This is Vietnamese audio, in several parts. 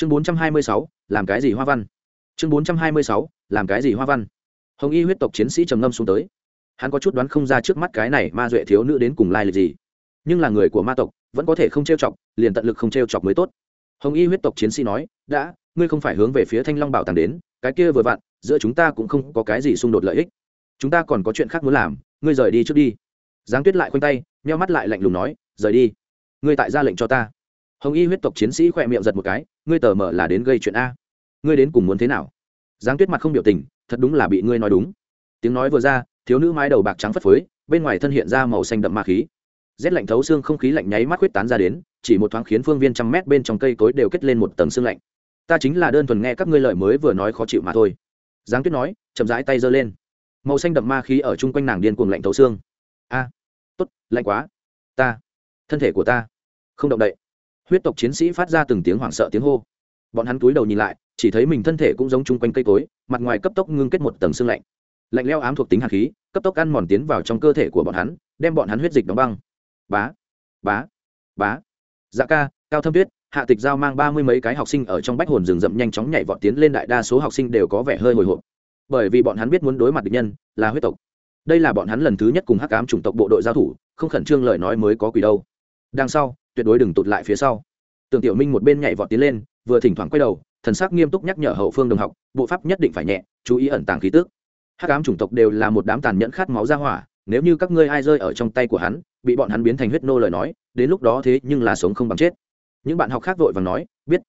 chương bốn trăm hai mươi sáu, làm cái gì hoa văn? Chương bốn trăm hai mươi sáu, làm cái gì hoa văn? Hồng y huyết tộc chiến sĩ trầm ngâm xuống tới. Hắn có chút đoán không ra trước mắt cái này ma duệ thiếu nữ đến cùng lai lịch gì. Nhưng là người của ma tộc, vẫn có thể không trêu chọc, liền tận lực không trêu chọc mới tốt. Hồng y huyết tộc chiến sĩ nói, đã, ngươi không phải hướng về phía thanh long bảo tàng đến, cái kia vừa vặn, giữa chúng ta cũng không có cái gì xung đột lợi ích. Chúng ta còn có chuyện khác muốn làm, ngươi rời đi trước đi. Giáng tuyết lại khoanh tay, nheo mắt lại lạnh lùng nói, rời đi. Ngươi tại ra lệnh cho ta. Hồng y huyết tộc chiến sĩ khỏe miệng giật một cái ngươi tờ mở là đến gây chuyện a. Ngươi đến cùng muốn thế nào? Giáng tuyết mặt không biểu tình, thật đúng là bị ngươi nói đúng. Tiếng nói vừa ra, thiếu nữ mái đầu bạc trắng phất phới, bên ngoài thân hiện ra màu xanh đậm ma khí. Rét lạnh thấu xương không khí lạnh nháy mắt huyết tán ra đến, chỉ một thoáng khiến phương viên trăm mét bên trong cây cối đều kết lên một tầng xương lạnh. Ta chính là đơn thuần nghe các ngươi lợi mới vừa nói khó chịu mà thôi. Giáng tuyết nói, chậm rãi tay giơ lên. Màu xanh đậm ma khí ở chung quanh nàng điên cuồng lạnh thấu xương. A, tốt, lạnh quá. Ta, thân thể của ta không động đậy huyết tộc chiến sĩ phát ra từng tiếng hoảng sợ tiếng hô. Bọn hắn túi đầu nhìn lại, chỉ thấy mình thân thể cũng giống chung quanh cây cối, mặt ngoài cấp tốc ngưng kết một tầng xương lạnh. Lạnh leo ám thuộc tính hạt khí, cấp tốc ăn mòn tiến vào trong cơ thể của bọn hắn, đem bọn hắn huyết dịch đóng băng. Bá bá bá. Dạ ca, cao thâm tuyết, hạ tịch giao mang ba mươi mấy cái học sinh ở trong bách hồn rừng rậm nhanh chóng nhảy vọt tiến lên đại đa số học sinh đều có vẻ hơi hồi hộp. Bởi vì bọn hắn biết muốn đối mặt địch nhân là huyết tộc. Đây là bọn hắn lần thứ nhất cùng hắc ám chủng tộc bộ đội giao thủ, không khẩn trương lời nói mới có quỷ đâu. Đằng sau tuyệt đối đừng tụt lại phía sau. Tưởng tiểu minh một bên nhảy vọt tiến lên, vừa thỉnh thoảng quay đầu, thần sắc nghiêm túc nhắc nhở hậu phương đồng học, bộ pháp nhất định phải nhẹ, chú ý ẩn tàng khí tước hắc ám chủng tộc đều là một đám tàn nhẫn khát máu ra hỏa, nếu như các ngươi ai rơi ở trong tay của hắn, bị bọn hắn biến thành huyết nô lời nói, đến lúc đó thế nhưng là sống không bằng chết. Những bạn học khác vội và nói, biết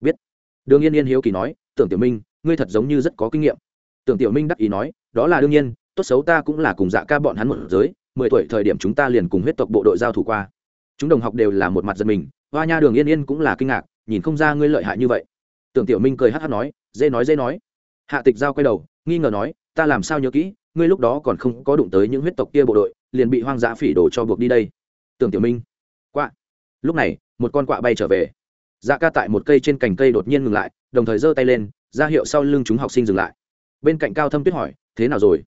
biết. Đường yên yên hiếu kỳ nói, tưởng tiểu minh, ngươi thật giống như rất có kinh nghiệm. Tưởng tiểu minh đắc ý nói, đó là đương nhiên, tốt xấu ta cũng là cùng dạ ca bọn hắn một giới, mười tuổi thời điểm chúng ta liền cùng huyết tộc bộ đội giao thủ qua chúng đồng học đều là một mặt giật mình, hoa nha đường yên yên cũng là kinh ngạc, nhìn không ra ngươi lợi hại như vậy. Tưởng tiểu minh cười hát hát nói, dễ nói dễ nói. Hạ tịch giao quay đầu, nghi ngờ nói, ta làm sao nhớ kỹ, ngươi lúc đó còn không có đụng tới những huyết tộc kia bộ đội, liền bị hoang dã phỉ đổ cho buộc đi đây. Tưởng tiểu minh, quạ. Lúc này, một con quạ bay trở về. Dạ ca tại một cây trên cành cây đột nhiên ngừng lại, đồng thời giơ tay lên, ra hiệu sau lưng chúng học sinh dừng lại. Bên cạnh cao thâm tuyết hỏi, thế nào rồi?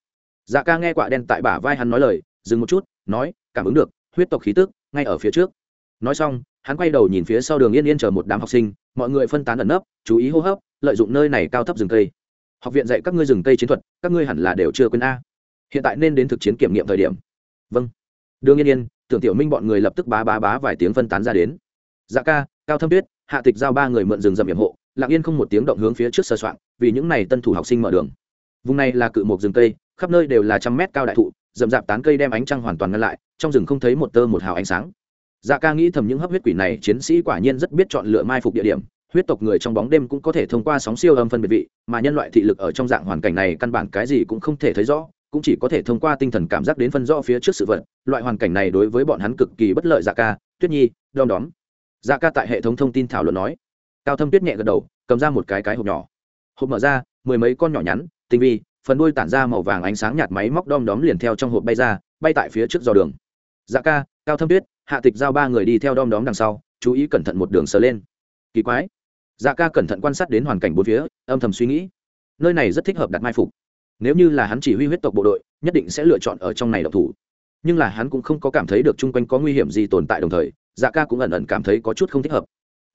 Dạ ca nghe quạ đen tại bả vai hắn nói lời, dừng một chút, nói, cảm ứng được, huyết tộc khí tức ngay ở phía trước. Nói xong, hắn quay đầu nhìn phía sau đường yên yên chờ một đám học sinh, mọi người phân tán ẩn nấp, chú ý hô hấp, lợi dụng nơi này cao thấp rừng cây. Học viện dạy các ngươi rừng cây chiến thuật, các ngươi hẳn là đều chưa quên a. Hiện tại nên đến thực chiến kiểm nghiệm thời điểm. Vâng. Đường yên yên, tưởng tiểu minh bọn người lập tức bá bá bá vài tiếng phân tán ra đến. Dạ ca, cao thâm tuyết, hạ tịch giao ba người mượn rừng rậm hiểm hộ, lặng yên không một tiếng động hướng phía trước sơ soạn vì những này tân thủ học sinh mở đường. Vùng này là cự một rừng cây, khắp nơi đều là trăm mét cao đại thụ rậm rạp tán cây đem ánh trăng hoàn toàn ngăn lại, trong rừng không thấy một tơ một hào ánh sáng. Dạ ca nghĩ thầm những hấp huyết quỷ này, chiến sĩ quả nhiên rất biết chọn lựa mai phục địa điểm, huyết tộc người trong bóng đêm cũng có thể thông qua sóng siêu âm phân biệt vị, mà nhân loại thị lực ở trong dạng hoàn cảnh này căn bản cái gì cũng không thể thấy rõ, cũng chỉ có thể thông qua tinh thần cảm giác đến phân rõ phía trước sự vật. Loại hoàn cảnh này đối với bọn hắn cực kỳ bất lợi dạ ca. Tuyết nhi, đom đóm. Dạ ca tại hệ thống thông tin thảo luận nói. Cao thâm tuyết nhẹ gật đầu, cầm ra một cái cái hộp nhỏ. Hộp mở ra, mười mấy con nhỏ nhắn, tinh vi phần đuôi tản ra màu vàng ánh sáng nhạt máy móc đom đóm liền theo trong hộp bay ra, bay tại phía trước dò đường. Dạ ca, cao thâm tuyết, hạ tịch giao ba người đi theo đom đóm đằng sau, chú ý cẩn thận một đường sờ lên. Kỳ quái. Dạ ca cẩn thận quan sát đến hoàn cảnh bốn phía, âm thầm suy nghĩ. Nơi này rất thích hợp đặt mai phục. Nếu như là hắn chỉ huy huyết tộc bộ đội, nhất định sẽ lựa chọn ở trong này độc thủ. Nhưng là hắn cũng không có cảm thấy được chung quanh có nguy hiểm gì tồn tại đồng thời dạ ca cũng ẩn ẩn cảm thấy có chút không thích hợp.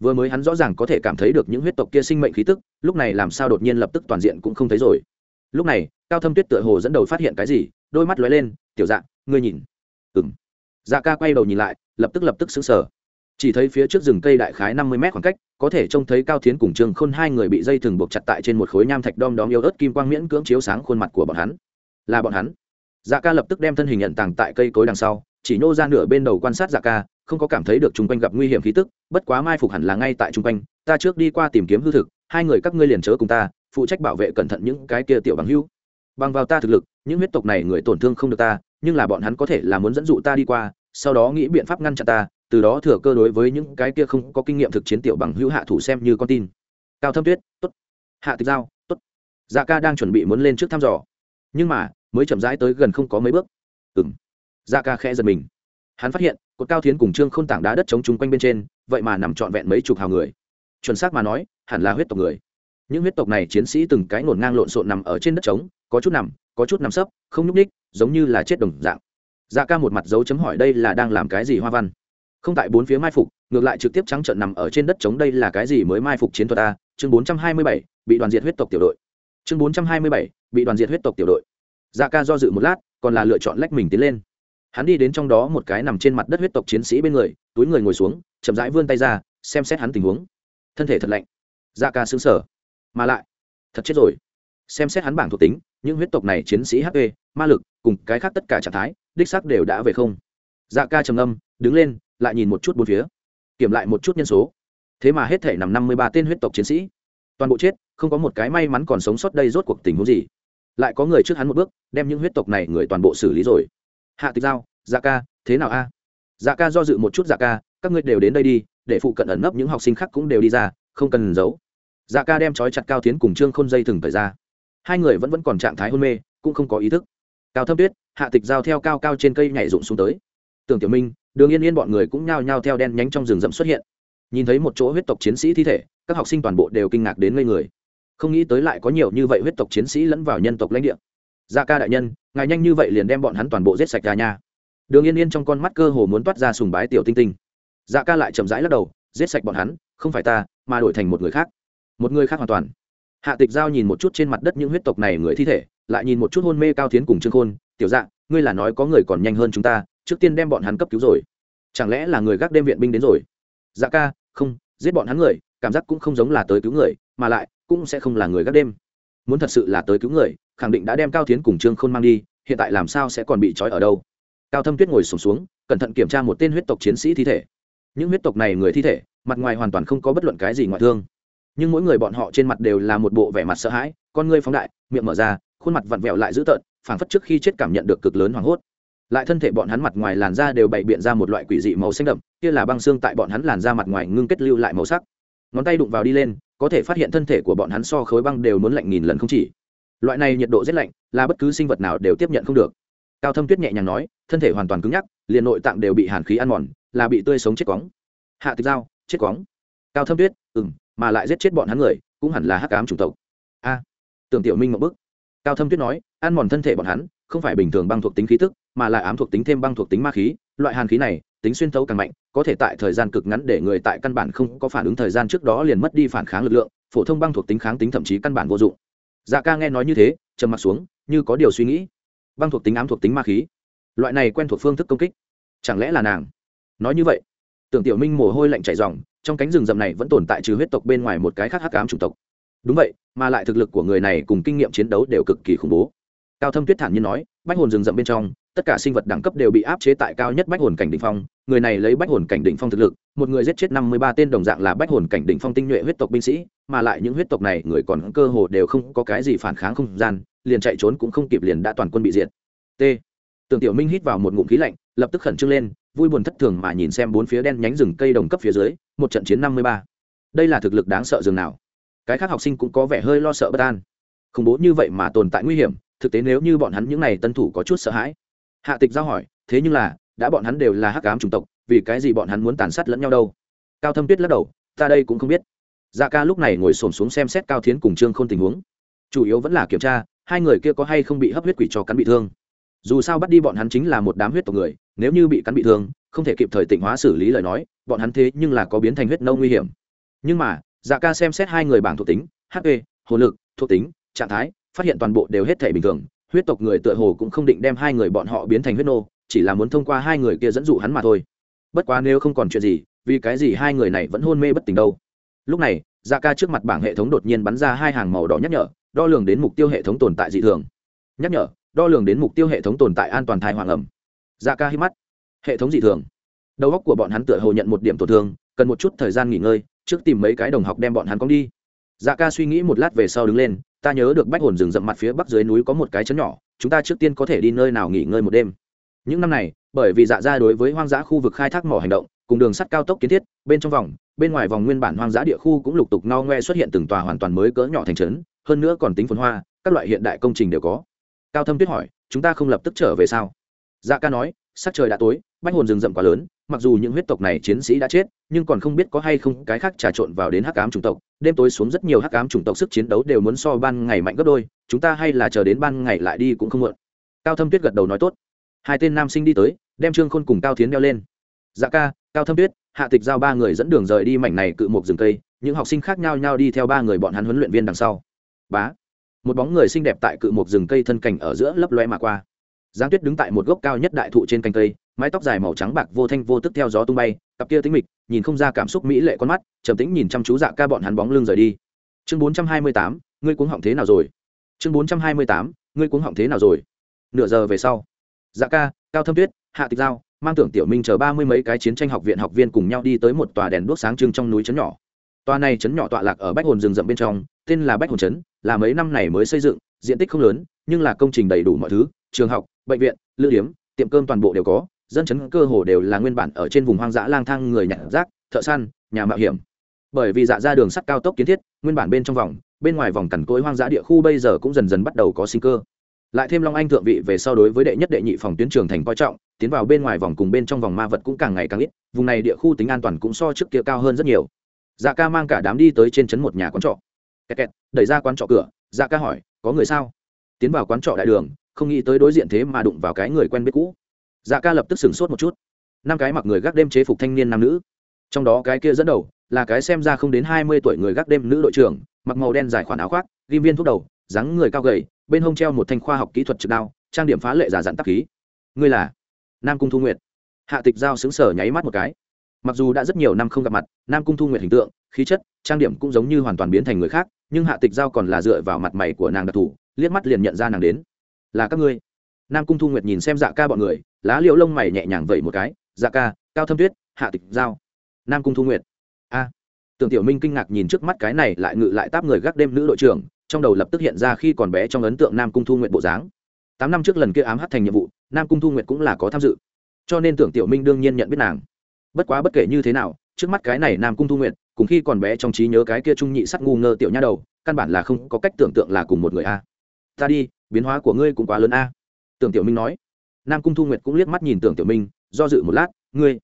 Vừa mới hắn rõ ràng có thể cảm thấy được những huyết tộc kia sinh mệnh khí tức, lúc này làm sao đột nhiên lập tức toàn diện cũng không thấy rồi lúc này, cao thâm tuyết tựa hồ dẫn đầu phát hiện cái gì, đôi mắt lóe lên, tiểu dạ ngươi nhìn. Ừng dạ ca quay đầu nhìn lại, lập tức lập tức xứng sở chỉ thấy phía trước rừng cây đại khái năm mươi mét khoảng cách, có thể trông thấy cao thiến cùng trương khôn hai người bị dây thừng buộc chặt tại trên một khối nham thạch đom đóm yếu ớt kim quang miễn cưỡng chiếu sáng khuôn mặt của bọn hắn. Là bọn hắn. Dạ ca lập tức đem thân hình nhận tàng tại cây cối đằng sau, chỉ nhô ra nửa bên đầu quan sát dạ ca, không có cảm thấy được chung quanh gặp nguy hiểm khí tức, bất quá mai phục hẳn là ngay tại chung quanh, ta trước đi qua tìm kiếm hư thực, hai người các ngươi liền chớ cùng ta phụ trách bảo vệ cẩn thận những cái kia tiểu bằng hưu. Bằng vào ta thực lực, những huyết tộc này người tổn thương không được ta, nhưng là bọn hắn có thể là muốn dẫn dụ ta đi qua, sau đó nghĩ biện pháp ngăn chặn ta, từ đó thừa cơ đối với những cái kia không có kinh nghiệm thực chiến tiểu bằng hữu hạ thủ xem như con tin. Cao thâm tuyết t ố t hạ tịch giao t ố t dạ ca đang chuẩn bị muốn lên trước thăm dò, nhưng mà mới chậm rãi tới gần không có mấy bước. Ừng dạ ca khẽ giật mình. Hắn phát hiện, cột cao thiến cùng trương k h ô n tảng đá đất chống chung quanh bên trên, vậy mà nằm trọn vẹn mấy chục hào người. Chuẩn xác mà nói, hẳn là huyết tộc người những huyết tộc này chiến sĩ từng cái ngổn ngang lộn xộn nằm ở trên đất trống, có chút nằm, có chút nằm sấp, không nhúc ních giống như là chết đồng dạng. Dạ ca một mặt dấu chấm hỏi đây là đang làm cái gì hoa văn? Không tại bốn phía mai phục, ngược lại trực tiếp trắng trợn nằm ở trên đất trống đây là cái gì mới mai phục chiến thuật ta. chương bốn trăm hai mươi bảy, bị đoàn diệt huyết tộc tiểu đội. Chương bốn trăm hai mươi bảy, bị đoàn diệt huyết tộc tiểu đội. Dạ ca do dự một lát, còn là lựa chọn lách mình tiến lên. Hắn đi đến trong đó một cái nằm trên mặt đất huyết tộc chiến sĩ bên người, túi người ngồi xuống, chậm rãi vươn tay ra, xem xét hắn tình huống. Thân thể thật lạnh. Dạ ca xứng sở mà lại, thật chết rồi. Xem xét hắn bảng thuộc tính, những huyết tộc này chiến sĩ hp ma lực, cùng cái khác tất cả trạng thái, đích xác đều đã về không. Dạ ca trầm âm đứng lên, lại nhìn một chút bốn phía. Kiểm lại một chút nhân số. Thế mà hết thể nằm năm mươi ba tên huyết tộc chiến sĩ. Toàn bộ chết, không có một cái may mắn còn sống sót đây rốt cuộc tình huống gì. Lại có người trước hắn một bước, đem những huyết tộc này người toàn bộ xử lý rồi. Hạ tịch giao dạ ca, thế nào a? Dạ ca do dự một chút dạ ca, các ngươi đều đến đây đi, để phụ cận ẩn nấp những học sinh khác cũng đều đi ra, không cần giấu dạ ca đem trói chặt cao tiến cùng trương khôn dây thừng thời ra. Hai người vẫn vẫn còn trạng thái hôn mê, cũng không có ý thức. Cao thâm tuyết, hạ tịch giao theo cao cao trên cây nhảy rụng xuống tới. Tưởng tiểu minh, đường yên yên bọn người cũng nhao nhao theo đen nhánh trong rừng rậm xuất hiện. Nhìn thấy một chỗ huyết tộc chiến sĩ thi thể, các học sinh toàn bộ đều kinh ngạc đến ngây người. Không nghĩ tới lại có nhiều như vậy huyết tộc chiến sĩ lẫn vào nhân tộc lãnh địa. Gia ca đại nhân, ngài nhanh như vậy liền đem bọn hắn toàn bộ giết sạch ra nha. Đường yên yên trong con mắt cơ hồ muốn toát ra sùng bái tiểu tinh tinh. Dạ ca lại chậm rãi lắc đầu, giết sạch bọn hắn, không phải ta, mà đổi thành một người khác một người khác hoàn toàn. Hạ tịch giao nhìn một chút trên mặt đất những huyết tộc này người thi thể lại nhìn một chút hôn mê cao tiến cùng trương khôn tiểu dạng ngươi là nói có người còn nhanh hơn chúng ta trước tiên đem bọn hắn cấp cứu rồi. Chẳng lẽ là người gác đêm viện binh đến rồi? Dạ ca không giết bọn hắn người cảm giác cũng không giống là tới cứu người mà lại cũng sẽ không là người gác đêm. Muốn thật sự là tới cứu người khẳng định đã đem cao tiến cùng trương khôn mang đi hiện tại làm sao sẽ còn bị trói ở đâu? Cao thâm tuyết ngồi sùng xuống, xuống cẩn thận kiểm tra một tên huyết tộc chiến sĩ thi thể. Những huyết tộc này người thi thể mặt ngoài hoàn toàn không có bất luận cái gì ngoại thương nhưng mỗi người bọn họ trên mặt đều là một bộ vẻ mặt sợ hãi, con ngươi phóng đại, miệng mở ra, khuôn mặt vặn vẹo lại dữ tợn, phảng phất trước khi chết cảm nhận được cực lớn hoảng hốt. Lại thân thể bọn hắn mặt ngoài làn da đều bày biện ra một loại quỷ dị màu xanh đậm, kia là băng xương tại bọn hắn làn da mặt ngoài ngưng kết lưu lại màu sắc. Ngón tay đụng vào đi lên, có thể phát hiện thân thể của bọn hắn so khối băng đều muốn lạnh nghìn lần không chỉ. Loại này nhiệt độ rất lạnh, là bất cứ sinh vật nào đều tiếp nhận không được. Cao thâm tuyết nhẹ nhàng nói, thân thể hoàn toàn cứng nhắc, liền nội tạng đều bị hàn khí ăn mòn, là bị tươi sống chết quóng. Hạ tịch dao chết quóng. Cao thâm tuyết ừ m mà lại giết chết bọn hắn người, cũng hẳn là hắc ám chủng tộc. A, tưởng tiểu minh một bức cao thâm tuyết nói, ăn mòn thân thể bọn hắn, không phải bình thường băng thuộc tính khí tức, mà là ám thuộc tính thêm băng thuộc tính ma khí. Loại hàn khí này, tính xuyên thấu càng mạnh, có thể tại thời gian cực ngắn để người tại căn bản không có phản ứng thời gian trước đó liền mất đi phản kháng lực lượng, phổ thông băng thuộc tính kháng tính thậm chí căn bản vô dụng. Dạ ca nghe nói như thế, trầm m ặ t xuống, như có điều suy nghĩ. Băng thuộc tính ám thuộc tính ma khí. Loại này quen thuộc phương thức công kích, chẳng lẽ là nàng? Nói như vậy, tưởng tiểu minh mồ hôi lạnh chảy dòng trong cánh rừng rậm này vẫn tồn tại trừ huyết tộc bên ngoài một cái khác hắc ám chủng tộc. Đúng vậy, mà lại thực lực của người này cùng kinh nghiệm chiến đấu đều cực kỳ khủng bố. Cao thâm tuyết thản nhiên nói, bách hồn rừng rậm bên trong, tất cả sinh vật đẳng cấp đều bị áp chế tại cao nhất bách hồn cảnh đỉnh phong, người này lấy bách hồn cảnh đỉnh phong thực lực, một người giết chết năm mươi ba tên đồng dạng là bách hồn cảnh đỉnh phong tinh nhuệ huyết tộc binh sĩ, mà lại những huyết tộc này người còn cơ hồ đều không có cái gì phản kháng không gian, liền chạy trốn cũng không kịp liền đã toàn quân bị diệt. T. Tưởng tiểu minh hít vào một ngụm khí lạnh, lập tức khẩn trương lên vui buồn thất thường mà nhìn xem bốn phía đen nhánh rừng cây đồng cấp phía dưới, một trận chiến năm mươi ba. Đây là thực lực đáng sợ dường nào? Cái khác học sinh cũng có vẻ hơi lo sợ bất an. Khủng bố như vậy mà tồn tại nguy hiểm, thực tế nếu như bọn hắn những n à y tân thủ có chút sợ hãi. Hạ tịch giao hỏi, thế nhưng là, đã bọn hắn đều là hắc ám chủng tộc, vì cái gì bọn hắn muốn tàn sát lẫn nhau đâu? Cao thâm tuyết lắc đầu, ta đây cũng không biết. Dạ ca lúc này ngồi xổm xuống xem xét cao thiến cùng trương k h ô n tình huống. Chủ yếu vẫn là kiểm tra, hai người kia có hay không bị hấp huyết quỷ cho cắn bị thương dù sao bắt đi bọn hắn chính là một đám huyết tộc người, nếu như bị cắn bị thương, không thể kịp thời tỉnh hóa xử lý lời nói, bọn hắn thế nhưng là có biến thành huyết nâu nguy hiểm. Nhưng mà dạ ca xem xét hai người bảng thuộc tính hp hồ lực, thuộc tính, trạng thái, phát hiện toàn bộ đều hết thể bình thường, huyết tộc người tựa hồ cũng không định đem hai người bọn họ biến thành huyết nô, chỉ là muốn thông qua hai người kia dẫn dụ hắn mà thôi. Bất quá nếu không còn chuyện gì, vì cái gì hai người này vẫn hôn mê bất tỉnh đâu? Lúc này Dạ ca trước mặt bảng hệ thống đột nhiên bắn ra hai hàng màu đỏ nhắc nhở, đo lường đến mục tiêu hệ thống tồn tại dị thường. Nhắc nhở đo lường đến mục tiêu hệ thống tồn tại an toàn thai hoàng ẩm. Da ca hít mắt hệ thống dị thường. Đầu óc của bọn hắn tựa hồ nhận một điểm tổn thương, cần một chút thời gian nghỉ ngơi, trước tìm mấy cái đồng học đem bọn hắn cong đi. Dạ ca suy nghĩ một lát về sau đứng lên, ta nhớ được bách hồn rừng rậm mặt phía bắc dưới núi có một cái chấn nhỏ, chúng ta trước tiên có thể đi nơi nào nghỉ ngơi một đêm. Những năm này, bởi vì dạ ra đối với hoang dã khu vực khai thác mỏ hành động, cùng đường sắt cao tốc kiến thiết, bên trong vòng, bên ngoài vòng nguyên bản hoang dã địa khu cũng lục tục no ngoe xuất hiện từng tòa hoàn toàn mới cỡ nhỏ thành trấn, hơn nữa còn tính phồn hoa, các loại hiện đại công trình đều có cao thâm tuyết hỏi, chúng ta không lập tức trở về sao? Dạ ca nói, sắc trời đã tối, bách hồn rừng rậm quá lớn, mặc dù những huyết tộc này chiến sĩ đã chết, nhưng còn không biết có hay không cái khác trà trộn vào đến hắc ám chủng tộc. Đêm tối xuống rất nhiều hắc ám chủng tộc sức chiến đấu đều muốn so ban ngày mạnh gấp đôi, chúng ta hay là chờ đến ban ngày lại đi cũng không muộn. Cao thâm tuyết gật đầu nói tốt. Hai tên nam sinh đi tới, đem trương khôn cùng cao tiến đeo lên. Dạ ca, cao thâm tuyết, hạ tịch giao ba người dẫn đường rời đi mảnh này cự một rừng cây, những học sinh khác nhau nhau đi theo ba người bọn hắn huấn luyện viên đằng sau. Bá một bóng người xinh đẹp tại cự một rừng cây thân cảnh ở giữa lấp loe mà qua. Giáng tuyết đứng tại một gốc cao nhất đại thụ trên cành cây, mái tóc dài màu trắng bạc vô thanh vô tức theo gió tung bay, cặp kia tính mịch, nhìn không ra cảm xúc mỹ lệ con mắt, trầm tĩnh nhìn chăm chú dạ ca bọn hắn bóng lưng rời đi. Chương bốn trăm hai mươi tám, ngươi cuống họng thế nào rồi? Chương bốn trăm hai mươi tám, ngươi cuống họng thế nào rồi? Nửa giờ về sau dạ ca, cao thâm tuyết, hạ tịch giao, mang tưởng tiểu minh chờ ba mươi mấy cái chiến tranh học viện học viên cùng nhau đi tới một tòa đèn đuốc sáng trưng trong núi trấn nhỏ. Tòa này trấn nhỏ tọa lạc ở bách hồn rừng rậm bên trong, tên là bách hồn trấn là mấy năm này mới xây dựng, diện tích không lớn, nhưng là công trình đầy đủ mọi thứ, trường học, bệnh viện, lữ điếm, tiệm cơm toàn bộ đều có, dân chấn cơ hồ đều là nguyên bản ở trên vùng hoang dã lang thang người nhặt rác, thợ săn, nhà mạo hiểm. Bởi vì dạ ra đường sắt cao tốc kiến thiết, nguyên bản bên trong vòng, bên ngoài vòng cằn cối hoang dã địa khu bây giờ cũng dần dần bắt đầu có sinh cơ. Lại thêm long anh thượng vị về sau đối với đệ nhất đệ nhị phòng tuyến trường thành coi trọng, tiến vào bên ngoài vòng cùng bên trong vòng ma vật cũng càng ngày càng ít, vùng này địa khu tính an toàn cũng so trước kia cao hơn rất nhiều. Dạ ca mang cả đám đi tới trên trấn một nhà quán trọ kẹt kẹt, đẩy ra quán trọ cửa dạ ca hỏi, có người sao? Tiến vào quán trọ đại đường, không nghĩ tới đối diện thế mà đụng vào cái người quen biết cũ. Dạ ca lập tức sửng sốt một chút. Năm cái mặc người gác đêm chế phục thanh niên nam nữ. Trong đó cái kia dẫn đầu, là cái xem ra không đến hai mươi tuổi người gác đêm nữ đội trưởng, mặc màu đen dài khoản áo khoác, ghim viên thuốc đầu, dáng người cao gầy, bên hông treo một thanh khoa học kỹ thuật trực đao, trang điểm phá lệ giả dặn tắc khí. Ngươi là nam cung thu nguyệt. Hạ tịch giao xứng sở nháy mắt một cái mặc dù đã rất nhiều năm không gặp mặt, nam cung thu nguyệt hình tượng, khí chất, trang điểm cũng giống như hoàn toàn biến thành người khác, nhưng hạ tịch giao còn là dựa vào mặt mày của nàng đặc thù, liếc mắt liền nhận ra nàng đến. Là các ngươi. Nam cung thu nguyệt nhìn xem dạ ca bọn người, lá liễu lông mày nhẹ nhàng vẩy một cái dạ ca, cao thâm tuyết, hạ tịch giao. Nam cung thu nguyệt. A. Tưởng tiểu minh kinh ngạc nhìn trước mắt cái này lại ngự lại táp người gác đêm nữ đội trưởng, trong đầu lập tức hiện ra khi còn bé trong ấn tượng nam cung thu nguyệt bộ dáng. Tám năm trước lần kia ám hát thành nhiệm vụ, nam cung thu nguyệt cũng là có tham dự. Cho nên tưởng tiểu minh đương nhiên nhận biết nàng bất quá bất kể như thế nào, trước mắt cái này nam cung thu nguyệt, cùng khi còn bé trong trí nhớ cái kia trung nhị sắt ngu ngơ tiểu nha đầu, căn bản là không có cách tưởng tượng là cùng một người a. Ta đi, biến hóa của ngươi cũng quá lớn a. Tưởng tiểu minh nói. Nam cung thu nguyệt cũng liếc mắt nhìn tưởng tiểu minh, do dự một lát, ngươi,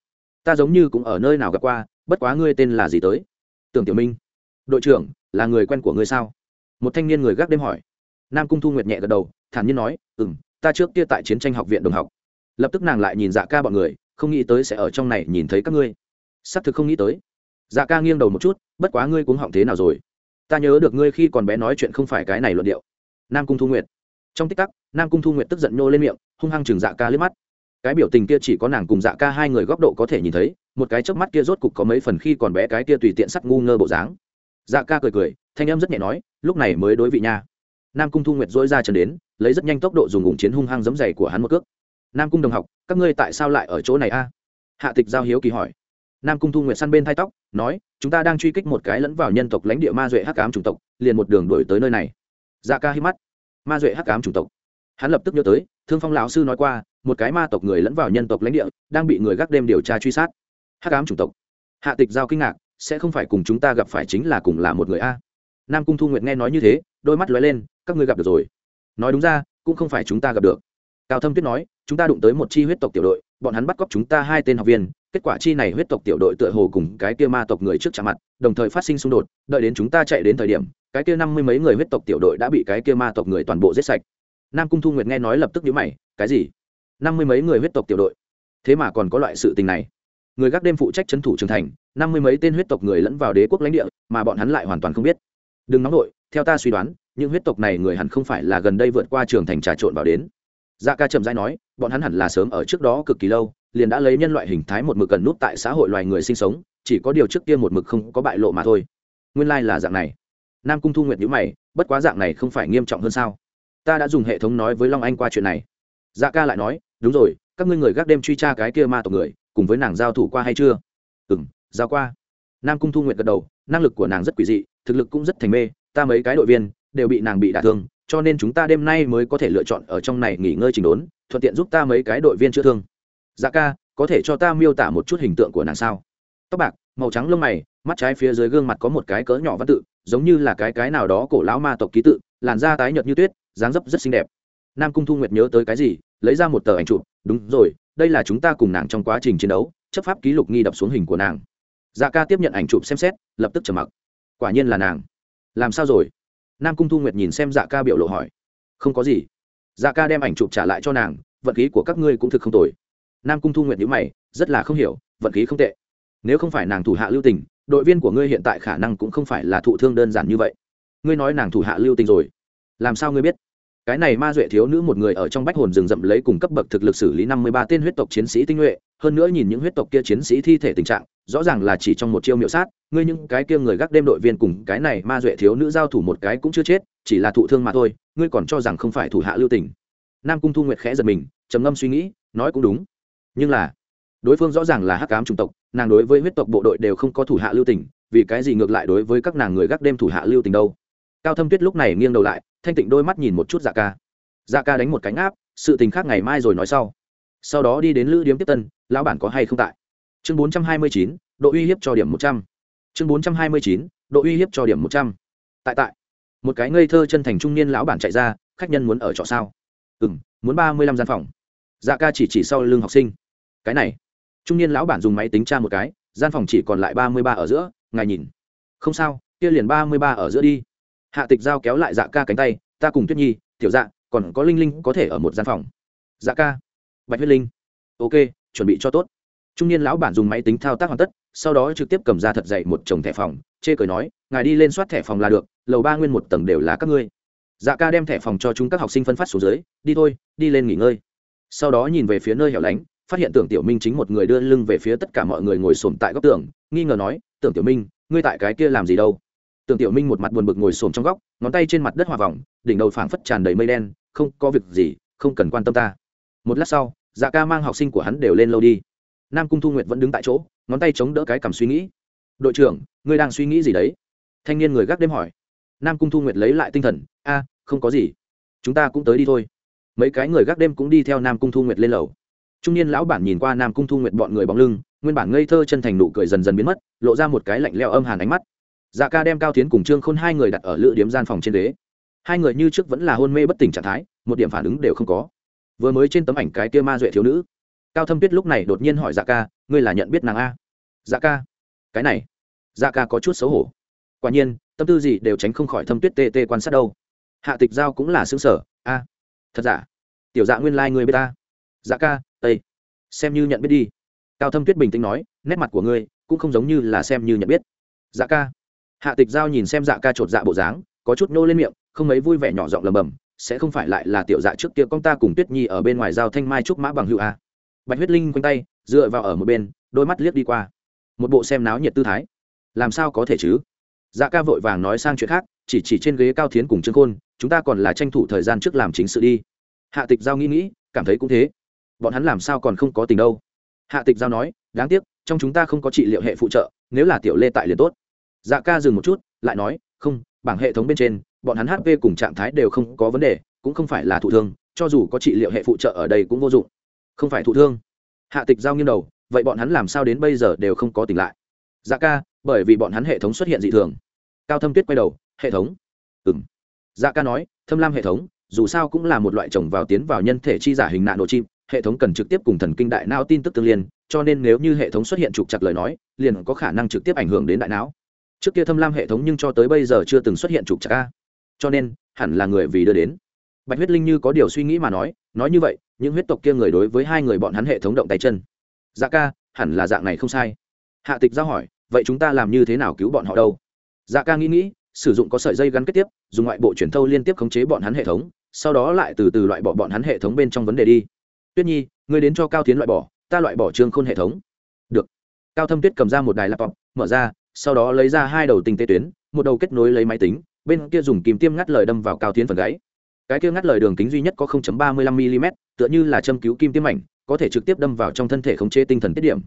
ta giống như cũng ở nơi nào gặp qua, bất quá ngươi tên là gì tới? Tưởng tiểu minh. Đội trưởng, là người quen của ngươi sao? Một thanh niên người gác đêm hỏi. Nam cung thu nguyệt nhẹ gật đầu, thản nhiên nói ừ m ta trước kia tại chiến tranh học viện đồng học. Lập tức nàng lại nhìn dạ ca bọn người không nghĩ tới sẽ ở trong này nhìn thấy các ngươi. Xác thực không nghĩ tới. Dạ ca nghiêng đầu một chút, bất quá ngươi cuống họng thế nào rồi? Ta nhớ được ngươi khi còn bé nói chuyện không phải cái này luận điệu. Nam cung thu nguyệt. Trong tích tắc, nam cung thu nguyệt tức giận nhô lên miệng, hung hăng chừng dạ ca liếc mắt. Cái biểu tình kia chỉ có nàng cùng dạ ca hai người góc độ có thể nhìn thấy, một cái chớp mắt kia rốt cục có mấy phần khi còn bé cái kia tùy tiện sắt ngu ngơ bộ dáng. Dạ ca cười cười, thanh em rất nhẹ nói, lúc này mới đối vị nha. Nam cung thu nguyệt dỗi ra trần đến, lấy rất nhanh tốc độ dùng ủng chiến hung hăng giấm dày của hắn một cước nam cung đồng học, các ngươi tại sao lại ở chỗ này a? Hạ tịch giao hiếu kỳ hỏi. Nam cung thu nguyệt săn bên thai tóc, nói, chúng ta đang truy kích một cái lẫn vào nhân tộc lãnh địa ma duệ hắc cám chủng tộc, liền một đường đuổi tới nơi này. Dạ ca hít mắt. Ma duệ hắc cám chủng tộc. Hắn lập tức nhớ tới, thương phong lão sư nói qua, một cái ma tộc người lẫn vào nhân tộc lãnh địa, đang bị người gác đêm điều tra truy sát. Hắc ám chủng tộc. Hạ tịch giao kinh ngạc, sẽ không phải cùng chúng ta gặp phải chính là cùng là một người a. Nam cung thu nguyện nghe nói như thế, đôi mắt lóe lên, các ngươi gặp được rồi. Nói đúng ra, cũng không phải chúng ta gặp được cao thâm tuyết nói, chúng ta đụng tới một chi huyết tộc tiểu đội, bọn hắn bắt cóc chúng ta hai tên học viên, kết quả chi này huyết tộc tiểu đội tựa hồ cùng cái kia ma tộc người trước chạm mặt, đồng thời phát sinh xung đột, đợi đến chúng ta chạy đến thời điểm, cái kia năm mươi mấy người huyết tộc tiểu đội đã bị cái kia ma tộc người toàn bộ giết sạch. Nam cung thu nguyệt nghe nói lập tức nhíu mày, cái gì? Năm mươi mấy người huyết tộc tiểu đội? Thế mà còn có loại sự tình này. Người gác đêm phụ trách trấn thủ trưởng thành, năm mươi mấy tên huyết tộc người lẫn vào đế quốc lãnh địa, mà bọn hắn lại hoàn toàn không biết. Đừng nóng nổi theo ta suy đoán, những huyết tộc này người hẳn không phải là gần đây vượt qua trường thành trà trộn vào đến dạ ca chậm rãi nói, bọn hắn hẳn là sớm ở trước đó cực kỳ lâu, liền đã lấy nhân loại hình thái một mực cần nút tại xã hội loài người sinh sống, chỉ có điều trước kia một mực không có bại lộ mà thôi. Nguyên lai、like、là dạng này. Nam cung thu nguyện nhữ mày, bất quá dạng này không phải nghiêm trọng hơn sao? Ta đã dùng hệ thống nói với long anh qua chuyện này. Dạ ca lại nói, đúng rồi, các ngươi người gác đêm truy tra cái kia ma tộc người, cùng với nàng giao thủ qua hay chưa? Ừ m giao qua. Nam cung thu nguyện gật đầu, năng lực của nàng rất quỷ dị, thực lực cũng rất thành mê, ta mấy cái đội viên đều bị nàng bị đả thương cho nên chúng ta đêm nay mới có thể lựa chọn ở trong này nghỉ ngơi trình đốn, thuận tiện giúp ta mấy cái đội viên chữa thương. Dạ ca, có thể cho ta miêu tả một chút hình tượng của nàng sao? Tóc bạc, màu trắng lông mày, mắt trái phía dưới gương mặt có một cái cỡ nhỏ văn tự, giống như là cái cái nào đó cổ lão ma tộc ký tự, làn da tái nhợt như tuyết, dáng dấp rất xinh đẹp. Nam cung thu nguyệt nhớ tới cái gì, lấy ra một tờ ảnh chụp, đúng rồi, đây là chúng ta cùng nàng trong quá trình chiến đấu, chấp pháp ký lục nghi đập xuống hình của nàng. Dạ ca tiếp nhận ảnh chụp xem xét, lập tức trầm mặc. Quả nhiên là nàng. Làm sao rồi? Nam cung thu nguyệt nhìn xem dạ ca biểu lộ hỏi không có gì dạ ca đem ảnh chụp trả lại cho nàng vận khí của các ngươi cũng thực không tồi nam cung thu nguyệt nhữ mày rất là không hiểu vận khí không tệ nếu không phải nàng thủ hạ lưu tình đội viên của ngươi hiện tại khả năng cũng không phải là thụ thương đơn giản như vậy ngươi nói nàng thủ hạ lưu tình rồi làm sao ngươi biết cái này ma duệ thiếu nữ một người ở trong bách hồn rừng rậm lấy cùng cấp bậc thực lực xử lý năm mươi ba tên huyết tộc chiến sĩ tinh nhuệ, hơn nữa nhìn những huyết tộc kia chiến sĩ thi thể tình trạng, rõ ràng là chỉ trong một chiêu miệu sát, ngươi những cái kia người gác đêm đội viên cùng cái này ma duệ thiếu nữ giao thủ một cái cũng chưa chết, chỉ là thụ thương mà thôi, ngươi còn cho rằng không phải thủ hạ lưu tình. Nam cung thu nguyệt khẽ giật mình, trầm ngâm suy nghĩ, nói cũng đúng. Nhưng là, đối phương rõ ràng là hắc cám chủng tộc, nàng đối với huyết tộc bộ đội đều không có thủ hạ lưu tình, vì cái gì ngược lại đối với các nàng người gác đêm thủ hạ lưu tình đâu? Cao thâm tuyết lúc này nghiêng đầu lại thanh tịnh đôi mắt nhìn một chút dạ ca. Dạ ca đánh một cánh áp sự tình khác ngày mai rồi nói sau. Sau đó đi đến lữ điếm tiếp tân, lão bản có hay không tại? Chương bốn trăm hai mươi chín, độ uy hiếp cho điểm một trăm. Chương bốn trăm hai mươi chín, độ uy hiếp cho điểm một trăm. Tại tại. Một cái ngây thơ chân thành trung niên lão bản chạy ra, khách nhân muốn ở trọ sao? Ừ m muốn ba mươi lăm gian phòng. Dạ ca chỉ chỉ sau lưng học sinh. Cái này. Trung niên lão bản dùng máy tính tra một cái, gian phòng chỉ còn lại ba mươi ba ở giữa, ngài nhìn. Không sao, kia liền ba mươi ba ở giữa đi hạ tịch giao kéo lại dạ ca cánh tay, ta cùng tuyết nhi, tiểu dạ còn có linh linh có thể ở một gian phòng. Dạ ca. Bạch huyết linh. Ok, chuẩn bị cho tốt. Trung niên lão bản dùng máy tính thao tác hoàn tất, sau đó trực tiếp cầm ra thật dậy một chồng thẻ phòng, chê cười nói, ngài đi lên soát thẻ phòng là được, lầu ba nguyên một tầng đều là các ngươi. Dạ ca đem thẻ phòng cho chúng các học sinh phân phát xuống dưới, đi thôi, đi lên nghỉ ngơi. Sau đó nhìn về phía nơi hẻo lánh, phát hiện tưởng tiểu minh chính một người đưa lưng về phía tất cả mọi người ngồi xổm tại góc tường, nghi ngờ nói, tưởng tiểu minh, ngươi tại cái kia làm gì đâu? Tưởng tiểu minh một mặt buồn bực ngồi xổm trong góc, ngón tay trên mặt đất hòa vòng, đỉnh đầu phảng phất tràn đầy mây đen, không, có việc gì, không cần quan tâm ta. Một lát sau dạ ca mang học sinh của hắn đều lên lâu đi. Nam cung thu nguyệt vẫn đứng tại chỗ, ngón tay chống đỡ cái cảm suy nghĩ. Đội trưởng, ngươi đang suy nghĩ gì đấy? Thanh niên người gác đêm hỏi. Nam cung thu nguyệt lấy lại tinh thần, a, không có gì. Chúng ta cũng tới đi thôi. Mấy cái người gác đêm cũng đi theo nam cung thu nguyệt lên lầu. Trung niên lão bản nhìn qua nam cung thu nguyệt bọn người bóng lưng, nguyên bản ngây thơ chân thành nụ cười dần dần biến mất, lộ ra một cái lạnh leo âm hàn ánh mắt dạ ca đem cao tiến cùng trương khôn hai người đặt ở lữ điếm gian phòng trên đế hai người như trước vẫn là hôn mê bất tỉnh trạng thái, một điểm phản ứng đều không có. Vừa mới trên tấm ảnh cái kia ma duệ thiếu nữ. Cao thâm tuyết lúc này đột nhiên hỏi dạ ca, ngươi là nhận biết nàng a? Dạ ca. Cái này. Dạ ca có chút xấu hổ. Quả nhiên, tâm tư gì đều tránh không khỏi thâm tuyết tê tê quan sát đâu. Hạ tịch giao cũng là xương sở a, thật giả? Tiểu dạ nguyên lai、like、người bê ta. Dạ ca tây xem như nhận biết đi. Cao thâm tuyết bình tĩnh nói, nét mặt của ngươi cũng không giống như là xem như nhận biết. Dạ ca hạ tịch giao nhìn xem dạ ca chột dạ bộ dáng, có chút nô lên miệng, không mấy vui vẻ nhỏ giọng lầm bầm sẽ không phải lại là tiểu dạ trước kia con ta cùng tuyết nhi ở bên ngoài giao thanh mai trúc mã bằng hữu a bạch huyết linh quanh tay, dựa vào ở một bên, đôi mắt liếc đi qua. Một bộ xem náo nhiệt tư thái. Làm sao có thể chứ? Dạ ca vội vàng nói sang chuyện khác, chỉ chỉ trên ghế cao thiến cùng trương khôn, chúng ta còn là tranh thủ thời gian trước làm chính sự đi. Hạ tịch giao nghĩ nghĩ, cảm thấy cũng thế. Bọn hắn làm sao còn không có tình đâu? Hạ tịch giao nói, đáng tiếc, trong chúng ta không có trị liệu hệ phụ trợ, nếu là tiểu lê tại liền tốt dạ ca dừng một chút, lại nói, không, bảng hệ thống bên trên, bọn hắn hp cùng trạng thái đều không có vấn đề, cũng không phải là thụ thương, cho dù có trị liệu hệ phụ trợ ở đây cũng vô dụng. Không phải thụ thương. Hạ tịch giao nghiêng đầu, vậy bọn hắn làm sao đến bây giờ đều không có tỉnh lại? Dạ ca, bởi vì bọn hắn hệ thống xuất hiện dị thường. Cao thâm tuyết quay đầu, hệ thống? Ừ m dạ ca nói, thâm lam hệ thống, dù sao cũng là một loại trồng vào tiến vào nhân thể chi giả hình nạn độ chim, hệ thống cần trực tiếp cùng thần kinh đại não tin tức tương liên, cho nên nếu như hệ thống xuất hiện trục chặt lời nói, liền có khả năng trực tiếp ảnh hưởng đến đại não trước kia thâm lam hệ thống nhưng cho tới bây giờ chưa từng xuất hiện trục trặc a. cho nên, hẳn là người vì đưa đến. Bạch huyết linh như có điều suy nghĩ mà nói nói như vậy, những huyết tộc kia người đối với hai người bọn hắn hệ thống động tay chân. Dạ ca, hẳn là dạng này không sai. Hạ tịch ra hỏi, vậy chúng ta làm như thế nào cứu bọn họ đâu? Dạ ca nghĩ nghĩ, sử dụng có sợi dây gắn kết tiếp, dùng ngoại bộ truyền thâu liên tiếp khống chế bọn hắn hệ thống, sau đó lại từ từ loại bỏ bọn hắn hệ thống bên trong vấn đề đi. Tuyết nhi, ngươi đến cho cao tiến loại bỏ, ta loại bỏ trương khôn hệ thống. Được. Cao thâm tuyết cầm ra một đài laptop, mở ra sau đó lấy ra hai đầu tinh tế tuyến, một đầu kết nối lấy máy tính, bên kia dùng kìm tiêm ngắt lời đâm vào cao tiến phần gáy. Cái kia ngắt lời đường kính duy nhất có 0.35 mm tựa như là châm cứu kim tiêm mảnh có thể trực tiếp đâm vào trong thân thể khống chế tinh thần tiết điểm.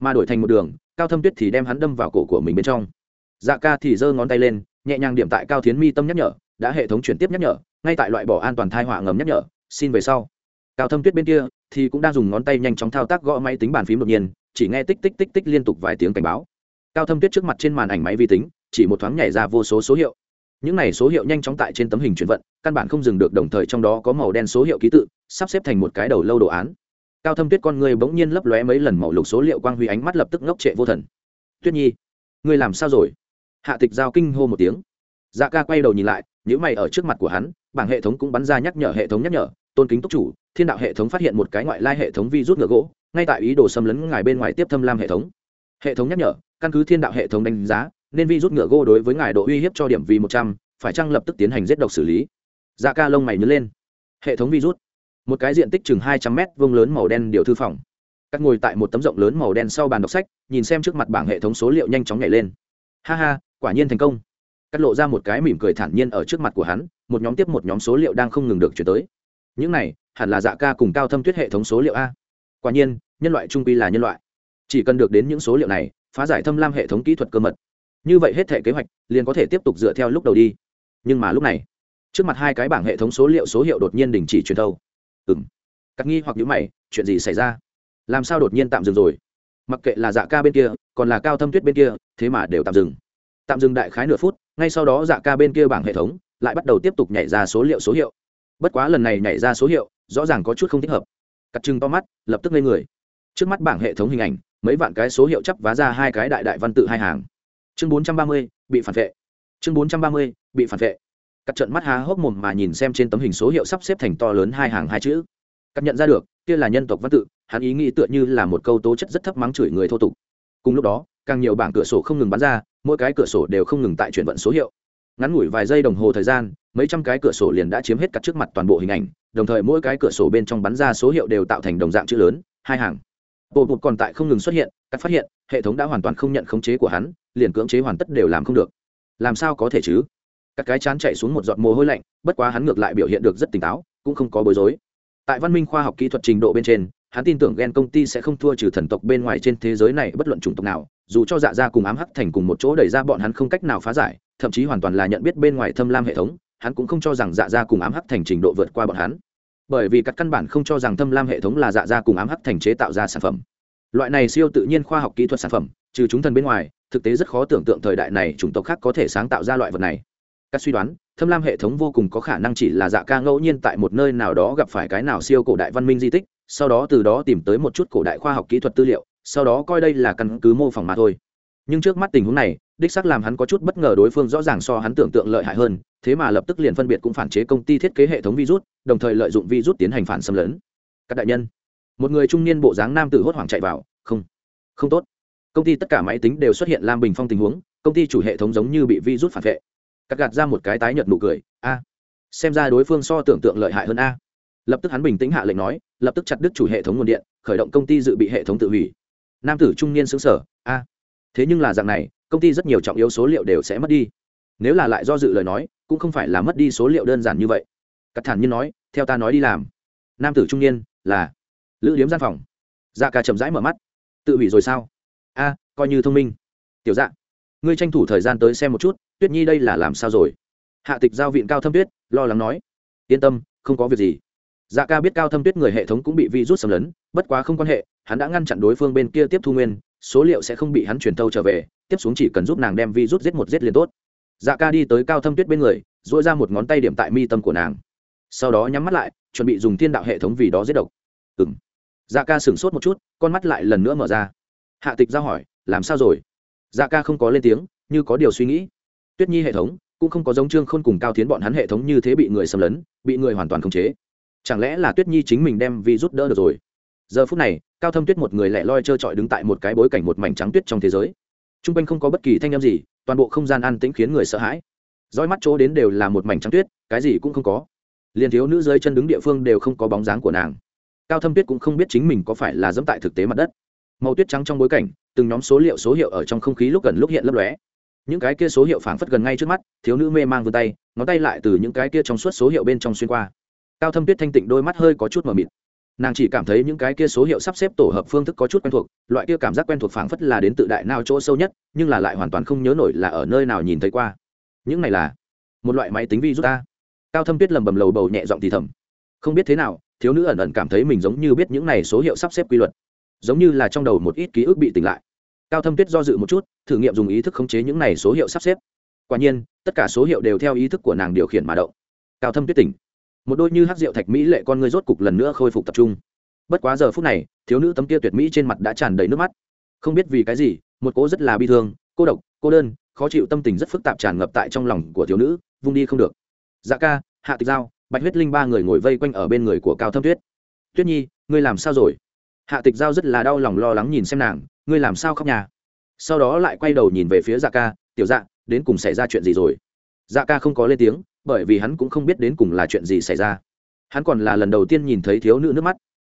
Mà đổi thành một đường, cao thâm tuyết thì đem hắn đâm vào cổ của mình bên trong. Dạ ca thì giơ ngón tay lên, nhẹ nhàng điểm tại cao tiến mi tâm nhắc nhở, đã hệ thống chuyển tiếp nhắc nhở, ngay tại loại bỏ an toàn thai họa ngầm nhắc nhở, xin về sau. Cao thâm tuyết bên kia thì cũng đang dùng ngón tay nhanh chóng thao tác gõ máy tính bàn phím đột nhiên, chỉ nghe tích tích tích tích liên tục vài tiếng cảnh báo cao thâm tuyết trước mặt trên màn ảnh máy vi tính, chỉ một thoáng nhảy ra vô số số hiệu. Những này số hiệu nhanh chóng tại trên tấm hình chuyển vận, căn bản không dừng được, đồng thời trong đó có màu đen số hiệu ký tự, sắp xếp thành một cái đầu lâu đồ án. Cao thâm tuyết con người bỗng nhiên lấp lóe mấy lần màu lục số liệu quang huy ánh mắt lập tức ngốc trệ vô thần. Tuyết nhi, ngươi làm sao rồi? Hạ tịch giao kinh hô một tiếng. Dạ ca quay đầu nhìn lại những mày ở trước mặt của hắn, bảng hệ thống cũng bắn ra nhắc nhở hệ thống nhắc nhở, tôn kính túc chủ, thiên đạo hệ thống phát hiện một cái ngoại lai hệ thống vi rút ngựa gỗ, ngay tại ý đồ xâm lấn ngài bên ngoài tiếp thâm lam hệ thống. Hệ thống nhắc nhở căn cứ thiên đạo hệ thống đánh giá, nên vi rút ngựa gô đối với ngài độ uy hiếp cho điểm vì một trăm, phải chăng lập tức tiến hành giết độc xử lý? Dạ ca lông mày nhớ lên. Hệ thống virus một cái diện tích chừng hai trăm mét, vuông lớn màu đen điều thư phòng. Cắt ngồi tại một tấm rộng lớn màu đen sau bàn đọc sách, nhìn xem trước mặt bảng hệ thống số liệu nhanh chóng nhảy lên. Ha ha, quả nhiên thành công. Cắt lộ ra một cái mỉm cười thản nhiên ở trước mặt của hắn, một nhóm tiếp một nhóm số liệu đang không ngừng được chuyển tới. Những này, hẳn là dạ ca cùng cao thâm tuyết hệ thống số liệu a. Quả nhiên, nhân loại trung quy là nhân loại. Chỉ cần được đến những số liệu này phá giải thâm lam hệ thống kỹ thuật cơ mật. Như vậy hết thể kế hoạch, liền có thể tiếp tục dựa theo lúc đầu đi. Nhưng mà lúc này, trước mặt hai cái bảng hệ thống số liệu số hiệu đột nhiên đình chỉ truyền thâu. Ừ m cắt nghi hoặc nhữ mày, chuyện gì xảy ra? Làm sao đột nhiên tạm dừng rồi? Mặc kệ là dạ ca bên kia, còn là cao thâm tuyết bên kia, thế mà đều tạm dừng. Tạm dừng đại khái nửa phút, ngay sau đó dạ ca bên kia bảng hệ thống lại bắt đầu tiếp tục nhảy ra số liệu số hiệu. Bất quá lần này nhảy ra số hiệu, rõ ràng có chút không thích hợp. Cắt chừng to mắt, lập tức lên người. Trước mắt bảng hệ thống hình ảnh mấy vạn cái số hiệu chắp vá ra hai cái đại đại văn tự hai hàng. Chương bốn trăm ba mươi, bị phản vệ. Chương bốn trăm ba mươi, bị phản vệ. Cắt trận mắt há hốc mồm mà nhìn xem trên tấm hình số hiệu sắp xếp thành to lớn hai hàng hai chữ. Cắt nhận ra được, kia là nhân tộc văn tự, hắn ý nghĩ tựa như là một câu tố chất rất thấp mắng chửi người thô tục. Cùng lúc đó, càng nhiều bảng cửa sổ không ngừng bắn ra, mỗi cái cửa sổ đều không ngừng tại chuyển vận số hiệu. Ngắn ngủi vài giây đồng hồ thời gian, mấy trăm cái cửa sổ liền đã chiếm hết cắt trước mặt toàn bộ hình ảnh, đồng thời mỗi cái cửa sổ bên trong bắn ra số hiệu đều tạo thành đồng dạng chữ lớn, hai hàng bộ bụt còn tại không ngừng xuất hiện cắt phát hiện, hệ thống đã hoàn toàn không nhận khống chế của hắn, liền cưỡng chế hoàn tất đều làm không được. Làm sao có thể chứ? Các cái chán chạy xuống một giọt mồ hôi lạnh, bất quá hắn ngược lại biểu hiện được rất tỉnh táo, cũng không có bối rối. Tại văn minh khoa học kỹ thuật trình độ bên trên, hắn tin tưởng ghen công ty sẽ không thua trừ thần tộc bên ngoài trên thế giới này bất luận chủng tộc nào, dù cho dạ ra cùng ám hắc thành cùng một chỗ đẩy ra bọn hắn không cách nào phá giải, thậm chí hoàn toàn là nhận biết bên ngoài thâm lam hệ thống, hắn cũng không cho rằng dạ ra cùng ám hắc thành trình độ vượt qua bọn hắn bởi vì các căn bản không cho rằng thâm lam hệ thống là dạ ra cùng ám hắc thành chế tạo ra sản phẩm. Loại này siêu tự nhiên khoa học kỹ thuật sản phẩm, trừ chúng thần bên ngoài, thực tế rất khó tưởng tượng thời đại này chủng tộc khác có thể sáng tạo ra loại vật này. Các suy đoán, thâm lam hệ thống vô cùng có khả năng chỉ là dạ ca ngẫu nhiên tại một nơi nào đó gặp phải cái nào siêu cổ đại văn minh di tích, sau đó từ đó tìm tới một chút cổ đại khoa học kỹ thuật tư liệu, sau đó coi đây là căn cứ mô phỏng mà thôi. Nhưng trước mắt tình huống này đích xác làm hắn có chút bất ngờ đối phương rõ ràng so hắn tưởng tượng lợi hại hơn, thế mà lập tức liền phân biệt cũng phản chế công ty thiết kế hệ thống virus, đồng thời lợi dụng virus tiến hành phản xâm lấn. Các đại nhân, một người trung niên bộ dáng nam tử hốt hoảng chạy vào, không không tốt. Công ty tất cả máy tính đều xuất hiện lam bình phong tình huống, công ty chủ hệ thống giống như bị virus phản vệ. Cắt gạt ra một cái tái nhợt nụ cười, a, xem ra đối phương so tưởng tượng lợi hại hơn a. Lập tức hắn bình tĩnh hạ lệnh nói, lập tức chặt đứt chủ hệ thống nguồn điện, khởi động công ty dự bị hệ thống tự hủy. Nam tử trung niên xứng sở a, thế nhưng là dạng này công ty rất nhiều trọng yếu số liệu đều sẽ mất đi. Nếu là lại do dự lời nói, cũng không phải là mất đi số liệu đơn giản như vậy. Cắt thản nhiên nói, theo ta nói đi làm. Nam tử trung niên là lữ điếm gian phòng. Dạ ca chậm rãi mở mắt. Tự hủy rồi sao? A, coi như thông minh. Tiểu dạ ngươi tranh thủ thời gian tới xem một chút, tuyết nhi đây là làm sao rồi? Hạ tịch giao viện cao thâm tuyết, lo lắng nói. Yên tâm, không có việc gì. Dạ ca biết cao thâm tuyết người hệ thống cũng bị vi rút xâm lấn, bất quá không quan hệ, hắn đã ngăn chặn đối phương bên kia tiếp thu nguyên, số liệu sẽ không bị hắn truyền thâu trở về tiếp xuống chỉ cần giúp nàng đem vi rút giết một giết liền tốt. Dạ ca đi tới cao thâm tuyết bên người dỗi ra một ngón tay điểm tại mi tâm của nàng. Sau đó nhắm mắt lại, chuẩn bị dùng thiên đạo hệ thống vì đó giết độc. Ừ m dạ ca sửng sốt một chút, con mắt lại lần nữa mở ra. Hạ tịch ra hỏi, làm sao rồi? Dạ ca không có lên tiếng, như có điều suy nghĩ. Tuyết nhi hệ thống cũng không có giống trương khôn cùng cao tiến bọn hắn hệ thống như thế bị người xâm lấn, bị người hoàn toàn khống chế. Chẳng lẽ là tuyết nhi chính mình đem vi rút đỡ được rồi? Giờ phút này, cao thâm tuyết một người lẻ loi trơ trọi đứng tại một cái bối cảnh một mảnh trắng tuyết trong thế giới t r u n g quanh không có bất kỳ thanh â m gì, toàn bộ không gian an tĩnh khiến người sợ hãi. Roi mắt chỗ đến đều là một mảnh trắng tuyết, cái gì cũng không có. Liền thiếu nữ dưới chân đứng địa phương đều không có bóng dáng của nàng. Cao thâm tuyết cũng không biết chính mình có phải là dẫm tại thực tế mặt đất. Màu tuyết trắng trong bối cảnh, từng nhóm số liệu số hiệu ở trong không khí lúc gần lúc hiện lấp lóe. Những cái kia số hiệu phảng phất gần ngay trước mắt, thiếu nữ mê mang vươn tay, ngón tay lại từ những cái kia trong suốt số hiệu bên trong xuyên qua. Cao thâm tuyết thanh tịnh đôi mắt hơi có chút mờ mịt nàng chỉ cảm thấy những cái kia số hiệu sắp xếp tổ hợp phương thức có chút quen thuộc, loại kia cảm giác quen thuộc phảng phất là đến tự đại nào chỗ sâu nhất, nhưng là lại hoàn toàn không nhớ nổi là ở nơi nào nhìn thấy qua. Những này là một loại máy tính vi rút ta cao thâm biết lầm bầm lầu bầu nhẹ giọng thì thầm. Không biết thế nào, thiếu nữ ẩn ẩn cảm thấy mình giống như biết những này số hiệu sắp xếp quy luật. Giống như là trong đầu một ít ký ức bị tỉnh lại. Cao thâm tuyết do dự một chút, thử nghiệm dùng ý thức khống chế những này số hiệu sắp xếp. Quả nhiên, tất cả số hiệu đều theo ý thức của nàng điều khiển mà động. Cao thâm tuyết tỉnh một đôi như hát rượu thạch mỹ lệ con người rốt cục lần nữa khôi phục tập trung. Bất quá giờ phút này, thiếu nữ tấm kia tuyệt mỹ trên mặt đã tràn đầy nước mắt. Không biết vì cái gì, một cô rất là bi thương, cô độc, cô đơn, khó chịu tâm tình rất phức tạp tràn ngập tại trong lòng của thiếu nữ, vung đi không được. Dạ ca, hạ tịch giao, bạch huyết linh ba người ngồi vây quanh ở bên người của cao thâm tuyết. Tuyết nhi, ngươi làm sao rồi? Hạ tịch giao rất là đau lòng lo lắng nhìn xem nàng, ngươi làm sao khóc nhà sau đó lại quay đầu nhìn về phía dạ ca, tiểu dạ đến cùng xảy ra chuyện gì rồi? Dạ ca không có lên tiếng bởi vì hắn cũng không biết đến cùng là chuyện gì xảy ra. Hắn còn là lần đầu tiên nhìn thấy thiếu nữ nước mắt.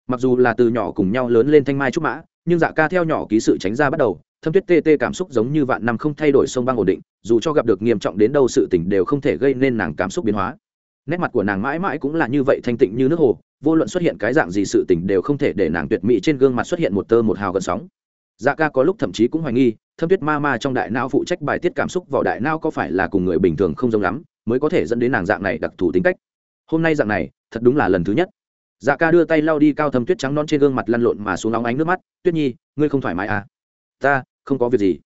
Mặc dù là từ nhỏ cùng nhau lớn lên thanh mai trúc mã, nhưng dạ ca theo nhỏ ký sự tránh ra bắt đầu, thâm tuyết tê tê cảm xúc giống như vạn năm không thay đổi sông băng ổn định, dù cho gặp được nghiêm trọng đến đâu sự tỉnh đều không thể gây nên nàng cảm xúc biến hóa. Nét mặt của nàng mãi mãi cũng là như vậy thanh tịnh như nước hồ, vô luận xuất hiện cái dạng gì sự tỉnh đều không thể để nàng tuyệt mỹ trên gương mặt xuất hiện một tơ một hào gần sóng. Dạ ca có lúc thậm chí cũng hoài nghi, thâm tuyết ma ma trong đại não phụ trách bài tiết cảm xúc vào đại não có phải là cùng người bình thường không giống lắm mới có thể dẫn đến nàng dạng này đặc thù tính cách. Hôm nay dạng này, thật đúng là lần thứ nhất. Dạ ca đưa tay lau đi cao thâm tuyết trắng non trên gương mặt lăn lộn mà xuống nóng ánh nước mắt, tuyết nhi, ngươi không thoải mái à? Ta, không có việc gì.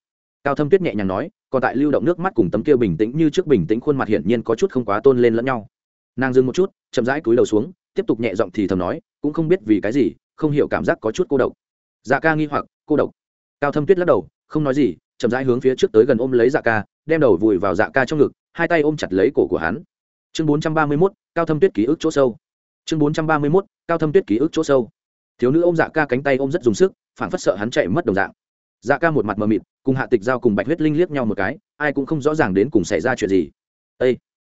Cao thâm tuyết nhẹ nhàng nói, còn tại lưu động nước mắt cùng tấm kia bình tĩnh như trước bình tĩnh khuôn mặt hiển nhiên có chút không quá tôn lên lẫn nhau. Nàng dừng một chút, chậm rãi cúi đầu xuống, tiếp tục nhẹ giọng thì thầm nói, cũng không biết vì cái gì, không hiểu cảm giác có chút cô độc. Dạ ca nghi hoặc, cô độc? Cao thâm tuyết lắc đầu, không nói gì. Chậm rãi hướng phía trước tới gần ôm lấy dạ ca, đem đầu vùi vào dạ ca trong ngực hai tay ôm chặt lấy cổ của hắn. Chương bốn trăm ba mươi mốt, cao thâm tuyết ký ức chỗ sâu. Chương bốn trăm ba mươi mốt, cao thâm tuyết ký ức chỗ sâu. Thiếu nữ ôm dạ ca cánh tay ôm rất dùng sức phản phất sợ hắn chạy mất đồng dạng. Dạ ca một mặt mờ mịt, cùng hạ tịch giao cùng bạch huyết linh liếc nhau một cái, ai cũng không rõ ràng đến cùng xảy ra chuyện gì. Â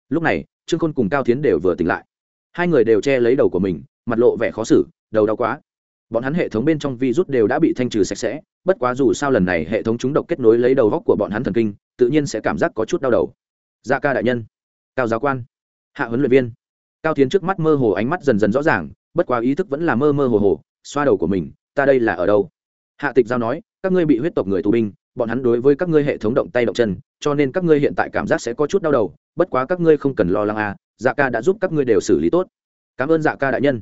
lúc này, trương khôn cùng cao tiến đều vừa tỉnh lại. Hai người đều che lấy đầu của mình, mặt lộ vẻ khó xử, đầu đau quá. Bọn hắn hệ thống bên trong virus đều đã bị thanh trừ sạch sẽ, bất quá dù sao lần này hệ thống chúng độc kết nối lấy đầu góc của bọn hắn thần kinh, tự nhiên sẽ cảm giác có chút đau đầu dạ ca đại nhân. Cao giáo quan. Hạ huấn luyện viên. Cao tiến trước mắt mơ hồ ánh mắt dần dần rõ ràng, bất quá ý thức vẫn là mơ mơ hồ hồ, xoa đầu của mình, ta đây là ở đâu? Hạ tịch giao nói, các ngươi bị huyết tộc người tù binh, bọn hắn đối với các ngươi hệ thống động tay động chân, cho nên các ngươi hiện tại cảm giác sẽ có chút đau đầu, bất quá các ngươi không cần lo lắng à dạ ca đã giúp các ngươi đều xử lý tốt. Cảm ơn dạ ca đại nhân.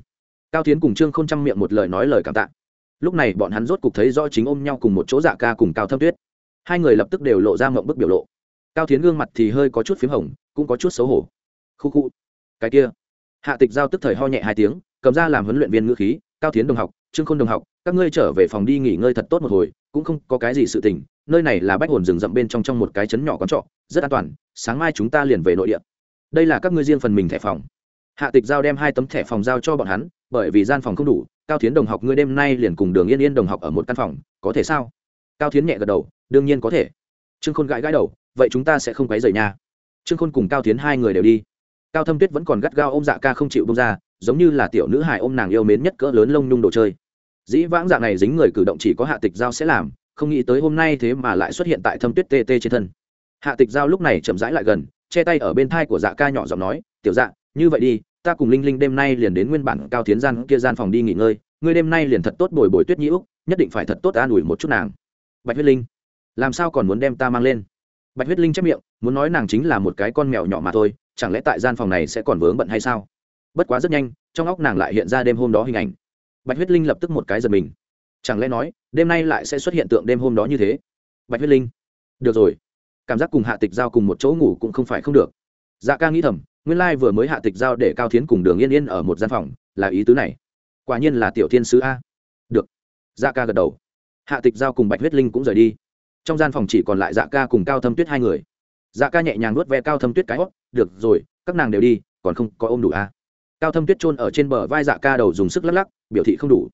Cao tiến cùng trương không chăm miệng một lời nói lời cảm tạ. Lúc này bọn hắn rốt cục thấy rõ chính ôm nhau cùng một chỗ dạ ca cùng cao thâm tuyết. Hai người lập tức đều lộ ra mộng bức biểu lộ cao tiến gương mặt thì hơi có chút p h í m hồng, cũng có chút xấu hổ. Khu khu. Cái kia. Hạ tịch giao tức thời ho nhẹ hai tiếng, cầm ra làm huấn luyện viên ngữ khí, cao tiến đồng học, trương khôn đồng học, các ngươi trở về phòng đi nghỉ ngơi thật tốt một hồi, cũng không có cái gì sự tình, nơi này là bách hồn rừng rậm bên trong trong một cái chấn nhỏ con trọ, rất an toàn, sáng mai chúng ta liền về nội địa. Đây là các ngươi riêng phần mình thẻ phòng. Hạ tịch giao đem hai tấm thẻ phòng giao cho bọn hắn, bởi vì gian phòng không đủ, cao tiến đồng học, ngươi đêm nay liền cùng đường yên yên đồng học ở một căn phòng, có thể sao? Cao tiến nhẹ gật đầu, đương nhiên có thể trương khôn gãi gãi đầu, vậy chúng ta sẽ không quấy rời nha. Trương khôn cùng cao tiến hai người đều đi. Cao thâm tuyết vẫn còn gắt gao ô m dạ ca không chịu bông ra, giống như là tiểu nữ hài ôm nàng yêu mến nhất cỡ lớn lông nhung đồ chơi. Dĩ vãng dạng này dính người cử động chỉ có hạ tịch giao sẽ làm, không nghĩ tới hôm nay thế mà lại xuất hiện tại thâm tuyết tê tê trên thân. Hạ tịch giao lúc này chậm rãi lại gần, che tay ở bên thai của dạ ca nhỏ giọng nói, tiểu dạ như vậy đi, ta cùng linh linh đêm nay liền đến nguyên bản cao tiến gian kia gian phòng đi nghỉ ngơi, ngươi đêm nay liền thật tốt bồi bồi tuyết nhĩ úc, nhất định phải thật tốt an ủi một chút nàng. Bạch huyết linh làm sao còn muốn đem ta mang lên? Bạch huyết linh chép miệng, muốn nói nàng chính là một cái con mèo nhỏ mà thôi, chẳng lẽ tại gian phòng này sẽ còn vướng bận hay sao? Bất quá rất nhanh, trong óc nàng lại hiện ra đêm hôm đó hình ảnh. Bạch huyết linh lập tức một cái giật mình. Chẳng lẽ nói, đêm nay lại sẽ xuất hiện tượng đêm hôm đó như thế? Bạch huyết linh, được rồi. Cảm giác cùng hạ tịch giao cùng một chỗ ngủ cũng không phải không được. Dạ ca nghĩ thầm, nguyên lai vừa mới hạ tịch giao để cao thiến cùng đường yên yên ở một gian phòng, là ý tứ này. Quả nhiên là tiểu thiên sứ a. Được. Dạ ca gật đầu. Hạ tịch giao cùng bạch huyết linh cũng rời đi trong gian phòng chỉ còn lại dạ ca cùng cao thâm tuyết hai người. Dạ ca nhẹ nhàng nuốt ve cao thâm tuyết cái hót, được rồi, các nàng đều đi, còn không có ôm đủ à? cao thâm tuyết trôn ở trên bờ vai dạ ca đầu dùng sức lắc lắc, biểu thị không đủ.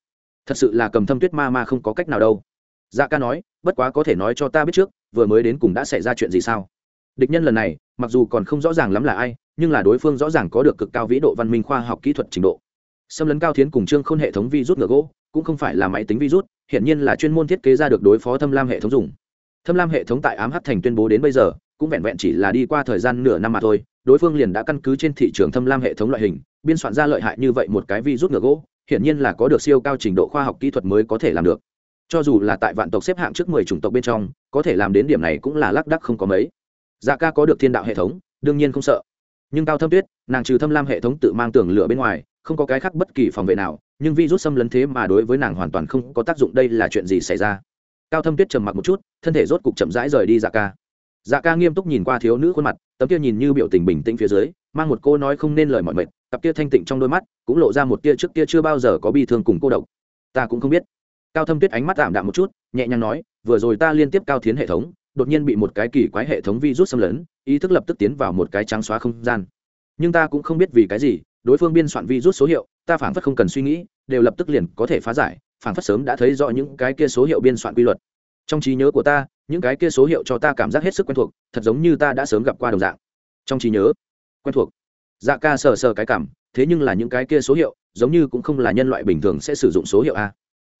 Thật sự là cầm thâm tuyết ma ma không có cách nào đâu. Dạ ca nói, bất quá có thể nói cho ta biết trước, vừa mới đến cùng đã xảy ra chuyện gì sao? Địch nhân lần này, mặc dù còn không rõ ràng lắm là ai, nhưng là đối phương rõ ràng có được cực cao vĩ độ văn minh khoa học kỹ thuật trình độ. Xâm lấn cao thiến cùng trương khôn hệ thống virus ngựa gỗ, cũng không phải là máy tính virus hiển nhiên là chuyên môn thiết kế ra được đối phó thâm lam hệ thống dùng thâm lam hệ thống tại ám hắt thành tuyên bố đến bây giờ, cũng vẹn vẹn chỉ là đi qua thời gian nửa năm mà thôi, đối phương liền đã căn cứ trên thị trường thâm lam hệ thống loại hình, biên soạn ra lợi hại như vậy một cái virus ngựa gỗ, hiển nhiên là có được siêu cao trình độ khoa học kỹ thuật mới có thể làm được. Cho dù là tại vạn tộc xếp hạng trước mười chủng tộc bên trong, có thể làm đến điểm này cũng là lác đắc không có mấy. Dạ ca có được thiên đạo hệ thống, đương nhiên không sợ. Nhưng cao thâm tuyết, nàng trừ thâm lam hệ thống tự mang tường lửa bên ngoài, không có cái khác bất kỳ phòng vệ nào, nhưng virus xâm lấn thế mà đối với nàng hoàn toàn không có tác dụng, đây là chuyện gì xảy ra? Cao thâm tuyết trầm mặc một chút, thân thể rốt cục chậm rãi rời đi dạ ca. Dạ ca nghiêm túc nhìn qua thiếu nữ khuôn mặt, tấm kia nhìn như biểu tình bình tĩnh phía dưới, mang một cô nói không nên lời mọi mệt, cặp kia thanh tịnh trong đôi mắt, cũng lộ ra một tia trước kia chưa bao giờ có bi thương cùng cô độc. Ta cũng không biết. Cao thâm tuyết ánh mắt tạm đạm một chút, nhẹ nhàng nói, vừa rồi ta liên tiếp cao thiến hệ thống, đột nhiên bị một cái kỳ quái hệ thống virus xâm lấn, ý thức lập tức tiến vào một cái trắng xóa không gian. Nhưng ta cũng không biết vì cái gì, đối phương biên soạn virus số hiệu, ta phản phất không cần suy nghĩ, đều lập tức liền có thể phá giải phảng phất sớm đã thấy rõ những cái kia số hiệu biên soạn quy luật. Trong trí nhớ của ta, những cái kia số hiệu cho ta cảm giác hết sức quen thuộc, thật giống như ta đã sớm gặp qua đồng dạng. Trong trí nhớ, quen thuộc. Dạ ca sờ sờ cái cảm, thế nhưng là những cái kia số hiệu, giống như cũng không là nhân loại bình thường sẽ sử dụng số hiệu a.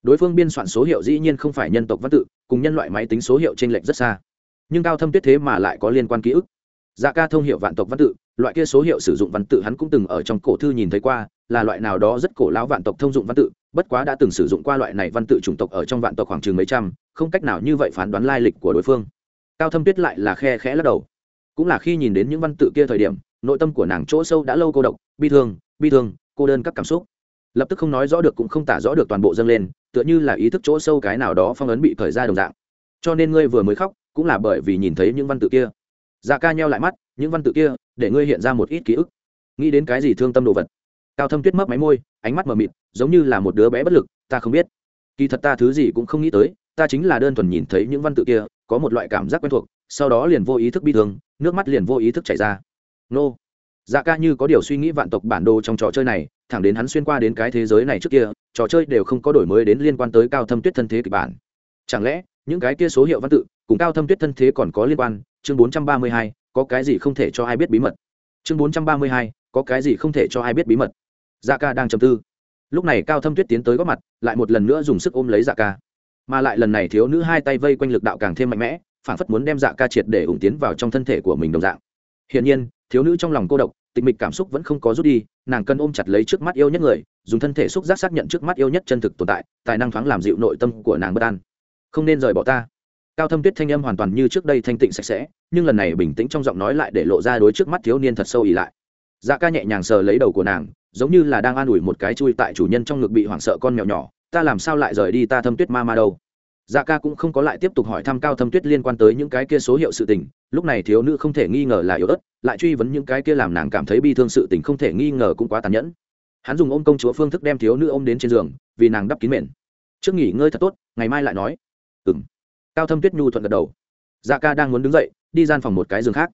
Đối phương biên soạn số hiệu dĩ nhiên không phải nhân tộc văn tự, cùng nhân loại máy tính số hiệu t r ê n lệch rất xa. Nhưng cao thâm tuyết thế mà lại có liên quan ký ức. Dạ ca thông hiệu vạn tộc văn tự, loại kia số hiệu sử dụng văn tự hắn cũng từng ở trong cổ thư nhìn thấy qua là loại nào đó rất cổ lão vạn tộc thông dụng văn tự, bất quá đã từng sử dụng qua loại này văn tự chủng tộc ở trong vạn tộc khoảng chừng mấy trăm, không cách nào như vậy phán đoán lai lịch của đối phương. Cao thâm tuyết lại là khe khẽ lắc đầu. Cũng là khi nhìn đến những văn tự kia thời điểm, nội tâm của nàng chỗ sâu đã lâu cô độc, bi thương bi thương, cô đơn các cảm xúc. Lập tức không nói rõ được cũng không tả rõ được toàn bộ dâng lên, tựa như là ý thức chỗ sâu cái nào đó phong ấn bị thời ra đồng dạng. Cho nên ngươi vừa mới khóc, cũng là bởi vì nhìn thấy những văn tự kia. Dạ ca nheo lại mắt, những văn tự kia, để ngươi hiện ra một ít ký ức. Nghĩ đến cái gì thương tâm đồ vật? Cao thâm tuyết mấp máy môi, ánh mắt mờ mịt, giống như là một đứa bé bất lực, ta không biết. Kỳ thật ta thứ gì cũng không nghĩ tới, ta chính là đơn thuần nhìn thấy những văn tự kia, có một loại cảm giác quen thuộc, sau đó liền vô ý thức bi thương, nước mắt liền vô ý thức chảy ra. Nô. Dạ ca như có điều suy nghĩ vạn tộc bản đồ trong trò chơi này, thẳng đến hắn xuyên qua đến cái thế giới này trước kia, trò chơi đều không có đổi mới đến liên quan tới cao thâm tuyết thân thế kịch bản. Chẳng lẽ, những cái kia số hiệu văn tự, cùng cao thâm tuyết thân thế còn có liên quan? Chương bốn trăm ba mươi hai, có cái gì không thể cho ai biết bí mật? Chương bốn trăm ba mươi hai, có cái gì không thể cho ai biết bí mật? Dạ ca đang trầm tư. Lúc này cao thâm tuyết tiến tới góp mặt, lại một lần nữa dùng sức ôm lấy dạ ca. Mà lại lần này thiếu nữ hai tay vây quanh lực đạo càng thêm mạnh mẽ phản phất muốn đem dạ ca triệt để ủng tiến vào trong thân thể của mình đồng dạng. Hiển nhiên, thiếu nữ trong lòng cô độc, tịch mịch cảm xúc vẫn không có rút đi, nàng cần ôm chặt lấy trước mắt yêu nhất người, dùng thân thể xúc giác xác nhận trước mắt yêu nhất chân thực tồn tại, tài năng thoáng làm dịu nội tâm của nàng bất an. Không nên rời bỏ ta. Cao thâm tuyết thanh âm hoàn toàn như trước đây thanh tịnh sạch sẽ, nhưng lần này bình tĩnh trong giọng nói lại để lộ ra đối trước mắt thiếu niên thật sâu ỉ lại. Dạ ca nhẹ nhàng sờ lấy đầu của nàng giống như là đang an ủi một cái chui tại chủ nhân trong ngực bị hoảng sợ con mèo nhỏ, ta làm sao lại rời đi ta thâm tuyết ma ma đâu? Dạ ca cũng không có lại tiếp tục hỏi thăm cao thâm tuyết liên quan tới những cái kia số hiệu sự tình, lúc này thiếu nữ không thể nghi ngờ là yếu ớt, lại truy vấn những cái kia làm nàng cảm thấy bi thương sự tình không thể nghi ngờ cũng quá tàn nhẫn. Hắn dùng ôm công chúa phương thức đem thiếu nữ ôm đến trên giường, vì nàng đắp kín mền. Trước nghỉ ngơi thật tốt, ngày mai lại nói. Ừng cao thâm tuyết nhu thuận gật đầu. Dạ ca đang muốn đứng dậy, đi gian phòng một cái giường khác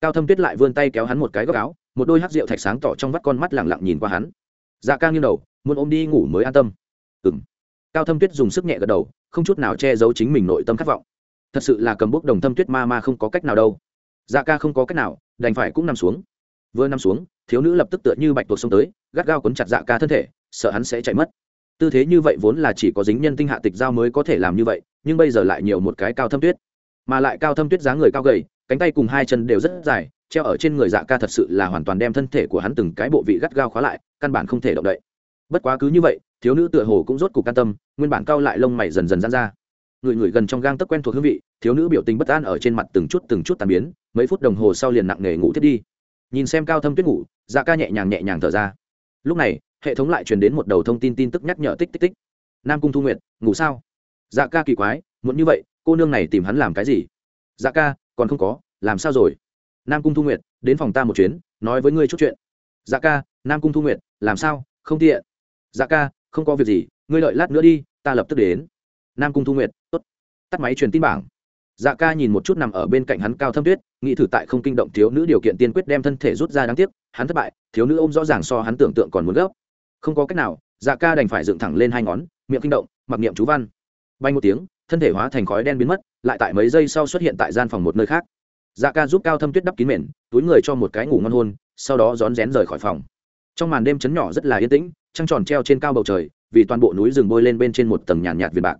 cao thâm tuyết lại vươn tay kéo hắn một cái góc áo, một đôi hát rượu thạch sáng tỏ trong vắt con mắt lẳng lặng nhìn qua hắn. Dạ ca nghiêng đầu, muốn ôm đi ngủ mới an tâm. Ừng cao thâm tuyết dùng sức nhẹ gật đầu, không chút nào che giấu chính mình nội tâm khát vọng. Thật sự là cầm bốc đồng thâm tuyết ma ma không có cách nào đâu. Dạ ca không có cách nào, đành phải cũng nằm xuống. Vừa nằm xuống, thiếu nữ lập tức tựa như bạch tuộc xông tới, gắt gao quấn chặt dạ ca thân thể, sợ hắn sẽ chạy mất. Tư thế như vậy vốn là chỉ có dính nhân tinh hạ tịch giao mới có thể làm như vậy, nhưng bây giờ lại nhiều một cái cao thâm tuyết. Mà lại cao thâm tuyết dáng người cao gầy cánh tay cùng hai chân đều rất dài, treo ở trên người dạ ca thật sự là hoàn toàn đem thân thể của hắn từng cái bộ vị gắt gao khóa lại, căn bản không thể động đậy. Bất quá cứ như vậy, thiếu nữ tựa hồ cũng rốt cục can tâm, nguyên bản cao lại lông mày dần dần dán ra. Người người gần trong gang tấc quen thuộc hương vị, thiếu nữ biểu tình bất an ở trên mặt từng chút từng chút tàn biến, mấy phút đồng hồ sau liền nặng nề ngủ thiết đi. Nhìn xem cao thâm tuyết ngủ dạ ca nhẹ nhàng nhẹ nhàng thở ra. Lúc này, hệ thống lại truyền đến một đầu thông tin tin tức nhắc nhở tích tích tích. Nam cung thu nguyện ngủ sao? Dạ ca kỳ quái, muốn như vậy, cô nương này tìm hắn làm cái gì? Dạ ca còn không có làm sao rồi? Nam cung thu Nguyệt, đến phòng ta một chuyến nói với ngươi chút chuyện. Dạ ca nam cung thu Nguyệt, làm sao? Không tiện. Dạ ca không có việc gì ngươi lợi lát nữa đi ta lập tức đến. Nam cung thu nguyệt tốt. Tắt máy truyền tin bảng. Dạ ca nhìn một chút nằm ở bên cạnh hắn cao thâm tuyết nghĩ thử tại không kinh động thiếu nữ điều kiện tiên quyết đem thân thể rút ra đáng tiếc hắn thất bại thiếu nữ ôm rõ ràng so hắn tưởng tượng còn muốn gấp. Không có cách nào dạ ca đành phải dựng thẳng lên hai ngón miệng kinh động mặc niệm chú văn. Bay một tiếng thân thể hóa thành khói đen biến mất lại tại mấy giây sau xuất hiện tại gian phòng một nơi khác. Dạ ca giúp cao thâm tuyết đắp kín mền túi người cho một cái ngủ ngon hôn sau đó rón rén rời khỏi phòng. Trong màn đêm chấn nhỏ rất là yên tĩnh trăng tròn treo trên cao bầu trời vì toàn bộ núi rừng bôi lên bên trên một tầng nhàn nhạt, nhạt viền bạc.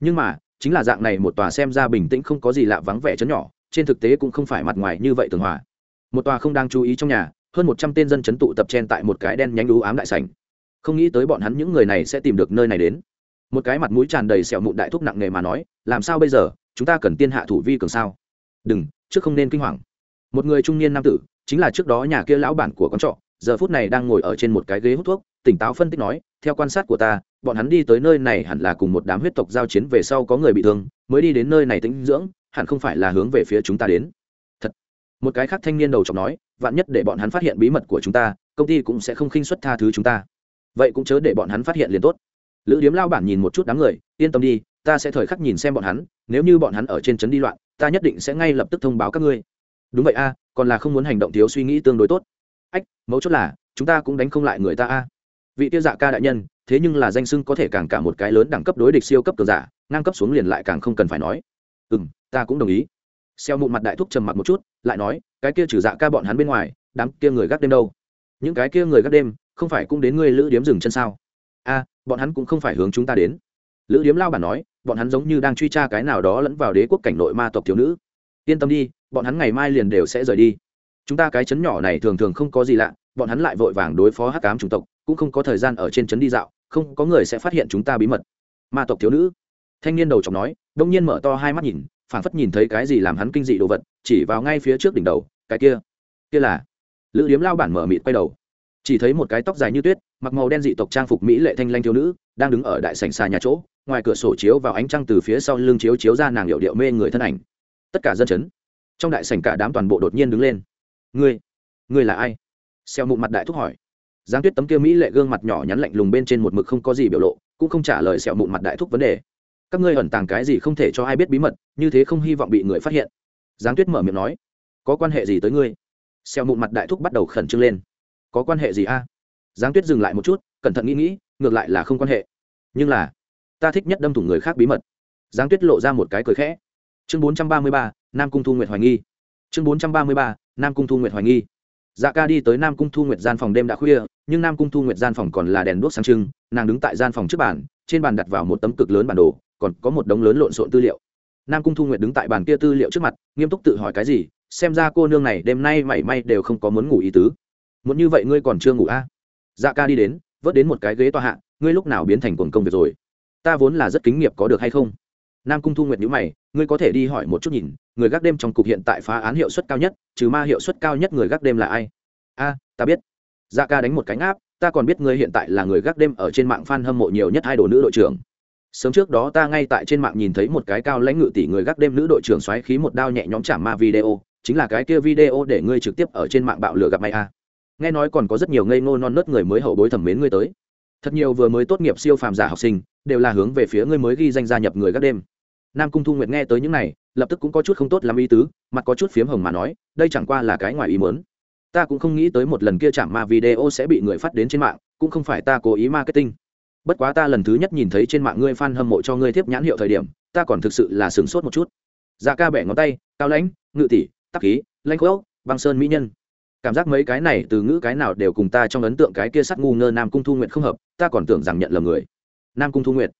Nhưng mà chính là dạng này một tòa xem ra bình tĩnh không có gì lạ vắng vẻ chấn nhỏ trên thực tế cũng không phải mặt ngoài như vậy tường hòa. Một tòa không đang chú ý trong nhà hơn một trăm tên dân chấn tụ tập trên tại một cái đen nhánh đú ám đại sảnh. Không nghĩ tới bọn hắn những người này sẽ tìm được nơi này đến. Một cái mặt mũi tràn đầy sẹo mụn đại thúc nặng nề mà nói làm sao bây giờ? Chúng ta cần tiên hạ thủ vi cường sao? Đừng, trước không nên kinh hoàng. Một người trung niên nam tử, chính là trước đó nhà kia lão bản của con trọ, giờ phút này đang ngồi ở trên một cái ghế hút thuốc, tỉnh táo phân tích nói, theo quan sát của ta, bọn hắn đi tới nơi này hẳn là cùng một đám huyết tộc giao chiến về sau có người bị thương, mới đi đến nơi này tĩnh dưỡng, hẳn không phải là hướng về phía chúng ta đến. Thật. Một cái khác thanh niên đầu chọc nói, vạn nhất để bọn hắn phát hiện bí mật của chúng ta, công ty cũng sẽ không khinh xuất tha thứ chúng ta. Vậy cũng chớ để bọn hắn phát hiện liền tốt. Lữ điếm lao bản nhìn một chút đám người, yên tâm đi ta sẽ thời khắc nhìn xem bọn hắn, nếu như bọn hắn ở trên trấn đi loạn, ta nhất định sẽ ngay lập tức thông báo các ngươi. Đúng vậy a, còn là không muốn hành động thiếu suy nghĩ tương đối tốt. Ách, mấu chốt là, chúng ta cũng đánh không lại người ta a. Vị tiêu dạ ca đại nhân, thế nhưng là danh sưng có thể càng cả một cái lớn đẳng cấp đối địch siêu cấp cường giả, ngang cấp xuống liền lại càng không cần phải nói. Ừ m ta cũng đồng ý. Xeo mụn mặt đại thúc trầm mặt một chút, lại nói, cái kia trừ dạ ca bọn hắn bên ngoài, đám kia người gác đêm đâu? Những cái kia người gác đêm, không phải cũng đến ngươi lữ điếm dừng chân sao? A, bọn hắn cũng không phải hướng chúng ta đến lữ điếm lao bản nói, bọn hắn giống như đang truy tra cái nào đó lẫn vào đế quốc cảnh nội ma tộc thiếu nữ. Yên tâm đi, bọn hắn ngày mai liền đều sẽ rời đi. Chúng ta cái chấn nhỏ này thường thường không có gì lạ, bọn hắn lại vội vàng đối phó hắc cám chủng tộc, cũng không có thời gian ở trên chấn đi dạo, không có người sẽ phát hiện chúng ta bí mật. Ma tộc thiếu nữ. Thanh niên đầu chọc nói, đông nhiên mở to hai mắt nhìn, phảng phất nhìn thấy cái gì làm hắn kinh dị đồ vật, chỉ vào ngay phía trước đỉnh đầu, cái kia kia là. Lữ điếm lao bản mở mịt quay đầu. Chỉ thấy một cái tóc dài như tuyết, mặc màu đen dị tộc trang phục mỹ lệ thanh lanh thiếu nữ đang đứng ở đại sảnh xa nhà chỗ, ngoài cửa sổ chiếu vào ánh trăng từ phía sau lưng chiếu chiếu ra nàng hiệu điệu mê người thân ảnh. Tất cả dân chấn, trong đại sảnh cả đám toàn bộ đột nhiên đứng lên. Ngươi ngươi là ai? Xeo mụn mặt đại thúc hỏi. Giáng tuyết tấm kia mỹ lệ gương mặt nhỏ nhắn lạnh lùng bên trên một mực không có gì biểu lộ, cũng không trả lời sẹo mụn mặt đại thúc vấn đề. Các ngươi ẩn tàng cái gì không thể cho ai biết bí mật, như thế không hy vọng bị người phát hiện. Giáng tuyết mở miệng nói. Có quan hệ gì tới ngươi? Xeo mụn mặt đại thúc bắt đầu khẩn trương lên. Có quan hệ gì a? Giáng tuyết dừng lại một chút, cẩn thận nghĩ nghĩ ngược lại là không quan hệ. Nhưng là, ta thích nhất đâm thủng người khác bí mật. Giáng tuyết lộ ra một cái cười khẽ. Chương bốn trăm ba mươi ba, nam cung thu nguyệt hoài nghi. Chương bốn trăm ba mươi ba, nam cung thu nguyệt hoài nghi. Dạ ca đi tới nam cung thu nguyệt gian phòng đêm đã khuya, nhưng nam cung thu nguyệt gian phòng còn là đèn đuốc sáng trưng, nàng đứng tại gian phòng trước bàn, trên bàn đặt vào một tấm cực lớn bản đồ, còn có một đống lớn lộn xộn tư liệu. Nam cung thu nguyệt đứng tại bàn kia tư liệu trước mặt, nghiêm túc tự hỏi cái gì, xem ra cô nương này đêm nay mảy may đều không có muốn ngủ ý tứ. Muốn như vậy ngươi còn chưa ngủ a à? dạ ca đi đến vớt đến một cái ghế tòa hạ, ngươi lúc nào biến thành quần công việc rồi? Ta vốn là rất kính nghiệp có được hay không? Nam cung thu nguyệt nhữ mày, ngươi có thể đi hỏi một chút nhìn, người gác đêm trong cục hiện tại phá án hiệu suất cao nhất, trừ ma hiệu suất cao nhất người gác đêm là ai? A, ta biết. Dạ ca đánh một cánh áp ta còn biết ngươi hiện tại là người gác đêm ở trên mạng f a n hâm mộ nhiều nhất hai đồ nữ đội trưởng. Sớm trước đó ta ngay tại trên mạng nhìn thấy một cái cao lãnh ngự tỷ người gác đêm nữ đội trưởng xoáy khí một đao nhẹ nhõm chả ma video, chính là cái kia video để ngươi trực tiếp ở trên mạng bạo lửa gặp may a nghe nói còn có rất nhiều ngây ngô non nớt người mới hậu bối thẩm mến ngươi tới. Thật nhiều vừa mới tốt nghiệp siêu phàm giả học sinh, đều là hướng về phía ngươi mới ghi danh gia nhập người các đêm. Nam cung thu nguyệt nghe tới những này, lập tức cũng có chút không tốt làm ý tứ, mặt có chút phiếm hồng mà nói, đây chẳng qua là cái ngoài ý mớn ta cũng không nghĩ tới một lần kia chạm ma video sẽ bị người phát đến trên mạng, cũng không phải ta cố ý marketing. Bất quá ta lần thứ nhất nhìn thấy trên mạng ngươi fan hâm mộ cho ngươi tiếp nhãn hiệu thời điểm, ta còn thực sự là sửng sốt một chút. Dạ ca bẻ ngón tay, cao lãnh, ngự tỷ, tắc khí lanh khốc, băng sơn mỹ nhân cảm giác mấy cái này từ ngữ cái nào đều cùng ta trong ấn tượng cái kia sắc ngu ngơ nam cung thu nguyện không hợp, ta còn tưởng rằng nhận lầm người. Nam cung thu nguyện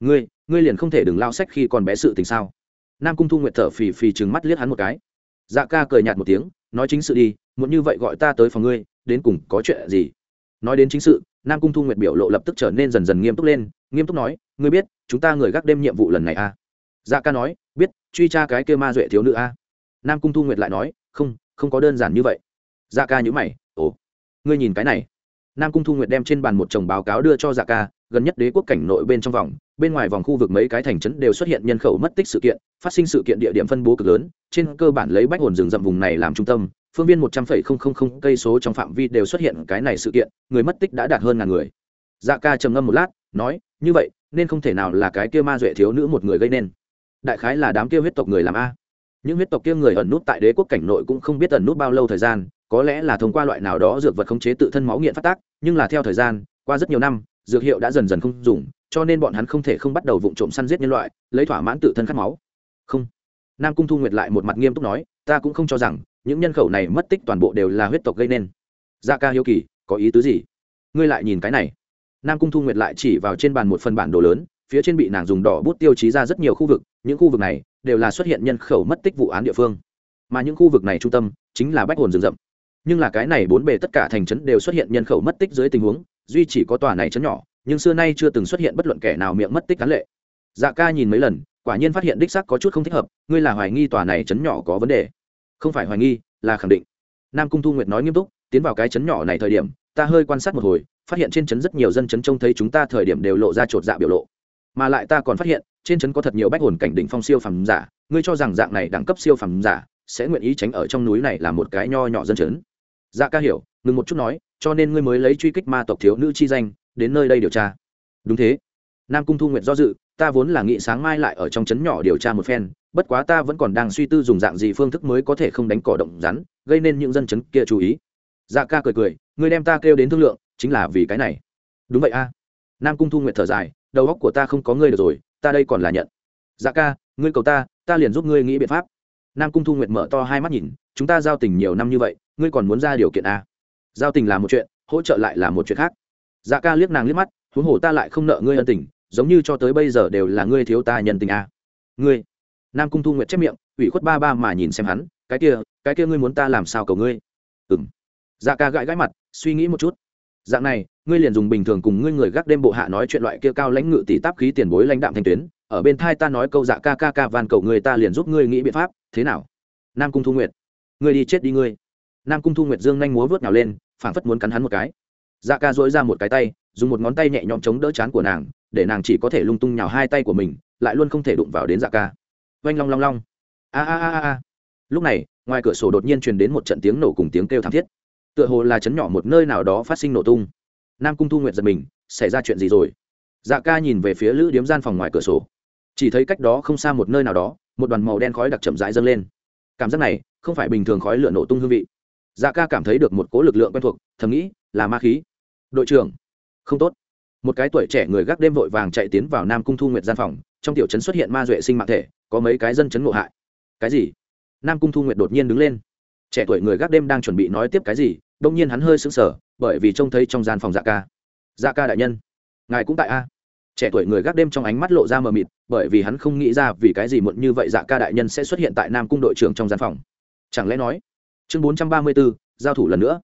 ngươi ngươi liền không thể đừng lao sách khi còn bé sự tình sao? Nam cung thu nguyện thở phì phì trừng mắt liếc hắn một cái. Dạ ca cười nhạt một tiếng, nói chính sự đi, muốn như vậy gọi ta tới phòng ngươi, đến cùng có chuyện gì? Nói đến chính sự, nam cung thu nguyệt biểu lộ lập tức trở nên dần dần nghiêm túc lên, nghiêm túc nói, ngươi biết, chúng ta người gác đêm nhiệm vụ lần này à? dạ ca nói, biết, truy tra cái kia ma duệ thiếu nữ à? nam cung thu nguyệt lại nói, không không có đơn giản như vậy dạ ca nhữ mày, ồ, ngươi nhìn cái này. Nam cung thu nguyệt đem trên bàn một chồng báo cáo đưa cho dạ ca, gần nhất đế quốc cảnh nội bên trong vòng, bên ngoài vòng khu vực mấy cái thành trấn đều xuất hiện nhân khẩu mất tích sự kiện, phát sinh sự kiện địa điểm phân bố cực lớn, trên cơ bản lấy bách hồn rừng rậm vùng này làm trung tâm, phương viên một trăm linh không không không cây số trong phạm vi đều xuất hiện cái này sự kiện, người mất tích đã đạt hơn ngàn người. Dạ ca trầm ngâm một lát, nói, như vậy, nên không thể nào là cái kia ma duệ thiếu nữ một người gây nên. Đại khái là đám kia huyết tộc người làm a. Những huyết tộc kia người ẩn nút tại đế quốc cảnh nội cũng không biết ẩn nút bao lâu thời gian có lẽ là thông qua loại nào đó dược vật khống chế tự thân máu nghiện phát tác, nhưng là theo thời gian, qua rất nhiều năm, dược hiệu đã dần dần không dùng, cho nên bọn hắn không thể không bắt đầu vụ trộm săn giết nhân loại, lấy thỏa mãn tự thân khát máu. Không. Nam cung thu nguyệt lại một mặt nghiêm túc nói, ta cũng không cho rằng, những nhân khẩu này mất tích toàn bộ đều là huyết tộc gây nên. Dạ ca hiếu kỳ, có ý tứ gì? Ngươi lại nhìn cái này. Nam cung thu nguyệt lại chỉ vào trên bàn một phần bản đồ lớn, phía trên bị nàng dùng đỏ bút tiêu chí ra rất nhiều khu vực, những khu vực này đều là xuất hiện nhân khẩu mất tích vụ án địa phương. Mà những khu vực này trung tâm chính là bách hồn rừng rậm nhưng là cái này bốn bề tất cả thành trấn đều xuất hiện nhân khẩu mất tích dưới tình huống, duy chỉ có tòa này trấn nhỏ, nhưng xưa nay chưa từng xuất hiện bất luận kẻ nào miệng mất tích cán lệ. Dạ ca nhìn mấy lần, quả nhiên phát hiện đích sắc có chút không thích hợp, ngươi là hoài nghi tòa này trấn nhỏ có vấn đề. Không phải hoài nghi, là khẳng định. Nam cung thu nguyệt nói nghiêm túc, tiến vào cái trấn nhỏ này thời điểm, ta hơi quan sát một hồi, phát hiện trên trấn rất nhiều dân trấn trông thấy chúng ta thời điểm đều lộ ra chột dạ biểu lộ. Mà lại ta còn phát hiện, trên trấn có thật nhiều bách hồn cảnh đỉnh phong siêu phẩm giả, ngươi cho rằng dạng này đẳng cấp siêu phẩm giả sẽ nguyện ý tránh ở trong núi này là một cái nho nhỏ dân trấn dạ ca hiểu, ngừng một chút nói, cho nên ngươi mới lấy truy kích ma tộc thiếu nữ chi danh, đến nơi đây điều tra. Đúng thế. Nam cung thu nguyện do dự, ta vốn là nghĩ sáng mai lại ở trong trấn nhỏ điều tra một phen, bất quá ta vẫn còn đang suy tư dùng dạng gì phương thức mới có thể không đánh cỏ động rắn, gây nên những dân chấn kia chú ý. Dạ ca cười cười, ngươi đem ta kêu đến thương lượng, chính là vì cái này. Đúng vậy a. Nam cung thu nguyệt thở dài, đầu óc của ta không có ngươi được rồi, ta đây còn là nhận. Dạ ca, ngươi cầu ta ta liền giúp ngươi nghĩ biện pháp. Nam cung thu nguyệt mở to hai mắt nhìn, chúng ta giao tình nhiều năm như vậy ngươi còn muốn ra điều kiện à? giao tình là một chuyện, hỗ trợ lại là một chuyện khác. Dạ ca liếc nàng liếc mắt, huống hồ ta lại không nợ ngươi ân tình, giống như cho tới bây giờ đều là ngươi thiếu ta nhân tình à. ngươi, nam cung thu nguyệt chép miệng, ủy khuất ba ba mà nhìn xem hắn, cái kia cái kia ngươi muốn ta làm sao cầu ngươi? Ừng dạ ca gãi gãi mặt, suy nghĩ một chút. Dạng này, ngươi liền dùng bình thường cùng ngươi người gác đêm bộ hạ nói chuyện loại kia cao lãnh ngự tỷ táp khí tiền bối lãnh đạm thanh tuyến, ở bên thai ta nói câu dạ ca ca ca van cầu người ta liền giúp ngươi nghĩ biện pháp, thế nào? Nam cung thu nguyệt, ngươi đi chết đi ngươi nam cung thu nguyệt dương nhanh múa vớt nào lên, phảng phất muốn cắn hắn một cái. Dạ ca dỗi ra một cái tay, dùng một ngón tay nhẹ nhõm chống đỡ chán của nàng, để nàng chỉ có thể lung tung nhào hai tay của mình, lại luôn không thể đụng vào đến dạ ca. Oanh long long long. A a a a. Lúc này, ngoài cửa sổ đột nhiên truyền đến một trận tiếng nổ cùng tiếng kêu thảm thiết. Tựa hồ là chấn nhỏ một nơi nào đó phát sinh nổ tung. Nam cung thu nguyệt giật mình, xảy ra chuyện gì rồi? Dạ ca nhìn về phía lữ điếm gian phòng ngoài cửa sổ. Chỉ thấy cách đó không xa một nơi nào đó, một đoàn màu đen khói đặc chậm rãi dâng lên. Cảm giác này, không phải bình thường khói lửa nổ tung hương vị dạ ca cảm thấy được một cố lực lượng quen thuộc, thầm nghĩ, là ma khí. Đội trưởng, không tốt. Một cái tuổi trẻ người gác đêm vội vàng chạy tiến vào nam cung thu nguyệt gian phòng, trong tiểu trấn xuất hiện ma duệ sinh mạng thể, có mấy cái dân chấn ngộ hại. Cái gì? Nam cung thu nguyệt đột nhiên đứng lên. Trẻ tuổi người gác đêm đang chuẩn bị nói tiếp cái gì, đông nhiên hắn hơi sững sờ, bởi vì trông thấy trong gian phòng dạ ca. Dạ ca đại nhân, ngài cũng tại a? Trẻ tuổi người gác đêm trong ánh mắt lộ ra mờ mịt, bởi vì hắn không nghĩ ra vì cái gì muộn như vậy dạ ca đại nhân sẽ xuất hiện tại nam cung đội trưởng trong gian phòng. Chẳng lẽ nói chương bốn trăm ba mươi 434, giao thủ lần nữa.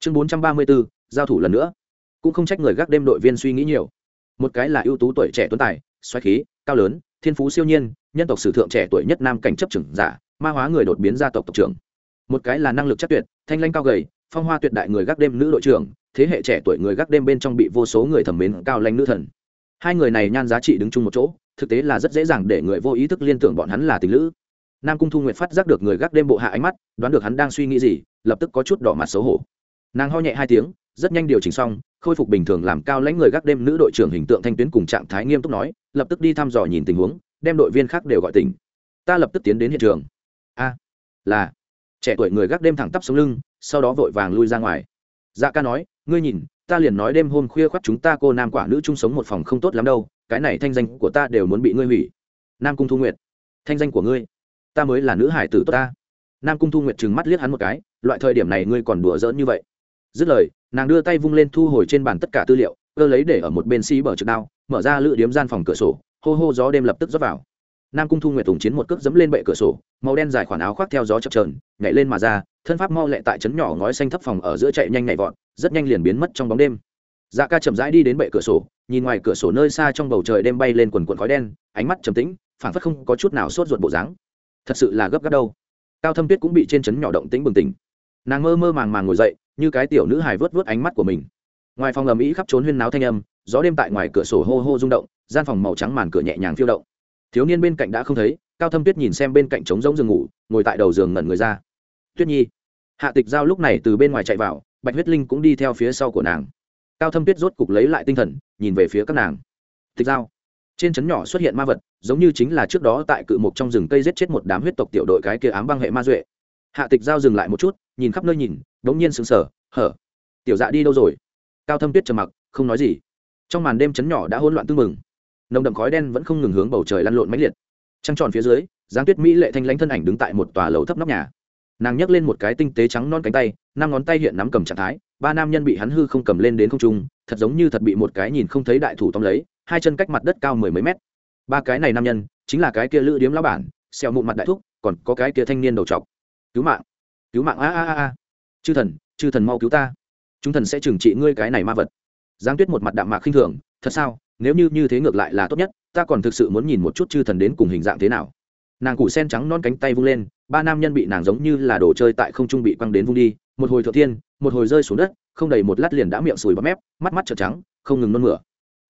Chương bốn trăm ba mươi 434, giao thủ lần nữa. Cũng không trách người gác đêm đội viên suy nghĩ nhiều. Một cái là ưu tú tuổi trẻ tuấn tài xoáy khí cao lớn thiên phú siêu nhiên nhân tộc sử thượng trẻ tuổi nhất nam cảnh chấp trưởng giả ma hóa người đột biến gia tộc tộc trưởng. Một cái là năng lực chắc tuyệt thanh lanh cao gầy phong hoa tuyệt đại người gác đêm nữ đội trưởng thế hệ trẻ tuổi người gác đêm bên trong bị vô số người thẩm mến cao lanh nữ thần. Hai người này nhan giá trị đứng chung một chỗ thực tế là rất dễ dàng để người vô ý thức liên tưởng bọn hắn là tình lữ nam cung thu nguyệt phát giác được người gác đêm bộ hạ ánh mắt, đoán được hắn đang suy nghĩ gì, lập tức có chút đỏ mặt xấu hổ. Nàng ho nhẹ hai tiếng, rất nhanh điều chỉnh xong, khôi phục bình thường làm cao lãnh người gác đêm nữ đội trưởng hình tượng thanh tuyến cùng trạng thái nghiêm túc nói, lập tức đi thăm dò nhìn tình huống, đem đội viên khác đều gọi tỉnh. Ta lập tức tiến đến hiện trường. A, là. Trẻ tuổi người gác đêm thẳng tắp sống lưng, sau đó vội vàng lui ra ngoài. Dạ ca nói, ngươi nhìn, ta liền nói đêm hôm khuya khoắt chúng ta cô nam quả nữ chung sống một phòng không tốt lắm đâu, cái này thanh danh của ta đều muốn bị ngươi hủy. Nam cung thu nguyệt, thanh danh của ngươi ta mới là nữ hải tử tốt ta. Nam cung thu nguyệt trừng mắt liếc hắn một cái, loại thời điểm này ngươi còn đùa giỡn như vậy. Dứt lời, nàng đưa tay vung lên thu hồi trên bàn tất cả tư liệu, cơ lấy để ở một bên xi bờ trực đao, mở ra lựa điếm gian phòng cửa sổ, hô hô gió đêm lập tức rót vào. Nam cung thu nguyệt tùng chiến một cước dẫm lên bệ cửa sổ, màu đen dài khoản áo khoác theo gió chập trờn nhảy lên mà ra, thân pháp mau lẹ tại trấn nhỏ ngói xanh thấp phòng ở giữa chạy nhanh nhảy vọt, rất nhanh liền biến mất trong bóng đêm. Dạ ca chậm rãi đi đến bệ cửa sổ, nhìn ngoài cửa sổ nơi xa trong bầu trời đêm bay lên quần quần khói đen, ánh mắt trầm tĩnh, phảng phất không có chút nào sốt ruột bộ dáng thật sự là gấp gáp đâu. Cao thâm tuyết cũng bị trên trấn nhỏ động tĩnh bừng tỉnh. Nàng mơ mơ màng màng ngồi dậy, như cái tiểu nữ hài vớt vớt ánh mắt của mình. Ngoài phòng ầm ĩ khắp trốn huyên náo thanh âm, gió đêm tại ngoài cửa sổ hô hô rung động, gian phòng màu trắng màn cửa nhẹ nhàng phiêu động. Thiếu niên bên cạnh đã không thấy, cao thâm tuyết nhìn xem bên cạnh trống rỗng giường ngủ, ngồi tại đầu giường ngẩn người ra. Tuyết nhi. Hạ tịch giao lúc này từ bên ngoài chạy vào, bạch huyết linh cũng đi theo phía sau của nàng. Cao thâm tuyết rốt cục lấy lại tinh thần, nhìn về phía các nàng. Tịch giao trên trấn nhỏ xuất hiện ma vật, giống như chính là trước đó tại cự mục trong rừng cây giết chết một đám huyết tộc tiểu đội cái kia ám băng hệ ma duệ. Hạ tịch giao dừng lại một chút, nhìn khắp nơi nhìn đ ố n g nhiên sững sờ, hở, tiểu dạ đi đâu rồi? Cao thâm tuyết trầm mặc, không nói gì. Trong màn đêm trấn nhỏ đã hỗn loạn tưng mừng nồng đậm khói đen vẫn không ngừng hướng bầu trời lăn lộn máy liệt. Trăng tròn phía dưới giáng tuyết mỹ lệ thanh lãnh thân ảnh đứng tại một tòa lầu thấp nóc nhà. Nàng nhấc lên một cái tinh tế trắng non cánh tay, năm ngón tay hiện nắm cầm trạng thái ba nam nhân bị hắn hư không cầm lên đến không trung, thật giống như thật bị một cái nhìn không thấy đại thủ tóm lấy, hai chân cách mặt đất cao mười mấy mét. Ba cái này nam nhân, chính là cái kia lữ điếm lão bản xẹo mụn mặt đại thúc, còn có cái kia thanh niên đầu trọc. Cứu mạng cứu mạng, a a a a. Chư thần chư thần mau cứu ta. Chúng thần sẽ trừng trị ngươi cái này ma vật. Giáng tuyết một mặt đạm mạc khinh thường, thật sao, nếu như như thế ngược lại là tốt nhất, ta còn thực sự muốn nhìn một chút chư thần đến cùng hình dạng thế nào. Nàng củ sen trắng non cánh tay vung lên, ba nam nhân bị nàng giống như là đồ chơi tại không trung bị quăng đến vung đi một hồi thượng thiên một hồi rơi xuống đất, không đầy một lát liền đã miệng sùi bắp mép, mắt mắt trợn trắng, không ngừng nôn mửa.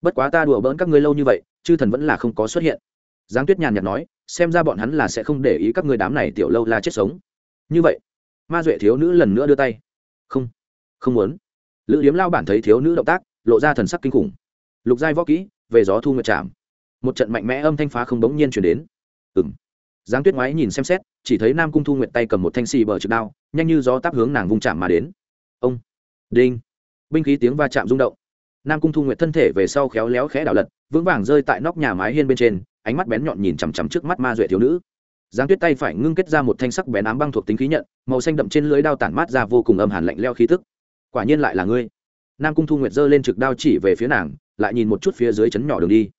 Bất quá ta đùa bỡn các ngươi lâu như vậy, chư thần vẫn là không có xuất hiện. Giáng tuyết nhàn nhạt nói, xem ra bọn hắn là sẽ không để ý các ngươi đám này tiểu lâu la chết sống. Như vậy, ma duệ thiếu nữ lần nữa đưa tay. Không không muốn. Lữ điếm lao bản thấy thiếu nữ động tác, lộ ra thần sắc kinh khủng. Lục giai võ kỹ, về gió thu nguyệt chạm một trận mạnh mẽ âm thanh phá không bỗng nhiên chuyển đến. Ừng giáng tuyết ngoái nhìn xem xét, chỉ thấy nam cung thu nguyệt tay cầm một thanh xì bờ trực đao nhanh như gió táp hướng nàng vung chạm mà đến. Ông, đinh. Binh khí tiếng va chạm rung động. Nam cung thu nguyệt thân thể về sau khéo léo khẽ đảo lật, vững vàng rơi tại nóc nhà mái hiên bên trên, ánh mắt bén nhọn nhìn chằm chằm trước mắt ma duệ thiếu nữ. Giáng tuyết tay phải ngưng kết ra một thanh sắc bén ám băng thuộc tính khí nhận, màu xanh đậm trên lưới đao tản mát ra vô cùng âm hàn lạnh leo khí tức. Quả nhiên lại là ngươi. Nam cung thu nguyệt giơ lên trực đao chỉ về phía nàng, lại nhìn một chút phía dưới chấn nhỏ đường đi.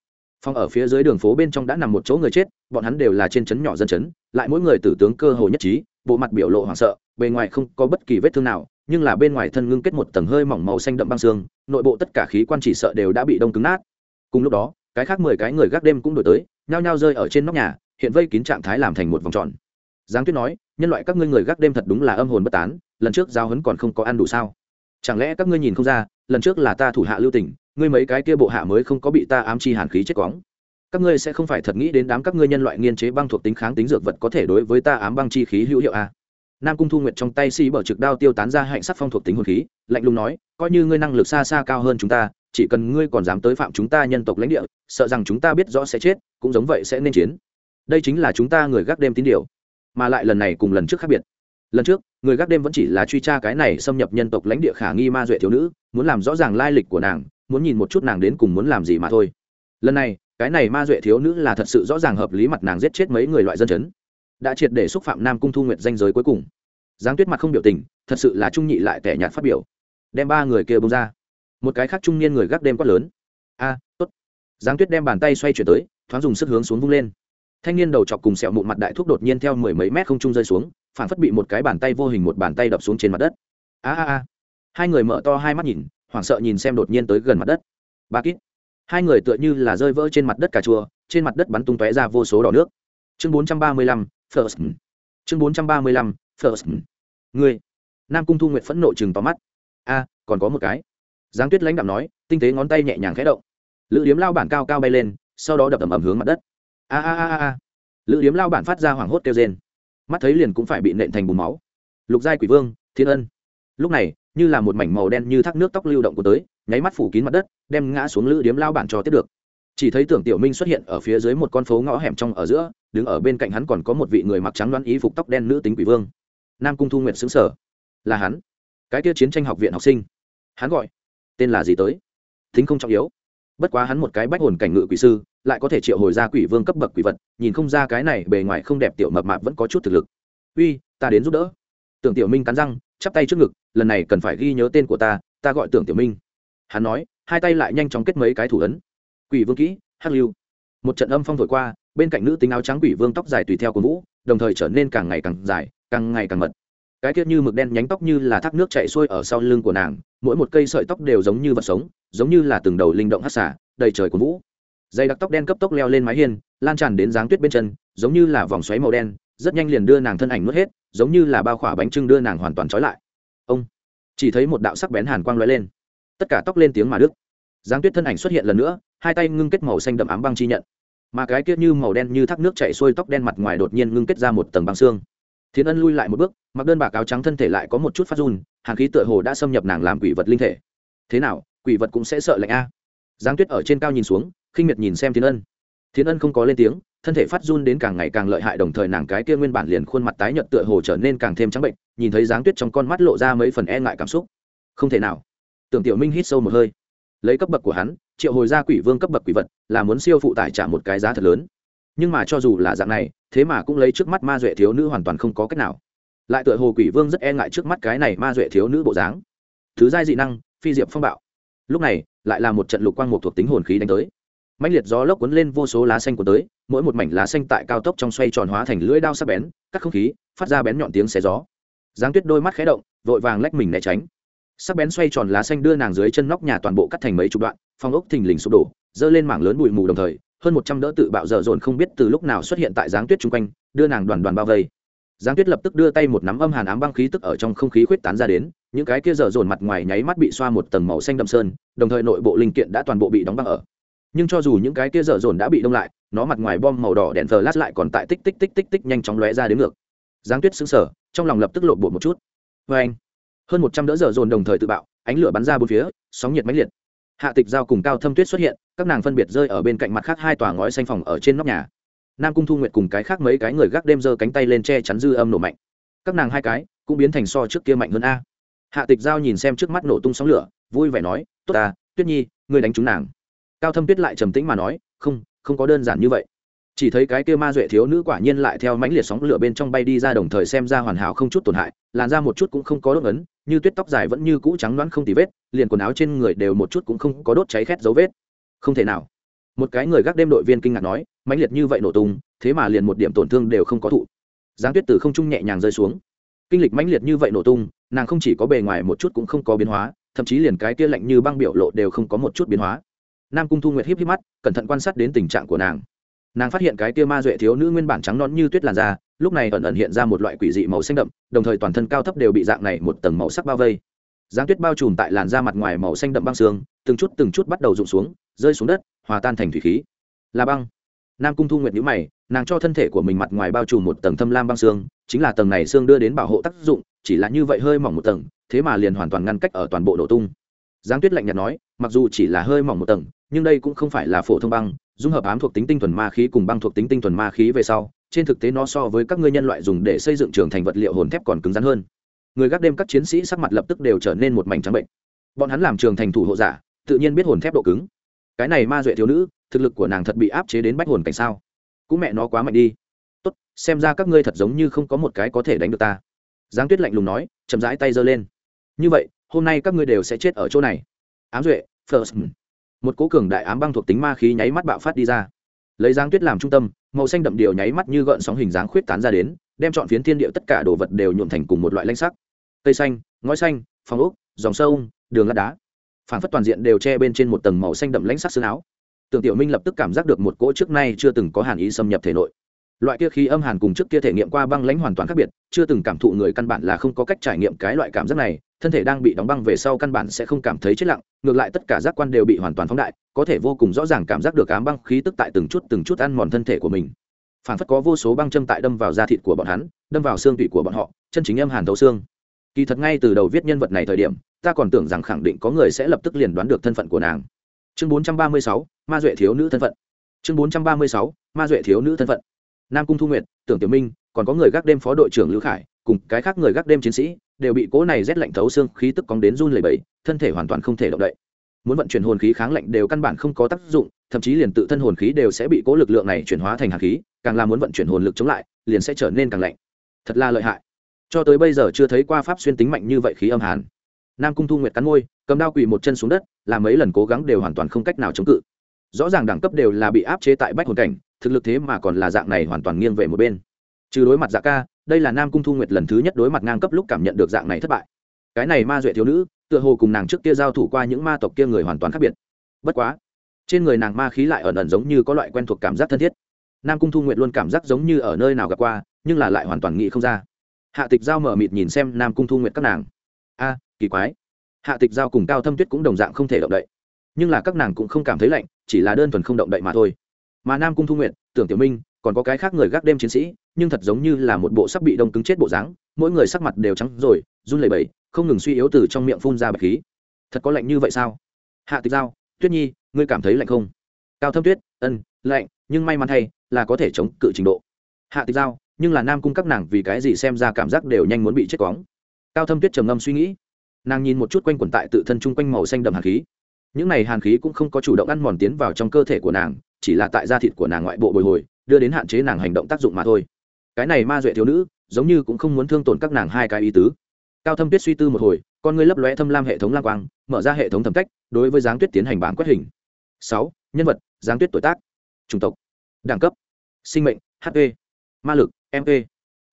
Phòng ở phía dưới đường phố bên trong đã nằm một chỗ người chết, bọn hắn đều là trên chấn nhỏ dân chấn, lại mỗi người tử tướng cơ hồ nhất trí bộ mặt biểu lộ hoảng sợ, bề ngoài không có bất kỳ vết thương nào, nhưng là bên ngoài thân ngưng kết một tầng hơi mỏng màu xanh đậm băng xương, nội bộ tất cả khí quan chỉ sợ đều đã bị đông cứng nát. Cùng lúc đó, cái khác mười cái người gác đêm cũng đổi tới, nhao nhao rơi ở trên nóc nhà, hiện vây kín trạng thái làm thành một vòng tròn. Giáng tuyết nói, nhân loại các ngươi người gác đêm thật đúng là âm hồn bất tán, lần trước giao hấn còn không có ăn đủ sao? Chẳng lẽ các ngươi nhìn không ra, lần trước là ta thủ hạ lưu tỉnh ngươi mấy cái kia bộ hạ mới không có bị ta ám chi hàn khí chết quóng các ngươi sẽ không phải thật nghĩ đến đám các ngươi nhân loại nghiên chế băng thuộc tính kháng tính dược vật có thể đối với ta ám băng chi khí hữu hiệu à? nam cung thu nguyệt trong tay xi bở trực đao tiêu tán ra hạnh sắc phong thuộc tính hồn khí, lạnh lùng nói, coi như ngươi năng lực xa xa cao hơn chúng ta, chỉ cần ngươi còn dám tới phạm chúng ta nhân tộc lãnh địa, sợ rằng chúng ta biết rõ sẽ chết, cũng giống vậy sẽ nên chiến. Đây chính là chúng ta người gác đêm tín điều. Mà lại lần này cùng lần trước khác biệt. Lần trước, người gác đêm vẫn chỉ là truy tra cái này xâm nhập nhân tộc lãnh địa khả nghi ma duệ thiếu nữ, muốn làm rõ ràng lai lịch của nàng, muốn nhìn một chút nàng đến cùng muốn làm gì mà thôi. Lần này cái này ma duệ thiếu nữ là thật sự rõ ràng hợp lý mặt nàng giết chết mấy người loại dân chấn. Đã triệt để xúc phạm nam cung thu nguyện danh giới cuối cùng. Giáng tuyết mặt không biểu tình, thật sự là trung nhị lại tẻ nhạt phát biểu. Đem ba người kia bông ra. Một cái khác trung niên người gác đêm quát lớn. A, tốt. Giáng tuyết đem bàn tay xoay chuyển tới, thoáng dùng sức hướng xuống vung lên. Thanh niên đầu chọc cùng sẹo mụn mặt đại thuốc đột nhiên theo mười mấy mét không trung rơi xuống, phản phất bị một cái bàn tay vô hình một bàn tay đập xuống trên mặt đất. A a a. Hai người mở to hai mắt nhìn, hoảng sợ nhìn xem đột nhiên tới gần mặt đất. Ba kít hai người tựa như là rơi vỡ trên mặt đất cà chua, trên mặt đất bắn tung tóe ra vô số đỏ nước. Chương bốn trăm ba mươi lăm, first. Chương bốn trăm ba mươi lăm, first. Người nam cung thu Nguyệt phẫn nộ chừng tóm mắt. A, còn có một cái. Giáng tuyết lãnh đạo nói, tinh tế ngón tay nhẹ nhàng khẽ động. Lữ điếm lao bản cao cao bay lên, sau đó đập ầm ầm hướng mặt đất. A a a a. Lữ điếm lao bản phát ra hoảng hốt kêu rên. Mắt thấy liền cũng phải bị nện thành bùn máu. Lục giai quỷ vương, thiên ân. Lúc này, như là một mảnh màu đen như thác nước tóc lưu động của tới nháy mắt phủ kín mặt đất, đem ngã xuống lữ điếm lao bản cho tiếp được. Chỉ thấy tưởng tiểu minh xuất hiện ở phía dưới một con phố ngõ hẻm trong ở giữa, đứng ở bên cạnh hắn còn có một vị người mặc trắng đoán ý phục tóc đen nữ tính quỷ vương. Nam cung thu nguyệt xứng sở là hắn? Cái kia chiến tranh học viện học sinh? Hắn gọi. Tên là gì tới? Thính không trọng yếu. Bất quá hắn một cái bách hồn cảnh ngự quỷ sư, lại có thể triệu hồi ra quỷ vương cấp bậc quỷ vật, nhìn không ra cái này bề ngoài không đẹp tiểu mập mạp vẫn có chút thực lực. Uy, ta đến giúp đỡ. Tưởng tiểu minh cắn răng, chắp tay trước ngực, lần này cần phải ghi nhớ tên của ta ta gọi tưởng tiểu minh hắn nói, hai tay lại nhanh chóng kết mấy cái thủ ấn. Quỷ vương kỹ, hắc lưu. Một trận âm phong thổi qua, bên cạnh nữ tính áo trắng quỷ vương tóc dài tùy theo của vũ, đồng thời trở nên càng ngày càng dài, càng ngày càng mật. Cái tiết như mực đen nhánh tóc như là thác nước chạy xuôi ở sau lưng của nàng, mỗi một cây sợi tóc đều giống như vật sống, giống như là từng đầu linh động hát xả đầy trời của vũ. Dây đặc tóc đen cấp tốc leo lên mái hiên, lan tràn đến dáng tuyết bên chân, giống như là vòng xoáy màu đen, rất nhanh liền đưa nàng thân ảnh nuốt hết, giống như là bao khỏa bánh trưng đưa nàng hoàn toàn trói lại. Ông, chỉ thấy một đạo sắc bén hàn quang lóe lên tất cả tóc lên tiếng mà đức giáng tuyết thân ảnh xuất hiện lần nữa, hai tay ngưng kết màu xanh đậm ám băng chi nhận. Mà cái kia như màu đen như thác nước chạy xuôi tóc đen mặt ngoài đột nhiên ngưng kết ra một tầng băng xương. Thiên ân lui lại một bước, mặc đơn bạc áo trắng thân thể lại có một chút phát run hàng khí tựa hồ đã xâm nhập nàng làm quỷ vật linh thể. Thế nào, quỷ vật cũng sẽ sợ lạnh a? Giáng tuyết ở trên cao nhìn xuống, khinh miệt nhìn xem thiên ân. Thiên ân không có lên tiếng, thân thể phát run đến càng ngày càng lợi hại đồng thời nàng cái kia nguyên bản liền khuôn mặt tái nhợt tựa hồ trở nên càng thêm trắng bệnh, nhìn thấy giáng tuyết trong con mắt lộ ra mấy phần e ngại cảm xúc. Không thể nào tưởng tiểu minh hít sâu một hơi. Lấy cấp bậc của hắn, triệu hồi ra quỷ vương cấp bậc quỷ vật, là muốn siêu phụ tải trả một cái giá thật lớn. Nhưng mà cho dù là dạng này, thế mà cũng lấy trước mắt ma duệ thiếu nữ hoàn toàn không có cách nào. Lại tựa hồ quỷ vương rất e ngại trước mắt cái này ma duệ thiếu nữ bộ dáng. Thứ giai dị năng, phi diệp phong bạo. Lúc này, lại là một trận lục quang mục thuộc tính hồn khí đánh tới. Mạnh liệt gió lốc cuốn lên vô số lá xanh của tới, mỗi một mảnh lá xanh tại cao tốc trong xoay tròn hóa thành lưỡi đao sắc bén, cắt không khí, phát ra bén nhọn tiếng xé gió. Giáng tuyết đôi mắt khé động, vội vàng lách mình né tránh sắc bén xoay tròn lá xanh đưa nàng dưới chân nóc nhà toàn bộ cắt thành mấy chục đoạn, phong ốc thình lình sụp đổ, dơ lên mảng lớn bụi mù đồng thời, hơn một trăm đỡ tự bạo dở dồn không biết từ lúc nào xuất hiện tại giáng tuyết chung quanh, đưa nàng đoàn đoàn bao vây. Giáng tuyết lập tức đưa tay một nắm âm hàn ám băng khí tức ở trong không khí khuyết tán ra đến, những cái kia dở dồn mặt ngoài nháy mắt bị xoa một tầng màu xanh đậm sơn, đồng thời nội bộ linh kiện đã toàn bộ bị đóng băng ở. Nhưng cho dù những cái kia dở dồn đã bị đông lại, nó mặt ngoài bom màu đỏ đèn thờ lát lại còn tại tích tích tích tích tích nhanh chóng lóe ra đến ngược. Giáng tuyết xứng sở trong lòng lập tức lộn bột một chút. Vê anh hơn một trăm đỡ giờ dồn đồng thời tự bạo, ánh lửa bắn ra bốn phía, sóng nhiệt mãnh liệt. Hạ tịch giao cùng cao thâm tuyết xuất hiện, các nàng phân biệt rơi ở bên cạnh mặt khác hai tòa ngói xanh phòng ở trên nóc nhà. Nam cung thu nguyệt cùng cái khác mấy cái người gác đêm giơ cánh tay lên che chắn dư âm nổ mạnh. Các nàng hai cái cũng biến thành so trước kia mạnh hơn a. Hạ tịch giao nhìn xem trước mắt nổ tung sóng lửa, vui vẻ nói, tốt ta, tuyết nhi, ngươi đánh trúng nàng. Cao thâm tuyết lại trầm tĩnh mà nói, không không có đơn giản như vậy chỉ thấy cái kia ma duệ thiếu nữ quả nhiên lại theo mãnh liệt sóng lửa bên trong bay đi ra đồng thời xem ra hoàn hảo không chút tổn hại, làn ra một chút cũng không có đốt ấn, như tuyết tóc dài vẫn như cũ trắng đoán không tì vết, liền quần áo trên người đều một chút cũng không có đốt cháy khét dấu vết. Không thể nào. Một cái người gác đêm đội viên kinh ngạc nói, mãnh liệt như vậy nổ tung, thế mà liền một điểm tổn thương đều không có thụ. Giáng tuyết từ không trung nhẹ nhàng rơi xuống. Kinh lịch mãnh liệt như vậy nổ tung, nàng không chỉ có bề ngoài một chút cũng không có biến hóa, thậm chí liền cái kia lạnh như băng biểu lộ đều không có một chút biến hóa. Nam cung thu nguyệt híp híp mắt, cẩn thận quan sát đến tình trạng của nàng nàng phát hiện cái kia ma duệ thiếu nữ nguyên bản trắng non như tuyết làn da, lúc này ẩn ẩn hiện ra một loại quỷ dị màu xanh đậm, đồng thời toàn thân cao thấp đều bị dạng này một tầng màu sắc bao vây. Giáng tuyết bao trùm tại làn da mặt ngoài màu xanh đậm băng xương, từng chút từng chút bắt đầu rụng xuống, rơi xuống đất, hòa tan thành thủy khí. Là băng. Nam cung thu nguyệt nhữ mày, nàng cho thân thể của mình mặt ngoài bao trùm một tầng thâm lam băng xương, chính là tầng này xương đưa đến bảo hộ tác dụng, chỉ là như vậy hơi mỏng một tầng, thế mà liền hoàn toàn ngăn cách ở toàn bộ nổ tung. Giáng tuyết lạnh nhạt nói, mặc dù chỉ là hơi mỏng một tầng, nhưng đây cũng không phải là phổ thông băng dung hợp ám thuộc tính tinh thuần ma khí cùng băng thuộc tính tinh thuần ma khí về sau, trên thực tế nó so với các ngươi nhân loại dùng để xây dựng trường thành vật liệu hồn thép còn cứng rắn hơn. Người gác đêm các chiến sĩ sắc mặt lập tức đều trở nên một mảnh trắng bệnh. Bọn hắn làm trường thành thủ hộ giả, tự nhiên biết hồn thép độ cứng. Cái này ma duệ thiếu nữ, thực lực của nàng thật bị áp chế đến bách hồn cảnh sao? Cũng mẹ nó quá mạnh đi. Tốt, xem ra các ngươi thật giống như không có một cái có thể đánh được ta. Giáng tuyết lạnh lùng nói, chậm rãi tay giơ lên. Như vậy, hôm nay các ngươi đều sẽ chết ở chỗ này. Ám duệ, first một cố cường đại ám băng thuộc tính ma khí nháy mắt bạo phát đi ra. Lấy giáng tuyết làm trung tâm, màu xanh đậm điều nháy mắt như gợn sóng hình dáng khuyết tán ra đến, đem chọn phiến thiên địa tất cả đồ vật đều nhuộm thành cùng một loại lanh sắc. Cây xanh, ngói xanh, phòng ốc, dòng sâu đường lát đá. Phản phất toàn diện đều che bên trên một tầng màu xanh đậm lãnh sắc xương áo. Tưởng tiểu minh lập tức cảm giác được một cỗ trước nay chưa từng có hàn ý xâm nhập thể nội. Loại kia khí âm hàn cùng trước kia thể nghiệm qua băng lãnh hoàn toàn khác biệt, chưa từng cảm thụ người căn bản là không có cách trải nghiệm cái loại cảm giác này thân thể đang bị đóng băng về sau căn bản sẽ không cảm thấy chết lặng ngược lại tất cả giác quan đều bị hoàn toàn phóng đại có thể vô cùng rõ ràng cảm giác được ám băng khí tức tại từng chút từng chút ăn mòn thân thể của mình. Phản phất có vô số băng châm tại đâm vào da thịt của bọn hắn đâm vào xương tủy của bọn họ chân chính âm hàn thấu xương. Kỳ thật ngay từ đầu viết nhân vật này thời điểm ta còn tưởng rằng khẳng định có người sẽ lập tức liền đoán được thân phận của nàng. Chương 436, ma duệ thiếu nữ thân phận. Chương 436, ma duệ thiếu nữ thân phận. Nam cung thu nguyện, tưởng tiểu minh còn có người gác đêm phó đội trưởng lữ khải cùng cái khác người gác đêm chiến sĩ đều bị cố này rét lạnh thấu xương, khí tức cóng đến run lẩy bẩy, thân thể hoàn toàn không thể động đậy. Muốn vận chuyển hồn khí kháng lạnh đều căn bản không có tác dụng, thậm chí liền tự thân hồn khí đều sẽ bị cố lực lượng này chuyển hóa thành hạt khí, càng là muốn vận chuyển hồn lực chống lại, liền sẽ trở nên càng lạnh. Thật là lợi hại. Cho tới bây giờ chưa thấy qua pháp xuyên tính mạnh như vậy khí âm hàn. Nam cung thu nguyệt cắn môi, cầm đao quỳ một chân xuống đất làm mấy lần cố gắng đều hoàn toàn không cách nào chống cự. Rõ ràng đẳng cấp đều là bị áp chế tại bách hồn cảnh, thực lực thế mà còn là dạng này hoàn toàn nghiêng về một bên. Trừ đối mặt dạ ca đây là nam cung thu nguyệt lần thứ nhất đối mặt ngang cấp lúc cảm nhận được dạng này thất bại. Cái này ma duệ thiếu nữ tựa hồ cùng nàng trước kia giao thủ qua những ma tộc kia người hoàn toàn khác biệt. Bất quá trên người nàng ma khí lại ẩn ẩn giống như có loại quen thuộc cảm giác thân thiết. Nam cung thu nguyệt luôn cảm giác giống như ở nơi nào gặp qua nhưng là lại hoàn toàn nghĩ không ra. Hạ tịch giao mở mịt nhìn xem nam cung thu nguyệt các nàng. A kỳ quái. Hạ tịch giao cùng cao thâm tuyết cũng đồng dạng không thể động đậy. Nhưng là các nàng cũng không cảm thấy lạnh chỉ là đơn thuần không động đậy mà thôi. Mà nam cung thu Nguyệt, tưởng tiểu minh còn có cái khác người gác đêm chiến sĩ, nhưng thật giống như là một bộ sắc bị đông cứng chết bộ dáng, mỗi người sắc mặt đều trắng rồi, run lẩy bẩy, không ngừng suy yếu từ trong miệng phun ra bạch khí. Thật có lạnh như vậy sao? Hạ tịch giao, tuyết nhi, ngươi cảm thấy lạnh không? Cao thâm tuyết, ân, lạnh, nhưng may mắn thay, là có thể chống cự trình độ. Hạ tịch giao, nhưng là nam cung các nàng vì cái gì xem ra cảm giác đều nhanh muốn bị chết quóng cao thâm tuyết trầm ngâm suy nghĩ. Nàng nhìn một chút quanh quẩn tại tự thân chung quanh màu xanh đậm hàn khí. Những này hàn khí cũng không có chủ động ăn mòn tiến vào trong cơ thể của nàng, chỉ là tại da thịt của nàng ngoại bộ bồi hồi đưa đến hạn chế nàng hành động tác dụng mà thôi. Cái này ma duệ thiếu nữ, giống như cũng không muốn thương tổn các nàng hai cái ý tứ. Cao thâm tuyết suy tư một hồi, con người lấp lóe thâm lam hệ thống lang quang, mở ra hệ thống thẩm cách, đối với giáng tuyết tiến hành bản quét hình. Sáu, nhân vật, giáng tuyết tuổi tác. Chủng tộc, đẳng cấp, sinh mệnh hp ma lực mp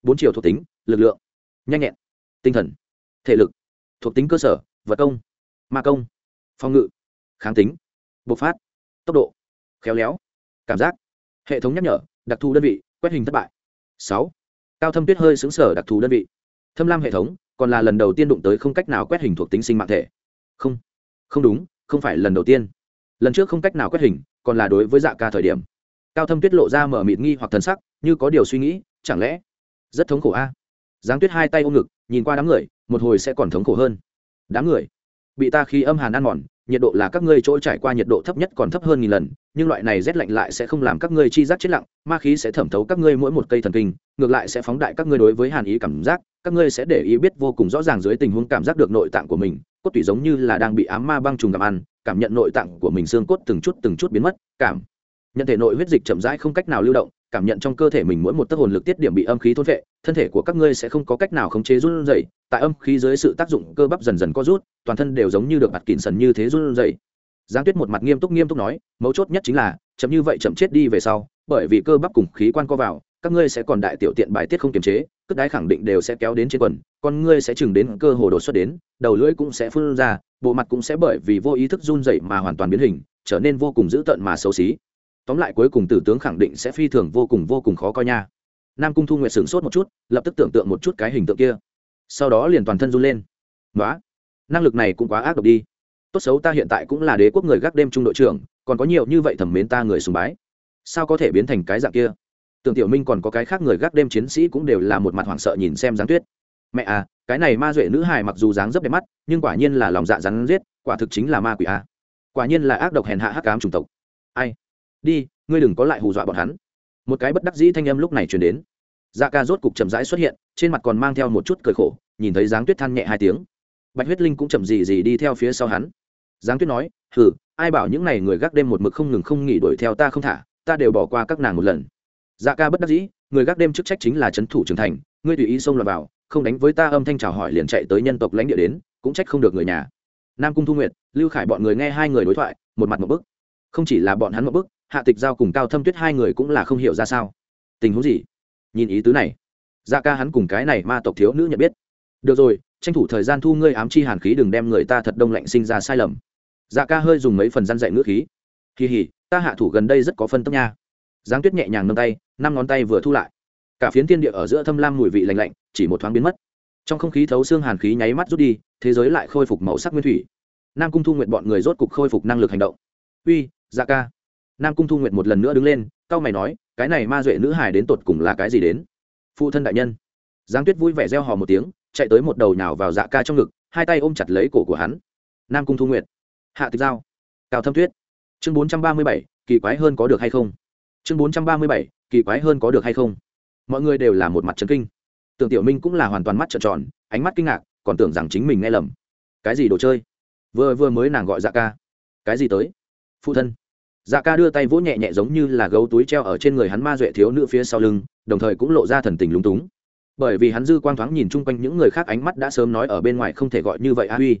bốn chiều thuộc tính, lực lượng, nhanh nhẹn, tinh thần, thể lực, thuộc tính cơ sở, vật công, ma công, phòng ngự, kháng tính, bộc phát, tốc độ, khéo léo, cảm giác hệ thống nhắc nhở, đặc thù đơn vị, quét hình thất bại. Sáu, cao thâm tuyết hơi xứng sở đặc thù đơn vị. Thâm lam hệ thống, còn là lần đầu tiên đụng tới không cách nào quét hình thuộc tính sinh mạng thể. Không không đúng, không phải lần đầu tiên. Lần trước không cách nào quét hình, còn là đối với dạ ca thời điểm. Cao thâm tuyết lộ ra mở mịt nghi hoặc thần sắc, như có điều suy nghĩ, chẳng lẽ rất thống khổ a? Giáng tuyết hai tay ôm ngực, nhìn qua đám người, một hồi sẽ còn thống khổ hơn. Đám người, bị ta khi âm hàn ăn mòn nhiệt độ là các ngươi chỗ trải qua nhiệt độ thấp nhất còn thấp hơn nghìn lần, nhưng loại này rét lạnh lại sẽ không làm các ngươi chi giác chết lặng, ma khí sẽ thẩm thấu các ngươi mỗi một cây thần kinh, ngược lại sẽ phóng đại các ngươi đối với hàn ý cảm giác, các ngươi sẽ để ý biết vô cùng rõ ràng dưới tình huống cảm giác được nội tạng của mình, cốt tủy giống như là đang bị ám ma băng trùng gặm ăn, cảm nhận nội tạng của mình xương cốt từng chút từng chút biến mất, cảm nhận thể nội huyết dịch chậm rãi không cách nào lưu động cảm nhận trong cơ thể mình mỗi một tấc hồn lực tiết điểm bị âm khí thôn vệ, thân thể của các ngươi sẽ không có cách nào khống chế run rẩy, tại âm khí dưới sự tác dụng cơ bắp dần dần co rút, toàn thân đều giống như được bạt kỉn sần như thế run rẩy. Giang tuyết một mặt nghiêm túc nghiêm túc nói, mấu chốt nhất chính là, chậm như vậy chậm chết đi về sau, bởi vì cơ bắp cùng khí quan co vào, các ngươi sẽ còn đại tiểu tiện bài tiết không kiềm chế cất đái khẳng định đều sẽ kéo đến trên quần, con ngươi sẽ chừng đến cơ hồ đột xuất đến, đầu lưỡi cũng sẽ phun ra, bộ mặt cũng sẽ bởi vì vô ý thức run dậy mà hoàn toàn biến hình, trở nên vô cùng dữ tợn mà xấu xí tóm lại cuối cùng tử tướng khẳng định sẽ phi thường vô cùng vô cùng khó coi nha. Nam cung thu nguyệt sửng sốt một chút, lập tức tưởng tượng một chút cái hình tượng kia. Sau đó liền toàn thân run lên. Nói năng lực này cũng quá ác độc đi. Tốt xấu ta hiện tại cũng là đế quốc người gác đêm trung đội trưởng, còn có nhiều như vậy thẩm mến ta người sùng bái. Sao có thể biến thành cái dạng kia? Tưởng tiểu minh còn có cái khác người gác đêm chiến sĩ cũng đều là một mặt hoảng sợ nhìn xem giáng tuyết. Mẹ à cái này ma duệ nữ hài mặc dù dáng dấp đẹp mắt, nhưng quả nhiên là lòng dạ rắn giết, quả thực chính là ma quỷ a quả nhiên là ác độc hèn hạ hắc cám chủng tộc. Ai? Đi, ngươi đừng có lại hù dọa bọn hắn. Một cái bất đắc dĩ thanh âm lúc này truyền đến. Dạ ca rốt cục chậm rãi xuất hiện, trên mặt còn mang theo một chút cười khổ, nhìn thấy giáng tuyết than nhẹ hai tiếng. Bạch huyết linh cũng chậm gì gì đi theo phía sau hắn. Giáng tuyết nói, hừ, ai bảo những n à y người gác đêm một mực không ngừng không nghỉ đuổi theo ta không thả, ta đều bỏ qua các nàng một lần. Dạ ca bất đắc dĩ, người gác đêm chức trách chính là c h ấ n thủ trưởng thành, ngươi tùy ý xông lọt vào, không đánh với ta âm thanh chào hỏi liền chạy tới nhân tộc lãnh địa đến, cũng trách không được người nhà. Nam cung thu nguyệt, lưu khải bọn người nghe hai người đối thoại, một mặt một bức. Không chỉ là bọn hắn một bức hạ tịch giao cùng cao thâm tuyết hai người cũng là không hiểu ra sao. Tình huống gì? Nhìn ý tứ này. Dạ ca hắn cùng cái này ma tộc thiếu nữ nhận biết. Được rồi, tranh thủ thời gian thu ngươi ám chi hàn khí đừng đem người ta thật đông lạnh sinh ra sai lầm. Dạ ca hơi dùng mấy phần răn dạy ngữ khí. Kỳ hỉ ta hạ thủ gần đây rất có phân tâm nha. Giáng tuyết nhẹ nhàng nâng tay, năm ngón tay vừa thu lại. Cả phiến thiên địa ở giữa thâm lam mùi vị lạnh lạnh, chỉ một thoáng biến mất. Trong không khí thấu xương hàn khí nháy mắt rút đi, thế giới lại khôi phục màu sắc nguyên thủy. Nam cung thu nguyện bọn người rốt cục khôi phục năng lực hành động. Uy dạ ca nam cung thu nguyện một lần nữa đứng lên c mày nói, cái này ma duệ nữ hài đến tột cùng là cái gì đến? Phụ thân đại nhân. Giáng tuyết vui vẻ reo hò một tiếng, chạy tới một đầu nhào vào dạ ca trong ngực, hai tay ôm chặt lấy cổ của hắn. Nam cung thu nguyện hạ tịch giao. Cao thâm tuyết. Chương bốn trăm ba mươi bảy, kỳ quái hơn có được hay không? Chương bốn trăm ba mươi bảy, kỳ quái hơn có được hay không? Mọi người đều là một mặt trấn kinh. Tưởng tiểu minh cũng là hoàn toàn mắt trợn tròn, ánh mắt kinh ngạc, còn tưởng rằng chính mình nghe lầm. Cái gì đồ chơi? Vừa vừa mới nàng gọi dạ ca. Cái gì tới? Phụ thân dạ ca đưa tay vỗ nhẹ nhẹ giống như là gấu túi treo ở trên người hắn ma duệ thiếu nữ phía sau lưng, đồng thời cũng lộ ra thần tình lúng túng. Bởi vì hắn dư quang thoáng nhìn chung quanh những người khác ánh mắt đã sớm nói ở bên ngoài không thể gọi như vậy a huy.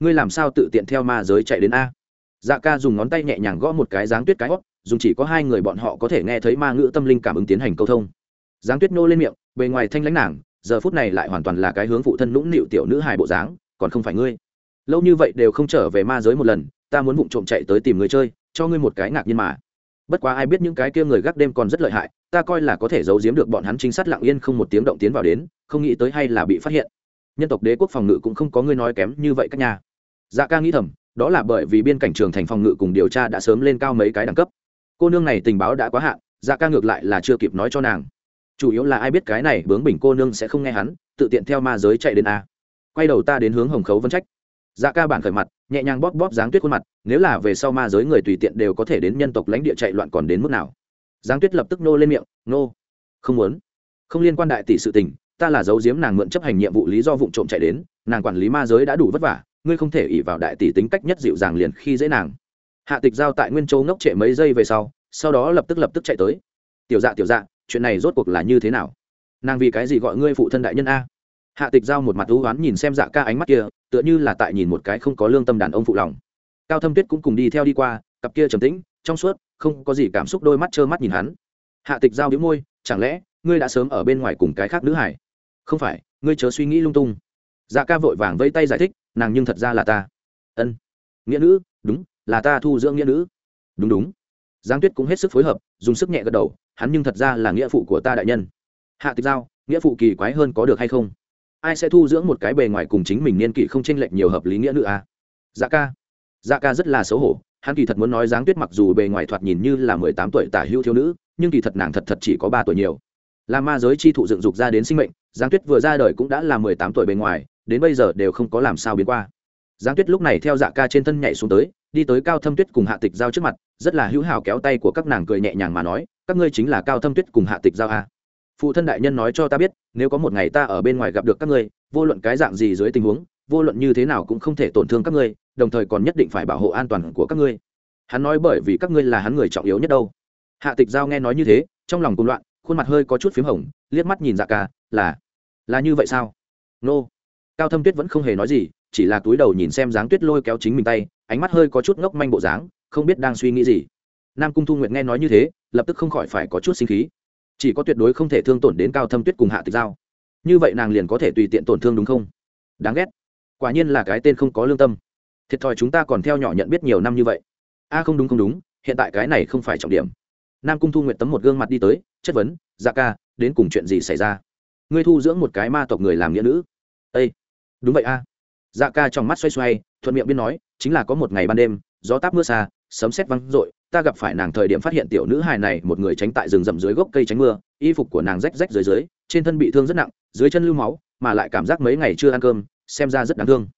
Ngươi làm sao tự tiện theo ma giới chạy đến a? Dạ ca dùng ngón tay nhẹ nhàng gõ một cái dáng tuyết cái hót dùng chỉ có hai người bọn họ có thể nghe thấy ma ngữ tâm linh cảm ứng tiến hành câu thông. Dáng tuyết nô lên miệng, bề ngoài thanh lãnh nàng, giờ phút này lại hoàn toàn là cái hướng phụ thân lũng nịu tiểu nữ hài bộ dáng, còn không phải ngươi. Lâu như vậy đều không trở về ma giới một lần, ta muốn vụng trộm chạy tới tìm người chơi cho ngươi một cái ngạc nhiên mà. Bất quá ai biết những cái kia người gác đêm còn rất lợi hại, ta coi là có thể giấu giếm được bọn hắn trinh sát lặng yên không một tiếng động tiến vào đến, không nghĩ tới hay là bị phát hiện. Nhân tộc đế quốc phòng ngự cũng không có ngươi nói kém như vậy các nhà dạ ca nghĩ thầm, đó là bởi vì biên cảnh trường thành phòng ngự cùng điều tra đã sớm lên cao mấy cái đẳng cấp. Cô nương này tình báo đã quá hạn dạ ca ngược lại là chưa kịp nói cho nàng. Chủ yếu là ai biết cái này bướng bình cô nương sẽ không nghe hắn, tự tiện theo ma giới chạy đến a. Quay đầu ta đến hướng hồng khấu vân trách. Dạ ca bản khởi mặt nhẹ nhàng bóp bóp dáng tuyết khuôn mặt, nếu là về sau ma giới người tùy tiện đều có thể đến nhân tộc lãnh địa chạy loạn còn đến mức nào. Giáng tuyết lập tức nô lên miệng, nô, không muốn. Không liên quan đại tỷ sự tình, ta là giấu giếm nàng mượn chấp hành nhiệm vụ lý do vụ trộm chạy đến, nàng quản lý ma giới đã đủ vất vả, ngươi không thể ỉ vào đại tỷ tính cách nhất dịu dàng liền khi dễ nàng. Hạ tịch giao tại nguyên châu ngốc trệ mấy giây về sau sau đó lập tức lập tức chạy tới. Tiểu dạ tiểu dạ chuyện này rốt cuộc là như thế nào? Nàng vì cái gì gọi ngươi phụ thân đại nhân a? Hạ tịch giao một mặt thú oán nhìn xem dạ ca ánh mắt kia tựa như là tại nhìn một cái không có lương tâm đàn ông phụ lòng. Cao thâm tuyết cũng cùng đi theo đi qua, cặp kia trầm tĩnh, trong suốt, không có gì cảm xúc, đôi mắt trơ mắt nhìn hắn. Hạ tịch giao đĩu môi, chẳng lẽ, ngươi đã sớm ở bên ngoài cùng cái khác nữ hải? Không phải, ngươi chớ suy nghĩ lung tung. Dạ ca vội vàng vẫy tay giải thích, nàng nhưng thật ra là ta. Ân. Nghĩa nữ, đúng, là ta thu dưỡng nghĩa nữ. Đúng đúng. Giang tuyết cũng hết sức phối hợp, dùng sức nhẹ gật đầu, hắn nhưng thật ra là nghĩa phụ của ta đại nhân. Hạ tịch giao, nghĩa phụ kỳ quái hơn có được hay không? Ai sẽ thu dưỡng một cái bề ngoài cùng chính mình niên kỷ không chênh lệch nhiều hợp lý nghĩa nữ à? dạ ca dạ ca rất là xấu hổ, hắn kỳ thật muốn nói giáng tuyết mặc dù bề ngoài thoạt nhìn như là mười tám tuổi tả hữu thiếu nữ, nhưng kỳ thật nàng thật thật chỉ có ba tuổi nhiều là ma giới chi thụ dựng dục ra đến sinh mệnh, giáng tuyết vừa ra đời cũng đã là mười tám tuổi bề ngoài, đến bây giờ đều không có làm sao biến qua giáng tuyết lúc này theo dạ ca trên thân nhảy xuống tới, đi tới cao thâm tuyết cùng hạ tịch giao trước mặt, rất là hữu hào kéo tay của các nàng cười nhẹ nhàng mà nói, các ngươi chính là cao thâm tuyết cùng hạ tịch giao à? Phụ thân đại nhân nói cho ta biết, nếu có một ngày ta ở bên ngoài gặp được các ngươi, vô luận cái dạng gì dưới tình huống, vô luận như thế nào cũng không thể tổn thương các ngươi, đồng thời còn nhất định phải bảo hộ an toàn của các ngươi. Hắn nói bởi vì các ngươi là hắn người trọng yếu nhất đâu. Hạ tịch giao nghe nói như thế, trong lòng cùng loạn, khuôn mặt hơi có chút p h í m hồng, liếc mắt nhìn dạ ca, là là như vậy sao? Nô. Cao thâm tuyết vẫn không hề nói gì, chỉ là túi đầu nhìn xem dáng tuyết lôi kéo chính mình tay, ánh mắt hơi có chút ngốc manh bộ dáng, không biết đang suy nghĩ gì. Nam cung thu nguyện nghe nói như thế, lập tức không khỏi phải có chút sinh khí chỉ có tuyệt đối không thể thương tổn đến cao thâm tuyết cùng hạ tịch giao. Như vậy nàng liền có thể tùy tiện tổn thương đúng không? Đáng ghét. Quả nhiên là cái tên không có lương tâm. Thiệt thòi chúng ta còn theo nhỏ nhận biết nhiều năm như vậy. A, không đúng không đúng, hiện tại cái này không phải trọng điểm. Nam cung thu nguyện tấm một gương mặt đi tới, chất vấn dạ ca, đến cùng chuyện gì xảy ra? Ngươi thu dưỡng một cái ma tộc người làm nghĩa nữ. Â đúng vậy a. Dạ ca trong mắt xoay xoay, thuận miệng biên nói, chính là có một ngày ban đêm, gió táp mưa xa sấm sét văng rội ta gặp phải nàng thời điểm phát hiện tiểu nữ hài này một người tránh tại rừng rậm dưới gốc cây tránh mưa, y phục của nàng rách rách dưới dưới, trên thân bị thương rất nặng, dưới chân lưu máu, mà lại cảm giác mấy ngày chưa ăn cơm, xem ra rất đáng thương.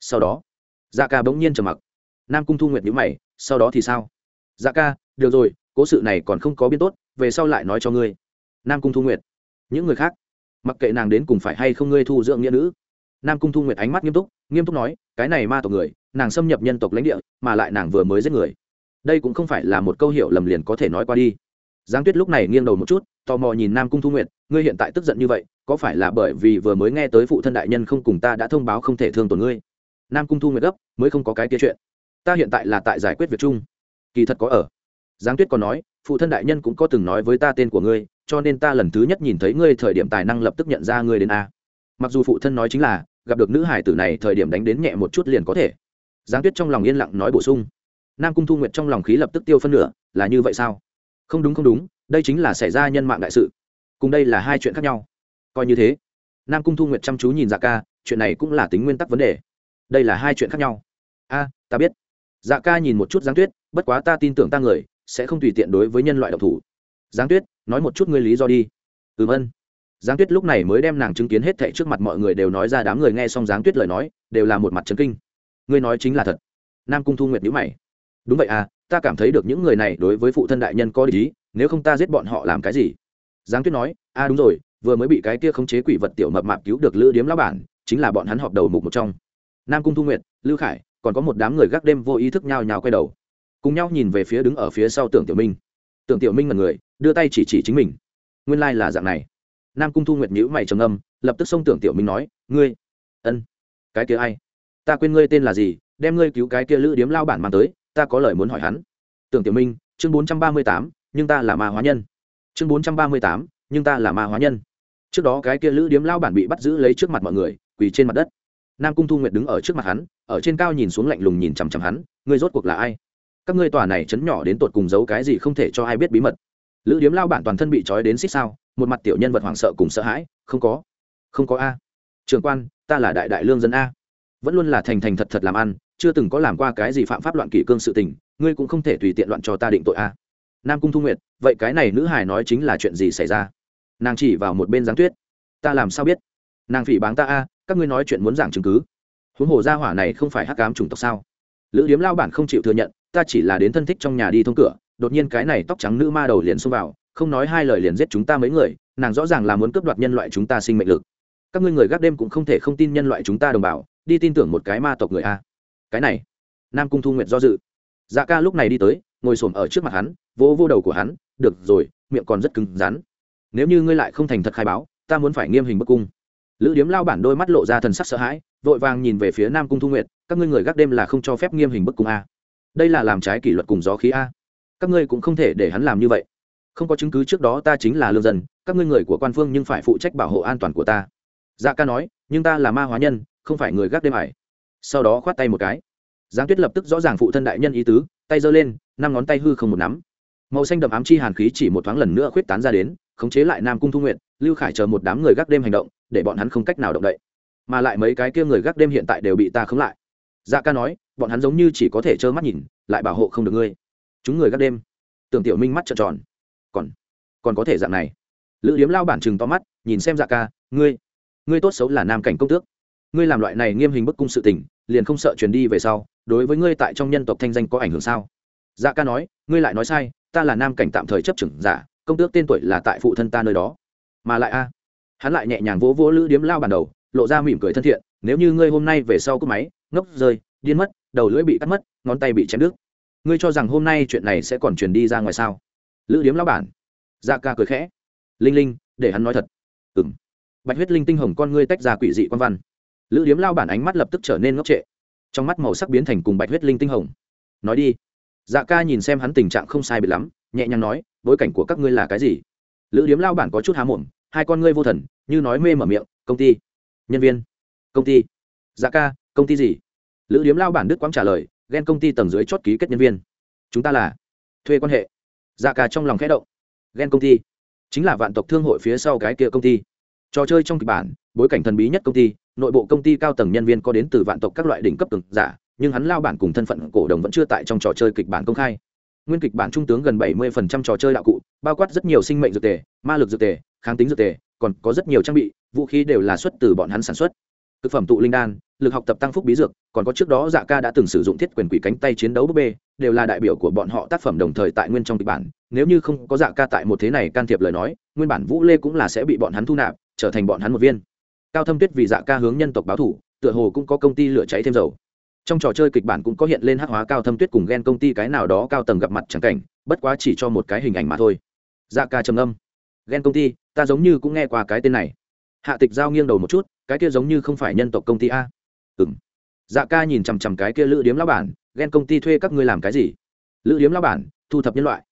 Sau đó dạ ca bỗng nhiên trầm mặc. Nam cung thu nguyệt nhíu mày, sau đó thì sao? Dạ ca, được rồi, cố sự này còn không có biến tốt, về sau lại nói cho ngươi. Nam cung thu nguyệt, những người khác, mặc kệ nàng đến cùng phải hay không ngươi thu dưỡng nghĩa nữ. Nam cung thu nguyệt ánh mắt nghiêm túc nghiêm túc nói, cái này ma tộc người nàng xâm nhập nhân tộc lãnh địa, mà lại nàng vừa mới giết người. Đây cũng không phải là một câu hiệu lầm liền có thể nói qua đi. Giáng tuyết lúc này nghiêng đầu một chút, tò mò nhìn nam cung thu nguyệt, ngươi hiện tại tức giận như vậy, có phải là bởi vì vừa mới nghe tới phụ thân đại nhân không cùng ta đã thông báo không thể thương tổn ngươi? Nam cung thu nguyệt gấp, mới không có cái kia chuyện. Ta hiện tại là tại giải quyết việc chung. Kỳ thật có ở. Giáng tuyết còn nói, phụ thân đại nhân cũng có từng nói với ta tên của ngươi, cho nên ta lần thứ nhất nhìn thấy ngươi thời điểm tài năng lập tức nhận ra ngươi đến a. Mặc dù phụ thân nói chính là, gặp được nữ hải tử này thời điểm đánh đến nhẹ một chút liền có thể giáng tuyết trong lòng yên lặng nói bổ sung. Nam cung thu nguyệt trong lòng khí lập tức tiêu phân nửa, là như vậy sao? Không đúng không đúng, đây chính là xảy ra nhân mạng đại sự. Cùng đây là hai chuyện khác nhau. Coi như thế, nam cung thu nguyệt chăm chú nhìn dạ ca, chuyện này cũng là tính nguyên tắc vấn đề. Đây là hai chuyện khác nhau. A, ta biết. Dạ ca nhìn một chút giáng tuyết, bất quá ta tin tưởng ta người, sẽ không tùy tiện đối với nhân loại độc thủ. Giáng tuyết, nói một chút ngươi lý do đi. Ừm ân giáng tuyết lúc này mới đem nàng chứng kiến hết thệ trước mặt mọi người đều nói ra, đám người nghe xong giáng tuyết lời nói, đều là một mặt trấn kinh ngươi nói chính là thật. Nam cung thu nguyệt nhữ mày. Đúng vậy à ta cảm thấy được những người này đối với phụ thân đại nhân có lý nếu không ta giết bọn họ làm cái gì? Giáng tuyết nói a đúng rồi, vừa mới bị cái kia khống chế quỷ vật tiểu mập mạp cứu được lữ điếm lão bản, chính là bọn hắn họp đầu mục một trong. Nam cung thu nguyệt, lưu khải, còn có một đám người gác đêm vô ý thức nhào nhào quay đầu. Cùng nhau nhìn về phía đứng ở phía sau tưởng tiểu minh. Tưởng tiểu minh là người, đưa tay chỉ chỉ chính mình. Nguyên lai、like、là dạng này. Nam cung thu nguyệt nhữ mày trầm âm lập tức xông tưởng tiểu minh nói, ngươi, ân, cái kia ai? Ta quên ngươi tên là gì, đem ngươi cứu cái kia lữ điếm lao bản mang tới, ta có lời muốn hỏi hắn. Tưởng tiểu minh, chương bốn trăm ba mươi tám, nhưng ta là ma hóa nhân. Chương bốn trăm ba mươi tám, nhưng ta là ma hóa nhân. Trước đó cái kia lữ điếm lao bản bị bắt giữ lấy trước mặt mọi người, quỳ trên mặt đất. Nam cung thu nguyệt đứng ở trước mặt hắn, ở trên cao nhìn xuống lạnh lùng nhìn chằm chằm hắn, ngươi rốt cuộc là ai? Các ngươi tòa này chấn nhỏ đến tột cùng giấu cái gì không thể cho ai biết bí mật. Lữ điếm lao bản toàn thân bị trói đến xích sao, một mặt tiểu nhân vật hoảng sợ cùng sợ hãi, không có. Không có a. Trường quan, ta là đại đại lương dân a vẫn luôn là thành thành thật thật làm ăn, chưa từng có làm qua cái gì phạm pháp loạn kỷ cương sự tình, ngươi cũng không thể tùy tiện loạn cho ta định tội a. Nam cung thu nguyệt, vậy cái này nữ hài nói chính là chuyện gì xảy ra? Nàng chỉ vào một bên giáng tuyết. Ta làm sao biết? Nàng phỉ báng ta a, các ngươi nói chuyện muốn giảng chứng cứ. Huống hồ gia hỏa này không phải hắc cám chủng tộc sao? Lữ điếm lao bản không chịu thừa nhận, ta chỉ là đến thân thích trong nhà đi thông cửa, đột nhiên cái này tóc trắng nữ ma đầu liền xông vào, không nói hai lời liền giết chúng ta mấy người, nàng rõ ràng là muốn cướp đoạt nhân loại chúng ta sinh mệnh lực. Các ngươi người gác đêm cũng không thể không tin nhân loại chúng ta đồng bào đi tin tưởng một cái ma tộc người a. Cái này, nam cung thu nguyện do dự. Dạ ca lúc này đi tới, ngồi s ổ m ở trước mặt hắn, vỗ vô đầu của hắn, được rồi, miệng còn rất cứng rắn. Nếu như ngươi lại không thành thật khai báo, ta muốn phải nghiêm hình bức cung. Lữ điếm lao bản đôi mắt lộ ra thần sắc sợ hãi, vội vàng nhìn về phía nam cung thu nguyện các ngươi người gác đêm là không cho phép nghiêm hình bức cung a. Đây là làm trái kỷ luật cùng gió khí a. Các ngươi cũng không thể để hắn làm như vậy. Không có chứng cứ trước đó ta chính là lương dân, các ngươi người của quan phương nhưng phải phụ trách bảo hộ an toàn của ta. Dạ ca nói, nhưng ta là ma hóa nhân không phải người gác đêm ải. Sau đó khoát tay một cái. Giáng tuyết lập tức rõ ràng phụ thân đại nhân ý tứ, tay giơ lên, năm ngón tay hư không một nắm. Màu xanh đậm ám chi hàn khí chỉ một thoáng lần nữa khuyết tán ra đến, khống chế lại nam cung thu nguyện lưu khải chờ một đám người gác đêm hành động, để bọn hắn không cách nào động đậy. Mà lại mấy cái kia người gác đêm hiện tại đều bị ta khống lại. Dạ ca nói, bọn hắn giống như chỉ có thể trơ mắt nhìn, lại bảo hộ không được ngươi. Chúng người gác đêm. Tưởng tiểu minh mắt trợn tròn. Còn còn có thể dạng này. Lữ điếm lao bản chừng to mắt, nhìn xem dạ ca, ngươi ngươi tốt xấu là nam cảnh công tước ngươi làm loại này nghiêm hình bức cung sự tình liền không sợ truyền đi về sau đối với ngươi tại trong nhân tộc thanh danh có ảnh hưởng sao? Dạ ca nói ngươi lại nói sai ta là nam cảnh tạm thời chấp chưởng giả công tước tên tuổi là tại phụ thân ta nơi đó. Mà lại a hắn lại nhẹ nhàng vỗ vỗ lữ điếm lao bản đầu lộ ra mỉm cười thân thiện nếu như ngươi hôm nay về sau cúp máy ngốc rơi điên mất đầu lưỡi bị cắt mất ngón tay bị chém đứt ngươi cho rằng hôm nay chuyện này sẽ còn truyền đi ra ngoài sao? Lữ điếm lão bản. Dạ ca cười khẽ. Linh linh để hắn nói thật. Ừm, bạch huyết linh tinh hồng con ngươi tách ra quỷ dị quan văn lữ điếm lao bản ánh mắt lập tức trở nên ngốc trệ. Trong mắt màu sắc biến thành cùng bạch huyết linh tinh hồng. Nói đi. Dạ ca nhìn xem hắn tình trạng không sai biệt lắm, nhẹ nhàng nói, bối cảnh của các ngươi là cái gì? Lữ điếm lao bản có chút há mồm, hai con ngươi vô thần, như nói mê mở miệng, công ty. Nhân viên. Công ty. Dạ ca, công ty gì? Lữ điếm lao bản đức quang trả lời, ghen công ty tầng dưới chót ký kết nhân viên. Chúng ta là thuê quan hệ. Dạ ca trong lòng khẽ động. Ghen công ty? Chính là vạn tộc thương hội phía sau cái kia công ty. Trò chơi trong kịch bản, bối cảnh thần bí nhất công ty nội bộ công ty cao tầng nhân viên có đến từ vạn tộc các loại đỉnh cấp từng giả, nhưng hắn lao bản cùng thân phận cổ đồng vẫn chưa tại trong trò chơi kịch bản công khai. Nguyên kịch bản trung tướng gần bảy mươi trò chơi đạo cụ, bao quát rất nhiều sinh mệnh dược tề, ma lực dược tề, kháng tính dược tề, còn có rất nhiều trang bị, vũ khí đều là xuất từ bọn hắn sản xuất. Thực phẩm tụ linh đan, lực học tập tăng phúc bí dược, còn có trước đó dạ ca đã từng sử dụng thiết quyền quỷ cánh tay chiến đấu búp bê, đều là đại biểu của bọn họ tác phẩm đồng thời tại nguyên trong kịch bản. Nếu như không có dạ ca tại một thế này can thiệp lời nói, nguyên bản vũ lê cũng là sẽ bị bọn hắn thu nạp, trở thành bọn hắn một viên cao thâm tuyết vì dạ ca hướng nhân tộc báo thủ, tựa hồ cũng có công ty lửa cháy thêm dầu. Trong trò chơi kịch bản cũng có hiện lên hắc hóa cao thâm tuyết cùng ghen công ty cái nào đó cao tầng gặp mặt chẳng cảnh, bất quá chỉ cho một cái hình ảnh mà thôi. Dạ ca trầm âm ghen công ty, ta giống như cũng nghe qua cái tên này. Hạ tịch giao nghiêng đầu một chút, cái kia giống như không phải nhân tộc công ty a. Ừ m dạ ca nhìn chằm chằm cái kia lữ điếm lao bản, ghen công ty thuê các ngươi làm cái gì? Lữ điếm lao bản, thu thập nhân loại.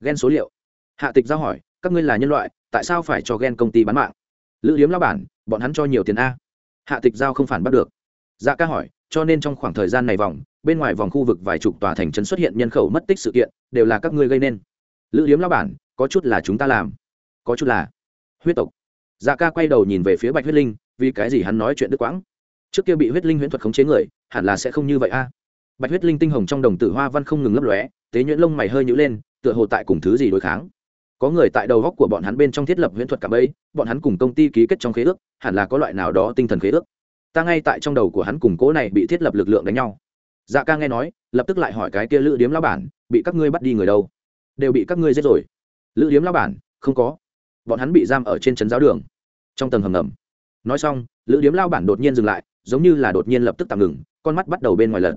Ghen số liệu. Hạ tịch giao hỏi, các ngươi là nhân loại, tại sao phải cho ghen công ty bán mạng? Lữ điếm lao bản bọn hắn cho nhiều tiền a. Hạ tịch giao không phản bắt được. Dạ ca hỏi, cho nên trong khoảng thời gian này vòng, bên ngoài vòng khu vực vài chục tòa thành trấn xuất hiện nhân khẩu mất tích sự kiện, đều là các ngươi gây nên. Lữ điếm lao bản, có chút là chúng ta làm, có chút là huyết tộc. Dạ ca quay đầu nhìn về phía bạch huyết linh, vì cái gì hắn nói chuyện đức quãng? Trước kia bị huyết linh huyễn thuật khống chế người, hẳn là sẽ không như vậy a. Bạch huyết linh tinh hồng trong đồng tử hoa văn không ngừng lấp lóe, tế nhuyễn lông mày hơi nhữ lên, tựa hồ tại cùng thứ gì đối kháng có người tại đầu góc của bọn hắn bên trong thiết lập huyễn thuật cả ấy, bọn hắn cùng công ty ký kết trong khế ước, hẳn là có loại nào đó tinh thần khế ước. Ta ngay tại trong đầu của hắn cùng cố này bị thiết lập lực lượng đánh nhau. Dạ ca nghe nói, lập tức lại hỏi cái kia lữ điếm lao bản, bị các ngươi bắt đi người đâu? Đều bị các ngươi giết rồi. Lữ điếm lao bản, không có. Bọn hắn bị giam ở trên trấn giáo đường. Trong tầng hầm ngầm. Nói xong, lữ điếm lao bản đột nhiên dừng lại, giống như là đột nhiên lập tức tạm ngừng, con mắt bắt đầu bên ngoài lật.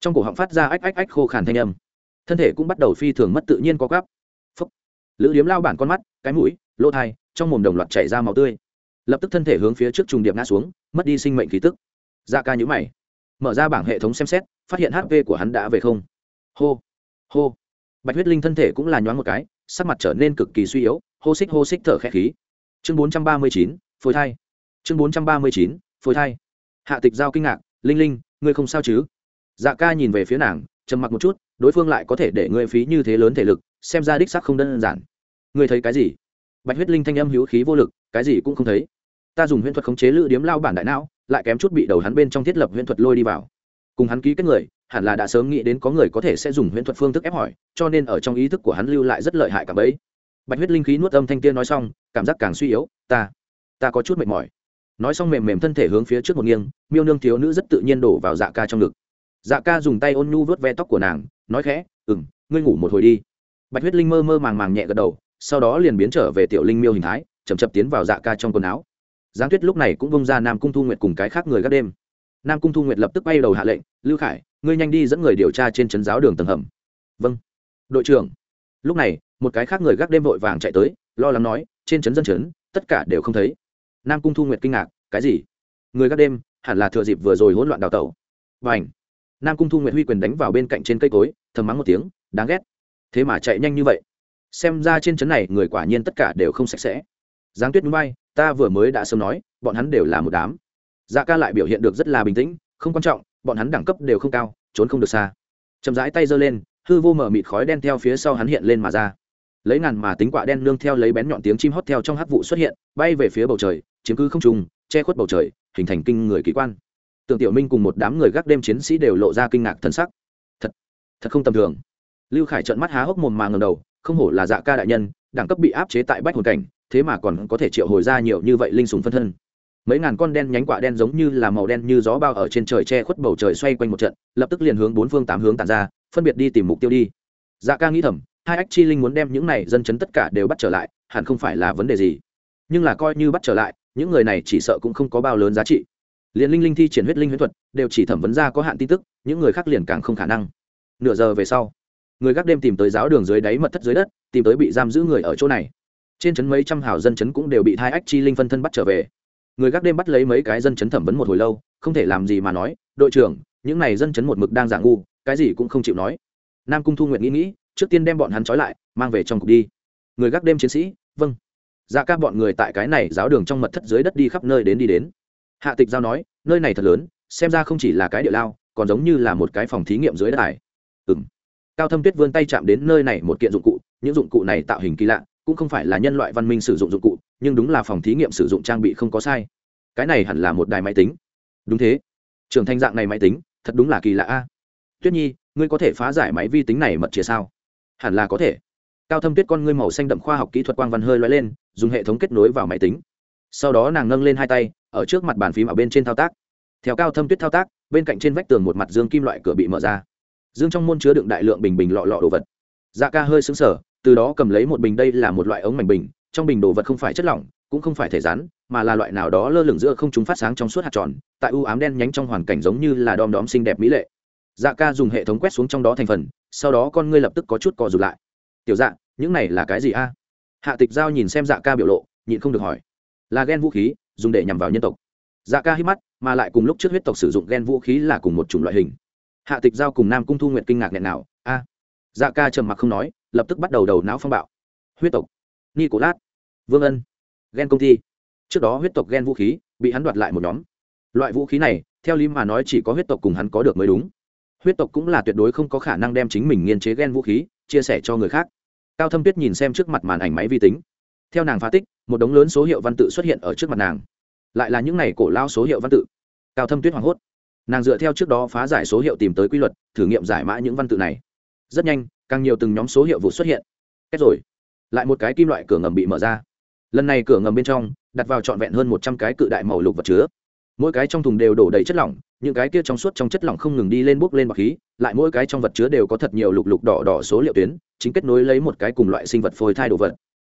Trong cổ họng phát ra ách ách ách khô khàn thanh âm. Thân thể cũng bắt đầu phi thường mất tự nhiên có gắp lữ điếm lao bản con mắt, cái mũi, lỗ thai, trong mồm đồng loạt chảy ra màu tươi. Lập tức thân thể hướng phía trước trùng điệp ngã xuống, mất đi sinh mệnh khí tức. Da ca nhũ mày, mở ra bảng hệ thống xem xét, phát hiện hp của hắn đã về không. Hô hô. Bạch huyết linh thân thể cũng là nhoáng một cái, sắc mặt trở nên cực kỳ suy yếu, hô xích hô xích thở khẽ khí. Chương bốn trăm ba mươi chín, phôi thai. Chương bốn trăm ba mươi chín, phôi thai. Hạ tịch giao kinh ngạc, linh linh, ngươi không sao chứ? Dạ ca nhìn về phía nàng, trầm mặc một chút, đối phương lại có thể để ngươi phí như thế lớn thể lực, xem ra đích sắc không đơn giản ngươi thấy cái gì? Bạch huyết linh thanh âm hữu khí vô lực, cái gì cũng không thấy. Ta dùng huyễn thuật khống chế lữ điếm lao bản đại não, lại kém chút bị đầu hắn bên trong thiết lập huyễn thuật lôi đi vào. Cùng hắn ký kết người, hẳn là đã sớm nghĩ đến có người có thể sẽ dùng huyễn thuật phương thức ép hỏi, cho nên ở trong ý thức của hắn lưu lại rất lợi hại cả bấy. Bạch huyết linh khí nuốt âm thanh tiên nói xong, cảm giác càng suy yếu, ta ta có chút mệt mỏi. Nói xong mềm mềm thân thể hướng phía trước một nghiêng, miêu nương thiếu nữ rất tự nhiên đổ vào dạ ca trong ngực. Dạ ca dùng tay ôn nhu vớt ve tóc của nàng, nói khẽ ừ m ngươi ngủ một hồi đi. Bạch huyết linh mơ mơ màng màng nhẹ gật đầu sau đó liền biến trở về tiểu linh miêu hình thái chầm chập tiến vào dạ ca trong quần áo. Giáng tuyết lúc này cũng bông ra nam cung thu nguyệt cùng cái khác người gác đêm. Nam cung thu nguyệt lập tức bay đầu hạ lệnh, lưu khải, ngươi nhanh đi dẫn người điều tra trên trấn giáo đường tầng hầm. Vâng. Đội trưởng. Lúc này, một cái khác người gác đêm vội vàng chạy tới, lo lắng nói, trên trấn dân trấn, tất cả đều không thấy. Nam cung thu nguyệt kinh ngạc, cái gì? Người gác đêm, hẳn là thừa dịp vừa rồi hỗn loạn đào tẩu. Và ảnh nam cung thu nguyệt huy quyền đánh vào bên cạnh trên cây cối, thầm mắng một tiếng, đáng ghét. Thế mà chạy nhanh như vậy xem ra trên trấn này người quả nhiên tất cả đều không sạch sẽ. Giáng tuyết núi bay ta vừa mới đã sớm nói, bọn hắn đều là một đám. Dạ ca lại biểu hiện được rất là bình tĩnh, không quan trọng, bọn hắn đẳng cấp đều không cao, trốn không được xa. Chậm rãi tay giơ lên, hư vô mở mịt khói đen theo phía sau hắn hiện lên mà ra. Lấy ngàn mà tính quả đen nương theo lấy bén nhọn tiếng chim hót theo trong hắc vụ xuất hiện, bay về phía bầu trời, chiếm cứ không trùng che khuất bầu trời, hình thành kinh người kỳ quan. Tưởng tiểu minh cùng một đám người gác đêm chiến sĩ đều lộ ra kinh ngạc thần sắc. Thật thật không tầm thường. Lưu khải trợn mắt há hốc mồm mà ngầm đầu không hổ là dạ ca đại nhân, đẳng cấp bị áp chế tại bách hồn cảnh, thế mà còn có thể triệu hồi ra nhiều như vậy linh sùng phân thân. Mấy ngàn con đen nhánh quả đen giống như là màu đen như gió bao ở trên trời che khuất bầu trời xoay quanh một trận, lập tức liền hướng bốn phương tám hướng tàn ra, phân biệt đi tìm mục tiêu đi. Dạ ca nghĩ thầm, hai ách chi linh muốn đem những này dân chấn tất cả đều bắt trở lại, hẳn không phải là vấn đề gì. Nhưng là coi như bắt trở lại, những người này chỉ sợ cũng không có bao lớn giá trị. Liền linh linh thi triển huyết linh huyễn thuật, đều chỉ thẩm vấn ra có hạn tin tức, những người khác liền càng không khả năng. Nửa giờ về sau người gác đêm tìm tới giáo đường dưới đáy mật thất dưới đất, tìm tới bị giam giữ người ở chỗ này. Trên trấn mấy trăm hào dân chấn cũng đều bị thai ách chi linh phân thân bắt trở về. Người gác đêm bắt lấy mấy cái dân chấn thẩm vấn một hồi lâu, không thể làm gì mà nói, đội trưởng, những này dân chấn một mực đang giả ngu, cái gì cũng không chịu nói. Nam cung thu nguyện nghĩ nghĩ, trước tiên đem bọn hắn trói lại, mang về trong cục đi. Người gác đêm chiến sĩ vâng. Dạ ra các bọn người tại cái này giáo đường trong mật thất dưới đất đi khắp nơi đến đi đến. Hạ tịch giao nói, nơi này thật lớn, xem ra không chỉ là cái địa lao, còn giống như là một cái phòng thí nghiệm dưới đất ải cao thâm tuyết vươn tay chạm đến nơi này một kiện dụng cụ, những dụng cụ này tạo hình kỳ lạ, cũng không phải là nhân loại văn minh sử dụng dụng cụ, nhưng đúng là phòng thí nghiệm sử dụng trang bị không có sai. Cái này hẳn là một đài máy tính. Đúng thế. Trường thanh dạng này máy tính, thật đúng là kỳ lạ a. Tuyết nhi, ngươi có thể phá giải máy vi tính này mật chìa sao? Hẳn là có thể. Cao thâm tuyết con ngươi màu xanh đậm khoa học kỹ thuật quang văn hơi loay lên, dùng hệ thống kết nối vào máy tính. Sau đó nàng nâng lên hai tay, ở trước mặt bàn phím ở bên trên thao tác. Theo cao thâm tuyết thao tác, bên cạnh trên vách tường một mặt dương kim loại cửa bị mở ra dương trong môn chứa đựng đại lượng bình bình lọ lọ đồ vật. Dạ ca hơi xứng sở từ đó cầm lấy một bình đây là một loại ống mảnh bình, trong bình đồ vật không phải chất lỏng, cũng không phải thể rắn, mà là loại nào đó lơ lửng giữa không chúng phát sáng trong suốt hạt tròn, tại u ám đen nhánh trong hoàn cảnh giống như là đom đóm xinh đẹp mỹ lệ. Dạ ca dùng hệ thống quét xuống trong đó thành phần, sau đó con ngươi lập tức có chút cò rụt lại. Tiểu dạ những này là cái gì a? Hạ tịch giao nhìn xem dạ ca biểu lộ, nhịn không được hỏi. Là ghen vũ khí, dùng để nhằm vào nhân tộc. Dạ ca hít mắt, mà lại cùng lúc trước huyết tộc sử dụng ghen vũ khí là cùng một chủng loại hình hạ tịch giao cùng nam cung thu nguyện kinh ngạc nghẹn nào, a. Dạ ca trầm mặc không nói, lập tức bắt đầu đầu não phong bạo. Huyết tộc ni cổ lát vương ân ghen công ty trước đó huyết tộc ghen vũ khí bị hắn đoạt lại một nhóm. Loại vũ khí này, theo lý mà nói chỉ có huyết tộc cùng hắn có được mới đúng. Huyết tộc cũng là tuyệt đối không có khả năng đem chính mình nghiên chế ghen vũ khí, chia sẻ cho người khác. Cao thâm tuyết nhìn xem trước mặt màn ảnh máy vi tính. Theo nàng phá tích, một đống lớn số hiệu văn tự xuất hiện ở trước mặt nàng. Lại là những n à y cổ lao số hiệu văn tự. Cao thâm tuyết hoảng hốt nàng dựa theo trước đó phá giải số hiệu tìm tới quy luật, thử nghiệm giải mã những văn tự này. Rất nhanh, càng nhiều từng nhóm số hiệu vụ xuất hiện. Kết rồi. Lại một cái kim loại cửa ngầm bị mở ra. Lần này cửa ngầm bên trong, đặt vào trọn vẹn hơn một trăm cái cự đại màu lục vật chứa. Mỗi cái trong thùng đều đổ đầy chất lỏng, những cái kia trong suốt trong chất lỏng không ngừng đi lên bốc lên bọc khí, lại mỗi cái trong vật chứa đều có thật nhiều lục lục đỏ đỏ số liệu tuyến, chính kết nối lấy một cái cùng loại sinh vật phôi thai đồ vật.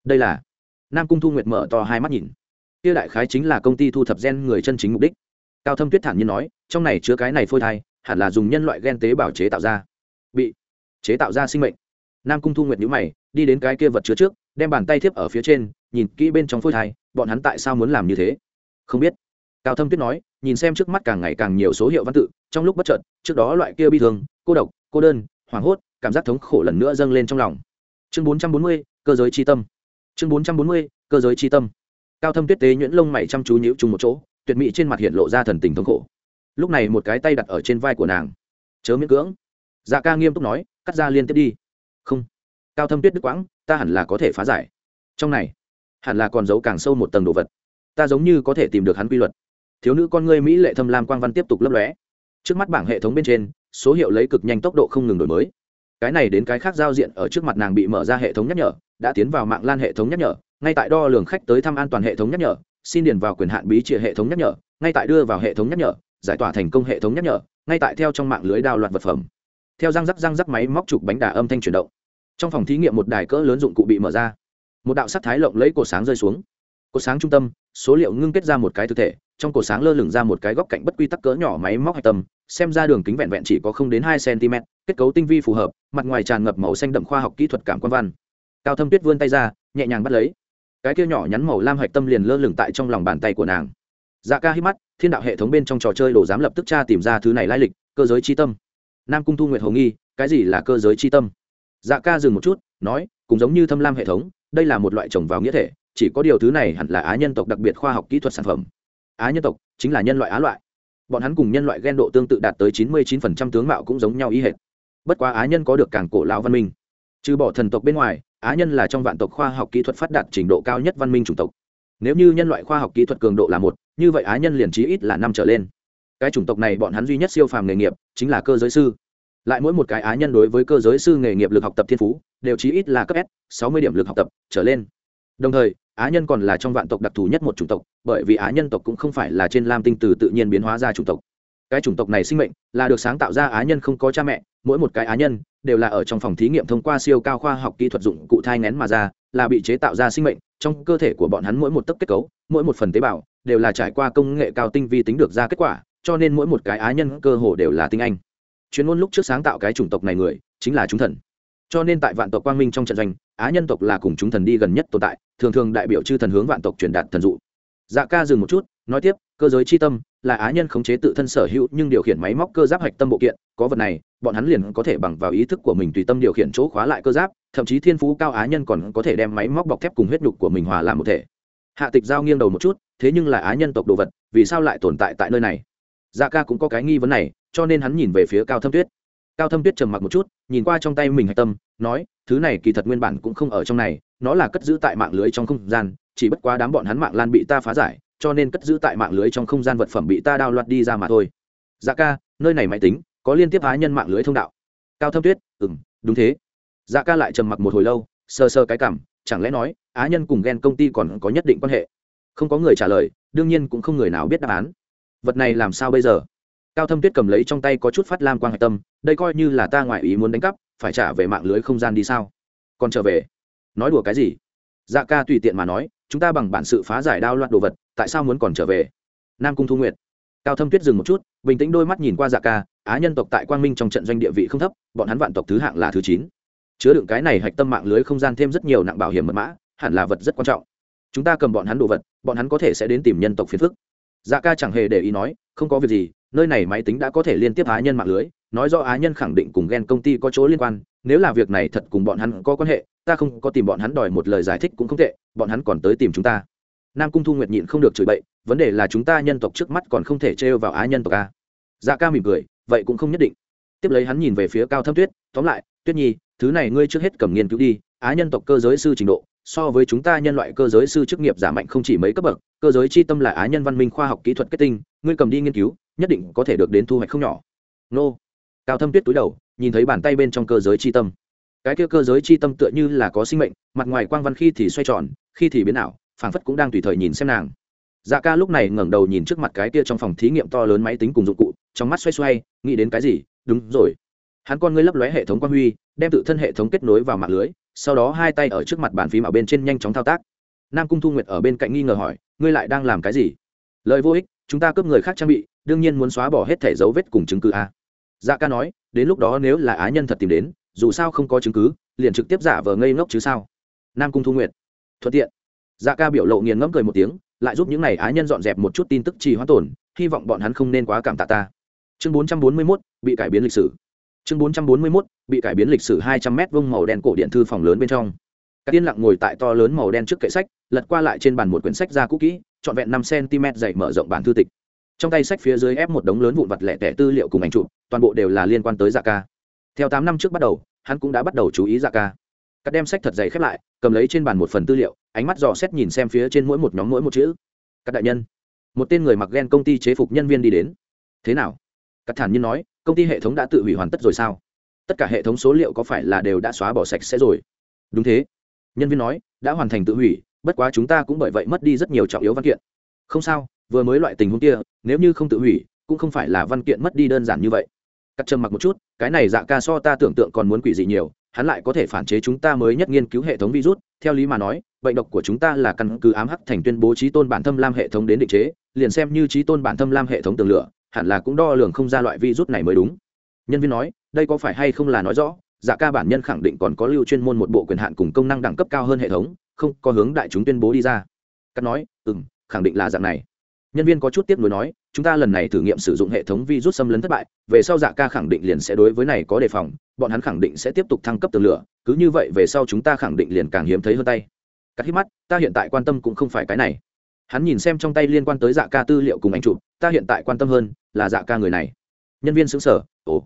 Đây là nam cung thu nguyệt mở to hai mắt nhìn. Kia đại khái chính là công ty thu thập gen người chân chính mục đích. Cao thâm tuyết thản nhiên nói trong này chứa cái này phôi thai, hẳn là dùng nhân loại gen tế bào chế tạo ra. Bị chế tạo ra sinh mệnh. Nam cung thu nguyệt nhữ mày, đi đến cái kia vật chứa trước, đem bàn tay thiếp ở phía trên, nhìn kỹ bên trong phôi thai, bọn hắn tại sao muốn làm như thế? Không biết. Cao thâm tuyết nói, nhìn xem trước mắt càng ngày càng nhiều số hiệu văn tự, trong lúc bất chợt, trước đó loại kia bi thương, cô độc, cô đơn, hoảng hốt, cảm giác thống khổ lần nữa dâng lên trong lòng. Chương bốn trăm bốn mươi, cơ giới tri tâm. Chương bốn trăm bốn mươi, cơ giới tri tâm. Cao thâm tuyết tế nhuyễn lông mày chăm chú nhíu chung một chỗ, tuyệt mỹ trên mặt hiện lộ ra thần tình thống khổ lúc này một cái tay đặt ở trên vai của nàng. Chớ miễn cưỡng. Dạ ca nghiêm túc nói, cắt ra liên tiếp đi. Không. Cao thâm tuyết đức quãng, ta hẳn là có thể phá giải. Trong này, hẳn là còn giấu càng sâu một tầng đồ vật. Ta giống như có thể tìm được hắn quy luật. Thiếu nữ con ngươi mỹ lệ thâm lam quang văn tiếp tục lấp lóe. Trước mắt bảng hệ thống bên trên, số hiệu lấy cực nhanh tốc độ không ngừng đổi mới. Cái này đến cái khác giao diện ở trước mặt nàng bị mở ra hệ thống nhắc nhở, đã tiến vào mạng lan hệ thống nhắc nhở. Ngay tại đo lường khách tới thăm an toàn hệ thống nhắc nhở, xin điền vào quyền hạn bí trịa hệ thống nhắc nhở. Ngay tại đưa vào hệ thống nhắc nhở giải tỏa thành công hệ thống nhắc nhở, ngay tại theo trong mạng lưới đào loạt vật phẩm. Theo răng rắc răng rắc máy móc chụp bánh đà âm thanh chuyển động. Trong phòng thí nghiệm một đài cỡ lớn dụng cụ bị mở ra. Một đạo sắc thái lộng lấy cột sáng rơi xuống. Cột sáng trung tâm, số liệu ngưng kết ra một cái thực thể, trong cột sáng lơ lửng ra một cái góc cạnh bất quy tắc cỡ nhỏ máy móc hạch tâm, xem ra đường kính vẹn vẹn chỉ có không đến hai cm kết cấu tinh vi phù hợp, mặt ngoài tràn ngập màu xanh đậm khoa học kỹ thuật cảm quan văn. Cao thâm tuyết vươn tay ra, nhẹ nhàng bắt lấy. Cái kia nhỏ nhắn màu lam hạch tâm liền lơ lửng tại trong lòng bàn tay của nàng dạ ca hít mắt, thiên đạo hệ thống bên trong trò chơi đồ dám lập tức tra tìm ra thứ này lai lịch, cơ giới chi tâm. Nam cung thu nguyệt hồng nghi, cái gì là cơ giới chi tâm? Dạ ca dừng một chút, nói, cũng giống như thâm lam hệ thống, đây là một loại trồng vào nghĩa thể, chỉ có điều thứ này hẳn là á nhân tộc đặc biệt khoa học kỹ thuật sản phẩm. Á nhân tộc chính là nhân loại á loại. Bọn hắn cùng nhân loại ghen độ tương tự đạt tới chín mươi 99% tướng mạo cũng giống nhau ý hệt. Bất quá á nhân có được càng cổ lão văn minh. Trừ bỏ thần tộc bên ngoài, á nhân là trong vạn tộc khoa học kỹ thuật phát đạt trình độ cao nhất văn minh chủng tộc nếu như nhân loại khoa học kỹ thuật cường độ là một, như vậy á nhân liền trí ít là năm trở lên. Cái chủng tộc này bọn hắn duy nhất siêu phàm nghề nghiệp chính là cơ giới sư. Lại mỗi một cái á nhân đối với cơ giới sư nghề nghiệp lực học tập thiên phú, đều chí ít là cấp s, sáu mươi điểm lực học tập trở lên. Đồng thời á nhân còn là trong vạn tộc đặc thù nhất một chủng tộc, bởi vì á nhân tộc cũng không phải là trên lam tinh từ tự nhiên biến hóa ra chủng tộc. Cái chủng tộc này sinh mệnh là được sáng tạo ra á nhân không có cha mẹ, mỗi một cái á nhân đều là ở trong phòng thí nghiệm thông qua siêu cao khoa học kỹ thuật dụng cụ thai ngén mà ra, là bị chế tạo ra sinh mệnh trong cơ thể của bọn hắn mỗi một tấc kết cấu, mỗi một phần tế bào, đều là trải qua công nghệ cao tinh vi tính được ra kết quả, cho nên mỗi một cái á nhân cơ hồ đều là tinh anh. Chuyên môn lúc trước sáng tạo cái chủng tộc này người, chính là chúng thần. Cho nên tại vạn tộc quang minh trong trận doanh, á nhân tộc là cùng chúng thần đi gần nhất tồn tại, thường thường đại biểu chư thần hướng vạn tộc truyền đạt thần dụ. Dạ ca dừng một chút, nói tiếp, cơ giới chi tâm là á nhân khống chế tự thân sở hữu nhưng điều khiển máy móc cơ giáp hạch tâm bộ kiện, có vật này, bọn hắn liền có thể bằng vào ý thức của mình tùy tâm điều khiển chỗ khóa lại cơ giáp, thậm chí thiên phú cao á nhân còn có thể đem máy móc bọc thép cùng huyết nhục của mình hòa làm một thể. Hạ tịch giao nghiêng đầu một chút, thế nhưng là á nhân tộc đồ vật, vì sao lại tồn tại tại nơi này? Dạ ca cũng có cái nghi vấn này, cho nên hắn nhìn về phía cao thâm tuyết. Cao thâm tuyết trầm mặc một chút, nhìn qua trong tay mình hạch tâm, nói, thứ này kỳ thật nguyên bản cũng không ở trong này, nó là cất giữ tại mạng lưới trong không gian, chỉ bất quá đám bọn hắn mạng lan bị ta phá giải cho nên cất giữ tại mạng lưới trong không gian vật phẩm bị ta đao loạt đi ra mà thôi. Dạ ca, nơi này máy tính, có liên tiếp á nhân mạng lưới thông đạo. Cao thâm tuyết ừ m đúng thế. Dạ ca lại trầm mặc một hồi lâu sơ sơ cái cảm chẳng lẽ nói, á nhân cùng ghen công ty còn có nhất định quan hệ? Không có người trả lời, đương nhiên cũng không người nào biết đáp án. Vật này làm sao bây giờ? Cao thâm tuyết cầm lấy trong tay có chút phát lam quang hạch tâm, đây coi như là ta ngoại ý muốn đánh cắp, phải trả về mạng lưới không gian đi sao? Còn trở về? Nói đùa cái gì? Dạ ca tùy tiện mà nói chúng ta bằng bản sự phá giải đao loạt đồ vật, tại sao muốn còn trở về? Nam cung thu nguyệt. Cao thâm tuyết dừng một chút, bình tĩnh đôi mắt nhìn qua dạ ca, á nhân tộc tại quang minh trong trận doanh địa vị không thấp, bọn hắn vạn tộc thứ hạng là thứ chín. Chứa đựng cái này hạch tâm mạng lưới không gian thêm rất nhiều nặng bảo hiểm mật mã, hẳn là vật rất quan trọng. Chúng ta cầm bọn hắn đồ vật, bọn hắn có thể sẽ đến tìm nhân tộc phiền phức. Dạ ca chẳng hề để ý nói, không có việc gì, nơi này máy tính đã có thể liên tiếp á nhân mạng lưới, nói do á nhân khẳng định cùng ghen công ty có chỗ liên quan nếu là việc này thật cùng bọn hắn có quan hệ, ta không có tìm bọn hắn đòi một lời giải thích cũng không tệ, bọn hắn còn tới tìm chúng ta. Nam cung thu nguyệt nhịn không được chửi bậy, vấn đề là chúng ta nhân tộc trước mắt còn không thể trêu vào á nhân tộc a. Dạ ca mỉm cười, vậy cũng không nhất định. Tiếp lấy hắn nhìn về phía cao thâm tuyết, tóm lại, tuyết nhi, thứ này ngươi trước hết cầm nghiên cứu đi, á nhân tộc cơ giới sư trình độ, so với chúng ta nhân loại cơ giới sư chức nghiệp giả mạnh không chỉ mấy cấp bậc, cơ giới chi tâm là á nhân văn minh khoa học kỹ thuật kết tinh, ngươi cầm đi nghiên cứu, nhất định có thể được đến thu hoạch không nhỏ. Nô. Cao thâm tuyết túi đầu nhìn thấy bàn tay bên trong cơ giới chi tâm. Cái kia cơ giới chi tâm tựa như là có sinh mệnh, mặt ngoài quang văn khi thì xoay tròn, khi thì biến ảo, phảng phất cũng đang tùy thời nhìn xem nàng. Dạ ca lúc này ngẩng đầu nhìn trước mặt cái kia trong phòng thí nghiệm to lớn máy tính cùng dụng cụ, trong mắt xoay xoay, nghĩ đến cái gì? Đúng rồi. Hắn con ngươi lấp lóe hệ thống quan huy, đem tự thân hệ thống kết nối vào mạng lưới, sau đó hai tay ở trước mặt bàn phím ở bên trên nhanh chóng thao tác. Nam cung thu nguyệt ở bên cạnh nghi ngờ hỏi, ngươi lại đang làm cái gì? Lời vô ích, chúng ta cướp người khác trang bị, đương nhiên muốn xóa bỏ hết thẻ dấu vết cùng chứng cứ a dạ ca nói, đến lúc đó nếu là á nhân thật tìm đến, dù sao không có chứng cứ, liền trực tiếp giả vờ ngây ngốc chứ sao? Nam cung thu nguyệt, thuận tiện. Dạ ca biểu lộ nghiền ngẫm cười một tiếng, lại giúp những n à y á nhân dọn dẹp một chút tin tức trì hoãn tổn hy vọng bọn hắn không nên quá cảm tạ ta. Chương bốn trăm bốn mươi mốt, bị cải biến lịch sử. Chương bốn trăm bốn mươi mốt, bị cải biến lịch sử hai trăm m vông màu đen cổ điện thư phòng lớn bên trong. Các tiên lặng ngồi tại to lớn màu đen trước kệ sách, lật qua lại trên bàn một quyển sách ra cũ kỹ, trọn vẹn năm cm dày mở rộng bản thư tịch trong tay sách phía dưới ép một đống lớn vụn vặt lẻ tẻ tư liệu cùng ảnh chụp, toàn bộ đều là liên quan tới dạ ca. Theo tám năm trước bắt đầu, hắn cũng đã bắt đầu chú ý dạ ca. Cắt đem sách thật dày khép lại, cầm lấy trên bàn một phần tư liệu, ánh mắt dò xét nhìn xem phía trên mỗi một nhóm mỗi một chữ. Các đại nhân, một tên người mặc ghen công ty chế phục nhân viên đi đến. Thế nào? Cắt thản nhiên nói, công ty hệ thống đã tự hủy hoàn tất rồi sao? Tất cả hệ thống số liệu có phải là đều đã xóa bỏ sạch sẽ rồi? Đúng thế. Nhân viên nói, đã hoàn thành tự hủy, bất quá chúng ta cũng bởi vậy mất đi rất nhiều trọng yếu văn kiện. Không sao vừa mới loại tình huống kia, nếu như không tự hủy, cũng không phải là văn kiện mất đi đơn giản như vậy. Cắt trầm mặc một chút, cái này dạ ca so ta tưởng tượng còn muốn quỷ dị nhiều, hắn lại có thể phản chế chúng ta mới nhất nghiên cứu hệ thống virus, theo lý mà nói, bệnh độc của chúng ta là căn cứ ám hắc thành tuyên bố trí tôn bản thâm lam hệ thống đến định chế, liền xem như trí tôn bản thâm lam hệ thống tường lửa, hẳn là cũng đo lường không ra loại virus này mới đúng. Nhân viên nói, đây có phải hay không là nói rõ dạ ca bản nhân khẳng định còn có lưu chuyên môn một bộ quyền hạn cùng công năng đẳng cấp cao hơn hệ thống, không có hướng đại chúng tuyên bố đi ra. Cắt nói ừ m khẳng định là dạng này nhân viên có chút tiếp nối nói, chúng ta lần này thử nghiệm sử dụng hệ thống virus xâm lấn thất bại, về sau dạ ca khẳng định liền sẽ đối với này có đề phòng, bọn hắn khẳng định sẽ tiếp tục thăng cấp tường lửa, cứ như vậy về sau chúng ta khẳng định liền càng hiếm thấy hơn tay. Cắt hít mắt, ta hiện tại quan tâm cũng không phải cái này. Hắn nhìn xem trong tay liên quan tới dạ ca tư liệu cùng ảnh chụp, ta hiện tại quan tâm hơn là dạ ca người này. Nhân viên xứng sở ồ.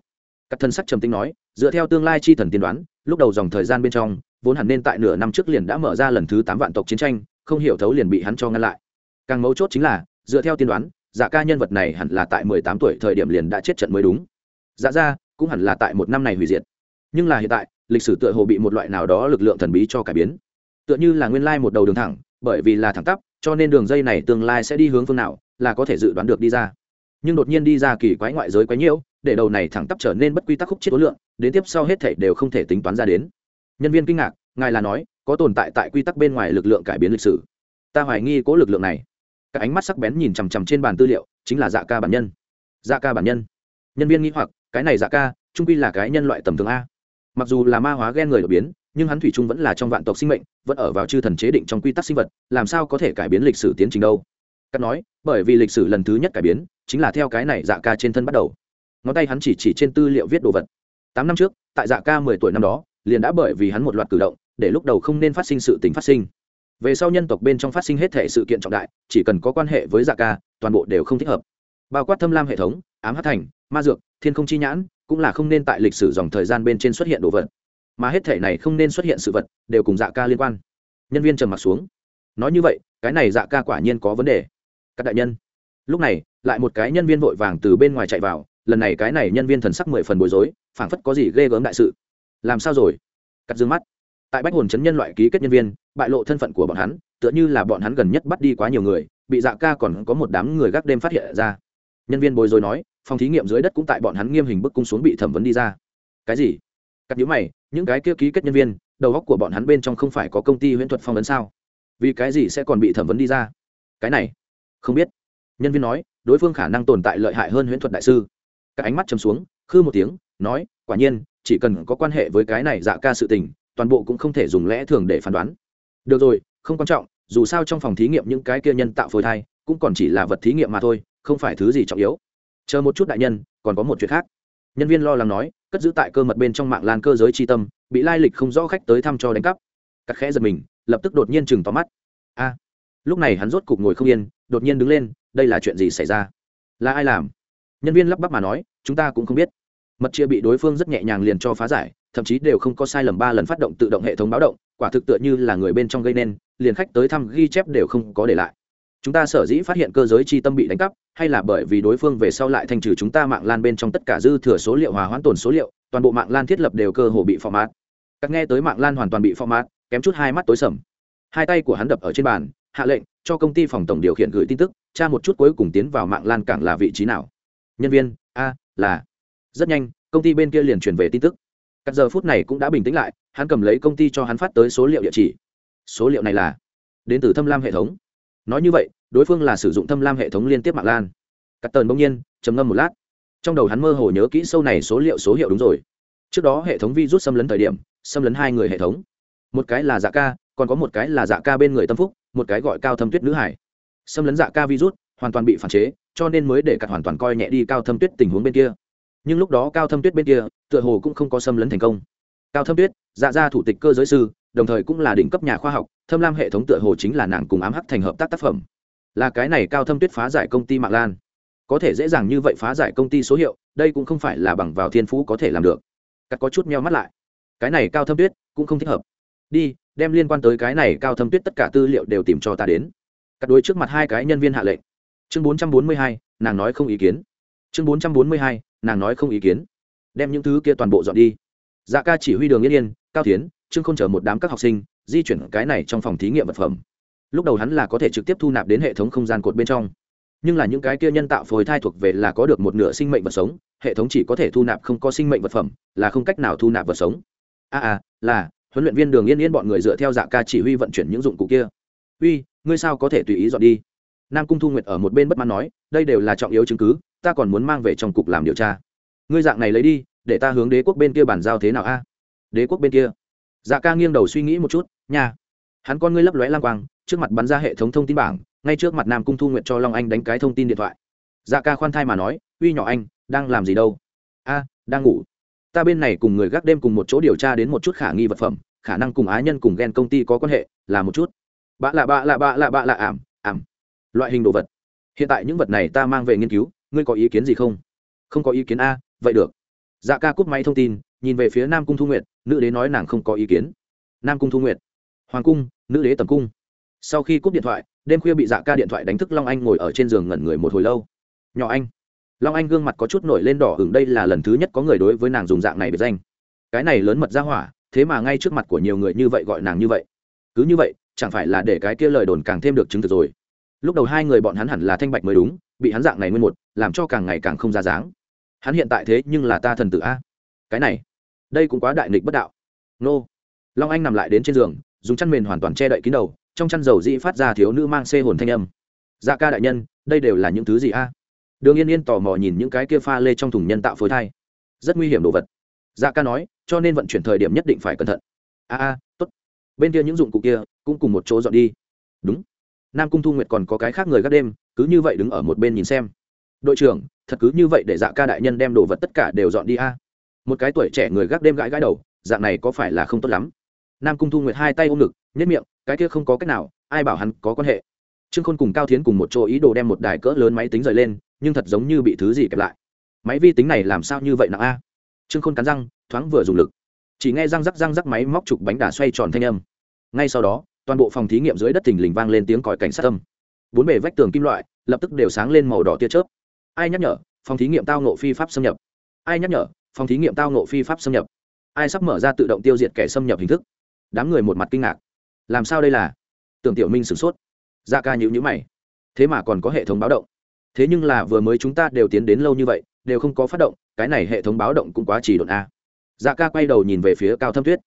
Các thân sắc trầm tính nói, dựa theo tương lai chi thần tiên đoán, lúc đầu dòng thời gian bên trong, vốn hẳn nên tại nửa năm trước liền đã mở ra lần thứ tám vạn tộc chiến tranh, không hiểu thấu liền bị hắn cho ngăn lại. Càng mấu chốt chính là dựa theo tiên đoán dạ ca nhân vật này hẳn là tại mười tám tuổi thời điểm liền đã chết trận mới đúng. Dạ ra cũng hẳn là tại một năm này hủy diệt. Nhưng là hiện tại, lịch sử tựa hồ bị một loại nào đó lực lượng thần bí cho cải biến. Tựa như là nguyên lai một đầu đường thẳng, bởi vì là thẳng tắp, cho nên đường dây này tương lai sẽ đi hướng phương nào, là có thể dự đoán được đi ra. Nhưng đột nhiên đi ra kỳ quái ngoại giới quái nhiễu, để đầu này thẳng tắp trở nên bất quy tắc khúc chết đối lượng, đến tiếp sau hết thể đều không thể tính toán ra đến. Nhân viên kinh ngạc, ngài là nói, có tồn tại tại quy tắc bên ngoài lực lượng cải biến lịch sử. Ta hoài nghi cố lực lượng này các ánh mắt sắc bén nhìn chằm chằm trên bàn tư liệu, chính là dạ ca bản nhân. Dạ ca bản nhân. Nhân viên nghĩ hoặc, cái này dạ ca, trung quy là cái nhân loại tầm thường a. Mặc dù là ma hóa ghen người đột biến, nhưng hắn thủy chung vẫn là trong vạn tộc sinh mệnh, vẫn ở vào chư thần chế định trong quy tắc sinh vật, làm sao có thể cải biến lịch sử tiến trình đâu? Cắt nói, bởi vì lịch sử lần thứ nhất cải biến, chính là theo cái này dạ ca trên thân bắt đầu. Ngón tay hắn chỉ chỉ trên tư liệu viết đồ vật. Tám năm trước, tại dạ ca mười tuổi năm đó, liền đã bởi vì hắn một loạt cử động, để lúc đầu không nên phát sinh sự tình phát sinh về sau nhân tộc bên trong phát sinh hết thể sự kiện trọng đại, chỉ cần có quan hệ với dạ ca, toàn bộ đều không thích hợp. Bao quát thâm lam hệ thống, ám hát thành, ma dược, thiên không chi nhãn, cũng là không nên tại lịch sử dòng thời gian bên trên xuất hiện đồ vật. Mà hết thể này không nên xuất hiện sự vật, đều cùng dạ ca liên quan. Nhân viên trầm m ặ t xuống. Nói như vậy, cái này dạ ca quả nhiên có vấn đề. Các đại nhân. Lúc này, lại một cái nhân viên vội vàng từ bên ngoài chạy vào, lần này cái này nhân viên thần sắc mười phần bối rối, phảng phất có gì ghê gớm đại sự. Làm sao rồi? Cắt dương mắt. Tại bách hồn chấn nhân loại ký kết nhân viên bại lộ thân phận của bọn hắn, tựa như là bọn hắn gần nhất bắt đi quá nhiều người, bị dạ ca còn có một đám người gác đêm phát hiện ra. Nhân viên bồi dối nói, phòng thí nghiệm dưới đất cũng tại bọn hắn nghiêm hình bức cung xuống bị thẩm vấn đi ra. Cái gì? Cắt nhữ mày, những cái kia ký kết nhân viên, đầu góc của bọn hắn bên trong không phải có công ty huyễn thuật phong vấn sao? Vì cái gì sẽ còn bị thẩm vấn đi ra? Cái này, không biết. Nhân viên nói, đối phương khả năng tồn tại lợi hại hơn huyễn thuật đại sư. Các ánh mắt chầm xuống, khư một tiếng, nói, quả nhiên, chỉ cần có quan hệ với cái này dạ ca sự tình, toàn bộ cũng không thể dùng lẽ thường để phán đoán được rồi, không quan trọng, dù sao trong phòng thí nghiệm những cái kia nhân tạo phôi thai, cũng còn chỉ là vật thí nghiệm mà thôi, không phải thứ gì trọng yếu. Chờ một chút đại nhân, còn có một chuyện khác. Nhân viên lo lắng nói, cất giữ tại cơ mật bên trong mạng lan cơ giới tri tâm, bị lai lịch không rõ khách tới thăm cho đánh cắp. Cắt khẽ giật mình, lập tức đột nhiên chừng tóm mắt. A, lúc này hắn rốt cục ngồi không yên, đột nhiên đứng lên, đây là chuyện gì xảy ra? Là ai làm? Nhân viên lắp bắp mà nói, chúng ta cũng không biết. Mật chia bị đối phương rất nhẹ nhàng liền cho phá giải, thậm chí đều không có sai lầm ba lần phát động tự động hệ thống báo động quả thực tựa như là người bên trong gây nên, liền khách tới thăm ghi chép đều không có để lại. Chúng ta sở dĩ phát hiện cơ giới chi tâm bị đánh cắp, hay là bởi vì đối phương về sau lại thanh trừ chúng ta mạng lan bên trong tất cả dư thừa số liệu, hòa hoãn tồn số liệu, toàn bộ mạng lan thiết lập đều cơ hồ bị phò mát các nghe tới mạng lan hoàn toàn bị phò mát kém chút hai mắt tối sầm. Hai tay của hắn đập ở trên bàn, hạ lệnh cho công ty phòng tổng điều khiển gửi tin tức, tra một chút cuối cùng tiến vào mạng lan cảng là vị trí nào. Nhân viên, a, là. Rất nhanh, công ty bên kia liền truyền về tin tức. Các giờ phút này cũng đã bình tĩnh lại hắn cầm lấy công ty cho hắn phát tới số liệu địa chỉ. Số liệu này là đến từ thâm lam hệ thống. Nói như vậy, đối phương là sử dụng thâm lam hệ thống liên tiếp mạng lan. Cắt tờn bỗng nhiên trầm ngâm một lát. Trong đầu hắn mơ hồ nhớ kỹ sâu này số liệu số hiệu đúng rồi. Trước đó hệ thống vi rút xâm lấn thời điểm, xâm lấn hai người hệ thống. Một cái là dạ ca, còn có một cái là dạ ca bên người tâm phúc, một cái gọi cao thâm tuyết nữ hải. Xâm lấn dạ ca virus hoàn toàn bị phản chế, cho nên mới để cắt hoàn toàn coi nhẹ đi cao thâm tuyết tình huống bên kia. Nhưng lúc đó cao thâm tuyết bên kia, tựa hồ cũng không có xâm lấn thành công cao thâm tuyết dạ ra thủ tịch cơ giới sư, đồng thời cũng là đỉnh cấp nhà khoa học, thâm lam hệ thống tựa hồ chính là nàng cùng ám hắc thành hợp tác tác phẩm. Là cái này cao thâm tuyết phá giải công ty mạng lan. Có thể dễ dàng như vậy phá giải công ty số hiệu, đây cũng không phải là bằng vào thiên phú có thể làm được. Cắt có chút meo mắt lại. Cái này cao thâm tuyết cũng không thích hợp. Đi, đem liên quan tới cái này cao thâm tuyết tất cả tư liệu đều tìm cho ta đến. Cắt đuôi trước mặt hai cái nhân viên hạ lệnh. Chương bốn trăm bốn mươi hai, nàng nói không ý kiến. Chương bốn trăm bốn mươi hai, nàng nói không ý kiến. Đem những thứ kia toàn bộ dọn đi dạ ca chỉ huy đường yên yên cao tiến chương không chờ một đám các học sinh di chuyển cái này trong phòng thí nghiệm vật phẩm. Lúc đầu hắn là có thể trực tiếp thu nạp đến hệ thống không gian cột bên trong. Nhưng là những cái kia nhân tạo phôi thai thuộc về là có được một nửa sinh mệnh vật sống hệ thống chỉ có thể thu nạp không có sinh mệnh vật phẩm là không cách nào thu nạp vật sống. A à, à là huấn luyện viên đường yên yên bọn người dựa theo dạ ca chỉ huy vận chuyển những dụng cụ kia. Uy ngươi sao có thể tùy ý dọn đi? Nam cung thu nguyệt ở một bên bất mãn nói đây đều là trọng yếu chứng cứ ta còn muốn mang về trong cục làm điều tra. Ngươi dạng này lấy đi để ta hướng đế quốc bên kia bàn giao thế nào a? Đế quốc bên kia. Dạ ca nghiêng đầu suy nghĩ một chút, nha. Hắn con ngươi lấp lóe lang quang, trước mặt bắn ra hệ thống thông tin bảng, ngay trước mặt nam cung thu nguyện cho long anh đánh cái thông tin điện thoại. Dạ ca khoan thai mà nói, uy nhỏ anh, đang làm gì đâu? A, đang ngủ. Ta bên này cùng người gác đêm cùng một chỗ điều tra đến một chút khả nghi vật phẩm, khả năng cùng á nhân cùng ghen công ty có quan hệ, là một chút. Bạ lạ bạ lạ bạ lạ bạ lạ, ảm ảm. Loại hình đồ vật. Hiện tại những vật này ta mang về nghiên cứu, ngươi có ý kiến gì không? Không có ý kiến a, vậy được dạ ca cúp máy thông tin, nhìn về phía nam cung thu nguyệt, nữ đế nói nàng không có ý kiến. Nam cung thu nguyệt. Hoàng cung, nữ đế tầm cung. Sau khi cúp điện thoại, đêm khuya bị dạ ca điện thoại đánh thức long anh ngồi ở trên giường ngẩn người một hồi lâu. Nhỏ anh. Long anh gương mặt có chút nổi lên đỏ hưởng đây là lần thứ nhất có người đối với nàng dùng dạng này biệt danh. Cái này lớn mật ra hỏa, thế mà ngay trước mặt của nhiều người như vậy gọi nàng như vậy. Cứ như vậy, chẳng phải là để cái kia lời đồn càng thêm được chứng thực rồi. Lúc đầu hai người bọn hắn hẳn là thanh bạch mới đúng, bị hắn dạng này nguyên một, làm cho càng ngày càng không ra dáng hắn hiện tại thế nhưng là ta thần tử a. Cái này, đây cũng quá đại nghịch bất đạo. Nô. Long anh nằm lại đến trên giường, dùng chăn mền hoàn toàn che đậy kín đầu, trong chăn dầu dĩ phát ra thiếu nữ mang xê hồn thanh âm. Dạ ca đại nhân, đây đều là những thứ gì a? Đường yên yên tò mò nhìn những cái kia pha lê trong thùng nhân tạo phối thai. Rất nguy hiểm đồ vật. Dạ ca nói, cho nên vận chuyển thời điểm nhất định phải cẩn thận. A a, tốt. Bên kia những dụng cụ kia, cũng cùng một chỗ dọn đi. Đúng. Nam cung thu nguyệt còn có cái khác người gác đêm, cứ như vậy đứng ở một bên nhìn xem đội trưởng, thật cứ như vậy để dạ ca đại nhân đem đồ vật tất cả đều dọn đi a. Một cái tuổi trẻ người gác đêm gãi gãi đầu, dạng này có phải là không tốt lắm? Nam cung thu nguyệt hai tay ôm ngực nhất miệng, cái kia không có cách nào, ai bảo hắn có quan hệ? Trương khôn cùng cao thiến cùng một chỗ ý đồ đem một đài cỡ lớn máy tính rời lên, nhưng thật giống như bị thứ gì kẹp lại. Máy vi tính này làm sao như vậy nặng a? Trương khôn cắn răng, thoáng vừa dùng lực. Chỉ nghe răng rắc răng rắc máy móc trục bánh đà xoay tròn thanh âm. Ngay sau đó, toàn bộ phòng thí nghiệm dưới đất thình lình vang lên tiếng còi cảnh sát tâm bốn bề vách tường kim loại lập tức đều sáng lên màu đỏ tia chớp ai nhắc nhở, phòng thí nghiệm tao nộ phi pháp xâm nhập. Ai nhắc nhở, phòng thí nghiệm tao nộ phi pháp xâm nhập. Ai sắp mở ra tự động tiêu diệt kẻ xâm nhập hình thức. Đám người một mặt kinh ngạc. Làm sao đây là? Tưởng tiểu minh sửng sốt. Da ca nhữ nhữ mày. Thế mà còn có hệ thống báo động. Thế nhưng là vừa mới chúng ta đều tiến đến lâu như vậy, đều không có phát động, cái này hệ thống báo động cũng quá chỉ độn a. Dạ ca quay đầu nhìn về phía cao thâm tuyết.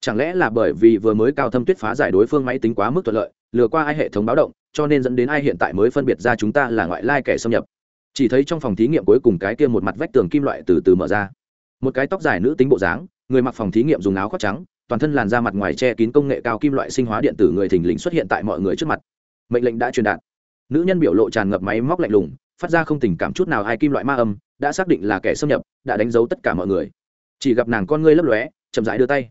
Chẳng lẽ là bởi vì vừa mới cao thâm tuyết phá giải đối phương máy tính quá mức thuận lợi, lừa qua ai hệ thống báo động, cho nên dẫn đến ai hiện tại mới phân biệt ra chúng ta là ngoại lai kẻ xâm nhập chỉ thấy trong phòng thí nghiệm cuối cùng cái kia một mặt vách tường kim loại từ từ mở ra. Một cái tóc dài nữ tính bộ dáng, người mặc phòng thí nghiệm dùng áo khoác trắng, toàn thân làn da mặt ngoài che kín công nghệ cao kim loại sinh hóa điện tử người thình lình xuất hiện tại mọi người trước mặt. Mệnh lệnh đã truyền đạt. Nữ nhân biểu lộ tràn ngập máy móc lạnh lùng, phát ra không tình cảm chút nào ai kim loại ma âm, đã xác định là kẻ xâm nhập, đã đánh dấu tất cả mọi người. Chỉ gặp nàng con ngươi lấp lóe, chậm rãi đưa tay.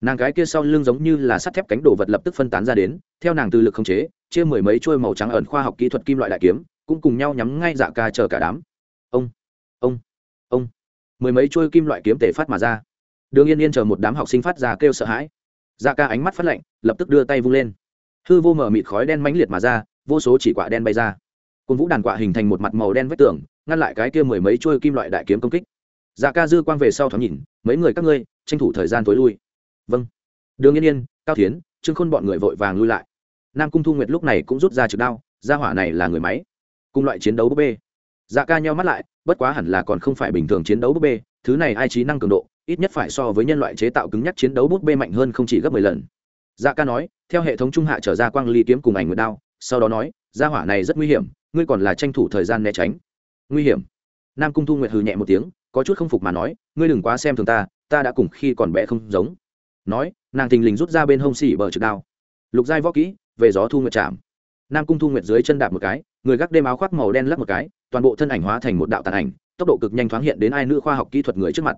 Nàng gái kia sau lưng giống như là sắt thép cánh đồ vật lập tức phân tán ra đến, theo nàng từ lực không chế, chia mười mấy trôi màu trắng ẩn khoa học kỹ thuật kim loại đại kiếm cũng cùng nhau nhắm ngay dạ ca chờ cả đám. Ông ông ông. Mười mấy trôi kim loại kiếm tể phát mà ra. Đường yên yên chờ một đám học sinh phát ra kêu sợ hãi. Dạ ca ánh mắt phát lạnh, lập tức đưa tay vung lên. Hư vô mở mịt khói đen mãnh liệt mà ra, vô số chỉ quả đen bay ra. Côn vũ đàn quạ hình thành một mặt màu đen vách tường, ngăn lại cái kia mười mấy trôi kim loại đại kiếm công kích. Dạ ca dư quang về sau thoáng nhìn, mấy người các ngươi, tranh thủ thời gian tối lui. Vâng. Đường yên yên, cao tiến trương khôn bọn người vội vàng lui lại. Nam cung thu nguyệt lúc này cũng rút ra trực đao ra hỏa này là người máy cùng loại chiến đấu búp bê. Dạ ca nheo mắt lại, bất quá hẳn là còn không phải bình thường chiến đấu búp bê, thứ này ai trí năng cường độ, ít nhất phải so với nhân loại chế tạo cứng nhắc chiến đấu búp bê mạnh hơn không chỉ gấp mười lần. Dạ ca nói, theo hệ thống trung hạ trở ra quang ly kiếm cùng ảnh nguyệt đao, sau đó nói, gia hỏa này rất nguy hiểm, ngươi còn là tranh thủ thời gian né tránh. Nguy hiểm. Nam cung thu nguyệt hừ nhẹ một tiếng, có chút không phục mà nói, ngươi đừng quá xem thường ta ta đã cùng khi còn bé không giống. Nói, nàng thình lình rút ra bên hông xỉ bờ trực đao. Lục giai võ kỹ, về gió thu nguyệt chạm. Nam cung thu nguyệt dưới chân đạp một cái người gác đêm áo khoác màu đen lắp một cái, toàn bộ thân ảnh hóa thành một đạo tàn ảnh, tốc độ cực nhanh thoáng hiện đến ai nữ khoa học kỹ thuật người trước mặt.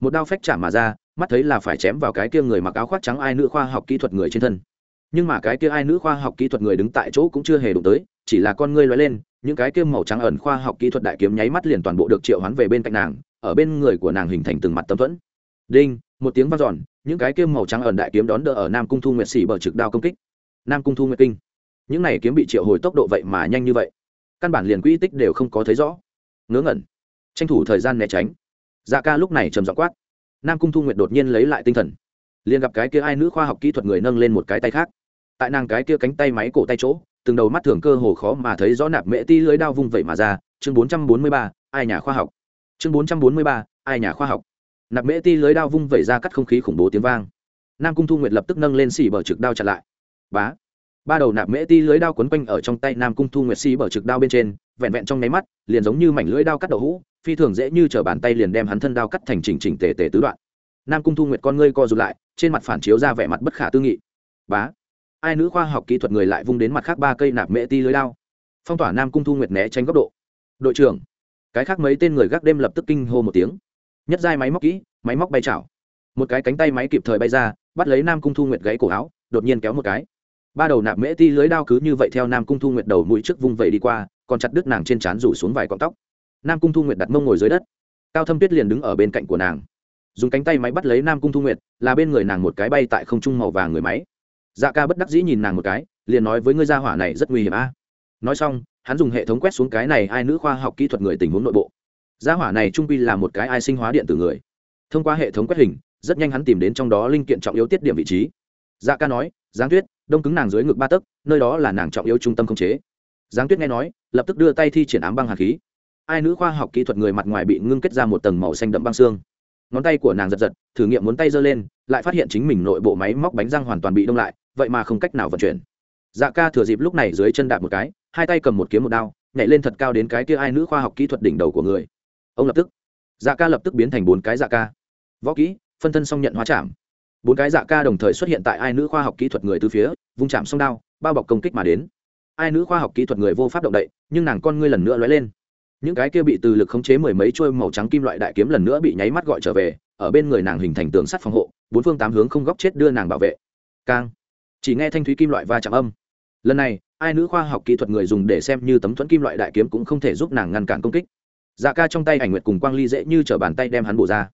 Một đao phách chạm mà ra, mắt thấy là phải chém vào cái kia người mặc áo khoác trắng ai nữ khoa học kỹ thuật người trên thân. Nhưng mà cái kia ai nữ khoa học kỹ thuật người đứng tại chỗ cũng chưa hề đụng tới, chỉ là con ngươi lóe lên, những cái kia màu trắng ẩn khoa học kỹ thuật đại kiếm nháy mắt liền toàn bộ được triệu hoán về bên cạnh nàng, ở bên người của nàng hình thành từng mặt tấm thuẫn. Đinh, một tiếng vang dọn, những cái kia màu trắng ẩn đại kiếm đón đỡ ở nam cung thu nguyệt xỉ bờ trực đao công kích. Nam cung thu nguyệt kinh những này kiếm bị triệu hồi tốc độ vậy mà nhanh như vậy. Căn bản liền quỹ tích đều không có thấy rõ. Ngớ ngẩn. Tranh thủ thời gian né tránh. Dạ ca lúc này trầm dọ quát. Nam cung thu nguyệt đột nhiên lấy lại tinh thần. Liền gặp cái kia ai nữ khoa học kỹ thuật người nâng lên một cái tay khác. Tại nàng cái kia cánh tay máy cổ tay chỗ, từng đầu mắt thường cơ hồ khó mà thấy rõ nạp mễ ti lưới đao vung vẩy mà ra. Chương bốn trăm bốn mươi ba, ai nhà khoa học. Chương bốn trăm bốn mươi ba, ai nhà khoa học. Nạp mễ ti lưới đao vung vẩy ra cắt không khí khủng bố tiếng vang. Nam cung thu nguyệt lập tức nâng lên xỉ bờ trực đao chặn lại. Bá ba đầu nạp mễ ti lưới đao quấn quanh ở trong tay nam cung thu nguyệt xì bờ trực đao bên trên, vẹn vẹn trong nháy mắt, liền giống như mảnh lưỡi đao cắt đậu hũ, phi thường dễ như chở bàn tay liền đem hắn thân đao cắt thành chỉnh chỉnh tề tề tứ đoạn. Nam cung thu nguyệt con ngươi co rụt lại, trên mặt phản chiếu ra vẻ mặt bất khả tư nghị. Bá, ai nữ khoa học kỹ thuật người lại vung đến mặt khác ba cây nạp mễ ti lưới đao? Phong tỏa nam cung thu nguyệt né tránh góc độ. Đội trưởng, cái khác mấy tên người gác đêm lập tức kinh hô một tiếng. Nhất giai máy móc kỹ, máy móc bay chảo. Một cái cánh tay máy kịp thời bay ra, bắt lấy nam cung thu nguyệt gáy cổ áo, đột nhiên kéo một cái ba đầu nạp mễ ti lưới đao cứ như vậy theo nam cung thu nguyệt đầu mũi trước vung vẩy đi qua, còn chặt đứt nàng trên trán rủ xuống vài cọng tóc. Nam cung thu nguyệt đặt mông ngồi dưới đất. Cao thâm tuyết liền đứng ở bên cạnh của nàng. Dùng cánh tay máy bắt lấy nam cung thu nguyệt, là bên người nàng một cái bay tại không trung màu vàng người máy. Dạ ca bất đắc dĩ nhìn nàng một cái, liền nói với ngươi gia hỏa này rất nguy hiểm a. Nói xong, hắn dùng hệ thống quét xuống cái này ai nữ khoa học kỹ thuật người tình huống nội bộ. Gia hỏa này trung pi là một cái ai sinh hóa điện tử người. Thông qua hệ thống quét hình, rất nhanh hắn tìm đến trong đó linh kiện trọng yếu tiết điểm vị trí. Dạ ca nói giáng tuyết đông cứng nàng dưới ngực ba tấc, nơi đó là nàng trọng yếu trung tâm khống chế. Giáng tuyết nghe nói, lập tức đưa tay thi triển ám băng hạt khí. Ai nữ khoa học kỹ thuật người mặt ngoài bị ngưng kết ra một tầng màu xanh đậm băng xương. Ngón tay của nàng giật giật, thử nghiệm muốn tay giơ lên, lại phát hiện chính mình nội bộ máy móc bánh răng hoàn toàn bị đông lại, vậy mà không cách nào vận chuyển. Dạ ca thừa dịp lúc này dưới chân đạp một cái, hai tay cầm một kiếm một đao, nhảy lên thật cao đến cái kia ai nữ khoa học kỹ thuật đỉnh đầu của người. Ông lập tức. Dạ ca lập tức biến thành bốn cái dạ ca. Võ kỹ, phân thân song nhận hóa chạm bốn cái dạ ca đồng thời xuất hiện tại ai nữ khoa học kỹ thuật người từ phía, vung chạm song đao, bao bọc công kích mà đến. Ai nữ khoa học kỹ thuật người vô pháp động đậy, nhưng nàng con ngươi lần nữa lóe lên. Những cái kia bị từ lực khống chế mười mấy trôi màu trắng kim loại đại kiếm lần nữa bị nháy mắt gọi trở về, ở bên người nàng hình thành tường sắt phòng hộ, bốn phương tám hướng không góc chết đưa nàng bảo vệ. Càng chỉ nghe thanh thúy kim loại va chạm âm. Lần này, ai nữ khoa học kỹ thuật người dùng để xem như tấm thuẫn kim loại đại kiếm cũng không thể giúp nàng ngăn cản công kích. Dạ ca trong tay ảnh nguyệt cùng quang ly dễ như t r ở bàn tay đem hắn bổ ra.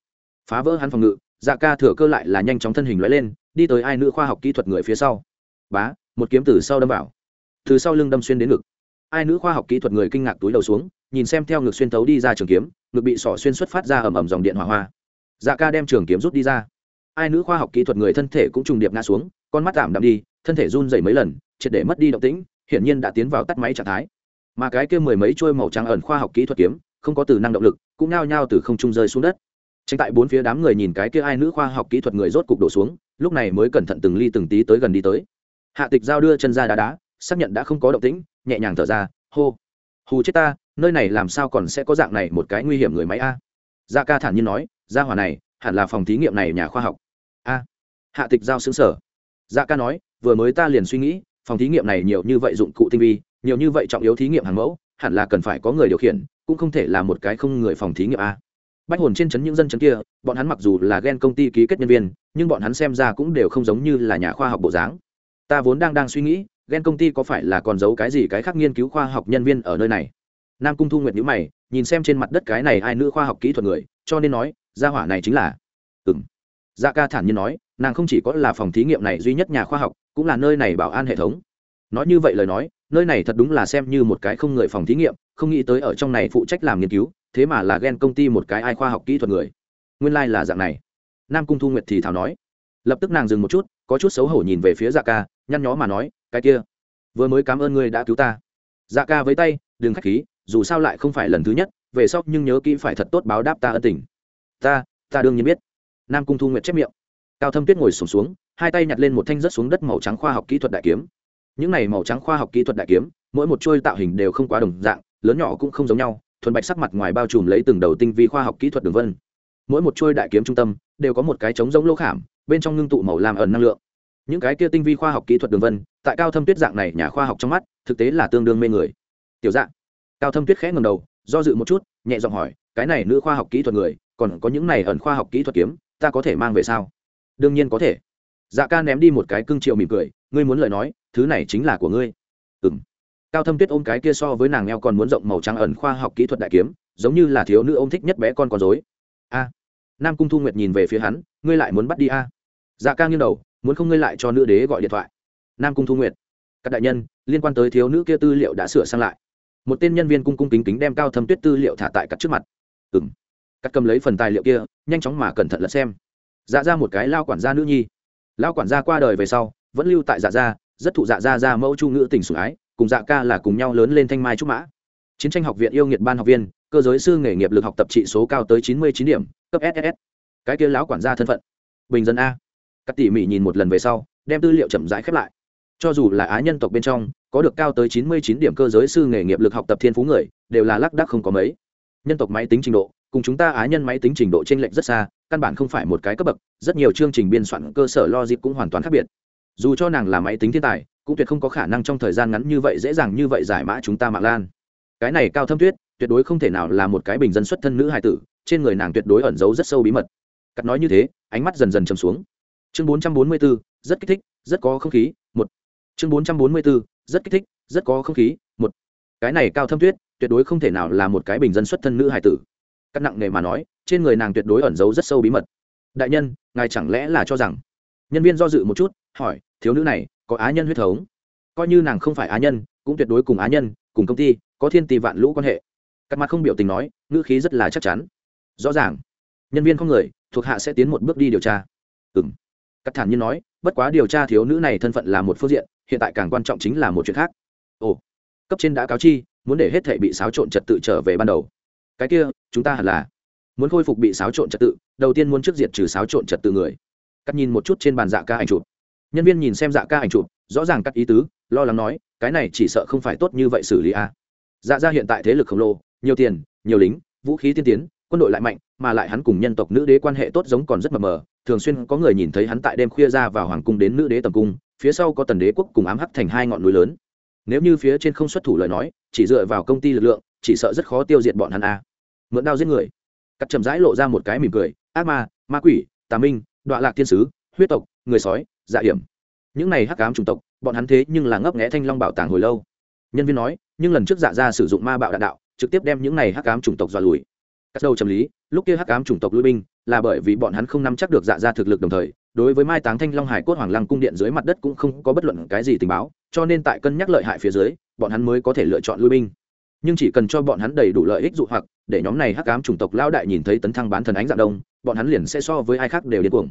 Phá vỡ hắn phòng ngự dạ ca thừa cơ lại là nhanh chóng thân hình lóe lên, đi tới ai nữ khoa học kỹ thuật người phía sau. Bá, một kiếm từ sau đâm vào. Từ sau lưng đâm xuyên đến ngực. Ai nữ khoa học kỹ thuật người kinh ngạc túi đầu xuống, nhìn xem theo ngực xuyên thấu đi ra trường kiếm, ngực bị sỏ xuyên xuất phát ra ầm ầm dòng điện hỏa hoa. Dạ ca đem trường kiếm rút đi ra. Ai nữ khoa học kỹ thuật người thân thể cũng trùng điệp ngã xuống, con mắt tạm đạm đi, thân thể run dày mấy lần, triệt để mất đi động tĩnh, hiển nhiên đã tiến vào tắt máy trạng thái. Mà cái kia mười mấy trôi màu trắng ẩn khoa học kỹ thuật kiếm, không có từ năng động lực, cũng nao nhao từ không trung rơi xuống đất tránh tại bốn phía đám người nhìn cái kia ai nữ khoa học kỹ thuật người rốt cục đổ xuống, lúc này mới cẩn thận từng ly từng tí tới gần đi tới. Hạ tịch giao đưa chân ra đá đá, xác nhận đã không có động tĩnh, nhẹ nhàng thở ra, hô, hù chết ta, nơi này làm sao còn sẽ có dạng này một cái nguy hiểm người máy a? Gia ca thản nhiên nói, gia hỏa này, hẳn là phòng thí nghiệm này nhà khoa học. A. Hạ tịch giao xứng sở gia ca nói, vừa mới ta liền suy nghĩ, phòng thí nghiệm này nhiều như vậy dụng cụ tinh vi, nhiều như vậy trọng yếu thí nghiệm hàng mẫu, hẳn là cần phải có người điều khiển, cũng không thể là một cái không người phòng thí nghiệm a bách hồn trên chấn những dân chấn kia, bọn hắn mặc dù là ghen công ty ký kết nhân viên, nhưng bọn hắn xem ra cũng đều không giống như là nhà khoa học bộ dáng. Ta vốn đang đang suy nghĩ, ghen công ty có phải là còn giấu cái gì cái khác nghiên cứu khoa học nhân viên ở nơi này? Nam cung thu nguyệt nhữ mày, nhìn xem trên mặt đất cái này ai nữ khoa học kỹ thuật người, cho nên nói, gia hỏa này chính là ừng dạ ca thản nhiên nói, nàng không chỉ có là phòng thí nghiệm này duy nhất nhà khoa học, cũng là nơi này bảo an hệ thống. Nói như vậy lời nói, nơi này thật đúng là xem như một cái không người phòng thí nghiệm, không nghĩ tới ở trong này phụ trách làm nghiên cứu thế mà là ghen công ty một cái ai khoa học kỹ thuật người. Nguyên lai、like、là dạng này. Nam cung thu nguyệt thì thảo nói. Lập tức nàng dừng một chút có chút xấu hổ nhìn về phía dạ ca nhăn nhó mà nói cái kia vừa mới cảm ơn ngươi đã cứu ta. Dạ ca với tay đừng k h á c h khí dù sao lại không phải lần thứ nhất về sóc nhưng nhớ kỹ phải thật tốt báo đáp ta ân tình. Ta ta đương nhiên biết. Nam cung thu nguyệt chép miệng. Cao thâm tuyết ngồi sùng xuống, xuống hai tay nhặt lên một thanh rớt xuống đất màu trắng khoa học kỹ thuật đại kiếm. Những này màu trắng khoa học kỹ thuật đại kiếm mỗi một trôi tạo hình đều không quá đồng dạng lớn nhỏ cũng không giống nhau thuần bạch sắc mặt ngoài bao trùm lấy từng đầu tinh vi khoa học kỹ thuật đường vân. Mỗi một chuôi đại kiếm trung tâm đều có một cái trống giống lỗ khảm, bên trong ngưng tụ màu làm ẩn năng lượng. Những cái kia tinh vi khoa học kỹ thuật đường vân, tại cao thâm tuyết dạng này nhà khoa học trong mắt, thực tế là tương đương mê người. Tiểu dạng, cao thâm tuyết khẽ ngầm đầu, do dự một chút, nhẹ giọng hỏi, cái này nữ khoa học kỹ thuật người, còn có những này ẩn khoa học kỹ thuật kiếm, ta có thể mang về sao? Đương nhiên có thể. Dạ ca ném đi một cái cưng triệu mỉm cười, ngươi muốn lời nói, thứ này chính là của ngươi. Ừ m cao thâm tuyết ôm cái kia so với nàng eo còn muốn rộng màu trắng ẩn khoa học kỹ thuật đại kiếm, giống như là thiếu nữ ôm thích nhất bé con con dối a. Nam cung thu nguyệt nhìn về phía hắn, ngươi lại muốn bắt đi a. Dạ ca nghiêng đầu, muốn không ngươi lại cho nữ đế gọi điện thoại. Nam cung thu nguyệt. Các đại nhân, liên quan tới thiếu nữ kia tư liệu đã sửa sang lại. Một tên nhân viên cung cung kính kính đem cao thâm tuyết tư liệu thả tại cắt trước mặt. Ừ m cắt cầm lấy phần tài liệu kia, nhanh chóng mà cẩn thận lật xem. Dạ ra một cái lao quản gia nữ nhi. Lao quản gia qua đời về sau, vẫn lưu tại dạ gia rất thụ dạ gia ra mẫu chu ngữ tình sủng ái cùng dạ ca là cùng nhau lớn lên thanh mai trúc mã. Chiến tranh học viện yêu nghiệt ban học viên, cơ giới sư nghề nghiệp lực học tập trị số cao tới chín mươi chín điểm, cấp ss cái kia lão quản gia thân phận. Bình dân a. Các tỉ mỉ nhìn một lần về sau, đem tư liệu chậm rãi khép lại. Cho dù là á nhân tộc bên trong, có được cao tới chín mươi chín điểm cơ giới sư nghề nghiệp lực học tập thiên phú người, đều là lác đác không có mấy. Nhân tộc máy tính trình độ, cùng chúng ta á nhân máy tính trình độ t r ê n lệch rất xa, căn bản không phải một cái cấp bậc, rất nhiều chương trình biên soạn cơ sở logic cũng hoàn toàn khác biệt. Dù cho nàng là máy tính thiên tài cũng tuyệt không có khả năng trong thời gian ngắn như vậy dễ dàng như vậy giải mã chúng ta mạng lan. Cái này cao thâm tuyết, tuyệt đối không thể nào là một cái bình dân xuất thân nữ hài tử, trên người nàng tuyệt đối ẩn giấu rất sâu bí mật. Cắt nói như thế, ánh mắt dần dần chầm xuống. Chương bốn trăm bốn mươi bốn rất kích thích, rất có không khí, một. Chương bốn trăm bốn mươi bốn rất kích thích, rất có không khí, một. Cái này cao thâm tuyết, tuyệt đối không thể nào là một cái bình dân xuất thân nữ hài tử. Cắt nặng nề mà nói, trên người nàng tuyệt đối ẩn giấu rất sâu bí mật. Đại nhân, ngài chẳng lẽ là cho rằng nhân viên do dự một chút, hỏi, thiếu nữ này, có á nhân huyết thống? Coi như nàng không phải á nhân, cũng tuyệt đối cùng á nhân, cùng công ty, có thiên tỷ vạn lũ quan hệ. Cắt mặt không biểu tình nói, ngữ khí rất là chắc chắn. Rõ ràng. Nhân viên không người, thuộc hạ sẽ tiến một bước đi điều tra. Ừ m cắt thản nhiên nói, bất quá điều tra thiếu nữ này thân phận là một phương diện, hiện tại càng quan trọng chính là một chuyện khác. Ồ. Cấp trên đã cáo chi, muốn để hết thể bị xáo trộn trật tự trở về ban đầu. Cái kia, chúng ta hẳn là muốn khôi phục bị xáo trộn trật tự, đầu tiên muốn trước diệt trừ xáo trộn trật tự người cắt nhìn một chút trên bàn dạ ca ảnh chụp. Nhân viên nhìn xem dạ ca ảnh chụp, rõ ràng cắt ý tứ, lo lắng nói, cái này chỉ sợ không phải tốt như vậy xử lý a à. dạ ra hiện tại thế lực khổng lồ, nhiều tiền, nhiều lính, vũ khí tiên tiến, quân đội lại mạnh, mà lại hắn cùng nhân tộc nữ đế quan hệ tốt giống còn rất mờ mờ, thường xuyên có người nhìn thấy hắn tại đêm khuya ra vào hoàng cung đến nữ đế tầm cung, phía sau có tần đế quốc cùng ám hắc thành hai ngọn núi lớn. Nếu như phía trên không xuất thủ lời nói, chỉ dựa vào công ty lực lượng, chỉ sợ rất khó tiêu diệt bọn hắn a mượn đao giết người. Cắt chậm rãi lộ ra một cái mỉm cười, ác ma ma quỷ, tà minh đọa lạc thiên sứ, huyết tộc, người sói dạ hiểm. Những này hắc ám chủng tộc, bọn hắn thế nhưng là ngấp nghẽ thanh long bảo tàng hồi lâu. Nhân viên nói, nhưng lần trước dạ ra sử dụng ma bạo đạn đạo, trực tiếp đem những này hắc ám chủng tộc dọa lùi. Cắt đầu trầm lý, lúc kia hắc ám chủng tộc lui binh, là bởi vì bọn hắn không nắm chắc được dạ ra thực lực đồng thời, đối với mai táng thanh long hải cốt hoàng lăng cung điện dưới mặt đất cũng không có bất luận cái gì tình báo, cho nên tại cân nhắc lợi hại phía dưới, bọn hắn mới có thể lựa chọn lui binh nhưng chỉ cần cho bọn hắn đầy đủ lợi ích dụ hoặc, để nhóm này hắc ám chủng tộc lao đại nhìn thấy tấn thăng bán thần ánh dạng đông, bọn hắn liền sẽ so với ai khác đều điên cuồng.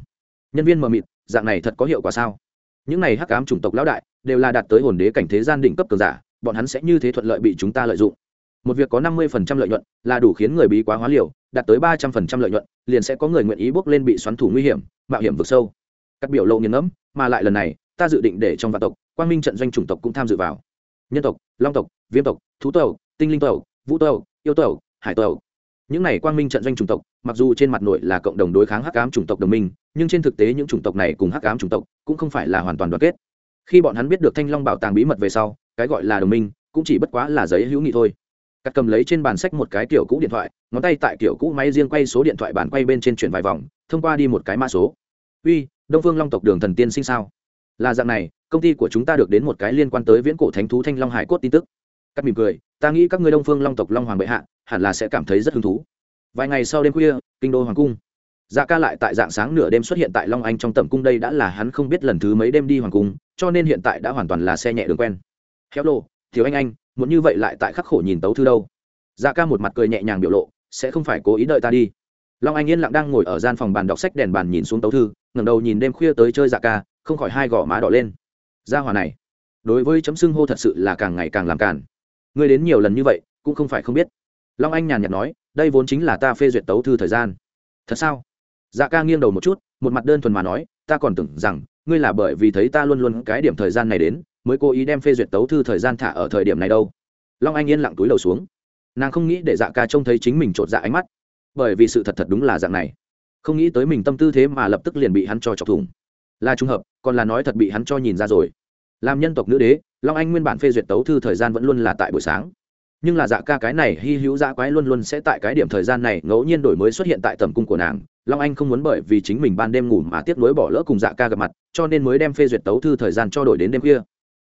Nhân viên mờ mịt, dạng này thật có hiệu quả sao? Những này hắc ám chủng tộc lão đại, đều là đạt tới hồn đế cảnh thế gian đỉnh cấp cường giả, bọn hắn sẽ như thế thuận lợi bị chúng ta lợi dụng. Một việc có năm mươi phần trăm lợi nhuận, là đủ khiến người bí quá hóa liều, đạt tới ba trăm phần trăm lợi nhuận, liền sẽ có người nguyện ý bước lên bị xoắn thủ nguy hiểm, mạo hiểm vực sâu. Các biểu lộ nghiền ngẫm, mà lại lần này, ta dự định để trong vạn tộc, quang minh trận doanh chủng tộc cũng tham dự vào. Nhân tộc, long tộc, viêm tộc, thú tộc tinh linh tộc, vũ tộc, yêu tộc, hải tộc. Những này quang minh trận doanh chủng tộc, mặc dù trên mặt nội là cộng đồng đối kháng hắc ám chủng tộc đồng minh, nhưng trên thực tế những chủng tộc này cùng hắc ám chủng tộc cũng không phải là hoàn toàn đoàn kết. Khi bọn hắn biết được thanh long bảo tàng bí mật về sau, cái gọi là đồng minh cũng chỉ bất quá là giấy hữu nghị thôi. Cắt cầm lấy trên bàn sách một cái kiểu cũ điện thoại, ngón tay tại kiểu cũ máy riêng quay số điện thoại bàn quay bên trên chuyển vài vòng, thông qua đi một cái mã số. Uy, đông phương long tộc đường thần tiên sinh sao? Là dạng này, công ty của chúng ta được đến một cái liên quan tới viễn cổ thánh thú thanh long hải cốt tin tức. Cắt mỉm cười ta nghĩ các ngươi đông phương long tộc long hoàng bệ hạ hẳn là sẽ cảm thấy rất hứng thú. Vài ngày sau đêm khuya, kinh đô hoàng cung. Dạ ca lại tại dạng sáng nửa đêm xuất hiện tại long anh trong tầm cung đây đã là hắn không biết lần thứ mấy đêm đi hoàng cung, cho nên hiện tại đã hoàn toàn là xe nhẹ đường quen. Khéo lộ thiếu anh anh, muốn như vậy lại tại khắc khổ nhìn tấu thư đâu? Dạ ca một mặt cười nhẹ nhàng biểu lộ, sẽ không phải cố ý đợi ta đi. Long anh yên lặng đang ngồi ở gian phòng bàn đọc sách đèn bàn nhìn xuống tấu thư, ngẩng đầu nhìn đêm khuya tới chơi dạ ca, không khỏi hai gò má đỏ lên. Gia hòa này, đối với chấm xưng hô thật sự là càng ngày càng làm càn ngươi đến nhiều lần như vậy, cũng không phải không biết. Long anh nhàn nhạt nói, đây vốn chính là ta phê duyệt tấu thư thời gian. Thật sao? Dạ ca nghiêng đầu một chút, một mặt đơn thuần mà nói, ta còn tưởng rằng, ngươi là bởi vì thấy ta luôn luôn cái điểm thời gian này đến, mới cố ý đem phê duyệt tấu thư thời gian thả ở thời điểm này đâu. Long anh yên lặng túi đầu xuống. Nàng không nghĩ để dạ ca trông thấy chính mình t r ộ t dạ ánh mắt. Bởi vì sự thật thật đúng là dạng này. Không nghĩ tới mình tâm tư thế mà lập tức liền bị hắn cho chọc thủng. Là t r ư n g hợp, còn là nói thật bị hắn cho nhìn ra rồi. Làm nhân tộc nữ đế long anh nguyên bản phê duyệt tấu thư thời gian vẫn luôn là tại buổi sáng. Nhưng là dạ ca cái này hy hữu dạ quái luôn luôn sẽ tại cái điểm thời gian này ngẫu nhiên đổi mới xuất hiện tại tầm cung của nàng. Long anh không muốn bởi vì chính mình ban đêm ngủ mà tiếc nối bỏ lỡ cùng dạ ca gặp mặt, cho nên mới đem phê duyệt tấu thư thời gian cho đổi đến đêm kia.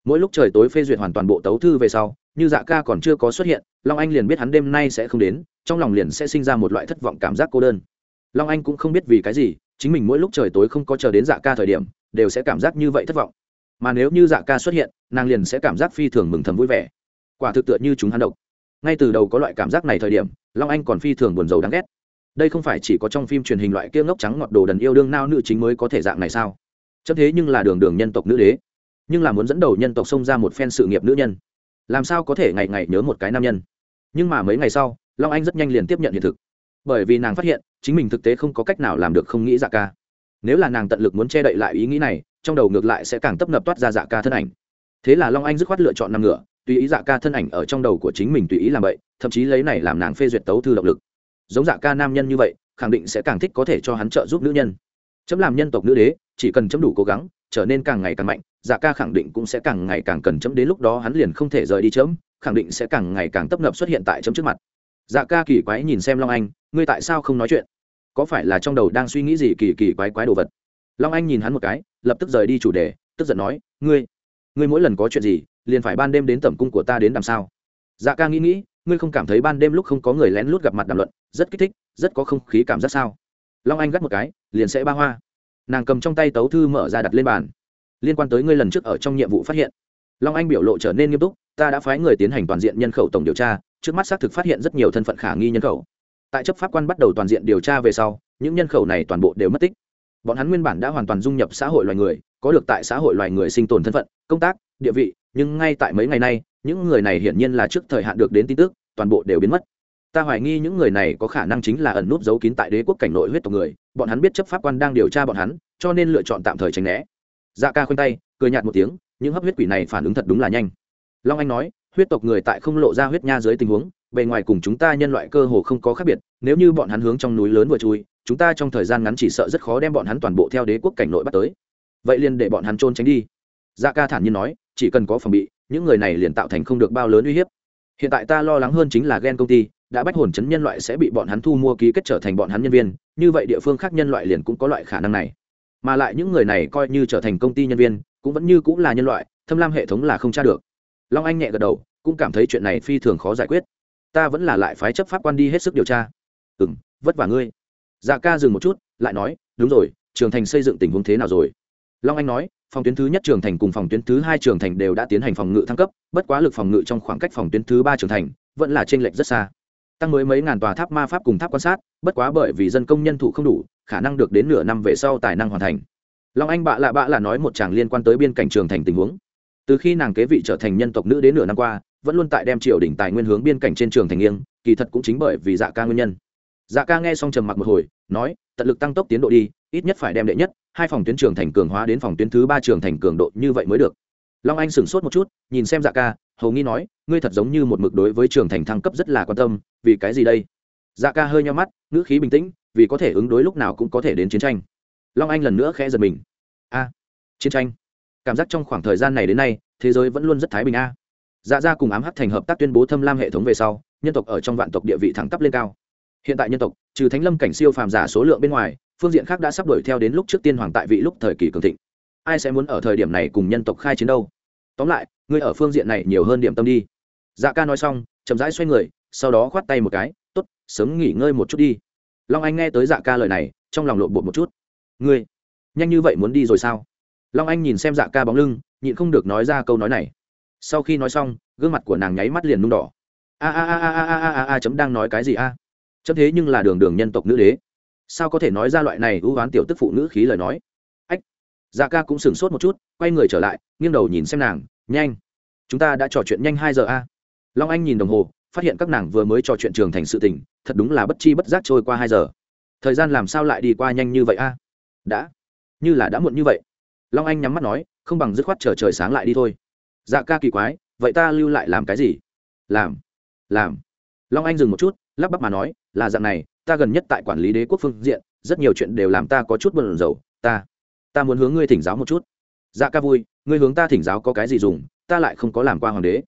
mỗi lúc trời tối phê duyệt hoàn toàn bộ tấu thư về sau, như dạ ca còn chưa có xuất hiện, long anh liền biết hắn đêm nay sẽ không đến, trong lòng liền sẽ sinh ra một loại thất vọng cảm giác cô đơn. Long anh cũng không biết vì cái gì, chính mình mỗi lúc trời tối không có chờ đến dạ ca thời điểm, đều sẽ cảm giác như vậy thất vọng mà nếu như dạ ca xuất hiện, nàng liền sẽ cảm giác phi thường mừng thầm vui vẻ. Quả thực tựa như chúng hắn độc. Ngay từ đầu có loại cảm giác này thời điểm, long anh còn phi thường buồn rầu đáng ghét. Đây không phải chỉ có trong phim truyền hình loại kia ngốc trắng ngọt đồ đần yêu đương nao nữ chính mới có thể dạng này sao? Chấp thế nhưng là đường đường nhân tộc nữ đế, nhưng là muốn dẫn đầu nhân tộc xông ra một phen sự nghiệp nữ nhân. Làm sao có thể ngày ngày nhớ một cái nam nhân? Nhưng mà mấy ngày sau, long anh rất nhanh liền tiếp nhận hiện thực. Bởi vì nàng phát hiện, chính mình thực tế không có cách nào làm được không nghĩ dạ ca nếu là nàng tận lực muốn che đậy lại ý nghĩ này, trong đầu ngược lại sẽ càng tấp nập toát ra dạ ca thân ảnh. Thế là long anh dứt khoát lựa chọn nằm ngửa tùy ý dạ ca thân ảnh ở trong đầu của chính mình tùy ý làm vậy thậm chí lấy này làm nàng phê duyệt tấu thư động lực. Giống dạ ca nam nhân như vậy, khẳng định sẽ càng thích có thể cho hắn trợ giúp nữ nhân. Chấm làm nhân tộc nữ đế, chỉ cần chấm đủ cố gắng, trở nên càng ngày càng mạnh dạ ca khẳng định cũng sẽ càng ngày càng cần chấm đến lúc đó hắn liền không thể rời đi chấm, khẳng định sẽ càng ngày càng tấp nập xuất hiện tại chấm trước mặt. Dạ ca kỳ quái nhìn xem long anh, ngươi tại sao không nói chuyện? Có phải là trong đầu đang suy nghĩ gì kỳ kỳ quái quái đồ vật? Long anh nhìn hắn một cái, lập tức rời đi chủ đề, tức giận nói, ngươi ngươi mỗi lần có chuyện gì, liền phải ban đêm đến tẩm cung của ta đến làm sao dạ ca nghĩ nghĩ, ngươi không cảm thấy ban đêm lúc không có người lén lút gặp mặt đàm luận, rất kích thích, rất có không khí cảm giác sao? Long anh gắt một cái, liền sẽ ba hoa. Nàng cầm trong tay tấu thư mở ra đặt lên bàn. Liên quan tới ngươi lần trước ở trong nhiệm vụ phát hiện. Long anh biểu lộ trở nên nghiêm túc, ta đã phái người tiến hành toàn diện nhân khẩu tổng điều tra, trước mắt xác thực phát hiện rất nhiều thân phận khả nghi nhân khẩu tại chấp pháp quan bắt đầu toàn diện điều tra về sau, những nhân khẩu này toàn bộ đều mất tích. Bọn hắn nguyên bản đã hoàn toàn dung nhập xã hội loài người, có được tại xã hội loài người sinh tồn thân phận, công tác, địa vị, nhưng ngay tại mấy ngày nay, những người này hiển nhiên là trước thời hạn được đến tin tức, toàn bộ đều biến mất. Ta hoài nghi những người này có khả năng chính là ẩn nút giấu kín tại đế quốc cảnh nội huyết tộc người, bọn hắn biết chấp pháp quan đang điều tra bọn hắn, cho nên lựa chọn tạm thời tránh né. Dạ ca khoanh tay, cười nhạt một tiếng, những hấp huyết quỷ này phản ứng thật đúng là nhanh. Long anh nói, huyết tộc người tại không lộ ra huyết nha dưới tình huống bề ngoài cùng chúng ta nhân loại cơ hồ không có khác biệt, nếu như bọn hắn hướng trong núi lớn vừa chui, chúng ta trong thời gian ngắn chỉ sợ rất khó đem bọn hắn toàn bộ theo đế quốc cảnh nội bắt tới. Vậy liền để bọn hắn trôn tránh đi. Dạ ca thản nhiên nói, chỉ cần có phòng bị, những người này liền tạo thành không được bao lớn uy hiếp. Hiện tại ta lo lắng hơn chính là ghen công ty, đã bách hồn chấn nhân loại sẽ bị bọn hắn thu mua ký kết trở thành bọn hắn nhân viên, như vậy địa phương khác nhân loại liền cũng có loại khả năng này. Mà lại những người này coi như trở thành công ty nhân viên, cũng vẫn như cũng là nhân loại, thâm lam hệ thống là không tra được. Long anh nhẹ gật đầu, cũng cảm thấy chuyện này phi thường khó giải quyết ta vẫn là lại phái chấp pháp quan đi hết sức điều tra. Ừ m vất vả ngươi. Dạ ca dừng một chút, lại nói, đúng rồi, trường thành xây dựng tình huống thế nào rồi? Long anh nói, phòng tuyến thứ nhất trường thành cùng phòng tuyến thứ hai trường thành đều đã tiến hành phòng ngự thăng cấp, bất quá lực phòng ngự trong khoảng cách phòng tuyến thứ ba trường thành vẫn là t r ê n lệch rất xa. Tăng mới mấy ngàn tòa tháp ma pháp cùng tháp quan sát, bất quá bởi vì dân công nhân thủ không đủ, khả năng được đến nửa năm về sau tài năng hoàn thành. Long anh bạ lạ bạ là nói một chàng liên quan tới biên cảnh trường thành tình huống. Từ khi nàng kế vị trở thành nhân tộc nữ đến nửa năm qua vẫn luôn tại đem triều đỉnh tài nguyên hướng biên cảnh trên trường thành nghiêng, kỳ thật cũng chính bởi vì dạ ca nguyên nhân. Dạ ca nghe xong trầm mặc một hồi, nói, tận lực tăng tốc tiến độ đi, ít nhất phải đem đệ nhất, hai phòng tuyến trường thành cường hóa đến phòng tuyến thứ ba trường thành cường độ như vậy mới được. Long anh sửng sốt một chút, nhìn xem dạ ca, hầu nghi nói, ngươi thật giống như một mực đối với trường thành thăng cấp rất là quan tâm, vì cái gì đây? Dạ ca hơi nhau mắt, ngữ khí bình tĩnh, vì có thể ứng đối lúc nào cũng có thể đến chiến tranh. Long anh lần nữa khẽ giật mình. A, chiến tranh. Cảm giác trong khoảng thời gian này đến nay, thế giới vẫn luôn rất thái bình a dạ ra cùng ám hắc thành hợp tác tuyên bố thâm lam hệ thống về sau, nhân tộc ở trong vạn tộc địa vị thẳng tắp lên cao. Hiện tại nhân tộc, trừ thánh lâm cảnh siêu phàm giả số lượng bên ngoài, phương diện khác đã sắp đuổi theo đến lúc trước tiên hoàng tại vị lúc thời kỳ cường thịnh. Ai sẽ muốn ở thời điểm này cùng nhân tộc khai chiến đâu? Tóm lại, ngươi ở phương diện này nhiều hơn điểm tâm đi. Dạ ca nói xong, chậm rãi xoay người, sau đó khoát tay một cái t ố t sớm nghỉ ngơi một chút đi. Long anh nghe tới dạ ca lời này, trong lòng lộn bột một chút. Ngươi, nhanh như vậy muốn đi rồi sao? Long anh nhìn xem dạ ca bóng lưng, nhịn không được nói ra câu nói này sau khi nói xong, gương mặt của nàng nháy mắt liền nung đỏ. A a a a a a a a, chấm đang nói cái gì a? Chấm thế nhưng là đường đường nhân tộc nữ đế. Sao có thể nói ra loại này ưu oán tiểu tức phụ nữ khí lời nói? Ách dạ ca cũng sửng sốt một chút, quay người trở lại, nghiêng đầu nhìn xem nàng, nhanh, chúng ta đã trò chuyện nhanh hai giờ a. Long anh nhìn đồng hồ, phát hiện các nàng vừa mới trò chuyện trường thành sự tình, thật đúng là bất chi bất giác trôi qua hai giờ. Thời gian làm sao lại đi qua nhanh như vậy a? Đã, như là đã muộn như vậy. Long anh nhắm mắt nói, không bằng dứt khoát chờ trời sáng lại đi thôi dạ ca kỳ quái, vậy ta lưu lại làm cái gì? Làm làm. Long anh dừng một chút, lắp bắp mà nói, là dạng này, ta gần nhất tại quản lý đế quốc phương diện, rất nhiều chuyện đều làm ta có chút bận rầu. Ta ta muốn hướng ngươi thỉnh giáo một chút. Dạ ca vui, ngươi hướng ta thỉnh giáo có cái gì dùng, ta lại không có làm qua hoàng đế.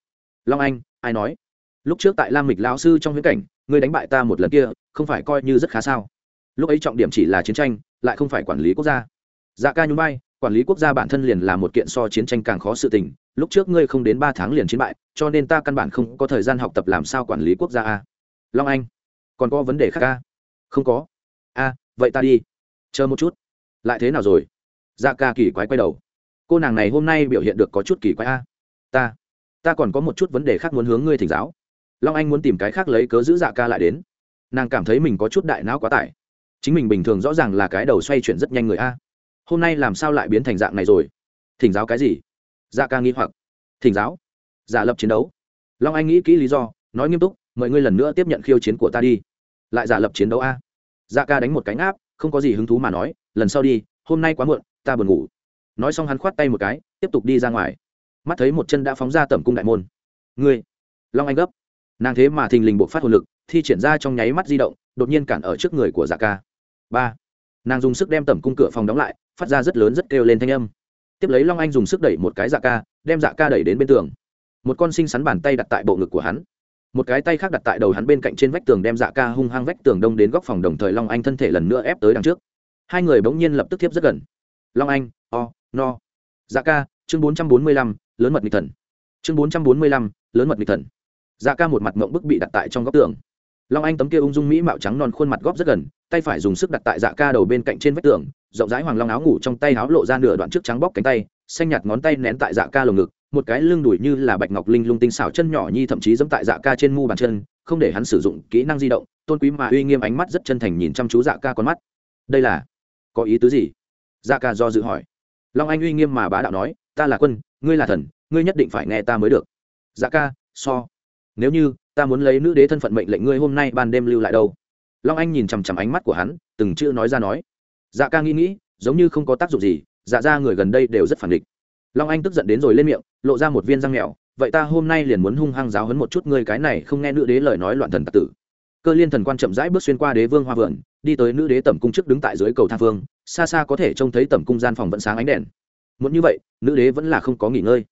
Long anh, ai nói? Lúc trước tại lam mịch lão sư trong viễn cảnh, ngươi đánh bại ta một lần kia, không phải coi như rất khá sao? Lúc ấy trọng điểm chỉ là chiến tranh, lại không phải quản lý quốc gia. Dạ ca nhún bay quản lý quốc gia bản thân liền là một kiện so chiến tranh càng khó sự tình lúc trước ngươi không đến ba tháng liền chiến bại, cho nên ta căn bản không có thời gian học tập làm sao quản lý quốc gia a. Long anh, còn có vấn đề khác a? Không có. A, vậy ta đi. Chờ một chút. Lại thế nào rồi? Dạ ca kỳ quái quay đầu. Cô nàng này hôm nay biểu hiện được có chút kỳ quái a. Ta ta còn có một chút vấn đề khác muốn hướng ngươi thỉnh giáo. Long anh muốn tìm cái khác lấy cớ giữ dạ ca lại đến. Nàng cảm thấy mình có chút đại não quá tải. Chính mình bình thường rõ ràng là cái đầu xoay chuyển rất nhanh người a. Hôm nay làm sao lại biến thành dạng này rồi? Thỉnh giáo cái gì? Dạ ca nghi hoặc. Thỉnh giáo. Giả lập chiến đấu. Long anh nghĩ kỹ lý do, nói nghiêm túc, mời ngươi lần nữa tiếp nhận khiêu chiến của ta đi. Lại giả lập chiến đấu a. Dạ ca đánh một cánh áp không có gì hứng thú mà nói, lần sau đi, hôm nay quá muộn, ta buồn ngủ. Nói xong hắn khoát tay một cái, tiếp tục đi ra ngoài. Mắt thấy một chân đã phóng ra tẩm cung đại môn. Ngươi. Long anh gấp. Nàng thế mà thình lình buộc phát hồn lực, thi triển ra trong nháy mắt di động, đột nhiên cản ở trước người của dạ ca. Ba. Nàng dùng sức đem tẩm cung cửa phòng đóng lại, phát ra rất lớn rất kêu lên thanh âm tiếp lấy long anh dùng sức đẩy một cái dạ ca, đem dạ ca đẩy đến bên tường. Một con sinh xắn bàn tay đặt tại bộ ngực của hắn. Một cái tay khác đặt tại đầu hắn bên cạnh trên vách tường đem dạ ca hung hăng vách tường đông đến góc phòng đồng thời long anh thân thể lần nữa ép tới đằng trước. Hai người bỗng nhiên lập tức tiếp rất gần. Long anh, o, no. Dạ ca, chương bốn trăm bốn mươi lăm, lớn mật nghịch thần. Chương bốn trăm bốn mươi lăm, lớn mật nghịch thần. Dạ ca một mặt mộng bức bị đặt tại trong góc tường long anh tấm kia ung dung mỹ mạo trắng non khuôn mặt góp rất gần, tay phải dùng sức đặt tại dạ ca đầu bên cạnh trên vách tường, rộng rãi hoàng long áo ngủ trong tay áo lộ ra nửa đoạn trước trắng bóc cánh tay, xanh nhạt ngón tay nén tại dạ ca lồng ngực, một cái lưng đùi như là bạch ngọc linh lung tinh xảo chân nhỏ nhi thậm chí dẫm tại dạ ca trên mu bàn chân, không để hắn sử dụng kỹ năng di động, tôn quý mà uy nghiêm ánh mắt rất chân thành nhìn chăm chú dạ ca con mắt. Đây là, có ý tứ gì? Dạ ca do dự hỏi. Long anh uy nghiêm mà bá đạo nói, ta là quân, ngươi là thần, ngươi nhất định phải nghe ta mới được. Dạ ca, so. Nếu như ta muốn lấy nữ đế thân phận mệnh lệnh ngươi hôm nay ban đêm lưu lại đâu? Long anh nhìn chằm chằm ánh mắt của hắn, từng chữ nói ra nói. Dạ ca nghĩ nghĩ, giống như không có tác dụng gì dạ ra người gần đây đều rất phản địch. Long anh tức giận đến rồi lên miệng, lộ ra một viên răng mèo. Vậy ta hôm nay liền muốn hung hăng giáo hấn một chút ngươi cái này không nghe nữ đế lời nói loạn thần tạc tử. Cơ liên thần quan chậm rãi bước xuyên qua đế vương hoa vườn, đi tới nữ đế tẩm cung trước đứng tại dưới cầu thang phương xa xa có thể trông thấy tẩm cung gian phòng vẫn sáng ánh đèn. Muốn như vậy, nữ đế vẫn là không có nghỉ ngơi.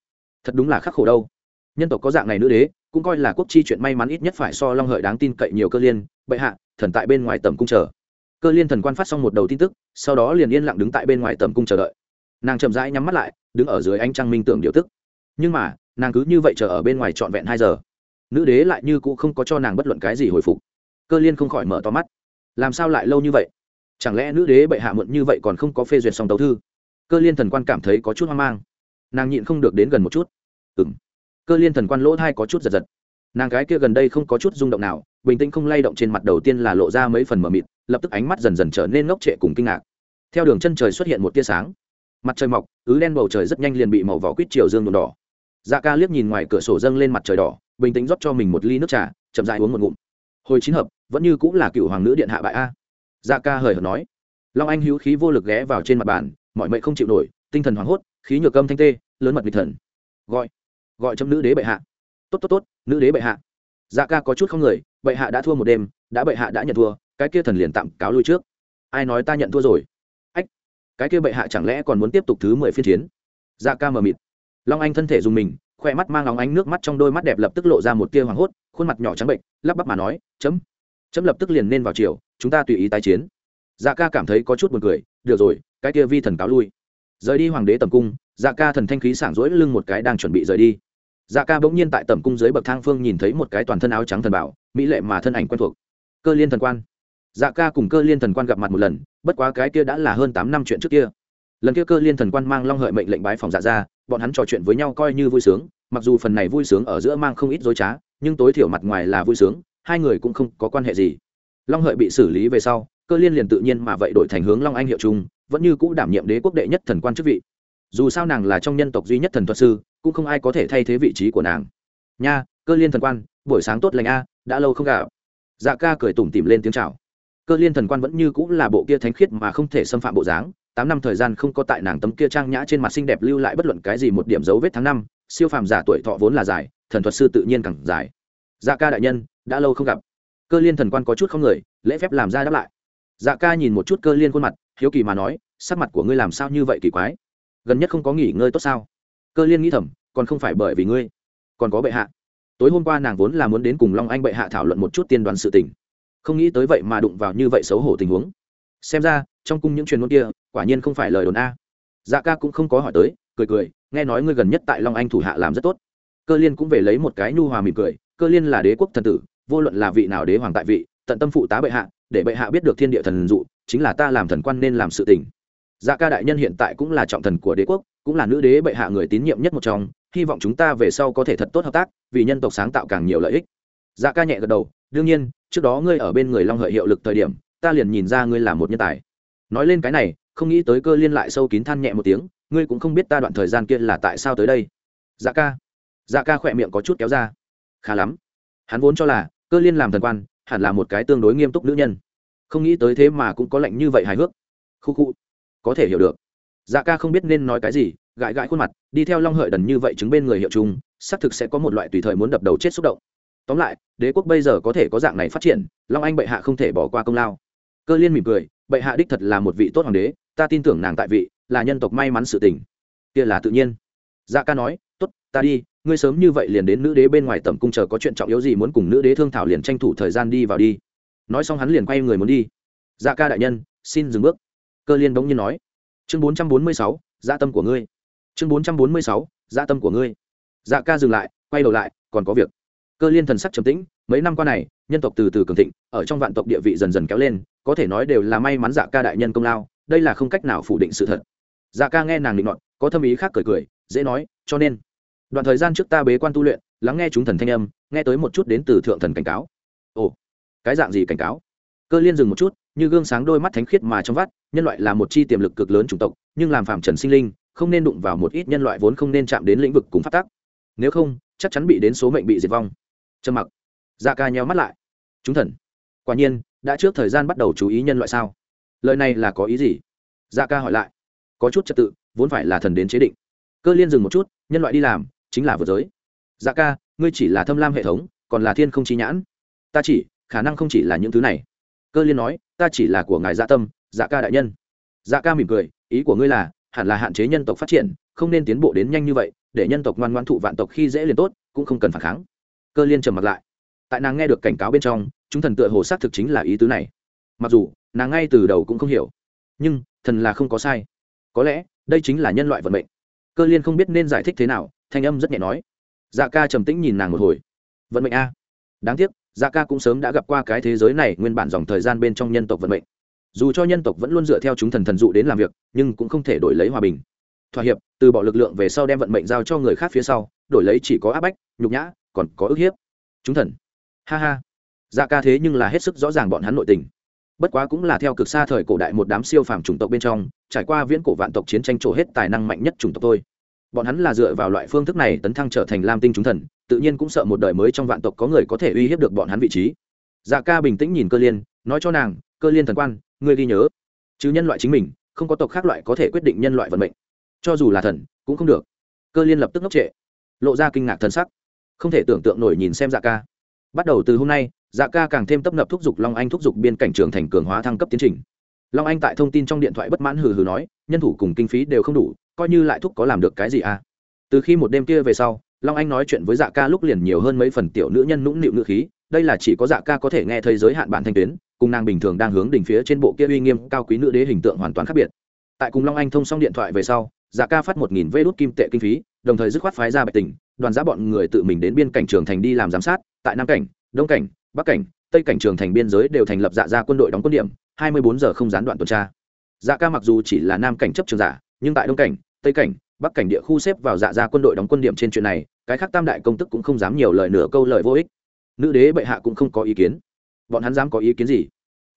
Thật đúng là khắc khổ đâu. Nhân tộc có dạng này nữ đế cũng coi là quốc chi chuyện may mắn ít nhất phải so long hợi đáng tin cậy nhiều cơ liên, bệ hạ, thần tại bên ngoài tầm cung chờ. Cơ liên thần quan phát xong một đầu tin tức, sau đó liền yên lặng đứng tại bên ngoài tầm cung chờ đợi. Nàng chậm rãi nhắm mắt lại, đứng ở dưới ánh trăng minh tưởng điều tức. Nhưng mà, nàng cứ như vậy chờ ở bên ngoài trọn vẹn hai giờ. Nữ đế lại như cũ không có cho nàng bất luận cái gì hồi phục. Cơ liên không khỏi mở to mắt. Làm sao lại lâu như vậy? Chẳng lẽ nữ đế bệ hạ muộn như vậy còn không có phê duyệt xong tấu thư? Cơ liên thần quan cảm thấy có chút hoang mang. Nàng nhịn không được đến gần một chút. Ừng cơ liên thần quan lỗ thai có chút giật giật. Nàng gái kia gần đây không có chút rung động nào, bình tĩnh không lay động trên mặt đầu tiên là lộ ra mấy phần mờ mịt, lập tức ánh mắt dần dần trở nên ngốc trệ cùng kinh ngạc. Theo đường chân trời xuất hiện một tia sáng, mặt trời mọc, ứ đen bầu trời rất nhanh liền bị màu vỏ quýt chiều dương đồn đỏ. Dạ ca liếc nhìn ngoài cửa sổ dâng lên mặt trời đỏ, bình tĩnh rót cho mình một ly nước trà, chậm dại uống một ngụm. Hồi chín hợp, vẫn như cũng là cựu hoàng nữ điện hạ bại a. Dạ ca hời hợt nói. Long anh hữu khí vô lực ghé vào trên mặt bàn, mọi mệnh không chịu nổi, tinh thần hoảng hốt, khí nhược âm thanh tê, lớn mật nghịch thần. Gọi gọi chấm nữ đế bệ hạ. Tốt tốt tốt, nữ đế bệ hạ. Dạ ca có chút không người, bệ hạ đã thua một đêm, đã bệ hạ đã nhận thua, cái kia thần liền tạm cáo lui trước. Ai nói ta nhận thua rồi? Ách, cái kia bệ hạ chẳng lẽ còn muốn tiếp tục thứ mười phiên chiến? Dạ ca mờ mịt. Long anh thân thể dùng mình khoe mắt mang óng ánh nước mắt trong đôi mắt đẹp lập tức lộ ra một tia hoảng hốt, khuôn mặt nhỏ trắng bệnh, lắp bắp mà nói, chấm chấm lập tức liền nên vào chiều chúng ta tùy ý tái chiến. Dạ ca cảm thấy có chút buồn cười, được rồi, cái kia vi thần cáo lui. Rời đi hoàng đế tầm cung dạ ca thần thanh khí sảng rỗi lưng một cái đang chuẩn bị rời đi dạ ca bỗng nhiên tại tầm cung dưới bậc thang phương nhìn thấy một cái toàn thân áo trắng thần bảo, mỹ lệ mà thân ảnh quen thuộc. Cơ liên thần quan. Dạ ca cùng cơ liên thần quan gặp mặt một lần, bất quá cái kia đã là hơn tám năm chuyện trước kia. Lần kia cơ liên thần quan mang long hợi mệnh lệnh bái phòng dạ ra bọn hắn trò chuyện với nhau coi như vui sướng, mặc dù phần này vui sướng ở giữa mang không ít dối trá, nhưng tối thiểu mặt ngoài là vui sướng, hai người cũng không có quan hệ gì. Long hợi bị xử lý về sau, cơ liên liền tự nhiên mà vậy đổi thành hướng long anh hiệu trung, vẫn như cũ đảm nhiệm đế quốc đệ nhất thần quan chức vị. Dù sao nàng là trong nhân tộc duy nhất thần thuật sư cũng không ai có thể thay thế vị trí của nàng. Nha, cơ liên thần quan, buổi sáng tốt lành a, đã lâu không gặp. Dạ ca cười tủm tỉm lên tiếng chào. Cơ liên thần quan vẫn như cũng là bộ kia thánh khiết mà không thể xâm phạm bộ dáng, tám năm thời gian không có tại nàng tấm kia trang nhã trên mặt xinh đẹp lưu lại bất luận cái gì một điểm dấu vết tháng năm, siêu phàm giả tuổi thọ vốn là dài, thần thuật sư tự nhiên càng dài. Dạ ca đại nhân, đã lâu không gặp. Cơ liên thần quan có chút không người, lễ phép làm ra đáp lại. Dạ ca nhìn một chút cơ liên khuôn mặt, hiếu kỳ mà nói, sắc mặt của ngươi làm sao như vậy kỳ quái? Gần nhất không có nghỉ ngơi tốt sao? Cơ liên nghĩ thầm, còn không phải bởi vì ngươi, còn có bệ hạ. Tối hôm qua nàng vốn là muốn đến cùng long anh bệ hạ thảo luận một chút tiên đoán sự tình. Không nghĩ tới vậy mà đụng vào như vậy xấu hổ tình huống. Xem ra, trong cung những truyền ngôn kia, quả nhiên không phải lời đồn a. Dạ ca cũng không có hỏi tới, cười cười, nghe nói ngươi gần nhất tại long anh thủ hạ làm rất tốt. Cơ liên cũng về lấy một cái nhu hòa mỉm cười, cơ liên là đế quốc thần tử, vô luận là vị nào đế hoàng tại vị, tận tâm phụ tá bệ hạ, để bệ hạ biết được thiên địa thần dụ, chính là ta làm thần quan nên làm sự tình dạ ca đại nhân hiện tại cũng là trọng thần của đế quốc, cũng là nữ đế bệ hạ người tín nhiệm nhất một trong, hy vọng chúng ta về sau có thể thật tốt hợp tác, vì nhân tộc sáng tạo càng nhiều lợi ích. Dạ ca nhẹ gật đầu, đương nhiên, trước đó ngươi ở bên người long hợi hiệu lực thời điểm, ta liền nhìn ra ngươi là một nhân tài. Nói lên cái này, không nghĩ tới cơ liên lại sâu kín than nhẹ một tiếng, ngươi cũng không biết ta đoạn thời gian kia là tại sao tới đây. Dạ ca. Dạ ca khỏe miệng có chút kéo ra. Khá lắm. Hắn vốn cho là, cơ liên làm thần quan, hẳn là một cái tương đối nghiêm túc nữ nhân. Không nghĩ tới thế mà cũng có lệnh như vậy hài hước. Khu khu có thể hiểu được. Dạ ca không biết nên nói cái gì, gãi gãi khuôn mặt, đi theo long hợi đần như vậy chứng bên người hiệu chung, xác thực sẽ có một loại tùy thời muốn đập đầu chết xúc động. Tóm lại, đế quốc bây giờ có thể có dạng này phát triển, long anh bệ hạ không thể bỏ qua công lao. Cơ liên mỉm cười, bệ hạ đích thật là một vị tốt hoàng đế, ta tin tưởng nàng tại vị, là nhân tộc may mắn sự tình. Kia là tự nhiên. Dạ ca nói, tốt, ta đi, ngươi sớm như vậy liền đến nữ đế bên ngoài tầm cung chờ có chuyện trọng yếu gì muốn cùng nữ đế thương thảo liền tranh thủ thời gian đi vào đi. Nói xong hắn liền quay người muốn đi. Dạ ca đại nhân, xin dừng bước cơ liên bỗng nhiên nói. Chương bốn trăm bốn mươi sáu dạ tâm của ngươi. Chương bốn trăm bốn mươi sáu dạ tâm của ngươi. Dạ ca dừng lại, quay đầu lại, còn có việc. Cơ liên thần sắc trầm tĩnh, mấy năm qua này, nhân tộc từ từ cường thịnh, ở trong vạn tộc địa vị dần dần kéo lên, có thể nói đều là may mắn dạ ca đại nhân công lao, đây là không cách nào phủ định sự thật. Dạ ca nghe nàng định luận có thâm ý khác cười cười, dễ nói, cho nên, đoạn thời gian trước ta bế quan tu luyện, lắng nghe chúng thần thanh âm, nghe tới một chút đến từ thượng thần cảnh cáo. Ồ, cái dạng gì cảnh cáo? Cơ liên dừng một chút, như gương sáng đôi mắt thánh khiết mà trong vắt nhân loại là một chi tiềm lực cực lớn chủng tộc, nhưng làm phạm trần sinh linh, không nên đụng vào một ít nhân loại vốn không nên chạm đến lĩnh vực cùng phát tác. Nếu không, chắc chắn bị đến số mệnh bị diệt vong. Trầm mặc. Dạ ca nheo mắt lại. Chúng thần, quả nhiên, đã trước thời gian bắt đầu chú ý nhân loại sao? Lời này là có ý gì? Dạ ca hỏi lại. Có chút trật tự, vốn phải là thần đến chế định. Cơ liên dừng một chút, nhân loại đi làm, chính là vượt giới. Dạ ca, ngươi chỉ là thâm lam hệ thống, còn là thiên không chi nhãn. Ta chỉ, khả năng không chỉ là những thứ này. Cơ liên nói, ta chỉ là của ngài dạ tâm dạ ca đại nhân. Dạ ca mỉm cười, ý của ngươi là, hẳn là hạn chế nhân tộc phát triển, không nên tiến bộ đến nhanh như vậy, để nhân tộc ngoan ngoan thụ vạn tộc khi dễ liền tốt, cũng không cần phản kháng. Cơ liên trầm mặt lại. Tại nàng nghe được cảnh cáo bên trong, chúng thần tựa hồ xác thực chính là ý tứ này. Mặc dù, nàng ngay từ đầu cũng không hiểu. Nhưng, thần là không có sai. Có lẽ, đây chính là nhân loại vận mệnh. Cơ liên không biết nên giải thích thế nào, thanh âm rất nhẹ nói. Dạ ca trầm tĩnh nhìn nàng một hồi. Vận mệnh a. Đáng tiếc dạ ca cũng sớm đã gặp qua cái thế giới này nguyên bản dòng thời gian bên trong nhân tộc vận mệnh dù cho nhân tộc vẫn luôn dựa theo chúng thần thần dụ đến làm việc, nhưng cũng không thể đổi lấy hòa bình. Thỏa hiệp, từ bỏ lực lượng về sau đem vận mệnh giao cho người khác phía sau, đổi lấy chỉ có áp bách, nhục nhã, còn có ức hiếp. Chúng thần. Ha ha. Dạ ca thế nhưng là hết sức rõ ràng bọn hắn nội tình. Bất quá cũng là theo cực xa thời cổ đại một đám siêu phàm chủng tộc bên trong, trải qua viễn cổ vạn tộc chiến tranh trổ hết tài năng mạnh nhất chủng tộc thôi. Bọn hắn là dựa vào loại phương thức này tấn thăng trở thành lam tinh chúng thần, tự nhiên cũng sợ một đời mới trong vạn tộc có người có thể uy hiếp được bọn hắn vị trí. Dạ ca bình tĩnh nhìn cơ liên, nói cho nàng, cơ liên thần quan ngươi ghi nhớ. Chứ nhân loại chính mình, không có tộc khác loại có thể quyết định nhân loại vận mệnh. Cho dù là thần, cũng không được. Cơ liên lập tức ngốc trệ, lộ ra kinh ngạc thần sắc. Không thể tưởng tượng nổi nhìn xem dạ ca. Bắt đầu từ hôm nay dạ ca càng thêm tấp nập thúc giục long anh thúc giục biên cảnh trường thành cường hóa thăng cấp tiến trình. Long anh tại thông tin trong điện thoại bất mãn hừ hừ nói, nhân thủ cùng kinh phí đều không đủ, coi như lại thúc có làm được cái gì à? Từ khi một đêm kia về sau, long anh nói chuyện với dạ ca lúc liền nhiều hơn mấy phần tiểu nữ nhân nũng nịu ngữ khí, đây là chỉ có dạ ca có thể nghe thấy giới hạn bản thanh tuyến cùng nàng bình thường đang hướng đỉnh phía trên bộ kia uy nghiêm cao quý nữ đế hình tượng hoàn toàn khác biệt. Tại cùng long anh thông xong điện thoại về sau dạ ca phát một nghìn vê đốt kim tệ kinh phí, đồng thời dứt khoát phái ra bạch tỉnh, đoàn giá bọn người tự mình đến biên cảnh trường thành đi làm giám sát, tại nam cảnh, đông cảnh, bắc cảnh, tây cảnh trường thành biên giới đều thành lập dạ ra quân đội đóng quân điểm, hai mươi bốn giờ không gián đoạn tuần tra. Dạ ca mặc dù chỉ là nam cảnh chấp trường giả, nhưng tại đông cảnh, tây cảnh, bắc cảnh địa khu xếp vào dạ ra quân đội đóng quân điểm trên chuyện này, cái khác tam đại công tức cũng không dám nhiều lời nửa câu lời vô ích. Nữ đế bệ hạ cũng không có ý kiến bọn hắn dám có ý kiến gì?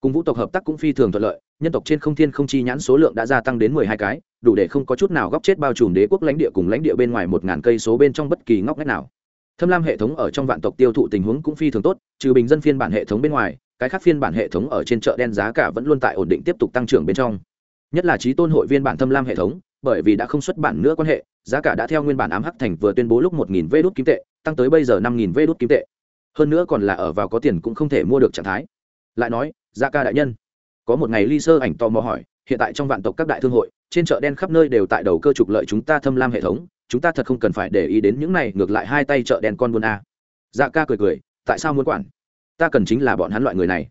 Cùng vũ tộc hợp tác cũng phi thường thuận lợi, nhân tộc trên không thiên không chi nhãn số lượng đã gia tăng đến mười hai cái, đủ để không có chút nào góc chết bao trùm đế quốc lãnh địa cùng lãnh địa bên ngoài một ngàn cây số bên trong bất kỳ ngóc ngách nào. Thâm lam hệ thống ở trong vạn tộc tiêu thụ tình huống cũng phi thường tốt, trừ bình dân phiên bản hệ thống bên ngoài, cái khác phiên bản hệ thống ở trên chợ đen giá cả vẫn luôn tại ổn định tiếp tục tăng trưởng bên trong. Nhất là trí tôn hội viên bản thâm lam hệ thống, bởi vì đã không xuất bản nữa quan hệ, giá cả đã theo nguyên bản ám hắc thành vừa tuyên bố lúc một nghìn vê đốt kim tệ, tăng tới bây giờ năm nghìn vê đốt kim tệ hơn nữa còn là ở vào có tiền cũng không thể mua được trạng thái. Lại nói giá ca đại nhân, có một ngày ly sơ ảnh tò mò hỏi, hiện tại trong vạn tộc các đại thương hội, trên chợ đen khắp nơi đều tại đầu cơ trục lợi chúng ta thâm lam hệ thống, chúng ta thật không cần phải để ý đến những này, ngược lại hai tay chợ đen con buôn a. Dạ ca cười cười, tại sao muốn quản? Ta cần chính là bọn hắn loại người này.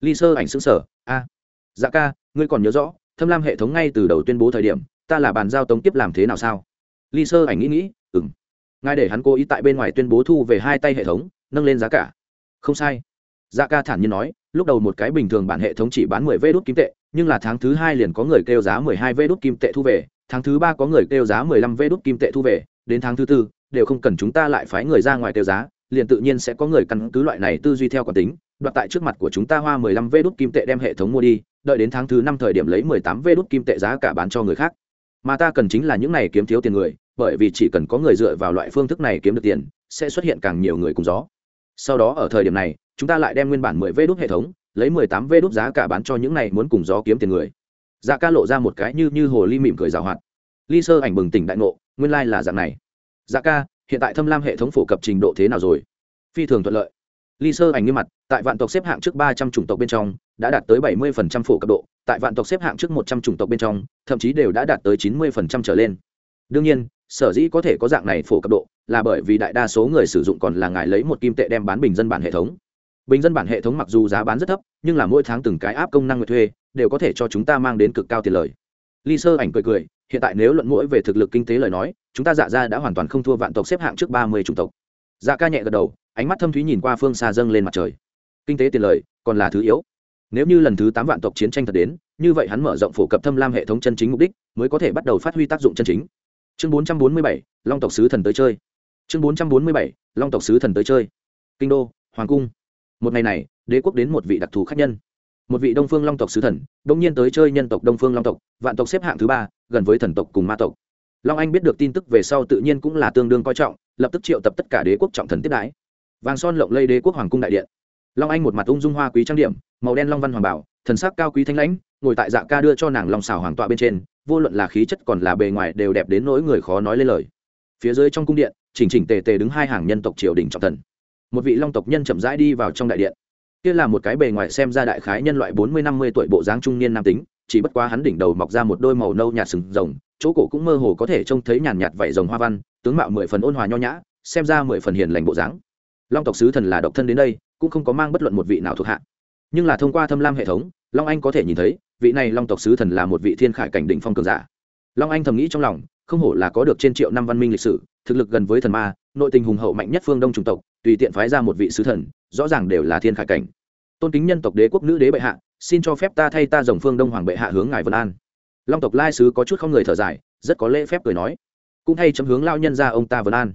Ly sơ ảnh xứng sở a. Dạ ca, ngươi còn nhớ rõ, thâm lam hệ thống ngay từ đầu tuyên bố thời điểm, ta là bàn giao tống tiếp làm thế nào sao? Ly sơ ảnh nghĩ nghĩ ừng ngay để hắn cố ý tại bên ngoài tuyên bố thu về hai tay hệ thống nâng lên giá cả. Không sai. Giá ca thản nhiên nói, lúc đầu một cái bình thường bản hệ thống chỉ bán mười vê đốt kim tệ, nhưng là tháng thứ hai liền có người kêu giá mười hai vê đốt kim tệ thu về, tháng thứ ba có người kêu giá mười lăm vê đốt kim tệ thu về, đến tháng thứ tư, đều không cần chúng ta lại phái người ra ngoài kêu giá, liền tự nhiên sẽ có người căn cứ loại này tư duy theo quản tính, đoạt tại trước mặt của chúng ta hoa mười lăm vê đốt kim tệ đem hệ thống mua đi, đợi đến tháng thứ năm thời điểm lấy mười tám vê đốt kim tệ giá cả bán cho người khác. Mà ta cần chính là những này kiếm thiếu tiền người, bởi vì chỉ cần có người dựa vào loại phương thức này kiếm được tiền, sẽ xuất hiện càng nhiều người cùng gió sau đó ở thời điểm này, chúng ta lại đem nguyên bản mười vê đốt hệ thống, lấy mười tám vê đốt giá cả bán cho những này muốn cùng gió kiếm tiền người. Dạ ca lộ ra một cái như như hồ ly mỉm cười rào hoạt. Ly sơ ảnh bừng tỉnh đại ngộ, nguyên lai、like、là dạng này. Dạ ca, hiện tại thâm lam hệ thống phổ cập trình độ thế nào rồi? Phi thường thuận lợi. Ly sơ ảnh nghiêm mặt, tại vạn tộc xếp hạng trước ba trăm chủng tộc bên trong, đã đạt tới bảy mươi phần trăm phổ cập độ, tại vạn tộc xếp hạng trước một trăm chủng tộc bên trong, thậm chí đều đã đạt tới chín mươi phần trăm trở lên. Đương nhiên, sở dĩ có thể có dạng này phổ cập độ là bởi vì đại đa số người sử dụng còn là ngài lấy một kim tệ đem bán bình dân bản hệ thống. Bình dân bản hệ thống mặc dù giá bán rất thấp, nhưng là mỗi tháng từng cái áp công năng người thuê, đều có thể cho chúng ta mang đến cực cao tiền lời. Ly sơ ảnh cười cười, hiện tại nếu luận mũi về thực lực kinh tế lời nói, chúng ta dạ ra đã hoàn toàn không thua vạn tộc xếp hạng trước ba mươi chủng tộc. Dạ ca nhẹ gật đầu, ánh mắt thâm thúy nhìn qua phương xa dâng lên mặt trời. Kinh tế tiền lời, còn là thứ yếu. Nếu như lần thứ tám vạn tộc chiến tranh thật đến, như vậy hắn mở rộng phổ cập thâm lam hệ thống chân chính mục đích, mới có thể bắt đầu phát huy tác dụng chân chính. Chương bốn trăm bốn mươi bảy, long tộc sứ thần tới chơi chương bốn trăm bốn mươi bảy, long tộc sứ thần tới chơi. Kinh đô, hoàng cung. Một ngày này, đế quốc đến một vị đặc thù khách nhân. Một vị đông phương long tộc sứ thần đông nhiên tới chơi nhân tộc đông phương long tộc, vạn tộc xếp hạng thứ ba, gần với thần tộc cùng ma tộc. Long anh biết được tin tức về sau tự nhiên cũng là tương đương coi trọng, lập tức triệu tập tất cả đế quốc trọng thần tiếp đãi. Vàng son lộng lây đế quốc hoàng cung đại điện. Long anh một mặt ung dung hoa quý trang điểm, màu đen long văn hoàng bảo, thần sắc cao quý thanh lãnh, ngồi tại dạ ca đưa cho nàng long xào hoàng tọa bên trên, vô luận là khí chất còn là bề ngoài đều đẹp đến nỗi người khó nói lên lời. Phía dưới trong cung điện chỉnh chỉnh tề tề đứng hai hàng nhân tộc triều đình trọng thần. Một vị long tộc nhân chậm rãi đi vào trong đại điện. Kia là một cái bề ngoài xem ra đại khái nhân loại bốn mươi năm mươi tuổi bộ dáng trung niên nam tính, chỉ bất quá hắn đỉnh đầu mọc ra một đôi màu nâu nhạt sừng rồng, chỗ cổ cũng mơ hồ có thể trông thấy nhàn nhạt vảy rồng hoa văn, tướng mạo mười phần ôn hòa nho nhã, xem ra mười phần hiền lành bộ dáng. Long tộc sứ thần là độc thân đến đây, cũng không có mang bất luận một vị nào thuộc hạ. Nhưng là thông qua thâm lam hệ thống, long anh có thể nhìn thấy, vị này long tộc sứ thần là một vị thiên khải cảnh đỉnh phong cường giả. Long anh thầm nghĩ trong lòng, không hổ là có được trên triệu năm văn minh lịch sử thực lực gần với thần ma, nội tình hùng hậu mạnh nhất phương đông chủng tộc, tùy tiện phái ra một vị sứ thần, rõ ràng đều là thiên khải cảnh. Tôn kính nhân tộc đế quốc nữ đế bệ hạ, xin cho phép ta thay ta dòng phương đông hoàng bệ hạ hướng ngài vân an. Long tộc lai sứ có chút không người thở dài, rất có lễ phép cười nói. Cũng thay chấm hướng lao nhân ra ông ta vân an.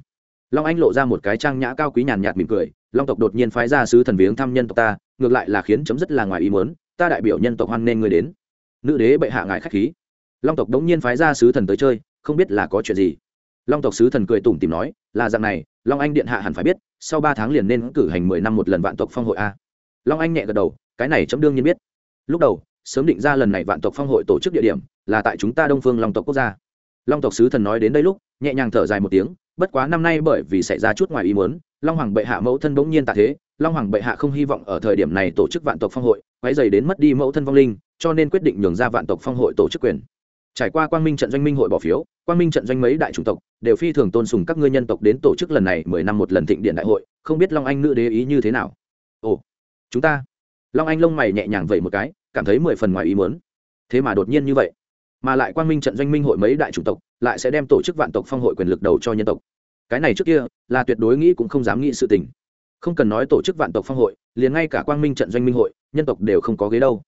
Long anh lộ ra một cái trang nhã cao quý nhàn nhạt mỉm cười, long tộc đột nhiên phái ra sứ thần viếng thăm nhân tộc ta, ngược lại là khiến chấm rất là ngoài ý muốn, ta đại biểu nhân tộc hoan nên người đến. Nữ đế bệ hạ ngài khách khí. Long tộc đống nhiên phái ra sứ thần tới chơi, không biết là có chuyện gì long tộc sứ thần cười tủm tìm nói, là dạng này, long anh điện hạ hẳn phải biết, sau ba tháng liền nên cử hành mười năm một lần vạn tộc phong hội a. Long anh nhẹ gật đầu, cái này chấm đương nhiên biết. Lúc đầu, sớm định ra lần này vạn tộc phong hội tổ chức địa điểm, là tại chúng ta đông phương long tộc quốc gia. Long tộc sứ thần nói đến đây lúc, nhẹ nhàng thở dài một tiếng, bất quá năm nay bởi vì xảy ra chút ngoài ý muốn, long hoàng bệ hạ mẫu thân bỗng nhiên tạ thế, long hoàng bệ hạ không hy vọng ở thời điểm này tổ chức vạn tộc phong hội quái dày đến mất đi mẫu thân vong linh, cho nên quyết định nhường ra vạn tộc phong hội tổ chức quyền trải qua quang minh trận doanh minh hội bỏ phiếu, quang minh trận doanh mấy đại chủng tộc đều phi thường tôn sùng các ngươi nhân tộc đến tổ chức lần này mười năm một lần thịnh điện đại hội, không biết long anh nữ đế ý như thế nào? Ồ, chúng ta. Long anh lông mày nhẹ nhàng vậy một cái, cảm thấy mười phần ngoài ý muốn. Thế mà đột nhiên như vậy, mà lại quang minh trận doanh minh hội mấy đại chủng tộc lại sẽ đem tổ chức vạn tộc phong hội quyền lực đầu cho nhân tộc. Cái này trước kia là tuyệt đối nghĩ cũng không dám nghĩ sự tình. Không cần nói tổ chức vạn tộc phong hội, liền ngay cả quang minh trận doanh minh hội, nhân tộc đều không có ghế đâu.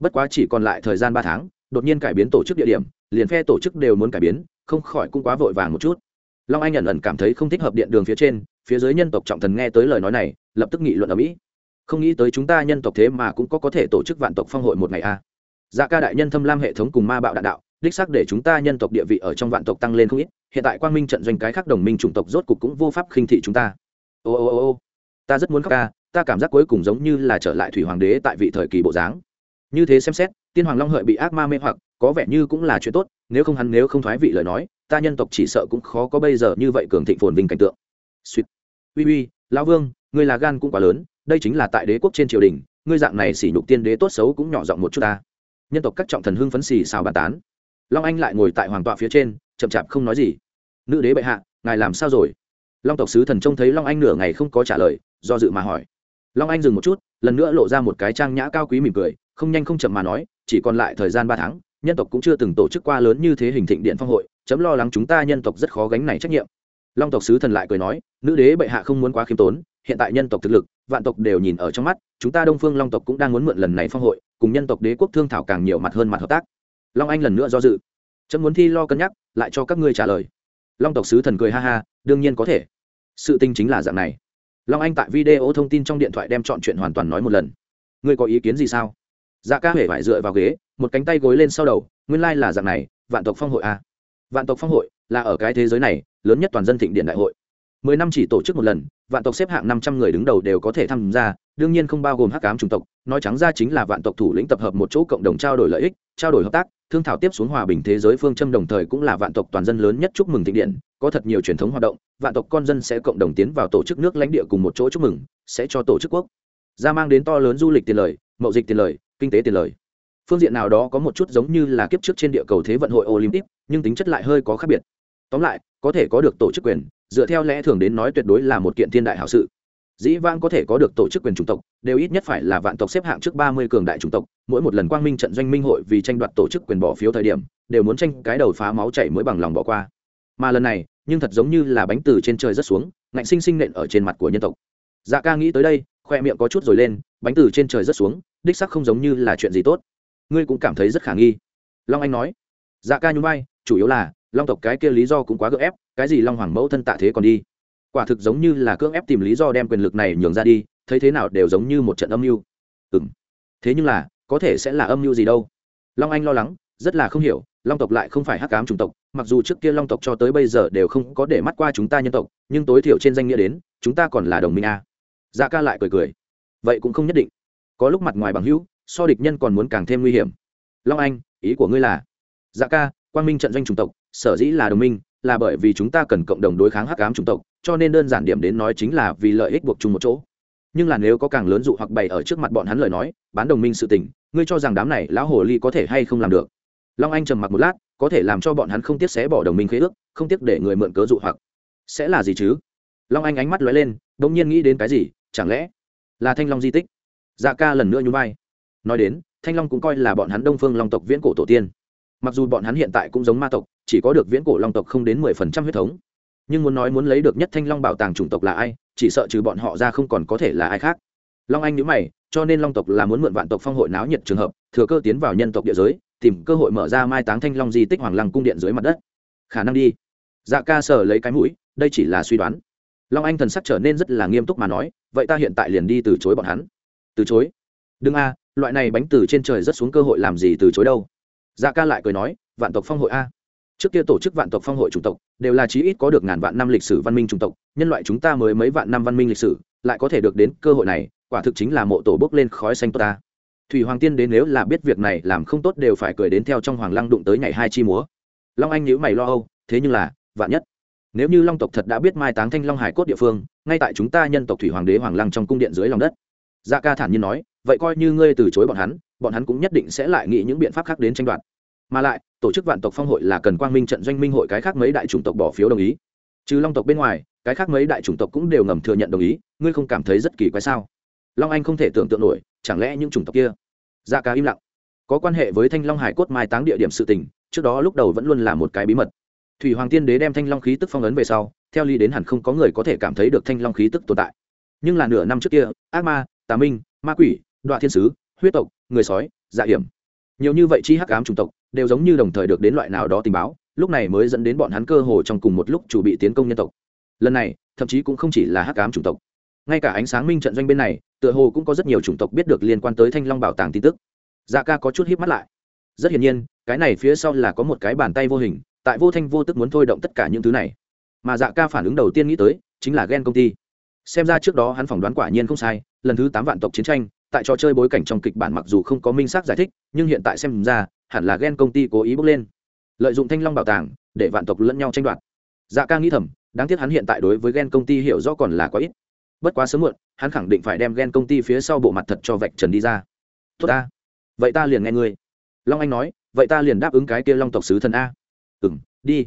Bất quá chỉ còn lại thời gian ba tháng đột nhiên cải biến tổ chức địa điểm, liền phe tổ chức đều muốn cải biến, không khỏi cũng quá vội vàng một chút. Long anh ẩn ẩn cảm thấy không thích hợp điện đường phía trên, phía dưới nhân tộc trọng thần nghe tới lời nói này, lập tức nghị luận ở mỹ. Không nghĩ tới chúng ta nhân tộc thế mà cũng có có thể tổ chức vạn tộc phong hội một ngày a. Dạ ca đại nhân thâm lam hệ thống cùng ma bạo đạn đạo, đích xác để chúng ta nhân tộc địa vị ở trong vạn tộc tăng lên không ít, hiện tại quang minh trận doanh cái khác đồng minh chủng tộc rốt cục cũng vô pháp khinh thị chúng ta. Ô ô ô ô. Ta rất muốn khóc ca, ta cảm giác cuối cùng giống như là trở lại thủy hoàng đế tại vị thời kỳ bộ dáng. Như thế xem xét tiên hoàng long hợi bị ác ma mê hoặc, có vẻ như cũng là chuyện tốt, nếu không hắn nếu không thoái vị lời nói, ta nhân tộc chỉ sợ cũng khó có bây giờ như vậy cường thịnh phồn vinh cảnh tượng. Suýt. Uy uy, lão vương, ngươi là gan cũng quá lớn, đây chính là tại đế quốc trên triều đình, ngươi dạng này xỉ nhục tiên đế tốt xấu cũng nhỏ giọng một chút ta. Nhân tộc các trọng thần hưng phấn xì xào bàn tán. Long anh lại ngồi tại hoàng tọa phía trên, chậm chạp không nói gì. Nữ đế bệ hạ, ngài làm sao rồi? Long tộc sứ thần trông thấy long anh nửa ngày không có trả lời, do dự mà hỏi. Long anh dừng một chút, lần nữa lộ ra một cái trang nhã cao quý mỉm cười không nhanh không chậm mà nói, chỉ còn lại thời gian ba tháng, nhân tộc cũng chưa từng tổ chức qua lớn như thế hình thịnh điện phong hội, chấm lo lắng chúng ta nhân tộc rất khó gánh này trách nhiệm. Long tộc sứ thần lại cười nói, nữ đế bệ hạ không muốn quá khiêm tốn, hiện tại nhân tộc thực lực, vạn tộc đều nhìn ở trong mắt, chúng ta đông phương long tộc cũng đang muốn mượn lần này phong hội, cùng nhân tộc đế quốc thương thảo càng nhiều mặt hơn mặt hợp tác. Long anh lần nữa do dự. Chấm muốn thi lo cân nhắc, lại cho các ngươi trả lời. Long tộc sứ thần cười ha ha, đương nhiên có thể. Sự tinh chính là dạng này. Long anh tại video thông tin trong điện thoại đem chọn chuyện hoàn toàn nói một lần. Ngươi có ý kiến gì sao? Dạ ca huệ vải dựa vào ghế, một cánh tay gối lên sau đầu, nguyên lai là dạng này, vạn tộc phong hội a vạn tộc phong hội là ở cái thế giới này, lớn nhất toàn dân thịnh điện đại hội. Mười năm chỉ tổ chức một lần, vạn tộc xếp hạng năm trăm người đứng đầu đều có thể tham gia, đương nhiên không bao gồm hắc cám chủng tộc, nói trắng ra chính là vạn tộc thủ lĩnh tập hợp một chỗ cộng đồng trao đổi lợi ích, trao đổi hợp tác, thương thảo tiếp xuống hòa bình thế giới phương châm đồng thời cũng là vạn tộc toàn dân lớn nhất chúc mừng thịnh điện, có thật nhiều truyền thống hoạt động, vạn tộc con dân sẽ cộng đồng tiến vào tổ chức nước lãnh địa cùng một chỗ chúc mừng, sẽ cho tổ chức quốc. Gia mang đến to lớn du lịch tiền lời, mậu dịch tiền lời kinh tế tiền lời. Phương diện nào đó có một chút giống như là kiếp trước trên địa cầu thế vận hội olympic, nhưng tính chất lại hơi có khác biệt. Tóm lại, có thể có được tổ chức quyền, dựa theo lẽ thường đến nói tuyệt đối là một kiện thiên đại hảo sự. Dĩ vãng có thể có được tổ chức quyền chủng tộc, đều ít nhất phải là vạn tộc xếp hạng trước ba mươi cường đại chủng tộc, mỗi một lần quang minh trận doanh minh hội vì tranh đoạt tổ chức quyền bỏ phiếu thời điểm, đều muốn tranh cái đầu phá máu chảy mới bằng lòng bỏ qua. Mà lần này, nhưng thật giống như là bánh từ trên trời rất xuống, ngạnh sinh sinh nện ở trên mặt của nhân tộc. Dạ ca nghĩ tới đây, khoe miệng có chút rồi lên, bánh từ trên trời rất xuống đích sắc không giống như là chuyện gì tốt. Ngươi cũng cảm thấy rất khả nghi. Long anh nói. Dạ ca nhún vai, chủ yếu là, long tộc cái kia lý do cũng quá gượng ép, cái gì long hoàng mẫu thân tạ thế còn đi? Quả thực giống như là cưỡng ép tìm lý do đem quyền lực này nhường ra đi, thấy thế nào đều giống như một trận âm mưu. Ừ m thế nhưng là, có thể sẽ là âm mưu gì đâu? Long anh lo lắng, rất là không hiểu, long tộc lại không phải hắc cám chủng tộc, mặc dù trước kia long tộc cho tới bây giờ đều không có để mắt qua chúng ta nhân tộc, nhưng tối thiểu trên danh nghĩa đến, chúng ta còn là đồng minh a. Dạ ca lại cười cười. Vậy cũng không nhất định có lúc mặt ngoài bằng hữu, so địch nhân còn muốn càng thêm nguy hiểm. Long anh, ý của ngươi là? Dạ ca, quang minh trận doanh chủng tộc, sở dĩ là đồng minh, là bởi vì chúng ta cần cộng đồng đối kháng hắc ám chủng tộc, cho nên đơn giản điểm đến nói chính là vì lợi ích buộc chung một chỗ. Nhưng là nếu có càng lớn dụ hoặc bày ở trước mặt bọn hắn lời nói, bán đồng minh sự tình, ngươi cho rằng đám này lão hồ ly có thể hay không làm được? Long anh trầm mặc một lát, có thể làm cho bọn hắn không tiếc xé bỏ đồng minh khế ước, không tiếc để người mượn cớ dụ hoặc. Sẽ là gì chứ? Long anh ánh mắt lóe lên đ ỗ n g nhiên nghĩ đến cái gì, chẳng lẽ là thanh long di tích? Dạ ca lần nữa nhún vai. Nói đến, thanh long cũng coi là bọn hắn đông phương long tộc viễn cổ tổ tiên. Mặc dù bọn hắn hiện tại cũng giống ma tộc, chỉ có được viễn cổ long tộc không đến mười phần trăm huyết thống. Nhưng muốn nói muốn lấy được nhất thanh long bảo tàng chủng tộc là ai, chỉ sợ trừ bọn họ ra không còn có thể là ai khác. Long anh nhữ mày, cho nên long tộc là muốn mượn vạn tộc phong hội náo nhiệt trường hợp, thừa cơ tiến vào nhân tộc địa giới, tìm cơ hội mở ra mai táng thanh long di tích hoàng lăng cung điện dưới mặt đất. Khả năng đi. Dạ ca sở lấy cái mũi, đây chỉ là suy đoán. Long anh thần sắc trở nên rất là nghiêm túc mà nói, vậy ta hiện tại liền đi từ chối bọn hắn từ chối. Đừng a, loại này bánh từ trên trời rất xuống cơ hội làm gì từ chối đâu. Dạ ca lại cười nói, vạn tộc phong hội a. Trước kia tổ chức vạn tộc phong hội chủng tộc, đều là chí ít có được ngàn vạn năm lịch sử văn minh chủng tộc, nhân loại chúng ta mới mấy vạn năm văn minh lịch sử, lại có thể được đến cơ hội này, quả thực chính là mộ tổ bốc lên khói xanh tốt ta. Thủy hoàng tiên đến nếu là biết việc này làm không tốt đều phải cười đến theo trong hoàng lăng đụng tới ngày hai chi múa. Long anh nhữ mày lo âu, thế nhưng là, vạn nhất. Nếu như long tộc thật đã biết mai táng thanh long hải cốt địa phương, ngay tại chúng ta nhân tộc thủy hoàng đế hoàng lăng trong cung điện dưới lòng đất dạ ca thản nhiên nói, vậy coi như ngươi từ chối bọn hắn bọn hắn cũng nhất định sẽ lại nghĩ những biện pháp khác đến tranh đoạt. Mà lại, tổ chức vạn tộc phong hội là cần quang minh trận doanh minh hội cái khác mấy đại chủng tộc bỏ phiếu đồng ý. Trừ long tộc bên ngoài, cái khác mấy đại chủng tộc cũng đều ngầm thừa nhận đồng ý, ngươi không cảm thấy rất kỳ quái sao? Long anh không thể tưởng tượng nổi, chẳng lẽ những chủng tộc kia? Dạ ca im lặng. Có quan hệ với thanh long hải cốt mai táng địa điểm sự tình, trước đó lúc đầu vẫn luôn là một cái bí mật. Thủy hoàng tiên đế đem thanh long khí tức phong ấn về sau, theo ly đến hẳn không có người có thể cảm thấy được thanh long khí tức tồn tại. Nhưng là nửa năm trước kia, ác ma tà minh, ma quỷ đoạn thiên sứ, huyết tộc, người sói dạ hiểm. Nhiều như vậy chi hắc ám chủng tộc đều giống như đồng thời được đến loại nào đó tình báo, lúc này mới dẫn đến bọn hắn cơ hồ trong cùng một lúc chủ bị tiến công nhân tộc. Lần này, thậm chí cũng không chỉ là hắc ám chủng tộc. Ngay cả ánh sáng minh trận doanh bên này, tựa hồ cũng có rất nhiều chủng tộc biết được liên quan tới thanh long bảo tàng tin tức. Dạ ca có chút hiếp mắt lại. Rất hiển nhiên, cái này phía sau là có một cái bàn tay vô hình, tại vô thanh vô tức muốn thôi động tất cả những thứ này. Mà dạ ca phản ứng đầu tiên nghĩ tới, chính là ghen công ty xem ra trước đó hắn phỏng đoán quả nhiên không sai, lần thứ tám vạn tộc chiến tranh, tại trò chơi bối cảnh trong kịch bản mặc dù không có minh xác giải thích, nhưng hiện tại xem ra, hẳn là ghen công ty cố ý bước lên. Lợi dụng thanh long bảo tàng, để vạn tộc lẫn nhau tranh đoạt. Dạ ca nghĩ thầm, đáng tiếc hắn hiện tại đối với ghen công ty hiểu rõ còn là quá ít. Bất quá sớm muộn, hắn khẳng định phải đem ghen công ty phía sau bộ mặt thật cho vạch trần đi ra. Tốt ta. Vậy ta liền nghe ngươi. Long anh nói, vậy ta liền đáp ứng cái kia long tộc sứ thần a. Ừ m đi.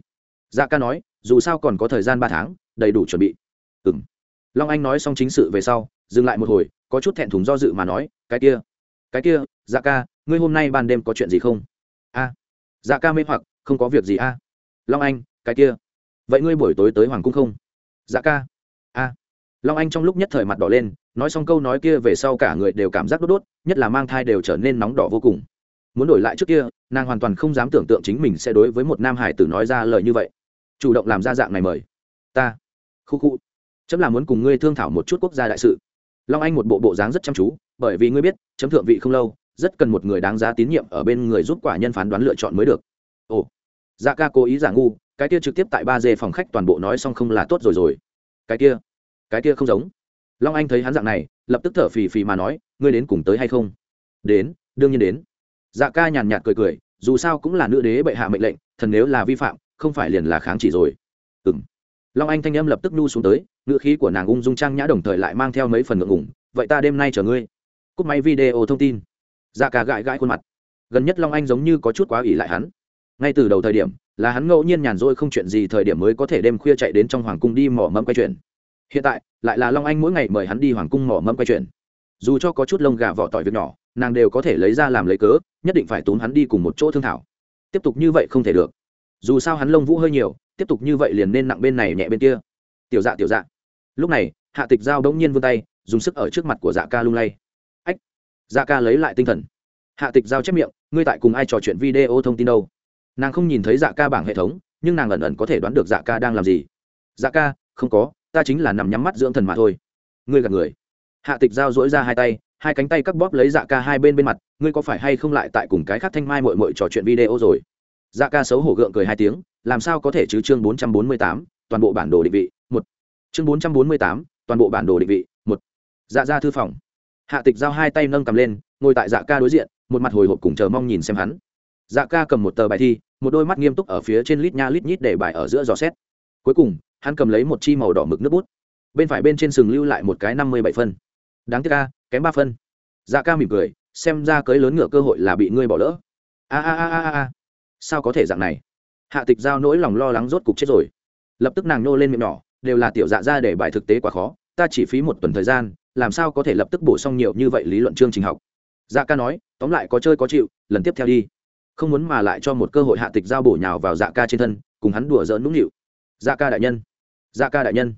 Dạ ca nói, dù sao còn có thời gian ba tháng, đầy đủ chuẩn bị. Ừ m long anh nói xong chính sự về sau, dừng lại một hồi, có chút thẹn thùng do dự mà nói, cái kia cái kia dạ ca, ngươi hôm nay ban đêm có chuyện gì không? A dạ ca mê hoặc, không có việc gì a. Long anh, cái kia, vậy ngươi buổi tối tới hoàng cung không? Dạ ca, a. Long anh trong lúc nhất thời mặt đỏ lên, nói xong câu nói kia về sau cả người đều cảm giác đốt đốt, nhất là mang thai đều trở nên nóng đỏ vô cùng. Muốn đổi lại trước kia, nàng hoàn toàn không dám tưởng tượng chính mình sẽ đối với một nam hải tử nói ra lời như vậy. Chủ động làm ra dạng này mời. Ta, khu khu chấm là muốn cùng ngươi thương thảo một chút quốc gia đại sự. Long anh một bộ bộ dáng rất chăm chú, bởi vì ngươi biết, chấm thượng vị không lâu, rất cần một người đáng giá tín nhiệm ở bên người giúp quả nhân phán đoán lựa chọn mới được. Ồ dạ ca cố ý giả ngu, cái kia trực tiếp tại ba dê phòng khách toàn bộ nói xong không là tốt rồi rồi. Cái kia cái kia không giống. Long anh thấy hắn dạng này, lập tức thở phì phì mà nói, ngươi đến cùng tới hay không? Đến, đương nhiên đến. Dạ ca nhàn nhạt cười cười, dù sao cũng là nữ đế bệ hạ mệnh lệnh, thần nếu là vi phạm, không phải liền là kháng chỉ rồi long anh thanh âm lập tức nu xuống tới, ngữ khí của nàng ung dung trang nhã đồng thời lại mang theo mấy phần ngượng ngủng vậy ta đêm nay chở ngươi. Cúp máy video thông tin. Dạ cả gãi gãi khuôn mặt. Gần nhất long anh giống như có chút quá ỉ lại hắn. Ngay từ đầu thời điểm, là hắn ngẫu nhiên nhàn rỗi không chuyện gì thời điểm mới có thể đêm khuya chạy đến trong hoàng cung đi mỏ mâm quay chuyện. Hiện tại, lại là long anh mỗi ngày mời hắn đi hoàng cung mỏ mâm quay chuyện. Dù cho có chút lông gà vỏ tỏi việc nhỏ, nàng đều có thể lấy ra làm lấy cớ, nhất định phải tốn hắn đi cùng một chỗ thương thảo. Tiếp tục như vậy không thể được. Dù sao hắn lông vũ hơi nhiều tiếp tục như vậy liền nên nặng bên này nhẹ bên kia. Tiểu dạ tiểu dạ. Lúc này, hạ tịch giao đống nhiên vươn tay, dùng sức ở trước mặt của dạ ca lung lay. Ách! Dạ ca lấy lại tinh thần. Hạ tịch giao chép miệng, ngươi tại cùng ai trò chuyện video thông tin đâu? Nàng không nhìn thấy dạ ca bảng hệ thống, nhưng nàng ẩn ẩn có thể đoán được dạ ca đang làm gì. Dạ ca, không có, ta chính là nằm nhắm mắt dưỡng thần mà thôi. Ngươi gạt người. Hạ tịch giao dỗi ra hai tay, hai cánh tay cắt bóp lấy dạ ca hai bên bên mặt, ngươi có phải hay không lại tại cùng cái khác thanh mai mội mội trò chuyện video rồi? Dạ ca xấu hổ gượng cười hai tiếng làm sao có thể chứ? Chương bốn trăm bốn mươi tám, toàn bộ bản đồ định vị, một. Chương bốn trăm bốn mươi tám, toàn bộ bản đồ định vị, một. Dạ ra thư phòng. Hạ tịch giao hai tay nâng cầm lên, ngồi tại dạ ca đối diện, một mặt hồi hộp cùng chờ mong nhìn xem hắn. Dạ ca cầm một tờ bài thi, một đôi mắt nghiêm túc ở phía trên lít nha lít nhít để bài ở giữa giò xét. Cuối cùng, hắn cầm lấy một chi màu đỏ mực nước bút. Bên phải bên trên sừng lưu lại một cái năm mươi bảy phân. Đáng tiếc ca kém ba phân. Dạ ca mỉm cười, xem ra cưới lớn ngựa cơ hội là bị ngươi bỏ lỡ. A a a a a. Sao có thể dạng này? Hạ tịch giao nỗi lòng lo lắng rốt cục chết rồi. Lập tức nàng nô lên miệng nhỏ, đều là tiểu dạ ra để bài thực tế quá khó, ta chỉ phí một tuần thời gian, làm sao có thể lập tức bổ xong nhiều như vậy lý luận chương trình học? Dạ ca nói, tóm lại có chơi có chịu, lần tiếp theo đi. Không muốn mà lại cho một cơ hội hạ tịch giao bổ nhào vào dạ ca trên thân, cùng hắn đùa giỡn nũng nịu. Dạ ca đại nhân. Dạ ca đại nhân.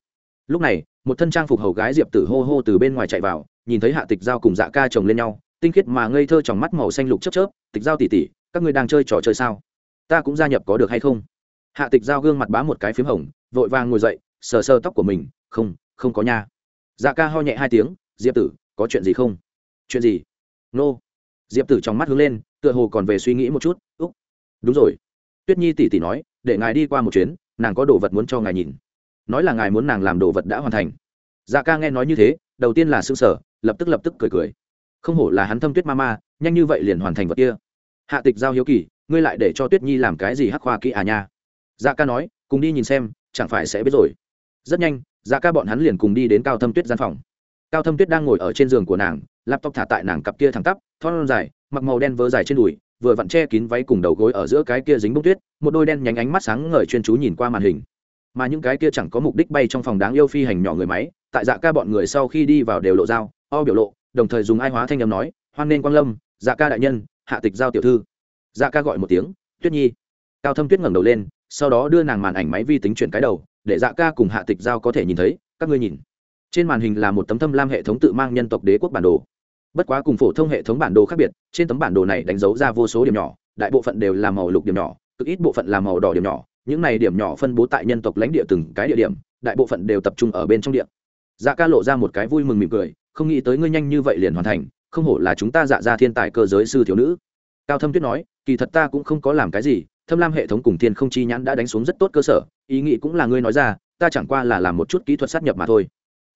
Lúc này, một thân trang phục hầu gái diệp tử hô hô từ bên ngoài chạy vào, nhìn thấy hạ tịch giao cùng dạ ca chồng lên nhau, tinh khiết mà ngây thơ trong mắt màu xanh lục chớp chớp, tịch giao tỉ tỉ các ngươi đang chơi trò chơi sao? Ta cũng gia nhập có được hay không? Hạ tịch giao gương mặt bá một cái p h í m hồng, vội vàng ngồi dậy, sờ sờ tóc của mình, không không có nha. Dạ ca ho nhẹ hai tiếng, diệp tử, có chuyện gì không? Chuyện gì? Nô. Diệp tử trong mắt hướng lên, tựa hồ còn về suy nghĩ một chút, úc. Đúng rồi. Tuyết nhi tỉ tỉ nói, để ngài đi qua một chuyến, nàng có đồ vật muốn cho ngài nhìn. Nói là ngài muốn nàng làm đồ vật đã hoàn thành. Dạ ca nghe nói như thế, đầu tiên là s ư ơ n g sở lập tức lập tức cười cười. Không hổ là hắn thâm tuyết ma ma, nhanh như vậy liền hoàn thành vật kia. Hạ tịch giao hiếu kỳ ngươi lại để cho tuyết nhi làm cái gì hắc khoa kỹ à nha? Dạ ca nói, cùng đi nhìn xem, chẳng phải sẽ biết rồi. Rất nhanh dạ ca bọn hắn liền cùng đi đến cao thâm tuyết gian phòng. Cao thâm tuyết đang ngồi ở trên giường của nàng, laptop thả tại nàng cặp kia thẳng tắp, thon dài, mặc màu đen vớ dài trên đùi, vừa vặn che kín váy cùng đầu gối ở giữa cái kia dính bông tuyết, một đôi đen nhánh ánh mắt sáng ngời chuyên chú nhìn qua màn hình. Mà những cái kia chẳng có mục đích bay trong phòng đáng yêu phi hành nhỏ người máy, tại dạ ca bọn người sau khi đi vào đều lộ dao, o biểu lộ, đồng thời dùng ai hóa thanh â m nói, hoan nên quang lâm dạ ca đại nhân, hạ tịch giao tiểu thư dạ ca gọi một tiếng, tuyết nhi. Cao thâm tuyết ngẩng đầu lên, sau đó đưa nàng màn ảnh máy vi tính chuyển cái đầu, để dạ ca cùng hạ tịch giao có thể nhìn thấy, các ngươi nhìn. Trên màn hình là một tấm thâm lam hệ thống tự mang nhân tộc đế quốc bản đồ. Bất quá cùng phổ thông hệ thống bản đồ khác biệt, trên tấm bản đồ này đánh dấu ra vô số điểm nhỏ, đại bộ phận đều là màu lục điểm nhỏ, cực ít bộ phận là màu đỏ điểm nhỏ, những này điểm nhỏ phân bố tại nhân tộc lãnh địa từng cái địa điểm, đại bộ phận đều tập trung ở bên trong địa. Dạ ca lộ ra một cái vui mừng mỉm cười, không nghĩ tới ngươi nhanh như vậy liền hoàn thành, không hổ là chúng ta dạ ra thiên tài cơ giới sư thiếu nữ cao thâm tuyết nói, kỳ thật ta cũng không có làm cái gì, thâm lam hệ thống cùng thiên không chi nhãn đã đánh xuống rất tốt cơ sở, ý nghĩ cũng là ngươi nói ra, ta chẳng qua là làm một chút kỹ thuật sát nhập mà thôi.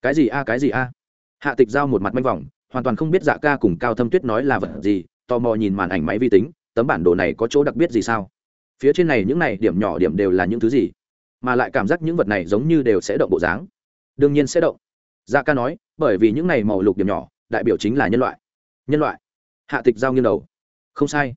Cái gì a, cái gì a? Hạ tịch giao một mặt manh vòng hoàn toàn không biết dạ ca cùng cao thâm tuyết nói là vật gì, tò mò nhìn màn ảnh máy vi tính, tấm bản đồ này có chỗ đặc biệt gì sao? Phía trên này những này điểm nhỏ điểm đều là những thứ gì? Mà lại cảm giác những vật này giống như đều sẽ động bộ dáng. Đương nhiên sẽ động. Dạ ca nói, bởi vì những này màu lục điểm nhỏ, đại biểu chính là nhân loại. Nhân loại. Hạ tịch giao nghiêng đầu không sai.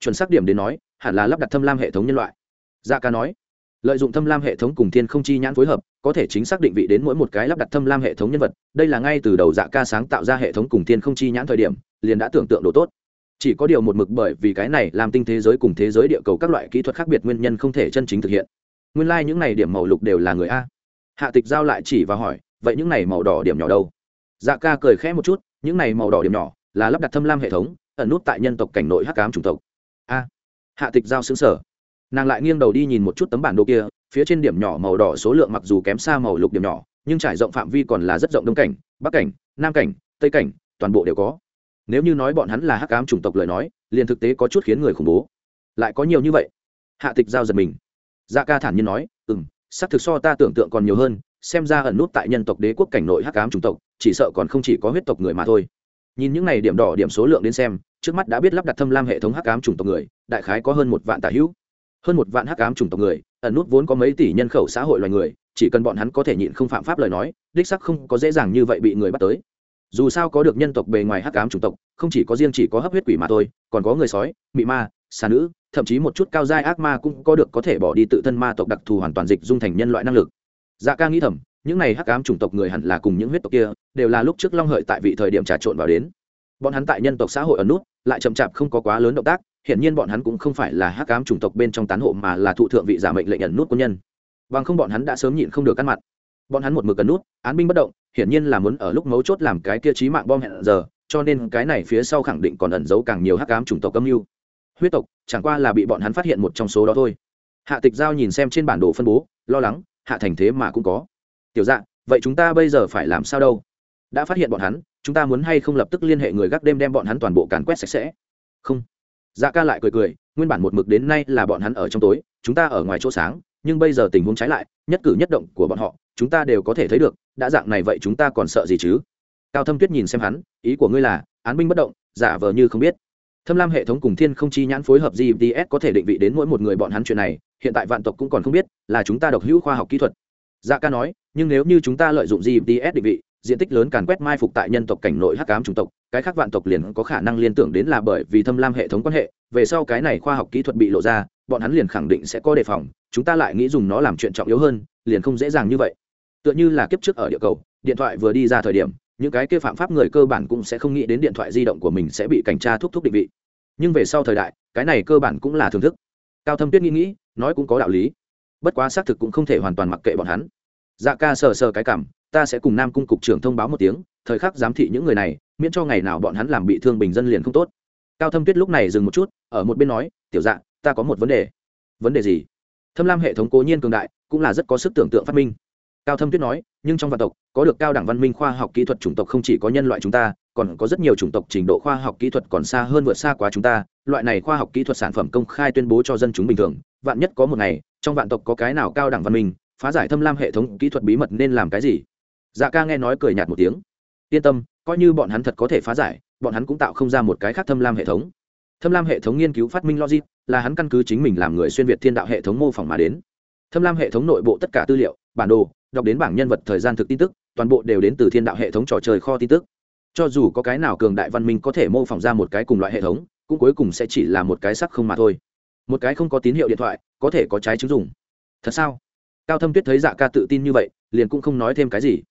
Chuẩn xác điểm đến nói, hẳn là lắp đặt thâm lam hệ thống nhân loại. Dạ ca nói, lợi dụng thâm lam hệ thống cùng thiên không chi nhãn phối hợp, có thể chính xác định vị đến mỗi một cái lắp đặt thâm lam hệ thống nhân vật. Đây là ngay từ đầu dạ ca sáng tạo ra hệ thống cùng thiên không chi nhãn thời điểm, liền đã tưởng tượng đồ tốt. Chỉ có điều một mực bởi vì cái này làm tinh thế giới cùng thế giới địa cầu các loại kỹ thuật khác biệt nguyên nhân không thể chân chính thực hiện. Nguyên lai、like、những này điểm màu lục đều là người a. Hạ tịch giao lại chỉ và hỏi, vậy những này màu đỏ điểm nhỏ đâu? Dạ ca cười khẽ một chút, những này màu đỏ điểm nhỏ là lắp đặt thâm lam hệ thống ẩn nút tại nhân tộc cảnh nội hắc cám chủng tộc. A, hạ tịch giao xứng sở nàng lại nghiêng đầu đi nhìn một chút tấm bản đồ kia, phía trên điểm nhỏ màu đỏ số lượng mặc dù kém xa màu lục điểm nhỏ, nhưng trải rộng phạm vi còn là rất rộng đông cảnh, bắc cảnh, nam cảnh, tây cảnh, toàn bộ đều có. Nếu như nói bọn hắn là hắc ám chủng tộc lời nói, liền thực tế có chút khiến người khủng bố. Lại có nhiều như vậy. Hạ tịch giao giật mình. Dạ ca thản nhiên nói ừ m xác thực so ta tưởng tượng còn nhiều hơn, xem ra ẩn nút tại nhân tộc đế quốc cảnh nội hắc ám chủng tộc, chỉ sợ còn không chỉ có huyết tộc người mà thôi nhìn những này điểm đỏ điểm số lượng đến xem, trước mắt đã biết lắp đặt thâm lam hệ thống hắc ám chủng tộc người, đại khái có hơn một vạn tả hữu. Hơn một vạn hắc ám chủng tộc người, ẩn nút vốn có mấy tỷ nhân khẩu xã hội loài người, chỉ cần bọn hắn có thể nhịn không phạm pháp lời nói, đích sắc không có dễ dàng như vậy bị người bắt tới. Dù sao có được nhân tộc bề ngoài hắc ám chủng tộc, không chỉ có riêng chỉ có hấp huyết quỷ mà thôi, còn có người sói, mị ma, xà nữ, thậm chí một chút cao giai ác ma cũng có được có thể bỏ đi tự thân ma tộc đặc thù hoàn toàn dịch dung thành nhân loại năng lực. Dạ ca nghĩ thầm những này hắc ám chủng tộc người hẳn là cùng những huyết tộc kia, đều là lúc trước long hợi tại vị thời điểm trà trộn vào đến. Bọn hắn tại nhân tộc xã hội ở nút, lại chậm chạp không có quá lớn động tác hiện nhiên bọn hắn cũng không phải là hắc ám chủng tộc bên trong tán hộ mà là thụ thượng vị giả mệnh lệnh ẩn nút quân nhân. Bằng không bọn hắn đã sớm nhịn không được ăn mặt. bọn hắn một mực cần nút, án binh bất động, hiển nhiên là muốn ở lúc mấu chốt làm cái kia trí mạng bom hẹn giờ, cho nên cái này phía sau khẳng định còn ẩn giấu càng nhiều hắc ám chủng tộc âm mưu. Huyết tộc, chẳng qua là bị bọn hắn phát hiện một trong số đó thôi. Hạ tịch giao nhìn xem trên bản đồ phân bố, lo lắng, hạ thành thế mà cũng có tiểu dạ vậy chúng ta bây giờ phải làm sao đâu? Đã phát hiện bọn hắn, chúng ta muốn hay không lập tức liên hệ người gác đêm đem bọn hắn toàn bộ càn quét sạch sẽ? Không. Dạ ca lại cười cười, nguyên bản một mực đến nay là bọn hắn ở trong tối, chúng ta ở ngoài chỗ sáng, nhưng bây giờ tình huống trái lại, nhất cử nhất động của bọn họ, chúng ta đều có thể thấy được, đã dạng này vậy chúng ta còn sợ gì chứ? Cao thâm tuyết nhìn xem hắn, ý của ngươi là, án binh bất động, giả vờ như không biết. Thâm lam hệ thống cùng thiên không chi nhãn phối hợp gps có thể định vị đến mỗi một người bọn hắn chuyện này, hiện tại vạn tộc cũng còn không biết, là chúng ta độc hữu khoa học kỹ thuật dạ ca nói, nhưng nếu như chúng ta lợi dụng gps định vị, diện tích lớn càn quét mai phục tại nhân tộc cảnh nội hắc ám chủng tộc, cái khác vạn tộc liền có khả năng liên tưởng đến là bởi vì thâm lam hệ thống quan hệ, về sau cái này khoa học kỹ thuật bị lộ ra, bọn hắn liền khẳng định sẽ có đề phòng, chúng ta lại nghĩ dùng nó làm chuyện trọng yếu hơn, liền không dễ dàng như vậy. Tựa như là kiếp trước ở địa cầu, điện thoại vừa đi ra thời điểm, những cái kia phạm pháp người cơ bản cũng sẽ không nghĩ đến điện thoại di động của mình sẽ bị cảnh tra thúc thúc định vị. Nhưng về sau thời đại, cái này cơ bản cũng là thưởng thức. Cao thâm tuyết nghĩ nghĩ, nói cũng có đạo lý. Bất quá xác thực cũng không thể hoàn toàn mặc kệ bọn hắn dạ ca sờ sờ cái cảm, ta sẽ cùng nam cung cục trưởng thông báo một tiếng, thời khắc giám thị những người này, miễn cho ngày nào bọn hắn làm bị thương bình dân liền không tốt. Cao thâm tuyết lúc này dừng một chút, ở một bên nói, tiểu dạ ta có một vấn đề. Vấn đề gì? Thâm lam hệ thống cố nhiên cường đại, cũng là rất có sức tưởng tượng phát minh. Cao thâm tuyết nói, nhưng trong vạn tộc, có được cao đẳng văn minh khoa học kỹ thuật chủng tộc không chỉ có nhân loại chúng ta, còn có rất nhiều chủng tộc trình độ khoa học kỹ thuật còn xa hơn vượt xa quá chúng ta. Loại này khoa học kỹ thuật sản phẩm công khai tuyên bố cho dân chúng bình thường, vạn nhất có một ngày, trong vạn tộc có cái nào cao đẳng văn minh phá giải thâm lam hệ thống kỹ thuật bí mật nên làm cái gì? Dạ ca nghe nói cười nhạt một tiếng. Yên tâm, coi như bọn hắn thật có thể phá giải, bọn hắn cũng tạo không ra một cái khác thâm lam hệ thống. Thâm lam hệ thống nghiên cứu phát minh logic là hắn căn cứ chính mình làm người xuyên việt thiên đạo hệ thống mô phỏng mà đến. Thâm lam hệ thống nội bộ tất cả tư liệu, bản đồ, đọc đến bảng nhân vật thời gian thực tin tức, toàn bộ đều đến từ thiên đạo hệ thống trò chơi kho tin tức. Cho dù có cái nào cường đại văn minh có thể mô phỏng ra một cái cùng loại hệ thống, cũng cuối cùng sẽ chỉ là một cái sắc không mà thôi. Một cái không có tín hiệu điện thoại, có thể có trái chứng dùng. Thật sao? Cao thâm tuyết thấy dạ ca tự tin như vậy, liền cũng không nói thêm cái gì.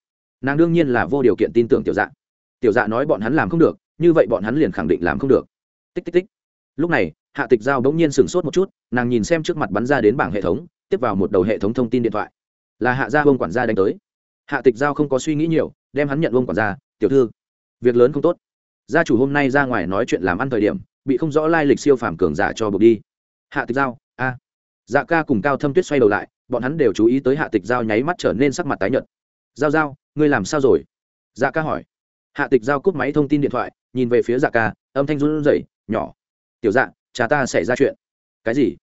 Nàng đương nhiên là vô điều kiện tin tưởng tiểu dạ. Tiểu dạ nói bọn hắn làm không được, như vậy bọn hắn liền khẳng định làm không được. Tích tích tích. Lúc này, hạ tịch giao bỗng nhiên sửng sốt một chút, nàng nhìn xem trước mặt bắn ra đến bảng hệ thống, tiếp vào một đầu hệ thống thông tin điện thoại. Là hạ gia Vương quản gia đánh tới. Hạ tịch giao không có suy nghĩ nhiều, đem hắn nhận Vương quản gia, tiểu thư, việc lớn không tốt. Gia chủ hôm nay ra ngoài nói chuyện làm ăn thời điểm, bị không rõ lai lịch siêu phàm cường giả cho buộc đi. Hạ tịch giao, a. Dạ ca cùng cao thâm tuyết xoay đầu lại bọn hắn đều chú ý tới hạ tịch giao nháy mắt trở nên sắc mặt tái nhợt. Giao giao, ngươi làm sao rồi? Dạ ca hỏi. Hạ tịch giao cúp máy thông tin điện thoại, nhìn về phía dạ ca, âm thanh run rẩy, nhỏ. Tiểu dạ cha ta xảy ra chuyện. Cái gì?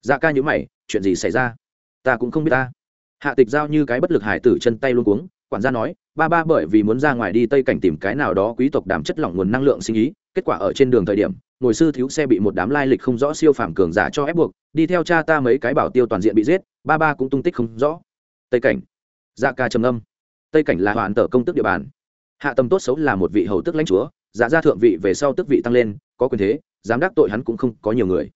Dạ ca nhữ mày, chuyện gì xảy ra? Ta cũng không biết ta. Hạ tịch giao như cái bất lực hải tử chân tay luôn cuống, quản gia nói, ba ba bởi vì muốn ra ngoài đi tây cảnh tìm cái nào đó quý tộc đàm chất lỏng nguồn năng lượng sinh ý kết quả ở trên đường thời điểm, ngồi sư thiếu xe bị một đám lai lịch không rõ siêu phàm cường giả cho ép buộc, đi theo cha ta mấy cái bảo tiêu toàn diện bị giết, ba ba cũng tung tích không rõ. Tây cảnh. Dạ ca trầm âm tây cảnh là hoàn tờ công tức địa bàn. Hạ Tầm tốt xấu là một vị hầu tức lãnh chúa dạ gia thượng vị về sau tức vị tăng lên, có quyền thế, dám đắc tội hắn cũng không có nhiều người.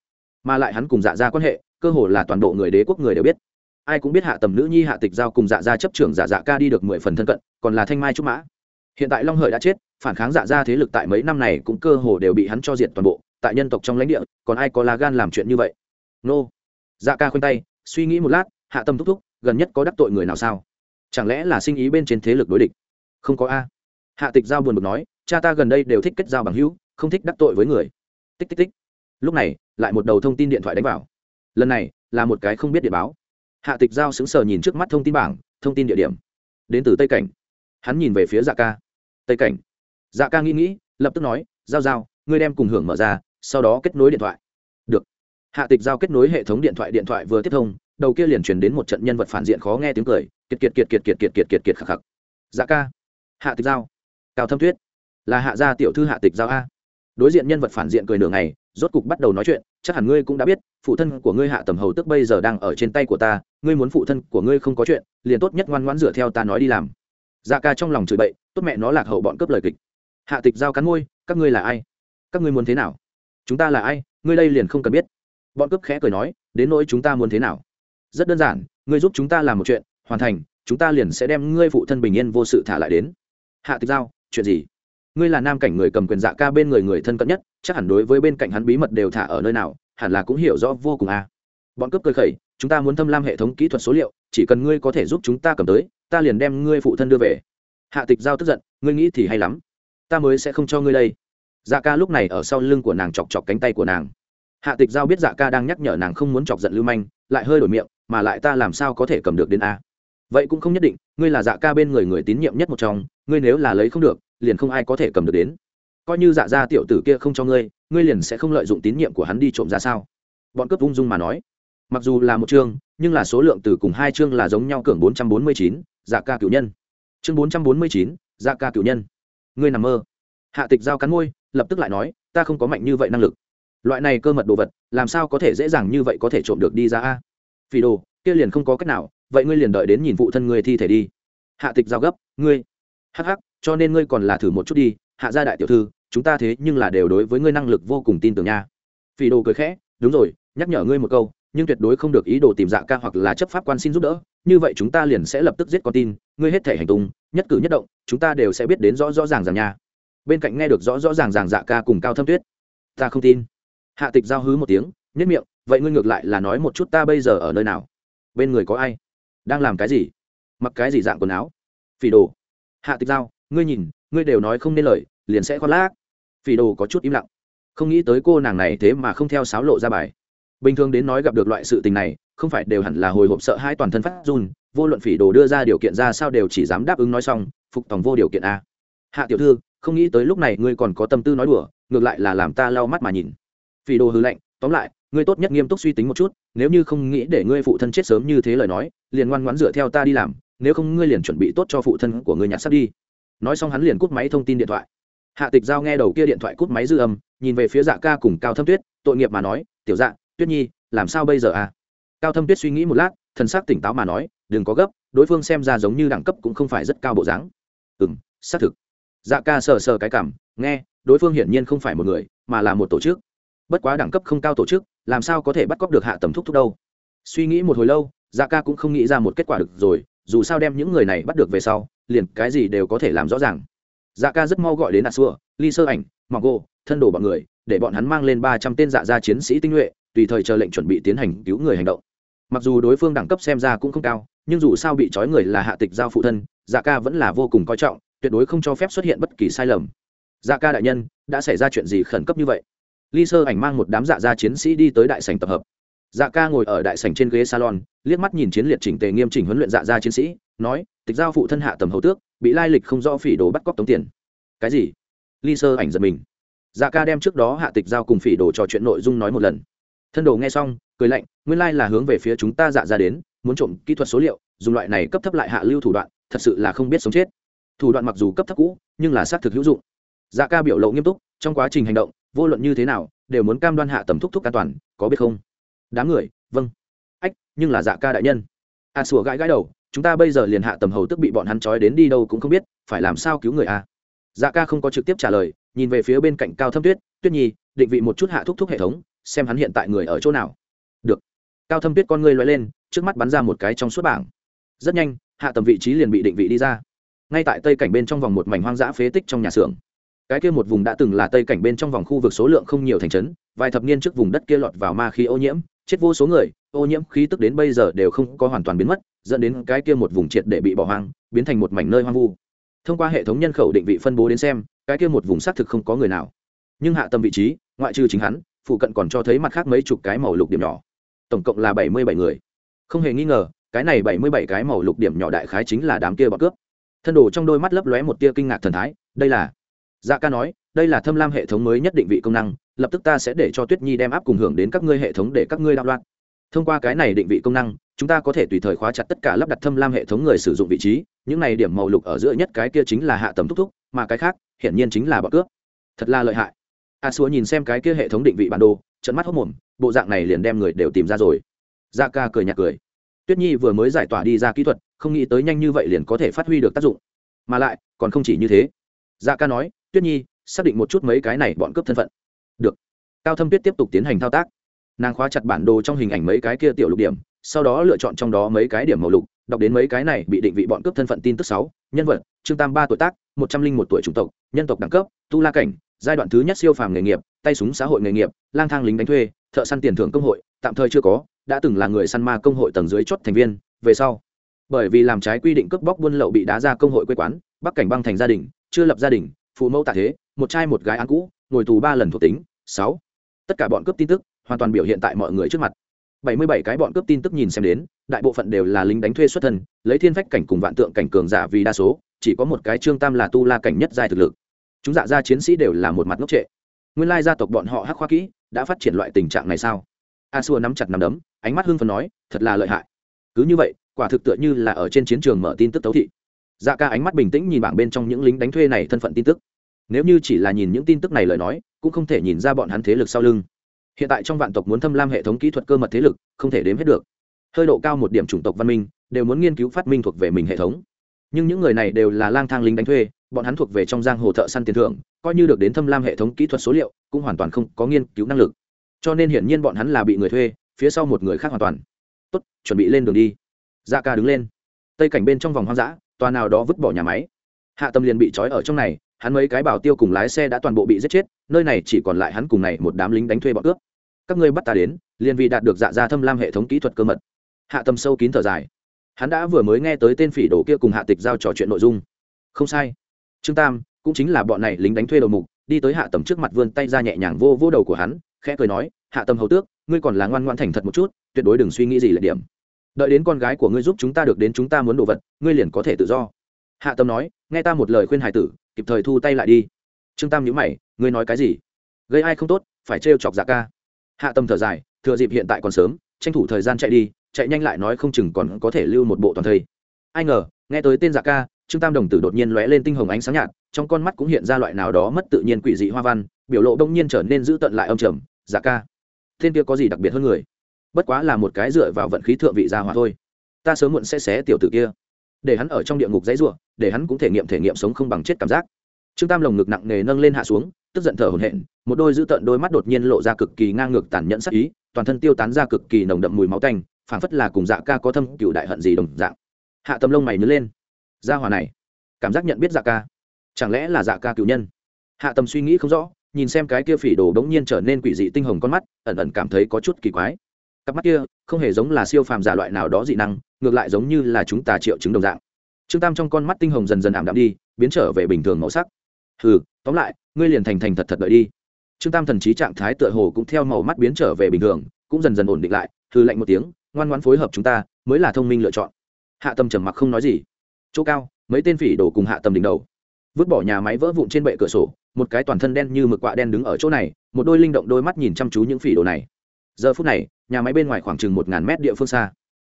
Mà lại hắn cùng dạ gia quan hệ, cơ hồ là toàn bộ người đế quốc người đều biết. Ai cũng biết hạ tầm nữ nhi hạ tịch giao cùng dạ gia chấp trưởng dạ dạ ca đi được mười phần thân cận, còn là thanh mai trúc mã. Hiện tại long hợi đã chết phản kháng dạ gia thế lực tại mấy năm này cũng cơ hồ đều bị hắn cho diệt toàn bộ, tại nhân tộc trong lãnh địa, còn ai có lá gan làm chuyện như vậy? Nô. Dạ ca khoanh tay, suy nghĩ một lát, hạ tâm thúc thúc, gần nhất có đắc tội người nào sao? Chẳng lẽ là sinh ý bên trên thế lực đối địch? Không có a. Hạ tịch giao buồn bực nói, cha ta gần đây đều thích kết giao bằng hữu, không thích đắc tội với người. Tích tích tích. Lúc này, lại một đầu thông tin điện thoại đánh vào. Lần này, là một cái không biết điện báo. Hạ tịch giao sững sờ nhìn trước mắt thông tin bảng, thông tin địa điểm. Đến từ tây cảnh. Hắn nhìn về phía dạ ca. Tây cảnh dạ ca nghĩ nghĩ, lập tức nói, giao giao, ngươi đem cùng hưởng mở ra, sau đó kết nối điện thoại. Được. Hạ tịch giao kết nối hệ thống điện thoại điện thoại vừa tiếp thông, đầu kia liền truyền đến một trận nhân vật phản diện khó nghe tiếng cười, kiệt kiệt kiệt kiệt kiệt kiệt kiệt kiệt kiệt khắc khắc. Dạ ca. Hạ tịch giao. Cao thâm tuyết. Là hạ gia tiểu thư hạ tịch giao a. Đối diện nhân vật phản diện cười nửa ngày, rốt cục bắt đầu nói chuyện, chắc hẳn ngươi cũng đã biết, phụ thân của ngươi hạ tầm hầu tức bây giờ đang ở trên tay của ta, ngươi muốn phụ thân của ngươi không có chuyện, liền tốt nhất ngoan ngoãn dựa theo ta nói đi làm. Dạ ca trong lòng chửi bậy, tốt mẹ nó lạc hậu bọn cướp lời kịch hạ tịch giao cắn môi, các ngươi là ai? Các ngươi muốn thế nào? Chúng ta là ai? Ngươi đây liền không cần biết. Bọn cướp khẽ cười nói, đến nỗi chúng ta muốn thế nào? Rất đơn giản, ngươi giúp chúng ta làm một chuyện, hoàn thành, chúng ta liền sẽ đem ngươi phụ thân bình yên vô sự thả lại đến. Hạ tịch giao, chuyện gì? Ngươi là nam cảnh người cầm quyền dạ ca bên người người thân cận nhất, chắc hẳn đối với bên cạnh hắn bí mật đều thả ở nơi nào, hẳn là cũng hiểu rõ vô cùng à. bọn cướp cười khẩy, chúng ta muốn thâm lam hệ thống kỹ thuật số liệu, chỉ cần ngươi có thể giúp chúng ta cầm tới, ta liền đem ngươi phụ thân đưa về. Hạ tịch giao tức giận, ngươi nghĩ thì hay lắm ta mới sẽ không cho ngươi đây. Dạ ca lúc này ở sau lưng của nàng chọc chọc cánh tay của nàng. Hạ tịch giao biết dạ ca đang nhắc nhở nàng không muốn chọc giận lưu manh, lại hơi đổi miệng, mà lại ta làm sao có thể cầm được đến a? Vậy cũng không nhất định, ngươi là dạ ca bên người người tín nhiệm nhất một trong, ngươi nếu là lấy không được, liền không ai có thể cầm được đến. Coi như dạ gia tiểu tử kia không cho ngươi ngươi liền sẽ không lợi dụng tín nhiệm của hắn đi trộm ra sao? Bọn cướp ung dung mà nói. Mặc dù là một chương, nhưng là số lượng từ cùng hai chương là giống nhau cường bốn trăm bốn mươi chín dạ ca cựu nhân. Chương bốn trăm bốn mươi chín dạ ca cựu nhân ngươi nằm mơ. Hạ tịch giao cắn môi, lập tức lại nói, ta không có mạnh như vậy năng lực. Loại này cơ mật đồ vật, làm sao có thể dễ dàng như vậy có thể trộm được đi ra a? Phi đồ, kia liền không có cách nào, vậy ngươi liền đợi đến nhìn phụ thân ngươi thi thể đi. Hạ tịch giao gấp, ngươi. Hắc hắc, cho nên ngươi còn là thử một chút đi, hạ gia đại tiểu thư, chúng ta thế nhưng là đều đối với ngươi năng lực vô cùng tin tưởng nha. Phi đồ cười khẽ, đúng rồi, nhắc nhở ngươi một câu nhưng tuyệt đối không được ý đồ tìm dạ ca hoặc là chấp pháp quan xin giúp đỡ, như vậy chúng ta liền sẽ lập tức giết con tin, ngươi hết thể hành tung, nhất cử nhất động, chúng ta đều sẽ biết đến rõ rõ ràng ràng nha. Bên cạnh nghe được rõ rõ ràng ràng dạ ca cùng cao thâm tuyết, ta không tin. Hạ tịch giao hứ một tiếng nhất miệng, vậy ngươi ngược lại là nói một chút ta bây giờ ở nơi nào? Bên người có ai? Đang làm cái gì? Mặc cái gì dạng quần áo? Phỉ đồ. Hạ tịch giao, ngươi nhìn, ngươi đều nói không nên lời, liền sẽ khoác lác. Phỉ đồ có chút im lặng. Không nghĩ tới cô nàng này thế mà không theo sáo lộ ra bài bình thường đến nói gặp được loại sự tình này, không phải đều hẳn là hồi hộp sợ hai toàn thân phát run, vô luận phỉ đồ đưa ra điều kiện ra sao đều chỉ dám đáp ứng nói xong, phục tòng vô điều kiện a. Hạ tiểu thư, không nghĩ tới lúc này ngươi còn có tâm tư nói đùa, ngược lại là làm ta lau mắt mà nhìn. Phỉ đồ hư lệnh tóm lại, ngươi tốt nhất nghiêm túc suy tính một chút, nếu như không nghĩ để ngươi phụ thân chết sớm như thế lời nói, liền ngoan ngoãn dựa theo ta đi làm, nếu không ngươi liền chuẩn bị tốt cho phụ thân của ngươi nhặt sắp đi. Nói xong hắn liền cút máy thông tin điện thoại. Hạ tịch giao nghe đầu kia điện thoại cút máy dư âm, nhìn về phía dạ ca cùng cao thâm tuyết, tội nghiệp mà nói, tiểu dạ tuyết nhi, làm sao bây giờ à? Cao thâm tuyết suy nghĩ một lát, thần sắc tỉnh táo mà nói, đừng có gấp, đối phương xem ra giống như đẳng cấp cũng không phải rất cao bộ dáng. Ừ m xác thực. Dạ ca sờ sờ cái cảm, nghe, đối phương hiển nhiên không phải một người, mà là một tổ chức. Bất quá đẳng cấp không cao tổ chức, làm sao có thể bắt cóc được hạ tầm thúc thúc đâu? Suy nghĩ một hồi lâu dạ ca cũng không nghĩ ra một kết quả được rồi, dù sao đem những người này bắt được về sau, liền cái gì đều có thể làm rõ ràng. Dạ ca rất mau gọi đến a xua ly sơ ảnh mặc gô, thân đồ bọn người để bọn hắn mang lên ba trăm tên dạ gia chiến sĩ tinh nhuệ, tùy thời chờ lệnh chuẩn bị tiến hành cứu người hành động. Mặc dù đối phương đẳng cấp xem ra cũng không cao, nhưng dù sao bị trói người là hạ tịch giao phụ thân dạ ca vẫn là vô cùng coi trọng, tuyệt đối không cho phép xuất hiện bất kỳ sai lầm. Dạ ca đại nhân, đã xảy ra chuyện gì khẩn cấp như vậy? Ly sơ ảnh mang một đám dạ gia chiến sĩ đi tới đại sảnh tập hợp. Dạ ca ngồi ở đại sảnh trên ghế salon, liếc mắt nhìn chiến liệt chỉnh tề nghiêm chỉnh huấn luyện dạ gia chiến sĩ, nói, tịch giao phụ thân hạ tầm hầu tước, bị lai lịch không rõ phỉ đồ bắt cóc tống tiền. Cái gì? Ly sơ ảnh giật mình dạ ca đem trước đó hạ tịch giao cùng phỉ đồ trò chuyện nội dung nói một lần. Thân đồ nghe xong cười lạnh nguyên lai là hướng về phía chúng ta dạ ra đến muốn trộm kỹ thuật số liệu dùng loại này cấp thấp lại hạ lưu thủ đoạn thật sự là không biết sống chết. Thủ đoạn mặc dù cấp thấp cũ nhưng là xác thực hữu dụng. Dạ ca biểu lộ nghiêm túc trong quá trình hành động vô luận như thế nào đều muốn cam đoan hạ tầm thúc thúc an toàn có biết không? Đám người vâng. Ách nhưng là dạ ca đại nhân. A à, sủa gãi gãi đầu chúng ta bây giờ liền hạ tầm hầu tức bị bọn hắn trói đến đi đâu cũng không biết phải làm sao cứu người a dạ ca không có trực tiếp trả lời nhìn về phía bên cạnh cao thâm tuyết tuyết nhi, định vị một chút hạ thúc thúc hệ thống, xem hắn hiện tại người ở chỗ nào. Được. Cao thâm tuyết con ngươi loay lên, trước mắt bắn ra một cái trong suốt bảng. Rất nhanh, hạ tầm vị trí liền bị định vị đi ra. Ngay tại tây cảnh bên trong vòng một mảnh hoang dã phế tích trong nhà xưởng. Cái kia một vùng đã từng là tây cảnh bên trong vòng khu vực số lượng không nhiều thành trấn, vài thập niên trước vùng đất kia lọt vào ma khí ô nhiễm, chết vô số người, ô nhiễm khí tức đến bây giờ đều không có hoàn toàn biến mất, dẫn đến cái kia một vùng triệt để bị bỏ hoang, biến thành một mảnh nơi hoang vu thông qua hệ thống nhân khẩu định vị phân bố đến xem, cái kia một vùng xác thực không có người nào. Nhưng hạ tầm vị trí, ngoại trừ chính hắn, phụ cận còn cho thấy mặt khác mấy chục cái màu lục điểm nhỏ. Tổng cộng là bảy mươi bảy người. Không hề nghi ngờ, cái này bảy mươi bảy cái màu lục điểm nhỏ đại khái chính là đám kia bọn cướp. Thân đồ trong đôi mắt lấp lóe một tia kinh ngạc thần thái, đây là dạ ca nói, đây là thâm lam hệ thống mới nhất định vị công năng, lập tức ta sẽ để cho tuyết nhi đem áp cùng hưởng đến các ngươi hệ thống để các ngươi đạo loạn. Thông qua cái này định vị công năng, chúng ta có thể tùy thời khóa chặt tất cả lắp đặt thâm lam hệ thống người sử dụng vị trí những này điểm màu lục ở giữa nhất cái kia chính là hạ tầm thúc thúc, mà cái khác, hiển nhiên chính là bọn cướp. Thật là lợi hại. A xúa nhìn xem cái kia hệ thống định vị bản đồ trận mắt hốc mồm, bộ dạng này liền đem người đều tìm ra rồi. Da ca cười nhạt cười. Tuyết nhi vừa mới giải tỏa đi ra kỹ thuật, không nghĩ tới nhanh như vậy liền có thể phát huy được tác dụng. Mà lại, còn không chỉ như thế. Da ca nói, tuyết nhi, xác định một chút mấy cái này bọn cướp thân phận. Được. Cao thâm tuyết tiếp tục tiến hành thao tác. Nàng khóa chặt bản đồ trong hình ảnh mấy cái kia tiểu lục điểm, sau đó lựa chọn trong đó mấy cái điểm màu lục đọc đến mấy cái này bị định vị bọn cướp thân phận tin tức sáu, nhân vật, trương tam ba tuổi tác, một trăm linh một tuổi chủng tộc, nhân tộc đẳng cấp, tu la cảnh, giai đoạn thứ nhất siêu phàm nghề nghiệp, tay súng xã hội nghề nghiệp, lang thang lính đánh thuê, thợ săn tiền thưởng công hội, tạm thời chưa có, đã từng là người săn ma công hội tầng dưới chốt thành viên, về sau. Bởi vì làm trái quy định cướp bóc buôn lậu bị đá ra công hội quê quán, bắc cảnh băng thành gia đình, chưa lập gia đình, phụ mẫu tạ thế, một trai một gái ăn cũ, ngồi tù ba lần thuộc tính, sáu. Tất cả bọn cướp tin tức, hoàn toàn biểu hiện tại mọi người trước mặt bảy mươi bảy cái bọn cướp tin tức nhìn xem đến, đại bộ phận đều là lính đánh thuê xuất thân, lấy thiên phách cảnh cùng vạn tượng cảnh cường giả vì đa số, chỉ có một cái trương tam là tu la cảnh nhất giai thực lực. Chúng dạ gia chiến sĩ đều là một mặt ngốc trệ. Nguyên lai gia tộc bọn họ hắc khoa kỹ, đã phát triển loại tình trạng này sao? A xua nắm chặt nắm đấm, ánh mắt hưng phấn nói, thật là lợi hại. Cứ như vậy, quả thực tựa như là ở trên chiến trường mở tin tức tấu thị. Dạ ca ánh mắt bình tĩnh nhìn bảng bên trong những lính đánh thuê này thân phận tin tức. Nếu như chỉ là nhìn những tin tức này lời nói, cũng không thể nhìn ra bọn hắn thế lực sau lưng hiện tại trong vạn tộc muốn thâm lam hệ thống kỹ thuật cơ mật thế lực, không thể đếm hết được. Hơi độ cao một điểm chủng tộc văn minh, đều muốn nghiên cứu phát minh thuộc về mình hệ thống. Nhưng những người này đều là lang thang lính đánh thuê, bọn hắn thuộc về trong giang hồ thợ săn tiền thưởng, coi như được đến thâm lam hệ thống kỹ thuật số liệu, cũng hoàn toàn không có nghiên cứu năng lực. Cho nên hiển nhiên bọn hắn là bị người thuê, phía sau một người khác hoàn toàn. Tốt, chuẩn bị lên đường đi. Da ca đứng lên. Tây cảnh bên trong vòng hoang dã, tòa nào đó vứt bỏ nhà máy. Hạ tâm liền bị trói ở trong này hắn mấy cái bảo tiêu cùng lái xe đã toàn bộ bị giết chết, nơi này chỉ còn lại hắn cùng này một đám lính đánh thuê bọn cướp. Các ngươi bắt ta đến, liền vì đạt được dạ gia thâm lam hệ thống kỹ thuật cơ mật. Hạ tâm sâu kín thở dài. Hắn đã vừa mới nghe tới tên phỉ đồ kia cùng hạ tịch giao trò chuyện nội dung. Không sai. Trương tam, cũng chính là bọn này lính đánh thuê đầu mục, đi tới hạ tầm trước mặt vươn tay ra nhẹ nhàng vô vô đầu của hắn, khẽ cười nói, hạ tầm hầu tước, ngươi còn là ngoan ngoan thành thật một chút, tuyệt đối đừng suy nghĩ gì là điểm. Đợi đến con gái của ngươi giúp chúng ta được đến chúng ta muốn đồ vật, ngươi liền có thể tự do. Hạ tâm nói, nghe ta một lời khuyên hải tử kịp thời thu tay lại đi. Trương tam nhữ mày, ngươi nói cái gì? Gây ai không tốt, phải trêu chọc giả ca. Hạ tâm thở dài, thừa dịp hiện tại còn sớm, tranh thủ thời gian chạy đi, chạy nhanh lại nói không chừng còn có thể lưu một bộ toàn thây. Ai ngờ, nghe tới tên giả ca, trương tam đồng tử đột nhiên lóe lên tinh hồng ánh sáng nhạt, trong con mắt cũng hiện ra loại nào đó mất tự nhiên quỷ dị hoa văn, biểu lộ đông nhiên trở nên dữ tận lại âm trầm Giả ca, tên kia có gì đặc biệt hơn người? Bất quá là một cái dựa vào vận khí thượng vị gia hỏa thôi. Ta sớm muộn sẽ xé tiểu tử kia để hắn ở trong địa ngục dãy rủa, để hắn cũng thể nghiệm thể nghiệm sống không bằng chết cảm giác. Trương tam lồng ngực nặng nề nâng lên hạ xuống tức giận thở hổn hển một đôi dữ tợn đôi mắt đột nhiên lộ ra cực kỳ ngang ngược tàn nhẫn sắc ý toàn thân tiêu tán ra cực kỳ nồng đậm mùi máu tanh phảng phất là cùng dạ ca có thâm cừu đại hận gì đồng dạng. Hạ Tâm lông mày nhướng lên. Gia hỏa này cảm giác nhận biết dạ ca chẳng lẽ là dạ ca cửu nhân? Hạ Tâm suy nghĩ không rõ nhìn xem cái kia phỉ đồ bỗng nhiên trở nên quỷ dị tinh hồng con mắt ẩn ẩn cảm thấy có chút kỳ quái. Cặp mắt kia không hề giống là siêu phàm giả loại nào đó dị năng ngược lại giống như là chúng ta triệu chứng đồng dạng. Trương tam trong con mắt tinh hồng dần dần ảm đạm đi, biến trở về bình thường màu sắc. Hừ, tóm lại, ngươi liền thành thành thật thật đợi đi. Trương tam thần trí trạng thái tựa hồ cũng theo màu mắt biến trở về bình thường, cũng dần dần ổn định lại, hừ lạnh một tiếng, ngoan ngoãn phối hợp chúng ta, mới là thông minh lựa chọn. Hạ tâm trầm mặc không nói gì. Chỗ cao, mấy tên phỉ đổ cùng hạ tâm đỉnh đầu. Vứt bỏ nhà máy vỡ vụn trên bệ cửa sổ, một cái toàn thân đen như mực quạ đen đứng ở chỗ này, một đôi linh động đôi mắt nhìn chăm chú những phỉ đồ này. Giờ phút này, nhà máy bên ngoài khoảng chừng một ngàn mét địa phương xa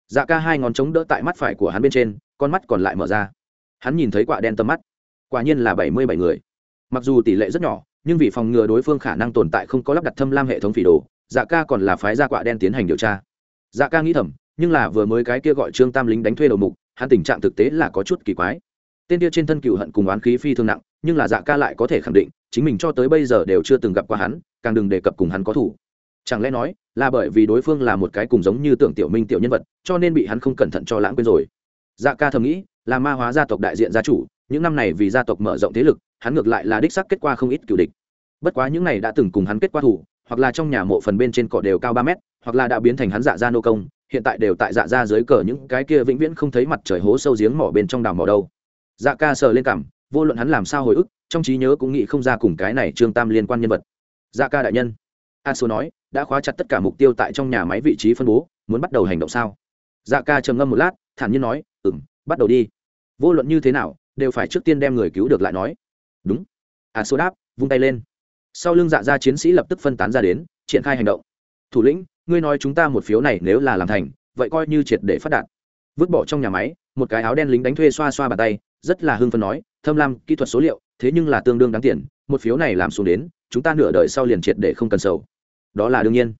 dạ ca hai ngón chống đỡ tại mắt phải của hắn bên trên, con mắt còn lại mở ra. Hắn nhìn thấy quả đen tầm mắt. Quả nhiên là bảy mươi bảy người. Mặc dù tỷ lệ rất nhỏ, nhưng vì phòng ngừa đối phương khả năng tồn tại không có lắp đặt thâm lam hệ thống phỉ đồ dạ ca còn là phái ra quả đen tiến hành điều tra. Dạ ca nghĩ thầm, nhưng là vừa mới cái kia gọi trương tam lính đánh thuê đầu mục, hắn tình trạng thực tế là có chút kỳ quái. Tên kia trên thân cựu hận cùng oán khí phi thương nặng, nhưng là dạ ca lại có thể khẳng định, chính mình cho tới bây giờ đều chưa từng gặp qua hắn, càng đừng đề cập cùng hắn có thủ chẳng lẽ nói, là bởi vì đối phương là một cái cùng giống như tưởng tiểu minh tiểu nhân vật, cho nên bị hắn không cẩn thận cho lãng quên rồi. Dạ ca thầm nghĩ, là ma hóa gia tộc đại diện gia chủ, những năm này vì gia tộc mở rộng thế lực, hắn ngược lại là đích sắc kết quả không ít cựu địch. Bất quá những này đã từng cùng hắn kết quả thủ, hoặc là trong nhà mộ phần bên trên cỏ đều cao ba mét, hoặc là đã biến thành hắn dạ gia nô công, hiện tại đều tại dạ gia dưới cờ những cái kia vĩnh viễn không thấy mặt trời hố sâu giếng mỏ bên trong đào mỏ đâu. Dạ ca sờ lên cảm, vô luận hắn làm sao hồi ức, trong trí nhớ cũng nghĩ không ra cùng cái này trương tam liên quan nhân vật. Dạ ca đại nhân a số nói, đã khóa chặt tất cả mục tiêu tại trong nhà máy vị trí phân bố, muốn bắt đầu hành động sao? Dạ ca trầm ngâm một lát, thản nhiên nói ừ m bắt đầu đi. Vô luận như thế nào, đều phải trước tiên đem người cứu được lại nói. Đúng. A số đáp, vung tay lên. Sau lưng dạ gia chiến sĩ lập tức phân tán ra đến, triển khai hành động. Thủ lĩnh, ngươi nói chúng ta một phiếu này nếu là làm thành, vậy coi như triệt để phát đạt. Vứt bỏ trong nhà máy, một cái áo đen lính đánh thuê xoa xoa bàn tay, rất là hưng phấn nói, thâm lam, kỹ thuật số liệu, thế nhưng là tương đương đáng tiền, một phiếu này làm xuống đến, chúng ta nửa đời sau liền triệt để không cần sầu đó là đương nhiên.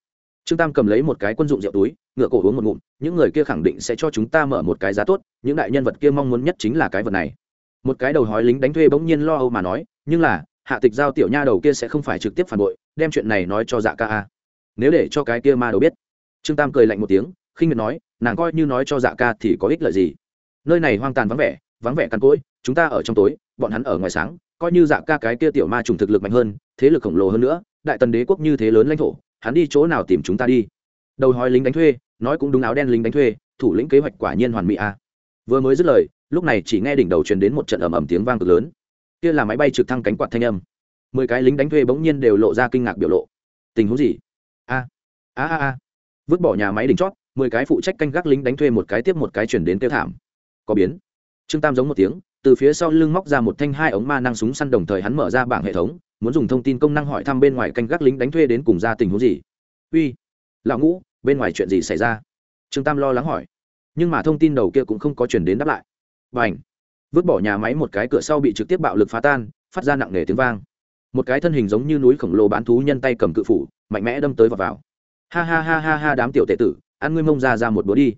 Trương tam cầm lấy một cái quân dụng rượu túi, ngựa cổ uống một ngụm, những người kia khẳng định sẽ cho chúng ta mở một cái giá tốt, những đại nhân vật kia mong muốn nhất chính là cái vật này. Một cái đầu hói lính đánh thuê bỗng nhiên lo âu mà nói, nhưng là, hạ tịch giao tiểu nha đầu kia sẽ không phải trực tiếp phản bội, đem chuyện này nói cho dạ ca a. Nếu để cho cái kia ma đầu biết. Trương tam cười lạnh một tiếng, khinh miệt nói, nàng coi như nói cho dạ ca thì có ích lợi gì? Nơi này hoang tàn vắng vẻ vắng vẻ căn cỗi, chúng ta ở trong tối, bọn hắn ở ngoài sáng, coi như dạ ca cái kia tiểu ma trùng thực lực mạnh hơn, thế lực khổng lồ hơn nữa, đại tần đế quốc như thế lớn lãnh thổ hắn đi chỗ nào tìm chúng ta đi? Đầu hói lính đánh thuê, nói cũng đúng áo đen lính đánh thuê, thủ lĩnh kế hoạch quả nhiên hoàn mỹ a vừa mới dứt lời, lúc này chỉ nghe đỉnh đầu truyền đến một trận ầm ầm tiếng vang cực lớn. Kia là máy bay trực thăng cánh quạt thanh âm. Mười cái lính đánh thuê bỗng nhiên đều lộ ra kinh ngạc biểu lộ. Tình huống gì? A a a a. Vứt bỏ nhà máy đỉnh chót, mười cái phụ trách canh gác lính đánh thuê một cái tiếp một cái chuyển đến tiêu thảm. Có biến. Trương tam giống một tiếng, từ phía sau lưng móc ra một thanh hai ống ma năng súng săn đồng thời hắn mở ra bảng hệ thống muốn dùng thông tin công năng hỏi thăm bên ngoài canh gác lính đánh thuê đến cùng ra tình huống gì. Uy lão ngũ bên ngoài chuyện gì xảy ra? Trương tam lo lắng hỏi. Nhưng mà thông tin đầu kia cũng không có chuyển đến đáp lại. Và ảnh vứt bỏ nhà máy một cái cửa sau bị trực tiếp bạo lực phá tan phát ra nặng nề tiếng vang. Một cái thân hình giống như núi khổng lồ bán thú nhân tay cầm cự phủ mạnh mẽ đâm tới và vào. Ha ha ha ha ha đám tiểu tệ tử ăn ngươi mông ra ra một búa đi.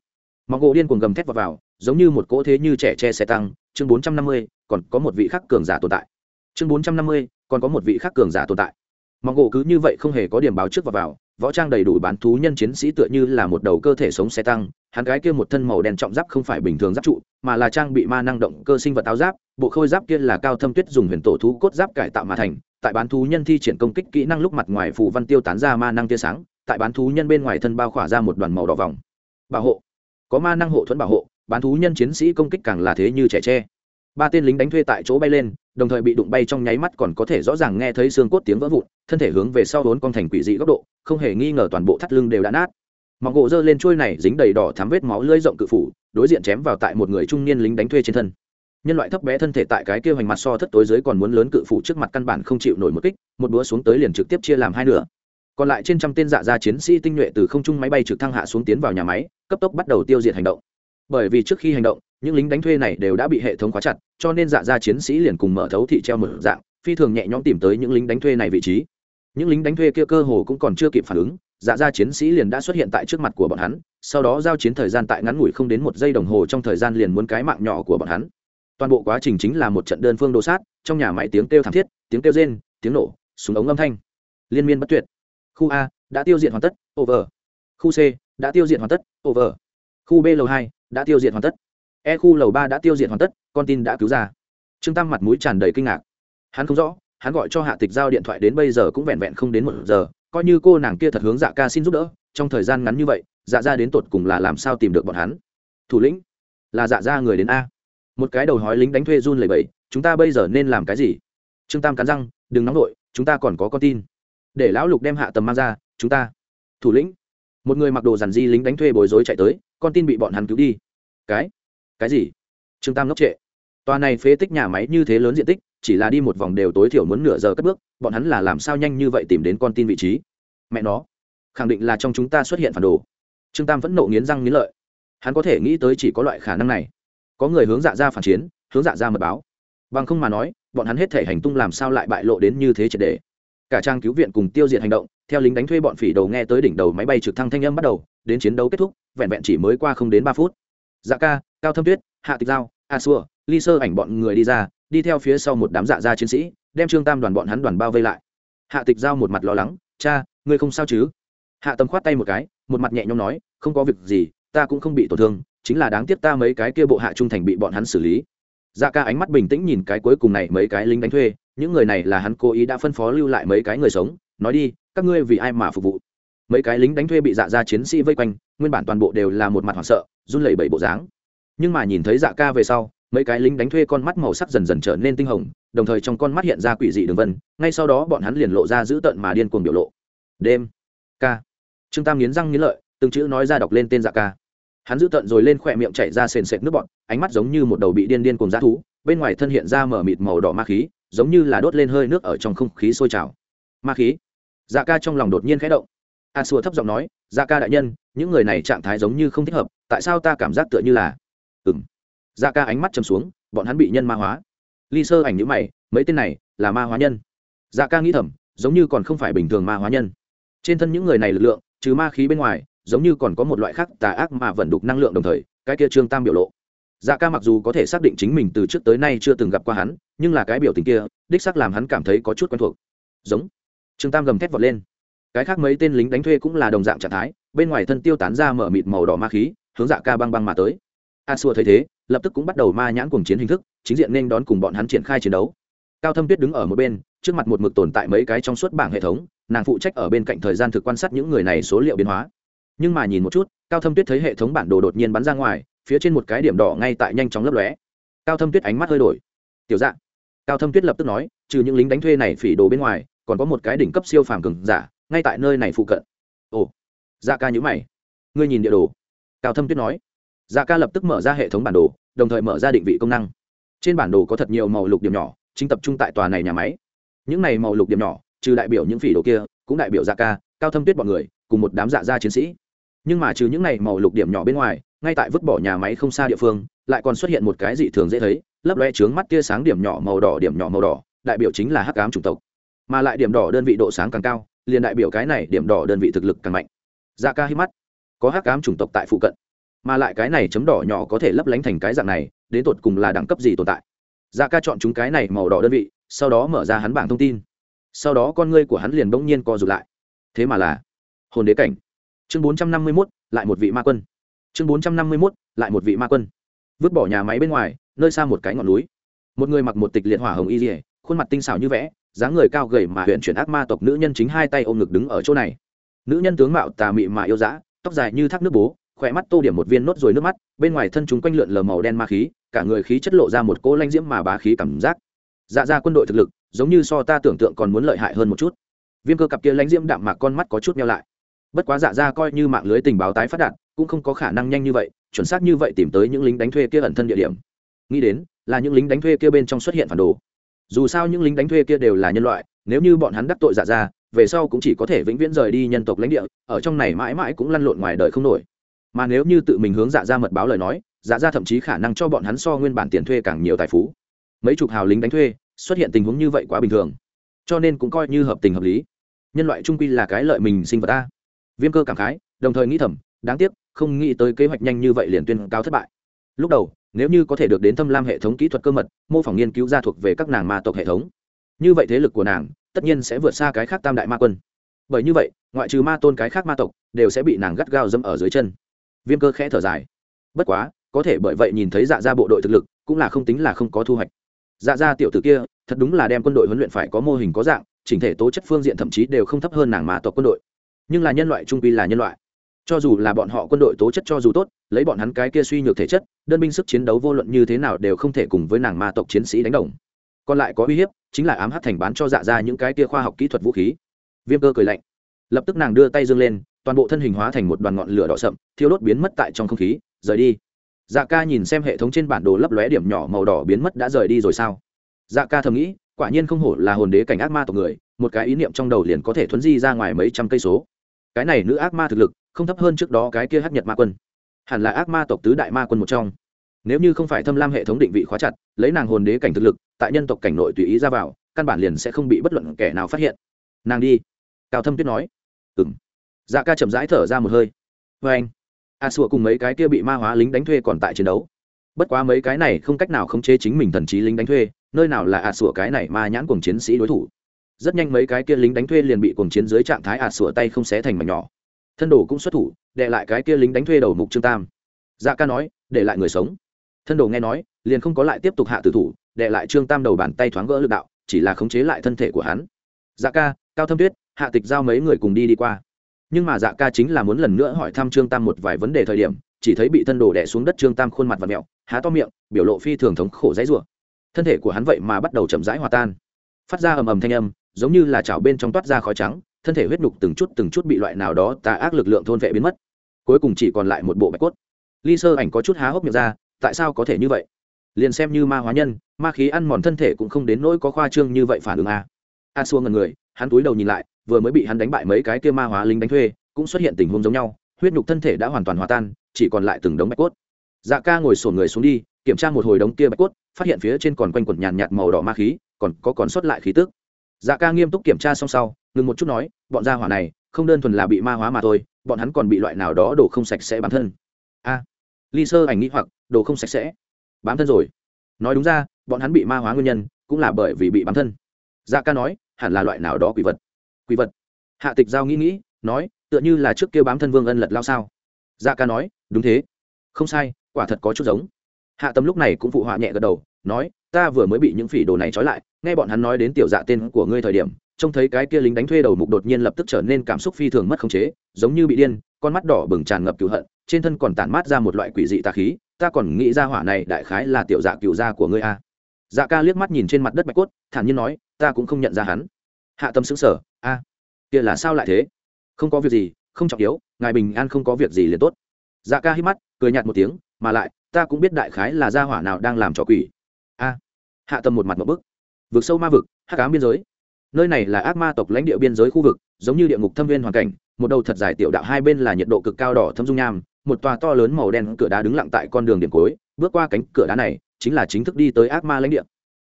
Mọc gỗ điên cuồng gầm thét vào, vào giống như một cỗ thế như trẻ tre xe tăng. Chương bốn trăm năm mươi còn có một vị khắc cường giả tồn tại. Chương bốn trăm năm mươi còn có một vị khắc cường giả tồn tại. Mong gỗ cứ như vậy không hề có điểm báo trước vào, vào võ trang đầy đủ bán thú nhân chiến sĩ tựa như là một đầu cơ thể sống xe tăng hắn gái kia một thân màu đen trọng giáp không phải bình thường giáp trụ mà là trang bị ma năng động cơ sinh vật áo giáp bộ khôi giáp kia là cao thâm tuyết dùng huyền tổ thú cốt giáp cải tạo mà thành tại bán thú nhân thi triển công kích kỹ năng lúc mặt ngoài phù văn tiêu tán ra ma năng tia sáng tại bán thú nhân bên ngoài thân bao khỏa ra một đoàn màu đỏ vòng. Bảo hộ. Có ma năng hộ thuẫn bảo hộ bán thú nhân chiến sĩ công kích càng là thế như trẻ tre. Ba tên lính đánh thuê tại chỗ bay lên đồng thời bị đụng bay trong nháy mắt còn có thể rõ ràng nghe thấy xương cốt tiếng vỡ vụn, thân thể hướng về sau vốn con thành quỷ dị góc độ, không hề nghi ngờ toàn bộ thắt lưng đều đã nát. Mọc gỗ dơ lên trôi này dính đầy đỏ thám vết máu lưỡi rộng cự phủ, đối diện chém vào tại một người trung niên lính đánh thuê trên thân. Nhân loại thấp bé thân thể tại cái kia hoành mặt so thất tối dưới còn muốn lớn cự phủ trước mặt căn bản không chịu nổi một kích, một búa xuống tới liền trực tiếp chia làm hai nửa. Còn lại trên trăm tên dạ gia chiến sĩ tinh nhuệ từ không trung máy bay trực thăng hạ xuống tiến vào nhà máy, cấp tốc bắt đầu tiêu diệt hành động bởi vì trước khi hành động, những lính đánh thuê này đều đã bị hệ thống khóa chặt, cho nên dạ gia chiến sĩ liền cùng mở thấu thị treo mở dạng, phi thường nhẹ nhõm tìm tới những lính đánh thuê này vị trí. Những lính đánh thuê kia cơ hồ cũng còn chưa kịp phản ứng dạ gia chiến sĩ liền đã xuất hiện tại trước mặt của bọn hắn, sau đó giao chiến thời gian tại ngắn ngủi không đến một giây đồng hồ trong thời gian liền muốn cái mạng nhỏ của bọn hắn. Toàn bộ quá trình chính là một trận đơn phương đồ sát, trong nhà máy tiếng kêu thảm thiết, tiếng kêu rên, tiếng nổ, súng ống âm thanh. Liên miên bất tuyệt. Khu a đã tiêu diệt hoàn tất, over. Khu c đã tiêu diệt hoàn tất, over. Khu b lầu hai đã tiêu diệt hoàn tất. E khu lầu ba đã tiêu diệt hoàn tất, con tin đã cứu ra. Trương tam mặt mũi tràn đầy kinh ngạc. Hắn không rõ, hắn gọi cho hạ tịch giao điện thoại đến bây giờ cũng vẹn vẹn không đến một giờ, coi như cô nàng kia thật hướng dạ ca xin giúp đỡ, trong thời gian ngắn như vậy dạ ra đến tột cùng là làm sao tìm được bọn hắn? Thủ lĩnh, là dạ ra người đến a. Một cái đầu hói lính đánh thuê run lầy bẫy chúng ta bây giờ nên làm cái gì? Trương tam cắn răng, đừng nóng nổi chúng ta còn có con tin. Để lão lục đem hạ tầm mang ra, chúng ta. Thủ lĩnh một người mặc đồ dàn di lính đánh thuê bối rối chạy tới, con tin bị bọn hắn cứu đi. Cái? Cái gì? Trương tam ngốc trệ. Tòa này phế tích nhà máy như thế lớn diện tích, chỉ là đi một vòng đều tối thiểu muốn nửa giờ cất bước, bọn hắn là làm sao nhanh như vậy tìm đến con tin vị trí? Mẹ nó. Khẳng định là trong chúng ta xuất hiện phản đồ. Trương tam vẫn nộ nghiến răng nghiến lợi. Hắn có thể nghĩ tới chỉ có loại khả năng này. Có người hướng dạ ra phản chiến, hướng dạ ra mật báo. Bằng không mà nói, bọn hắn hết thể hành tung làm sao lại bại lộ đến như thế triệt đề cả trang cứu viện cùng tiêu diệt hành động, theo lính đánh thuê bọn phỉ đầu nghe tới đỉnh đầu máy bay trực thăng thanh âm bắt đầu, đến chiến đấu kết thúc, vẹn vẹn chỉ mới qua không đến ba phút. Dạ ca, cao thâm tuyết, hạ tịch giao, a xua ly sơ ảnh bọn người đi ra, đi theo phía sau một đám dạ gia chiến sĩ, đem trương tam đoàn bọn hắn đoàn bao vây lại. Hạ tịch giao một mặt lo lắng, cha, ngươi không sao chứ? Hạ tầm khoát tay một cái, một mặt nhẹ nhõm nói, không có việc gì, ta cũng không bị tổn thương, chính là đáng tiếc ta mấy cái kia bộ hạ trung thành bị bọn hắn xử lý. Dạ ca ánh mắt bình tĩnh nhìn cái cuối cùng này mấy cái lính đánh thuê những người này là hắn cố ý đã phân phó lưu lại mấy cái người sống, nói đi, các ngươi vì ai mà phục vụ? Mấy cái lính đánh thuê bị dạ ra chiến sĩ vây quanh, nguyên bản toàn bộ đều là một mặt hoảng sợ, run lẩy bẩy bộ dáng. Nhưng mà nhìn thấy dạ ca về sau, mấy cái lính đánh thuê con mắt màu sắc dần dần trở nên tinh hồng, đồng thời trong con mắt hiện ra quỷ dị đường vân, ngay sau đó bọn hắn liền lộ ra dữ tợn mà điên cuồng biểu lộ. Đêm, ca. Trương tam nghiến răng nghiến lợi, từng chữ nói ra đọc lên tên dạ ca. Hắn dữ tợn rồi lên khỏe miệng chảy ra sền sệt nước bọn ánh mắt giống như một đầu bị điên điên cuồng dã thú, bên ngoài thân hiện ra mở mịt màu đỏ ma khí giống như là đốt lên hơi nước ở trong không khí sôi trào. Ma khí. Dạ ca trong lòng đột nhiên khẽ động. A xua thấp giọng nói dạ ca đại nhân, những người này trạng thái giống như không thích hợp, tại sao ta cảm giác tựa như là ừ m dạ ca ánh mắt chầm xuống, bọn hắn bị nhân ma hóa. Ly sơ ảnh nhữ mày, mấy tên này là ma hóa nhân. Dạ ca nghĩ thầm, giống như còn không phải bình thường ma hóa nhân. Trên thân những người này lực lượng, trừ ma khí bên ngoài, giống như còn có một loại khác tà ác mà vẫn đục năng lượng đồng thời, cái kia trương tam biểu lộ dạ ca mặc dù có thể xác định chính mình từ trước tới nay chưa từng gặp qua hắn, nhưng là cái biểu tình kia, đích xác làm hắn cảm thấy có chút quen thuộc. Giống. Trương tam gầm thét vọt lên. Cái khác mấy tên lính đánh thuê cũng là đồng dạng trạng thái, bên ngoài thân tiêu tán ra mở mịt màu đỏ ma khí, hướng dạ ca băng băng mà tới. A xua thấy thế, lập tức cũng bắt đầu ma nhãn cùng chiến hình thức, chính diện nên đón cùng bọn hắn triển khai chiến đấu. Cao thâm tuyết đứng ở một bên, trước mặt một mực tồn tại mấy cái trong suốt bảng hệ thống, nàng phụ trách ở bên cạnh thời gian thực quan sát những người này số liệu biến hóa. Nhưng mà nhìn một chút, cao thâm tuyết thấy hệ thống bản đồ đột nhiên bắn ra ngoài phía trên một cái điểm đỏ ngay tại nhanh chóng lấp lóe. Cao thâm tuyết ánh mắt hơi đổi. Tiểu dạng cao thâm tuyết lập tức nói, trừ những lính đánh thuê này phỉ đồ bên ngoài, còn có một cái đỉnh cấp siêu phàm cường giả, ngay tại nơi này phụ cận. Ồ. Dạ ca nhữ mày. Ngươi nhìn địa đồ. Cao thâm tuyết nói. Dạ ca lập tức mở ra hệ thống bản đồ, đồng thời mở ra định vị công năng. Trên bản đồ có thật nhiều màu lục điểm nhỏ, chính tập trung tại tòa này nhà máy. Những này màu lục điểm nhỏ, trừ đại biểu những phỉ đồ kia, cũng đại biểu dạ ca, cao thâm tuyết bọn người, cùng một đám dạ gia chiến sĩ. Nhưng mà trừ những này màu lục điểm nhỏ bên ngoài ngay tại vứt bỏ nhà máy không xa địa phương, lại còn xuất hiện một cái dị thường dễ thấy, lấp loe trướng mắt tia sáng điểm nhỏ màu đỏ điểm nhỏ màu đỏ, đại biểu chính là hắc ám chủng tộc. Mà lại điểm đỏ đơn vị độ sáng càng cao, liền đại biểu cái này điểm đỏ đơn vị thực lực càng mạnh. Da ca hít mắt có hắc ám chủng tộc tại phụ cận. Mà lại cái này chấm đỏ nhỏ có thể lấp lánh thành cái dạng này, đến tột cùng là đẳng cấp gì tồn tại? Da ca chọn chúng cái này màu đỏ đơn vị, sau đó mở ra hắn bảng thông tin. Sau đó con ngươi của hắn liền bỗng nhiên co rụt lại. Thế mà là hồn đế cảnh. Chương bốn trăm năm mươi mốt, lại một vị ma quân chương bốn trăm năm mươi mốt, lại một vị ma quân. Vứt bỏ nhà máy bên ngoài, nơi xa một cái ngọn núi. Một người mặc một tịch liệt hỏa hồng y dỉa khuôn mặt tinh xảo như vẽ, dáng người cao gầy mà huyện chuyển ác ma tộc nữ nhân chính hai tay ôm ngực đứng ở chỗ này. Nữ nhân tướng mạo tà mị mà yêu dã, tóc dài như thác nước bố, khỏe mắt tô điểm một viên nốt rồi nước mắt, bên ngoài thân chúng quanh lượn lờ màu đen ma khí, cả người khí chất lộ ra một cỗ lanh diễm mà bá khí cảm giác. Dạ ra quân đội thực lực, giống như so ta tưởng tượng còn muốn lợi hại hơn một chút. Viêm cơ cặp kia lãnh diễm đạm mạc con mắt có chút nhau lại. Bất quá dạ ra coi như mạng lưới tình báo tái phát đạt cũng không có khả năng nhanh như vậy, chuẩn xác như vậy tìm tới những lính đánh thuê kia ẩn thân địa điểm. Nghĩ đến, là những lính đánh thuê kia bên trong xuất hiện phản đồ. Dù sao những lính đánh thuê kia đều là nhân loại, nếu như bọn hắn đắc tội giả ra, về sau cũng chỉ có thể vĩnh viễn rời đi nhân tộc lãnh địa, ở trong này mãi mãi cũng lăn lộn ngoài đời không nổi. Mà nếu như tự mình hướng dạ ra mật báo lời nói dạ ra thậm chí khả năng cho bọn hắn so nguyên bản tiền thuê càng nhiều tài phú. Mấy chục hào lính đánh thuê, xuất hiện tình huống như vậy quá bình thường. Cho nên cũng coi như hợp tình hợp lý. Nhân loại trung quy là cái lợi mình sinh vật ta. Viêm cơ cảm khái, đồng thời nghĩ thầm, đáng tiếc không nghĩ tới kế hoạch nhanh như vậy liền tuyên cao thất bại. Lúc đầu, nếu như có thể được đến thâm lam hệ thống kỹ thuật cơ mật, mô phỏng nghiên cứu ra thuộc về các nàng ma tộc hệ thống. Như vậy thế lực của nàng, tất nhiên sẽ vượt xa cái khác tam đại ma quân. Bởi như vậy, ngoại trừ ma tôn cái khác ma tộc, đều sẽ bị nàng gắt gao dẫm ở dưới chân. Viêm cơ khẽ thở dài. Bất quá, có thể bởi vậy nhìn thấy dạ ra bộ đội thực lực, cũng là không tính là không có thu hoạch. Dạ ra tiểu t ử kia, thật đúng là đem quân đội huấn luyện phải có mô hình có dạng, chỉnh thể tố chất phương diện thậm chí đều không thấp hơn nàng ma tộc quân đội. Nhưng là nhân loại trung quy là nhân loại cho dù là bọn họ quân đội tố chất cho dù tốt, lấy bọn hắn cái kia suy nhược thể chất, đơn binh sức chiến đấu vô luận như thế nào đều không thể cùng với nàng ma tộc chiến sĩ đánh đồng. Còn lại có uy hiếp, chính là ám hát thành bán cho dạ ra những cái kia khoa học kỹ thuật vũ khí. Viêm cơ cười lạnh. Lập tức nàng đưa tay dương lên, toàn bộ thân hình hóa thành một đoàn ngọn lửa đỏ sậm, thiêu đốt biến mất tại trong không khí, rời đi. Dạ ca nhìn xem hệ thống trên bản đồ lấp lóe điểm nhỏ màu đỏ biến mất đã rời đi rồi sao? Dạ ca thầm nghĩ, quả nhiên không hổ là hồn đế cảnh ác ma tộc người, một cái ý niệm trong đầu liền có thể thuấn di ra ngoài mấy trăm cây số. Cái này nữ ác ma thực lực không thấp hơn trước đó cái kia hắc nhật ma quân. Hẳn là ác ma tộc tứ đại ma quân một trong. Nếu như không phải thâm lam hệ thống định vị khóa chặt, lấy nàng hồn đế cảnh thực lực, tại nhân tộc cảnh nội tùy ý ra vào, căn bản liền sẽ không bị bất luận kẻ nào phát hiện. Nàng đi. Cao thâm tuyết nói. Ừ m dạ ca chậm rãi thở ra một hơi. Vê anh. A sùa cùng mấy cái kia bị ma hóa lính đánh thuê còn tại chiến đấu. Bất quá mấy cái này không cách nào khống chế chính mình thần trí lính đánh thuê, nơi nào là a sùa cái này ma nhãn cùng chiến sĩ đối thủ. Rất nhanh mấy cái kia lính đánh thuê liền bị cùng chiến dưới trạng thái a sùa tay không xé thành mảnh nhỏ thân đồ cũng xuất thủ để lại cái kia lính đánh thuê đầu mục trương tam. Dạ ca nói, để lại người sống. Thân đồ nghe nói, liền không có lại tiếp tục hạ tử thủ để lại trương tam đầu bàn tay thoáng gỡ lực đạo, chỉ là khống chế lại thân thể của hắn. Dạ ca, cao thâm tuyết, hạ tịch giao mấy người cùng đi đi qua. Nhưng mà dạ ca chính là muốn lần nữa hỏi thăm trương tam một vài vấn đề thời điểm, chỉ thấy bị thân đồ đẻ xuống đất trương tam khuôn mặt và mẹo, há to miệng, biểu lộ phi thường thống khổ dãy rủa. Thân thể của hắn vậy mà bắt đầu chậm rãi hòa tan. Phát ra ầm ầm thanh âm, giống như là chảo bên trong toát ra khói trắng thân thể huyết nhục từng chút từng chút bị loại nào đó tà ác lực lượng thôn vệ biến mất. Cuối cùng chỉ còn lại một bộ bạch cốt. Ly sơ ảnh có chút há hốc miệng ra, tại sao có thể như vậy? Liền xem như ma hóa nhân, ma khí ăn mòn thân thể cũng không đến nỗi có khoa trương như vậy phản ứng a a xua ngần người, hắn túi đầu nhìn lại, vừa mới bị hắn đánh bại mấy cái kia ma hóa lính đánh thuê, cũng xuất hiện tình huống giống nhau, huyết nhục thân thể đã hoàn toàn hòa tan, chỉ còn lại từng đống bạch cốt. Dạ ca ngồi sổn người xuống đi, kiểm tra một hồi đống kia bạch cốt, phát hiện phía trên còn quanh quẩn nhàn nhạt màu đỏ ma khí, còn có còn sót lại khí tức dạ ca nghiêm túc kiểm tra xong sau, ngừng một chút nói, bọn gia hỏa này, không đơn thuần là bị ma hóa mà thôi, bọn hắn còn bị loại nào đó đổ không sạch sẽ bản thân. A, ly sơ ảnh nghĩ hoặc, đồ không sạch sẽ? Bám thân rồi. Nói đúng ra, bọn hắn bị ma hóa nguyên nhân cũng là bởi vì bị bám thân. Dạ ca nói, hẳn là loại nào đó quỷ vật. Quỷ vật? Hạ tịch giao nghĩ nghĩ, nói, tựa như là trước kia bám thân vương ân lật lao sao? Dạ ca nói, đúng thế. Không sai, quả thật có chút giống. Hạ tâm lúc này cũng phụ họa nhẹ gật đầu, nói ta vừa mới bị những phỉ đồ này trói lại, nghe bọn hắn nói đến tiểu dạ tên của ngươi thời điểm, trông thấy cái kia lính đánh thuê đầu mục đột nhiên lập tức trở nên cảm xúc phi thường mất khống chế, giống như bị điên, con mắt đỏ bừng tràn ngập cựu hận, trên thân còn tản mát ra một loại quỷ dị tà khí, ta còn nghĩ ra hỏa này đại khái là tiểu dạ cựu gia của ngươi a. Dạ ca liếc mắt nhìn trên mặt đất bạch cốt, thản nhiên nói, ta cũng không nhận ra hắn. Hạ tâm xứng sở a, kia là sao lại thế? Không có việc gì, không trọng yếu, ngài bình an không có việc gì liền tốt. Dạ ca hít mắt, cười nhạt một tiếng, mà lại, ta cũng biết đại khái là gia hỏa nào đang làm trò quỷ a. Hạ tầm một mặt một bức. Vực sâu ma vực hát cám biên giới. Nơi này là ác ma tộc lãnh địa biên giới khu vực, giống như địa ngục thâm viên hoàn cảnh, một đầu thật dài tiểu đạo, hai bên là nhiệt độ cực cao đỏ thâm dung nham, một tòa to lớn màu đen cửa đá đứng lặng tại con đường điểm cuối, bước qua cánh cửa đá này, chính là chính thức đi tới ác ma lãnh địa.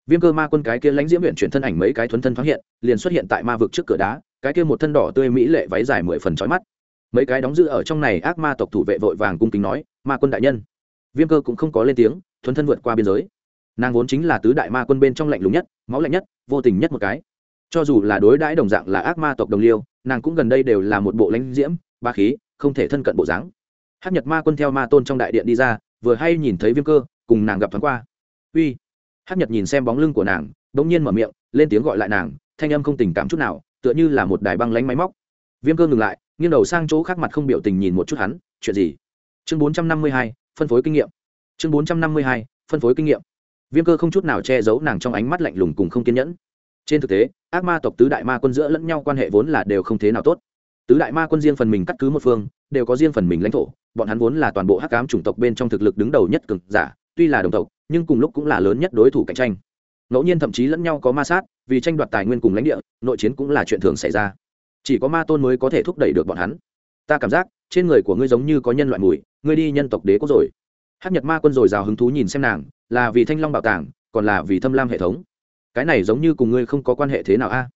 Viêm cơ ma quân cái kia lãnh diễm huyện chuyển thân ảnh mấy cái thuấn thân thoáng hiện, liền xuất hiện tại ma vực trước cửa đá, cái kia một thân đỏ tươi mỹ lệ váy dài mười phần trói mắt. Mấy cái đóng giữ ở trong này ác ma tộc thủ vệ vội vàng cung kính nói, ma quân đại nhân. Viêm cơ cũng không có lên tiếng, thuấn thân vượt qua biên giới nàng vốn chính là tứ đại ma quân bên trong lạnh lùng nhất, máu lạnh nhất, vô tình nhất một cái. Cho dù là đối đãi đồng dạng là ác ma tộc đồng liêu, nàng cũng gần đây đều là một bộ lãnh diễm, ba khí, không thể thân cận bộ dáng. Hát nhật ma quân theo ma tôn trong đại điện đi ra, vừa hay nhìn thấy viêm cơ, cùng nàng gặp thoáng qua. Uy. Hát nhật nhìn xem bóng lưng của nàng đ ỗ n g nhiên mở miệng, lên tiếng gọi lại nàng, thanh âm không tình cảm chút nào, tựa như là một đài băng lánh máy móc. Viêm cơ ngừng lại, nghiêng đầu sang chỗ khác mặt không biểu tình nhìn một chút hắn, chuyện gì? Chương bốn trăm năm mươi hai, phân phối kinh nghiệm. Chương bốn trăm năm mươi hai, phân phối kinh nghiệm viêm cơ không chút nào che giấu nàng trong ánh mắt lạnh lùng cùng không kiên nhẫn. Trên thực tế, ác ma tộc tứ đại ma quân giữa lẫn nhau quan hệ vốn là đều không thế nào tốt. Tứ đại ma quân riêng phần mình cắt cứ một phương, đều có riêng phần mình lãnh thổ, bọn hắn vốn là toàn bộ hắc ám chủng tộc bên trong thực lực đứng đầu nhất cực giả, tuy là đồng tộc, nhưng cùng lúc cũng là lớn nhất đối thủ cạnh tranh. Ngẫu nhiên thậm chí lẫn nhau có ma sát, vì tranh đoạt tài nguyên cùng lãnh địa, nội chiến cũng là chuyện thường xảy ra. Chỉ có ma tôn mới có thể thúc đẩy được bọn hắn. Ta cảm giác, trên người của ngươi giống như có nhân loại mùi, ngươi đi nhân tộc đế quốc rồi hát nhật ma quân dồi rào hứng thú nhìn xem nàng, là vì thanh long bảo tàng, còn là vì thâm lam hệ thống. Cái này giống như cùng ngươi không có quan hệ thế nào a?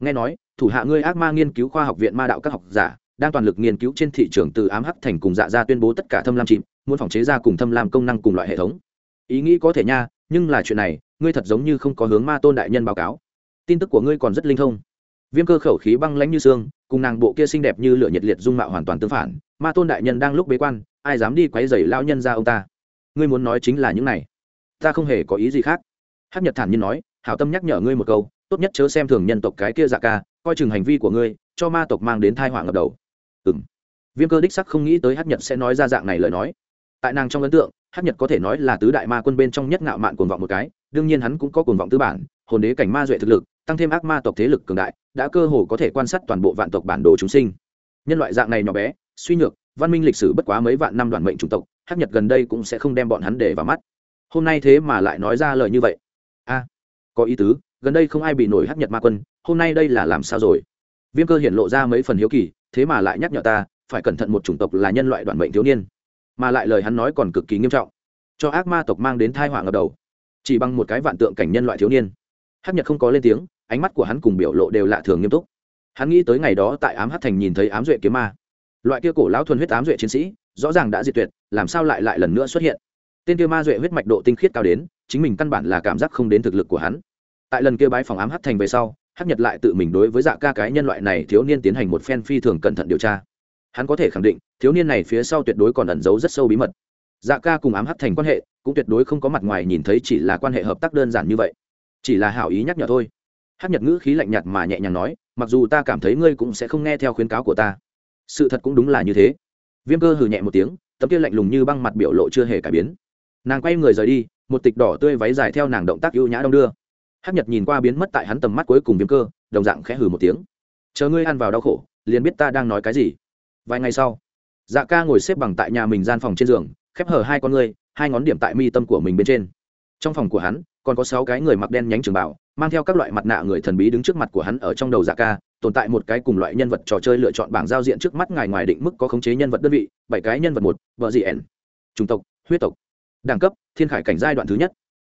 Nghe nói, thủ hạ ngươi ác ma nghiên cứu khoa học viện ma đạo các học giả, đang toàn lực nghiên cứu trên thị trường từ ám hắc thành cùng dạ ra tuyên bố tất cả thâm lam chìm, muốn phòng chế ra cùng thâm lam công năng cùng loại hệ thống. Ý nghĩ có thể nha, nhưng là chuyện này, ngươi thật giống như không có hướng ma tôn đại nhân báo cáo. Tin tức của ngươi còn rất linh thông. Viêm cơ khẩu khí băng lãnh như xương, cùng nàng bộ kia xinh đẹp như lửa nhiệt liệt dung mạo hoàn toàn tương phản, ma tôn đại nhân đang lúc bế quan, ai dám đi quấy rầy lao nhân ra ông ta? Ngươi muốn nói chính là những này. Ta không hề có ý gì khác. Hát nhật thản nhiên nói, hảo tâm nhắc nhở ngươi một câu, tốt nhất chớ xem thường nhân tộc cái kia dạ ca, coi chừng hành vi của ngươi, cho ma tộc mang đến thai họa ngập đầu. Ừ m viêm cơ đích sắc không nghĩ tới hát nhật sẽ nói ra dạng này lời nói. Tại nàng trong ấn tượng hát nhật có thể nói là tứ đại ma quân bên trong nhất ngạo mạn cuồng vọng một cái, đương nhiên hắn cũng có cuồng vọng tư bản, hồn đế cảnh ma duệ thực lực, tăng thêm ác ma tộc thế lực cường đại, đã cơ hồ có thể quan sát toàn bộ vạn tộc bản đồ chúng sinh. Nhân loại dạng này nhỏ bé, suy nhược, văn minh lịch sử bất quá mấy vạn năm đoàn mệnh chủng tộc hát nhật gần đây cũng sẽ không đem bọn hắn để vào mắt. Hôm nay thế mà lại nói ra lời như vậy. A, có ý tứ, gần đây không ai bị nổi hát nhật ma quân, hôm nay đây là làm sao rồi? Viêm cơ hiện lộ ra mấy phần hiếu kỳ, thế mà lại nhắc nhở ta, phải cẩn thận một chủng tộc là nhân loại đoàn mệnh thiếu niên. Mà lại lời hắn nói còn cực kỳ nghiêm trọng. Cho ác ma tộc mang đến thai họa ngập đầu. Chỉ bằng một cái vạn tượng cảnh nhân loại thiếu niên. Hát nhật không có lên tiếng, ánh mắt của hắn cùng biểu lộ đều lạ thường nghiêm túc. Hắn nghĩ tới ngày đó tại ám hát thành nhìn thấy ám duệ kiếm ma. Loại kia cổ lão thuần huyết ám duệ chiến sĩ rõ ràng đã diệt tuyệt, làm sao lại lại lần nữa xuất hiện? Tên kia ma duệ huyết mạch độ tinh khiết cao đến, chính mình căn bản là cảm giác không đến thực lực của hắn. Tại lần kia bái phòng ám hắc thành về sau, hắc nhật lại tự mình đối với dạ ca cái nhân loại này thiếu niên tiến hành một phen phi thường cẩn thận điều tra. Hắn có thể khẳng định, thiếu niên này phía sau tuyệt đối còn ẩn giấu rất sâu bí mật. Dạ ca cùng ám hắc thành quan hệ, cũng tuyệt đối không có mặt ngoài nhìn thấy chỉ là quan hệ hợp tác đơn giản như vậy. Chỉ là hảo ý nhắc nhở thôi. Hắc nhật ngữ khí lạnh nhạt mà nhẹ nhàng nói, mặc dù ta cảm thấy ngươi cũng sẽ không nghe theo khuyến cáo của ta, sự thật cũng đúng là như thế viêm cơ hừ nhẹ một tiếng, tấm kia lạnh lùng như băng mặt biểu lộ chưa hề cải biến. Nàng quay người rời đi, một tịch đỏ tươi váy dài theo nàng động tác ưu nhã đong đưa. Hắc nhật nhìn qua biến mất tại hắn tầm mắt cuối cùng viêm cơ, đồng dạng khẽ hừ một tiếng. Chờ ngươi ăn vào đau khổ, liền biết ta đang nói cái gì. Vài ngày sau dạ ca ngồi xếp bằng tại nhà mình gian phòng trên giường, khép hở hai con ngươi, hai ngón điểm tại mi tâm của mình bên trên. Trong phòng của hắn, còn có sáu cái người mặc đen nhánh trường bảo mang theo các loại mặt nạ người thần bí đứng trước mặt của hắn ở trong đầu dạ ca tồn tại một cái cùng loại nhân vật trò chơi lựa chọn bảng giao diện trước mắt ngài ngoài định mức có khống chế nhân vật đơn vị, bảy cái nhân vật một, vợ dị ẻn. Chủng tộc, huyết tộc. Đẳng cấp, thiên khải cảnh giai đoạn thứ nhất.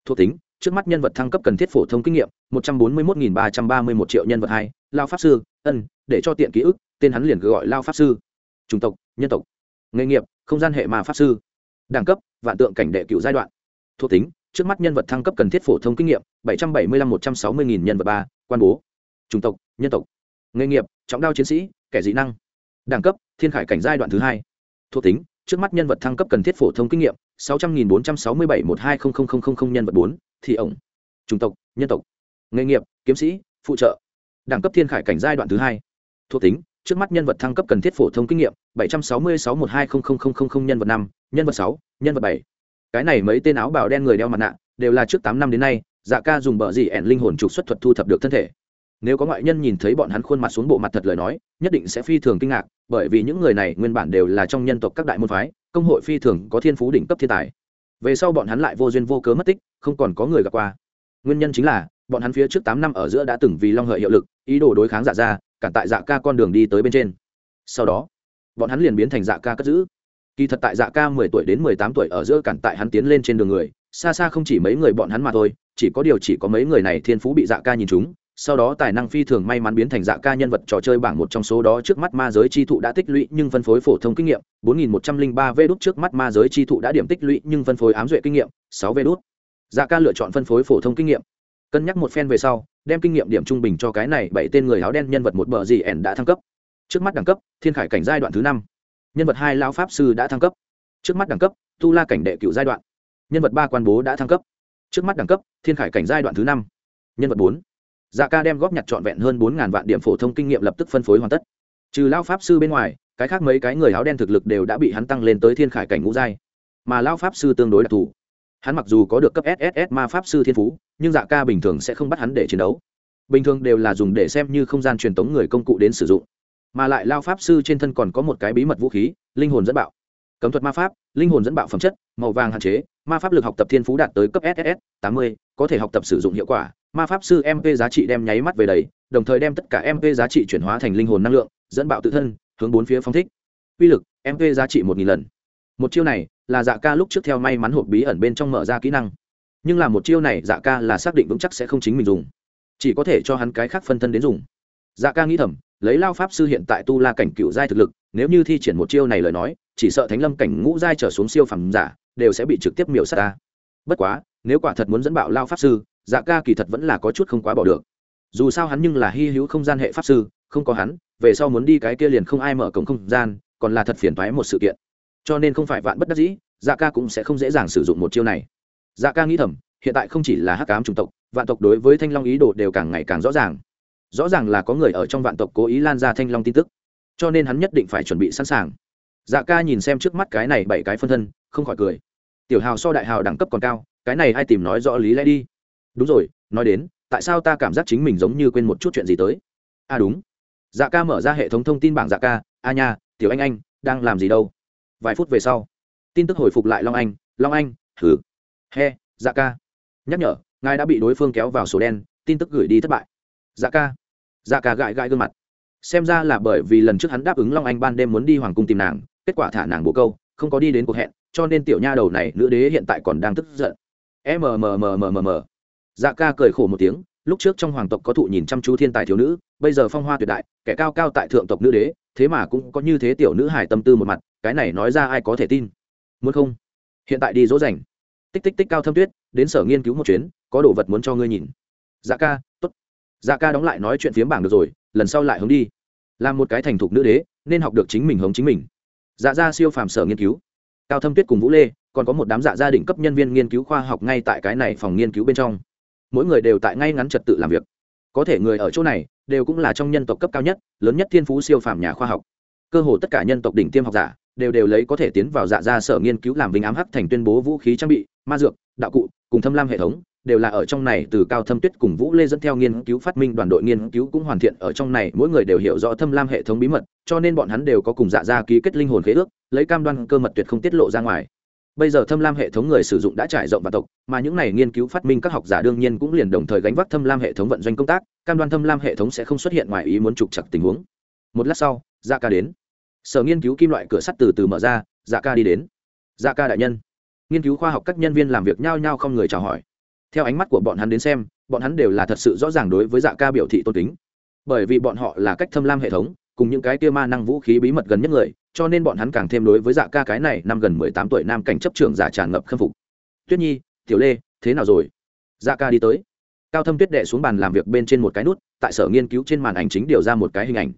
Thuộc tính, trước mắt nhân vật thăng cấp cần thiết phổ thông kinh nghiệm, một trăm bốn mươi một ba trăm ba mươi một triệu nhân vật hai, lao pháp sư, ân, để cho tiện ký ức, tên hắn liền cứ gọi lao pháp sư. Chủng tộc, nhân tộc. Nghề nghiệp, không gian hệ mà pháp sư. Đẳng cấp, vạn tượng cảnh đệ cựu giai đoạn. Thuộc tính, trước mắt nhân vật thăng cấp cần thiết phổ thông kinh nghiệm, bảy trăm bảy mươi năm một trăm sáu mươi nghìn nhân vật ba, quan bố. Chủng tộc, nhân tộc nghề nghiệp, trọng đao chiến sĩ, kẻ dị năng. Đẳng cấp, thiên khải cảnh giai đoạn thứ hai. Thuộc tính, trước mắt nhân vật thăng cấp cần thiết phổ thông kinh nghiệm, sáu trăm nghìn bốn trăm sáu mươi bảy một hai không không không không không nhân vật bốn, thì ổng. Chủng tộc, nhân tộc. Nghề nghiệp, kiếm sĩ, phụ trợ. Đẳng cấp thiên khải cảnh giai đoạn thứ hai. Thuộc tính, trước mắt nhân vật thăng cấp cần thiết phổ thông kinh nghiệm, bảy trăm sáu mươi sáu một hai không không không không không nhân vật năm, nhân vật sáu, nhân vật bảy. Cái này mấy tên áo bào đen người đeo mặt nạ, đều là trước tám năm đến nay dạ ca dùng bờ gì ẻn linh hồn trục xuất thuật thu thập được thân thể nếu có ngoại nhân nhìn thấy bọn hắn khuôn mặt xuống bộ mặt thật lời nói, nhất định sẽ phi thường kinh ngạc, bởi vì những người này nguyên bản đều là trong nhân tộc các đại môn phái, công hội phi thường có thiên phú đỉnh cấp thiên tài. Về sau bọn hắn lại vô duyên vô cớ mất tích, không còn có người gặp qua. Nguyên nhân chính là, bọn hắn phía trước tám năm ở giữa đã từng vì long hợi hiệu lực, ý đồ đối kháng dạ ra cản tại dạ ca con đường đi tới bên trên. Sau đó, bọn hắn liền biến thành dạ ca cất giữ. Kỳ thật tại dạ ca mười tuổi đến mười tám tuổi ở giữa cản tại hắn tiến lên trên đường người, xa xa không chỉ mấy người bọn hắn mà thôi, chỉ có điều chỉ có mấy người này thiên phú bị dạ ca nhìn chúng sau đó tài năng phi thường may mắn biến thành dạ ca nhân vật trò chơi bảng một trong số đó trước mắt ma giới chi thụ đã tích lũy nhưng phân phối phổ thông kinh nghiệm. 4103 vê đút trước mắt ma giới chi thụ đã điểm tích lũy nhưng phân phối ám duệ kinh nghiệm 6 vê đút. Dạ ca lựa chọn phân phối phổ thông kinh nghiệm. Cân nhắc một phen về sau, đem kinh nghiệm điểm trung bình cho cái này bảy tên người áo đen nhân vật một bờ gì ẻn đã thăng cấp. Trước mắt đẳng cấp, thiên khải cảnh giai đoạn thứ năm. Nhân vật hai lao pháp sư đã thăng cấp. Trước mắt đẳng cấp, tu la cảnh đệ cựu giai đoạn. Nhân vật ba quan bố đã thăng cấp. Trước mắt đẳng cấp, thiên khải cảnh giai đoạn thứ năm. Nhân vật bốn dạ ca đem góp nhặt trọn vẹn hơn bốn ngàn vạn điểm phổ thông kinh nghiệm lập tức phân phối hoàn tất. Trừ lao pháp sư bên ngoài, cái khác mấy cái người áo đen thực lực đều đã bị hắn tăng lên tới thiên khải cảnh ngũ giai. Mà lao pháp sư tương đối đặc thù. Hắn mặc dù có được cấp sss ma pháp sư thiên phú, nhưng dạ ca bình thường sẽ không bắt hắn để chiến đấu. Bình thường đều là dùng để xem như không gian truyền tống người công cụ đến sử dụng. Mà lại lao pháp sư trên thân còn có một cái bí mật vũ khí, linh hồn dẫn bạo. Cấm thuật ma pháp, linh hồn dẫn bạo phẩm chất, màu vàng hạn chế, ma pháp lực học tập thiên phú đạt tới cấp ss tám mươi, có thể học tập sử dụng hiệu quả ma pháp sư mp giá trị đem nháy mắt về đầy, đồng thời đem tất cả mp giá trị chuyển hóa thành linh hồn năng lượng, dẫn bạo tự thân, hướng bốn phía phong thích. Uy lực mp giá trị một nghìn lần. Một chiêu này là dạ ca lúc trước theo may mắn hộp bí ẩn bên trong mở ra kỹ năng. Nhưng là một chiêu này dạ ca là xác định vững chắc sẽ không chính mình dùng. Chỉ có thể cho hắn cái khác phân thân đến dùng. Dạ ca nghĩ thầm, lấy lao pháp sư hiện tại tu la cảnh cựu giai thực lực, nếu như thi triển một chiêu này lời nói, chỉ sợ thánh lâm cảnh ngũ giai trở xuống siêu phẩm giả đều sẽ bị trực tiếp miểu sát ta. Bất quá, nếu quả thật muốn dẫn bạo lao pháp sư dạ ca kỳ thật vẫn là có chút không quá bỏ được. Dù sao hắn nhưng là hy hữu không gian hệ pháp sư, không có hắn, về sau muốn đi cái kia liền không ai mở cổng không gian, còn là thật phiền thoái một sự kiện. Cho nên không phải vạn bất đắc dĩ dạ ca cũng sẽ không dễ dàng sử dụng một chiêu này. Dạ ca nghĩ thầm, hiện tại không chỉ là hắc cám chủng tộc, vạn tộc đối với thanh long ý đồ đều càng ngày càng rõ ràng. Rõ ràng là có người ở trong vạn tộc cố ý lan ra thanh long tin tức. Cho nên hắn nhất định phải chuẩn bị sẵn sàng. Dạ ca nhìn xem trước mắt cái này bảy cái phân thân, không khỏi cười. Tiểu hào so đại hào đẳng cấp còn cao, cái này ai tìm nói rõ lý lẽ đi đúng rồi, nói đến, tại sao ta cảm giác chính mình giống như quên một chút chuyện gì tới? À đúng. Dạ ca mở ra hệ thống thông tin bảng dạ ca, a nha, tiểu anh anh, đang làm gì đâu? Vài phút về sau, tin tức hồi phục lại long anh long anh thử he dạ ca. Nhắc nhở, ngài đã bị đối phương kéo vào sổ đen, tin tức gửi đi thất bại. Dạ ca. Dạ ca gãi gãi gương mặt. Xem ra là bởi vì lần trước hắn đáp ứng long anh ban đêm muốn đi hoàng cung tìm nàng, kết quả thả nàng bộ câu, không có đi đến cuộc hẹn, cho nên tiểu nha đầu này, nữ đế hiện tại còn đang tức giận. Mmmmm dạ ca cười khổ một tiếng, lúc trước trong hoàng tộc có thụ nhìn chăm chú thiên tài thiếu nữ, bây giờ phong hoa tuyệt đại, kẻ cao cao tại thượng tộc nữ đế, thế mà cũng có như thế tiểu nữ hải tâm tư một mặt, cái này nói ra ai có thể tin? Muốn không? Hiện tại đi dỗ dành. Tích tích tích cao thâm tuyết, đến sở nghiên cứu một chuyến, có đồ vật muốn cho ngươi nhìn. Dạ ca t ố t dạ ca đóng lại nói chuyện phiếm bảng được rồi, lần sau lại hướng đi. Làm một cái thành thục nữ đế, nên học được chính mình hống chính mình. Dạ ra siêu phàm sở nghiên cứu. Cao thâm tuyết cùng vũ lê, còn có một đám dạ gia đình cấp nhân viên nghiên cứu khoa học ngay tại cái này phòng nghiên cứu bên trong mỗi người đều tại ngay ngắn trật tự làm việc. Có thể người ở chỗ này đều cũng là trong nhân tộc cấp cao nhất, lớn nhất thiên phú siêu phàm nhà khoa học. Cơ hồ tất cả nhân tộc đỉnh tiêm học giả đều đều lấy có thể tiến vào dạ gia sở nghiên cứu làm vinh ám hắc thành tuyên bố vũ khí trang bị, ma dược, đạo cụ, cùng thâm lam hệ thống, đều là ở trong này từ cao thâm tuyết cùng vũ lê dẫn theo nghiên cứu phát minh đoàn đội nghiên cứu cũng hoàn thiện ở trong này, mỗi người đều hiểu rõ thâm lam hệ thống bí mật, cho nên bọn hắn đều có cùng dạ gia ký kết linh hồn khế ước, lấy cam đoan cơ mật tuyệt không tiết lộ ra ngoài bây giờ thâm lam hệ thống người sử dụng đã trải rộng và tộc, mà những này nghiên cứu phát minh các học giả đương nhiên cũng liền đồng thời gánh vác thâm lam hệ thống vận doanh công tác, cam đoan thâm lam hệ thống sẽ không xuất hiện ngoài ý muốn trục chặt tình huống. Một lát sau dạ ca đến. Sở nghiên cứu kim loại cửa sắt từ từ mở ra dạ ca đi đến. Dạ ca đại nhân. Nghiên cứu khoa học các nhân viên làm việc nhao nhao không người chào hỏi. Theo ánh mắt của bọn hắn đến xem, bọn hắn đều là thật sự rõ ràng đối với dạ ca biểu thị tôn kính. Bởi vì bọn họ là cách thâm lam hệ thống, cùng những cái kia ma năng vũ khí bí mật gần nhất người cho nên bọn hắn càng thêm đối với dạ ca cái này năm gần mười tám tuổi nam cảnh chấp trưởng giả tràn ngập khâm phục. Tuyết nhi, tiểu lê, thế nào rồi? Dạ ca đi tới. Cao thâm tuyết đệ xuống bàn làm việc bên trên một cái nút, tại sở nghiên cứu trên màn ảnh chính điều ra một cái hình ảnh.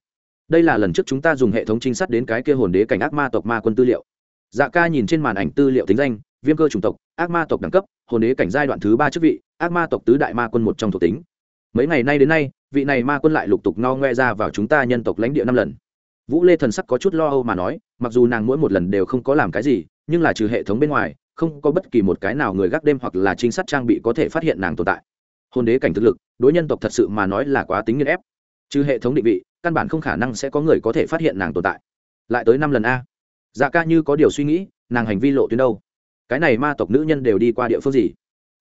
Đây là lần trước chúng ta dùng hệ thống trinh sát đến cái kia hồn đế cảnh ác ma tộc ma quân tư liệu. Dạ ca nhìn trên màn ảnh tư liệu tính danh, viêm cơ chủng tộc, ác ma tộc đẳng cấp, hồn đế cảnh giai đoạn thứ ba chức vị, ác ma tộc tứ đại ma quân một trong thuộc tính. Mấy ngày nay đến nay, vị này ma quân lại lục tục no ngoe ra vào chúng ta nhân tộc lãnh địa năm lần vũ lê thần sắc có chút lo âu mà nói, mặc dù nàng mỗi một lần đều không có làm cái gì, nhưng là trừ hệ thống bên ngoài, không có bất kỳ một cái nào người gác đêm hoặc là trinh sát trang bị có thể phát hiện nàng tồn tại. Hôn đế cảnh thực lực, đối nhân tộc thật sự mà nói là quá tính nghiên ép. Trừ hệ thống định vị, căn bản không khả năng sẽ có người có thể phát hiện nàng tồn tại. Lại tới năm lần a. Dạ ca như có điều suy nghĩ, nàng hành vi lộ tuyến đâu? Cái này ma tộc nữ nhân đều đi qua địa phương gì?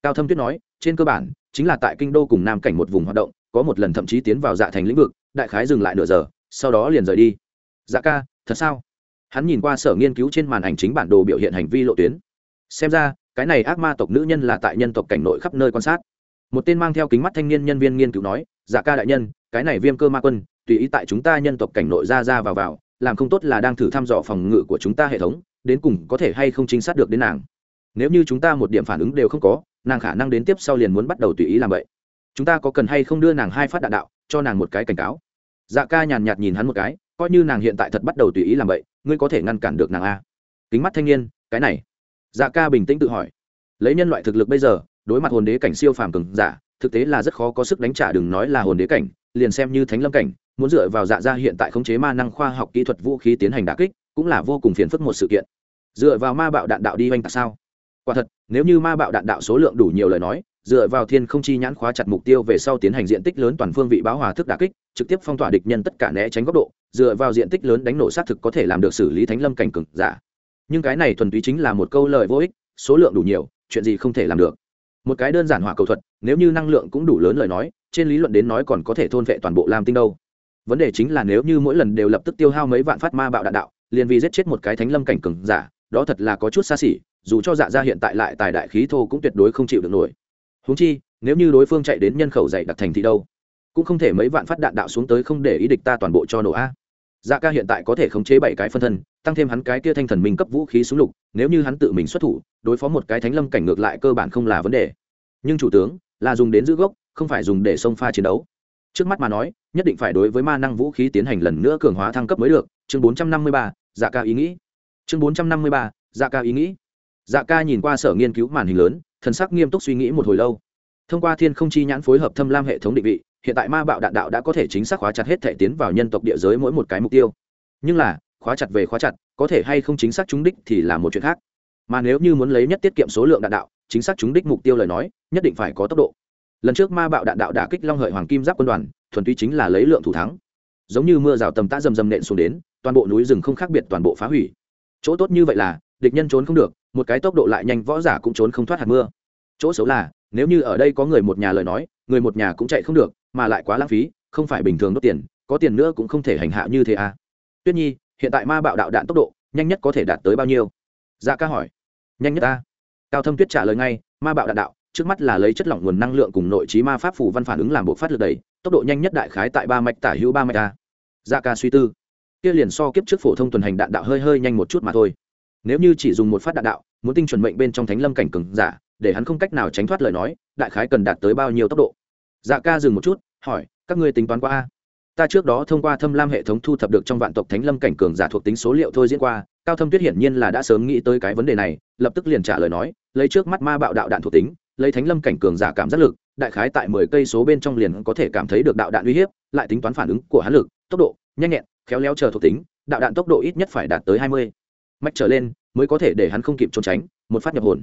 Cao thâm tuyết nói, trên cơ bản, chính là tại kinh đô cùng nam cảnh một vùng hoạt động, có một lần thậm chí tiến vào dạ thành lĩnh vực, đại khái dừng lại nửa giờ, sau đó liền rời đi dạ ca, thật sao? Hắn nhìn qua sở nghiên cứu trên màn ảnh chính bản đồ biểu hiện hành vi lộ tuyến. Xem ra, cái này ác ma tộc nữ nhân là tại nhân tộc cảnh nội khắp nơi quan sát. Một tên mang theo kính mắt thanh niên nhân viên nghiên cứu nói dạ ca đại nhân, cái này viêm cơ ma quân, tùy ý tại chúng ta nhân tộc cảnh nội ra ra vào vào, làm không tốt là đang thử thăm dò phòng ngự của chúng ta hệ thống, đến cùng có thể hay không chính xác được đến nàng. Nếu như chúng ta một điểm phản ứng đều không có, nàng khả năng đến tiếp sau liền muốn bắt đầu tùy ý làm vậy. Chúng ta có cần hay không đưa nàng hai phát đạn đạo, cho nàng một cái cảnh cáo? Dạ ca nhàn nhạt nhìn hắn một cái coi như nàng hiện tại thật bắt đầu tùy ý làm vậy, ngươi có thể ngăn cản được nàng a. Kính mắt thanh niên, cái này. Dạ ca bình tĩnh tự hỏi. Lấy nhân loại thực lực bây giờ, đối mặt hồn đế cảnh siêu phàm cường giả, thực tế là rất khó có sức đánh trả, đừng nói là hồn đế cảnh, liền xem như thánh lâm cảnh, muốn dựa vào dạ gia hiện tại khống chế ma năng khoa học kỹ thuật vũ khí tiến hành đả kích, cũng là vô cùng phiền phức một sự kiện. Dựa vào ma bạo đạn đạo đi oanh tạc sao? Quả thật, nếu như ma bạo đạn đạo số lượng đủ nhiều lời nói dựa vào thiên không chi nhãn khóa chặt mục tiêu về sau tiến hành diện tích lớn toàn phương vị báo hòa thức đả kích, trực tiếp phong tỏa địch nhân tất cả né tránh góc độ, dựa vào diện tích lớn đánh nổ xác thực có thể làm được xử lý thánh lâm cảnh cực giả. Nhưng cái này thuần túy chính là một câu lời vô ích, số lượng đủ nhiều, chuyện gì không thể làm được. Một cái đơn giản hỏa cầu thuật, nếu như năng lượng cũng đủ lớn lời nói, trên lý luận đến nói còn có thể thôn vệ toàn bộ lam tinh đâu. Vấn đề chính là nếu như mỗi lần đều lập tức tiêu hao mấy vạn phát ma bạo đạn đạo, liền vì giết chết một cái thánh lâm cảnh cường giả, đó thật là có chút xa xỉ, dù cho dạ ra hiện tại lại tài đại khí thô cũng tuyệt đối không chịu được nổi húng chi, nếu như đối phương chạy đến nhân khẩu dạy đặc thành thì đâu, cũng không thể mấy vạn phát đạn đạo xuống tới không để ý địch ta toàn bộ cho nổ a. Dạ ca hiện tại có thể khống chế bảy cái phân thân, tăng thêm hắn cái kia thanh thần minh cấp vũ khí súng lục, nếu như hắn tự mình xuất thủ, đối phó một cái thánh lâm cảnh ngược lại cơ bản không là vấn đề. Nhưng chủ tướng, là dùng đến giữ gốc, không phải dùng để xông pha chiến đấu. Trước mắt mà nói, nhất định phải đối với ma năng vũ khí tiến hành lần nữa cường hóa thăng cấp mới được. Chương bốn trăm năm mươi ba dạ ca ý nghĩ. Chương bốn trăm năm mươi ba dạ ca ý nghĩ. Dạ ca nhìn qua sở nghiên cứu màn hình lớn thần sắc nghiêm túc suy nghĩ một hồi lâu. Thông qua thiên không chi nhãn phối hợp thâm lam hệ thống định vị, hiện tại ma bạo đạn đạo đã có thể chính xác khóa chặt hết thể tiến vào nhân tộc địa giới mỗi một cái mục tiêu. Nhưng là, khóa chặt về khóa chặt, có thể hay không chính xác trúng đích thì là một chuyện khác. Mà nếu như muốn lấy nhất tiết kiệm số lượng đạn đạo, chính xác trúng đích mục tiêu lời nói, nhất định phải có tốc độ. Lần trước ma bạo đạn đạo đã kích long hợi hoàng kim giáp quân đoàn, thuần túy chính là lấy lượng thủ thắng. Giống như mưa rào tầm tã rầm rầm nện xuống đến, toàn bộ núi rừng không khác biệt toàn bộ phá hủy. Chỗ tốt như vậy là, địch nhân trốn không được, một cái tốc độ lại nhanh, võ giả cũng trốn không thoát hạt mưa chỗ xấu là, nếu như ở đây có người một nhà lời nói, người một nhà cũng chạy không được, mà lại quá lãng phí, không phải bình thường đốt tiền, có tiền nữa cũng không thể hành hạ như thế à. Tuyết nhi, hiện tại ma bạo đạo đạn tốc độ, nhanh nhất có thể đạt tới bao nhiêu? Dạ ca hỏi. Nhanh nhất ta. Cao thâm tuyết trả lời ngay, ma bạo đạn đạo, trước mắt là lấy chất lỏng nguồn năng lượng cùng nội trí ma pháp phủ văn phản ứng làm bộ phát lực đầy tốc độ nhanh nhất đại khái tại ba mạch tả hữu ba mạch ta dạ ca suy tư. Kia liền so kiếp trước phổ thông tuần hành đạn đạo hơi hơi nhanh một chút mà thôi. Nếu như chỉ dùng một phát đạn đạo, muốn tinh chuẩn mệnh bên trong thánh lâm cảnh cường giả để hắn không cách nào tránh thoát lời nói, đại khái cần đạt tới bao nhiêu tốc độ? Dạ ca dừng một chút, hỏi, các ngươi tính toán qua a? Ta trước đó thông qua thâm lam hệ thống thu thập được trong vạn tộc thánh lâm cảnh cường giả thuộc tính số liệu thôi diễn qua, cao thâm tuyết hiển nhiên là đã sớm nghĩ tới cái vấn đề này, lập tức liền trả lời nói, lấy trước mắt ma bạo đạo đạn thuộc tính, lấy thánh lâm cảnh cường giả cảm giác lực, đại khái tại mười cây số bên trong liền có thể cảm thấy được đạo đạn uy hiếp, lại tính toán phản ứng của hắn lực, tốc độ, nhanh nhẹn, khéo léo chờ thuộc tính, đạo đạn tốc độ ít nhất phải đạt tới hai mươi. Mạch trở lên, mới có thể để hắn không kịp trốn tránh, một phát nhập hồn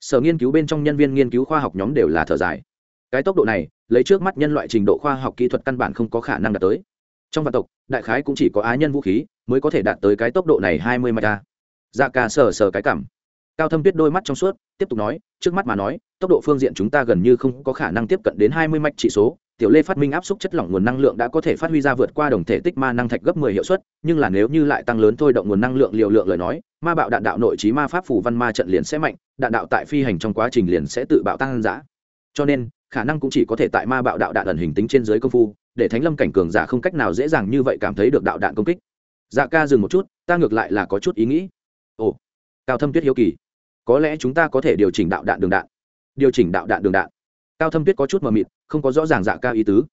sở nghiên cứu bên trong nhân viên nghiên cứu khoa học nhóm đều là thở dài. Cái tốc độ này, lấy trước mắt nhân loại trình độ khoa học kỹ thuật căn bản không có khả năng đạt tới. Trong vạn tộc, đại khái cũng chỉ có á nhân vũ khí mới có thể đạt tới cái tốc độ này hai mươi mạch a. Dạ ca sờ sờ cái cảm. Cao thâm tuyết đôi mắt trong suốt, tiếp tục nói, trước mắt mà nói, tốc độ phương diện chúng ta gần như không có khả năng tiếp cận đến hai mươi mạch trị số tiểu lê phát minh áp suất chất lỏng nguồn năng lượng đã có thể phát huy ra vượt qua đồng thể tích ma năng thạch gấp mười hiệu suất, nhưng là nếu như lại tăng lớn thôi động nguồn năng lượng liều lượng lời nói, ma bạo đạn đạo nội trí ma pháp phủ văn ma trận liền sẽ mạnh, đạn đạo tại phi hành trong quá trình liền sẽ tự bạo tăng giá. cho nên, khả năng cũng chỉ có thể tại ma bạo đạo đạn ẩn hình tính trên dưới công phu, để thánh lâm cảnh cường giả không cách nào dễ dàng như vậy cảm thấy được đạo đạn công kích. Dạ ca dừng một chút, ta ngược lại là có chút ý nghĩ. Ồ, cao thâm tuyết hiếu kỳ. Có lẽ chúng ta có thể điều chỉnh đạo đạn đường đạn. Điều chỉnh đạo đạn đường đạn. Cao thâm tuyết có chút mờ mịt không có rõ ràng dạ ca ý tứ.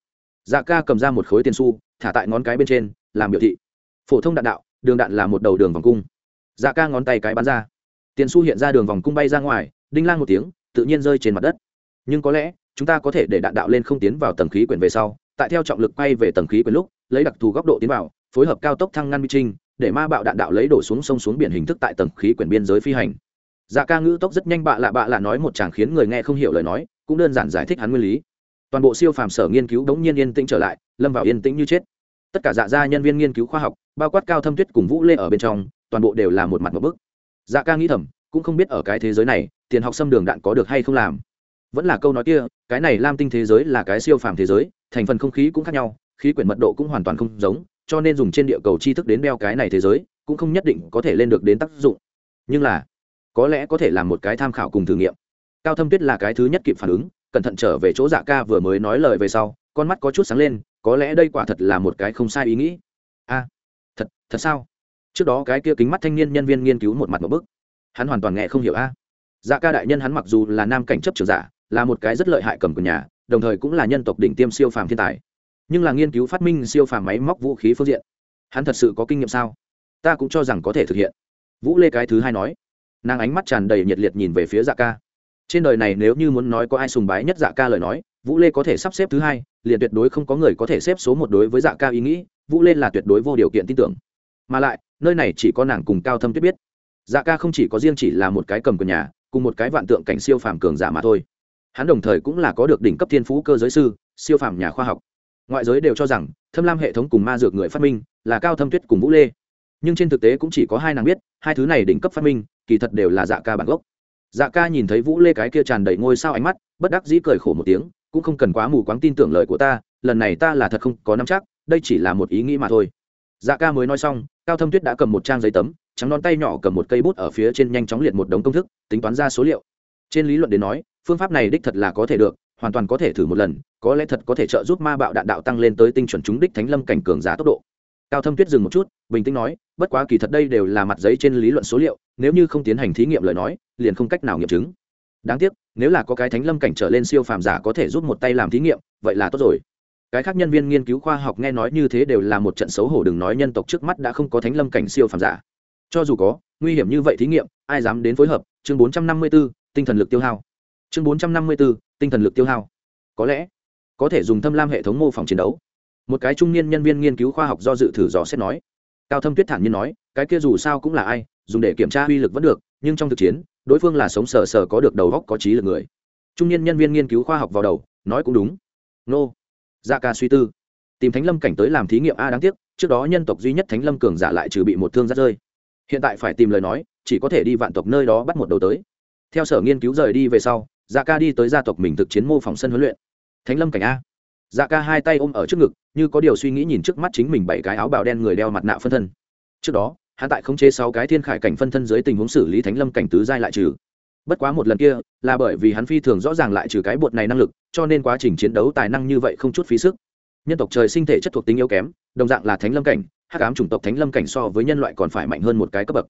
Dạ ca cầm ra một khối tiền su thả tại ngón cái bên trên, làm biểu thị. Phổ thông đạn đạo, đường đạn là một đầu đường vòng cung. Dạ ca ngón tay cái bắn ra. Tiền su hiện ra đường vòng cung bay ra ngoài, đinh lang một tiếng, tự nhiên rơi trên mặt đất. Nhưng có lẽ, chúng ta có thể để đạn đạo lên không tiến vào tầng khí quyển về sau, tại theo trọng lực quay về tầng khí quyển lúc, lấy đặc thù góc độ tiến vào, phối hợp cao tốc thăng ngăn bi trinh để ma bạo đạn đạo lấy đổ xuống sông xuống biển hình thức tại tầng khí quyển biên giới phi hành. Dạ ca ngữ tốc rất nhanh bạ lạ bạ lạ nói một chàng khiến người nghe không hiểu lời nói, cũng đơn giản giải thích hắn nguyên lý toàn bộ siêu phàm sở nghiên cứu đống nhiên yên tĩnh trở lại, lâm vào yên tĩnh như chết. Tất cả dạ gia nhân viên nghiên cứu khoa học, bao quát cao thâm tuyết cùng vũ lê ở bên trong, toàn bộ đều là một mặt một bức. Dạ ca nghĩ thầm, cũng không biết ở cái thế giới này, tiền học xâm đường đạn có được hay không làm. Vẫn là câu nói kia, cái này lam tinh thế giới là cái siêu phàm thế giới, thành phần không khí cũng khác nhau, khí quyển mật độ cũng hoàn toàn không giống, cho nên dùng trên địa cầu tri thức đến đeo cái này thế giới, cũng không nhất định có thể lên được đến tác dụng. Nhưng là, có lẽ có thể làm một cái tham khảo cùng thử nghiệm. Cao thâm tuyết là cái thứ nhất kịp phản ứng cẩn thận trở về chỗ dạ ca vừa mới nói lời về sau, con mắt có chút sáng lên, có lẽ đây quả thật là một cái không sai ý nghĩ. A, thật thật sao? Trước đó cái kia kính mắt thanh niên nhân viên nghiên cứu một mặt một bức. Hắn hoàn toàn nghe không hiểu a. Dạ ca đại nhân hắn mặc dù là nam cảnh chấp trường giả, là một cái rất lợi hại cầm của nhà, đồng thời cũng là nhân tộc đỉnh tiêm siêu phàm thiên tài. Nhưng là nghiên cứu phát minh siêu phàm máy móc vũ khí phương diện, hắn thật sự có kinh nghiệm sao? Ta cũng cho rằng có thể thực hiện. Vũ lê cái thứ hai nói. Nàng ánh mắt tràn đầy nhiệt liệt nhìn về phía dạ ca trên đời này nếu như muốn nói có ai sùng bái nhất dạ ca lời nói, vũ lê có thể sắp xếp thứ hai, liền tuyệt đối không có người có thể xếp số một đối với dạ ca ý nghĩ, vũ lê là tuyệt đối vô điều kiện tin tưởng. Mà lại, nơi này chỉ có nàng cùng cao thâm tuyết biết. Dạ ca không chỉ có riêng chỉ là một cái cầm của nhà, cùng một cái vạn tượng cảnh siêu phàm cường giả mà thôi. Hắn đồng thời cũng là có được đỉnh cấp thiên phú cơ giới sư, siêu phàm nhà khoa học. Ngoại giới đều cho rằng, thâm lam hệ thống cùng ma dược người phát minh, là cao thâm tuyết cùng vũ lê. Nhưng trên thực tế cũng chỉ có hai nàng biết, hai thứ này đỉnh cấp phát minh, kỳ thật đều là dạ ca bản gốc dạ ca nhìn thấy vũ lê cái kia tràn đầy ngôi sao ánh mắt, bất đắc dĩ cười khổ một tiếng, cũng không cần quá mù quáng tin tưởng lời của ta, lần này ta là thật không có nắm chắc, đây chỉ là một ý nghĩ mà thôi. Dạ ca mới nói xong, cao thâm tuyết đã cầm một trang giấy tấm, trắng non tay nhỏ cầm một cây bút ở phía trên nhanh chóng liệt một đống công thức, tính toán ra số liệu. Trên lý luận đến nói, phương pháp này đích thật là có thể được, hoàn toàn có thể thử một lần, có lẽ thật có thể trợ giúp ma bạo đạn đạo tăng lên tới tinh chuẩn chúng đích thánh lâm cảnh cường giá tốc độ cao thâm tuyết dừng một chút bình tĩnh nói bất quá kỳ thật đây đều là mặt giấy trên lý luận số liệu nếu như không tiến hành thí nghiệm lời nói liền không cách nào nghiệm chứng. Đáng tiếc nếu là có cái thánh lâm cảnh trở lên siêu phàm giả có thể giúp một tay làm thí nghiệm vậy là tốt rồi. Cái khác nhân viên nghiên cứu khoa học nghe nói như thế đều là một trận xấu hổ đừng nói nhân tộc trước mắt đã không có thánh lâm cảnh siêu phàm giả. Cho dù có nguy hiểm như vậy thí nghiệm ai dám đến phối hợp? Chương 454, tinh thần lực tiêu hao. Chương 454, tinh thần lực tiêu hao. Có lẽ có thể dùng thâm lam hệ thống mô phỏng chiến đấu một cái trung niên nhân viên nghiên cứu khoa học do dự thử dò xét nói. Cao thâm tuyết thản nhiên nói, cái kia dù sao cũng là ai, dùng để kiểm tra uy lực vẫn được, nhưng trong thực chiến, đối phương là sống sờ sờ có được đầu góc, có trí lực người. Trung niên nhân viên nghiên cứu khoa học vào đầu, nói cũng đúng. Nô. Gia ca suy tư. Tìm thánh lâm cảnh tới làm thí nghiệm a đáng tiếc, trước đó nhân tộc duy nhất thánh lâm cường giả lại trừ bị một thương rát rơi. Hiện tại phải tìm lời nói, chỉ có thể đi vạn tộc nơi đó bắt một đầu tới. Theo sở nghiên cứu rời đi về sau gia ca đi tới gia tộc mình thực chiến mô phỏng sân huấn luyện. Thánh lâm cảnh a dạ ca hai tay ôm ở trước ngực, như có điều suy nghĩ nhìn trước mắt chính mình bảy cái áo bào đen người đeo mặt nạ phân thân. Trước đó, hắn tại khống chế sáu cái thiên khải cảnh phân thân dưới tình huống xử lý thánh lâm cảnh tứ giai lại trừ. Bất quá một lần kia, là bởi vì hắn phi thường rõ ràng lại trừ cái bột này năng lực, cho nên quá trình chiến đấu tài năng như vậy không chút phí sức. Nhân tộc trời sinh thể chất thuộc tính yếu kém, đồng dạng là thánh lâm cảnh, hắc ám chủng tộc thánh lâm cảnh so với nhân loại còn phải mạnh hơn một cái cấp bậc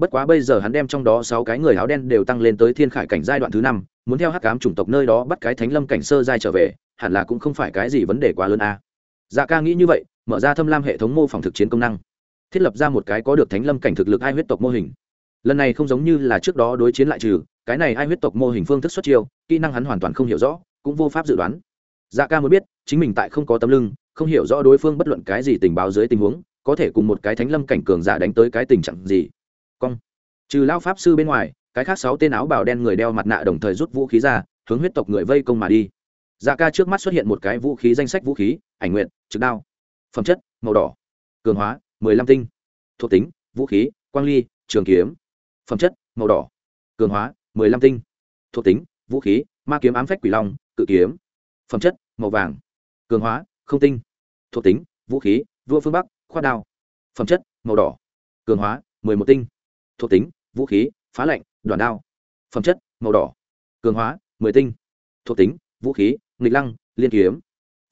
bất quá bây giờ hắn đem trong đó sáu cái người áo đen đều tăng lên tới thiên khải cảnh giai đoạn thứ năm, muốn theo hắc ám chủng tộc nơi đó bắt cái thánh lâm cảnh sơ giai trở về, hẳn là cũng không phải cái gì vấn đề quá lớn a. À. dạ ca nghĩ như vậy, mở ra thâm lam hệ thống mô phỏng thực chiến công năng, thiết lập ra một cái có được thánh lâm cảnh thực lực ai huyết tộc mô hình. Lần này không giống như là trước đó đối chiến lại trừ, cái này ai huyết tộc mô hình phương thức xuất chiêu, kỹ năng hắn hoàn toàn không hiểu rõ, cũng vô pháp dự đoán. Dạ ca mới biết, chính mình tại không có tấm lưng, không hiểu rõ đối phương bất luận cái gì tình báo dưới tình huống, có thể cùng một cái thánh lâm cảnh cường giả đánh tới cái tình trạng gì cong. Trừ lao pháp sư bên ngoài, cái khác sáu tên áo bào đen người đeo mặt nạ đồng thời rút vũ khí ra, hướng huyết tộc người vây công mà đi. Dạ ca trước mắt xuất hiện một cái vũ khí danh sách vũ khí, ảnh nguyện, trực đao, phẩm chất, màu đỏ, cường hóa, mười lăm tinh, thuộc tính, vũ khí, quang ly, trường kiếm, phẩm chất, màu đỏ, cường hóa, mười lăm tinh, thuộc tính, vũ khí, ma kiếm ám phách quỷ long, cự kiếm, phẩm chất, màu vàng, cường hóa, không tinh, thuộc tính, vũ khí, vua phương bắc, khoát đao, phẩm chất, màu đỏ, cường hóa, mười một tinh thuộc tính, vũ khí, phá lệnh đoàn đao, phẩm chất, màu đỏ, cường hóa, mười tinh, thuộc tính, vũ khí, nghịch lăng, liên kiếm,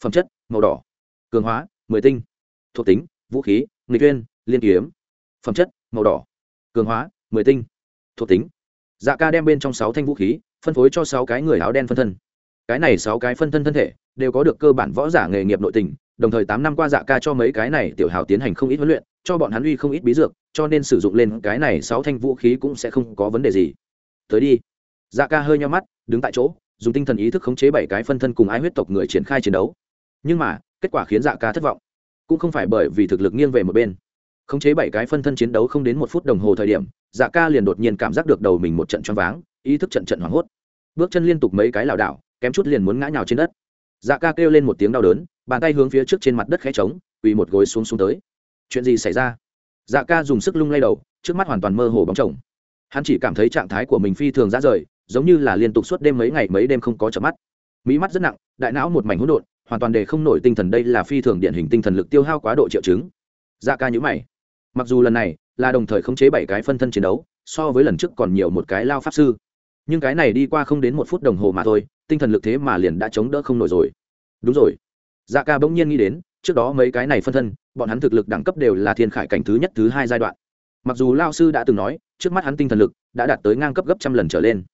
phẩm chất, màu đỏ, cường hóa, mười tinh, thuộc tính, vũ khí, nghịch tuyên, liên kiếm, phẩm chất, màu đỏ, cường hóa, mười tinh, thuộc tính. Dạ ca đem bên trong sáu thanh vũ khí, phân phối cho sáu cái người áo đen phân thân. Cái này sáu cái phân thân thân thể, đều có được cơ bản võ giả nghề nghiệp nội tình, đồng thời tám năm qua dạ ca cho mấy cái này tiểu hào tiến hành không ít huấn luyện cho bọn hắn uy không ít bí dược, cho nên sử dụng lên cái này sáu thanh vũ khí cũng sẽ không có vấn đề gì. Tới đi. Dạ ca hơi nhau mắt, đứng tại chỗ, dùng tinh thần ý thức khống chế bảy cái phân thân cùng ái huyết tộc người triển khai chiến đấu. Nhưng mà, kết quả khiến dạ ca thất vọng. Cũng không phải bởi vì thực lực nghiêng về một bên. Khống chế bảy cái phân thân chiến đấu không đến một phút đồng hồ thời điểm dạ ca liền đột nhiên cảm giác được đầu mình một trận choáng váng, ý thức trận trận hoảng hốt. Bước chân liên tục mấy cái lảo đảo, kém chút liền muốn ngã nhào trên đất. Dạ ca kêu lên một tiếng đau đớn, bàn tay hướng phía trước trên mặt đất khẽ trống, quỳ một gối xuống xuống tới chuyện gì xảy ra? Dạ ca dùng sức lung lay đầu, trước mắt hoàn toàn mơ hồ bóng chồng. Hắn chỉ cảm thấy trạng thái của mình phi thường ra rời, giống như là liên tục suốt đêm mấy ngày mấy đêm không có chợp mắt. Mỹ mắt rất nặng, đại não một mảnh hỗn độn, hoàn toàn để không nổi tinh thần đây là phi thường điển hình tinh thần lực tiêu hao quá độ triệu chứng. Dạ ca nhữ mày. Mặc dù lần này là đồng thời khống chế bảy cái phân thân chiến đấu, so với lần trước còn nhiều một cái lao pháp sư. Nhưng cái này đi qua không đến một phút đồng hồ mà thôi, tinh thần lực thế mà liền đã chống đỡ không nổi rồi. Đúng rồi. Dạ ca bỗng nhiên nghĩ đến trước đó mấy cái này phân thân, bọn hắn thực lực đẳng cấp đều là thiên khải cảnh thứ nhất, thứ hai giai đoạn. Mặc dù lao sư đã từng nói, trước mắt hắn tinh thần lực đã đạt tới ngang cấp gấp trăm lần trở lên.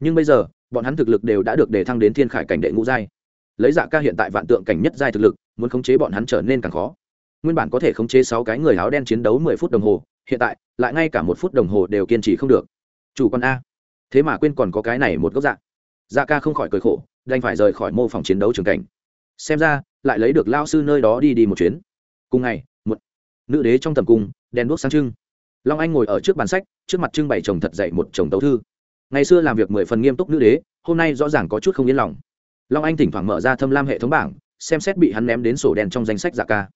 Nhưng bây giờ, bọn hắn thực lực đều đã được đề thăng đến thiên khải cảnh đệ ngũ giai. Lấy dạ ca hiện tại vạn tượng cảnh nhất giai thực lực, muốn khống chế bọn hắn trở nên càng khó. Nguyên bản có thể khống chế sáu cái người áo đen chiến đấu mười phút đồng hồ, hiện tại, lại ngay cả một phút đồng hồ đều kiên trì không được. Chủ con a. Thế mà quên còn có cái này một gốc dạ. Dạ ca không khỏi cười khổ, đành phải rời khỏi mô phòng chiến đấu trường cảnh. Xem ra lại lấy được lao sư nơi đó đi đi một chuyến. Cùng ngày, một nữ đế trong tầm cung, đèn đuốc sáng trưng. Long anh ngồi ở trước bàn sách, trước mặt trưng bày chồng thật dậy một chồng tấu thư. Ngày xưa làm việc mười phần nghiêm túc nữ đế, hôm nay rõ ràng có chút không yên lòng. Long anh thỉnh thoảng mở ra thâm lam hệ thống bảng, xem xét bị hắn ném đến sổ đen trong danh sách giả ca.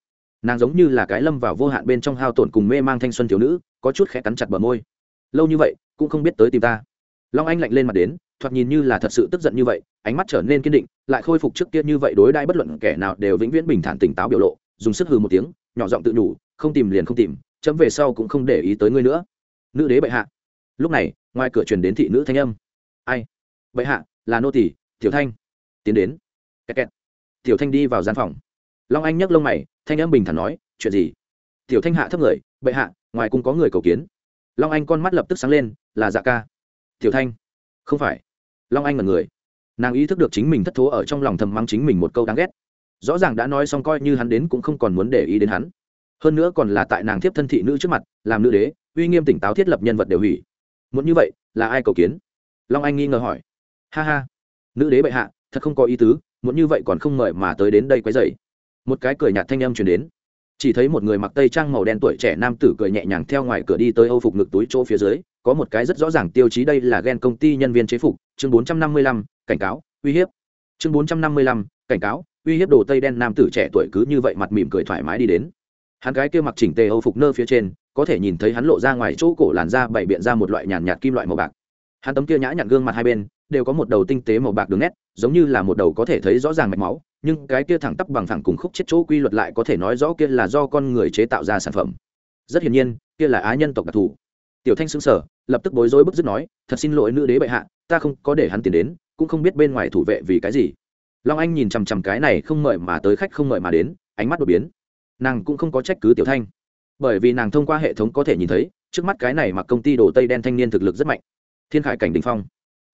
Nàng giống như là cái lâm vào vô hạn bên trong hao tổn cùng mê mang thanh xuân thiếu nữ, có chút khẽ cắn chặt bờ môi. Lâu như vậy, cũng không biết tới tìm ta. Long anh lạnh lên mặt đến thoạt nhìn như là thật sự tức giận như vậy, ánh mắt trở nên kiên định, lại khôi phục trước kia như vậy đối đãi bất luận kẻ nào đều vĩnh viễn bình thản tỉnh táo biểu lộ, dùng sức hừ một tiếng, nhỏ giọng tự nhủ, không tìm liền không tìm, chấm về sau cũng không để ý tới ngươi nữa. Nữ đế bệ hạ. Lúc này, ngoài cửa truyền đến thị nữ thanh âm. Ai? Bệ hạ, là nô tỷ tiểu thanh. Tiến đến. Kẹt kẹt. tiểu thanh đi vào gian phòng. Long anh nhấc lông mày, thanh âm bình thản nói, chuyện gì? Tiểu thanh hạ thấp người, bệ hạ, ngoài cung có người cầu kiến. Long anh con mắt lập tức sáng lên, là dạ ca. Tiểu thanh. Không phải long anh là người. Nàng ý thức được chính mình thất thố ở trong lòng thầm mắng chính mình một câu đáng ghét. Rõ ràng đã nói xong coi như hắn đến cũng không còn muốn để ý đến hắn. Hơn nữa còn là tại nàng thiếp thân thị nữ trước mặt, làm nữ đế, uy nghiêm tỉnh táo thiết lập nhân vật đều hủy. Muốn như vậy, là ai cầu kiến? Long anh nghi ngờ hỏi. Ha ha. Nữ đế bệ hạ, thật không có ý tứ, muốn như vậy còn không mời mà tới đến đây quấy dày một cái cười nhạt thanh âm truyền đến. Chỉ thấy một người mặc tây trang màu đen tuổi trẻ nam tử cười nhẹ nhàng theo ngoài cửa đi tới âu phục ngực túi chỗ phía dưới có một cái rất rõ ràng tiêu chí đây là ghen công ty nhân viên chế phục, chương bốn trăm năm mươi lăm, cảnh cáo, uy hiếp. Chương bốn trăm năm mươi lăm, cảnh cáo, uy hiếp đồ tây đen nam tử trẻ tuổi cứ như vậy mặt mỉm cười thoải mái đi đến. Hắn gái kia mặc chỉnh tề âu phục nơ phía trên, có thể nhìn thấy hắn lộ ra ngoài chỗ cổ làn da bảy biện ra một loại nhàn nhạt kim loại màu bạc. Hắn tấm kia nhã nhặn gương mặt hai bên, đều có một đầu tinh tế màu bạc đường nét, giống như là một đầu có thể thấy rõ ràng mạch máu, nhưng cái kia thẳng tắp bằng thẳng cùng khúc chết chỗ quy luật lại có thể nói rõ kia là do con người chế tạo ra sản phẩm. Rất hiển nhiên, kia là á nhân tộc đặc thù tiểu thanh xứng sở lập tức bối rối bức dứt nói, thật xin lỗi nữ đế bệ hạ, ta không có để hắn tiền đến, cũng không biết bên ngoài thủ vệ vì cái gì. Long anh nhìn chằm chằm cái này không mời mà tới khách không mời mà đến, ánh mắt đột biến. Nàng cũng không có trách cứ tiểu thanh. Bởi vì nàng thông qua hệ thống có thể nhìn thấy, trước mắt cái này mặc công ty đồ tây đen thanh niên thực lực rất mạnh. Thiên khải cảnh đình phong.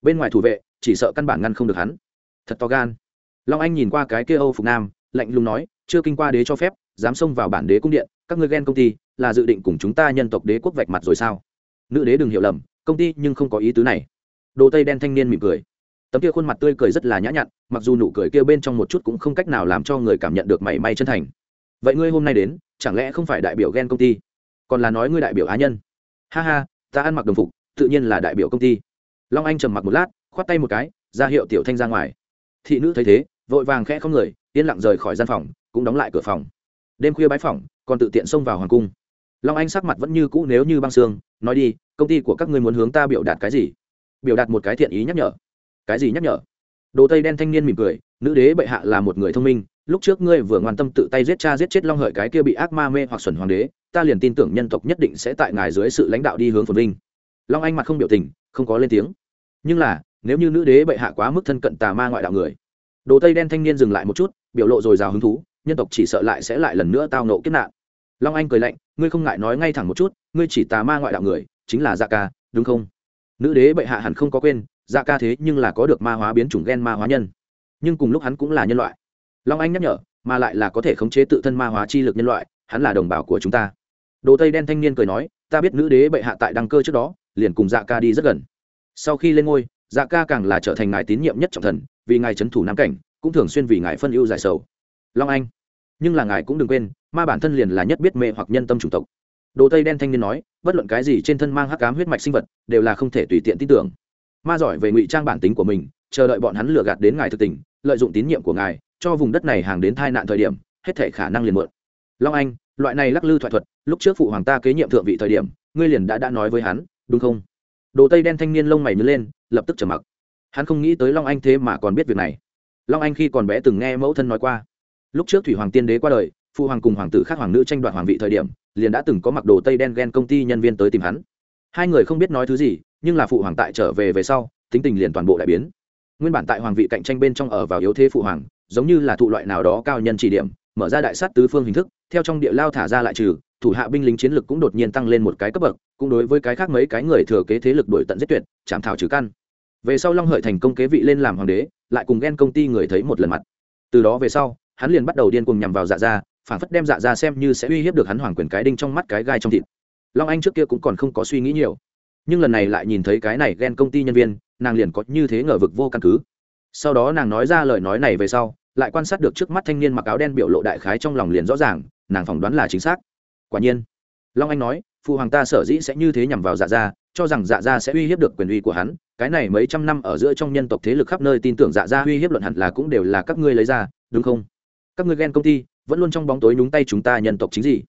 Bên ngoài thủ vệ, chỉ sợ căn bản ngăn không được hắn. Thật to gan. Long anh nhìn qua cái kia âu phục nam, lạnh lùng nói, chưa kinh qua đế cho phép, dám xông vào bản đế cung điện, các ngươi ghen công ty, là dự định cùng chúng ta nhân tộc đế quốc vạch mặt rồi sao? Nữ đế đừng hiểu lầm, công ty nhưng không có ý tứ này. Đồ tây đen thanh niên mỉm cười. Tấm kia khuôn mặt tươi cười rất là nhã nhặn, mặc dù nụ cười kia bên trong một chút cũng không cách nào làm cho người cảm nhận được mảy may chân thành. Vậy ngươi hôm nay đến, chẳng lẽ không phải đại biểu ghen công ty? Còn là nói ngươi đại biểu á nhân? Ha ha, ta ăn mặc đồng phục, tự nhiên là đại biểu công ty. Long anh trầm mặc một lát, khoát tay một cái, ra hiệu tiểu thanh ra ngoài. Thị nữ thấy thế, vội vàng khẽ không người, yên lặng rời khỏi gian phòng, cũng đóng lại cửa phòng. Đêm khuya bãi phòng còn tự tiện xông vào hoàng cung. Long anh sắc mặt vẫn như cũ nếu như băng xương, nói đi công ty của các ngươi muốn hướng ta biểu đạt cái gì? Biểu đạt một cái thiện ý nhắc nhở. Cái gì nhắc nhở? Đồ tây đen thanh niên mỉm cười, nữ đế bệ hạ là một người thông minh, lúc trước ngươi vừa ngoan tâm tự tay giết cha giết chết long hợi cái kia bị ác ma mê hoặc xuẩn hoàng đế, ta liền tin tưởng nhân tộc nhất định sẽ tại ngài dưới sự lãnh đạo đi hướng phồn vinh. Long anh mặt không biểu tình, không có lên tiếng. Nhưng là, nếu như nữ đế bệ hạ quá mức thân cận tà ma ngoại đạo người, đồ tây đen thanh niên dừng lại một chút, biểu lộ rồi rào hứng thú, nhân tộc chỉ sợ lại sẽ lại lần nữa tao nộ kiếp nạn. Long anh cười lạnh, ngươi không ngại nói ngay thẳng một chút, ngươi chỉ tà ma ngoại đạo người chính là dạ ca, đúng không? Nữ đế bệ hạ hẳn không có quên dạ ca thế nhưng là có được ma hóa biến chủng gen ma hóa nhân. Nhưng cùng lúc hắn cũng là nhân loại. Long anh nhắc nhở, mà lại là có thể khống chế tự thân ma hóa chi lực nhân loại, hắn là đồng bào của chúng ta. Đồ tây đen thanh niên cười nói, ta biết nữ đế bệ hạ tại đăng cơ trước đó, liền cùng dạ ca đi rất gần. Sau khi lên ngôi dạ ca càng là trở thành ngài tín nhiệm nhất trọng thần, vì ngài trấn thủ nam cảnh, cũng thường xuyên vì ngài phân ưu giải sầu. Long anh, nhưng là ngài cũng đừng quên, ma bản thân liền là nhất biết mê hoặc nhân tâm chủng tộc đồ tây đen thanh niên nói, bất luận cái gì trên thân mang hắc cám huyết mạch sinh vật, đều là không thể tùy tiện tin tưởng. Ma giỏi về ngụy trang bản tính của mình, chờ đợi bọn hắn lừa gạt đến ngài thực tình, lợi dụng tín nhiệm của ngài, cho vùng đất này hàng đến tai nạn thời điểm, hết thể khả năng liền mượn. Long anh, loại này lắc lư thoại thuật, lúc trước phụ hoàng ta kế nhiệm thượng vị thời điểm, ngươi liền đã đã nói với hắn, đúng không? Đồ tây đen thanh niên lông mày nhớ lên, lập tức trầm mặc. Hắn không nghĩ tới long anh thế mà còn biết việc này. Long anh khi còn bé từng nghe mẫu thân nói qua, lúc trước thủy hoàng tiên đế qua đời phụ hoàng cùng hoàng tử khác hoàng nữ tranh đoạt hoàng vị thời điểm, liền đã từng có mặc đồ tây đen ghen công ty nhân viên tới tìm hắn. Hai người không biết nói thứ gì, nhưng là phụ hoàng tại trở về về sau, tính tình liền toàn bộ đại biến. Nguyên bản tại hoàng vị cạnh tranh bên trong ở vào yếu thế phụ hoàng, giống như là thụ loại nào đó cao nhân chỉ điểm, mở ra đại sát tứ phương hình thức, theo trong địa lao thả ra lại trừ, thủ hạ binh lính chiến lực cũng đột nhiên tăng lên một cái cấp bậc, cũng đối với cái khác mấy cái người thừa kế thế lực đổi tận giết tuyệt, chạm thảo trừ căn. Về sau long hợi thành công kế vị lên làm hoàng đế, lại cùng ghen công ty người thấy một lần mặt. Từ đó về sau, hắn liền bắt đầu điên cuồng nhằm vào dạ gia phản phất đem dạ gia xem như sẽ uy hiếp được hắn hoàng quyền cái đinh trong mắt cái gai trong thịt. Long anh trước kia cũng còn không có suy nghĩ nhiều, nhưng lần này lại nhìn thấy cái này ghen công ty nhân viên, nàng liền có như thế ngờ vực vô căn cứ. Sau đó nàng nói ra lời nói này về sau, lại quan sát được trước mắt thanh niên mặc áo đen biểu lộ đại khái trong lòng liền rõ ràng, nàng phỏng đoán là chính xác. Quả nhiên, long anh nói phụ hoàng ta sở dĩ sẽ như thế nhằm vào dạ gia cho rằng dạ gia sẽ uy hiếp được quyền uy của hắn, cái này mấy trăm năm ở giữa trong nhân tộc thế lực khắp nơi tin tưởng dạ gia uy hiếp luận hẳn là cũng đều là các ngươi lấy ra, đúng không? Các ngươi ghen công ty vẫn luôn trong bóng tối nhúng tay chúng ta nhân tộc chính gì.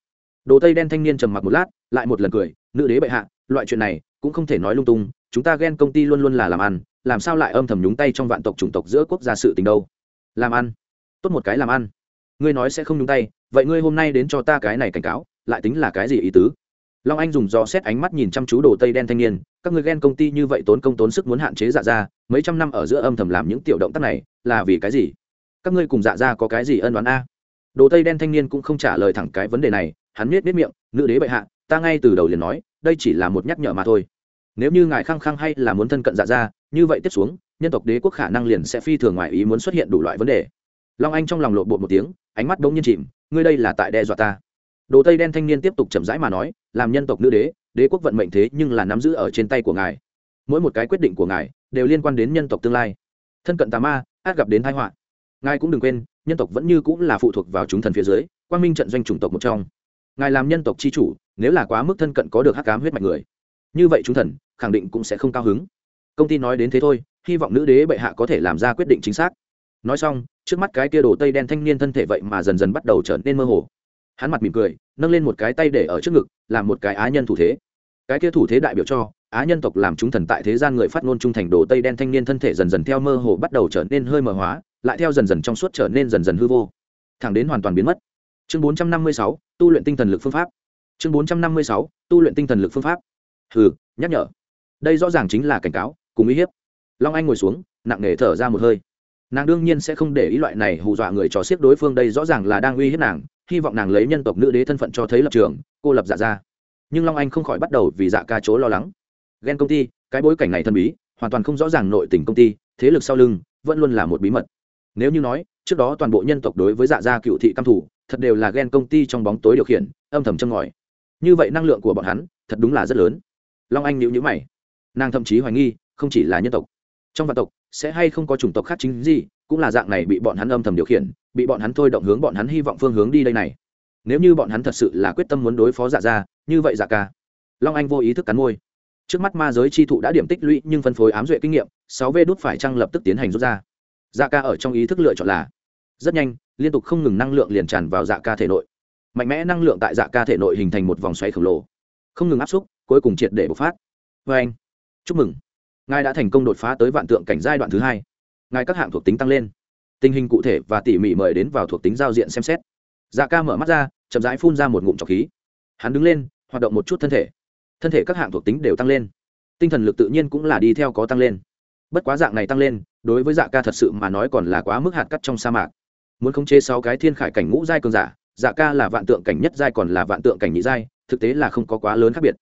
Đồ tây đen thanh niên trầm mặc một lát, lại một lần cười, nữ đế bệ hạ, loại chuyện này cũng không thể nói lung tung, chúng ta ghen công ty luôn luôn là làm ăn, làm sao lại âm thầm nhúng tay trong vạn tộc chủng tộc giữa quốc gia sự tình đâu? Làm ăn? Tốt một cái làm ăn. Ngươi nói sẽ không nhúng tay, vậy ngươi hôm nay đến cho ta cái này cảnh cáo, lại tính là cái gì ý tứ? Long anh dùng dò xét ánh mắt nhìn chăm chú đồ tây đen thanh niên, các ngươi ghen công ty như vậy tốn công tốn sức muốn hạn chế dạ ra mấy trăm năm ở giữa âm thầm làm những tiểu động tác này, là vì cái gì? Các ngươi cùng dạ ra có cái gì ân đoán a? Đồ tây đen thanh niên cũng không trả lời thẳng cái vấn đề này, hắn biết biết miệng, nữ đế bệ hạ, ta ngay từ đầu liền nói, đây chỉ là một nhắc nhở mà thôi. Nếu như ngài khăng khăng hay là muốn thân cận dạ ra như vậy tiếp xuống, nhân tộc đế quốc khả năng liền sẽ phi thường ngoài ý muốn xuất hiện đủ loại vấn đề. Long anh trong lòng lộn bộ một tiếng, ánh mắt đống nhiên chìm, ngươi đây là tại đe dọa ta. Đồ tây đen thanh niên tiếp tục chậm rãi mà nói, làm nhân tộc nữ đế đế quốc vận mệnh thế nhưng là nắm giữ ở trên tay của ngài. Mỗi một cái quyết định của ngài đều liên quan đến nhân tộc tương lai. Thân cận tà ma, át gặp đến thái họa. Ngài cũng đừng quên nhân tộc vẫn như cũng là phụ thuộc vào chúng thần phía dưới, quang minh trận doanh chủng tộc một trong. Ngài làm nhân tộc c h i chủ, nếu là quá mức thân cận có được hắc cám huyết mạch người, như vậy chúng thần, khẳng định cũng sẽ không cao hứng. Công ty nói đến thế thôi, hy vọng nữ đế bệ hạ có thể làm ra quyết định chính xác. Nói xong, trước mắt cái tia đồ tây đen thanh niên thân thể vậy mà dần dần bắt đầu trở nên mơ hồ. Hắn mặt mỉm cười, nâng lên một cái tay để ở trước ngực, làm một cái á nhân thủ thế. Cái kia thủ thế đại biểu cho á nhân tộc làm chúng thần tại thế gian người phát ngôn trung thành đồ tây đen thanh niên thân thể dần dần theo mơ hồ bắt đầu trở nên hơi mờ hóa lại theo dần dần trong suốt trở nên dần dần hư vô. Thẳng đến hoàn toàn biến mất. Chương 456, tu luyện tinh thần lực phương pháp. Chương 456, tu luyện tinh thần lực phương pháp. Hừ nhắc nhở. Đây rõ ràng chính là cảnh cáo cùng uy hiếp. Long anh ngồi xuống nặng nề thở ra một hơi. Nàng đương nhiên sẽ không để ý loại này hù dọa người trò xiết đối phương đây rõ ràng là đang uy hiếp nàng hy vọng nàng lấy nhân tộc nữ đế thân phận cho thấy lập trường cô lập dạ ra. Nhưng long anh không khỏi bắt đầu vì dạ ca chỗ lo lắng ghen công ty, cái bối cảnh này thân bí, hoàn toàn không rõ ràng nội tình công ty, thế lực sau lưng, vẫn luôn là một bí mật. Nếu như nói, trước đó toàn bộ nhân tộc đối với dạ gia cựu thị căm thủ thật đều là ghen công ty trong bóng tối điều khiển, âm thầm châm ngòi. Như vậy năng lượng của bọn hắn, thật đúng là rất lớn. Long anh nhíu nhíu mày. Nàng thậm chí hoài nghi, không chỉ là nhân tộc, trong vạn tộc, sẽ hay không có chủng tộc khác chính gì, cũng là dạng này bị bọn hắn âm thầm điều khiển, bị bọn hắn thôi động hướng bọn hắn hy vọng phương hướng đi đây này. Nếu như bọn hắn thật sự là quyết tâm muốn đối phó dạ ra như vậy dạ ca. Long anh vô ý thức cắn môi trước mắt ma giới chi thụ đã điểm tích lũy, nhưng phân phối ám duệ kinh nghiệm, sáu v đút phải trăng lập tức tiến hành rút ra. Dạ ca ở trong ý thức lựa chọn là, rất nhanh, liên tục không ngừng năng lượng liền tràn vào dạ ca thể nội. Mạnh mẽ năng lượng tại dạ ca thể nội hình thành một vòng xoáy khổng lồ. Không ngừng áp xúc, cuối cùng triệt để bộc phát. Vê anh, chúc mừng. Ngài đã thành công đột phá tới vạn tượng cảnh giai đoạn thứ hai. Ngài các hạng thuộc tính tăng lên. Tình hình cụ thể và tỉ mỉ mời đến vào thuộc tính giao diện xem xét. Dạ ca mở mắt ra, chậm rãi phun ra một ngụm trọc khí. Hắn đứng lên, hoạt động một chút thân thể thân thể các hạng thuộc tính đều tăng lên. Tinh thần lực tự nhiên cũng là đi theo có tăng lên. Bất quá dạng này tăng lên, đối với dạ ca thật sự mà nói còn là quá mức hạt cắt trong sa mạc. Muốn khống chế sáu cái thiên khải cảnh ngũ giai cường giả dạ ca là vạn tượng cảnh nhất giai còn là vạn tượng cảnh nhị giai, thực tế là không có quá lớn khác biệt.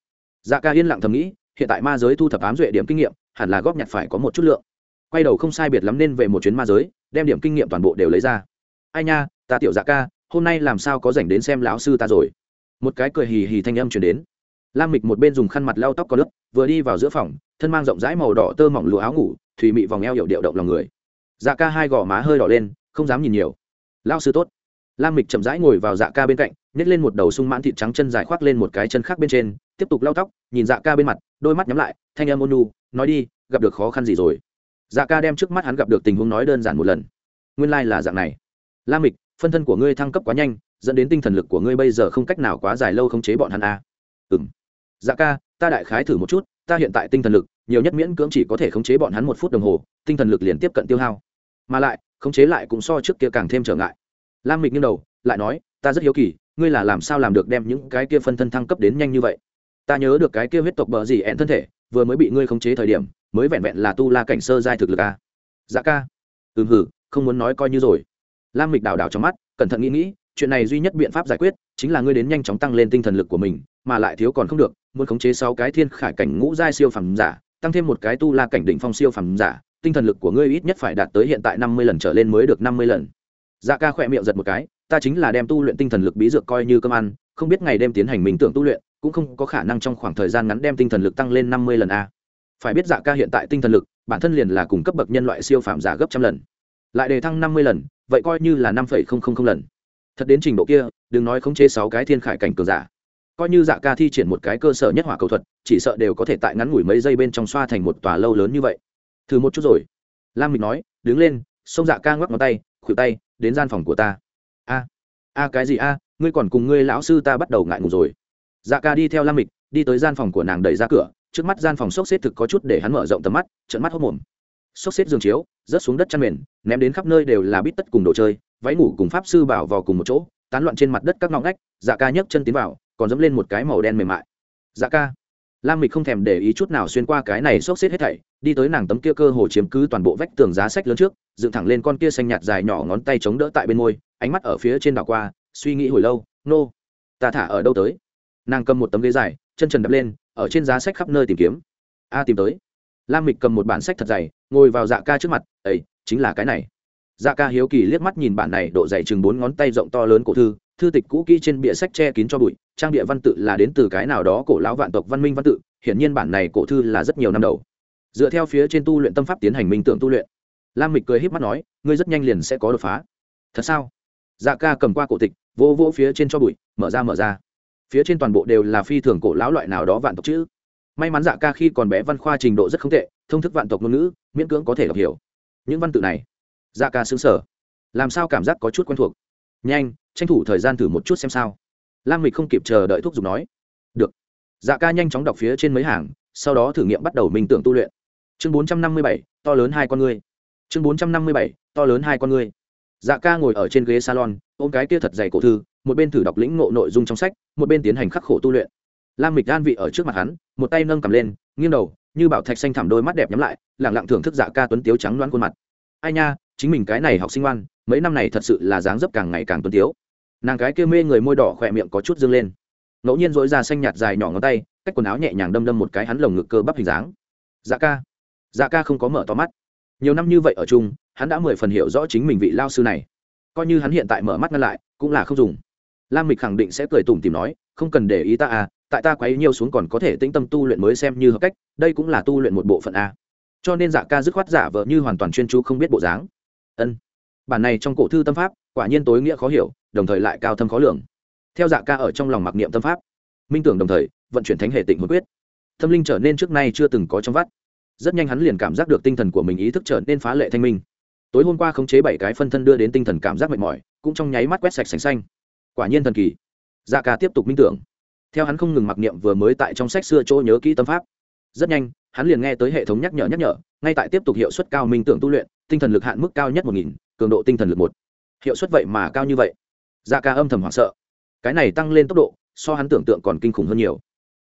Dạ ca yên lặng thầm nghĩ, hiện tại ma giới thu thập ám duệ điểm kinh nghiệm, hẳn là góp nhặt phải có một chút lượng. Quay đầu không sai biệt lắm nên về một chuyến ma giới, đem điểm kinh nghiệm toàn bộ đều lấy ra. Ai nha, ta tiểu dạ ca, hôm nay làm sao có dành đến xem lão sư ta rồi? Một cái cười hì hì thanh âm chuyển đến lam mịch một bên dùng khăn mặt lau tóc có nước vừa đi vào giữa phòng, thân mang rộng rãi màu đỏ tơ mỏng lụa áo ngủ thùy mị vòng eo hiệu điệu động lòng người. Dạ ca hai gò má hơi đỏ lên, không dám nhìn nhiều. Lao sư tốt. Lam mịch chậm rãi ngồi vào dạ ca bên cạnh nhét lên một đầu sung mãn thịt trắng chân dài khoác lên một cái chân khác bên trên, tiếp tục lau tóc, nhìn dạ ca bên mặt, đôi mắt nhắm lại, thanh âm ônu nói đi, gặp được khó khăn gì rồi? Dạ ca đem trước mắt hắn gặp được tình huống nói đơn giản một lần. Nguyên lai、like、là dạng này. Lam mịch, phân thân của ngươi thăng cấp quá nhanh, dẫn đến tinh thần lực của ngươi bây giờ không cách nào quá dài lâu khống chế bọn hắn a à. ừ m dạ ca, ta đại khái thử một chút, ta hiện tại tinh thần lực, nhiều nhất miễn cưỡng chỉ có thể khống chế bọn hắn một phút đồng hồ, tinh thần lực liền tiếp cận tiêu hao. Mà lại, khống chế lại cũng so trước kia càng thêm trở ngại. Lam mịch nghiêng đầu, lại nói, ta rất hiếu kỳ, ngươi là làm sao làm được đem những cái kia phân thân thăng cấp đến nhanh như vậy? Ta nhớ được cái kia huyết tộc bờ gì ẹn thân thể, vừa mới bị ngươi khống chế thời điểm, mới vẹn vẹn là tu la cảnh sơ giai thực lực à? dạ ca. Ừm hử không muốn nói coi như rồi. Lam mịch đảo đảo trong mắt, cẩn thận nghĩ nghĩ, chuyện này duy nhất biện pháp giải quyết, chính là ngươi đến nhanh chóng tăng lên tinh thần lực của mình, mà lại thiếu còn không được muốn khống chế sáu cái thiên khải cảnh ngũ giai siêu phẩm giả, tăng thêm một cái tu la cảnh đỉnh phong siêu phẩm giả, tinh thần lực của ngươi ít nhất phải đạt tới hiện tại năm mươi lần trở lên mới được năm mươi lần. Dạ ca khỏe miệng giật một cái, ta chính là đem tu luyện tinh thần lực bí dược coi như cơm ăn, không biết ngày đêm tiến hành mình tưởng tu luyện, cũng không có khả năng trong khoảng thời gian ngắn đem tinh thần lực tăng lên năm mươi lần a. Phải biết dạ ca hiện tại tinh thần lực, bản thân liền là cùng cấp bậc nhân loại siêu phàm giả gấp trăm lần. Lại đề thăng năm mươi lần, vậy coi như là năm phẩy không không không lần. Thật đến trình độ kia, đừng nói khống chế sáu cái thiên khải cảnh cường giả coi như dạ ca thi triển một cái cơ sở nhất hỏa cầu thuật, chỉ sợ đều có thể tại ngắn ngủi mấy giây bên trong xoa thành một tòa lâu lớn như vậy. Thử một chút rồi. Lam mịch nói, đứng lên, xông dạ ca ngoắc ngón tay, khuỷu tay, đến gian phòng của ta. A a cái gì a, ngươi còn cùng ngươi lão sư ta bắt đầu ngại ngủ rồi. Dạ ca đi theo lam mịch, đi tới gian phòng của nàng đẩy ra cửa, trước mắt gian phòng sốc xếp thực có chút để hắn mở rộng tầm mắt trận mắt hốc mồm. Sốc xếp giường chiếu, rớt xuống đất chăn mền, ném đến khắp nơi đều là bít tất cùng đồ chơi, váy ngủ cùng pháp sư bảo vào cùng một chỗ, tán loạn trên mặt đất các ngõ ngách dạ ca nhấc chân tiến vào còn dẫm lên một cái màu đen mềm mại. Dạ ca. Lam mịch không thèm để ý chút nào xuyên qua cái này xốc xếp hết thảy, đi tới nàng tấm kia cơ hồ chiếm cứ toàn bộ vách tường giá sách lớn trước, dựng thẳng lên con kia xanh nhạt dài nhỏ ngón tay chống đỡ tại bên môi, ánh mắt ở phía trên đảo qua, suy nghĩ hồi lâu, nô、no. ta thả ở đâu tới? Nàng cầm một tấm ghế dài, chân trần đập lên, ở trên giá sách khắp nơi tìm kiếm. A, tìm tới. Lam mịch cầm một bản sách thật dày, ngồi vào dạ ca trước mặt ấy chính là cái này. Dạ ca hiếu kỳ liếc mắt nhìn bản này độ dày chừng bốn ngón tay rộng to lớn cổ thư thư tịch cũ kỹ trên bìa sách che kín cho bụi, trang địa văn tự là đến từ cái nào đó cổ lão vạn tộc văn minh văn tự, hiển nhiên bản này cổ thư là rất nhiều năm đầu. Dựa theo phía trên tu luyện tâm pháp tiến hành minh tượng tu luyện. Lam mịch cười h í p mắt nói, ngươi rất nhanh liền sẽ có đột phá. Thật sao? Dạ ca cầm qua cổ tịch, vỗ vỗ phía trên cho bụi, mở ra mở ra. Phía trên toàn bộ đều là phi thường cổ lão loại nào đó vạn tộc chữ. May mắn dạ ca khi còn bé văn khoa trình độ rất không tệ, thông thức vạn tộc ngôn ngữ, miễn cưỡng có thể đọc hiểu. Những văn tự này dạ ca xứng sở. Làm sao cảm giác có chút quen thuộc? Nhanh tranh thủ thời gian thử một chút xem sao. Lam mịch không kịp chờ đợi thuốc dùng nói, được. Dạ ca nhanh chóng đọc phía trên mấy hàng, sau đó thử nghiệm bắt đầu minh tưởng tu luyện. Chương bốn trăm năm mươi bảy, to lớn hai con ngươi. Chương bốn trăm năm mươi bảy, to lớn hai con ngươi. Dạ ca ngồi ở trên ghế salon, ôm cái kia thật dày cổ thư, một bên thử đọc lĩnh ngộ nội dung trong sách, một bên tiến hành khắc khổ tu luyện. Lam mịch gan vị ở trước mặt hắn, một tay nâng cầm lên, nghiêng đầu, như bảo thạch xanh thẳm đôi mắt đẹp nhắm lại lẳng lặng thưởng thức dạ ca tuấn tiếu trắng loáng khuôn mặt ai nha, chính mình cái này học sinh ngoan, mấy năm này thật sự là dáng dấp càng ngày càng tuân tiếu. Nàng cái kia mê người môi đỏ khỏe miệng có chút dương lên. Ngẫu nhiên dỗi ra xanh nhạt dài nhỏ ngón tay, cách quần áo nhẹ nhàng đâm đâm một cái hắn lồng ngực cơ bắp hình dáng. Dạ ca. Dạ ca không có mở to mắt. Nhiều năm như vậy ở chung, hắn đã mười phần hiểu rõ chính mình vị lao sư này. Coi như hắn hiện tại mở mắt ngăn lại, cũng là không dùng. Lam mịch khẳng định sẽ cười tủm tìm nói, không cần để ý ta à tại ta quấy nhiêu xuống còn có thể tĩnh tâm tu luyện mới xem như hợp cách, đây cũng là tu luyện một bộ phận a cho nên dạ ca dứt khoát giả vợ như hoàn toàn chuyên chú không biết bộ dáng. Ân. Bản này trong cổ thư tâm pháp, quả nhiên tối nghĩa khó hiểu, đồng thời lại cao thâm khó lường. Theo dạ ca ở trong lòng mặc niệm tâm pháp, minh tưởng đồng thời, vận chuyển thánh hệ tịnh hồi quyết. Tâm linh trở nên trước nay chưa từng có trong vắt. Rất nhanh hắn liền cảm giác được tinh thần của mình ý thức trở nên phá lệ thanh minh. Tối hôm qua khống chế bảy cái phân thân đưa đến tinh thần cảm giác mệt mỏi, cũng trong nháy mắt quét sạch sành xanh. Quả nhiên thần kỳ. Dạ ca tiếp tục minh tưởng. Theo hắn không ngừng mặc niệm vừa mới tại trong sách xưa chỗ nhớ kỹ tâm pháp rất nhanh, hắn liền nghe tới hệ thống nhắc nhở nhắc nhở, ngay tại tiếp tục hiệu suất cao minh tưởng tu luyện, tinh thần lực hạn mức cao nhất một nghìn, cường độ tinh thần lực một. Hiệu suất vậy mà cao như vậy? Dạ ca âm thầm hoảng sợ. Cái này tăng lên tốc độ, so hắn tưởng tượng còn kinh khủng hơn nhiều.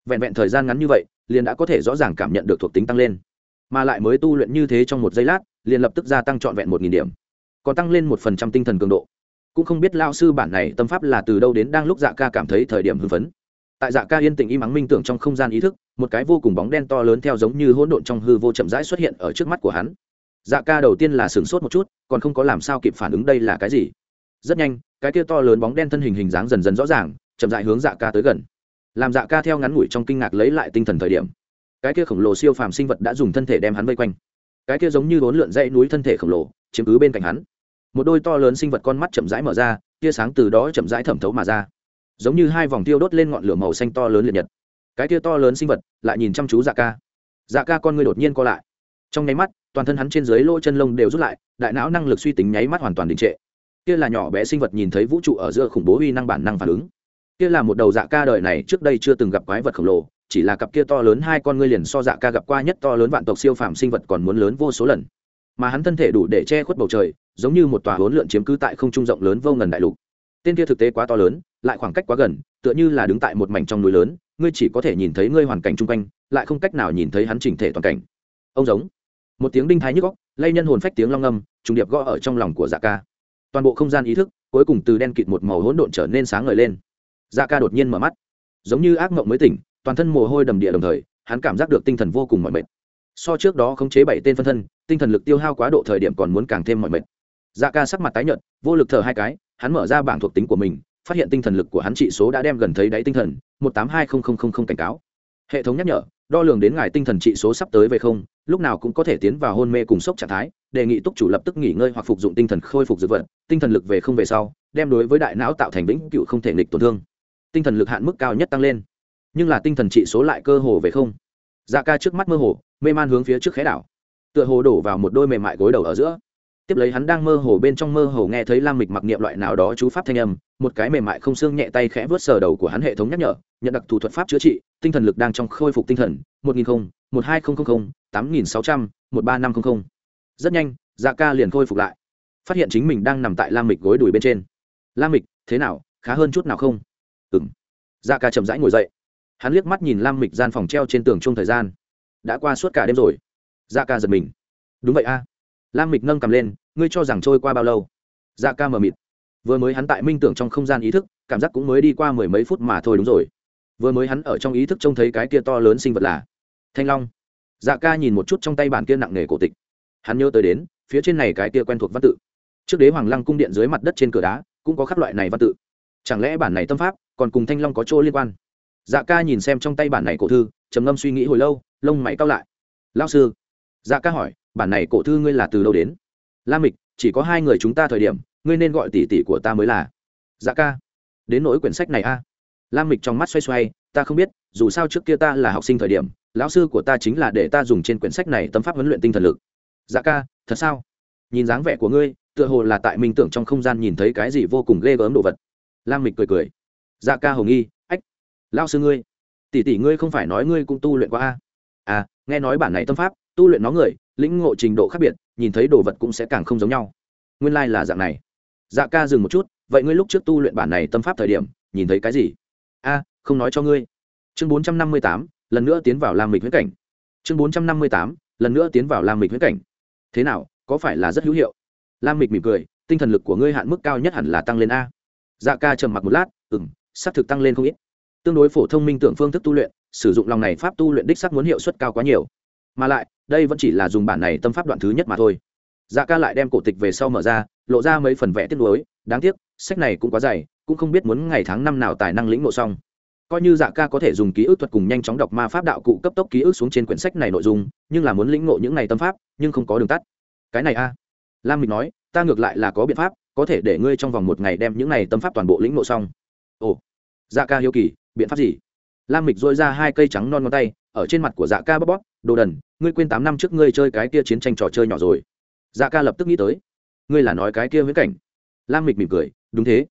Vẹn vẹn thời gian ngắn như vậy, liền đã có thể rõ ràng cảm nhận được thuộc tính tăng lên. Mà lại mới tu luyện như thế trong một giây lát, liền lập tức gia tăng trọn vẹn một nghìn điểm. Còn tăng lên một phần trăm tinh thần cường độ. Cũng không biết lao sư bản này tâm pháp là từ đâu đến đang lúc dạ ca cảm thấy thời điểm hưng phấn. Tại dạ ca yên tĩnh im ắng minh tưởng trong không gian ý thức một cái vô cùng bóng đen to lớn theo giống như hỗn độn trong hư vô chậm rãi xuất hiện ở trước mắt của hắn. Dạ ca đầu tiên là sửng sốt một chút, còn không có làm sao kịp phản ứng đây là cái gì. Rất nhanh, cái kia to lớn bóng đen thân hình hình dáng dần dần rõ ràng, chậm rãi hướng dạ ca tới gần. Làm dạ ca theo ngắn ngủi trong kinh ngạc lấy lại tinh thần thời điểm, cái kia khổng lồ siêu phàm sinh vật đã dùng thân thể đem hắn vây quanh. Cái kia giống như bốn lượn dãy núi thân thể khổng lồ, chiếm cứ bên cạnh hắn. Một đôi to lớn sinh vật con mắt chậm rãi mở ra, tia sáng từ đó chậm rãi thẩm thấu mà ra. Giống như hai vòng tiêu đốt lên ngọn lửa màu xanh to lớn liệt nhật cái kia to lớn sinh vật lại nhìn chăm chú dạ ca. Dạ ca con người đột nhiên co lại. Trong nháy mắt, toàn thân hắn trên dưới lỗ chân lông đều rút lại, đại não năng lực suy tính nháy mắt hoàn toàn đình trệ. Kia là nhỏ bé sinh vật nhìn thấy vũ trụ ở giữa khủng bố uy năng bản năng phản ứng. Kia là một đầu dạ ca đời này trước đây chưa từng gặp quái vật khổng lồ, chỉ là cặp kia to lớn hai con ngươi liền so dạ ca gặp qua nhất to lớn vạn tộc siêu phàm sinh vật còn muốn lớn vô số lần. Mà hắn thân thể đủ để che khuất bầu trời, giống như một tòa hỗn lượn chiếm cứ tại không trung rộng lớn vô ngần đại lục. Tên kia thực tế quá to lớn, lại khoảng cách quá gần, tựa như là đứng tại một mảnh trong núi lớn ngươi chỉ có thể nhìn thấy ngươi hoàn cảnh chung quanh, lại không cách nào nhìn thấy hắn chỉnh thể toàn cảnh. Ông giống. Một tiếng đinh thái nhức góc lay nhân hồn phách tiếng long âm, trùng điệp gõ ở trong lòng của dạ ca. Toàn bộ không gian ý thức, cuối cùng từ đen kịt một màu hỗn độn trở nên sáng ngời lên. Dạ ca đột nhiên mở mắt. Giống như ác mộng mới tỉnh, toàn thân mồ hôi đầm địa đồng thời, hắn cảm giác được tinh thần vô cùng mỏi mệt. So trước đó khống chế bảy tên phân thân, tinh thần lực tiêu hao quá độ thời điểm còn muốn càng thêm mỏi mệt. Dạ ca sắc mặt tái nhợt, vô lực thở hai cái, hắn mở ra bảng thuộc tính của mình phát hiện tinh thần lực của hắn trị số đã đem gần thấy đáy tinh thần, một tám hai không không không cảnh cáo. Hệ thống nhắc nhở, đo lường đến ngài tinh thần trị số sắp tới về không, lúc nào cũng có thể tiến vào hôn mê cùng sốc trạng thái, đề nghị túc chủ lập tức nghỉ ngơi hoặc phục dụng tinh thần khôi phục dược vật, tinh thần lực về không về sau, đem đối với đại não tạo thành vĩnh cựu không thể nghịch tổn thương. Tinh thần lực hạn mức cao nhất tăng lên, nhưng là tinh thần trị số lại cơ hồ về không. Dạ ca trước mắt mơ hồ, mê man hướng phía trước khé đảo, tựa hồ đổ vào một đôi mềm mại gối đầu ở giữa tiếp lấy hắn đang mơ hồ bên trong mơ hồ nghe thấy lam mịch mặc niệm loại nào đó chú pháp thanh âm, một cái mềm mại không xương nhẹ tay khẽ vớt sờ đầu của hắn hệ thống nhắc nhở, nhận đặc thù thuật pháp chữa trị, tinh thần lực đang trong khôi phục tinh thần, một nghìn không, một hai không không không, tám nghìn sáu trăm, một ba năm không không. Rất nhanh dạ ca liền khôi phục lại. Phát hiện chính mình đang nằm tại lam mịch gối đùi bên trên. Lam mịch, thế nào, khá hơn chút nào không? Ừ m dạ ca chậm rãi ngồi dậy. Hắn liếc mắt nhìn lam mịch gian phòng treo trên tường chung thời gian. Đã qua suốt cả đêm rồi. Dạ ca giật mình. Đúng vậy a lam mịch nâng cầm lên, ngươi cho rằng trôi qua bao lâu? Dạ ca mờ mịt. Vừa mới hắn tại minh tưởng trong không gian ý thức, cảm giác cũng mới đi qua mười mấy phút mà thôi đúng rồi. Vừa mới hắn ở trong ý thức trông thấy cái kia to lớn sinh vật là thanh long. Dạ ca nhìn một chút trong tay bản kia nặng nề cổ tịch. Hắn nhớ tới đến, phía trên này cái kia quen thuộc văn tự. Trước đế hoàng lăng cung điện dưới mặt đất trên cửa đá, cũng có khắc loại này văn tự. Chẳng lẽ bản này tâm pháp còn cùng thanh long có chỗ liên quan? Dạ ca nhìn xem trong tay bản này cổ thư, trầm ngâm suy nghĩ hồi lâu, lông mày cao lại. Lao sư? Dạ ca hỏi bản này cổ thư ngươi là từ đâu đến? La mịch, chỉ có hai người chúng ta thời điểm, ngươi nên gọi tỷ tỷ của ta mới là. Dạ ca. Đến nỗi quyển sách này a. À? lam mịch trong mắt xoay xoay, ta không biết, dù sao trước kia ta là học sinh thời điểm, lão sư của ta chính là để ta dùng trên quyển sách này tâm pháp huấn luyện tinh thần lực. Dạ ca, thật sao? Nhìn dáng vẻ của ngươi, tựa hồ là tại minh tưởng trong không gian nhìn thấy cái gì vô cùng ghê gớm đồ vật. Lam mịch cười cười. Dạ ca hồng nghi, ách lao sư ngươi, tỷ tỷ ngươi không phải nói ngươi cũng tu luyện qua a? À nghe nói bản này tâm pháp, tu luyện nó người lĩnh ngộ trình độ khác biệt, nhìn thấy đồ vật cũng sẽ càng không giống nhau. Nguyên lai、like、là dạng này. Dạ ca dừng một chút, vậy ngươi lúc trước tu luyện bản này tâm pháp thời điểm, nhìn thấy cái gì? A, không nói cho ngươi. Chương bốn trăm năm mươi tám, lần nữa tiến vào làm mịch huyết cảnh. Chương bốn trăm năm mươi tám, lần nữa tiến vào làm mịch huyết cảnh. Thế nào, có phải là rất hữu hiệu? Lam mịch mỉm cười, tinh thần lực của ngươi hạn mức cao nhất hẳn là tăng lên a. Dạ ca trầm mặc một lát ừ m s á c thực tăng lên không ít. Tương đối phổ thông minh tưởng phương thức tu luyện, sử dụng lòng này pháp tu luyện đích sắc muốn hiệu suất cao quá nhiều mà lại, đây vẫn chỉ là dùng bản này tâm pháp đoạn thứ nhất mà thôi. Dạ ca lại đem cổ tịch về sau mở ra, lộ ra mấy phần vẽ tiếc nuối, đáng tiếc, sách này cũng quá dày, cũng không biết muốn ngày tháng năm nào tài năng lĩnh ngộ xong. Coi như dạ ca có thể dùng ký ức thuật cùng nhanh chóng đọc ma pháp đạo cụ cấp tốc ký ức xuống trên quyển sách này nội dung, nhưng là muốn lĩnh ngộ những này tâm pháp, nhưng không có đường tắt. Cái này a? Lam mình nói, ta ngược lại là có biện pháp, có thể để ngươi trong vòng một ngày đem những này tâm pháp toàn bộ lĩnh ngộ xong. Ồ dạ ca hiếu kỳ, biện pháp gì? Lam mịch dội ra hai cây trắng non ngón tay ở trên mặt của dạ ca bóp bóp, đồ đần, ngươi quên tám năm trước ngươi chơi cái kia chiến tranh trò chơi nhỏ rồi. Dạ ca lập tức nghĩ tới, ngươi là nói cái kia huyễn cảnh. Lam mịch mỉm cười, đúng thế.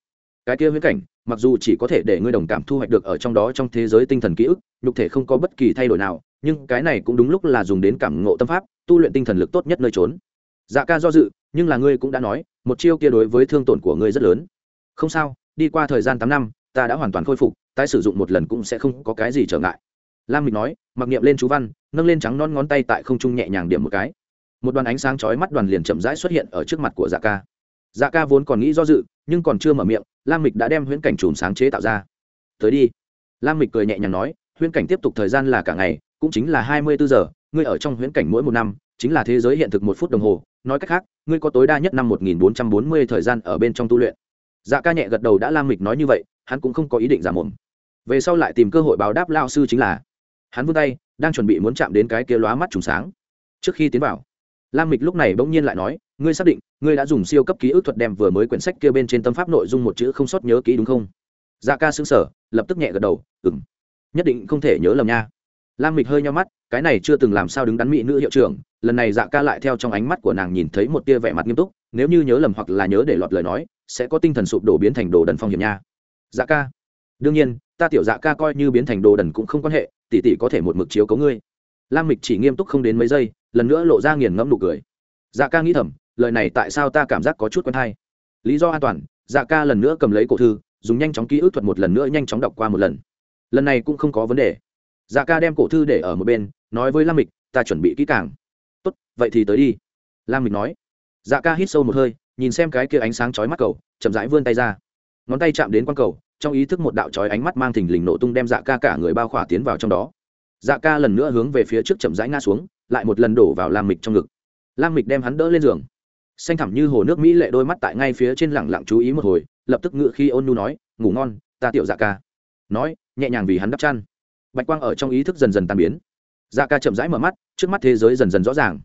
Cái kia huyễn cảnh, mặc dù chỉ có thể để ngươi đồng cảm thu hoạch được ở trong đó trong thế giới tinh thần ký ức, nhục thể không có bất kỳ thay đổi nào, nhưng cái này cũng đúng lúc là dùng đến cảm ngộ tâm pháp, tu luyện tinh thần lực tốt nhất nơi trốn. Dạ ca do dự, nhưng là ngươi cũng đã nói, một chiêu kia đối với thương tổn của ngươi rất lớn. Không sao, đi qua thời gian tám năm, ta đã hoàn toàn khôi phục, tái sử dụng một lần cũng sẽ không có cái gì trở ngại lam mịch nói, mặc niệm lên chú văn, nâng lên trắng non ngón tay tại không trung nhẹ nhàng điểm một cái. Một đoàn ánh sáng chói mắt đoàn liền chậm rãi xuất hiện ở trước mặt của dạ ca. Dạ ca vốn còn nghĩ do dự, nhưng còn chưa mở miệng, lam mịch đã đem huyễn cảnh chùm sáng chế tạo ra. Tới đi. Lam mịch cười nhẹ nhàng nói, huyễn cảnh tiếp tục thời gian là cả ngày, cũng chính là hai mươi bốn giờ, ngươi ở trong huyễn cảnh mỗi một năm, chính là thế giới hiện thực một phút đồng hồ. Nói cách khác, ngươi có tối đa nhất năm một nghìn bốn trăm bốn mươi thời gian ở bên trong tu luyện. Dạ ca nhẹ gật đầu đã lam mịch nói như vậy, hắn cũng không có ý định giả mồm. Về sau lại tìm cơ hội báo đáp lao sư chính là hắn vươn tay, đang chuẩn bị muốn chạm đến cái kia lóa mắt trùng sáng. Trước khi tiến vào, lam mịch lúc này bỗng nhiên lại nói, ngươi xác định, ngươi đã dùng siêu cấp ký ức thuật đem vừa mới quyển sách kia bên trên tâm pháp nội dung một chữ không sót nhớ kỹ đúng không? Dạ ca xứng sở lập tức nhẹ gật đầu ừng nhất định không thể nhớ lầm nha. Lam mịch hơi nhau mắt, cái này chưa từng làm sao đứng đắn mỹ nữ hiệu trưởng. Lần này dạ ca lại theo trong ánh mắt của nàng nhìn thấy một tia vẻ mặt nghiêm túc, nếu như nhớ lầm hoặc là nhớ để lọt lời nói, sẽ có tinh thần sụp đổ biến thành đồ đần phong hiểm nha. Dạ ca, đương nhiên, ta tiểu dạ ca coi như biến thành đồ đần cũng không quan hệ tỷ tỷ có thể một mực chiếu cấu ngươi. Lam mịch chỉ nghiêm túc không đến mấy giây, lần nữa lộ ra nghiền ngẫm nụ cười. Dạ ca nghĩ thầm, lời này tại sao ta cảm giác có chút quen hay? Lý do an toàn dạ ca lần nữa cầm lấy cổ thư, dùng nhanh chóng ký ức thuật một lần nữa nhanh chóng đọc qua một lần. Lần này cũng không có vấn đề. Dạ ca đem cổ thư để ở một bên, nói với lam mịch, ta chuẩn bị kỹ càng. Tốt, vậy thì tới đi. Lam mịch nói. Dạ ca hít sâu một hơi, nhìn xem cái kia ánh sáng chói mắt cầu, chậm rãi vươn tay ra. Ngón tay chạm đến q cầu trong ý thức một đạo chói ánh mắt mang thình lình nổ tung đem dạ ca cả người bao khỏa tiến vào trong đó. Dạ ca lần nữa hướng về phía trước chậm rãi ngã xuống, lại một lần đổ vào lam mịch trong ngực. Lam mịch đem hắn đỡ lên giường. Xanh thẳm như hồ nước mỹ lệ đôi mắt tại ngay phía trên lẳng lặng chú ý một hồi, lập tức ngự khi ôn nhu nói, ngủ ngon, ta tiểu dạ ca. Nói, nhẹ nhàng vì hắn đắp chăn. Bạch quang ở trong ý thức dần dần tan biến. Dạ ca chậm rãi mở mắt, trước mắt thế giới dần dần rõ ràng.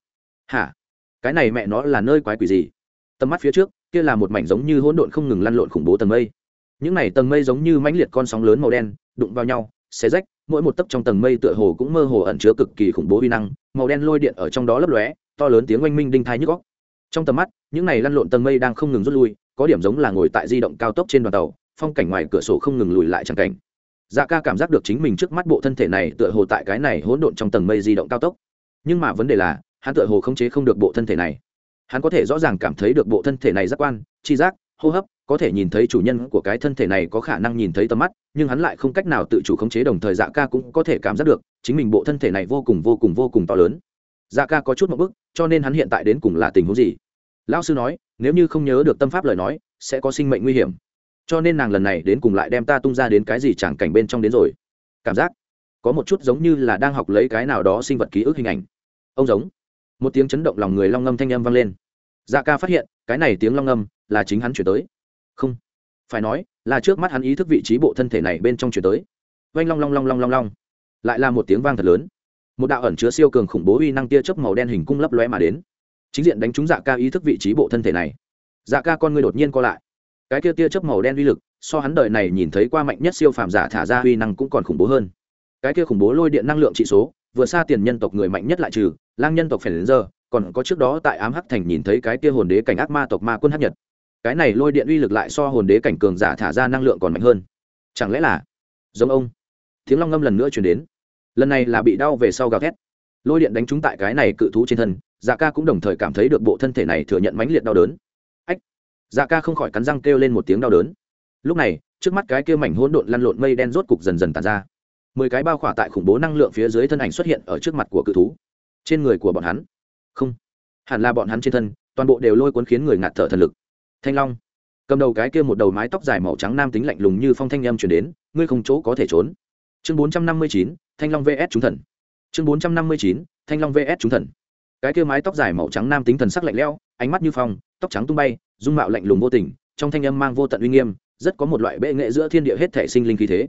Hả? Cái này mẹ nó là nơi quái quỷ gì? Tầm mắt phía trước, kia là một mảnh giống như hỗn độn không ngừng lăn lộn khủng bố tầng mây những này tầng mây giống như mãnh liệt con sóng lớn màu đen, đụng vào nhau, xé rách, mỗi một tấc trong tầng mây tựa hồ cũng mơ hồ ẩn chứa cực kỳ khủng bố uy năng, màu đen lôi điện ở trong đó lấp lóe, to lớn tiếng oanh minh đinh thai nhức góc trong tầm mắt, những này lăn lộn tầng mây đang không ngừng rút lui, có điểm giống là ngồi tại di động cao tốc trên đoàn tàu, phong cảnh ngoài cửa sổ không ngừng lùi lại chẳng cảnh. Dạ ca cảm giác được chính mình trước mắt bộ thân thể này tựa hồ tại cái này hỗn độn trong tầng mây di động cao tốc. Nhưng mà vấn đề là, hắn tựa hồ khống chế không được bộ thân thể này. Hắn có thể rõ ràng cảm thấy được bộ thân thể này giác quan, chi giác hô hấp, có thể nhìn thấy chủ nhân của cái thân thể này có khả năng nhìn thấy tầm mắt, nhưng hắn lại không cách nào tự chủ khống chế đồng thời dạ ca cũng có thể cảm giác được, chính mình bộ thân thể này vô cùng vô cùng vô cùng to lớn. Dạ ca có chút một bức cho nên hắn hiện tại đến cùng là tình huống gì? Lão sư nói, nếu như không nhớ được tâm pháp lời nói, sẽ có sinh mệnh nguy hiểm. Cho nên nàng lần này đến cùng lại đem ta tung ra đến cái gì chẳng cảnh bên trong đến rồi. Cảm giác, có một chút giống như là đang học lấy cái nào đó sinh vật ký ức hình ảnh. Ông giống, một tiếng chấn động lòng người long ngâm thanh âm vang lên dạ ca phát hiện, cái này tiếng long âm, là chính hắn chuyển tới. Không. Phải nói, là trước mắt hắn ý thức vị trí bộ thân thể này bên trong chuyển tới. Oanh long long long long long long. Lại là một tiếng vang thật lớn. Một đạo ẩn chứa siêu cường khủng bố uy năng tia chớp màu đen hình cung lấp lóe mà đến. Chính diện đánh trúng dạ ca ý thức vị trí bộ thân thể này. Dạ ca con người đột nhiên co lại. Cái tia tia chớp màu đen uy lực, so hắn đời này nhìn thấy qua mạnh nhất siêu phàm giả thả ra uy năng cũng còn khủng bố hơn. Cái kia khủng bố lôi điện năng lượng trị số, vừa xa tiền nhân tộc người mạnh nhất lại trừ, lang nhân tộc phải đến giờ còn có trước đó tại ám hắc thành nhìn thấy cái kia hồn đế cảnh ác ma tộc ma quân hắc nhật. Cái này lôi điện uy lực lại so hồn đế cảnh cường giả thả ra năng lượng còn mạnh hơn. Chẳng lẽ là giống ông? Tiếng long ngâm lần nữa chuyển đến. Lần này là bị đau về sau gào thét. Lôi điện đánh trúng tại cái này cự thú trên thân dạ ca cũng đồng thời cảm thấy được bộ thân thể này thừa nhận mãnh liệt đau đớn. Ách! Dạ ca không khỏi cắn răng kêu lên một tiếng đau đớn. Lúc này, trước mắt cái kia mảnh hỗn độn lăn lộn mây đen rốt cục dần dần tàn ra. Mười cái bao khỏa tại khủng bố năng lượng phía dưới thân ảnh xuất hiện ở trước mặt của cự thú. Trên người của bọn hắn không. Hẳn là bọn hắn trên thân, toàn bộ đều lôi cuốn khiến người ngạt thở thần lực. Thanh long. Cầm đầu cái kia một đầu mái tóc dài màu trắng nam tính lạnh lùng như phong thanh âm chuyển đến, ngươi không chỗ có thể trốn. Chương bốn trăm năm mươi chín, thanh long vs Trúng thần. Chương bốn trăm năm mươi chín, thanh long vs Trúng thần. Cái kia mái tóc dài màu trắng nam tính thần sắc lạnh lẽo, ánh mắt như phong, tóc trắng tung bay, dung mạo lạnh lùng vô tình, trong thanh âm mang vô tận uy nghiêm, rất có một loại bệ nghệ giữa thiên địa hết thể sinh linh khí thế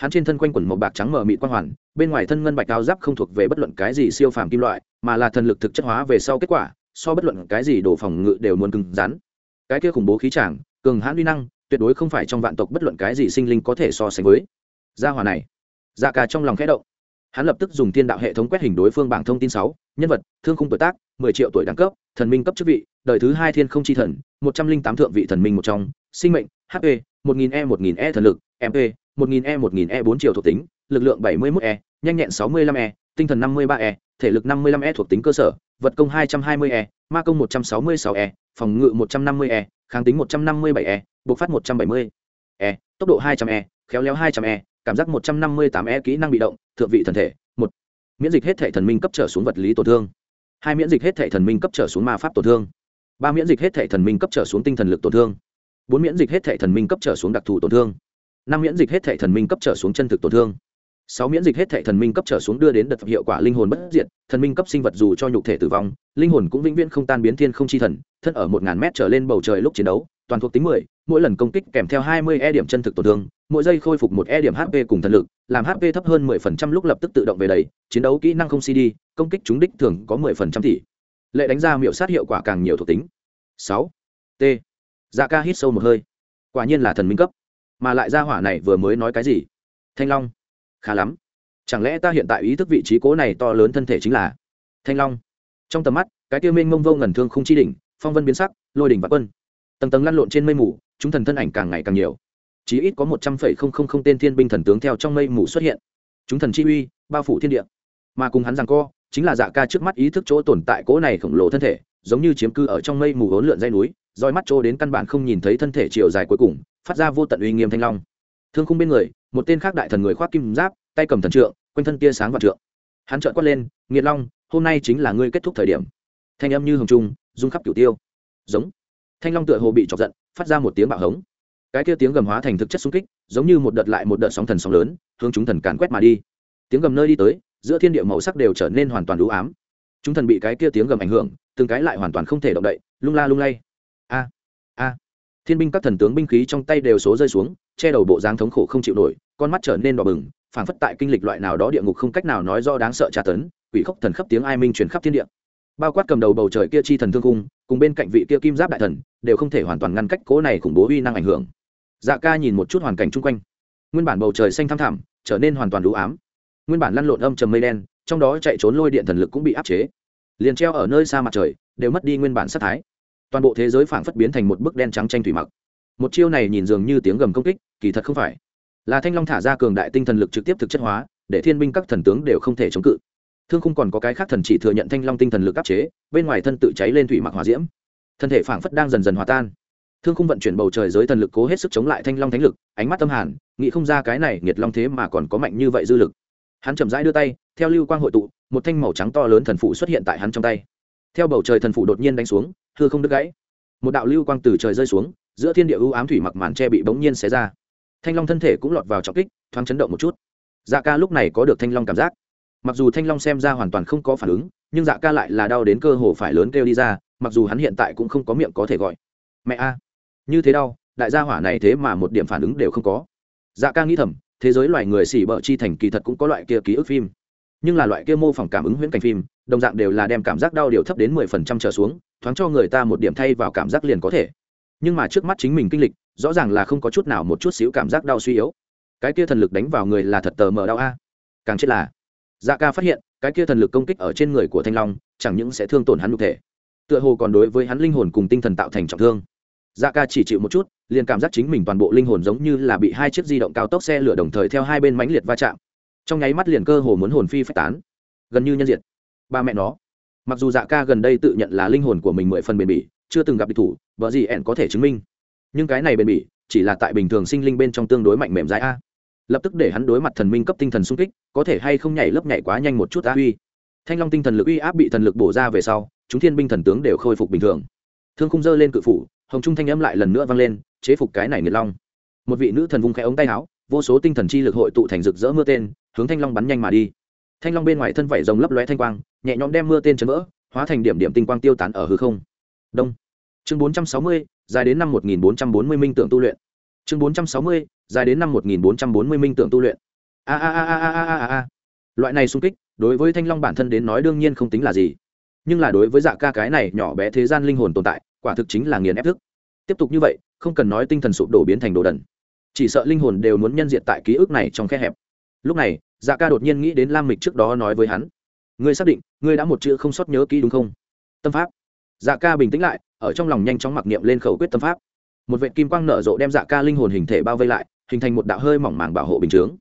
hắn trên thân quanh quẩn một bạc trắng mờ mịt quang hoàn, bên ngoài thân ngân bạch cao giáp không thuộc về bất luận cái gì siêu phàm kim loại, mà là thần lực thực chất hóa về sau kết quả, so bất luận cái gì đổ phòng ngự đều muốn cứng rắn. Cái kia khủng bố khí tràng cường hãn uy năng, tuyệt đối không phải trong vạn tộc bất luận cái gì sinh linh có thể so sánh với. Gia hòa này dạ cả trong lòng khẽ động. Hắn lập tức dùng tiên đạo hệ thống quét hình đối phương bảng thông tin sáu, nhân vật, thương khung tuổi tác, mười triệu tuổi đẳng cấp, thần minh cấp chức vị, đời thứ hai thiên không chi thần, một trăm linh tám thượng vị thần minh một trong, sinh mệnh hp một nghìn e một nghìn e thần lực mp 1000E 1000E 4 chiều thuộc tính, lực lượng 71E, nhanh nhẹn 65E, tinh thần 53E, thể lực 55E thuộc tính cơ sở, vật công 220E, ma công 166E, phòng ngự 150E, kháng tính 157E, bộc phát 170E, tốc độ 200E, khéo léo 200E, cảm giác 158E kỹ năng bị động, thượng vị thần thể, 1. Miễn dịch hết thể thần minh cấp trở xuống vật lý tổn thương. 2 miễn dịch hết thể thần minh cấp trở xuống ma pháp tổn thương. 3 miễn dịch hết thể thần minh cấp trở xuống tinh thần lực tổn thương. 4 miễn dịch hết thể thần minh cấp trở xuống đặc thù tổn thương năm miễn dịch hết thể thần minh cấp trở xuống chân thực tổn thương. Sáu miễn dịch hết thể thần minh cấp trở xuống đưa đến đợt hiệu quả linh hồn bất diệt, thần minh cấp sinh vật dù cho nhục thể tử vong, linh hồn cũng vĩnh viễn không tan biến thiên không chi thần, thân ở một ngàn mét trở lên bầu trời lúc chiến đấu, toàn thuộc tính mười, mỗi lần công kích kèm theo hai mươi e điểm chân thực tổn thương, mỗi giây khôi phục một e điểm hp cùng thần lực, làm hp thấp hơn mười phần trăm lúc lập tức tự động về đầy, chiến đấu kỹ năng không cd công kích chúng đích thường có mười phần trăm tỷ. Lệ đánh ra miệu sát hiệu quả càng nhiều thuộc tính. Sáu. T. Dạ ca hít sâu một hơi. Quả nhiên là thần minh cấp mà lại ra hỏa này vừa mới nói cái gì? Thanh long. Khá lắm. Chẳng lẽ ta hiện tại ý thức vị trí cố này to lớn thân thể chính là? Thanh long. Trong tầm mắt, cái tiêu minh mông vô ngẩn thương không chi đỉnh, phong vân biến sắc, lôi đỉnh và quân. Tầng tầng lăn lộn trên mây mù, chúng thần thân ảnh càng ngày càng nhiều. Chí ít có một trăm phẩy không không không tên thiên binh thần tướng theo trong mây mù xuất hiện. Chúng thần chi uy, bao phủ thiên địa. Mà cùng hắn rằng co, chính là dạ ca trước mắt ý thức chỗ tồn tại cố này khổng lồ thân thể, giống như chiếm cư ở trong mây mù hỗn lượn dây núi, roi mắt trô đến căn bản không nhìn thấy thân thể chiều dài cuối cùng phát ra vô tận uy nghiêm thanh long. Thương khung bên người, một tên khác đại thần người khoác kim giáp, tay cầm thần trượng, quanh thân tia sáng và trượng. Hắn trợn quát lên, nghiệt long, hôm nay chính là ngươi kết thúc thời điểm. Thanh âm như hồng trung, rung khắp cửu tiêu. Giống. Thanh long tựa hồ bị chọc giận, phát ra một tiếng bạo hống. Cái kia tiếng gầm hóa thành thực chất xung kích, giống như một đợt lại một đợt sóng thần sóng lớn, hướng chúng thần càn quét mà đi. Tiếng gầm nơi đi tới, giữa thiên địa màu sắc đều trở nên hoàn toàn đủ ám. Chúng thần bị cái kia tiếng gầm ảnh hưởng, từng cái lại hoàn toàn không thể động đậy, lung la lung lay. A a thiên binh các thần tướng binh khí trong tay đều số rơi xuống, che đầu bộ dáng thống khổ không chịu nổi, con mắt trở nên đỏ bừng, phảng phất tại kinh lịch loại nào đó địa ngục không cách nào nói do đáng sợ tra tấn, quỷ khốc thần khắp tiếng ai minh truyền khắp thiên địa. Bao quát cầm đầu bầu trời kia chi thần thương cung cùng bên cạnh vị kia kim giáp đại thần, đều không thể hoàn toàn ngăn cách cố này khủng bố uy năng ảnh hưởng. Dạ ca nhìn một chút hoàn cảnh chung quanh. Nguyên bản bầu trời xanh thăm thẳm, trở nên hoàn toàn đủ ám. Nguyên bản lăn lộn âm trầm mây đen, trong đó chạy trốn lôi điện thần lực cũng bị áp chế. Liền treo ở nơi xa mặt trời, đều mất đi nguyên bản sắc thái toàn bộ thế giới phảng phất biến thành một bức đen trắng tranh thủy mặc. Một chiêu này nhìn dường như tiếng gầm công kích, kỳ thật không phải. Là thanh long thả ra cường đại tinh thần lực trực tiếp thực chất hóa, để thiên binh các thần tướng đều không thể chống cự. Thương khung còn có cái khác thần chỉ thừa nhận thanh long tinh thần lực áp chế, bên ngoài thân tự cháy lên thủy mặc hòa diễm. Thân thể phảng phất đang dần dần hòa tan. Thương khung vận chuyển bầu trời giới thần lực cố hết sức chống lại thanh long thánh lực, ánh mắt tâm hàn, nghĩ không ra cái này nghiệt long thế mà còn có mạnh như vậy dư lực. Hắn chậm rãi đưa tay, theo lưu quang hội tụ, một thanh màu trắng to lớn thần phụ xuất hiện tại hắn trong tay theo bầu trời thần phụ đột nhiên đánh xuống thưa không đứt gãy. Một đạo lưu quang từ trời rơi xuống, giữa thiên địa ưu ám thủy mặc màn tre bị bỗng nhiên xé ra. Thanh long thân thể cũng lọt vào trọng kích, thoáng chấn động một chút. Dạ ca lúc này có được thanh long cảm giác. Mặc dù thanh long xem ra hoàn toàn không có phản ứng, nhưng dạ ca lại là đau đến cơ hồ phải lớn kêu đi ra, mặc dù hắn hiện tại cũng không có miệng có thể gọi. Mẹ a, như thế đau, đại gia hỏa này thế mà một điểm phản ứng đều không có. Dạ ca nghĩ thầm, thế giới loài người xỉ bợ chi thành kỳ thật cũng có loại kia ký ức phim nhưng là loại kia mô phỏng cảm ứng huyễn cảnh phim, đồng dạng đều là đem cảm giác đau điều thấp đến mười phần trăm trở xuống, thoáng cho người ta một điểm thay vào cảm giác liền có thể. Nhưng mà trước mắt chính mình kinh lịch, rõ ràng là không có chút nào một chút xíu cảm giác đau suy yếu. Cái kia thần lực đánh vào người là thật tờ mờ đau a. Càng chết là dạ ca phát hiện, cái kia thần lực công kích ở trên người của thanh long, chẳng những sẽ thương tổn hắn nhục thể, tựa hồ còn đối với hắn linh hồn cùng tinh thần tạo thành trọng thương. Dạ ca chỉ chịu một chút, liền cảm giác chính mình toàn bộ linh hồn giống như là bị hai chiếc di động cao tốc xe lửa đồng thời theo hai bên mãnh liệt va chạm trong nháy mắt liền cơ hồ muốn hồn phi phách tán. Gần như nhân diện ba mẹ nó. Mặc dù dạ ca gần đây tự nhận là linh hồn của mình mười phần bền bỉ, chưa từng gặp địch thủ, vợ gì ẹn có thể chứng minh. Nhưng cái này bền bỉ, chỉ là tại bình thường sinh linh bên trong tương đối mạnh mềm dài a. Lập tức để hắn đối mặt thần minh cấp tinh thần sung kích, có thể hay không nhảy lớp nhảy quá nhanh một chút á uy. Thanh long tinh thần lực uy áp bị thần lực bổ ra về sau, chúng thiên binh thần tướng đều khôi phục bình thường. Thương khung dơ lên cự phủ, hồng trung thanh âm lại lần nữa vang lên, chế phục cái này nghiệt long. Một vị nữ thần vung khẽ ống tay áo, vô số tinh thần chi lực hội tụ thành rực rỡ mưa tên hướng thanh long bắn nhanh mà đi. Thanh long bên ngoài thân vảy rồng lấp lóe thanh quang, nhẹ nhõm đem mưa tên chấn vỡ, hóa thành điểm điểm tinh quang tiêu tán ở hư không. Đông. Chương bốn trăm sáu mươi, dài đến năm một nghìn bốn trăm bốn mươi minh tượng tu luyện. Chương bốn trăm sáu mươi, dài đến năm một nghìn bốn trăm bốn mươi minh tượng tu luyện. A a a a a a a a. loại này sung kích, đối với thanh long bản thân đến nói đương nhiên không tính là gì. Nhưng là đối với dạ ca cái này nhỏ bé thế gian linh hồn tồn tại, quả thực chính là nghiền ép thức. Tiếp tục như vậy, không cần nói tinh thần sụp đổ biến thành đồ đần. Chỉ sợ linh hồn đều muốn nhân diện tại ký ức này trong khe hẹp lúc này dạ ca đột nhiên nghĩ đến lam mịch trước đó nói với hắn. Ngươi xác định, ngươi đã một chữ không sót nhớ kỹ đúng không? Tâm pháp. Dạ ca bình tĩnh lại, ở trong lòng nhanh chóng mặc niệm lên khẩu quyết tâm pháp. Một vệ kim quang nở rộ đem dạ ca linh hồn hình thể bao vây lại, hình thành một đạo hơi mỏng màng bảo hộ bình chướng.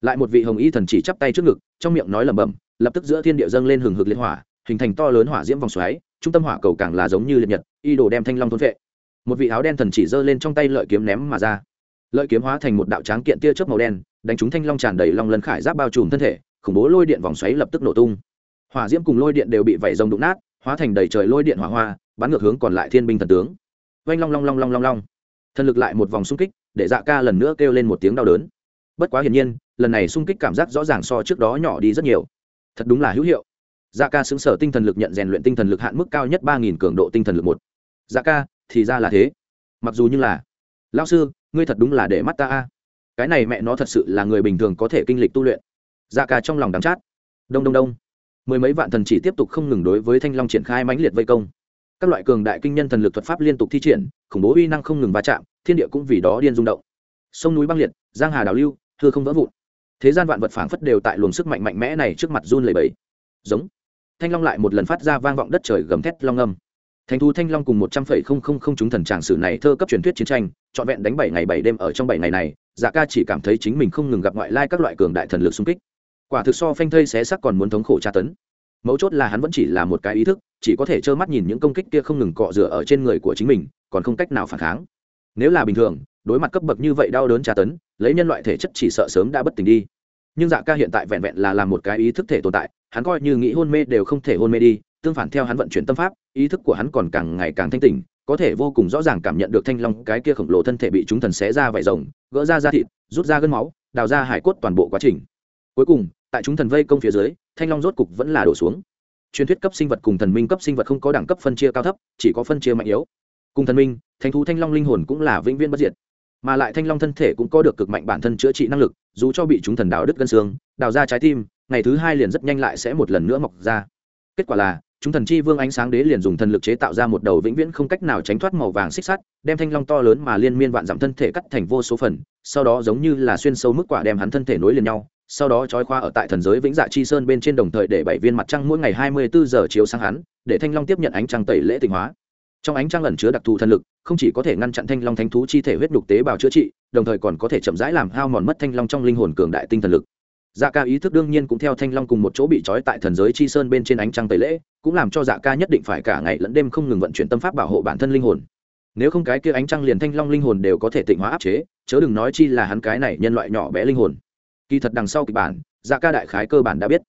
Lại một vị hồng y thần chỉ chắp tay trước ngực, trong miệng nói lẩm bẩm, lập tức giữa thiên địa dâng lên hừng hực liên hỏa, hình thành to lớn hỏa diễm vòng xoáy, trung tâm hỏa cầu càng là giống như liệt nhật, y đồ đem thanh long thôn vệ một vị áo đen thần chỉ giơ lên trong tay lợi kiếm ném mà ra. Lợi kiếm hóa thành một đạo tráng kiện tia chớp màu đen đánh trúng thanh long tràn đầy long lân khải giáp bao trùm thân thể, khủng bố lôi điện vòng xoáy lập tức nổ tung. Hỏa diễm cùng lôi điện đều bị vẩy rồng đụng nát, hóa thành đầy trời lôi điện hỏa hoa, bắn ngược hướng còn lại thiên binh thần tướng. Oanh long long long long long long. Thần lực lại một vòng xung kích, để dạ ca lần nữa kêu lên một tiếng đau đớn. Bất quá hiển nhiên, lần này xung kích cảm giác rõ ràng so trước đó nhỏ đi rất nhiều. Thật đúng là hữu hiệu. Dạ ca xứng sở tinh thần lực nhận rèn luyện tinh thần lực hạn mức cao nhất ba nghìn cường độ tinh thần lực một. Dạ ca, thì ra là thế. Mặc dù như là lao sư, ngươi thật đúng là để mắt ta a cái này mẹ nó thật sự là người bình thường có thể kinh lịch tu luyện. Dạ ca trong lòng đắm chát. Đông đông đông. Mười mấy vạn thần chỉ tiếp tục không ngừng đối với thanh long triển khai mãnh liệt vây công. Các loại cường đại kinh nhân thần lực thuật pháp liên tục thi triển, khủng bố uy năng không ngừng va chạm, thiên địa cũng vì đó điên rung động. Sông núi băng liệt, giang hà đào lưu thưa không vỡ vụn. Thế gian vạn vật phảng phất đều tại luồng sức mạnh mạnh mẽ này trước mặt run lẩy bẩy. Giống. Thanh long lại một lần phát ra vang vọng đất trời gầm thét long âm. Thành thú thanh long cùng một trăm phẩy không không không chúng thần tràng sử này thơ cấp truyền thuyết chiến tranh, trọn vẹn đánh bảy ngày bảy đêm ở trong bảy ngày này dạ ca chỉ cảm thấy chính mình không ngừng gặp ngoại lai các loại cường đại thần lực xung kích. Quả thực so phanh thây xé sắc còn muốn thống khổ tra tấn. Mấu chốt là hắn vẫn chỉ là một cái ý thức, chỉ có thể trơ mắt nhìn những công kích kia không ngừng cọ rửa ở trên người của chính mình, còn không cách nào phản kháng. Nếu là bình thường, đối mặt cấp bậc như vậy đau đớn tra tấn, lấy nhân loại thể chất chỉ sợ sớm đã bất tỉnh đi. Nhưng dạ ca hiện tại vẹn vẹn là làm một cái ý thức thể tồn tại, hắn coi như nghĩ hôn mê đều không thể hôn mê đi, tương phản theo hắn vận chuyển tâm pháp, ý thức của hắn còn càng ngày càng thanh tỉnh có thể vô cùng rõ ràng cảm nhận được thanh long cái kia khổng lồ thân thể bị chúng thần xé ra vải rồng, gỡ ra da thịt, rút ra gân máu, đào ra hải cốt toàn bộ quá trình. Cuối cùng, tại chúng thần vây công phía dưới, thanh long rốt cục vẫn là đổ xuống. Truyền thuyết cấp sinh vật cùng thần minh cấp sinh vật không có đẳng cấp phân chia cao thấp, chỉ có phân chia mạnh yếu. Cùng thần minh thanh thú thanh long linh hồn cũng là vĩnh viễn bất diệt. Mà lại thanh long thân thể cũng có được cực mạnh bản thân chữa trị năng lực, dù cho bị chúng thần đào đứt gân xương, đào ra trái tim, ngày thứ hai liền rất nhanh lại sẽ một lần nữa mọc ra. Kết quả là chúng thần chi vương ánh sáng đế liền dùng thần lực chế tạo ra một đầu vĩnh viễn không cách nào tránh thoát màu vàng xích sắt, đem thanh long to lớn mà liên miên vạn dặm thân thể cắt thành vô số phần, sau đó giống như là xuyên sâu mức quả đem hắn thân thể nối liền nhau, sau đó trói khoa ở tại thần giới vĩnh dạ chi sơn bên trên đồng thời để bảy viên mặt trăng mỗi ngày hai mươi bốn giờ chiếu sang hắn, để thanh long tiếp nhận ánh trăng tẩy lễ tịnh hóa. Trong ánh trăng ẩn chứa đặc thù thần lực, không chỉ có thể ngăn chặn thanh long thánh thú chi thể huyết đục tế bào chữa trị, đồng thời còn có thể chậm rãi làm hao mòn mất thanh long trong linh hồn cường đại tinh thần lực dạ ca ý thức đương nhiên cũng theo thanh long cùng một chỗ bị trói tại thần giới chi sơn bên trên ánh trăng tẩy lễ, cũng làm cho dạ ca nhất định phải cả ngày lẫn đêm không ngừng vận chuyển tâm pháp bảo hộ bản thân linh hồn. Nếu không cái kia ánh trăng liền thanh long linh hồn đều có thể tịnh hóa áp chế, chớ đừng nói chi là hắn cái này nhân loại nhỏ bé linh hồn. Kỳ thật đằng sau kịch bản dạ ca đại khái cơ bản đã biết.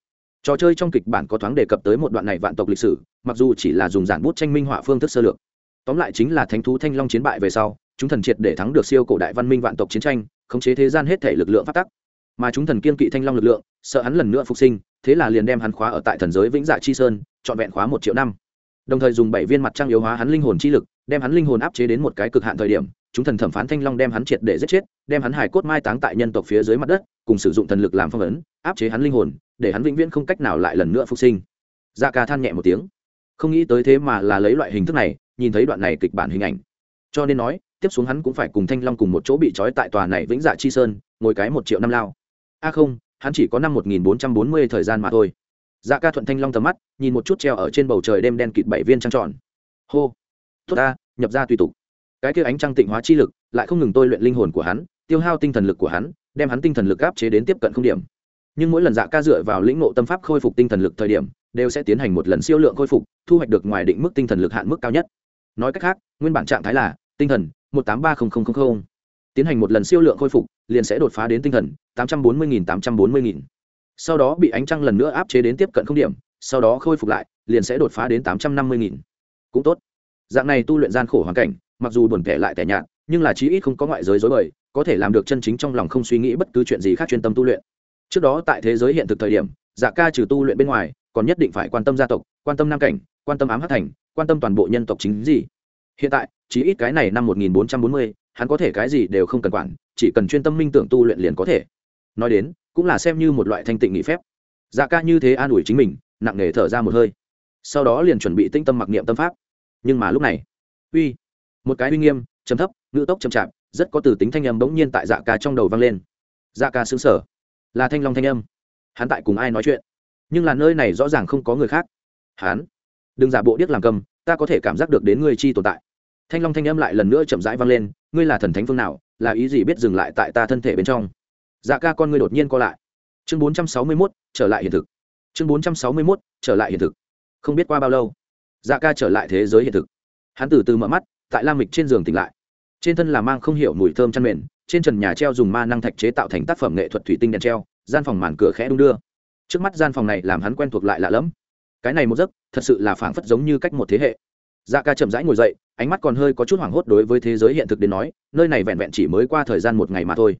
Trò chơi trong kịch bản có thoáng đề cập tới một đoạn này vạn tộc lịch sử, mặc dù chỉ là dùng giản bút tranh minh họa phương thức sơ lược. Tóm lại chính là thánh thú thanh long chiến bại về sau, chúng thần triệt để thắng được siêu cổ đại văn minh vạn tộc chiến tranh, khống chế thế gian hết thể lực lượng phát tắc mà chúng thần kiên kỵ thanh long lực lượng, sợ hắn lần nữa phục sinh, thế là liền đem hắn khóa ở tại thần giới vĩnh dạ chi sơn, trọn vẹn khóa một triệu năm. Đồng thời dùng bảy viên mặt trăng yếu hóa hắn linh hồn chi lực, đem hắn linh hồn áp chế đến một cái cực hạn thời điểm, chúng thần thẩm phán thanh long đem hắn triệt để giết chết, đem hắn hải cốt mai táng tại nhân tộc phía dưới mặt đất, cùng sử dụng thần lực làm phong ấn, áp chế hắn linh hồn, để hắn vĩnh viễn không cách nào lại lần nữa phục sinh. Da ca than nhẹ một tiếng. Không nghĩ tới thế mà là lấy loại hình thức này, nhìn thấy đoạn này kịch bản hình ảnh. Cho nên nói, tiếp xuống hắn cũng phải cùng thanh long cùng một chỗ bị trói tại tòa này vĩnh dạ chi sơn, ngồi cái một triệu năm lao a không, hắn chỉ có năm một nghìn bốn trăm bốn mươi thời gian mà thôi. Dạ ca thuận thanh long tầm mắt, nhìn một chút treo ở trên bầu trời đêm đen kịt bảy viên trăng tròn. Hô, tốt ta, nhập ra tùy tục. Cái kia ánh trăng tịnh hóa chi lực, lại không ngừng tôi luyện linh hồn của hắn, tiêu hao tinh thần lực của hắn, đem hắn tinh thần lực áp chế đến tiếp cận không điểm. Nhưng mỗi lần dạ ca dựa vào lĩnh ngộ tâm pháp khôi phục tinh thần lực thời điểm, đều sẽ tiến hành một lần siêu lượng khôi phục, thu hoạch được ngoài định mức tinh thần lực hạn mức cao nhất. Nói cách khác, nguyên bản trạng thái là, tinh thần, một tám ba tiến hành một lần siêu lượng khôi phục, liền sẽ đột phá đến tinh thần tám trăm bốn mươi nghìn tám trăm bốn mươi nghìn. Sau đó bị ánh trăng lần nữa áp chế đến tiếp cận không điểm sau đó khôi phục lại liền sẽ đột phá đến tám trăm năm mươi nghìn. Cũng tốt. Dạng này tu luyện gian khổ hoàn cảnh mặc dù buồn tẻ lại tẻ nhạt nhưng là chí ít không có ngoại giới dối bời có thể làm được chân chính trong lòng không suy nghĩ bất cứ chuyện gì khác chuyên tâm tu luyện. Trước đó tại thế giới hiện thực thời điểm dạ ca trừ tu luyện bên ngoài còn nhất định phải quan tâm gia tộc quan tâm nam cảnh quan tâm ám hát thành quan tâm toàn bộ nhân tộc chính gì. Hiện tại chí ít cái này năm 1440, hắn có thể cái gì đều không cần quản chỉ cần chuyên tâm minh tưởng tu luyện liền có thể nói đến, cũng là xem như một loại thanh tịnh nghỉ phép. Dạ ca như thế an ủi chính mình, nặng nề thở ra một hơi. Sau đó liền chuẩn bị tinh tâm mặc niệm tâm pháp. Nhưng mà lúc này, uy, một cái uy nghiêm chấm thấp, ngữ tốc chậm chạp, rất có từ tính thanh âm bỗng nhiên tại dạ ca trong đầu vang lên. Dạ ca xứng sở là thanh long thanh âm. Hắn tại cùng ai nói chuyện? Nhưng là nơi này rõ ràng không có người khác. Hắn, đừng giả bộ điếc làm cầm, ta có thể cảm giác được đến ngươi chi tồn tại. Thanh long thanh âm lại lần nữa chậm rãi vang lên, ngươi là thần thánh phương nào, là ý gì biết dừng lại tại ta thân thể bên trong? Dạ ca con người đột nhiên co lại. Chương bốn trăm sáu mươi mốt, trở lại hiện thực. Chương bốn trăm sáu mươi mốt, trở lại hiện thực. Không biết qua bao lâu dạ ca trở lại thế giới hiện thực. Hắn từ từ mở mắt, tại lam mịch trên giường tỉnh lại. Trên thân là mang không hiểu mùi thơm chăn mền trên trần nhà treo dùng ma năng thạch chế tạo thành tác phẩm nghệ thuật thủy tinh đèn treo, gian phòng màn cửa khẽ đung đưa. Trước mắt gian phòng này làm hắn quen thuộc lại lạ lẫm. Cái này một giấc, thật sự là phảng phất giống như cách một thế hệ. Dạ ca chậm rãi ngồi dậy, ánh mắt còn hơi có chút hoảng hốt đối với thế giới hiện thực đến nói, nơi này vẹn vẹn chỉ mới qua thời gian một ngày mà thôi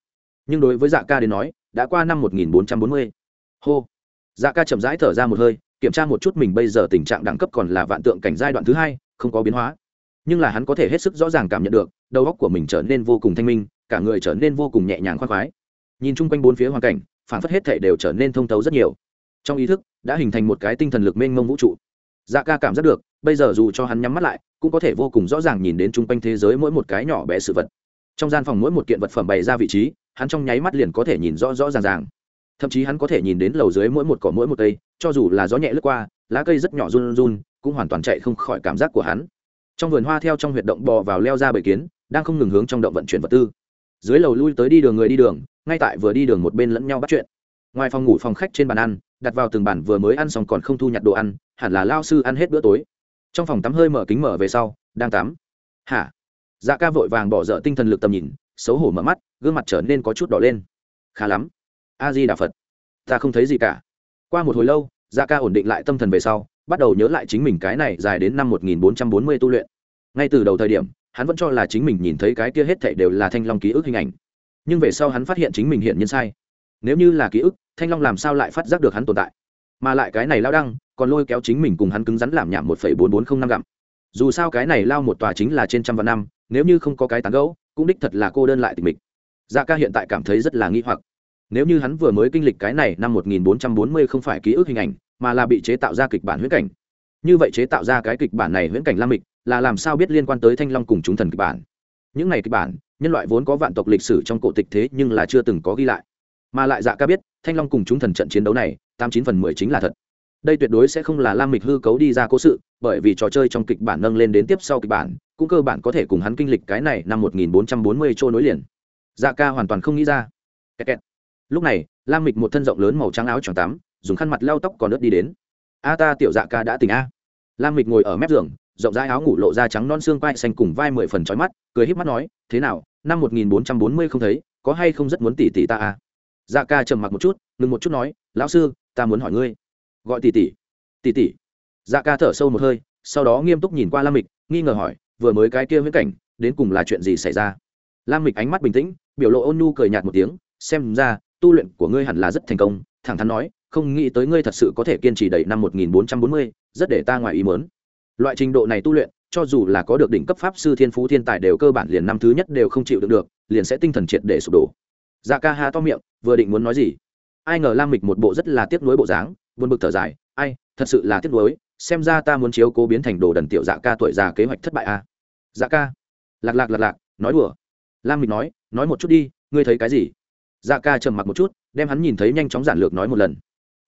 nhưng đối với dạ ca đến nói, đã qua năm 1440. hô. Dạ ca chậm rãi thở ra một hơi, kiểm tra một chút mình bây giờ tình trạng đẳng cấp còn là vạn tượng cảnh giai đoạn thứ hai, không có biến hóa. Nhưng là hắn có thể hết sức rõ ràng cảm nhận được, đầu óc của mình trở nên vô cùng thanh minh, cả người trở nên vô cùng nhẹ nhàng khoan khoái. Nhìn chung quanh bốn phía hoàn cảnh, phản phất hết thể đều trở nên thông thấu rất nhiều. Trong ý thức, đã hình thành một cái tinh thần lực mênh mông vũ trụ. Dạ ca cảm giác được, bây giờ dù cho hắn nhắm mắt lại, cũng có thể vô cùng rõ ràng nhìn đến chung quanh thế giới mỗi một cái nhỏ bé sự vật. Trong gian phòng mỗi một kiện vật phẩm bày ra vị trí hắn trong nháy mắt liền có thể nhìn rõ rõ ràng ràng. Thậm chí hắn có thể nhìn đến lầu dưới mỗi một cỏ mỗi một cây, cho dù là gió nhẹ lướt qua, lá cây rất nhỏ run run, cũng hoàn toàn chạy không khỏi cảm giác của hắn. Trong vườn hoa theo trong huyệt động bò vào leo ra bầy kiến, đang không ngừng hướng trong động vận chuyển vật tư. Dưới lầu lui tới đi đường người đi đường, ngay tại vừa đi đường một bên lẫn nhau bắt chuyện. Ngoài phòng ngủ phòng khách trên bàn ăn, đặt vào từng bản vừa mới ăn xong còn không thu nhặt đồ ăn, hẳn là lao sư ăn hết bữa tối. Trong phòng tắm hơi mở kính mở về sau, đang tắm. Hả? Dạ ca vội vàng bỏ dở tinh thần lực tầm nhìn xấu hổ mở mắt, gương mặt trở nên có chút đỏ lên. Khá lắm. A di đà phật ta không thấy gì cả. Qua một hồi lâu dạ ca ổn định lại tâm thần về sau, bắt đầu nhớ lại chính mình cái này dài đến năm 1440 tu luyện. Ngay từ đầu thời điểm, hắn vẫn cho là chính mình nhìn thấy cái kia hết thảy đều là thanh long ký ức hình ảnh. Nhưng về sau hắn phát hiện chính mình hiện nhân sai. Nếu như là ký ức, thanh long làm sao lại phát giác được hắn tồn tại? Mà lại cái này lao đăng, còn lôi kéo chính mình cùng hắn cứng rắn làm nhảm một phẩy bốn bốn không năm gặm. Dù sao cái này lao một tòa chính là trên trăm vạn năm, nếu như không có cái tán gẫu cũng đích thật là cô đơn lại tình mình dạ ca hiện tại cảm thấy rất là nghi hoặc. Nếu như hắn vừa mới kinh lịch cái này năm một nghìn bốn trăm bốn mươi không phải ký ức hình ảnh, mà là bị chế tạo ra kịch bản huyễn cảnh. Như vậy chế tạo ra cái kịch bản này huyễn cảnh lam mịch, là làm sao biết liên quan tới thanh long cùng chúng thần kịch bản? Những này kịch bản, nhân loại vốn có vạn tộc lịch sử trong cổ tịch thế nhưng là chưa từng có ghi lại. Mà lại dạ ca biết, thanh long cùng chúng thần trận chiến đấu này, tám chín phần mười chính là thật đây tuyệt đối sẽ không là lam mịch hư cấu đi ra cố sự, bởi vì trò chơi trong kịch bản nâng lên đến tiếp sau kịch bản, cũng cơ bản có thể cùng hắn kinh lịch cái này năm một nghìn bốn trăm bốn mươi trôi nối liền. Dạ ca hoàn toàn không nghĩ ra. Kẹt kẹt. lúc này, lam mịch một thân rộng lớn màu trắng áo choàng tắm, dùng khăn mặt lau tóc còn ướt đi đến. A ta tiểu dạ ca đã tỉnh a. Lam mịch ngồi ở mép giường, rộng rãi áo ngủ lộ ra trắng non xương quai xanh cùng vai mười phần trói mắt, cười híp mắt nói, thế nào, năm một nghìn bốn trăm bốn mươi không thấy, có hay không rất muốn tỷ tỷ ta a dạ ca trầm mặc một chút, ngừng một chút nói, lão sư, ta muốn hỏi ngươi gọi tỷ tỷ tỷ tỷ dạ ca thở sâu một hơi sau đó nghiêm túc nhìn qua lam mịch nghi ngờ hỏi vừa mới cái kia viễn cảnh đến cùng là chuyện gì xảy ra? Lam mịch ánh mắt bình tĩnh biểu lộ ôn nhu cười nhạt một tiếng xem ra tu luyện của ngươi hẳn là rất thành công thẳng thắn nói không nghĩ tới ngươi thật sự có thể kiên trì đầy năm 1440, rất để ta ngoài ý mớn loại trình độ này tu luyện cho dù là có được đỉnh cấp pháp sư thiên phú thiên tài đều cơ bản liền năm thứ nhất đều không chịu được được liền sẽ tinh thần triệt để sụp đổ. Dạ ca ha to miệng vừa định muốn nói gì? Ai ngờ lam mịch một bộ rất là tiếc nuối bộ dáng buồn bực thở dài, ai, thật sự là tiếc nuối, xem ra ta muốn chiếu cố biến thành đồ đần tiểu dạ ca tuổi già kế hoạch thất bại a à? dạ ca? Lạc lạc lạc lạc, nói đùa. Lam mịch nói nói một chút đi, ngươi thấy cái gì? Dạ ca trầm mặc một chút, đem hắn nhìn thấy nhanh chóng giản lược nói một lần.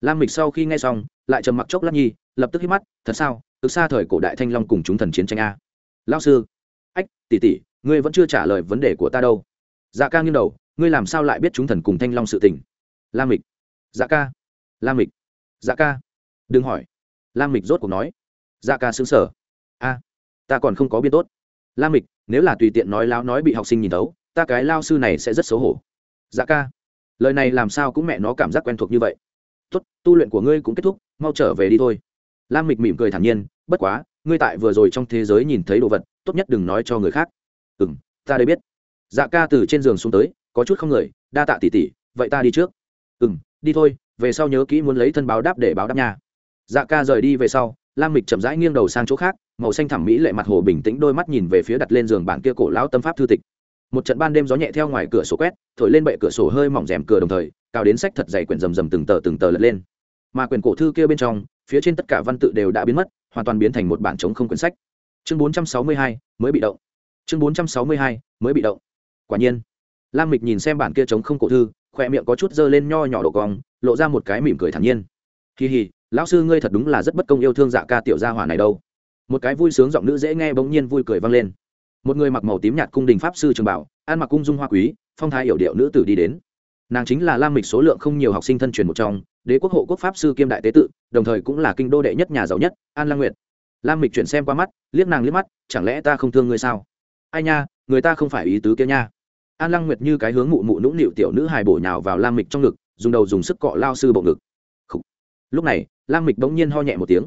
Lam mịch sau khi nghe xong, lại trầm mặc chốc lát nhi, lập tức hít mắt, thật sao? Từ xa thời cổ đại thanh long cùng chúng thần chiến tranh a. Lao sư. Ách, tỷ tỷ, ngươi vẫn chưa trả lời vấn đề của ta đâu. Dạ ca nghiêng đầu, ngươi làm sao lại biết chúng thần cùng thanh long sự tình? Lam mịch. Dạ ca. Lam mịch dạ ca. Đừng hỏi. Lam mịch rốt cuộc nói. Dạ ca xứng sở. A, ta còn không có biên tốt. Lam mịch, nếu là tùy tiện nói lao nói bị học sinh nhìn tấu ta cái lao sư này sẽ rất xấu hổ. Dạ ca. Lời này làm sao cũng mẹ nó cảm giác quen thuộc như vậy. Tốt, tu luyện của ngươi cũng kết thúc, mau trở về đi thôi. Lam mịch mỉm cười thản nhiên, bất quá, ngươi tại vừa rồi trong thế giới nhìn thấy đồ vật, tốt nhất đừng nói cho người khác. Ừ m ta đây biết. Dạ ca từ trên giường xuống tới, có chút không người, đa tạ tỉ tỉ vậy ta đi trước. Ừ m đi thôi về sau nhớ kỹ muốn lấy thân báo đáp để báo đáp nha. Dạ ca rời đi về sau lam mịch chậm rãi nghiêng đầu sang chỗ khác màu xanh thẳm mỹ lệ mặt hồ bình tĩnh đôi mắt nhìn về phía đặt lên giường bản kia cổ lão tâm pháp thư tịch. Một trận ban đêm gió nhẹ theo ngoài cửa sổ quét thổi lên bệ cửa sổ hơi mỏng rèm cửa đồng thời cao đến sách thật dày quyển rầm rầm từng tờ từng tờ lật lên. Mà quyển cổ thư kia bên trong phía trên tất cả văn tự đều đã biến mất hoàn toàn biến thành một bản chống không quyển sách. Chương 462, mới bị động. Chương 462, mới bị động. Quả nhiên lam mịch nhìn xem bản kia chống không cổ thư khoe miệng có chút dơ lên nho nhỏ độ cong, lộ ra một cái mỉm cười thản nhiên. Kỳ hì lão sư ngươi thật đúng là rất bất công yêu thương dạ ca tiểu gia hỏa này đâu. Một cái vui sướng giọng nữ dễ nghe bỗng nhiên vui cười vang lên. Một người mặc màu tím nhạt cung đình pháp sư trường bảo, ăn mặc cung dung hoa quý, phong thái yểu điệu nữ tử đi đến. Nàng chính là lam mịch số lượng không nhiều học sinh thân truyền một trong, đế quốc hộ quốc pháp sư kiêm đại tế tự, đồng thời cũng là kinh đô đệ nhất nhà giàu nhất, an lang nguyệt. Lam mịch chuyển xem qua mắt, liếc nàng liếc mắt, chẳng lẽ ta không thương ngươi sao? Ai nha, người ta không phải ý tứ kia nha an lăng nguyệt như cái hướng mụ mụ nũng nịu tiểu nữ hài bổ nhào vào lam mịch trong ngực, dùng đầu dùng sức cọ lao sư bộ ngực. Lúc này, lam mịch bỗng nhiên ho nhẹ một tiếng.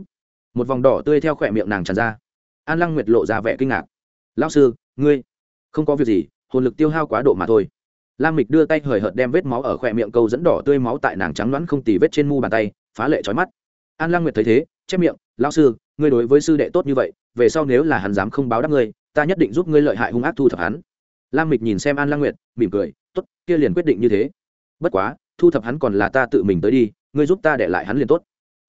Một vòng đỏ tươi theo khỏe miệng nàng tràn ra. An lăng nguyệt lộ ra vẻ kinh ngạc. Lao sư, ngươi, không có việc gì, hồn lực tiêu hao quá độ mà thôi. Lam mịch đưa tay hời hợt đem vết máu ở khỏe miệng câu dẫn đỏ tươi máu tại nàng trắng loãn không tì vết trên mu bàn tay, phá lệ trói mắt. An lăng nguyệt thấy thế, chép miệng lao sư, ngươi đối với sư đệ tốt như vậy, về sau nếu là hắn dám không báo đáp ngươi, ta nhất định giúp ngươi lợi hại hung ác thu thập hắn lam mịch nhìn xem an lăng nguyệt, mỉm cười t ố t kia liền quyết định như thế. Bất quá, thu thập hắn còn là ta tự mình tới đi, ngươi giúp ta để lại hắn liền tốt.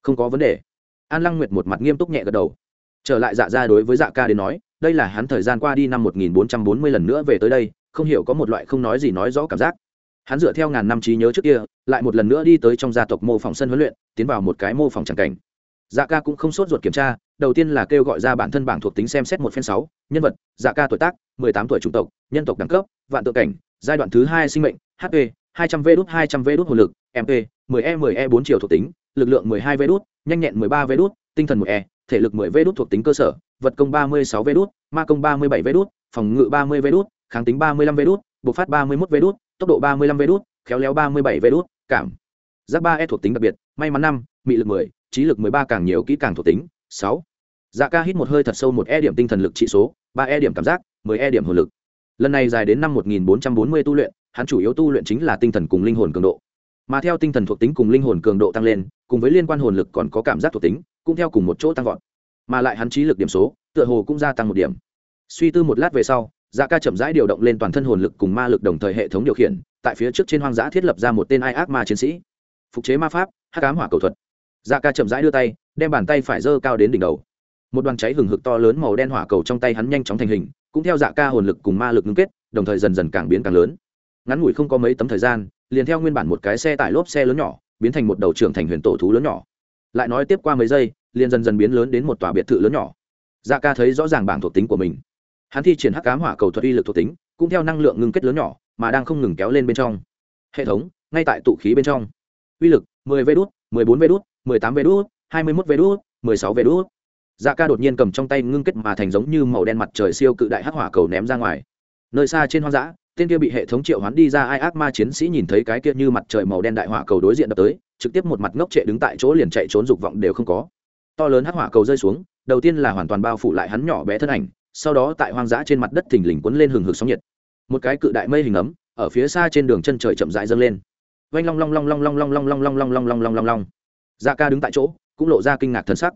Không có vấn đề. An lăng nguyệt một mặt nghiêm túc nhẹ gật đầu. Trở lại dạ ra đối với dạ ca đến nói, đây là hắn thời gian qua đi năm một nghìn bốn trăm bốn mươi lần nữa về tới đây, không hiểu có một loại không nói gì nói rõ cảm giác. Hắn dựa theo ngàn năm trí nhớ trước kia, lại một lần nữa đi tới trong gia tộc mô phỏng sân huấn luyện, tiến vào một cái mô phỏng tràng cảnh. Dạ ca cũng không sốt ruột kiểm tra đầu tiên là kêu gọi ra bản thân bảng thuộc tính xem xét một phen sáu nhân vật dạ ca tuổi tác mười tám tuổi chủng tộc nhân tộc đẳng cấp vạn tượng cảnh giai đoạn thứ hai sinh mệnh hp hai trăm v đút hai trăm v đút hồn lực mp mười e mười e bốn chiều thuộc tính lực lượng mười hai v đút nhanh nhẹn mười ba v đút tinh thần một e thể lực mười v đút thuộc tính cơ sở vật công ba mươi sáu v đút ma công ba mươi bảy v đút phòng ngự ba mươi v đút kháng tính ba mươi lăm v đút bộc phát ba mươi mốt v đút tốc độ ba mươi lăm v đút khéo léo ba mươi bảy v đút cảm giác ba e thuộc tính đặc biệt may mắn năm mị lực mười trí lực mười ba càng nhiều kỹ càng thuộc tính sáu dạ ca hít một hơi thật sâu một e điểm tinh thần lực trị số, ba e điểm cảm giác, mười e điểm hồn lực. Lần này dài đến năm một nghìn bốn trăm bốn mươi tu luyện, hắn chủ yếu tu luyện chính là tinh thần cùng linh hồn cường độ. Mà theo tinh thần thuộc tính cùng linh hồn cường độ tăng lên, cùng với liên quan hồn lực còn có cảm giác thuộc tính, cũng theo cùng một chỗ tăng vọt. Mà lại hắn trí lực điểm số, tựa hồ cũng gia tăng một điểm. Suy tư một lát về sau dạ ca chậm rãi điều động lên toàn thân hồn lực cùng ma lực đồng thời hệ thống điều khiển, tại phía trước trên hoang dã thiết lập ra một tên ai ác ma chiến sĩ. Phục chế ma pháp, hắc ám hỏa cầu thuật. Dạ ca chậm rãi đưa tay, đem bàn tay phải giơ cao đến đỉnh đầu một đoàn cháy hừng hực to lớn màu đen hỏa cầu trong tay hắn nhanh chóng thành hình, cũng theo dạ ca hồn lực cùng ma lực ngưng kết, đồng thời dần dần càng biến càng lớn. Ngắn ngủi không có mấy tấm thời gian, liền theo nguyên bản một cái xe tải lốp xe lớn nhỏ, biến thành một đầu trưởng thành huyền tổ thú lớn nhỏ. Lại nói tiếp qua mấy giây, liền dần dần biến lớn đến một tòa biệt thự lớn nhỏ. Dạ ca thấy rõ ràng bảng thuộc tính của mình. Hắn thi triển hắc cám hỏa cầu thuật uy lực thuộc tính, cũng theo năng lượng ngưng kết lớn nhỏ, mà đang không ngừng kéo lên bên trong. Hệ thống, ngay tại tụ khí bên trong. Uy lực 10 vê đút 14 vê đút 18 vê đút 21 vê đút 16 vê đút dạ ca đột nhiên cầm trong tay ngưng kết mà thành giống như màu đen mặt trời siêu cự đại hắc hỏa cầu ném ra ngoài nơi xa trên hoang dã tên kia bị hệ thống triệu hoán đi ra ai ác ma chiến sĩ nhìn thấy cái kia như mặt trời màu đen đại hỏa cầu đối diện đập tới trực tiếp một mặt ngốc trệ đứng tại chỗ liền chạy trốn dục vọng đều không có to lớn hắc hỏa cầu rơi xuống đầu tiên là hoàn toàn bao phủ lại hắn nhỏ bé thân ảnh sau đó tại hoang dã trên mặt đất thình lình quấn lên hừng hực sóng nhiệt một cái cự đại mây hình ấm ở phía xa trên đường chân trời chậm rãi dâng lên vanh long long long long long long long long long long long long long long long dạ ca đứng tại chỗ cũng lộ ra kinh ngạc thân sắc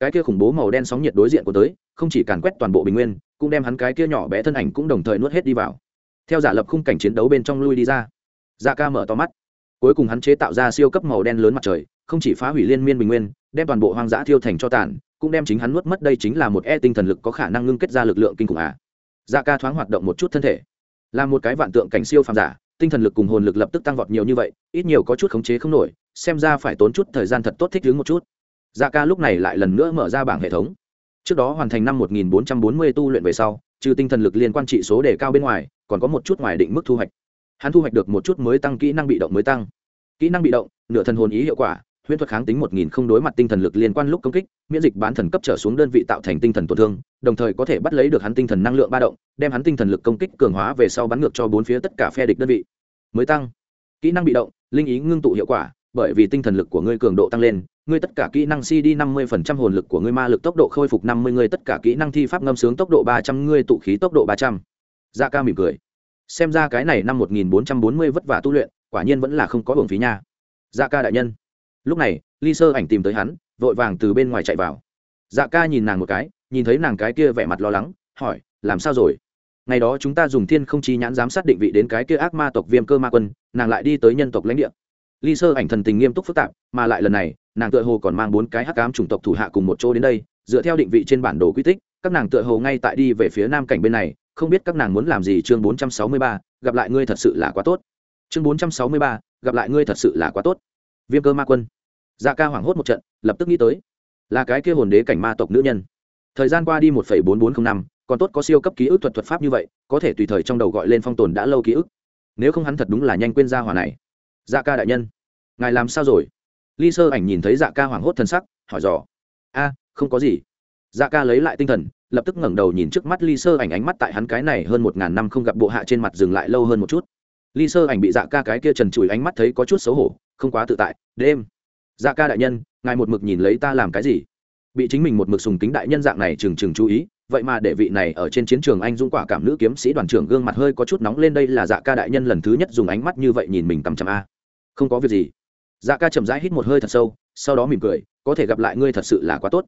cái kia khủng bố màu đen sóng nhiệt đối diện của tới, không chỉ càn quét toàn bộ bình nguyên, cũng đem hắn cái kia nhỏ bé thân ảnh cũng đồng thời nuốt hết đi vào. Theo giả lập khung cảnh chiến đấu bên trong lui đi ra. Dạ ca mở to mắt. Cuối cùng hắn chế tạo ra siêu cấp màu đen lớn mặt trời, không chỉ phá hủy liên miên bình nguyên, đem toàn bộ hoang dã thiêu thành cho tàn, cũng đem chính hắn nuốt mất đây chính là một e tinh thần lực có khả năng ngưng kết ra lực lượng kinh khủng à. dạ ca thoáng hoạt động một chút thân thể. Là một cái vạn tượng cảnh siêu phàm giả, tinh thần lực cùng hồn lực lập tức tăng vọt nhiều như vậy, ít nhiều có chút khống chế không nổi, xem ra phải tốn chút thời gian thật tốt thích ứng một chút dạ ca lúc này lại lần nữa mở ra bảng hệ thống. Trước đó hoàn thành năm 1440 tu luyện về sau, trừ tinh thần lực liên quan trị số đề cao bên ngoài, còn có một chút ngoài định mức thu hoạch. Hắn thu hoạch được một chút mới tăng kỹ năng bị động mới tăng. Kỹ năng bị động, nửa thần hồn ý hiệu quả, huyễn thuật kháng tính một nghìn không đối mặt tinh thần lực liên quan lúc công kích, miễn dịch bán thần cấp trở xuống đơn vị tạo thành tinh thần tổn thương, đồng thời có thể bắt lấy được hắn tinh thần năng lượng ba động, đem hắn tinh thần lực công kích cường hóa về sau bắn ngược cho bốn phía tất cả phe địch đơn vị. Mới tăng. Kỹ năng bị động, linh ý ngưng tụ hiệu quả, bởi vì tinh thần lực của ngươi cường độ tăng lên ngươi tất cả kỹ năng si năm mươi phần trăm hồn lực của ngươi ma lực tốc độ khôi phục năm mươi, ngươi tất cả kỹ năng thi pháp ngâm sướng tốc độ ba trăm, ngươi tụ khí tốc độ ba trăm. Dạ ca mỉm cười. Xem ra cái này năm một nghìn bốn trăm bốn mươi vất vả tu luyện, quả nhiên vẫn là không có hưởng phí nha. Dạ ca đại nhân. Lúc này, ly sơ ảnh tìm tới hắn, vội vàng từ bên ngoài chạy vào. Dạ ca nhìn nàng một cái, nhìn thấy nàng cái kia vẻ mặt lo lắng, hỏi, làm sao rồi? Ngày đó chúng ta dùng thiên không chi nhãn giám sát định vị đến cái kia ác ma tộc viêm cơ ma quân, nàng lại đi tới nhân tộc lãnh địa. Ly sơ ảnh thần tình nghiêm túc phức tạp, mà lại lần này nàng tựa hồ còn mang bốn cái hắc ám chủng tộc thủ hạ cùng một chỗ đến đây, dựa theo định vị trên bản đồ quy tích, các nàng tựa hồ ngay tại đi về phía nam cảnh bên này, không biết các nàng muốn làm gì chương bốn trăm sáu mươi ba, gặp lại ngươi thật sự là quá tốt. Chương bốn trăm sáu mươi ba, gặp lại ngươi thật sự là quá tốt. Viêm cơ ma quân. Dạ ca hoảng hốt một trận, lập tức nghĩ tới, là cái kia hồn đế cảnh ma tộc nữ nhân. Thời gian qua đi một phẩy bốn bốn t r ă n h năm, còn tốt có siêu cấp ký ức thuật thuật pháp như vậy, có thể tùy thời trong đầu gọi lên phong tồn đã lâu ký ức. Nếu không hắn thật đúng là nhanh quên ra hỏa này. Dạ ca đại nhân, ngài làm sao rồi? Ly sơ ảnh nhìn thấy dạ ca hoảng hốt thân sắc, hỏi dò. A, không có gì. Dạ ca lấy lại tinh thần, lập tức ngẩng đầu nhìn trước mắt ly sơ ảnh ánh mắt tại hắn cái này hơn một ngàn năm không gặp bộ hạ trên mặt dừng lại lâu hơn một chút. Ly sơ ảnh bị dạ ca cái kia trần trụi ánh mắt thấy có chút xấu hổ, không quá tự tại. Đêm. Dạ ca đại nhân, ngài một mực nhìn lấy ta làm cái gì? Bị chính mình một mực sùng kính đại nhân dạng này trừng trừng chú ý, vậy mà để vị này ở trên chiến trường anh dũng quả cảm nữ kiếm sĩ đoàn trưởng gương mặt hơi có chút nóng lên đây là dạ ca đại nhân lần thứ nhất dùng ánh mắt như vậy nhìn mình tầm chằm a. Không có việc gì dạ ca chậm rãi hít một hơi thật sâu, sau đó mỉm cười, có thể gặp lại ngươi thật sự là quá tốt.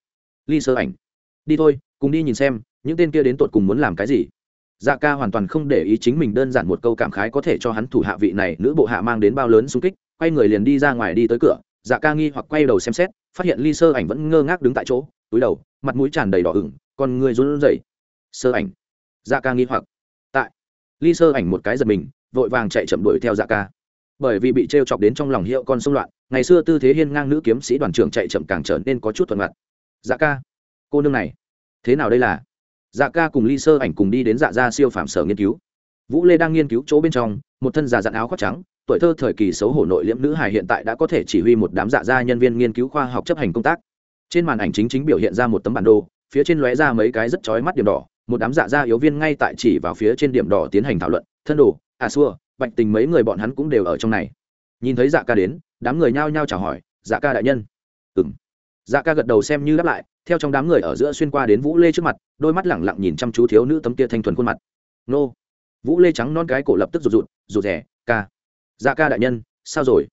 Ly sơ ảnh. Đi thôi, cùng đi nhìn xem, những tên kia đến tột cùng muốn làm cái gì. Dạ ca hoàn toàn không để ý chính mình đơn giản một câu cảm khái có thể cho hắn thủ hạ vị này nữ bộ hạ mang đến bao lớn xung kích, quay người liền đi ra ngoài đi tới cửa. Dạ ca nghi hoặc quay đầu xem xét, phát hiện ly sơ ảnh vẫn ngơ ngác đứng tại chỗ, túi đầu, mặt mũi tràn đầy đỏ ửng còn người run rẩy. Sơ ảnh. Dạ ca nghi hoặc. Tại. Ly sơ ảnh một cái giật mình, vội vàng chạy chậm đuổi theo dạ ca bởi vì bị t r e o chọc đến trong lòng hiệu con sông loạn, ngày xưa tư thế hiên ngang nữ kiếm sĩ đoàn trưởng chạy chậm càng trở nên có chút thuận mặt. Dạ ca, cô nương này, thế nào đây là? Dạ ca cùng ly sơ ảnh cùng đi đến dạ gia siêu phạm sở nghiên cứu. Vũ lê đang nghiên cứu chỗ bên trong, một thân già dặn áo khoác trắng, tuổi thơ thời kỳ xấu hổ nội liễm nữ hài hiện tại đã có thể chỉ huy một đám dạ gia nhân viên nghiên cứu khoa học chấp hành công tác. Trên màn ảnh chính chính biểu hiện ra một tấm bản đồ, phía trên lóe ra mấy cái rất chói mắt điểm đỏ, một đám dạ gia yếu viên ngay tại chỉ vào phía trên điểm đỏ tiến hành thảo luận, thân đồ à xua bạch tình mấy người bọn hắn cũng đều ở trong này. Nhìn thấy dạ ca đến, đám người nhao nhao chào hỏi dạ ca đại nhân. Ừng dạ ca gật đầu xem như đáp lại, theo trong đám người ở giữa xuyên qua đến vũ lê trước mặt, đôi mắt lẳng lặng nhìn chăm chú thiếu nữ tấm kia thanh thuần khuôn mặt. Nô. Vũ lê trắng non cái cổ lập tức rụt rụt rụt rẻ ca. Dạ ca đại nhân, sao rồi?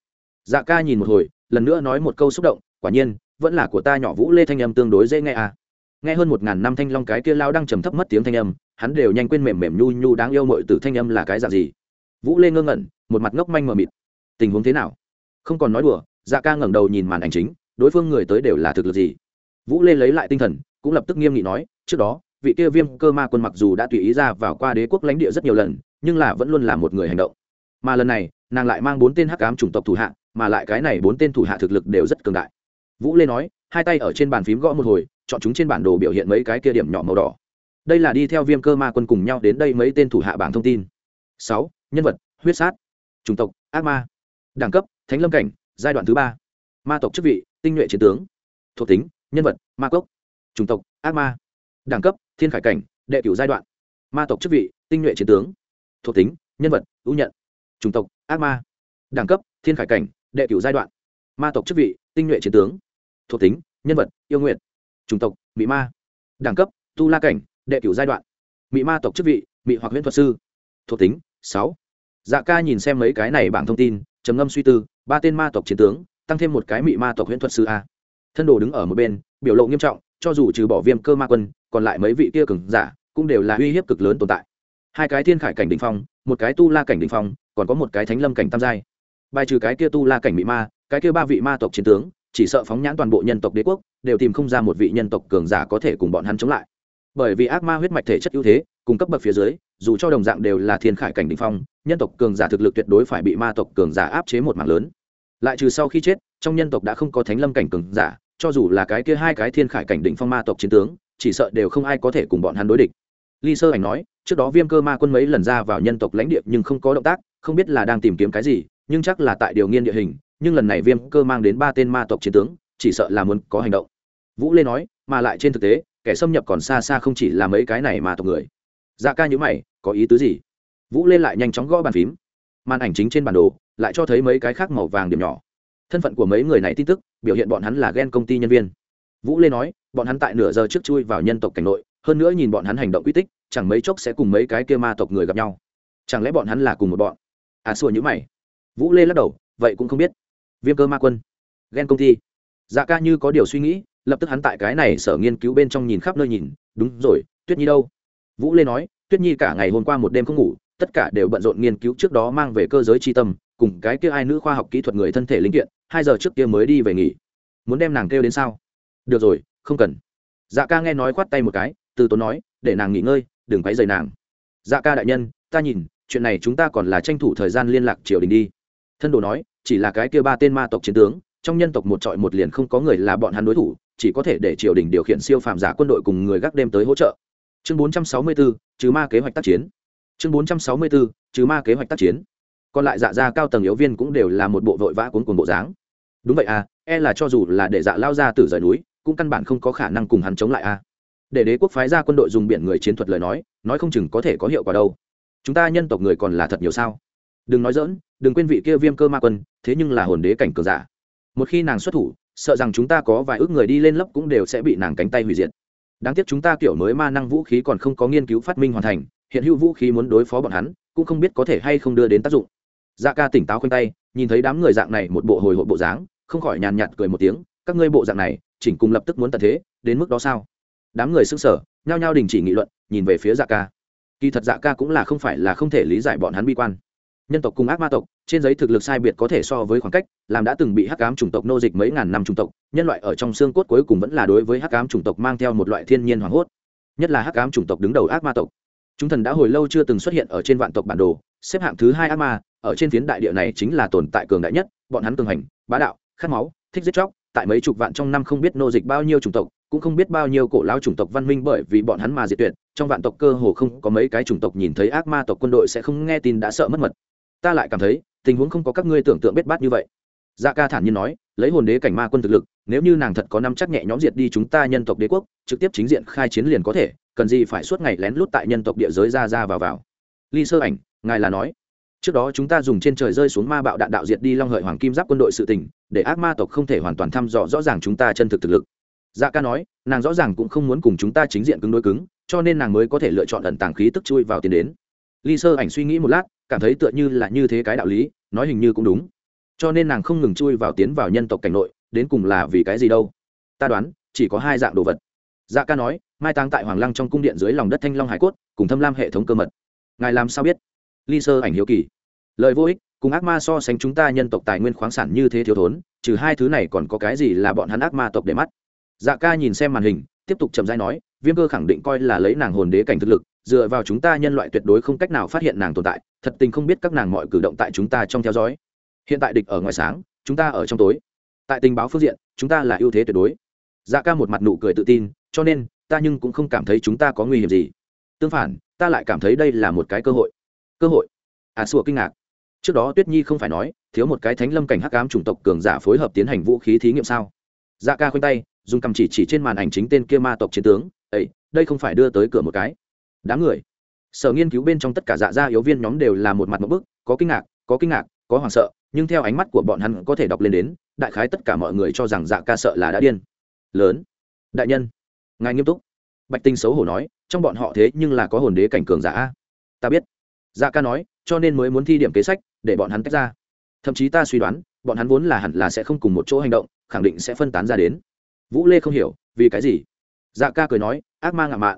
Dạ ca nhìn một hồi, lần nữa nói một câu xúc động, quả nhiên, vẫn là của ta nhỏ vũ lê thanh âm tương đối dễ nghe à. Nghe hơn một ngàn năm thanh long cái kia lao đang trầm thấp mất tiếng thanh âm, hắn đều nhanh quên mềm mềm nhu nhu đáng yêu mội từ thanh âm là cái dạng gì vũ lê ngơ ngẩn, một mặt ngốc manh mờ mịt. Tình huống thế nào? Không còn nói đùa dạ ca ngẩng đầu nhìn màn ảnh chính, đối phương người tới đều là thực lực gì? Vũ lê lấy lại tinh thần, cũng lập tức nghiêm nghị nói, trước đó, vị kia viêm cơ ma quân mặc dù đã tùy ý ra vào qua đế quốc lãnh địa rất nhiều lần, nhưng là vẫn luôn là một người hành động. Mà lần này, nàng lại mang bốn tên hắc ám chủng tộc thủ hạ, mà lại cái này bốn tên thủ hạ thực lực đều rất cường đại. Vũ lê nói, hai tay ở trên bàn phím gõ một hồi, chọn chúng trên bản đồ biểu hiện mấy cái kia điểm nhỏ màu đỏ. Đây là đi theo viêm cơ ma quân cùng nhau đến đây mấy tên thủ hạ bảng thông tin. Sáu nhân vật, huyết sát, chủng tộc, ác ma. Đẳng cấp, thánh lâm cảnh, giai đoạn thứ ba. Ma tộc chức vị, tinh nhuệ chiến tướng. Thuộc tính, nhân vật, ma cốc. Chủng tộc, ác ma. Đẳng cấp, thiên khải cảnh, đệ cửu giai đoạn. Ma tộc chức vị, tinh nhuệ chiến tướng. Thuộc tính, nhân vật, ưu nhận. Chủng tộc, ác ma. Đẳng cấp, thiên khải cảnh, đệ cửu giai đoạn. Ma tộc chức vị, tinh nhuệ chiến tướng. Thuộc tính, nhân vật, yêu nguyện chủng tộc mỹ ma. Đẳng cấp, tu la cảnh, đệ cửu giai đoạn. Mỹ ma tộc chức vị mỹ hoặc huyễn thuật sư. Thuộc tính, sáu dạ ca nhìn xem mấy cái này bảng thông tin, trầm ngâm suy tư, ba tên ma tộc chiến tướng, tăng thêm một cái mị ma tộc huyễn thuật sư a. Thân đồ đứng ở một bên, biểu lộ nghiêm trọng, cho dù trừ bỏ viêm cơ ma quân, còn lại mấy vị kia cường giả cũng đều là uy hiếp cực lớn tồn tại. Hai cái thiên khải cảnh đỉnh phong, một cái tu la cảnh đỉnh phong, còn có một cái thánh lâm cảnh tam giai. Bài trừ cái kia tu la cảnh mị ma, cái kia ba vị ma tộc chiến tướng, chỉ sợ phóng nhãn toàn bộ nhân tộc đế quốc, đều tìm không ra một vị nhân tộc cường giả có thể cùng bọn hắn chống lại. Bởi vì ác ma huyết mạch thể chất ưu thế cung cấp bậc phía dưới, dù cho đồng dạng đều là thiên khải cảnh đình phong nhân tộc cường giả thực lực tuyệt đối phải bị ma tộc cường giả áp chế một mạng lớn. Lại trừ sau khi chết, trong nhân tộc đã không có thánh lâm cảnh cường giả, cho dù là cái kia hai cái thiên khải cảnh đỉnh phong ma tộc chiến tướng, chỉ sợ đều không ai có thể cùng bọn hắn đối địch. Ly sơ ảnh nói, trước đó viêm cơ ma quân mấy lần ra vào nhân tộc lãnh địa nhưng không có động tác, không biết là đang tìm kiếm cái gì, nhưng chắc là tại điều nghiên địa hình, nhưng lần này viêm cơ mang đến ba tên ma tộc chiến tướng, chỉ sợ là muốn có hành động. Vũ lê nói, mà lại trên thực tế, kẻ xâm nhập còn xa xa không chỉ là mấy cái này mà tộc người. Dạ ca nhữ mày, có ý tứ gì? Vũ lên lại nhanh chóng gõ bàn phím. Màn ảnh chính trên bản đồ lại cho thấy mấy cái khác màu vàng điểm nhỏ. Thân phận của mấy người này tin tức, biểu hiện bọn hắn là ghen công ty nhân viên. Vũ lê nói, bọn hắn tại nửa giờ trước chui vào nhân tộc cảnh nội, hơn nữa nhìn bọn hắn hành động quy tích, chẳng mấy chốc sẽ cùng mấy cái kia ma tộc người gặp nhau. Chẳng lẽ bọn hắn là cùng một bọn? À xua nhữ mày. Vũ lê lắc đầu, vậy cũng không biết. Viêm cơ ma quân. Ghen công ty. Dạ ca như có điều suy nghĩ, lập tức hắn tại cái này sở nghiên cứu bên trong nhìn khắp nơi nhìn. Đúng rồi, tuyết nhi đâu? Vũ lê nói, tuyết nhi cả ngày hôm qua một đêm không ngủ tất cả đều bận rộn nghiên cứu trước đó mang về cơ giới tri tâm cùng cái kia ai nữ khoa học kỹ thuật người thân thể linh kiện hai giờ trước kia mới đi về nghỉ. Muốn đem nàng kêu đến sao? Được rồi không cần. Dạ ca nghe nói khoát tay một cái từ tốn nói để nàng nghỉ ngơi đừng quấy rầy nàng. Dạ ca đại nhân ta nhìn chuyện này chúng ta còn là tranh thủ thời gian liên lạc triều đình đi. Thân đồ nói chỉ là cái kia ba tên ma tộc chiến tướng trong nhân tộc một trọi một liền không có người là bọn hắn đối thủ chỉ có thể để triều đình điều khiển siêu phàm giả quân đội cùng người gác đêm tới hỗ trợ. Chương 464, trừ ma kế hoạch tác chiến chương 464, trừ ma kế hoạch tác chiến. Còn lại dạ gia cao tầng yếu viên cũng đều là một bộ vội vã cuốn cuồng bộ dáng. Đúng vậy à e là cho dù là để dạ lao ra từ rời núi cũng căn bản không có khả năng cùng hắn chống lại a à. để đế quốc phái ra quân đội dùng biển người chiến thuật lời nói nói không chừng có thể có hiệu quả đâu. Chúng ta nhân tộc người còn là thật nhiều sao? Đừng nói dỡn đừng quên vị kia viêm cơ ma quân thế nhưng là hồn đế cảnh cường giả. Một khi nàng xuất thủ sợ rằng chúng ta có vài ước người đi lên lớp cũng đều sẽ bị nàng cánh tay hủy diệt. Đáng tiếc chúng ta kiểu mới ma năng vũ khí còn không có nghiên cứu phát minh hoàn thành hiện hữu vũ khí muốn đối phó bọn hắn cũng không biết có thể hay không đưa đến tác dụng. Dạ ca tỉnh táo khoanh tay nhìn thấy đám người dạng này một bộ hồi hộp bộ dáng không khỏi nhàn nhạt cười một tiếng các ngươi bộ dạng này chỉnh cùng lập tức muốn tận thế đến mức đó sao? Đám người sững sở, nhao nhao đình chỉ nghị luận nhìn về phía dạ ca. Kỳ thật dạ ca cũng là không phải là không thể lý giải bọn hắn bi quan. Nhân tộc cùng ác ma tộc trên giấy thực lực sai biệt có thể so với khoảng cách làm đã từng bị hắc ám chủng tộc nô dịch mấy ngàn năm chủng tộc nhân loại ở trong xương cốt cuối cùng vẫn là đối với hắc ám chủng tộc mang theo một loại thiên nhiên hoảng hốt. Nhất là hắc ám chủng tộc đứng đầu ác ma tộc chúng thần đã hồi lâu chưa từng xuất hiện ở trên vạn tộc bản đồ, xếp hạng thứ hai ác ma ở trên phiến đại địa này chính là tồn tại cường đại nhất, bọn hắn cường hành, bá đạo, khát máu, thích giết chóc, tại mấy chục vạn trong năm không biết nô dịch bao nhiêu chủng tộc, cũng không biết bao nhiêu cổ lao chủng tộc văn minh bởi vì bọn hắn mà diệt tuyệt, trong vạn tộc cơ hồ không có mấy cái chủng tộc nhìn thấy ác ma tộc quân đội sẽ không nghe tin đã sợ mất mật. Ta lại cảm thấy, tình huống không có các ngươi tưởng tượng biết bát như vậy. Dạ ca thản nhiên nói, lấy hồn đế cảnh ma quân thực lực, nếu như nàng thật có năm chắc nhẹ nhõm diệt đi chúng ta nhân tộc đế quốc, trực tiếp chính diện khai chiến liền có thể cần gì phải suốt ngày lén lút tại nhân tộc địa giới ra ra vào vào. Ly sơ ảnh, ngài là nói, trước đó chúng ta dùng trên trời rơi xuống ma bạo đạn đạo diệt đi long hợi hoàng kim giáp quân đội sự tình, để ác ma tộc không thể hoàn toàn thăm dò rõ ràng chúng ta chân thực thực lực. Dạ ca nói, nàng rõ ràng cũng không muốn cùng chúng ta chính diện cứng đối cứng, cho nên nàng mới có thể lựa chọn ẩn tàng khí tức chui vào tiền đến. Ly sơ ảnh suy nghĩ một lát, cảm thấy tựa như là như thế cái đạo lý, nói hình như cũng đúng. Cho nên nàng không ngừng chui vào tiến vào nhân tộc cảnh nội, đến cùng là vì cái gì đâu? Ta đoán, chỉ có hai dạng đồ vật. Dạ ca nói mai táng tại hoàng lăng trong cung điện dưới lòng đất thanh long hải cốt, cùng thâm lam hệ thống cơ mật. Ngài làm sao biết? Ly sơ ảnh hiếu kỳ. Lời vô ích, cùng ác ma so sánh chúng ta nhân tộc tài nguyên khoáng sản như thế thiếu thốn, trừ hai thứ này còn có cái gì là bọn hắn ác ma tộc để mắt? Dạ ca nhìn xem màn hình, tiếp tục chậm dai nói, viêm cơ khẳng định coi là lấy nàng hồn đế cảnh thực lực, dựa vào chúng ta nhân loại tuyệt đối không cách nào phát hiện nàng tồn tại, thật tình không biết các nàng mọi cử động tại chúng ta trong theo dõi. Hiện tại địch ở ngoài sáng, chúng ta ở trong tối. Tại tình báo phương diện, chúng ta là ưu thế tuyệt đối. Dạ ca một mặt nụ cười tự tin, cho nên ta nhưng cũng không cảm thấy chúng ta có nguy hiểm gì. Tương phản, ta lại cảm thấy đây là một cái cơ hội. Cơ hội? À sủa kinh ngạc. Trước đó tuyết nhi không phải nói, thiếu một cái thánh lâm cảnh hắc ám chủng tộc cường giả phối hợp tiến hành vũ khí thí nghiệm sao? Dạ ca khoanh tay, dùng cầm chỉ chỉ trên màn ảnh chính tên kia ma tộc chiến tướng. Ấy đây không phải đưa tới cửa một cái. Đám người. Sở nghiên cứu bên trong tất cả dạ gia yếu viên nhóm đều là một mặt một bức, có kinh ngạc, có kinh ngạc, có hoảng sợ, nhưng theo ánh mắt của bọn hắn có thể đọc lên đến, đại khái tất cả mọi người cho rằng dạ ca sợ là đã điên. Lớn. Đại nhân ngài nghiêm túc. Bạch tinh xấu hổ nói, trong bọn họ thế nhưng là có hồn đế cảnh cường giả ta biết. Dạ ca nói, cho nên mới muốn thi điểm kế sách, để bọn hắn tách ra. Thậm chí ta suy đoán, bọn hắn vốn là hẳn là sẽ không cùng một chỗ hành động, khẳng định sẽ phân tán ra đến. Vũ lê không hiểu, vì cái gì? Dạ ca cười nói, ác ma ngạo mạn.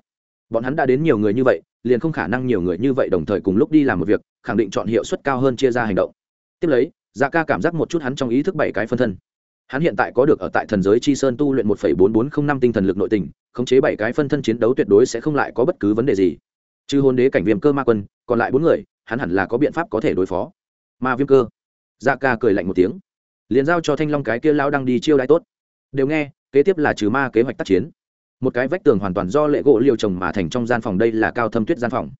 Bọn hắn đã đến nhiều người như vậy, liền không khả năng nhiều người như vậy đồng thời cùng lúc đi làm một việc, khẳng định chọn hiệu suất cao hơn chia ra hành động. Tiếp lấy dạ ca cảm giác một chút hắn trong ý thức bảy cái phân thân hắn hiện tại có được ở tại thần giới chi sơn tu luyện một bốn bốn không năm tinh thần lực nội tình, khống chế bảy cái phân thân chiến đấu tuyệt đối sẽ không lại có bất cứ vấn đề gì. Trừ hôn đế cảnh viêm cơ ma quân, còn lại bốn người, hắn hẳn là có biện pháp có thể đối phó. Ma viêm cơ. Dạ ca cười lạnh một tiếng. Liền giao cho thanh long cái kia lao đang đi chiêu đãi tốt. Đều nghe, kế tiếp là trừ ma kế hoạch tác chiến. Một cái vách tường hoàn toàn do lệ gỗ liều trồng mà thành trong gian phòng đây là cao thâm tuyết gian phòng.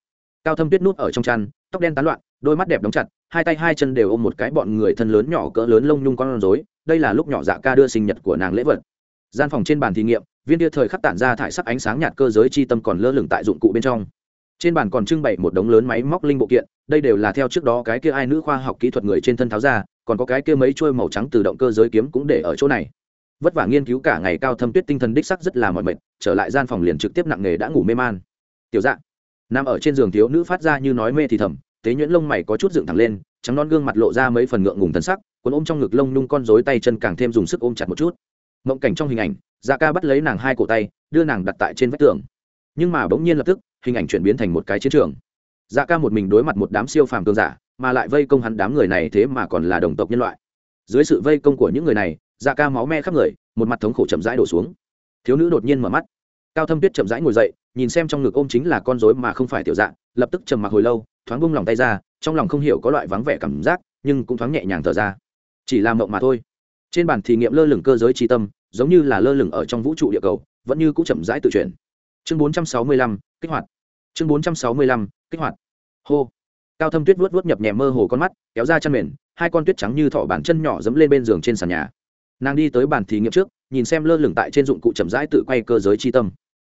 Cao thâm tuyết nút ở trong chăn, tóc đen tán loạn, đôi mắt đẹp đóng chặt, hai tay hai chân đều ôm một cái bọn người thân lớn nhỏ cỡ lớn lông nhung con rối đây là lúc nhỏ dạ ca đưa sinh nhật của nàng lễ vật. Gian phòng trên bàn thí nghiệm, viên tia thời khắc tản ra thải sắc ánh sáng nhạt cơ giới chi tâm còn lơ lửng tại dụng cụ bên trong. Trên bàn còn trưng bày một đống lớn máy móc linh bộ kiện, đây đều là theo trước đó cái kia ai nữ khoa học kỹ thuật người trên thân tháo ra, còn có cái kia mấy chuôi màu trắng từ động cơ giới kiếm cũng để ở chỗ này. Vất vả nghiên cứu cả ngày cao thâm tuyết tinh thần đích sắc rất là mỏi mệt, trở lại gian phòng liền trực tiếp nặng nghề đã ngủ mê man. Tiểu dạng nằm ở trên giường thiếu nữ phát ra như nói mê thì thầm, tế nhuyễn lông mày có chút dựng thẳng lên, trắng non gương mặt lộ ra mấy phần ngượng ngùng thân sắc cuốn ôm trong ngực lông nhung con rối tay chân càng thêm dùng sức ôm chặt một chút. Mộng cảnh trong hình ảnh dạ ca bắt lấy nàng hai cổ tay, đưa nàng đặt tại trên vách tường. Nhưng mà bỗng nhiên lập tức, hình ảnh chuyển biến thành một cái chiến trường. Dạ ca một mình đối mặt một đám siêu phàm cường giả, mà lại vây công hắn đám người này thế mà còn là đồng tộc nhân loại. Dưới sự vây công của những người này dạ ca máu me khắp người, một mặt thống khổ chậm rãi đổ xuống. Thiếu nữ đột nhiên mở mắt. Cao thâm tuyết chậm rãi ngồi dậy, nhìn xem trong ngực ôm chính là con rối mà không phải tiểu dạ lập tức trầm mặc hồi lâu, thoáng bung lòng tay ra, trong lòng không hiểu có loại vắng vẻ cảm giác, nhưng cũng thoáng nhẹ nhàng thở ra chỉ là mộng mà thôi. Trên bản thí nghiệm lơ lửng cơ giới tri tâm giống như là lơ lửng ở trong vũ trụ địa cầu vẫn như cũng chậm rãi tự chuyển. Chương 465, kích hoạt. Chương 465, kích hoạt. Hô. Cao thâm tuyết vuốt vuốt nhập nhẹ mơ hồ con mắt kéo ra chân mền hai con tuyết trắng như thỏ bàn chân nhỏ dẫm lên bên giường trên sàn nhà. Nàng đi tới bàn thí nghiệm trước nhìn xem lơ lửng tại trên dụng cụ chậm rãi tự quay cơ giới tri tâm.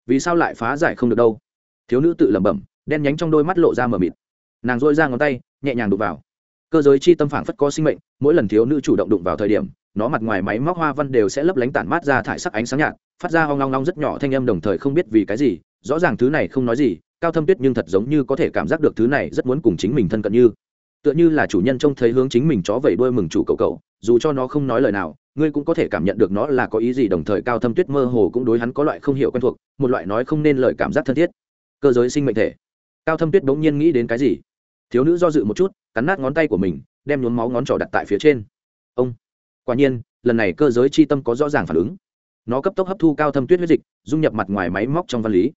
Vì sao lại phá giải không được đâu? Thiếu nữ tự lẩm bẩm đen nhánh trong đôi mắt lộ ra mờ mịt. Nàng dội ra ngón tay nhẹ nhàng đụt vào cơ giới chi tâm phản phất có sinh mệnh, mỗi lần thiếu nữ chủ động đụng vào thời điểm, nó mặt ngoài máy móc hoa văn đều sẽ lấp lánh tản mát ra thải sắc ánh sáng nhạt, phát ra hoang long long rất nhỏ thanh âm đồng thời không biết vì cái gì, rõ ràng thứ này không nói gì, cao thâm tuyết nhưng thật giống như có thể cảm giác được thứ này rất muốn cùng chính mình thân cận như. Tựa như là chủ nhân trông thấy hướng chính mình chó vẩy đuôi mừng chủ cậu cậu, dù cho nó không nói lời nào, ngươi cũng có thể cảm nhận được nó là có ý gì đồng thời cao thâm tuyết mơ hồ cũng đối hắn có loại không hiểu quen thuộc, một loại nói không nên lời cảm giác thân thiết. Cơ giới sinh mệnh thể. Cao thâm tuyết bỗng nhiên nghĩ đến cái gì? Thiếu nữ do dự một chút, cắn nát ngón tay của mình, đem nhuốm máu ngón trỏ đặt tại phía trên. Ông, quả nhiên, lần này cơ giới chi tâm có rõ ràng phản ứng. Nó cấp tốc hấp thu cao thâm tuyết huyết dịch, dung nhập mặt ngoài máy móc trong văn lý.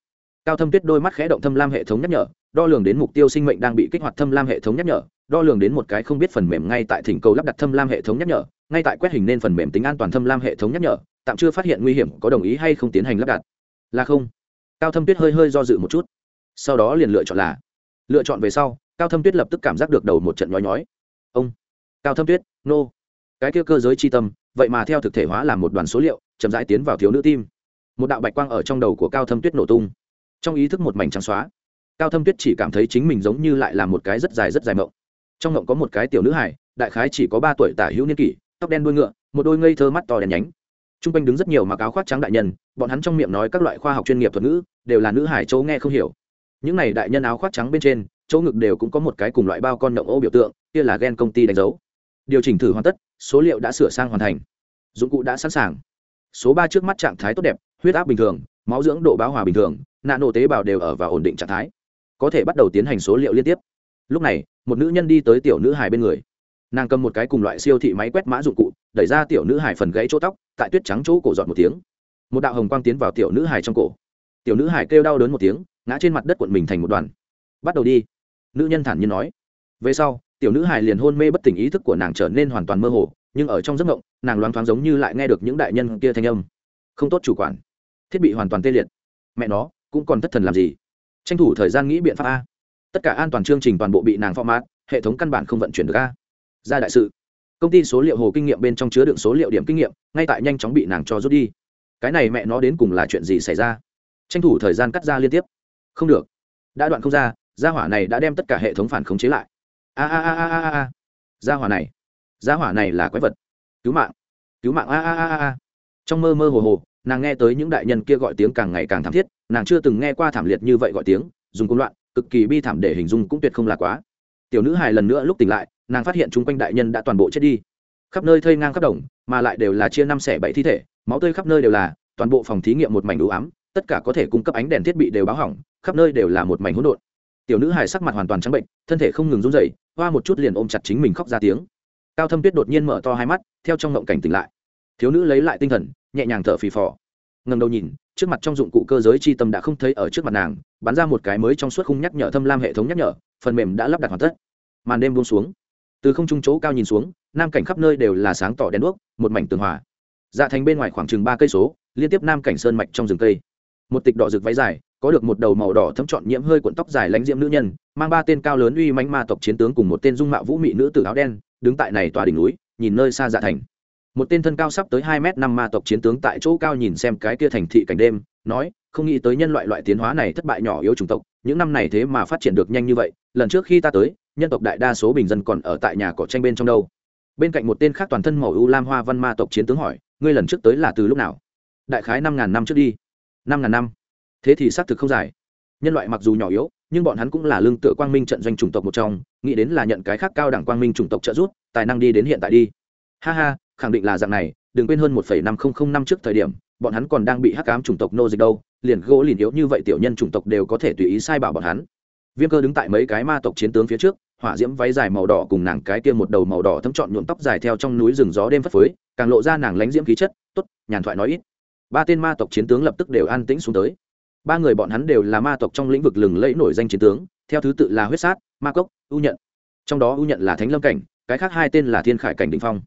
Cao thâm tuyết đôi mắt khẽ động thâm lam hệ thống nhắc nhở, đo lường đến mục tiêu sinh mệnh đang bị kích hoạt thâm lam hệ thống nhắc nhở, đo lường đến một cái không biết phần mềm ngay tại thỉnh cầu lắp đặt thâm lam hệ thống nhắc nhở, ngay tại quét hình nên phần mềm tính an toàn thâm lam hệ thống nhắc nhở, tạm chưa phát hiện nguy hiểm có đồng ý hay không tiến hành lắp đặt. Là không. Cao thâm tuyết hơi hơi do dự một chút. Sau đó liền lựa chọn là, lựa chọn về sau cao thâm tuyết lập tức cảm giác được đầu một trận nhói nhói. Ông, cao thâm tuyết, nô. Cái kia cơ giới chi tâm, vậy mà theo thực thể hóa làm một đoàn số liệu, chậm rãi tiến vào thiếu nữ tim. Một đạo bạch quang ở trong đầu của cao thâm tuyết nổ tung. Trong ý thức một mảnh trắng xóa, cao thâm tuyết chỉ cảm thấy chính mình giống như lại là một cái rất dài rất dài mộng. Trong mộng có một cái tiểu nữ hải đại khái chỉ có ba tuổi tả hữu niên kỷ, tóc đen đuôi ngựa, một đôi ngây thơ mắt to đèn nhánh. T r u n g quanh đứng rất nhiều mặc áo khoác trắng đại nhân, bọn hắn trong miệng nói các loại khoa học chuyên nghiệp thuật ngữ, đều là nữ hải châu nghe không hiểu. Những n à y đại nhân áo khoác trắng bên trên chỗ ngực đều cũng có một cái cùng loại bao con động ô biểu tượng, kia là gen công ty đánh dấu. Điều chỉnh thử hoàn tất, số liệu đã sửa sang hoàn thành. Dụng cụ đã sẵn sàng. Số ba trước mắt trạng thái tốt đẹp, huyết áp bình thường, máu dưỡng độ báo hòa bình thường nạn nổ tế bào đều ở và ổn định trạng thái. Có thể bắt đầu tiến hành số liệu liên tiếp. Lúc này, một nữ nhân đi tới tiểu nữ hải bên người. Nàng cầm một cái cùng loại siêu thị máy quét mã dụng cụ, đẩy ra tiểu nữ hải phần gãy chỗ tóc, tại tuyết trắng chỗ cổ giọt một tiếng. Một đạo hồng quang tiến vào tiểu nữ hải trong cổ. Tiểu nữ hải kêu đau đớn một tiếng, ngã trên mặt đất cuộn mình thành một đoàn. Bắt đầu đi nữ nhân thản nhiên nói. Về sau, tiểu nữ hài liền hôn mê bất tỉnh ý thức của nàng trở nên hoàn toàn mơ hồ, nhưng ở trong giấc mộng, nàng loáng thoáng giống như lại nghe được những đại nhân kia thanh âm. Không tốt chủ quản. Thiết bị hoàn toàn tê liệt. Mẹ nó, cũng còn thất thần làm gì? Tranh thủ thời gian nghĩ biện pháp a. Tất cả an toàn chương trình toàn bộ bị nàng format, hệ thống căn bản không vận chuyển được a. Ra đại sự. Công ty số liệu hồ kinh nghiệm bên trong chứa đựng số liệu điểm kinh nghiệm, ngay tại nhanh chóng bị nàng cho rút đi. Cái này mẹ nó đến cùng là chuyện gì xảy ra? Tranh thủ thời gian cắt ra liên tiếp. Không được. Đã đoạn không ra gia hỏa này đã đem tất cả hệ thống phản khống chế lại. A a a a a a gia hỏa này. Gia hỏa này là quái vật. Cứu mạng. Cứu mạng. A a a a trong mơ mơ hồ hồ, nàng nghe tới những đại nhân kia gọi tiếng càng ngày càng thảm thiết, nàng chưa từng nghe qua thảm liệt như vậy gọi tiếng, dùng công loạn, cực kỳ bi thảm để hình dung cũng tuyệt không là quá. Tiểu nữ hài lần nữa lúc tỉnh lại, nàng phát hiện chung quanh đại nhân đã toàn bộ chết đi. Khắp nơi thây ngang khắp đồng, mà lại đều là chia năm xẻ bảy thi thể, máu tươi khắp nơi đều là, toàn bộ phòng thí nghiệm một mảnh đủ ám, tất cả có thể cung cấp ánh đèn thiết bị đều báo hỏng, khắp nơi đều là một mảnh hỗn độn tiểu nữ hài sắc mặt hoàn toàn trắng bệnh, thân thể không ngừng run rẩy, hoa một chút liền ôm chặt chính mình khóc ra tiếng. Cao thâm tuyết đột nhiên mở to hai mắt, theo trong ngộng cảnh tỉnh lại. Thiếu nữ lấy lại tinh thần, nhẹ nhàng thở phì phò. Ngầm đầu nhìn, trước mặt trong dụng cụ cơ giới chi tâm đã không thấy ở trước mặt nàng, bắn ra một cái mới trong suốt khung nhắc nhở thâm lam hệ thống nhắc nhở, phần mềm đã lắp đặt hoàn tất. Màn đêm buông xuống. Từ không trung chỗ cao nhìn xuống, nam cảnh khắp nơi đều là sáng tỏ đèn đuốc, một mảnh tường hòa. Dạ thành bên ngoài khoảng chừng ba cây số, liên tiếp nam cảnh sơn mạch trong rừng cây một tịch đỏ rực váy dài, có được một đầu màu đỏ thấm trọn nhiễm hơi cuộn tóc dài lãnh diễm nữ nhân, mang ba tên cao lớn uy mánh ma tộc chiến tướng cùng một tên dung mạo vũ mị nữ tử áo đen, đứng tại này tòa đỉnh núi, nhìn nơi xa dạ thành. Một tên thân cao sắp tới hai m năm ma tộc chiến tướng tại chỗ cao nhìn xem cái kia thành thị cảnh đêm, nói, không nghĩ tới nhân loại loại tiến hóa này thất bại nhỏ yếu chủng tộc, những năm này thế mà phát triển được nhanh như vậy, lần trước khi ta tới, nhân tộc đại đa số bình dân còn ở tại nhà cỏ tranh bên trong đâu. Bên cạnh một tên khác toàn thân màu u lam hoa văn ma tộc chiến tướng hỏi, ngươi lần trước tới là từ lúc nào? Đại khái năm ngàn năm trước đi năm ngàn năm. Thế thì xác thực không dài. Nhân loại mặc dù nhỏ yếu, nhưng bọn hắn cũng là lương tựa quang minh trận doanh chủng tộc một trong, nghĩ đến là nhận cái khác cao đẳng quang minh chủng tộc trợ giúp, tài năng đi đến hiện tại đi. Ha ha, khẳng định là dạng này, đừng quên hơn một phẩy năm không không năm trước thời điểm, bọn hắn còn đang bị hắc ám chủng tộc nô dịch đâu, liền gỗ liền yếu như vậy tiểu nhân chủng tộc đều có thể tùy ý sai bảo bọn hắn. Viêm cơ đứng tại mấy cái ma tộc chiến tướng phía trước, hỏa diễm váy dài màu đỏ cùng nàng cái kia một đầu màu đỏ thấm trọn nhuộm tóc dài theo trong núi rừng gió đêm phất phới, càng lộ ra nàng lánh diễm khí chất, tốt, nhàn thoại nói ít ba tên ma tộc chiến tướng lập tức đều an tĩnh xuống tới. Ba người bọn hắn đều là ma tộc trong lĩnh vực lừng lẫy nổi danh chiến tướng theo thứ tự là huyết sát ma cốc ưu nhận. Trong đó ưu nhận là thánh lâm cảnh cái khác hai tên là thiên khải cảnh đình phong.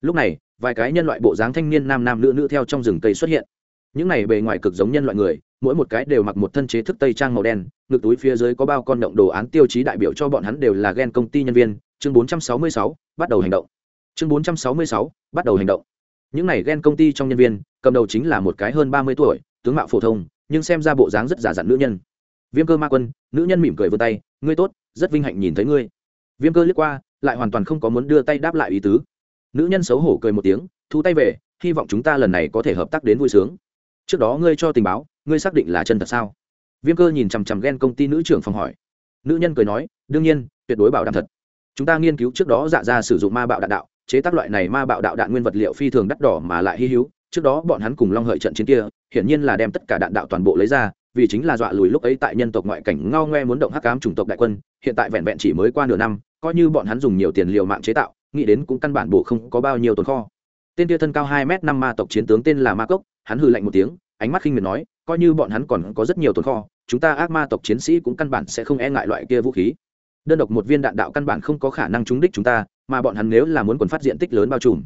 Lúc này vài cái nhân loại bộ dáng thanh niên nam nam nữ nữ theo trong rừng cây xuất hiện. Những này bề ngoài cực giống nhân loại người mỗi một cái đều mặc một thân chế thức tây trang màu đen ngực túi phía dưới có bao con động đồ án tiêu chí đại biểu cho bọn hắn đều là ghen công ty nhân viên. Chương 466, bắt đầu hành động. Chương 466, bắt đầu hành động những này ghen công ty trong nhân viên, cầm đầu chính là một cái hơn ba mươi tuổi, tướng mạo phổ thông, nhưng xem ra bộ dáng rất giả dặn nữ nhân. Viêm cơ ma quân, nữ nhân mỉm cười vươn tay, ngươi tốt, rất vinh hạnh nhìn thấy ngươi. Viêm cơ liếc qua, lại hoàn toàn không có muốn đưa tay đáp lại ý tứ. Nữ nhân xấu hổ cười một tiếng, thu tay về, hy vọng chúng ta lần này có thể hợp tác đến vui sướng. Trước đó ngươi cho tình báo, ngươi xác định là chân thật sao? Viêm cơ nhìn chằm chằm ghen công ty nữ trưởng phòng hỏi. Nữ nhân cười nói, đương nhiên, tuyệt đối bảo đảm thật. Chúng ta nghiên cứu trước đó dạ ra sử dụng ma bạo đạn đạo chế tác loại này ma bạo đạo đạn nguyên vật liệu phi thường đắt đỏ mà lại hy hữu. Trước đó bọn hắn cùng long hợi trận chiến kia, hiển nhiên là đem tất cả đạn đạo toàn bộ lấy ra, vì chính là dọa lùi lúc ấy tại nhân tộc ngoại cảnh ngao ngoe muốn động hắc cám chủng tộc đại quân, hiện tại vẹn vẹn chỉ mới qua nửa năm, coi như bọn hắn dùng nhiều tiền liều mạng chế tạo, nghĩ đến cũng căn bản bộ không có bao nhiêu tồn kho. Tên kia thân cao hai m năm ma tộc chiến tướng tên là ma cốc, hắn hừ lạnh một tiếng, ánh mắt khinh miệt nói, coi như bọn hắn còn có rất nhiều tồn kho, chúng ta ác ma tộc chiến sĩ cũng căn bản sẽ không e ngại loại kia vũ khí đơn độc một viên đạn đạo căn bản không có khả năng trúng đích chúng ta, mà bọn hắn nếu là muốn quần phát diện tích lớn bao trùm,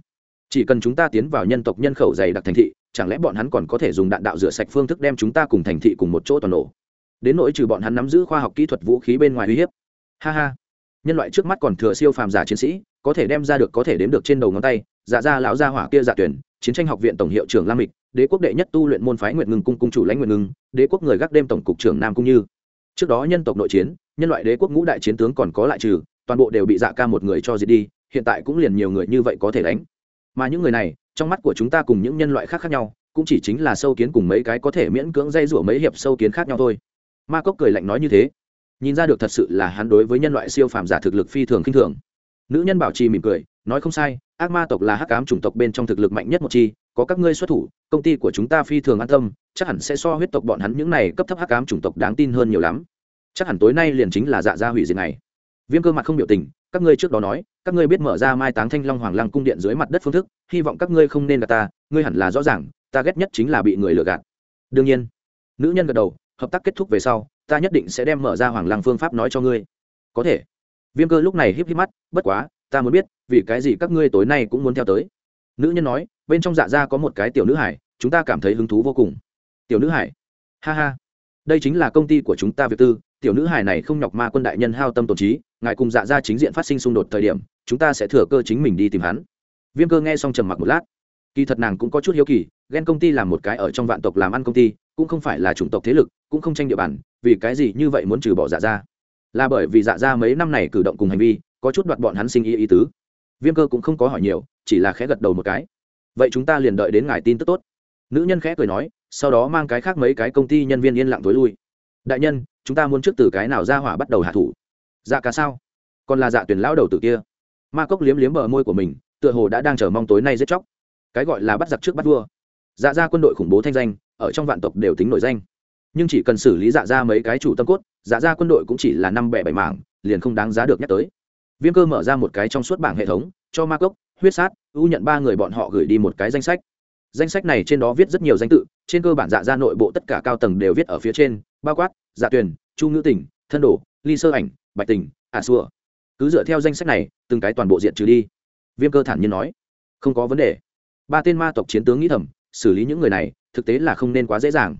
chỉ cần chúng ta tiến vào nhân tộc nhân khẩu dày đặc thành thị, chẳng lẽ bọn hắn còn có thể dùng đạn đạo rửa sạch phương thức đem chúng ta cùng thành thị cùng một chỗ toàn nổ? Đến nỗi trừ bọn hắn nắm giữ khoa học kỹ thuật vũ khí bên ngoài uy hiếp. Ha ha. Nhân loại trước mắt còn thừa siêu phàm giả chiến sĩ, có thể đem ra được có thể đếm được trên đầu ngón tay dạ ra lão gia hỏa kia dạ tuyển, chiến tranh học viện tổng hiệu trưởng lam mịch, đế quốc đệ nhất tu luyện môn phái nguyện ngưng cung cung chủ lãnh nguyện ngưng, đế quốc người gác đêm tổng cục trưởng nam cung như. Trước đó nhân tộc nội chiến nhân loại đế quốc ngũ đại chiến tướng còn có lại trừ, toàn bộ đều bị dạ ca một người cho diệt đi, hiện tại cũng liền nhiều người như vậy có thể đánh. Mà những người này, trong mắt của chúng ta cùng những nhân loại khác khác nhau, cũng chỉ chính là sâu kiến cùng mấy cái có thể miễn cưỡng dây rủa mấy hiệp sâu kiến khác nhau thôi. Ma cốc cười lạnh nói như thế. Nhìn ra được thật sự là hắn đối với nhân loại siêu phàm giả thực lực phi thường khinh thường. Nữ nhân bảo trì mỉm cười, nói không sai, ác ma tộc là hắc ám chủng tộc bên trong thực lực mạnh nhất một chi, có các ngươi xuất thủ, công ty của chúng ta phi thường an tâm, chắc hẳn sẽ so huyết tộc bọn hắn những này cấp thấp hắc ám chủng tộc đáng tin hơn nhiều lắm chắc hẳn tối nay liền chính là dạ gia hủy diệt này. Viêm cơ mặt không biểu tình, các ngươi trước đó nói, các ngươi biết mở ra mai táng thanh long hoàng lăng cung điện dưới mặt đất phương thức, hy vọng các ngươi không nên gạt ta, ngươi hẳn là rõ ràng, ta ghét nhất chính là bị người lừa gạt. Đương nhiên, nữ nhân gật đầu, hợp tác kết thúc về sau, ta nhất định sẽ đem mở ra hoàng lăng phương pháp nói cho ngươi. Có thể. Viêm cơ lúc này híp híp mắt, bất quá, ta muốn biết, vì cái gì các ngươi tối nay cũng muốn theo tới? Nữ nhân nói, bên trong dạ gia có một cái tiểu nữ hải, chúng ta cảm thấy hứng thú vô cùng. Tiểu nữ hải? Ha ha. Đây chính là công ty của chúng ta việc tư tiểu nữ hài này không nhọc ma quân đại nhân hao tâm tổn trí, ngài cùng dạ ra chính diện phát sinh xung đột thời điểm, chúng ta sẽ thừa cơ chính mình đi tìm hắn. Viêm cơ nghe xong trầm mặc một lát. Kỳ thật nàng cũng có chút hiếu kỳ, ghen công ty làm một cái ở trong vạn tộc làm ăn công ty, cũng không phải là chủng tộc thế lực, cũng không tranh địa bàn, vì cái gì như vậy muốn trừ bỏ dạ ra là bởi vì dạ ra mấy năm này cử động cùng hành vi, có chút đoạt bọn hắn sinh ý ý tứ. Viêm cơ cũng không có hỏi nhiều, chỉ là khẽ gật đầu một cái. Vậy chúng ta liền đợi đến ngài tin tức tốt. Nữ nhân khẽ cười nói, sau đó mang cái khác mấy cái công ty nhân viên yên lặng tối lui. Đại nhân chúng ta muốn trước từ cái nào ra hỏa bắt đầu hạ thủ? Dạ cả sao? Còn là dạ tuyển lão đầu tử kia. Ma cốc liếm liếm bờ môi của mình, tựa hồ đã đang chờ mong tối nay giết chóc. Cái gọi là bắt giặc trước bắt vua. Dạ ra quân đội khủng bố thanh danh, ở trong vạn tộc đều tính nổi danh. Nhưng chỉ cần xử lý dạ ra mấy cái chủ tâm cốt dạ ra quân đội cũng chỉ là năm bẻ bảy mảng, liền không đáng giá được nhắc tới. Viêm cơ mở ra một cái trong suốt bảng hệ thống, cho ma cốc, huyết sát, ưu nhận ba người bọn họ gửi đi một cái danh sách danh sách này trên đó viết rất nhiều danh tự, trên cơ bản dạ ra nội bộ tất cả cao tầng đều viết ở phía trên, bao quát dạ tuyền, chu ngữ tỉnh thân đồ, ly sơ ảnh, bạch tình, ả à xua cứ dựa theo danh sách này, từng cái toàn bộ diện trừ đi. Viêm cơ thản nhiên nói, không có vấn đề. Ba tên ma tộc chiến tướng nghĩ thầm, xử lý những người này, thực tế là không nên quá dễ dàng.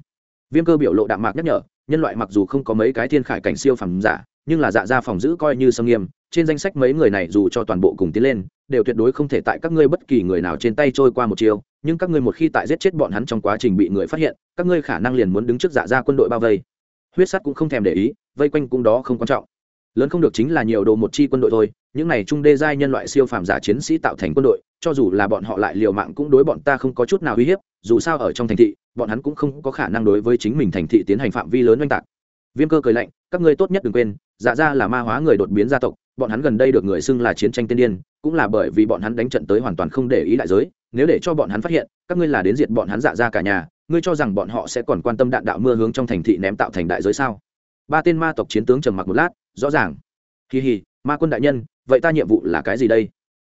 Viêm cơ biểu lộ đạm mạc nhắc nhở, nhân loại mặc dù không có mấy cái thiên khải cảnh siêu phẩm giả, nhưng là dạ ra phòng giữ coi như sâm nghiêm trên danh sách mấy người này dù cho toàn bộ cùng tiến lên, đều tuyệt đối không thể tại các ngươi bất kỳ người nào trên tay trôi qua một chiều nhưng các ngươi một khi tại giết chết bọn hắn trong quá trình bị người phát hiện, các ngươi khả năng liền muốn đứng trước dạ giả ra quân đội bao vây. Huyết sắt cũng không thèm để ý, vây quanh cũng đó không quan trọng. Lớn không được chính là nhiều đồ một chi quân đội thôi, những này trung đê giai nhân loại siêu phàm giả chiến sĩ tạo thành quân đội, cho dù là bọn họ lại liều mạng cũng đối bọn ta không có chút nào uy hiếp, dù sao ở trong thành thị, bọn hắn cũng không có khả năng đối với chính mình thành thị tiến hành phạm vi lớn oanh tạc viêm cơ cười lạnh, các ngươi tốt nhất đừng quên dạ ra là ma hóa người đột biến gia tộc, bọn hắn gần đây được người xưng là chiến tranh tiên điên, cũng là bởi vì bọn hắn đánh trận tới hoàn toàn không để ý đại giới, nếu để cho bọn hắn phát hiện, các ngươi là đến diệt bọn hắn dạ ra cả nhà, ngươi cho rằng bọn họ sẽ còn quan tâm đạn đạo mưa hướng trong thành thị ném tạo thành đại giới sao? Ba tên ma tộc chiến tướng trầm mặc một lát, rõ ràng. Kỳ hì, ma quân đại nhân, vậy ta nhiệm vụ là cái gì đây?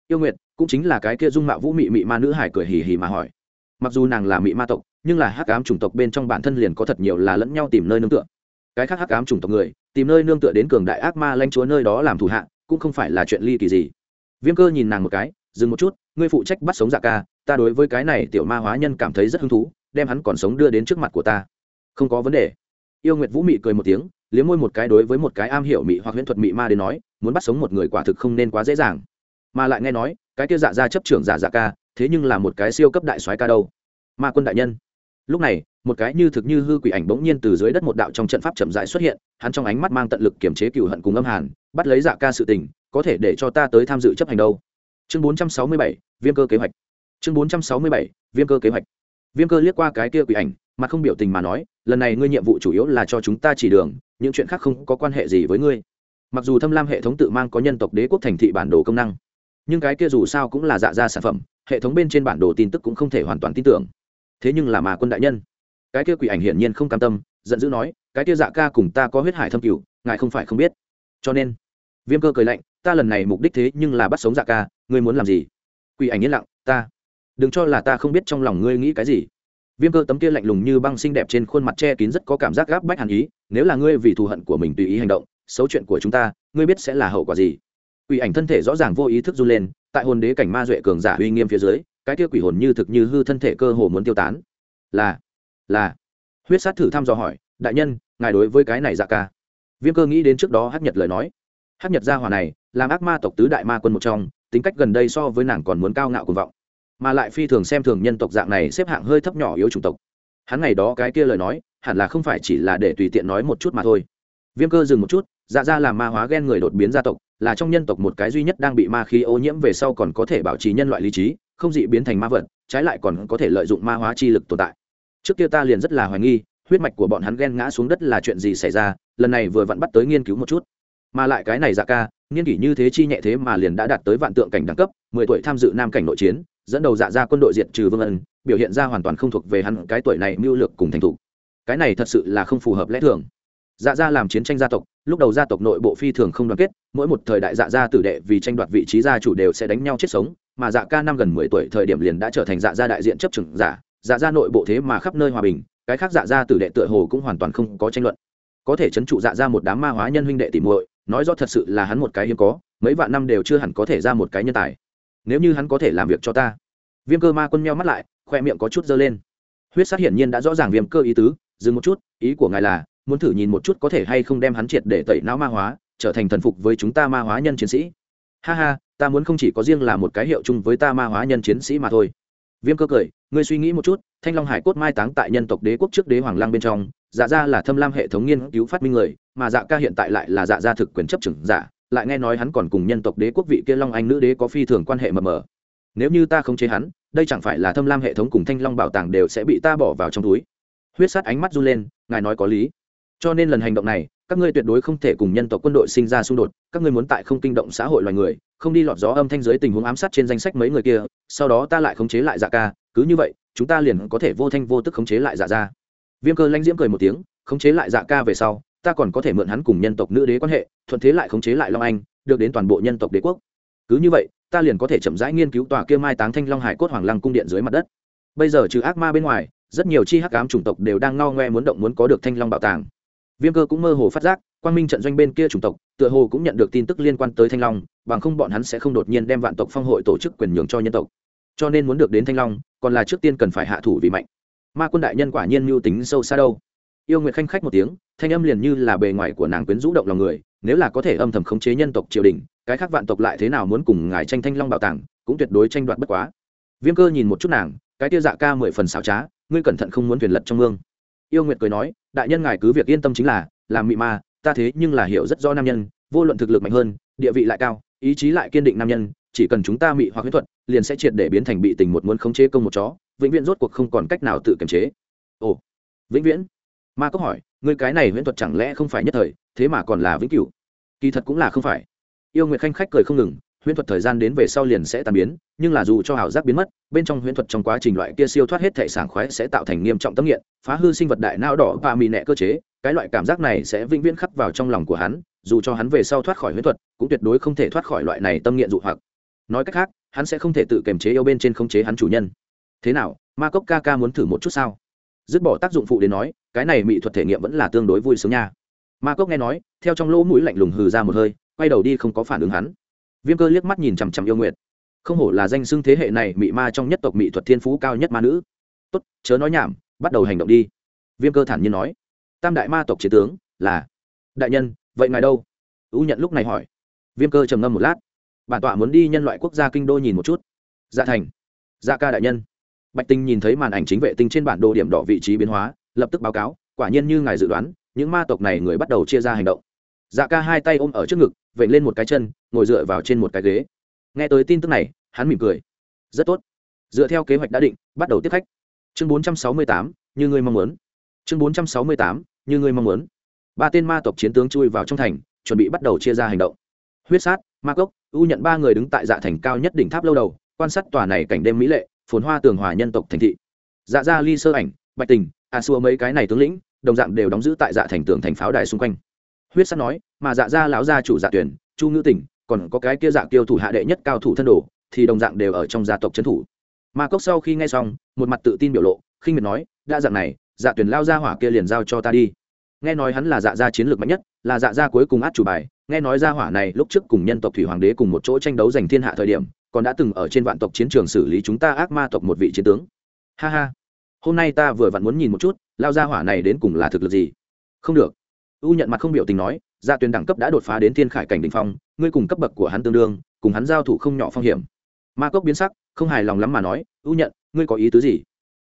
Yêu nguyệt, cũng chính là cái kia dung mạo vũ mị mị ma nữ hải cười hì hì mà hỏi. Mặc dù nàng là mị ma tộc, nhưng là hắc ám chủng tộc bên trong bản thân liền có thật nhiều là lẫn nhau tìm nơi nương tựa cái khác hắc ám chủng tộc người, tìm nơi nương tựa đến cường đại ác ma lanh chúa nơi đó làm thủ hạ, cũng không phải là chuyện ly kỳ gì. Viêm cơ nhìn nàng một cái, dừng một chút, ngươi phụ trách bắt sống dạ ca, ta đối với cái này tiểu ma hóa nhân cảm thấy rất hứng thú, đem hắn còn sống đưa đến trước mặt của ta. Không có vấn đề. Yêu nguyệt vũ mị cười một tiếng, liếm môi một cái đối với một cái am hiểu mị hoặc huyễn thuật mị ma đến nói, muốn bắt sống một người quả thực không nên quá dễ dàng. Mà lại nghe nói, cái kia dạ ra chấp trưởng giả dạ ca, thế nhưng là một cái siêu cấp đại soái ca đâu. Ma quân đại nhân. Lúc này một cái như thực như hư quỷ ảnh bỗng nhiên từ dưới đất một đạo trong trận pháp chậm rãi xuất hiện hắn trong ánh mắt mang tận lực kiểm chế cựu hận cùng âm hàn bắt lấy dạ ca sự tình có thể để cho ta tới tham dự chấp hành đâu. Chương 467, viêm cơ kế hoạch. Chương 467, viêm cơ kế hoạch. Viêm cơ liếc qua cái kia quỷ ảnh mà không biểu tình mà nói lần này ngươi nhiệm vụ chủ yếu là cho chúng ta chỉ đường những chuyện khác không có quan hệ gì với ngươi. Mặc dù thâm lam hệ thống tự mang có nhân tộc đế quốc thành thị bản đồ công năng nhưng cái kia dù sao cũng là dạ ra sản phẩm hệ thống bên trên bản đồ tin tức cũng không thể hoàn toàn tin tưởng. Thế nhưng là mà quân đại nhân cái kia quỷ ảnh hiển nhiên không cam tâm, giận dữ nói, cái kia dạ ca cùng ta có huyết hải thâm cửu, ngài không phải không biết. Cho nên, viêm cơ cười lạnh, ta lần này mục đích thế nhưng là bắt sống dạ ca, ngươi muốn làm gì? Quỷ ảnh yên lặng, ta, đừng cho là ta không biết trong lòng ngươi nghĩ cái gì. Viêm cơ tấm kia lạnh lùng như băng xinh đẹp trên khuôn mặt che kín rất có cảm giác gáp bách hàn ý, nếu là ngươi vì thù hận của mình tùy ý hành động, xấu chuyện của chúng ta, ngươi biết sẽ là hậu quả gì? Quỷ ảnh thân thể rõ ràng vô ý thức run lên, tại hồn đế cảnh ma duệ cường giả uy nghiêm phía dưới, cái kia quỷ hồn như thực như hư thân thể cơ hồ muốn tiêu tán. Là là, huyết sát thử thăm dò hỏi, đại nhân, ngài đối với cái này dạ ca. Viêm cơ nghĩ đến trước đó hát nhật lời nói. Hát nhật gia hòa này, làm ác ma tộc tứ đại ma quân một trong, tính cách gần đây so với nàng còn muốn cao ngạo cuồng vọng, mà lại phi thường xem thường nhân tộc dạng này xếp hạng hơi thấp nhỏ yếu chủng tộc. Hắn ngày đó cái kia lời nói, hẳn là không phải chỉ là để tùy tiện nói một chút mà thôi. Viêm cơ dừng một chút dạ ra làm ma hóa ghen người đột biến gia tộc, là trong nhân tộc một cái duy nhất đang bị ma khí ô nhiễm về sau còn có thể bảo trì nhân loại lý trí, không dị biến thành ma vật, trái lại còn có thể lợi dụng ma hóa chi lực tồn tại trước kia ta liền rất là hoài nghi, huyết mạch của bọn hắn ghen ngã xuống đất là chuyện gì xảy ra, lần này vừa vặn bắt tới nghiên cứu một chút. Mà lại cái này dạ ca, nghiên kỷ như thế chi nhẹ thế mà liền đã đạt tới vạn tượng cảnh đẳng cấp, mười tuổi tham dự nam cảnh nội chiến, dẫn đầu dạ ra quân đội diện trừ vương ân, biểu hiện ra hoàn toàn không thuộc về hắn, cái tuổi này mưu lược cùng thành thục. Cái này thật sự là không phù hợp lẽ thường. Dạ ra làm chiến tranh gia tộc, lúc đầu gia tộc nội bộ phi thường không đoàn kết, mỗi một thời đại dạ gia tử đệ vì tranh đoạt vị trí gia chủ đều sẽ đánh nhau chết sống, mà dạ ca năm gần mười tuổi thời điểm liền đã trở thành dạ gia đại diện chấp trừng giả dạ gia nội bộ thế mà khắp nơi hòa bình, cái khác dạ gia tử đệ tựa hồ cũng hoàn toàn không có tranh luận. Có thể chấn trụ dạ ra một đám ma hóa nhân huynh đệ tìm muội, nói rõ thật sự là hắn một cái hiếm có, mấy vạn năm đều chưa hẳn có thể ra một cái nhân tài. Nếu như hắn có thể làm việc cho ta. Viêm cơ ma quân meo mắt lại, khoe miệng có chút dơ lên. Huyết sát hiển nhiên đã rõ ràng viêm cơ ý tứ, dừng một chút, ý của ngài là, muốn thử nhìn một chút có thể hay không đem hắn triệt để tẩy não ma hóa, trở thành thần phục với chúng ta ma hóa nhân chiến sĩ. Ha ha, ta muốn không chỉ có riêng là một cái hiệu chung với ta ma hóa nhân chiến sĩ mà thôi viêm cơ cười, ngươi suy nghĩ một chút, thanh long hải cốt mai táng tại nhân tộc đế quốc trước đế hoàng lăng bên trong dạ ra là thâm lam hệ thống nghiên cứu phát minh người, mà dạ ca hiện tại lại là dạ gia thực quyền chấp trưởng giả, lại nghe nói hắn còn cùng nhân tộc đế quốc vị kia long anh nữ đế có phi thường quan hệ mờ mờ. Nếu như ta không chế hắn, đây chẳng phải là thâm lam hệ thống cùng thanh long bảo tàng đều sẽ bị ta bỏ vào trong túi. Huyết sát ánh mắt run lên, ngài nói có lý. Cho nên lần hành động này các ngươi tuyệt đối không thể cùng nhân tộc quân đội sinh ra xung đột, các ngươi muốn tại không kinh động xã hội loài người, không đi lọt gió âm thanh giới tình huống ám sát trên danh sách mấy người kia, sau đó ta lại khống chế lại dạ ca, cứ như vậy, chúng ta liền có thể vô thanh vô tức khống chế lại dạ ra viêm cơ lãnh diễm cười một tiếng, khống chế lại dạ ca về sau, ta còn có thể mượn hắn cùng nhân tộc nữ đế quan hệ, thuận thế lại khống chế lại long anh, được đến toàn bộ nhân tộc đế quốc. Cứ như vậy, ta liền có thể chậm rãi nghiên cứu tòa kia mai táng thanh long hải cốt hoàng lăng cung điện dưới mặt đất. Bây giờ trừ ác ma bên ngoài, rất nhiều chi hắc ám chủng tộc đều đang ngao ngoe muốn động muốn có được thanh long bảo tàng viêm cơ cũng mơ hồ phát giác, quang minh trận doanh bên kia chủng tộc, tựa hồ cũng nhận được tin tức liên quan tới thanh long, bằng không bọn hắn sẽ không đột nhiên đem vạn tộc phong hội tổ chức quyền nhường cho nhân tộc. Cho nên muốn được đến thanh long, còn là trước tiên cần phải hạ thủ vì mạnh. Ma quân đại nhân quả nhiên mưu tính sâu xa đâu. Yêu nguyệt khanh khách một tiếng, thanh âm liền như là bề ngoài của nàng quyến rũ động lòng người, nếu là có thể âm thầm khống chế nhân tộc triều đình, cái khác vạn tộc lại thế nào muốn cùng ngài tranh thanh long bảo tàng, cũng tuyệt đối tranh đoạt bất quá. Viêm cơ nhìn một chút nàng, cái tia dạ ca mười phần xảo trá, ngươi cẩn thận không muốn thuyền lật trong mương yêu nguyệt cười nói, đại nhân ngài cứ việc yên tâm chính là, làm mị ma, ta thế nhưng là hiểu rất rõ nam nhân, vô luận thực lực mạnh hơn, địa vị lại cao, ý chí lại kiên định nam nhân, chỉ cần chúng ta mị hoặc huyết thuật, liền sẽ triệt để biến thành bị tình một muốn khống chế công một chó, vĩnh viễn rốt cuộc không còn cách nào tự kiềm chế. Ồ, vĩnh viễn? Ma cốc hỏi người cái này huyễn thuật chẳng lẽ không phải nhất thời, thế mà còn là vĩnh cửu? Kỳ thật cũng là không phải. Yêu nguyệt khanh khách cười không ngừng huyễn thuật thời gian đến về sau liền sẽ tan biến, nhưng là dù cho ảo giác biến mất, bên trong huyễn thuật trong quá trình loại kia siêu thoát hết thể sảng khoái sẽ tạo thành nghiêm trọng tâm nghiện, phá hư sinh vật đại não đỏ và mì nẹ cơ chế, cái loại cảm giác này sẽ vĩnh viễn khắc vào trong lòng của hắn, dù cho hắn về sau thoát khỏi huyễn thuật, cũng tuyệt đối không thể thoát khỏi loại này tâm nghiện dụ hoặc. Nói cách khác, hắn sẽ không thể tự kiềm chế yêu bên trên khống chế hắn chủ nhân. Thế nào, ma cốc ca ca muốn thử một chút sao? Dứt bỏ tác dụng phụ đến nói, cái này mỹ thuật thể nghiệm vẫn là tương đối vui sướng nha. Ma cốc nghe nói, theo trong lỗ mũi lạnh lùng hừ ra một hơi, quay đầu đi không có phản ứng hắn viêm cơ liếc mắt nhìn chằm chằm yêu nguyệt. Không hổ là danh xưng thế hệ này mị ma trong nhất tộc mỹ thuật thiên phú cao nhất ma nữ. Tốt, chớ nói nhảm, bắt đầu hành động đi. Viêm cơ thản nhiên nói. Tam đại ma tộc chế tướng, là, đại nhân, vậy ngài đâu? U nhận lúc này hỏi. Viêm cơ trầm ngâm một lát. Bản tọa muốn đi nhân loại quốc gia kinh đô nhìn một chút. Dạ thành. Dạ ca đại nhân. Bạch tinh nhìn thấy màn ảnh chính vệ tinh trên bản đồ điểm đỏ vị trí biến hóa, lập tức báo cáo, quả nhiên như ngài dự đoán, những ma tộc này người bắt đầu chia ra hành động dạ ca hai tay ôm ở trước ngực vẩy lên một cái chân ngồi dựa vào trên một cái ghế. Nghe tới tin tức này hắn mỉm cười. Rất tốt. Dựa theo kế hoạch đã định bắt đầu tiếp khách. Chương 468, như ngươi mong muốn. Chương 468, như ngươi mong muốn. Ba tên ma tộc chiến tướng chui vào trong thành chuẩn bị bắt đầu chia ra hành động. Huyết sát ma cốc u nhận ba người đứng tại dạ thành cao nhất đỉnh tháp lâu đầu quan sát tòa này cảnh đêm mỹ lệ phồn hoa tường hòa nhân tộc thành thị. Dạ gia ly sơ ảnh bạch tình a xua mấy cái này tướng lĩnh đồng dạng đều đóng giữ tại dạ thành tường thành pháo đài xung quanh huyết sắt nói, mà dạ gia lão gia chủ dạ tuyển, chu ngữ tỉnh, còn có cái kia dạ tiêu thủ hạ đệ nhất cao thủ thân đồ, thì đồng dạng đều ở trong gia tộc trấn thủ. Mà cốc sau khi nghe xong, một mặt tự tin biểu lộ, khinh miệt nói, đã dạng này dạ tuyển lao ra hỏa kia liền giao cho ta đi. Nghe nói hắn là dạ gia chiến lược mạnh nhất, là dạ gia cuối cùng át chủ bài, nghe nói gia hỏa này lúc trước cùng nhân tộc thủy hoàng đế cùng một chỗ tranh đấu giành thiên hạ thời điểm, còn đã từng ở trên vạn tộc chiến trường xử lý chúng ta ác ma tộc một vị chiến tướng. Ha ha. Hôm nay ta vừa vặn muốn nhìn một chút, lao gia hỏa này đến cùng là thực lực gì? Không được u nhận mặt không biểu tình nói, gia tuyển đẳng cấp đã đột phá đến thiên khải cảnh đ ỉ n h phong, ngươi cùng cấp bậc của hắn tương đương, cùng hắn giao thủ không nhỏ phong hiểm. Ma cốc biến sắc, không hài lòng lắm mà nói, u nhận ngươi có ý tứ gì?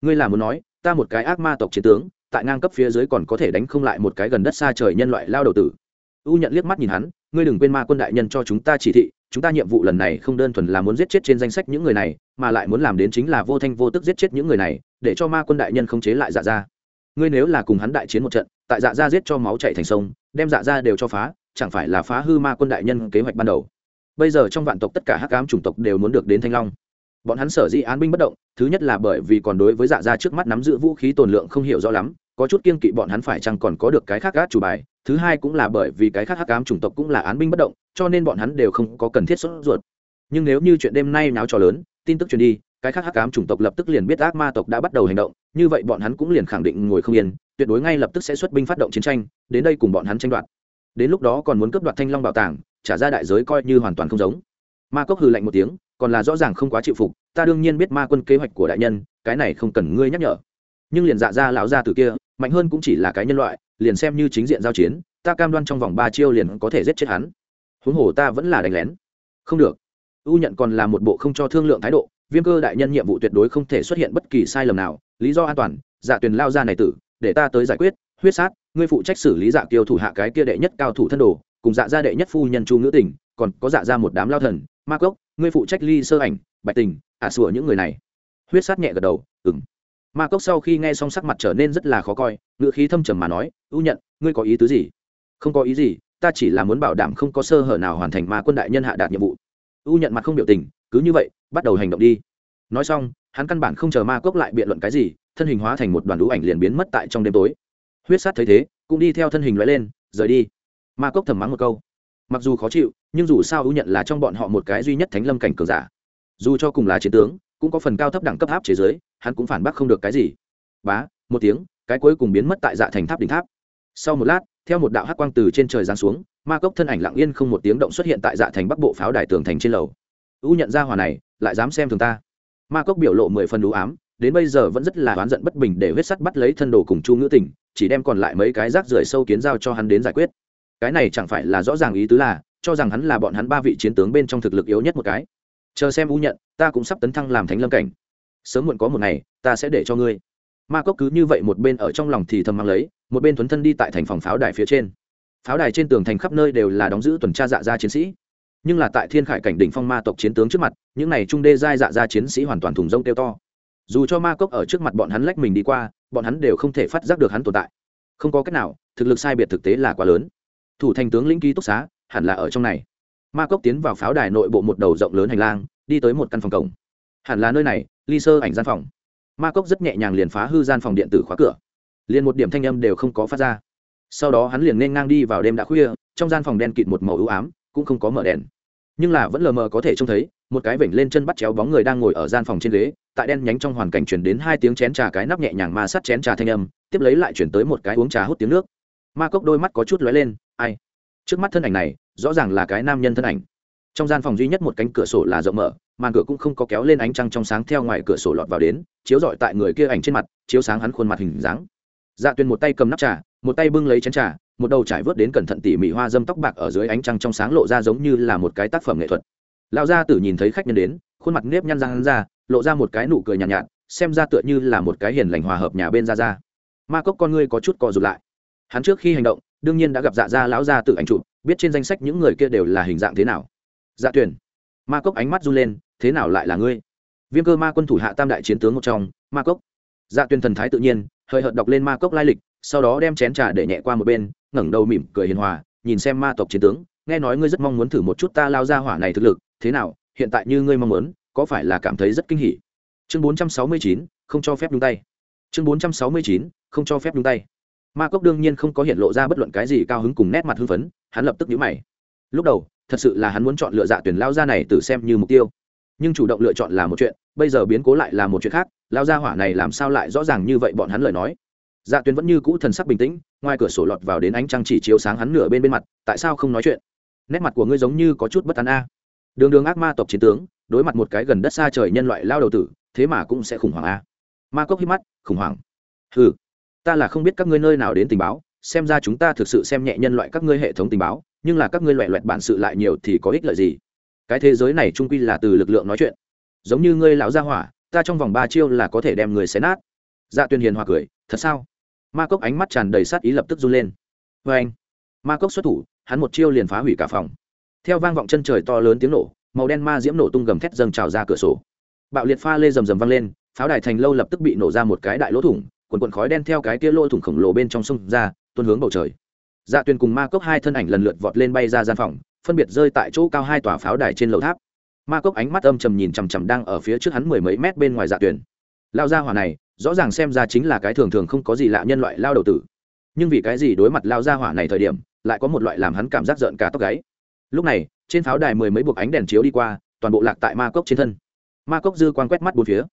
Ngươi là muốn nói, ta một cái ác ma tộc chiến tướng, tại ngang cấp phía dưới còn có thể đánh không lại một cái gần đất xa trời nhân loại lao đầu tử. U nhận liếc mắt nhìn hắn, ngươi đừng quên ma quân đại nhân cho chúng ta chỉ thị, chúng ta nhiệm vụ lần này không đơn thuần là muốn giết chết trên danh sách những người này, mà lại muốn làm đến chính là vô thanh vô tức giết chết những người này, để cho ma quân đại nhân không chế lại dạ ra. Ngươi nếu là cùng hắn đại chiến một trận tại dạ ra giết cho máu chạy thành sông, đem dạ ra đều cho phá, chẳng phải là phá hư ma quân đại nhân kế hoạch ban đầu. Bây giờ trong vạn tộc tất cả hắc ám chủng tộc đều muốn được đến thanh long. Bọn hắn sở dĩ án binh bất động, thứ nhất là bởi vì còn đối với dạ ra trước mắt nắm giữ vũ khí tồn lượng không hiểu rõ lắm, có chút kiên kỵ bọn hắn phải chăng còn có được cái khác gác chủ bài, thứ hai cũng là bởi vì cái khác hắc ám chủng tộc cũng là án binh bất động, cho nên bọn hắn đều không có cần thiết sốt ruột. Nhưng nếu như chuyện đêm nay náo trò lớn, tin tức truyền đi, cái khác hắc ám chủng tộc lập tức liền biết ác ma tộc đã bắt đầu hành động, như vậy bọn hắn cũng liền khẳng định ngồi không yên tuyệt đối ngay lập tức sẽ xuất binh phát động chiến tranh, đến đây cùng bọn hắn tranh đoạt. Đến lúc đó còn muốn cướp đoạt thanh long bảo tàng, trả ra đại giới coi như hoàn toàn không giống. Ma cốc hừ lạnh một tiếng, còn là rõ ràng không quá chịu phục, ta đương nhiên biết ma quân kế hoạch của đại nhân, cái này không cần ngươi nhắc nhở. Nhưng liền dạ ra lão gia từ kia, mạnh hơn cũng chỉ là cái nhân loại, liền xem như chính diện giao chiến, ta cam đoan trong vòng ba chiêu liền có thể giết chết hắn. Huống hồ ta vẫn là đánh lén. Không được. U nhận còn là một bộ không cho thương lượng thái độ, viêm cơ đại nhân nhiệm vụ tuyệt đối không thể xuất hiện bất kỳ sai lầm nào, lý do an toàn dạ tuyền lao ra này tử để ta tới giải quyết, huyết sát, ngươi phụ trách xử lý dạ kiêu thủ hạ cái kia đệ nhất cao thủ thân đồ, cùng dạ gia đệ nhất phu nhân chu ngữ tình, còn có dạ ra một đám lao thần, ma cốc, ngươi phụ trách ly sơ ảnh, bạch tình ả à sủa những người này. Huyết sát nhẹ gật đầu ừng ma cốc sau khi nghe xong sắc mặt trở nên rất là khó coi, ngữ khí thâm trầm mà nói, ưu nhận, ngươi có ý tứ gì? Không có ý gì, ta chỉ là muốn bảo đảm không có sơ hở nào hoàn thành ma quân đại nhân hạ đạt nhiệm vụ. Ưu nhận mặt không biểu tình, cứ như vậy, bắt đầu hành động đi nói xong, hắn căn bản không chờ ma cốc lại biện luận cái gì, thân hình hóa thành một đoàn lũ ảnh liền biến mất tại trong đêm tối. Huyết sát thấy thế, cũng đi theo thân hình loại lên, rời đi. Ma cốc thầm mắng một câu. Mặc dù khó chịu, nhưng dù sao ưu nhận là trong bọn họ một cái duy nhất thánh lâm cảnh cường giả. Dù cho cùng là chiến tướng, cũng có phần cao thấp đẳng cấp áp chế giới, hắn cũng phản bác không được cái gì. Bá, một tiếng, cái cuối cùng biến mất tại dạ thành tháp đỉnh tháp. Sau một lát, theo một đạo hắc quang từ trên trời giáng xuống, ma cốc thân ảnh lặng yên không một tiếng động xuất hiện tại dạ thành bắc bộ pháo đài tường thành trên lầu. U nhận ra hòa này, lại dám xem thường ta ma cốc biểu lộ mười phần đủ ám, đến bây giờ vẫn rất là oán giận bất bình để huyết sắt bắt lấy thân đồ cùng chu ngữ tình, chỉ đem còn lại mấy cái rác rưởi sâu kiến giao cho hắn đến giải quyết. Cái này chẳng phải là rõ ràng ý tứ là, cho rằng hắn là bọn hắn ba vị chiến tướng bên trong thực lực yếu nhất một cái. Chờ xem u nhận, ta cũng sắp tấn thăng làm thánh lâm cảnh. Sớm muộn có một ngày, ta sẽ để cho ngươi. Ma cốc cứ như vậy một bên ở trong lòng thì thầm mang lấy, một bên thuấn thân đi tại thành phòng pháo đài phía trên. Pháo đài trên tường thành khắp nơi đều là đóng giữ tuần tra dạ gia chiến sĩ nhưng là tại thiên khải cảnh đỉnh phong ma tộc chiến tướng trước mặt, những này trung đê giai dạ gia chiến sĩ hoàn toàn thùng rông tiêu to. Dù cho ma cốc ở trước mặt bọn hắn lách mình đi qua, bọn hắn đều không thể phát giác được hắn tồn tại. Không có cách nào, thực lực sai biệt thực tế là quá lớn. Thủ thành tướng lĩnh ký túc xá, hẳn là ở trong này. Ma cốc tiến vào pháo đài nội bộ một đầu rộng lớn hành lang, đi tới một căn phòng cổng. Hẳn là nơi này, ly sơ ảnh gian phòng. Ma cốc rất nhẹ nhàng liền phá hư gian phòng điện tử khóa cửa. Liền một điểm thanh âm đều không có phát ra. Sau đó hắn liền nên ngang đi vào đêm đã khuya, trong gian phòng đen kịt một màu ưu ám, cũng không có mở đèn nhưng là vẫn lờ mờ có thể trông thấy, một cái vểnh lên chân bắt chéo bóng người đang ngồi ở gian phòng trên ghế, tại đen nhánh trong hoàn cảnh chuyển đến hai tiếng chén trà cái nắp nhẹ nhàng ma sát chén trà thanh âm, tiếp lấy lại chuyển tới một cái uống trà hút tiếng nước. Ma cốc đôi mắt có chút lóe lên, ai? Trước mắt thân ảnh này, rõ ràng là cái nam nhân thân ảnh. Trong gian phòng duy nhất một cánh cửa sổ là rộng mở, màn cửa cũng không có kéo lên ánh trăng trong sáng theo ngoài cửa sổ lọt vào đến, chiếu rọi tại người kia ảnh trên mặt, chiếu sáng hắn khuôn mặt hình dáng. Dạ tuyền một tay cầm nắp trà, một tay bưng lấy chén trà một đầu trải vớt đến cẩn thận tỉ mỉ hoa dâm tóc bạc ở dưới ánh trăng trong sáng lộ ra giống như là một cái tác phẩm nghệ thuật. Lão gia tử nhìn thấy khách nhân đến khuôn mặt nếp nhăn răng hắn ra lộ ra một cái nụ cười nhàn nhạt, nhạt xem ra tựa như là một cái hiền lành hòa hợp nhà bên ra ra ma cốc con ngươi có chút co rụt lại. Hắn trước khi hành động đương nhiên đã gặp dạ gia lão gia tử ảnh chụp biết trên danh sách những người kia đều là hình dạng thế nào. Dạ tuyển ma cốc ánh mắt run lên thế nào lại là ngươi? Viêm cơ ma quân thủ hạ tam đại chiến tướng một trong ma cốc. Dạ tuyển thần thái tự nhiên hơi hợt đọc lên ma cốc lai lịch sau đó đem chén trà để nhẹ qua một bên ngẩng đầu mỉm cười hiền hòa, nhìn xem ma tộc chiến tướng, nghe nói ngươi rất mong muốn thử một chút ta lao ra hỏa này thực lực, thế nào, hiện tại như ngươi mong muốn, có phải là cảm thấy rất kinh hỉ? Chương bốn trăm sáu mươi chín, không cho phép nhúng tay. Chương bốn trăm sáu mươi chín, không cho phép nhúng tay. Ma cốc đương nhiên không có hiện lộ ra bất luận cái gì cao hứng cùng nét mặt hưng phấn, hắn lập tức nhíu mày. Lúc đầu, thật sự là hắn muốn chọn lựa dạ tuyển lao ra này từ xem như mục tiêu. Nhưng chủ động lựa chọn là một chuyện, bây giờ biến cố lại là một chuyện khác, lao ra hỏa này làm sao lại rõ ràng như vậy, bọn hắn lời nói dạ tuyến vẫn như cũ thần sắc bình tĩnh, ngoài cửa sổ lọt vào đến ánh trăng chỉ chiếu sáng hắn nửa bên bên mặt, tại sao không nói chuyện? Nét mặt của ngươi giống như có chút bất an a. Đường đường ác ma tộc chiến tướng, đối mặt một cái gần đất xa trời nhân loại lao đầu tử, thế mà cũng sẽ khủng hoảng a. Ma cốc hít mắt, khủng hoảng. Ừ ta là không biết các ngươi nơi nào đến tình báo, xem ra chúng ta thực sự xem nhẹ nhân loại các ngươi hệ thống tình báo, nhưng là các ngươi loại loẹt bản sự lại nhiều thì có ích lợi gì? Cái thế giới này trung quy là từ lực lượng nói chuyện. Giống như ngươi lão gia hỏa, ta trong vòng ba chiêu là có thể đem người xé nát. Dạ tuyên hiền hòa cười, thật sao? Ma cốc ánh mắt tràn đầy sát ý lập tức run lên. Vê anh, ma cốc xuất thủ, hắn một chiêu liền phá hủy cả phòng. Theo vang vọng chân trời to lớn tiếng nổ, màu đen ma diễm nổ tung gầm thét dâng trào ra cửa sổ. Bạo liệt pha lê rầm rầm vang lên, pháo đài thành lâu lập tức bị nổ ra một cái đại lỗ thủng quần quần khói đen theo cái tia lỗ thủng khổng lồ bên trong sông ra, tuôn hướng bầu trời. Dạ tuyền cùng ma cốc hai thân ảnh lần lượt vọt lên bay ra gian phòng, phân biệt rơi tại chỗ cao hai tòa pháo đài trên lầu tháp. Ma cốc ánh mắt âm trầm nhìn chằm chằm đang ở phía trước hắn mười mấy mét bên ngoài dạ tuyền. Lao ra hỏa này rõ ràng xem ra chính là cái thường thường không có gì lạ nhân loại lao đầu tử. Nhưng vì cái gì đối mặt lao ra hỏa này thời điểm, lại có một loại làm hắn cảm giác giận cả tóc gáy. Lúc này, trên pháo đài mười mấy buộc ánh đèn chiếu đi qua, toàn bộ lạc tại ma cốc trên thân. Ma cốc dư quan quét mắt bốn phía.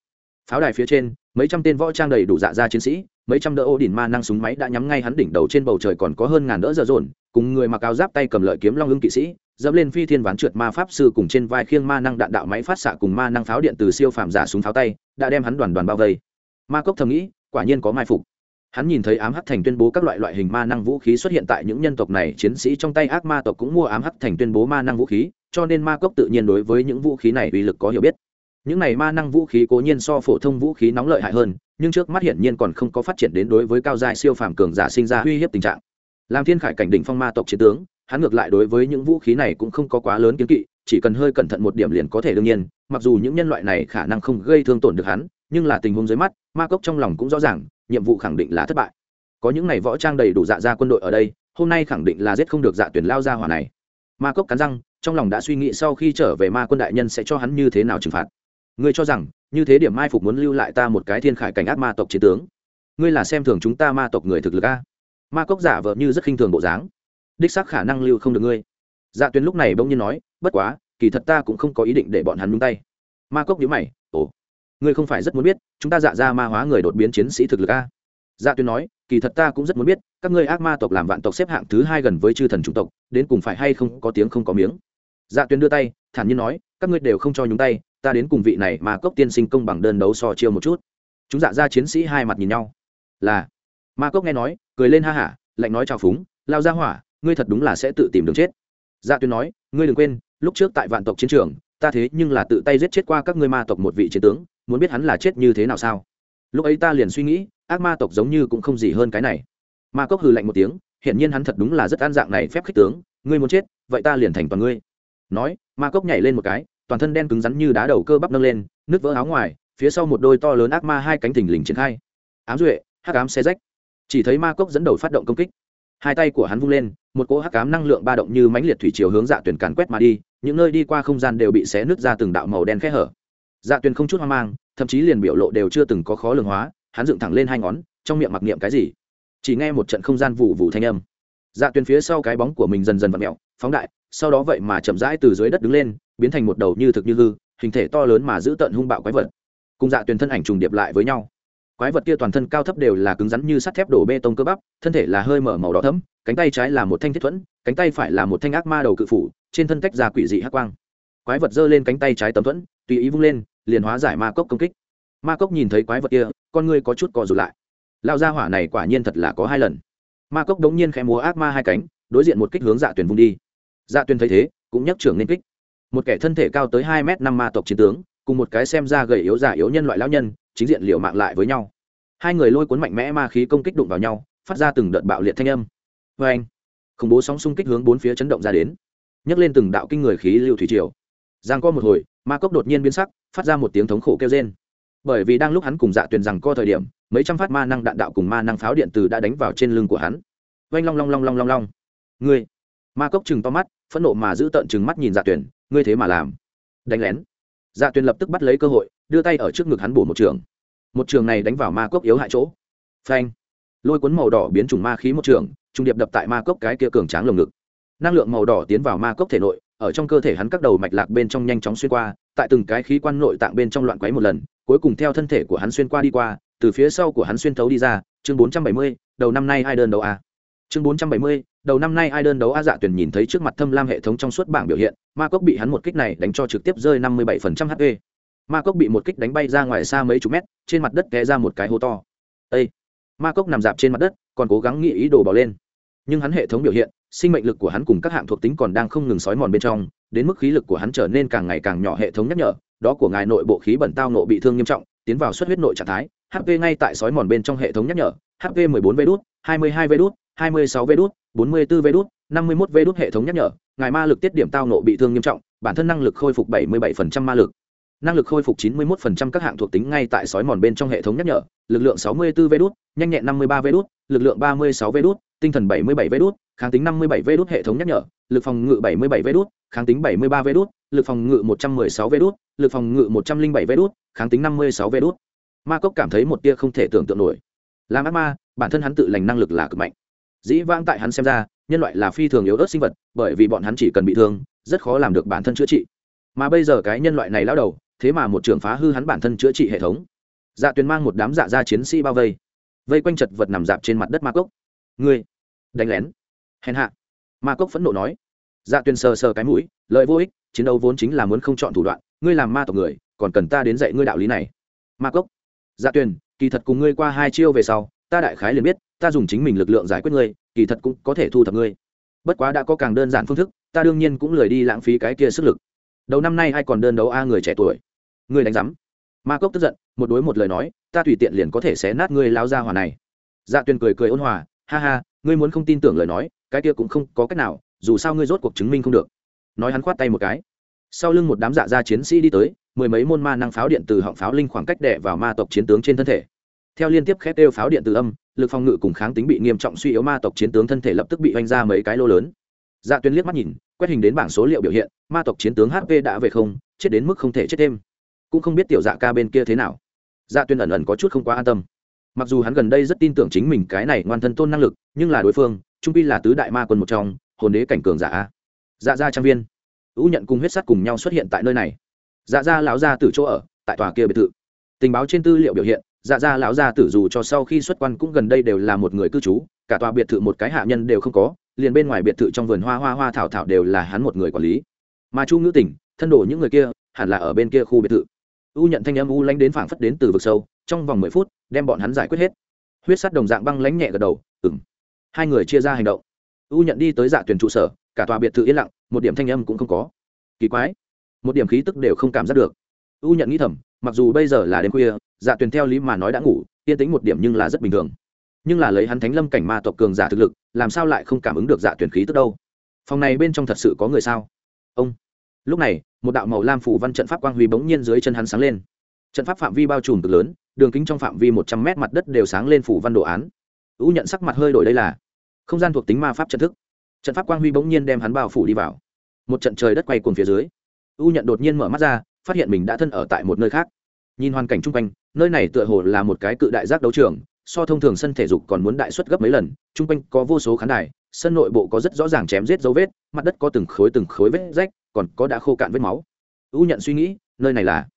Pháo đài phía trên, mấy trăm tên võ trang đầy đủ dạ ra chiến sĩ, mấy trăm đỡ ô đỉnh ma năng súng máy đã nhắm ngay hắn đỉnh đầu trên bầu trời còn có hơn ngàn đỡ dở dồn, cùng người mặc áo giáp tay cầm lợi kiếm long hưng kỵ sĩ, dẫm lên phi thiên ván trượt ma pháp sư cùng trên vai khiêng ma năng đạn đạo máy phát xạ cùng ma năng pháo điện từ siêu phàm giả súng pháo tay, đã đem hắn đoàn đoàn bao vây ma cốc thầm nghĩ, quả nhiên có mai phục. Hắn nhìn thấy ám hắc thành tuyên bố các loại loại hình ma năng vũ khí xuất hiện tại những nhân tộc này, chiến sĩ trong tay ác ma tộc cũng mua ám hắc thành tuyên bố ma năng vũ khí, cho nên ma cốc tự nhiên đối với những vũ khí này uy lực có hiểu biết. Những này ma năng vũ khí cố nhiên so phổ thông vũ khí nóng lợi hại hơn, nhưng trước mắt hiển nhiên còn không có phát triển đến đối với cao giai siêu phàm cường giả sinh ra uy hiếp tình trạng. Làm thiên khải cảnh đỉnh phong ma tộc chiến tướng, hắn ngược lại đối với những vũ khí này cũng không có quá lớn kiến kỵ, chỉ cần hơi cẩn thận một điểm liền có thể đương nhiên, mặc dù những nhân loại này khả năng không gây thương tổn được hắn nhưng là tình huống dưới mắt, ma cốc trong lòng cũng rõ ràng, nhiệm vụ khẳng định là thất bại. Có những ngày võ trang đầy đủ dạ ra quân đội ở đây, hôm nay khẳng định là giết không được dạ tuyển lao ra hỏa này. Ma cốc cắn răng, trong lòng đã suy nghĩ sau khi trở về ma quân đại nhân sẽ cho hắn như thế nào trừng phạt. Ngươi cho rằng, như thế điểm mai phục muốn lưu lại ta một cái thiên khải cảnh ác ma tộc chiến tướng. Ngươi là xem thường chúng ta ma tộc người thực lực a? Ma cốc giả vợ như rất khinh thường bộ dáng. Đích xác khả năng lưu không được ngươi. Dạ tuyến lúc này bỗng nhiên nói, bất quá, kỳ thật ta cũng không có ý định để bọn hắn nhúng tay. Ma cốc nhớ mày, ồ ngươi không phải rất muốn biết, chúng ta dạ ra ma hóa người đột biến chiến sĩ thực lực a. Dạ Tuyên nói, kỳ thật ta cũng rất muốn biết, các ngươi ác ma tộc làm vạn tộc xếp hạng thứ hai gần với chư thần chủng tộc, đến cùng phải hay không có tiếng không có miếng. Dạ Tuyên đưa tay, thản nhiên nói, các ngươi đều không cho nhúng tay, ta đến cùng vị này mà cốc tiên sinh công bằng đơn đấu so chiêu một chút. Chúng dạ ra chiến sĩ hai mặt nhìn nhau. Là. Ma cốc nghe nói, cười lên ha hả, lạnh nói chào phúng, lao ra hỏa, ngươi thật đúng là sẽ tự tìm đường chết. Dạ tuyên nói, ngươi đừng quên, lúc trước tại vạn tộc chiến trường, ta thế nhưng là tự tay giết chết qua các ngươi ma tộc một vị chiến tướng muốn biết hắn là chết như thế nào sao? Lúc ấy ta liền suy nghĩ, ác ma tộc giống như cũng không gì hơn cái này. Ma cốc hừ lạnh một tiếng, hiển nhiên hắn thật đúng là rất an dạng này phép khích tướng, ngươi muốn chết, vậy ta liền thành toàn ngươi. Nói, ma cốc nhảy lên một cái, toàn thân đen cứng rắn như đá đầu cơ bắp nâng lên nước vỡ áo ngoài, phía sau một đôi to lớn ác ma hai cánh thình lình triển khai. Ám duệ, hắc ám xe rách. Chỉ thấy ma cốc dẫn đầu phát động công kích. Hai tay của hắn vung lên, một cỗ hắc ám năng lượng ba động như mãnh liệt thủy chiều hướng dạ tuyển càn quét mà đi, những nơi đi qua không gian đều bị xé nứt ra từng đạo màu đen khẽ hở dạ Tuyền không chút hoang mang, thậm chí liền biểu lộ đều chưa từng có khó lường hóa, hắn dựng thẳng lên hai ngón, trong miệng mặc niệm cái gì? Chỉ nghe một trận không gian vụ vụ thanh âm. Dạ Tuyền phía sau cái bóng của mình dần dần vặn mẹo phóng đại, sau đó vậy mà chậm rãi từ dưới đất đứng lên, biến thành một đầu như thực như hư, hình thể to lớn mà giữ tận hung bạo quái vật. Cùng dạ Tuyền thân ảnh trùng điệp lại với nhau. Quái vật kia toàn thân cao thấp đều là cứng rắn như sắt thép đổ bê tông cơ bắp, thân thể là hơi mở màu đỏ thấm cánh tay trái là một thanh thiết thuẫn, cánh tay phải là một thanh ác ma đầu cự phủ, trên thân tách ra quỷ dị hắc quang. Quái vật giơ lên cánh tay trái tấm thuẫn, tùy ý vung lên liền hóa giải ma cốc công kích. Ma cốc nhìn thấy quái vật kia, con ngươi có chút cò rụt lại. Lao ra hỏa này quả nhiên thật là có hai lần. Ma cốc đống nhiên khẽ múa ác ma hai cánh, đối diện một kích hướng dạ tuyển vung đi. Dạ tuyển thấy thế, cũng nhắc trưởng nên kích. Một kẻ thân thể cao tới hai m năm ma tộc chiến tướng, cùng một cái xem ra gầy yếu giả yếu nhân loại lão nhân, chính diện liều mạng lại với nhau. Hai người lôi cuốn mạnh mẽ ma khí công kích đụng vào nhau, phát ra từng đợt bạo liệt thanh âm. Vê anh khủng bố sóng xung kích hướng bốn phía chấn động ra đến, nhấc lên từng đạo kinh người khí lưu thủy triều. Giang co một hồi ma cốc đột nhiên biến sắc phát ra một tiếng thống khổ kêu trên bởi vì đang lúc hắn cùng dạ tuyền rằng co thời điểm mấy trăm phát ma năng đạn đạo cùng ma năng pháo điện từ đã đánh vào trên lưng của hắn. Oanh long long long long long long. Ngươi. Ma cốc chừng to mắt phẫn nộ mà giữ tợn chừng mắt nhìn dạ Tuyền, ngươi thế mà làm. Đánh lén. Dạ Tuyền lập tức bắt lấy cơ hội đưa tay ở trước ngực hắn bổ một trường. Một trường này đánh vào ma cốc yếu hại chỗ. Phanh. Lôi cuốn màu đỏ biến chủng ma khí một trường trung điệp đập tại ma cốc cái kia cường tráng lồng ngực. Năng lượng màu đỏ tiến vào ma cốc thể nội ở trong cơ thể hắn các đầu mạch lạc bên trong nhanh chóng xuyên qua, tại từng cái khí quan nội tạng bên trong loạn quấy một lần, cuối cùng theo thân thể của hắn xuyên qua đi qua, từ phía sau của hắn xuyên thấu đi ra, chương bốn trăm bảy mươi, đầu năm nay ai đơn đấu a? Chương bốn trăm bảy mươi, đầu năm nay ai đơn đấu a? Dạ tuyển nhìn thấy trước mặt thâm lam hệ thống trong suốt bảng biểu hiện, ma cốc bị hắn một kích này đánh cho trực tiếp rơi năm mươi bảy phần trăm hp ma cốc bị một kích đánh bay ra ngoài xa mấy chục mét, trên mặt đất té ra một cái hố to. Ây ma cốc nằm dạp trên mặt đất, còn cố gắng nghĩ ý đồ bỏ lên nhưng hắn hệ thống biểu hiện, sinh mệnh lực của hắn cùng các hạng thuộc tính còn đang không ngừng sói mòn bên trong, đến mức khí lực của hắn trở nên càng ngày càng nhỏ hệ thống nhắc nhở, đó của ngài nội bộ khí bẩn tao nộ bị thương nghiêm trọng, tiến vào suất huyết nội trạng thái hp ngay tại sói mòn bên trong hệ thống nhắc nhở hp 14 v đút 22 v đút 26 v đút 44 v đút, năm mươi mốt vê đốt hệ thống nhắc nhở, ngài ma lực tiết điểm tao nộ bị thương nghiêm trọng, bản thân năng lực khôi phục bảy mươi bảy phần trăm ma lực năng lực khôi phục chín mươi mốt phần trăm các hạng thuộc tính ngay tại sói mòn bên trong hệ thống nhắc nhở lực lượng sáu mươi 64 vê đút, nhanh nhẹn năm mươi ba lực lượng ba mươi sáu tinh thần bảy mươi bảy kháng tính năm mươi bảy hệ thống nhắc nhở lực phòng ngự bảy mươi bảy kháng tính bảy mươi ba lực phòng ngự một trăm mười sáu lực phòng ngự một trăm linh bảy kháng tính năm mươi sáu ma cốc cảm thấy một tia không thể tưởng tượng nổi. Làm ác ma bản thân hắn tự lành năng lực là cực mạnh. Dĩ vãng tại hắn xem ra nhân loại là phi thường yếu ớt sinh vật bởi vì bọn hắn chỉ cần bị thương rất khó làm được bản thân chữa trị. Mà bây giờ cái nhân loại này lao đầu thế mà một trường phá hư hắn bản thân chữa trị hệ thống. Dạ tuyền mang một đám dạ gia chiến sĩ bao vây. Vây quanh chật vật nằm dạp trên mặt đất ma cốc. Ngươi, đánh lén. Hèn hạ. Ma cốc phẫn nộ nói. Dạ tuyền sờ sờ cái mũi, lợi vô ích, chiến đấu vốn chính là muốn không chọn thủ đoạn, ngươi làm ma tộc người, còn cần ta đến dạy ngươi đạo lý này. Ma cốc. Dạ tuyền, kỳ thật cùng ngươi qua hai chiêu về sau, ta đại khái liền biết, ta dùng chính mình lực lượng giải quyết ngươi, kỳ thật cũng có thể thu thập ngươi. Bất quá đã có càng đơn giản phương thức, ta đương nhiên cũng lười đi lãng phí cái kia sức lực. Đầu năm nay ai còn đơn đấu a người trẻ tuổi? Ngươi đánh rắm ma cốc tức giận, một đối một lời nói, ta tùy tiện liền có thể xé nát ngươi lao ra hòa này. Dạ tuyền cười cười ôn hòa, ha ha, ngươi muốn không tin tưởng lời nói, cái kia cũng không có cách nào, dù sao ngươi rốt cuộc chứng minh không được. Nói hắn khoát tay một cái. Sau lưng một đám dạ gia chiến sĩ đi tới, mười mấy môn ma năng pháo điện từ họng pháo linh khoảng cách đẻ vào ma tộc chiến tướng trên thân thể. Theo liên tiếp khét đều pháo điện từ âm, lực phòng ngự cùng kháng tính bị nghiêm trọng suy yếu ma tộc chiến tướng thân thể lập tức bị oanh ra mấy cái lô lớn. Dạ tuyên liếc mắt nhìn, quét hình đến bảng số liệu biểu hiện, ma tộc chiến tướng hp đã về không, chết đến mức không thể chết thêm cũng không biết tiểu dạ ca bên kia thế nào. Dạ tuyên ẩn ẩn có chút không quá an tâm. Mặc dù hắn gần đây rất tin tưởng chính mình cái này ngoan thân tôn năng lực, nhưng là đối phương, trung pi là tứ đại ma quân một trong, hồn đế cảnh cường giả dạ gia trang viên. Ưu nhận cùng huyết sắt cùng nhau xuất hiện tại nơi này. Dạ gia lão gia từ chỗ ở, tại tòa kia biệt thự. Tình báo trên tư liệu biểu hiện dạ gia lão gia tử dù cho sau khi xuất quan cũng gần đây đều là một người cư trú, cả tòa biệt thự một cái hạ nhân đều không có, liền bên ngoài biệt thự trong vườn hoa hoa hoa thảo thảo đều là hắn một người quản lý. Mà chu ngữ tỉnh, thân đổ những người kia, hẳn là ở bên kia khu biệt thự u nhận thanh âm u lánh đến phảng phất đến từ vực sâu, trong vòng mười phút, đem bọn hắn giải quyết hết. Huyết sắt đồng dạng băng lánh nhẹ gật đầu ừng hai người chia ra hành động. U nhận đi tới dạ tuyển trụ sở, cả tòa biệt thự yên lặng, một điểm thanh âm cũng không có. Kỳ quái, một điểm khí tức đều không cảm giác được. U nhận nghĩ thầm, mặc dù bây giờ là đêm khuya dạ tuyển theo lý mà nói đã ngủ, yên tĩnh một điểm nhưng là rất bình thường. Nhưng là lấy hắn thánh lâm cảnh ma tộc cường giả thực lực, làm sao lại không cảm ứng được dạ tuyển khí tức đâu? Phòng này bên trong thật sự có người sao? Ông. Lúc này một đạo màu lam phủ văn trận pháp quang huy bỗng nhiên dưới chân hắn sáng lên. Trận pháp phạm vi bao trùm cực lớn, đường kính trong phạm vi một trăm mét mặt đất đều sáng lên phủ văn đồ án. U nhận sắc mặt hơi đổi đây là, không gian thuộc tính ma pháp trận thức. Trận pháp quang huy bỗng nhiên đem hắn bao phủ đi vào. Một trận trời đất quay cuồng phía dưới u nhận đột nhiên mở mắt ra, phát hiện mình đã thân ở tại một nơi khác. Nhìn hoàn cảnh chung quanh, nơi này tựa hồ là một cái cự đại giác đấu trường, so thông thường sân thể dục còn muốn đại suất gấp mấy lần, chung quanh có vô số khán đài, sân nội bộ có rất rõ ràng chém giết dấu vết, mặt đất có từng khối từng khối vết rách còn có đã khô cạn vết máu. U nhận suy nghĩ, nơi này là,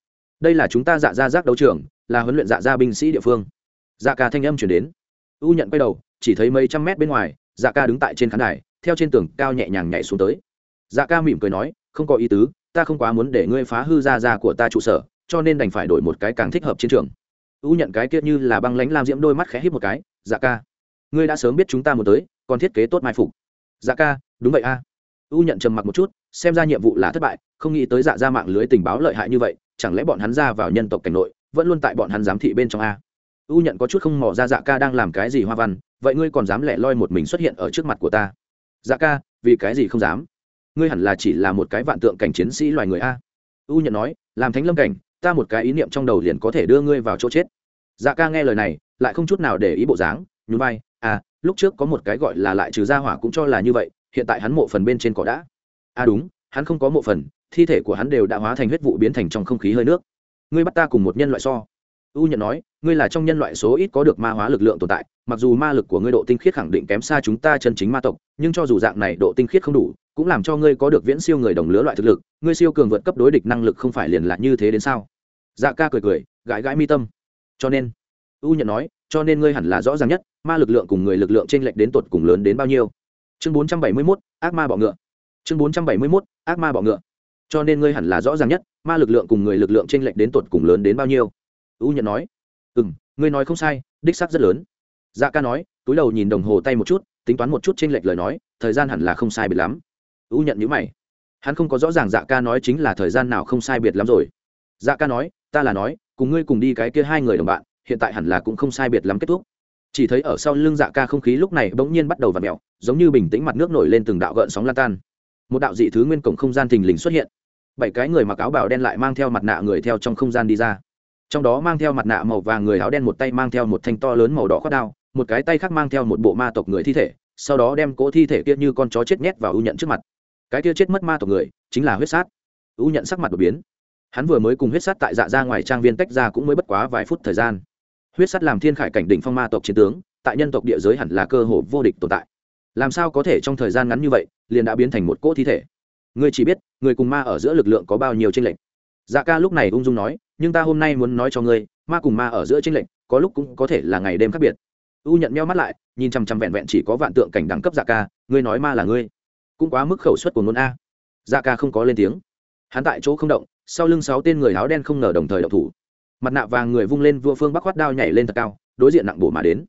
đây là chúng ta dạ ra giác đấu trường, là huấn luyện dạ ra binh sĩ địa phương. Dạ ca thanh âm chuyển đến. U nhận quay đầu, chỉ thấy mấy trăm mét bên ngoài dạ ca đứng tại trên khán đài, theo trên tường cao nhẹ nhàng nhảy xuống tới. Dạ ca mỉm cười nói, không có ý tứ, ta không quá muốn để ngươi phá hư ra ra của ta trụ sở, cho nên đành phải đổi một cái càng thích hợp chiến trường. U nhận cái kia như là băng lánh lam diễm đôi mắt khẽ hít một cái dạ ca, ngươi đã sớm biết chúng ta muốn tới, còn thiết kế tốt mai phục. Dạ ca, đúng vậy a. U nhận trầm mặc một chút xem ra nhiệm vụ là thất bại, không nghĩ tới dạ ra mạng lưới tình báo lợi hại như vậy, chẳng lẽ bọn hắn ra vào nhân tộc cảnh nội, vẫn luôn tại bọn hắn giám thị bên trong a? U nhận có chút không mò ra dạ ca đang làm cái gì hoa văn, vậy ngươi còn dám lẻ loi một mình xuất hiện ở trước mặt của ta? Dạ ca, vì cái gì không dám? Ngươi hẳn là chỉ là một cái vạn tượng cảnh chiến sĩ loài người a. U nhận nói, làm thánh lâm cảnh, ta một cái ý niệm trong đầu liền có thể đưa ngươi vào chỗ chết. Dạ ca nghe lời này, lại không chút nào để ý bộ dáng, nhún vai à lúc trước có một cái gọi là lại trừ gia hỏa cũng cho là như vậy, hiện tại hắn mộ phần bên trên cỏ đã à đúng, hắn không có mộ phần, thi thể của hắn đều đã hóa thành huyết vụ biến thành trong không khí hơi nước. Ngươi bắt ta cùng một nhân loại so. U nhận nói, ngươi là trong nhân loại số ít có được ma hóa lực lượng tồn tại, mặc dù ma lực của ngươi độ tinh khiết khẳng định kém xa chúng ta chân chính ma tộc, nhưng cho dù dạng này độ tinh khiết không đủ, cũng làm cho ngươi có được viễn siêu người đồng lứa loại thực lực, ngươi siêu cường vượt cấp đối địch năng lực không phải liền lạc như thế đến sao? Dạ ca cười cười, gãi gãi mi tâm. Cho nên, u nhận nói, cho nên ngươi hẳn là rõ ràng nhất, ma lực lượng cùng người lực lượng t r ê n lệch đến tột cùng lớn đến bao nhiêu? Chương bốn trăm bảy mươi mốt, ác ma bọ ngựa chương bốn trăm bảy mươi mốt, ác ma bọ ngựa. Cho nên ngươi hẳn là rõ ràng nhất, ma lực lượng cùng người lực lượng t r ê n lệch đến tột cùng lớn đến bao nhiêu. U nhận nói. Ừ m ngươi nói không sai, đích sắc rất lớn. Dạ ca nói, túi đầu nhìn đồng hồ tay một chút, tính toán một chút t r ê n lệch lời nói, thời gian hẳn là không sai biệt lắm. U nhận nhữ mày. Hắn không có rõ ràng dạ ca nói chính là thời gian nào không sai biệt lắm rồi. Dạ ca nói, ta là nói, cùng ngươi cùng đi cái kia hai người đồng bạn, hiện tại hẳn là cũng không sai biệt lắm kết thúc. Chỉ thấy ở sau lưng dạ ca không khí lúc này bỗng nhiên bắt đầu v ặ mẹo giống như bình tĩnh mặt nước nổi lên từng đạo gợn sóng lan tan một đạo dị thứ nguyên cổng không gian thình lình xuất hiện. Bảy cái người mặc áo bào đen lại mang theo mặt nạ người theo trong không gian đi ra. Trong đó mang theo mặt nạ màu vàng người áo đen một tay mang theo một thanh to lớn màu đỏ khoác đao, một cái tay khác mang theo một bộ ma tộc người thi thể, sau đó đem cỗ thi thể kia như con chó chết nhét vào ưu nhận trước mặt. Cái kia chết mất ma tộc người chính là huyết sát. Ưu nhận sắc mặt đột biến. Hắn vừa mới cùng huyết sát tại dạ ra ngoài trang viên tách ra cũng mới bất quá vài phút thời gian. Huyết sát làm thiên khải cảnh đỉnh phong ma tộc chiến tướng, tại nhân tộc địa giới hẳn là cơ hồ vô địch tồn tại làm sao có thể trong thời gian ngắn như vậy, liền đã biến thành một cỗ thi thể? Ngươi chỉ biết, người cùng ma ở giữa lực lượng có bao nhiêu tranh lệch. Dạ ca lúc này ung dung nói, nhưng ta hôm nay muốn nói cho ngươi, ma cùng ma ở giữa tranh lệch, có lúc cũng có thể là ngày đêm khác biệt. U nhận meo mắt lại, nhìn chằm chằm vẹn vẹn chỉ có vạn tượng cảnh đẳng cấp dạ ca, ngươi nói ma là ngươi. Cũng quá mức khẩu suất của ngôn a. Dạ ca không có lên tiếng. Hắn tại chỗ không động, sau lưng sáu tên người áo đen không ngờ đồng thời động thủ. Mặt nạ vàng người vung lên vua phương bắc khoát đao nhảy lên thật cao, đối diện nặng bổ mà đến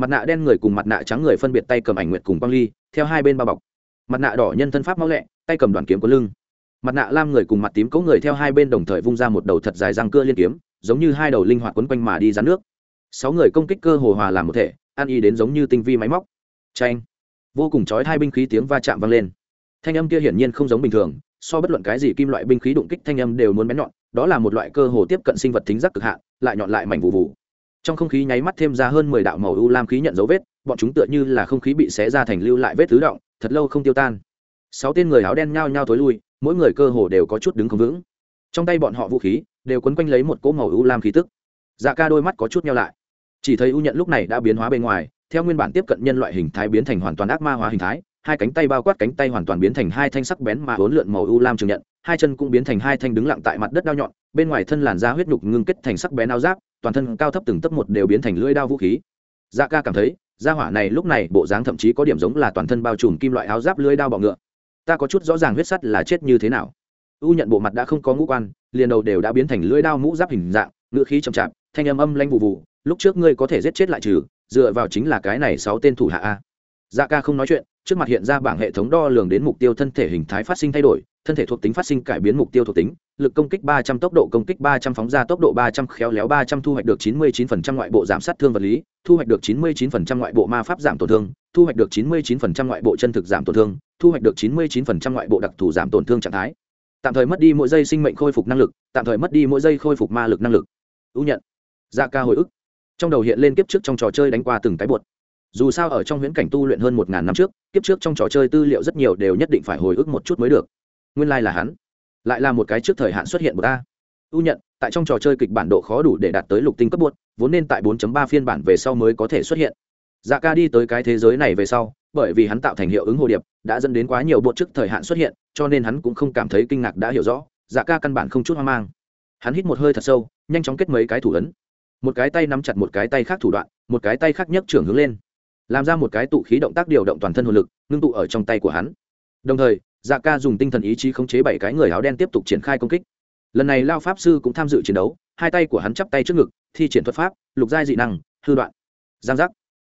mặt nạ đen người cùng mặt nạ trắng người phân biệt tay cầm ảnh nguyệt cùng băng ly, theo hai bên bao bọc. Mặt nạ đỏ nhân thân pháp mau lẹ, tay cầm đoàn kiếm có lưng. Mặt nạ lam người cùng mặt tím cấu người theo hai bên đồng thời vung ra một đầu thật dài răng cưa liên kiếm, giống như hai đầu linh hoạt quấn quanh mà đi rán nước. Sáu người công kích cơ hồ hòa làm một thể, ăn y đến giống như tinh vi máy móc. Tranh vô cùng chói hai binh khí tiếng va chạm vang lên. Thanh âm kia hiển nhiên không giống bình thường, so bất luận cái gì kim loại binh khí đụng kích thanh âm đều muốn bén nhọn, đó là một loại cơ hồ tiếp cận sinh vật thính giác cực hạn, lại nhọn lại mảnh vụ vụ trong không khí nháy mắt thêm ra hơn mười đạo màu u lam khí nhận dấu vết, bọn chúng tựa như là không khí bị xé ra thành lưu lại vết tứ động thật lâu không tiêu tan. Sáu tên người áo đen nhao nhao thối lui, mỗi người cơ hồ đều có chút đứng không vững. Trong tay bọn họ vũ khí đều quấn quanh lấy một cỗ màu u lam khí tức. Dạ ca đôi mắt có chút nhau lại. Chỉ thấy u nhận lúc này đã biến hóa bên ngoài, theo nguyên bản tiếp cận nhân loại hình thái biến thành hoàn toàn ác ma hóa hình thái, hai cánh tay bao quát cánh tay hoàn toàn biến thành hai thanh sắc bén mà hỗn lượn màu u lam trường nhận, hai chân cũng biến thành hai thanh đứng lặng tại mặt đất đao nhọn, bên ngoài thân làn da huyết nhục ngưng kết thành sắc bén áo giáp toàn thân cao thấp từng tấc một đều biến thành lưỡi đao vũ khí. Dạ ca cảm thấy, gia hỏa này lúc này bộ dáng thậm chí có điểm giống là toàn thân bao trùm kim loại áo giáp lưỡi đao bọ ngựa. Ta có chút rõ ràng huyết sắt là chết như thế nào. U nhận bộ mặt đã không có ngũ quan, liền đầu đều đã biến thành lưỡi đao mũ giáp hình dạng, ngựa khí chậm chạp, thanh âm âm lanh vụ vụ, lúc trước ngươi có thể giết chết lại trừ, dựa vào chính là cái này sáu tên thủ hạ a. Dạ ca không nói chuyện trước mặt hiện ra bảng hệ thống đo lường đến mục tiêu thân thể hình thái phát sinh thay đổi, thân thể thuộc tính phát sinh cải biến mục tiêu thuộc tính, lực công kích ba trăm, tốc độ công kích ba trăm, phóng ra tốc độ ba trăm, khéo léo ba trăm, thu hoạch được chín mươi chín phần trăm ngoại bộ giảm sát thương vật lý, thu hoạch được chín mươi chín phần trăm ngoại bộ ma pháp giảm tổn thương, thu hoạch được chín mươi chín phần trăm ngoại bộ chân thực giảm tổn thương, thu hoạch được chín mươi chín phần trăm ngoại bộ đặc thù giảm tổn thương trạng thái. Tạm thời mất đi mỗi giây sinh mệnh khôi phục năng lực, tạm thời mất đi mỗi giây khôi phục ma lực năng lực. Ưu nhận. Dạ ca hồi ức. Trong đầu hiện lên kiếp trước trong trò chơi đánh qua từng cái bột dù sao ở trong huyễn cảnh tu luyện hơn một ngàn năm trước, kiếp trước trong trò chơi tư liệu rất nhiều đều nhất định phải hồi ức một chút mới được. Nguyên lai、like、là hắn. Lại là một cái trước thời hạn xuất hiện của ta ưu nhận, tại trong trò chơi kịch bản độ khó đủ để đạt tới lục tinh cấp bột vốn nên tại 4 ba phiên bản về sau mới có thể xuất hiện. Dạ ca đi tới cái thế giới này về sau, bởi vì hắn tạo thành hiệu ứng hồ điệp, đã dẫn đến quá nhiều bột trước thời hạn xuất hiện, cho nên hắn cũng không cảm thấy kinh ngạc đã hiểu rõ dạ ca căn bản không chút hoang mang. Hắn hít một hơi thật sâu, nhanh chóng kết mấy cái thủ ấn. Một cái tay nắm chặt một cái tay khác thủ đoạn, một cái tay khác nhấc trưởng hướng lên làm ra một cái tụ khí động tác điều động toàn thân hồn lực, ngưng tụ ở trong tay của hắn. Đồng thời dạ ca dùng tinh thần ý chí khống chế bảy cái người áo đen tiếp tục triển khai công kích. Lần này lao pháp sư cũng tham dự chiến đấu, hai tay của hắn chắp tay trước ngực, thi triển thuật pháp, lục giai dị năng, hư đoạn. Giang giác.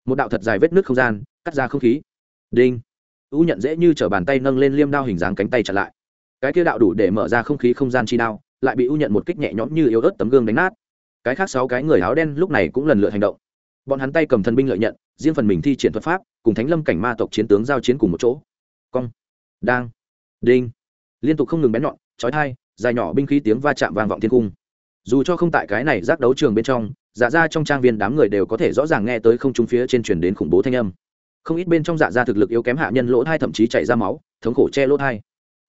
Một đạo thật dài vết nước không gian, cắt ra không khí. Đinh. U nhận dễ như t r ở bàn tay nâng lên liêm đao hình dáng cánh tay chặn lại. Cái kia đạo đủ để mở ra không khí không gian chi đao, lại bị u nhận một kích nhẹ nhõm như yếu ớt tấm gương đánh nát. Cái khác sáu cái người áo đen lúc này cũng lần lượt hành động. Bọn hắn tay cầm thần binh lợi nhận riêng phần mình thi triển thuật pháp, cùng thánh lâm cảnh ma tộc chiến tướng giao chiến cùng một chỗ. Cong. Đang. Đinh. Liên tục không ngừng bén nhọn trói thai dài nhỏ binh khí tiếng va chạm vang vọng thiên cung. Dù cho không tại cái này giác đấu trường bên trong dạ ra trong trang viên đám người đều có thể rõ ràng nghe tới không trung phía trên truyền đến khủng bố thanh âm. Không ít bên trong dạ ra thực lực yếu kém hạ nhân lỗ thai thậm chí chảy ra máu, thống khổ che lỗ thai.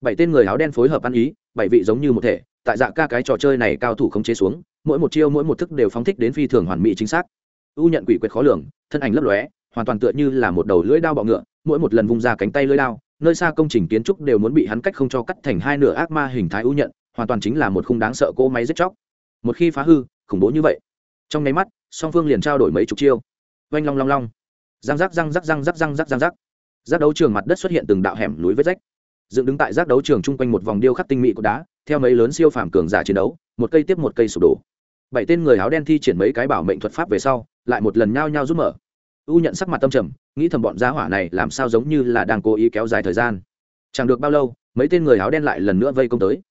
Bảy tên người áo đen phối hợp ăn ý, bảy vị giống như một thể, tại dạ ca cái trò chơi này cao thủ không chế xuống, mỗi một chiêu mỗi một thức đều phóng thích đến phi thường hoàn mỹ chính xác u nhận quỷ quyệt khó lường, thân ảnh lấp lóe, hoàn toàn tựa như là một đầu lưỡi đao bọ ngựa, mỗi một lần vung ra cánh tay lưỡi đao, nơi xa công trình kiến trúc đều muốn bị hắn cách không cho cắt thành hai nửa ác ma hình thái u nhận, hoàn toàn chính là một khung đáng sợ cỗ máy giết chóc. Một khi phá hư, khủng bố như vậy. Trong nháy mắt, song phương liền trao đổi mấy chục chiêu. Oanh long long long. Răng rắc răng rắc răng rắc răng rắc răng rắc. Rác đấu trường mặt đất xuất hiện từng đạo hẻm núi vết rách. Dựng đứng tại rác đấu trường chung quanh một vòng điêu khắc tinh mỹ của đá, theo mấy lớn siêu phàm cường giả chiến đấu, một cây tiếp một cây sụp đổ. Bảy tên người áo đen thi triển mấy cái bảo mệnh thuật pháp về sau lại một lần nhao nhao rút mở. U nhận sắc mặt tâm trầm, nghĩ thầm bọn giá hỏa này làm sao giống như là đang cố ý kéo dài thời gian. Chẳng được bao lâu, mấy tên người áo đen lại lần nữa vây công tới.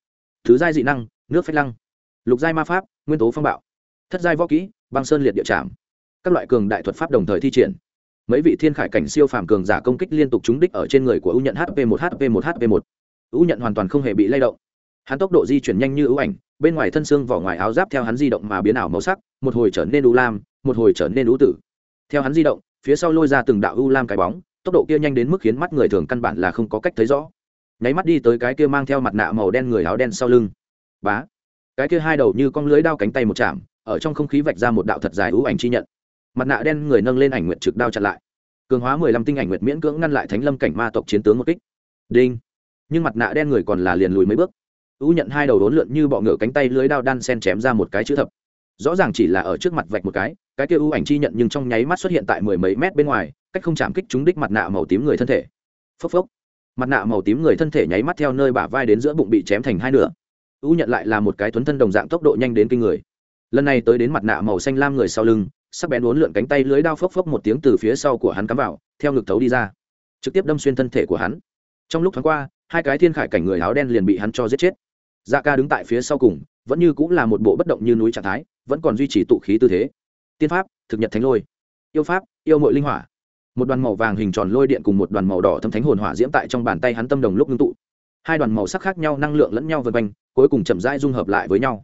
Thứ giai dị năng, nước phách lăng. Lục giai ma pháp, nguyên tố phong bạo. Thất giai võ kỹ, băng sơn liệt địa trạm các loại cường đại thuật pháp đồng thời thi triển. Mấy vị thiên khải cảnh siêu phàm cường giả công kích liên tục trúng đích ở trên người của U nhận hp một hp một hp một. U nhận hoàn toàn không hề bị lay động. Hắn tốc độ di chuyển nhanh như ưu ảnh, bên ngoài thân xương vỏ ngoài áo giáp theo hắn di động mà biến ảo màu sắc, một hồi trở nên u lam một hồi trở nên ưu tử. Theo hắn di động, phía sau lôi ra từng đạo u lam cái bóng, tốc độ kia nhanh đến mức khiến mắt người thường căn bản là không có cách thấy rõ. Nháy mắt đi tới cái kia mang theo mặt nạ màu đen người áo đen sau lưng. Bá! Cái kia hai đầu như con lưới đao cánh tay một chạm, ở trong không khí vạch ra một đạo thật dài ưu ảnh chi nhận. Mặt nạ đen người nâng lên ảnh nguyện trực đao chặn lại. Cường hóa mười lăm tinh ảnh nguyệt miễn cưỡng ngăn lại thánh lâm cảnh ma tộc chiến tướng một kích. Đinh! Nhưng mặt nạ đen người còn là liền lùi mấy bước. U nhận hai đầu đốn lượn như bọ ngựa cánh tay lưới đao đan sen chém ra một cái chữ thập. Rõ ràng chỉ là ở trước mặt vạch một cái cái kia ưu ảnh chi nhận nhưng trong nháy mắt xuất hiện tại mười mấy mét bên ngoài, cách không chạm kích trúng đích mặt nạ màu tím người thân thể. Phốc phốc. Mặt nạ màu tím người thân thể nháy mắt theo nơi bả vai đến giữa bụng bị chém thành hai nửa. U nhận lại là một cái tuấn thân đồng dạng tốc độ nhanh đến kinh người. Lần này tới đến mặt nạ màu xanh lam người sau lưng, sắc bén uốn lượn cánh tay lưới đao phốc phốc một tiếng từ phía sau của hắn cắm vào, theo ngực thấu đi ra. Trực tiếp đâm xuyên thân thể của hắn. Trong lúc thoáng qua, hai cái thiên khải cảnh người áo đen liền bị hắn cho giết chết. Dạ ca đứng tại phía sau cùng, vẫn như cũng là một bộ bất động như núi trạng thái, vẫn còn duy trì tụ khí tư thế tiên pháp, thực nhật thánh lôi, yêu pháp, yêu mội linh hỏa. Một đoàn màu vàng hình tròn lôi điện cùng một đoàn màu đỏ thâm thánh hồn hỏa diễm tại trong bàn tay hắn tâm đồng lúc ngưng tụ. Hai đoàn màu sắc khác nhau, năng lượng lẫn nhau vân quanh, cuối cùng chậm rãi dung hợp lại với nhau.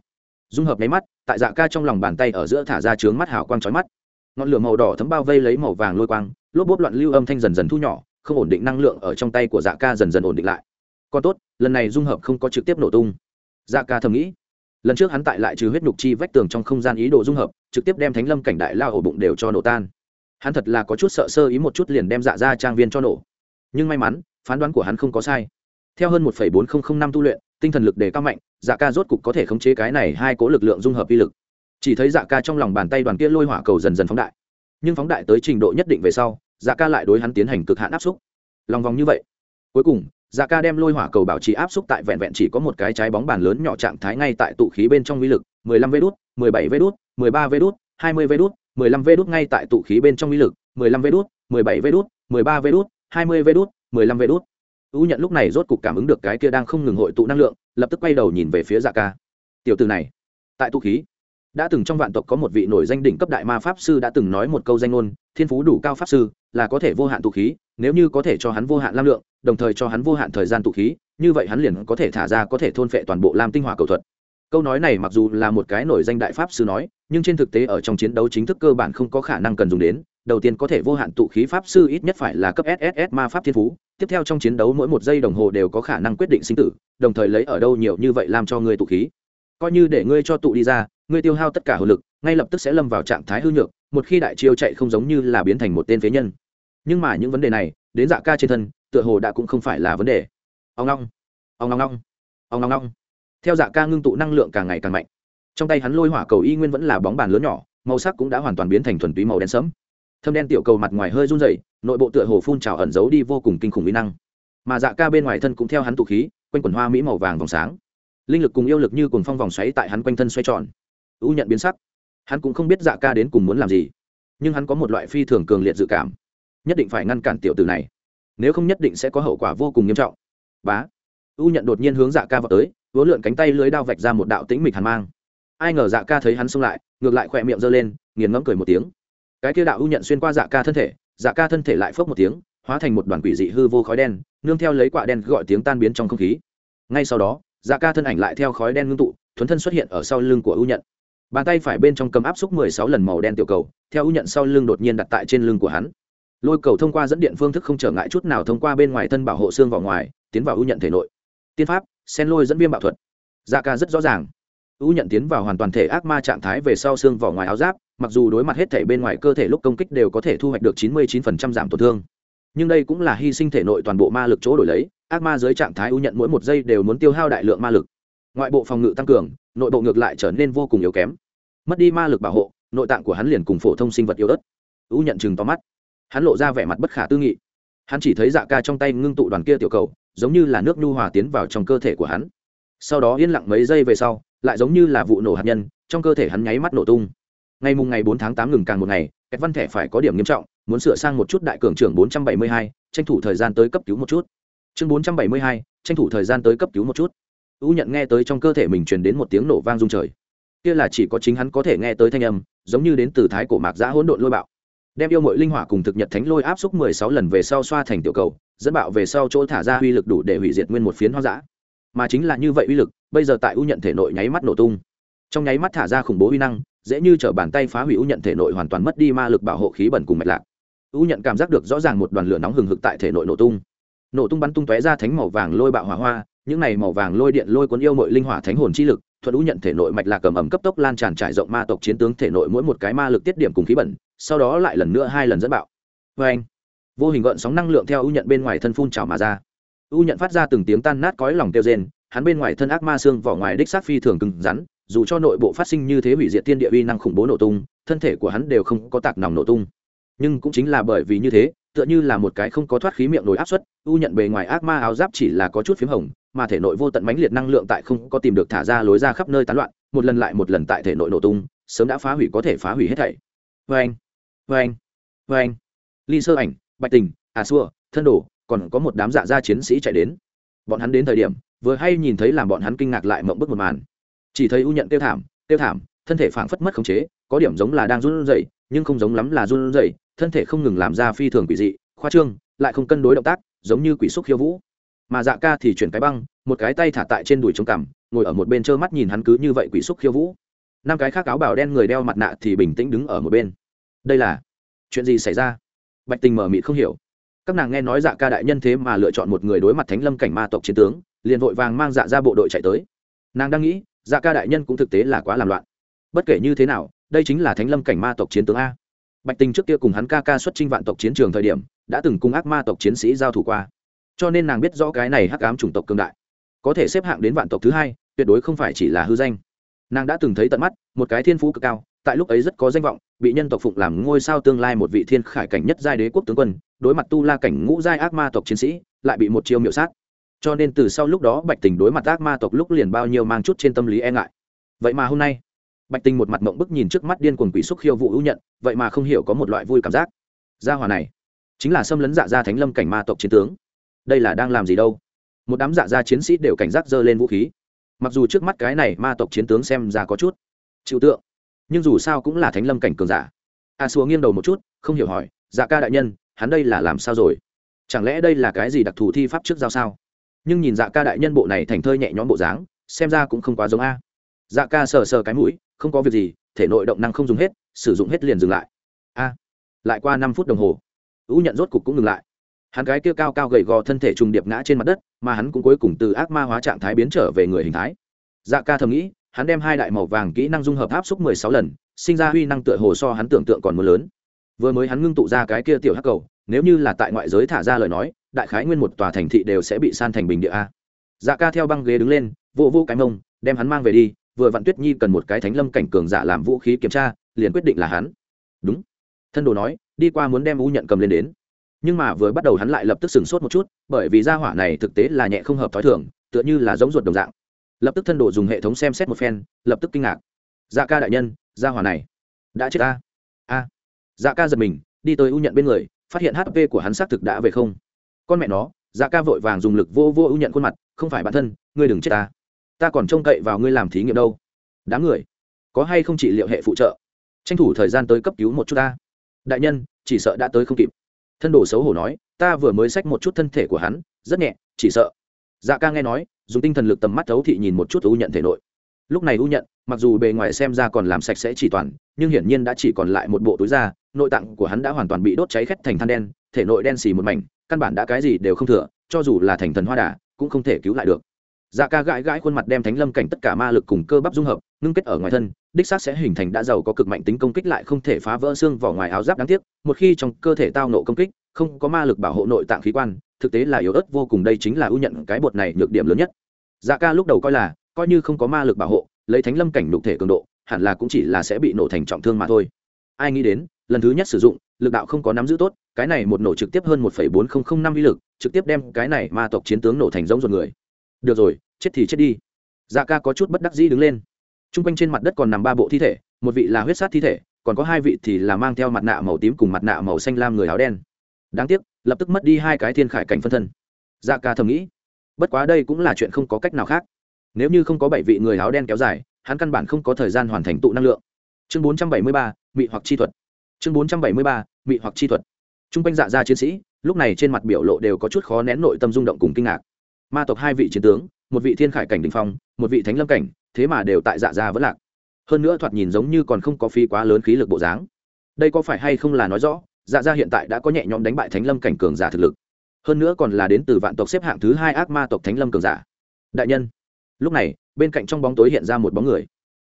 Dung hợp nháy mắt, tại dạ ca trong lòng bàn tay ở giữa thả ra trướng mắt hào quang trói mắt. Ngọn lửa màu đỏ thấm bao vây lấy màu vàng lôi quang, lốp bốp loạn lưu âm thanh dần dần thu nhỏ, không ổn định năng lượng ở trong tay của dạ ca dần dần ổn định lại. Còn tốt, lần này dung hợp không có trực tiếp nổ tung. Dạ ca thầm nghĩ, lần trước hắn tại lại trừ huyết nhục chi vách tường trong không gian ý đồ dung hợp trực tiếp đem thánh lâm cảnh đại lao ổ bụng đều cho nổ tan. Hắn thật là có chút sợ sơ ý một chút liền đem dạ ra trang viên cho nổ. Nhưng may mắn, phán đoán của hắn không có sai. Theo hơn một bốn nghìn năm tu luyện, tinh thần lực đề cao mạnh dạ ca rốt cục có thể khống chế cái này hai cố lực lượng dung hợp vi lực. Chỉ thấy dạ ca trong lòng bàn tay đoàn kia lôi hỏa cầu dần dần phóng đại. Nhưng phóng đại tới trình độ nhất định về sau dạ ca lại đối hắn tiến hành cực hạn áp xúc. Lòng vòng như vậy. Cuối cùng dạ ca đem lôi hỏa cầu bảo trì áp xúc tại vẹn vẹn chỉ có một cái trái bóng bàn lớn nhỏ trạng thái ngay tại tụ khí bên trong vi lực 15 lăm vê đút, mười bảy đút 13 vđút, 20 vđút, 15 vđút ngay tại tụ khí bên trong uy lực, 15 vđút, 17 vđút, 13 vđút, 20 vđút, 15 vđút. U nhận lúc này rốt cục cảm ứng được cái kia đang không ngừng hội tụ năng lượng, lập tức quay đầu nhìn về phía Dạ Ca. Tiểu tử này, tại tụ khí, đã từng trong vạn tộc có một vị nổi danh đỉnh cấp đại ma pháp sư đã từng nói một câu danh ngôn, thiên phú đủ cao pháp sư là có thể vô hạn tụ khí, nếu như có thể cho hắn vô hạn năng lượng, đồng thời cho hắn vô hạn thời gian tụ khí, như vậy hắn liền có thể thả ra có thể thôn phệ toàn bộ lam tinh hỏa cầu thuật câu nói này mặc dù là một cái nổi danh đại pháp sư nói, nhưng trên thực tế ở trong chiến đấu chính thức cơ bản không có khả năng cần dùng đến. Đầu tiên có thể vô hạn tụ khí pháp sư ít nhất phải là cấp sss ma pháp thiên phú. Tiếp theo trong chiến đấu mỗi một giây đồng hồ đều có khả năng quyết định sinh tử, đồng thời lấy ở đâu nhiều như vậy làm cho ngươi tụ khí. Coi như để ngươi cho tụ đi ra, ngươi tiêu hao tất cả hồn lực, ngay lập tức sẽ lâm vào trạng thái hư nhược, một khi đại chiêu chạy không giống như là biến thành một tên phế nhân. Nhưng mà những vấn đề này, đến dạ ca trên thân, tựa hồ đã cũng không phải là vấn đề. Ông long ông long long ông long long theo dạ ca ngưng tụ năng lượng càng ngày càng mạnh. Trong tay hắn lôi hỏa cầu y nguyên vẫn là bóng bàn lớn nhỏ, màu sắc cũng đã hoàn toàn biến thành thuần túy màu đen sẫm. Thâm đen tiểu cầu mặt ngoài hơi run rẩy, nội bộ tựa hồ phun trào ẩn giấu đi vô cùng kinh khủng mỹ năng. Mà dạ ca bên ngoài thân cũng theo hắn tụ khí, quanh quần hoa mỹ màu vàng vòng sáng. Linh lực cùng yêu lực như cùng phong vòng xoáy tại hắn quanh thân xoay tròn. Ưu nhận biến sắc. Hắn cũng không biết dạ ca đến cùng muốn làm gì. Nhưng hắn có một loại phi thường cường liệt dự cảm. Nhất định phải ngăn cản tiểu tử này. Nếu không nhất định sẽ có hậu quả vô cùng nghiêm trọng. Bá. Ưu nhận đột nhiên hướng dạ ca vào tới vốn lượn cánh tay lưới đao vạch ra một đạo tĩnh mịch hàn mang. Ai ngờ dạ ca thấy hắn xông lại, ngược lại khỏe miệng giơ lên, nghiền ngẫm cười một tiếng. Cái kia đạo ưu nhận xuyên qua dạ ca thân thể dạ ca thân thể lại phớp một tiếng, hóa thành một đoàn quỷ dị hư vô khói đen, nương theo lấy quạ đen gọi tiếng tan biến trong không khí. Ngay sau đó dạ ca thân ảnh lại theo khói đen ngưng tụ, thuấn thân xuất hiện ở sau lưng của ưu nhận. Bàn tay phải bên trong cầm áp xúc mười sáu lần màu đen tiểu cầu, theo ưu nhận sau lưng đột nhiên đặt tại trên lưng của hắn. Lôi cầu thông qua dẫn điện phương thức không trở ngại chút nào thông qua bên ngoài thân bảo hộ xương vào ngoài, tiến vào ưu nhận thể nội. Tiên pháp sen lôi dẫn viêm bạo thuật. Da ca rất rõ ràng. Ưu nhận tiến vào hoàn toàn thể ác ma trạng thái về sau xương vỏ ngoài áo giáp, mặc dù đối mặt hết thể bên ngoài cơ thể lúc công kích đều có thể thu hoạch được chín mươi 99% giảm tổn thương. Nhưng đây cũng là hy sinh thể nội toàn bộ ma lực chỗ đổi lấy, ác ma dưới trạng thái ưu nhận mỗi một giây đều muốn tiêu hao đại lượng ma lực. Ngoại bộ phòng ngự tăng cường, nội bộ ngược lại trở nên vô cùng yếu kém. Mất đi ma lực bảo hộ, nội tạng của hắn liền cùng phổ thông sinh vật yếu ớt. Ưu nhận chừng to mắt. Hắn lộ ra vẻ mặt bất khả tư nghị. Hắn chỉ thấy dạ ca trong tay ngưng tụ đoàn kia tiểu cầu giống như là nước nhu hòa tiến vào trong cơ thể của hắn. Sau đó yên lặng mấy giây về sau, lại giống như là vụ nổ hạt nhân, trong cơ thể hắn nháy mắt nổ tung. Ngày mùng ngày bốn tháng tám ngừng càng một ngày, kẹt văn thẻ phải có điểm nghiêm trọng, muốn sửa sang một chút đại cường trưởng bốn trăm bảy mươi hai, tranh thủ thời gian tới cấp cứu một chút. Chương bốn trăm bảy mươi hai, tranh thủ thời gian tới cấp cứu một chút. Ưu nhận nghe tới trong cơ thể mình truyền đến một tiếng nổ vang rung trời. Kia là chỉ có chính hắn có thể nghe tới thanh âm, giống như đến từ thái cổ mạc giã hỗn độn lôi bạo. Đem yêu mội linh hỏa cùng thực nhật thánh lôi áp xúc mười sáu lần về sau xoa thành tiểu cầu dẫn bạo về sau chỗ thả ra uy lực đủ để hủy diệt nguyên một phiến hoang dã. Mà chính là như vậy uy lực, bây giờ tại u nhận thể nội nháy mắt nổ tung. Trong nháy mắt thả ra khủng bố uy năng, dễ như t bàn tay phá hủy u nhận thể nội hoàn toàn mất đi ma lực bảo hộ khí bẩn cùng mạch lạc. U nhận cảm giác được rõ ràng một đoàn lửa nóng hừng hực tại thể nội nổ tung. Nổ tung bắn tung tóe ra thánh màu vàng lôi bạo hỏa hoa, những này màu vàng lôi điện lôi cuốn yêu nội linh hỏa thánh hồn chi lực, thuận u nhận thể nội mạch lạc cầm ẩm cấp tốc lan tràn trải rộng ma tộc chiến tướng thể nội mỗi một cái ma lực tiết điểm cùng khí bẩn, sau đó lại lần nữa hai lần dẫn bạo. Vê anh vô hình gợn sóng năng lượng theo u nhận bên ngoài thân phun trào mà ra. U nhận phát ra từng tiếng tan nát cõi lòng kêu rên, hắn bên ngoài thân ác ma xương vỏ ngoài đích sát phi thường cứng rắn, dù cho nội bộ phát sinh như thế hủy diệt tiên địa uy năng khủng bố nổ tung, thân thể của hắn đều không có tạc nòng nổ tung. Nhưng cũng chính là bởi vì như thế, tựa như là một cái không có thoát khí miệng nổi áp suất u nhận bề ngoài ác ma áo giáp chỉ là có chút p h í m hồng, mà thể nội vô tận mãnh liệt năng lượng tại không có tìm được thả ra lối ra khắp nơi tán loạn, một lần lại một lần tại thể nội nổ tung, sớm đã phá hủy có thể phá hủy hết thảy. Vê anh vê anh vê anh ly sơ ảnh bạch tình à xua, thân đồ, còn có một đám dạ gia chiến sĩ chạy đến. Bọn hắn đến thời điểm, vừa hay nhìn thấy làm bọn hắn kinh ngạc lại mộng bức một màn. Chỉ thấy u nhận tiêu thảm tiêu thảm, thân thể phảng phất mất khống chế, có điểm giống là đang run rẩy, nhưng không giống lắm là run rẩy, thân thể không ngừng làm ra phi thường quỷ dị, khoa trương, lại không cân đối động tác, giống như quỷ xúc khiêu vũ. Mà dạ ca thì chuyển cái băng, một cái tay thả tại trên đùi chống cằm, ngồi ở một bên trơ mắt nhìn hắn cứ như vậy quỷ xúc khiêu vũ. Năm cái khác áo bào đen người đeo mặt nạ thì bình tĩnh đứng ở một bên. Đây là chuyện gì xảy ra? Bạch tình mở mịt không hiểu. Các nàng nghe nói dạ ca đại nhân thế mà lựa chọn một người đối mặt thánh lâm cảnh ma tộc chiến tướng, liền vội vàng mang dạ ra bộ đội chạy tới. Nàng đang nghĩ dạ ca đại nhân cũng thực tế là quá làm loạn. Bất kể như thế nào, đây chính là thánh lâm cảnh ma tộc chiến tướng a. Bạch tình trước kia cùng hắn ca ca xuất trinh vạn tộc chiến trường thời điểm, đã từng cùng ác ma tộc chiến sĩ giao thủ qua. Cho nên nàng biết rõ cái này hắc ám chủng tộc cương đại. Có thể xếp hạng đến vạn tộc thứ hai, tuyệt đối không phải chỉ là hư danh. Nàng đã từng thấy tận mắt, một cái thiên phú cực cao tại lúc ấy rất có danh vọng, bị nhân tộc phụng làm ngôi sao tương lai một vị thiên khải cảnh nhất giai đế quốc tướng quân, đối mặt tu la cảnh ngũ giai ác ma tộc chiến sĩ, lại bị một chiêu miệu sát. Cho nên từ sau lúc đó, bạch tình đối mặt ác ma tộc lúc liền bao nhiêu mang chút trên tâm lý e ngại. Vậy mà hôm nay, bạch tình một mặt mộng bức nhìn trước mắt điên cuồng quỷ xúc khiêu vụ ưu nhận, vậy mà không hiểu có một loại vui cảm giác. Gia hòa này, chính là xâm lấn dạ gia thánh lâm cảnh ma tộc chiến tướng. Đây là đang làm gì đâu? Một đám dạ gia chiến sĩ đều cảnh giác giơ lên vũ khí. Mặc dù trước mắt cái này ma tộc chiến tướng xem ra có chút chịu tượng nhưng dù sao cũng là thánh lâm cảnh cường giả. A xua nghiêng đầu một chút, không hiểu hỏi dạ ca đại nhân, hắn đây là làm sao rồi? Chẳng lẽ đây là cái gì đặc thù thi pháp trước giao sao? Nhưng nhìn dạ ca đại nhân bộ này thành thơi nhẹ nhõm bộ dáng, xem ra cũng không quá giống a. Dạ ca sờ sờ cái mũi, không có việc gì, thể nội động năng không dùng hết, sử dụng hết liền dừng lại. A, lại qua năm phút đồng hồ u nhận rốt cục cũng ngừng lại. Hắn gái kia cao cao gầy gò thân thể trùng điệp ngã trên mặt đất, mà hắn cũng cuối cùng từ ác ma hóa trạng thái biến trở về người hình thái. Dạ ca thầm nghĩ hắn đem hai đại màu vàng kỹ năng dung hợp áp xúc mười sáu lần, sinh ra huy năng tựa hồ so hắn tưởng tượng còn mưa lớn. Vừa mới hắn ngưng tụ ra cái kia tiểu hắc cầu, nếu như là tại ngoại giới thả ra lời nói, đại khái nguyên một tòa thành thị đều sẽ bị san thành bình địa a. Dạ ca theo băng ghế đứng lên, vô vô cái mông, đem hắn mang về đi, vừa vặn tuyết nhi cần một cái thánh lâm cảnh cường giả làm vũ khí kiểm tra, liền quyết định là hắn. Đúng. Thân đồ nói, đi qua muốn đem u nhận cầm lên đến. Nhưng mà vừa bắt đầu hắn lại lập tức sửng sốt một chút, bởi vì gia hỏa này thực tế là nhẹ không hợp t h ó i thường, tựa như là giống ruột đồng dạng lập tức thân đồ dùng hệ thống xem xét một phen, lập tức kinh ngạc. Dạ ca đại nhân, gia hỏa này đã chết a a. Dạ ca giật mình, đi tới u nhận bên người, phát hiện hp của hắn xác thực đã về không. Con mẹ nó dạ ca vội vàng dùng lực vô vô u nhận khuôn mặt, không phải bản thân, ngươi đừng chết ta. Ta còn trông cậy vào ngươi làm thí nghiệm đâu. Đám người, có hay không trị liệu hệ phụ trợ? Tranh thủ thời gian tới cấp cứu một chút ta. Đại nhân, chỉ sợ đã tới không kịp. Thân đồ xấu hổ nói, ta vừa mới xách một chút thân thể của hắn, rất nhẹ, chỉ sợ dạ ca nghe nói, dùng tinh thần lực tầm mắt thấu thị nhìn một chút u nhận thể nội. Lúc này u nhận, mặc dù bề ngoài xem ra còn làm sạch sẽ chỉ toàn, nhưng hiển nhiên đã chỉ còn lại một bộ túi da, nội tạng của hắn đã hoàn toàn bị đốt cháy khét thành than đen, thể nội đen xì một mảnh, căn bản đã cái gì đều không thừa, cho dù là thành thần hoa đà, cũng không thể cứu lại được. Dạ ca gãi gãi khuôn mặt đem thánh lâm cảnh tất cả ma lực cùng cơ bắp dung hợp, ngưng kết ở ngoài thân, đích xác sẽ hình thành đã giàu có cực mạnh tính công kích lại không thể phá vỡ xương vỏ ngoài áo giáp đáng tiếc, một khi trong cơ thể tao nộ công kích, không có ma lực bảo hộ nội tạng khí quan thực tế là yếu ớt vô cùng đây chính là ưu nhận cái bột này nhược điểm lớn nhất. Dạ ca lúc đầu coi là, coi như không có ma lực bảo hộ, lấy thánh lâm cảnh đục thể cường độ, hẳn là cũng chỉ là sẽ bị nổ thành trọng thương mà thôi. Ai nghĩ đến, lần thứ nhất sử dụng, lực đạo không có nắm giữ tốt, cái này một nổ trực tiếp hơn một bốn nghìn năm uy lực, trực tiếp đem cái này ma tộc chiến tướng nổ thành giống ruột người. Được rồi, chết thì chết đi. Dạ ca có chút bất đắc dĩ đứng lên. T r u n g quanh trên mặt đất còn nằm ba bộ thi thể, một vị là huyết sát thi thể, còn có hai vị thì là mang theo mặt nạ màu tím cùng mặt nạ màu xanh lam người áo đen. Đáng tiếc lập tức mất đi hai cái thiên khải cảnh phân thân. Dạ ca thầm nghĩ, bất quá đây cũng là chuyện không có cách nào khác. Nếu như không có bảy vị người áo đen kéo dài, hắn căn bản không có thời gian hoàn thành tụ năng lượng. Chương bốn trăm bảy mươi ba, mị hoặc chi thuật. Chương bốn trăm bảy mươi ba, mị hoặc chi thuật. T r u n g quanh dạ gia chiến sĩ, lúc này trên mặt biểu lộ đều có chút khó nén nội tâm rung động cùng kinh ngạc. Ma tộc hai vị chiến tướng, một vị thiên khải cảnh đình phong, một vị thánh lâm cảnh, thế mà đều tại dạ gia vẫn lạc. Hơn nữa thoạt nhìn giống như còn không có phi quá lớn khí lực bộ dáng. Đây có phải hay không là nói rõ dạ gia hiện tại đã có nhẹ nhõm đánh bại thánh lâm cảnh cường giả thực lực. Hơn nữa còn là đến từ vạn tộc xếp hạng thứ hai ác ma tộc thánh lâm cường giả. Đại nhân, lúc này, bên cạnh trong bóng tối hiện ra một bóng người.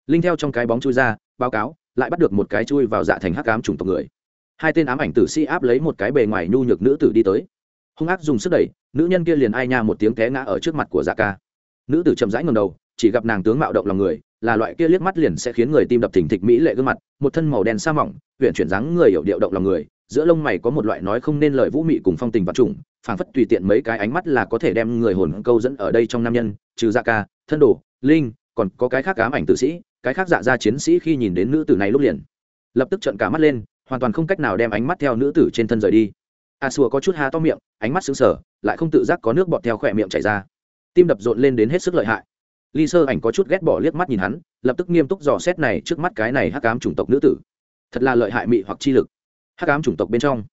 Linh theo trong cái bóng chui ra, báo cáo, lại bắt được một cái chui vào dạ thành hắc ám chủng tộc người. Hai tên ám ảnh tử sĩ áp lấy một cái bề ngoài nhu nhược nữ tử đi tới. Hung ác dùng sức đẩy, nữ nhân kia liền ai nha một tiếng té ngã ở trước mặt của dạ ca. Nữ tử chậm rãi ngầm đầu, chỉ gặp nàng tướng mạo động lòng người, là loại kia liếc mắt liền sẽ khiến người tim đập thình thịch mỹ lệ gương mặt, một thân màu đen sa mỏng huyện chuyển dáng người hiểu điệu động lòng người giữa lông mày có một loại nói không nên lời vũ mị cùng phong tình vật trùng, phảng phất tùy tiện mấy cái ánh mắt là có thể đem người hồn câu dẫn ở đây trong nam nhân, trừ dạ ca, thân đồ, linh, còn có cái khác ám ảnh tử sĩ, cái khác dạ ra chiến sĩ khi nhìn đến nữ tử này lúc liền. Lập tức trận cả mắt lên, hoàn toàn không cách nào đem ánh mắt theo nữ tử trên thân rời đi. A xua có chút há to miệng, ánh mắt xứng sở lại không tự giác có nước bọt theo khỏe miệng chảy ra. Tim đập rộn lên đến hết sức lợi hại. Ly sơ ảnh có chút ghét bỏ liếc mắt nhìn hắn, lập tức nghiêm túc dò xét này trước mắt cái này hắc ám chủng tộc nữ tử. Thật là lợi hại mị hoặc chi lực hắc ám chủng tộc bên trong.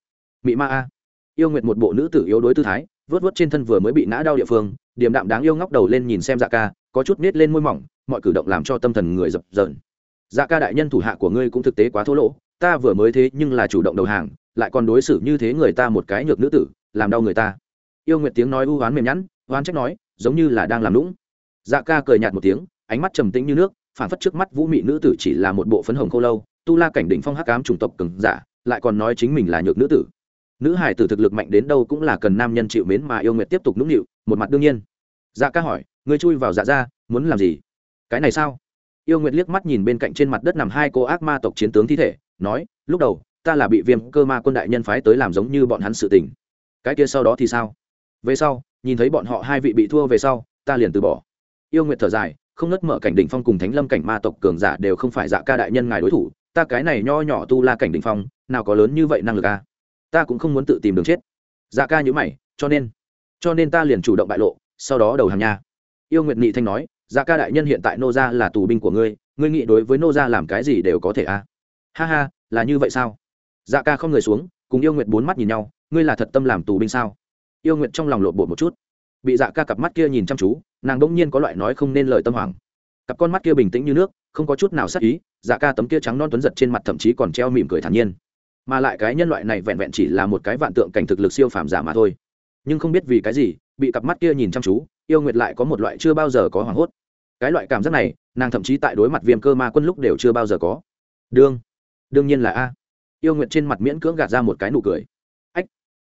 Mị ma a. Yêu nguyện một bộ nữ tử yếu đối tư thái, vớt vớt trên thân vừa mới bị nã đau địa phương điểm đạm đáng yêu ngóc đầu lên nhìn xem dạ ca, có chút nết lên môi mỏng, mọi cử động làm cho tâm thần người dập dờn. Dạ ca đại nhân thủ hạ của ngươi cũng thực tế quá thô lỗ, ta vừa mới thế nhưng là chủ động đầu hàng, lại còn đối xử như thế người ta một cái nhược nữ tử, làm đau người ta. Yêu nguyệt tiếng nói u oán mềm nhẵn, oán trách nói, giống như là đang làm lũng dạ ca cười nhạt một tiếng, ánh mắt trầm tĩnh như nước phản phất trước mắt vũ mị nữ tử chỉ là một bộ phấn hồng khô lâu, tu la cảnh đỉnh phong hắc ám chủng tộc cường giả lại còn nói chính mình là nhược nữ tử. Nữ hải tử thực lực mạnh đến đâu cũng là cần nam nhân chịu mến mà yêu nguyệt tiếp tục nũng nịu, một mặt đương nhiên. Dạ ca hỏi, ngươi chui vào dạ ra muốn làm gì? Cái này sao? Yêu nguyệt liếc mắt nhìn bên cạnh trên mặt đất nằm hai cô ác ma tộc chiến tướng thi thể, nói, lúc đầu, ta là bị viêm cơ ma quân đại nhân phái tới làm giống như bọn hắn sự tình. Cái kia sau đó thì sao? Về sau, nhìn thấy bọn họ hai vị bị thua về sau, ta liền từ bỏ. Yêu nguyệt thở dài, không ngất mở cảnh đỉnh phong cùng thánh lâm cảnh ma tộc cường giả đều không phải dạ ca đại nhân ngài đối thủ ta cái này nho nhỏ tu la cảnh đỉnh phong, nào có lớn như vậy năng lực a à? ta cũng không muốn tự tìm đường chết dạ ca nhữ mày, cho nên cho nên ta liền chủ động bại lộ, sau đó đầu hàng nha yêu nguyệt nghị thanh nói dạ ca đại nhân hiện tại nô gia là tù binh của ngươi ngươi nghĩ đối với nô gia làm cái gì đều có thể a à? ha ha, là như vậy sao dạ ca không người xuống, cùng yêu nguyệt bốn mắt nhìn nhau, ngươi là thật tâm làm tù binh sao yêu nguyệt trong lòng lộn bột một chút bị dạ ca cặp mắt kia nhìn chăm chú, nàng đông nhiên có loại nói không nên lời tâm hoàng cặp con mắt kia bình tĩnh như nước, không có chút nào sắc ý dạ ca tấm kia trắng non tuấn giật trên mặt thậm chí còn treo mỉm cười thản nhiên. Mà lại cái nhân loại này vẹn vẹn chỉ là một cái vạn tượng cảnh thực lực siêu phàm giả mà thôi. Nhưng không biết vì cái gì, bị cặp mắt kia nhìn chăm chú, yêu nguyệt lại có một loại chưa bao giờ có hoảng hốt. Cái loại cảm giác này, nàng thậm chí tại đối mặt viêm cơ ma quân lúc đều chưa bao giờ có. Đương đương nhiên là a. Yêu nguyệt trên mặt miễn cưỡng gạt ra một cái nụ cười. Ách,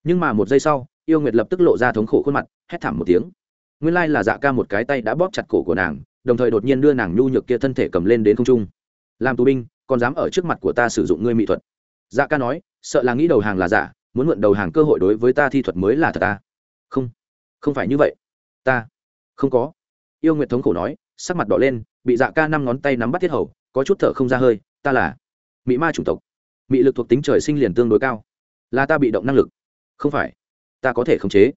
nhưng mà một giây sau, yêu nguyệt lập tức lộ ra thống khổ khuôn mặt, hét thảm một tiếng. Nguyên lai là dạ ca một cái tay đã bóp chặt cổ của nàng đồng thời đột nhiên đưa nàng nhu nhược kia thân thể cầm lên đến không trung. Làm tù binh, còn dám ở trước mặt của ta sử dụng ngươi mỹ thuật? Dạ ca nói, sợ là nghĩ đầu hàng là giả, muốn mượn đầu hàng cơ hội đối với ta thi thuật mới là thật ta. Không không phải như vậy. Ta, không có. Yêu nguyệt thống khổ nói, sắc mặt đỏ lên, bị dạ ca năm ngón tay nắm bắt thiết hầu, có chút thở không ra hơi, ta là mỹ ma chủng tộc. Mỹ lực thuộc tính trời sinh liền tương đối cao, là ta bị động năng lực. Không phải, ta có thể khống chế.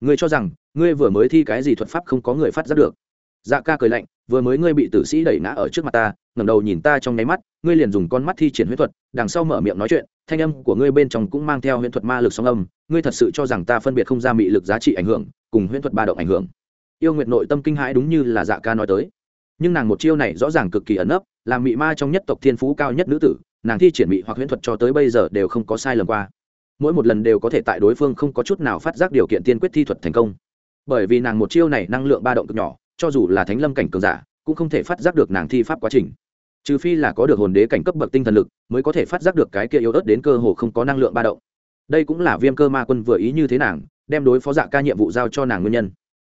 Ngươi cho rằng, ngươi vừa mới thi cái gì thuật pháp không có người phát giác được dạ ca cười lạnh, vừa mới ngươi bị tử sĩ đẩy ngã ở trước mặt ta, ngẩng đầu nhìn ta trong nháy mắt, ngươi liền dùng con mắt thi triển huyễn thuật, đằng sau mở miệng nói chuyện, thanh âm của ngươi bên trong cũng mang theo huyễn thuật ma lực song âm, ngươi thật sự cho rằng ta phân biệt không ra mị lực giá trị ảnh hưởng, cùng huyễn thuật ba động ảnh hưởng. Yêu nguyệt nội tâm kinh hãi đúng như là dạ ca nói tới. Nhưng nàng một chiêu này rõ ràng cực kỳ ẩn ấp làm mị ma trong nhất tộc thiên phú cao nhất nữ tử, nàng thi triển mị hoặc huyễn thuật cho tới bây giờ đều không có sai lầm qua. Mỗi một lần đều có thể tại đối phương không có chút nào phát giác điều kiện tiên quyết thi thuật thành công. Bởi vì nàng một chiêu này năng lượng ba động cực nhỏ cho dù là thánh lâm cảnh cường giả, cũng không thể phát giác được nàng thi pháp quá trình. Trừ phi là có được hồn đế cảnh cấp bậc tinh thần lực, mới có thể phát giác được cái kia yếu ớt đến cơ hồ không có năng lượng ba động. Đây cũng là viêm cơ ma quân vừa ý như thế nàng, đem đối phó dạ ca nhiệm vụ giao cho nàng nguyên nhân.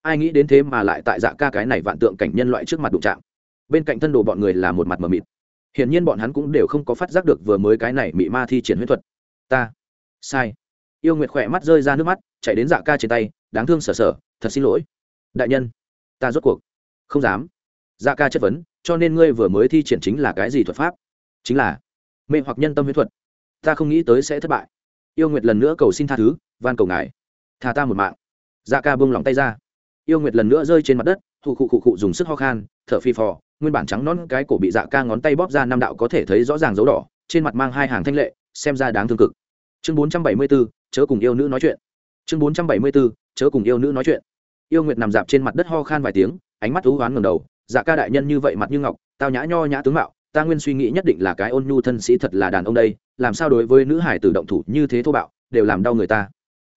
Ai nghĩ đến thế mà lại tại dạ ca cái này vạn tượng cảnh nhân loại trước mặt đụng chạm. Bên cạnh thân đồ bọn người là một mặt mờ mịt. Hiển nhiên bọn hắn cũng đều không có phát giác được vừa mới cái này bị ma thi triển huyết thuật. Ta. Sai. Yêu nguyệt khỏe mắt rơi ra nước mắt, chạy đến dạ ca trên tay, đáng thương sở sở thật xin lỗi. Đại nhân ta rốt cuộc. Không dám. Dạ ca chất vấn cho nên ngươi vừa mới thi triển chính là cái gì thuật pháp? Chính là mê hoặc nhân tâm huyết thuật. Ta không nghĩ tới sẽ thất bại. Yêu nguyệt lần nữa cầu xin tha thứ van cầu ngài. Tha ta một mạng. Dạ ca bông lòng tay ra. Yêu nguyệt lần nữa rơi trên mặt đất thụ khụ khụ khụ dùng sức ho khan thở phi phò nguyên bản trắng nón cái cổ bị dạ ca ngón tay bóp ra năm đạo có thể thấy rõ ràng dấu đỏ trên mặt mang hai hàng thanh lệ xem ra đáng thương cực. Chương bốn trăm bảy mươi 474, chớ cùng yêu nữ nói chuyện. Chương bốn trăm bảy mươi 474, chớ cùng yêu nữ nói chuyện yêu nguyệt nằm dạp trên mặt đất ho khan vài tiếng, ánh mắt thú hoán ngầm đầu. Dạ ca đại nhân như vậy mặt như ngọc, tao nhã nho nhã tướng mạo, ta nguyên suy nghĩ nhất định là cái ôn nhu thân sĩ thật là đàn ông đây, làm sao đối với nữ hải tử động thủ như thế thô bạo, đều làm đau người ta.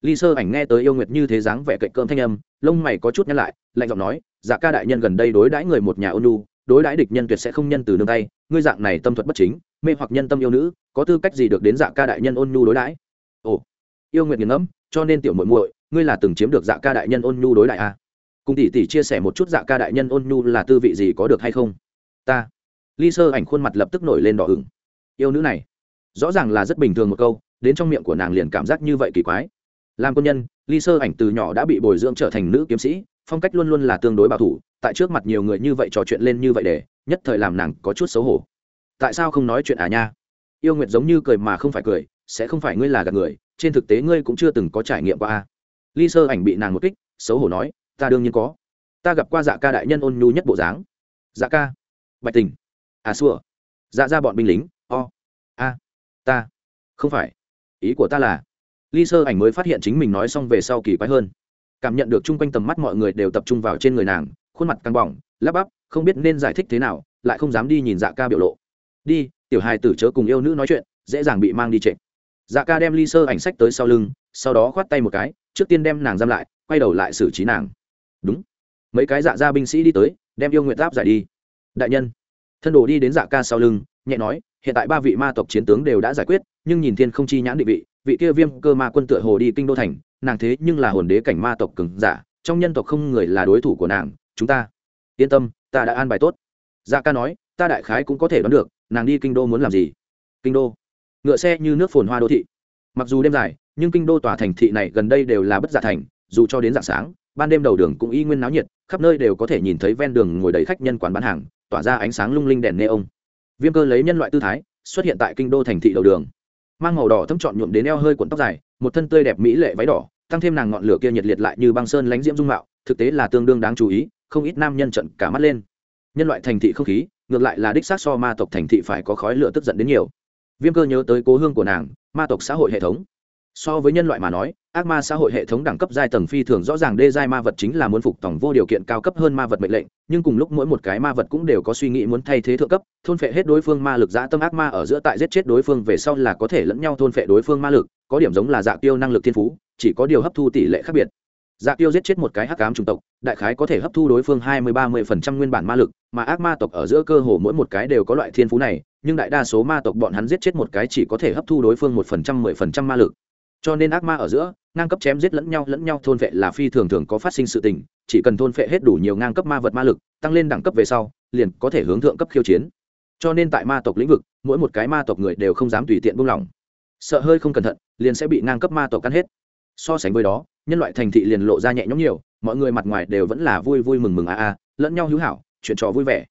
Ly sơ ảnh nghe tới yêu nguyệt như thế dáng vẻ cậy cơm thanh âm, lông mày có chút nhăn lại, lạnh giọng nói dạ ca đại nhân gần đây đối đãi người một nhà ôn nhu, đối đãi địch nhân tuyệt sẽ không nhân từ nương tay, ngươi dạng này tâm thuật bất chính, mê hoặc nhân tâm yêu nữ, có tư cách gì được đến dạ ca đại nhân ôn nhu đối đãi? Ồ. Yêu nguyệt nghiền ngẫm, cho nên tiểu muội muội ngươi là từng chiếm được dạ ca đại nhân ôn nhu đối đại a? À? cùng tỷ tỷ chia sẻ một chút dạ ca đại nhân ôn nhu là tư vị gì có được hay không? Ta. Ly sơ ảnh khuôn mặt lập tức nổi lên đỏ ửng. Yêu nữ này. Rõ ràng là rất bình thường một câu, đến trong miệng của nàng liền cảm giác như vậy kỳ quái. Làm quân nhân, ly sơ ảnh từ nhỏ đã bị bồi dưỡng trở thành nữ kiếm sĩ, phong cách luôn luôn là tương đối bảo thủ, tại trước mặt nhiều người như vậy trò chuyện lên như vậy để, nhất thời làm nàng có chút xấu hổ. Tại sao không nói chuyện à nha? Yêu nguyệt giống như cười mà không phải cười, sẽ không phải ngươi là gạt người, trên thực tế ngươi cũng chưa từng có trải nghiệm qua a ly sơ ảnh bị nàng một kích, xấu hổ nói, ta đương nhiên có. Ta gặp qua dạ ca đại nhân ôn nhu nhất bộ dáng. Dạ ca? Bạch tình. À xua. Dạ ra bọn binh lính, o. A, ta. Không phải. Ý của ta là ly sơ ảnh mới phát hiện chính mình nói xong về sau kỳ quái hơn. Cảm nhận được chung quanh tầm mắt mọi người đều tập trung vào trên người nàng, khuôn mặt căng bỏng, lắp bắp, không biết nên giải thích thế nào, lại không dám đi nhìn dạ ca biểu lộ. Đi, tiểu hài tử chớ cùng yêu nữ nói chuyện, dễ dàng bị mang đi trệ dạ ca đem ly sơ ảnh sách tới sau lưng sau đó khoát tay một cái, trước tiên đem nàng giam lại, quay đầu lại xử trí nàng. Đúng. Mấy cái dạ gia binh sĩ đi tới, đem yêu nguyện giáp giải đi. Đại nhân. Thân đồ đi đến dạ ca sau lưng, nhẹ nói, hiện tại ba vị ma tộc chiến tướng đều đã giải quyết, nhưng nhìn thiên không chi nhãn định vị vị kia viêm cơ ma quân tựa hồ đi kinh đô thành, nàng thế nhưng là hồn đế cảnh ma tộc cứng giả, trong nhân tộc không người là đối thủ của nàng, chúng ta. Yên tâm, ta đã an bài tốt. Dạ ca nói, ta đại khái cũng có thể đoán được, nàng đi kinh đô muốn làm gì. Kinh đô. Ngựa xe như nước phồn hoa đô thị. Mặc dù đêm dài nhưng kinh đô tòa thành thị này gần đây đều là bất giả thành, dù cho đến dạng sáng, ban đêm đầu đường cũng y nguyên náo nhiệt, khắp nơi đều có thể nhìn thấy ven đường ngồi đầy khách nhân quán bán hàng, tỏa ra ánh sáng lung linh đèn nê ông viêm cơ lấy nhân loại tư thái, xuất hiện tại kinh đô thành thị đầu đường. Mang màu đỏ thâm trọn nhuộm đến eo hơi cuộn tóc dài, một thân tươi đẹp mỹ lệ váy đỏ, tăng thêm nàng ngọn lửa kia nhiệt liệt lại như băng sơn lánh diễm dung mạo, thực tế là tương đương đáng chú ý, không ít nam nhân trận cả mắt lên. Nhân loại thành thị không khí, ngược lại là đích xác so ma tộc thành thị phải có khói lửa tức giận đến nhiều. Viêm cơ nhớ tới cố hương của nàng, ma tộc xã hội hệ thống so với nhân loại mà nói, ác ma xã hội hệ thống đẳng cấp giai tầng phi thường rõ ràng đê giai ma vật chính là muốn phục tòng vô điều kiện cao cấp hơn ma vật mệnh lệnh, nhưng cùng lúc mỗi một cái ma vật cũng đều có suy nghĩ muốn thay thế thượng cấp, thôn phệ hết đối phương ma lực giã tâm ác ma ở giữa tại giết chết đối phương về sau là có thể lẫn nhau thôn phệ đối phương ma lực, có điểm giống là dạ tiêu năng lực thiên phú, chỉ có điều hấp thu tỷ lệ khác biệt. Dạ tiêu giết chết một cái hắc ám chủng tộc, đại khái có thể hấp thu đối phương hai mươi ba mươi phần trăm nguyên bản ma lực, mà ác ma tộc ở giữa cơ hồ mỗi một cái đều có loại thiên phú này, nhưng đại đa số ma tộc bọn hắn giết chết một cái chỉ có thể hấp thu đối phương một phần trăm, mười phần trăm ma lực cho nên ác ma ở giữa, ngang cấp chém giết lẫn nhau lẫn nhau thôn vệ là phi thường thường có phát sinh sự tình, chỉ cần thôn vệ hết đủ nhiều ngang cấp ma vật ma lực, tăng lên đẳng cấp về sau, liền có thể hướng thượng cấp khiêu chiến. Cho nên tại ma tộc lĩnh vực, mỗi một cái ma tộc người đều không dám tùy tiện buông lỏng. Sợ hơi không cẩn thận, liền sẽ bị ngang cấp ma tộc cắn hết. So sánh với đó, nhân loại thành thị liền lộ ra nhẹ nhõm nhiều, mọi người mặt ngoài đều vẫn là vui vui mừng mừng a à a, lẫn nhau hữu hảo, chuyện trò vui vẻ.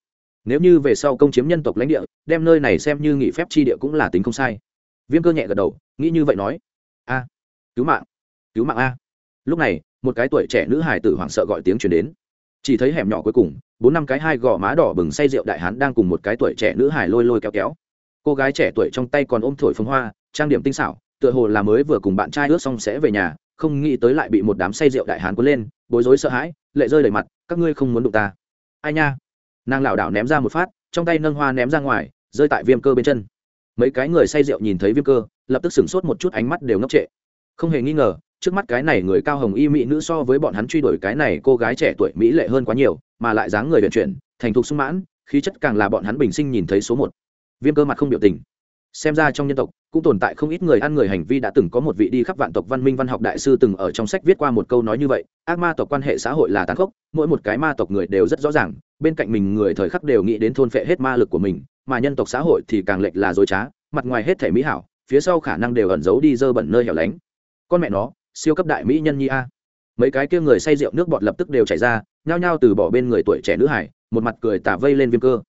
Nếu như về sau công chiếm nhân tộc lãnh địa, đem nơi này xem như nghỉ phép chi địa cũng là tính không sai. Viêm cơ nhẹ gật đầu, nghĩ như vậy nói a. Cứu mạng. Cứu mạng a. Lúc này, một cái tuổi trẻ nữ hài tử hoảng sợ gọi tiếng chuyển đến. Chỉ thấy hẻm nhỏ cuối cùng, bốn năm cái hai gò má đỏ bừng say rượu đại hán đang cùng một cái tuổi trẻ nữ hài lôi lôi kéo kéo. Cô gái trẻ tuổi trong tay còn ôm thổi phồng hoa, trang điểm tinh xảo, tựa hồ là mới vừa cùng bạn trai ướt xong sẽ về nhà, không nghĩ tới lại bị một đám say rượu đại hán cuốn lên, bối rối sợ hãi, lệ rơi đầy mặt, các ngươi không muốn đụng ta. Ai nha. Nàng lảo đảo ném ra một phát, trong tay nâng hoa ném ra ngoài, rơi tại viêm cơ bên chân mấy cái người say rượu nhìn thấy viêm cơ, lập tức sửng sốt một chút, ánh mắt đều ngốc trệ. Không hề nghi ngờ, trước mắt cái này người cao hồng y mỹ nữ so với bọn hắn truy đuổi cái này cô gái trẻ tuổi mỹ lệ hơn quá nhiều, mà lại dáng người vận chuyển, thành thục sung mãn, khí chất càng là bọn hắn bình sinh nhìn thấy số một. Viêm cơ mặt không biểu tình. Xem ra trong nhân tộc, cũng tồn tại không ít người ăn người hành vi đã từng có một vị đi khắp vạn tộc văn minh văn học đại sư từng ở trong sách viết qua một câu nói như vậy, ác ma tộc quan hệ xã hội là tàn khốc, mỗi một cái ma tộc người đều rất rõ ràng, bên cạnh mình người thời khắc đều nghĩ đến thôn phệ hết ma lực của mình mà nhân tộc xã hội thì càng lệch là dối trá, mặt ngoài hết thể mỹ hảo, phía sau khả năng đều ẩn giấu đi dơ bẩn nơi hẻo lánh. Con mẹ nó, siêu cấp đại mỹ nhân nhi a. Mấy cái kia người say rượu nước bọt lập tức đều chảy ra, nhao nhao từ bỏ bên người tuổi trẻ nữ hải, một mặt cười tả vây lên viêm cơ.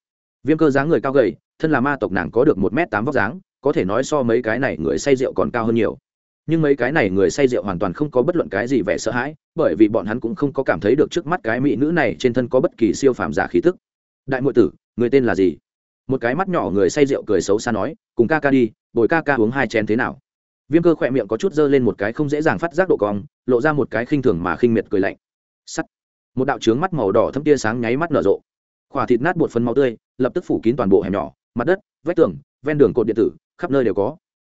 Viêm cơ dáng người cao gầy, thân là ma tộc nàng có được một m tám vóc dáng, có thể nói so mấy cái này người say rượu còn cao hơn nhiều. Nhưng mấy cái này người say rượu hoàn toàn không có bất luận cái gì vẻ sợ hãi, bởi vì bọn hắn cũng không có cảm thấy được trước mắt cái mỹ nữ này trên thân có bất kỳ siêu phàm giả khí tức. Đại m tử, người tên là gì? Một cái mắt nhỏ người say rượu cười xấu xa nói, cùng ca ca đi, bồi ca ca uống hai chén thế nào? Viêm cơ khỏe miệng có chút dơ lên một cái không dễ dàng phát giác độ cong, lộ ra một cái khinh thường mà khinh miệt cười lạnh. Sắt. Một đạo trướng mắt màu đỏ thâm tia sáng nháy mắt nở rộ. Khỏa thịt nát bột phấn máu tươi, lập tức phủ kín toàn bộ hẻm nhỏ, mặt đất, vách tường, ven đường cột điện tử, khắp nơi đều có.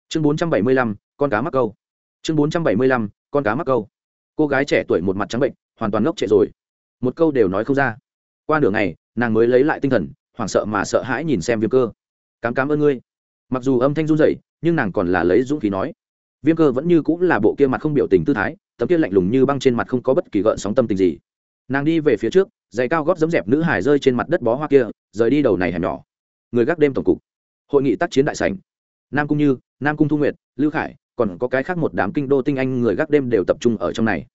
Chương bốn trăm bảy mươi lăm, con cá mắc câu. Chương bốn trăm bảy mươi lăm, con cá mắc câu. Cô gái trẻ tuổi một mặt trắng bệnh, hoàn toàn ngốc trệ rồi. Một câu đều nói không ra. Qua nửa ngày, nàng mới lấy lại tinh thần hoảng sợ mà sợ hãi nhìn xem viêm cơ. Cám cám ơn ngươi. Mặc dù âm thanh run rẩy, nhưng nàng còn là lấy dũng khí nói. Viêm cơ vẫn như cũng là bộ kia mặt không biểu tình tư thái, tấm kia lạnh lùng như băng trên mặt không có bất kỳ gợn sóng tâm tình gì. Nàng đi về phía trước, giày cao gót giấm dẹp nữ hải rơi trên mặt đất bó hoa kia, rời đi đầu này hẻm nhỏ. Người gác đêm tổng cục. Hội nghị tác chiến đại sảnh. Nam cung như, nam cung thu nguyệt, lưu khải, còn có cái khác một đám kinh đô tinh anh người gác đêm đều tập trung ở trong này.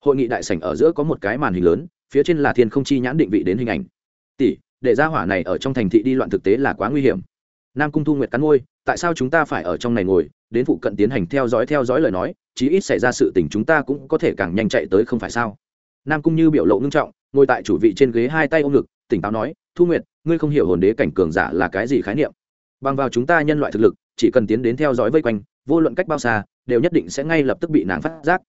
Hội nghị đại sảnh ở giữa có một cái màn hình lớn, phía trên là thiên không chi nhãn định vị đến hình ảnh. Tỷ để ra hỏa này ở trong thành thị đi loạn thực tế là quá nguy hiểm. Nam cung thu nguyệt cắn ngôi tại sao chúng ta phải ở trong này ngồi? Đến phụ cận tiến hành theo dõi theo dõi lời nói, chí ít xảy ra sự tình chúng ta cũng có thể càng nhanh chạy tới không phải sao? Nam cung như biểu lộ ngưng trọng, ngồi tại chủ vị trên ghế hai tay ôm ngực, tỉnh táo nói, thu nguyệt, ngươi không hiểu hồn đế cảnh cường giả là cái gì khái niệm? Bằng vào chúng ta nhân loại thực lực, chỉ cần tiến đến theo dõi vây quanh, vô luận cách bao xa, đều nhất định sẽ ngay lập tức bị nàng phát giác.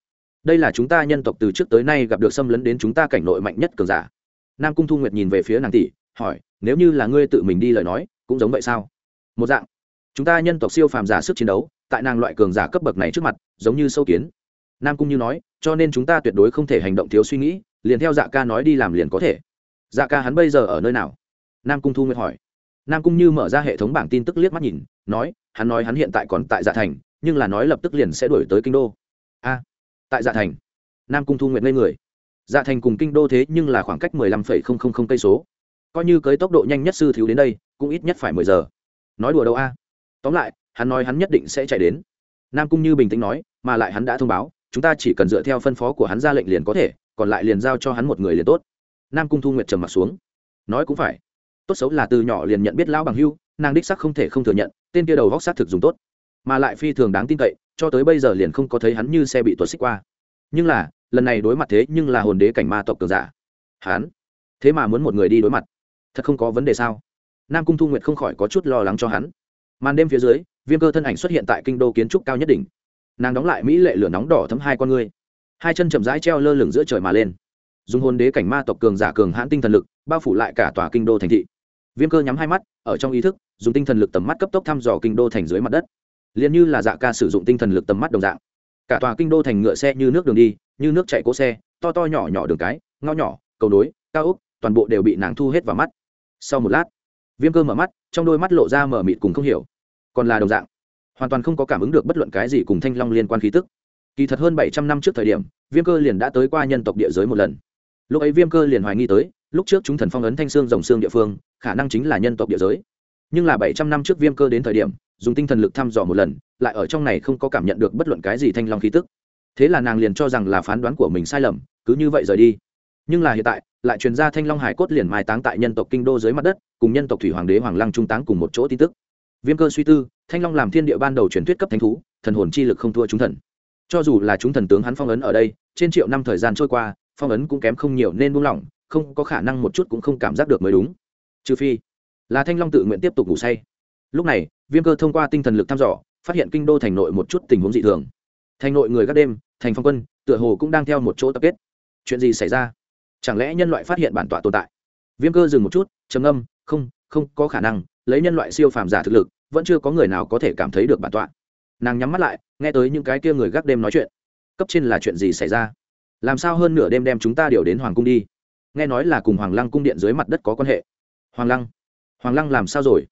Đây là chúng ta nhân tộc từ trước tới nay gặp được xâm lấn đến chúng ta cảnh nội mạnh nhất cường giả. Nam cung thu nguyệt nhìn về phía nàng tỷ hỏi, nếu như là ngươi tự mình đi lời nói, cũng giống vậy sao? Một dạng. Chúng ta nhân tộc siêu phàm giả sức chiến đấu, tại nàng loại cường giả cấp bậc này trước mặt, giống như sâu kiến. Nam cung như nói, cho nên chúng ta tuyệt đối không thể hành động thiếu suy nghĩ, liền theo dạ ca nói đi làm liền có thể. Dạ ca hắn bây giờ ở nơi nào? Nam cung thu nguyệt hỏi. Nam cung như mở ra hệ thống bảng tin tức liếc mắt nhìn, nói, hắn nói hắn hiện tại còn tại dạ thành, nhưng là nói lập tức liền sẽ đổi tới kinh đô. A, tại dạ thành? Nam cung thu nguyện ngây người. Dạ thành cùng kinh đô thế nhưng là khoảng cách mười lăm phẩy không không không cây số coi như cưới tốc độ nhanh nhất sư thiếu đến đây, cũng ít nhất phải mười giờ. Nói đùa đâu a? Tóm lại, hắn nói hắn nhất định sẽ chạy đến. Nam cung như bình tĩnh nói, mà lại hắn đã thông báo, chúng ta chỉ cần dựa theo phân phó của hắn ra lệnh liền có thể, còn lại liền giao cho hắn một người liền tốt. Nam cung thu nguyệt trầm m ặ t xuống. Nói cũng phải. Tốt xấu là từ nhỏ liền nhận biết lão bằng hưu, nàng đích sắc không thể không thừa nhận, tên kia đầu vóc t thực dùng tốt. Mà lại phi thường đáng tin cậy, cho tới bây giờ liền không có thấy hắn như xe bị tuột xích qua. Nhưng là, lần này đối mặt thế nhưng là hồn đế cảnh ma tộc cường giả. Hắn? Thế mà muốn một người đi đối mặt thật không có vấn đề sao? Nam cung thu nguyệt không khỏi có chút lo lắng cho hắn. Màn đêm phía dưới, viêm cơ thân ảnh xuất hiện tại kinh đô kiến trúc cao nhất đỉnh. Nàng đóng lại mỹ lệ lửa nóng đỏ thấm hai con ngươi hai chân chậm rãi treo lơ lửng giữa trời mà lên. Dùng hồn đế cảnh ma tộc cường giả cường hãn tinh thần lực, bao phủ lại cả tòa kinh đô thành thị. Viêm cơ nhắm hai mắt, ở trong ý thức, dùng tinh thần lực tầm mắt cấp tốc thăm dò kinh đô thành dưới mặt đất. Liền như là dạ ca sử dụng tinh thần lực tầm mắt đồng dạng. Cả tòa kinh đô thành ngựa xe như nước đường đi, như nước chạy cỗ xe, to to nhỏ nhỏ đường cái, ngõ nhỏ, cầu nối, cao úc toàn bộ đều bị nàng thu hết vào mắt sau một lát, viêm cơ mở mắt, trong đôi mắt lộ ra mở mịt cùng không hiểu. Còn là đồng dạng, hoàn toàn không có cảm ứng được bất luận cái gì cùng thanh long liên quan khí tức. Kỳ thật hơn bảy trăm năm trước thời điểm, viêm cơ liền đã tới qua nhân tộc địa giới một lần. Lúc ấy viêm cơ liền hoài nghi tới, lúc trước chúng thần phong ấn thanh xương dòng xương địa phương, khả năng chính là nhân tộc địa giới. Nhưng là bảy trăm năm trước viêm cơ đến thời điểm, dùng tinh thần lực thăm dò một lần, lại ở trong này không có cảm nhận được bất luận cái gì thanh long khí tức. Thế là nàng liền cho rằng là phán đoán của mình sai lầm, cứ như vậy rời đi. Nhưng là hiện tại lại truyền ra thanh long hải cốt liền mai táng tại nhân tộc kinh đô dưới mặt đất, cùng nhân tộc thủy hoàng đế hoàng lăng trung táng cùng một chỗ tin tức. Viêm cơ suy tư, thanh long làm thiên địa ban đầu truyền thuyết cấp thánh thú, thần hồn chi lực không thua chúng thần. Cho dù là chúng thần tướng hắn phong ấn ở đây, trên triệu năm thời gian trôi qua, phong ấn cũng kém không nhiều nên buông lỏng, không có khả năng một chút cũng không cảm giác được mới đúng. Trừ phi là thanh long tự nguyện tiếp tục ngủ say. Lúc này, viêm cơ thông qua tinh thần lực thăm dò, phát hiện kinh đô thành nội một chút tình huống dị thường. Thành nội người gác đêm, thành phong quân, tựa hồ cũng đang theo một chỗ tập kết. Chuyện gì xảy ra? Chẳng lẽ nhân loại phát hiện bản tọa tồn tại? Viêm cơ dừng một chút, trầm âm không không có khả năng, lấy nhân loại siêu phàm giả thực lực, vẫn chưa có người nào có thể cảm thấy được bản tọa. Nàng nhắm mắt lại, nghe tới những cái kia người gác đêm nói chuyện. Cấp trên là chuyện gì xảy ra? Làm sao hơn nửa đêm đem chúng ta điều đến hoàng cung đi? Nghe nói là cùng hoàng lăng cung điện dưới mặt đất có quan hệ. Hoàng lăng hoàng lăng làm sao rồi?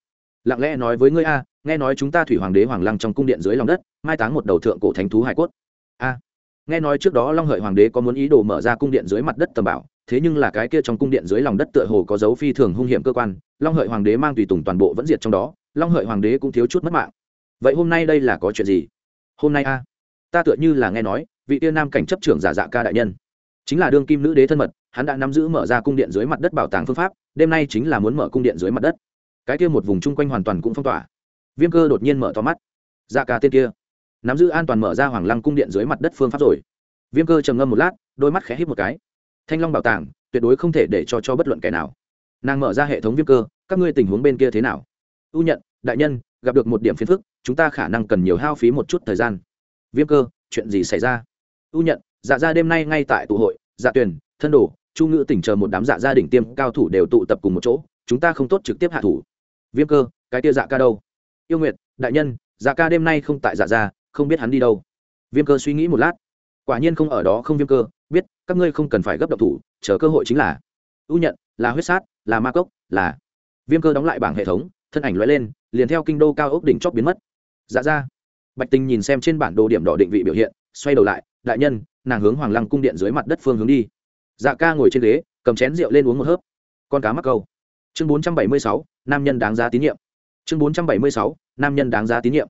Lặng lẽ nói với ngươi a, nghe nói chúng ta thủy hoàng đế hoàng lăng trong cung điện dưới lòng đất, mai táng một đầu thượng cổ thánh thú hải cốt. A, nghe nói trước đó long hợi hoàng đế có muốn ý đồ mở ra cung điện dưới mặt đất tầm bảo thế nhưng là cái kia trong cung điện dưới lòng đất tựa hồ có dấu phi thường hung hiểm cơ quan, long hợi hoàng đế mang tùy tùng toàn bộ vẫn diệt trong đó, long hợi hoàng đế cũng thiếu chút mất mạng. Vậy hôm nay đây là có chuyện gì? Hôm nay a? Ta tựa như là nghe nói, vị tiên nam cảnh chấp trưởng giả dạ ca đại nhân. Chính là đương kim nữ đế thân mật, hắn đã nắm giữ mở ra cung điện dưới mặt đất bảo tàng phương pháp, đêm nay chính là muốn mở cung điện dưới mặt đất. Cái kia một vùng chung quanh hoàn toàn cũng phong tỏa. Viêm cơ đột nhiên mở to mắt. Dạ ca tên kia, nắm giữ an toàn mở ra hoàng lăng cung điện dưới mặt đất phương pháp rồi. Viêm cơ trầm ngâm một lát, đôi mắt khẽ hít một cái thanh long bảo tàng, tuyệt đối không thể để cho cho bất luận kẻ nào. Nàng mở ra hệ thống viêm cơ, các ngươi tình huống bên kia thế nào? U nhận đại nhân, gặp được một điểm phiền phức, chúng ta khả năng cần nhiều hao phí một chút thời gian. Viêm cơ, chuyện gì xảy ra? U nhận dạ ra đêm nay ngay tại tụ hội dạ tuyển, thân đồ, chu ngữ tỉnh chờ một đám dạ gia đình tiêm cao thủ đều tụ tập cùng một chỗ, chúng ta không tốt trực tiếp hạ thủ. Viêm cơ, cái tia dạ ca đâu? Yêu nguyệt, đại nhân dạ ca đêm nay không tại dạ gia, không biết hắn đi đâu. Viêm cơ suy nghĩ một lát. Quả nhiên không ở đó không viêm cơ, biết các ngươi không cần phải gấp động thủ, chờ cơ hội chính là. Ưu nhận, là huyết sát, là ma cốc, là viêm cơ đóng lại bảng hệ thống, thân ảnh loại lên, liền theo kinh đô cao ốc đỉnh chóp biến mất. Dạ ra. Bạch tình nhìn xem trên bản đồ điểm đỏ định vị biểu hiện, xoay đầu lại, đại nhân, nàng hướng hoàng lăng cung điện dưới mặt đất phương hướng đi. Dạ ca ngồi trên ghế, cầm chén rượu lên uống một hớp. Con cá mắc câu. Chương bốn trăm bảy mươi sáu, nam nhân đáng giá tín nhiệm. Chương bốn trăm bảy mươi sáu, nam nhân đáng giá tín nhiệm.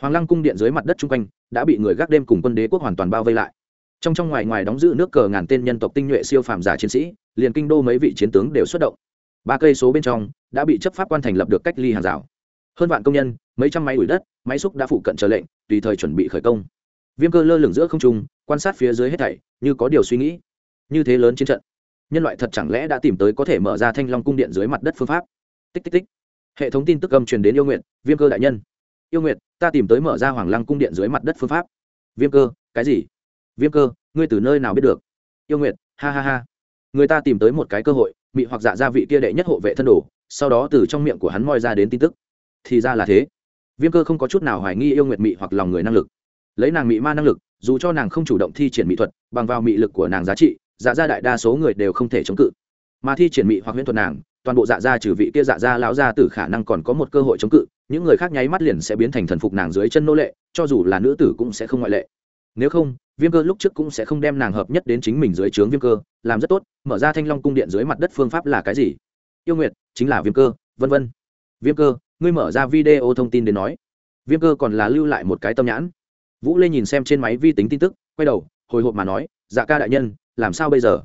Hoàng lăng cung điện dưới mặt đất chung quanh, đã bị người gác đêm cùng quân đế quốc hoàn toàn bao vây lại trong trong ngoài ngoài đóng giữ nước cờ ngàn tên nhân tộc tinh nhuệ siêu phàm giả chiến sĩ, liền kinh đô mấy vị chiến tướng đều xuất động. Ba cây số bên trong đã bị chấp pháp quan thành lập được cách ly hàng rào. Hơn vạn công nhân, mấy trăm máy ủi đất, máy xúc đã phụ cận chờ lệnh, tùy thời chuẩn bị khởi công. Viêm cơ lơ lửng giữa không trung, quan sát phía dưới hết thảy, như có điều suy nghĩ. Như thế lớn chiến trận, nhân loại thật chẳng lẽ đã tìm tới có thể mở ra thanh long cung điện dưới mặt đất phương pháp? Tích tích tích. Hệ thống tin tức âm truyền đến yêu nguyện viêm cơ đại nhân. Yêu nguyện ta tìm tới mở ra hoàng lăng cung điện dưới mặt đất phương pháp. Viêm cơ, cái gì? Viêm cơ, ngươi từ nơi nào biết được? Yêu nguyện ha ha ha. Người ta tìm tới một cái cơ hội, mị hoặc dạ gia vị kia đệ nhất hộ vệ thân đồ, sau đó từ trong miệng của hắn moi ra đến tin tức. Thì ra là thế. Viêm cơ không có chút nào hoài nghi yêu nguyệt mị hoặc lòng người năng lực. Lấy nàng mị ma năng lực, dù cho nàng không chủ động thi triển mỹ thuật, bằng vào mị lực của nàng giá trị dạ gia đại đa số người đều không thể chống cự. Mà thi triển mị hoặc huyễn thuật nàng, toàn bộ dạ gia trừ vị kia dạ gia lão gia tử khả năng còn có một cơ hội chống cự, những người khác nháy mắt liền sẽ biến thành thần phục nàng dưới chân nô lệ, cho dù là nữ tử cũng sẽ không ngoại lệ nếu không, viêm cơ lúc trước cũng sẽ không đem nàng hợp nhất đến chính mình dưới trướng viêm cơ, làm rất tốt, mở ra thanh long cung điện dưới mặt đất phương pháp là cái gì? Yêu nguyệt, chính là viêm cơ, vân vân. Viêm cơ, ngươi mở ra video thông tin đến nói. Viêm cơ còn là lưu lại một cái tâm nhãn. Vũ lê nhìn xem trên máy vi tính tin tức, quay đầu, hồi hộp mà nói dạ ca đại nhân, làm sao bây giờ?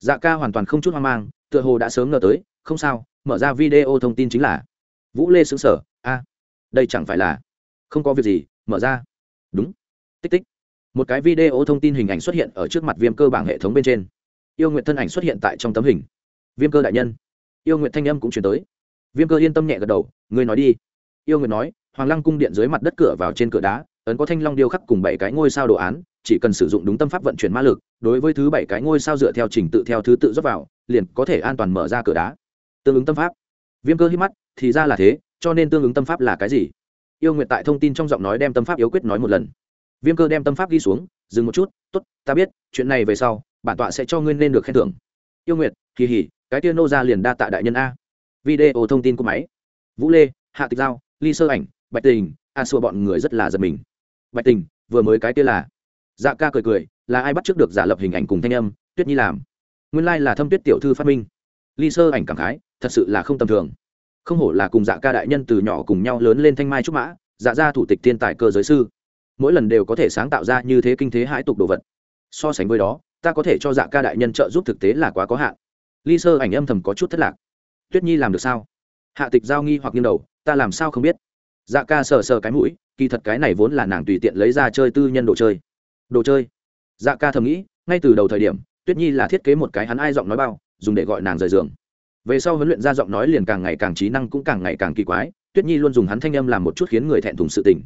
Dạ ca hoàn toàn không chút hoang mang, tựa hồ đã sớm ngờ tới, không sao, mở ra video thông tin chính là. Vũ lê xứng sở a, đây chẳng phải là, không có việc gì, mở ra. Đúng. Tích tích một cái video thông tin hình ảnh xuất hiện ở trước mặt viêm cơ bảng hệ thống bên trên. Yêu nguyện thân ảnh xuất hiện tại trong tấm hình. Viêm cơ đại nhân. Yêu nguyện thanh âm cũng chuyển tới. Viêm cơ yên tâm nhẹ gật đầu, ngươi nói đi. Yêu nguyện nói, hoàng lăng cung điện dưới mặt đất cửa vào trên cửa đá, ấn có thanh long điêu khắc cùng bảy cái ngôi sao đồ án, chỉ cần sử dụng đúng tâm pháp vận chuyển ma lực, đối với thứ bảy cái ngôi sao dựa theo trình tự theo thứ tự dốc vào, liền có thể an toàn mở ra cửa đá. Tương ứng tâm pháp. Viêm cơ hít mắt, thì ra là thế, cho nên tương ứng tâm pháp là cái gì? Yêu nguyện tại thông tin trong giọng nói đem tâm pháp yếu quyết nói một lần viêm cơ đem tâm pháp ghi xuống, dừng một chút t ố t ta biết, chuyện này về sau, bản tọa sẽ cho ngươi nên được khen thưởng. Yêu nguyệt, kỳ hỉ, cái tiên nô ra liền đa tạ đại nhân a. Video thông tin của máy. Vũ lê, hạ tịch giao, ly sơ ảnh, bạch tình, a xua bọn người rất là giật mình. Bạch tình, vừa mới cái kia là? Dạ ca cười cười, là ai bắt trước được giả lập hình ảnh cùng thanh âm, tuyết nhi làm? Nguyên lai、like、là thâm tuyết tiểu thư phát minh. Ly sơ ảnh cảm khái, thật sự là không tầm thường. Không hổ là cùng dạ ca đại nhân từ nhỏ cùng nhau lớn lên thanh mai trúc mã dạ Gia thủ tịch thiên tài cơ giới sư mỗi lần đều có thể sáng tạo ra như thế kinh thế hãi tục đồ vật. So sánh với đó, ta có thể cho dạ ca đại nhân trợ giúp thực tế là quá có hạn. Ly sơ ảnh âm thầm có chút thất lạc. Tuyết nhi làm được sao? Hạ tịch giao nghi hoặc nghiêng đầu, ta làm sao không biết? Dạ ca sờ sờ cái mũi, kỳ thật cái này vốn là nàng tùy tiện lấy ra chơi tư nhân đồ chơi. Đồ chơi? Dạ ca thầm nghĩ, ngay từ đầu thời điểm, tuyết nhi là thiết kế một cái hắn ai giọng nói bao, dùng để gọi nàng rời giường. Về sau huấn luyện ra giọng nói liền càng ngày càng trí năng cũng càng ngày càng kỳ quái, tuyết nhi luôn dùng hắn thanh âm làm một chút khiến người thẹn thùng sự tình.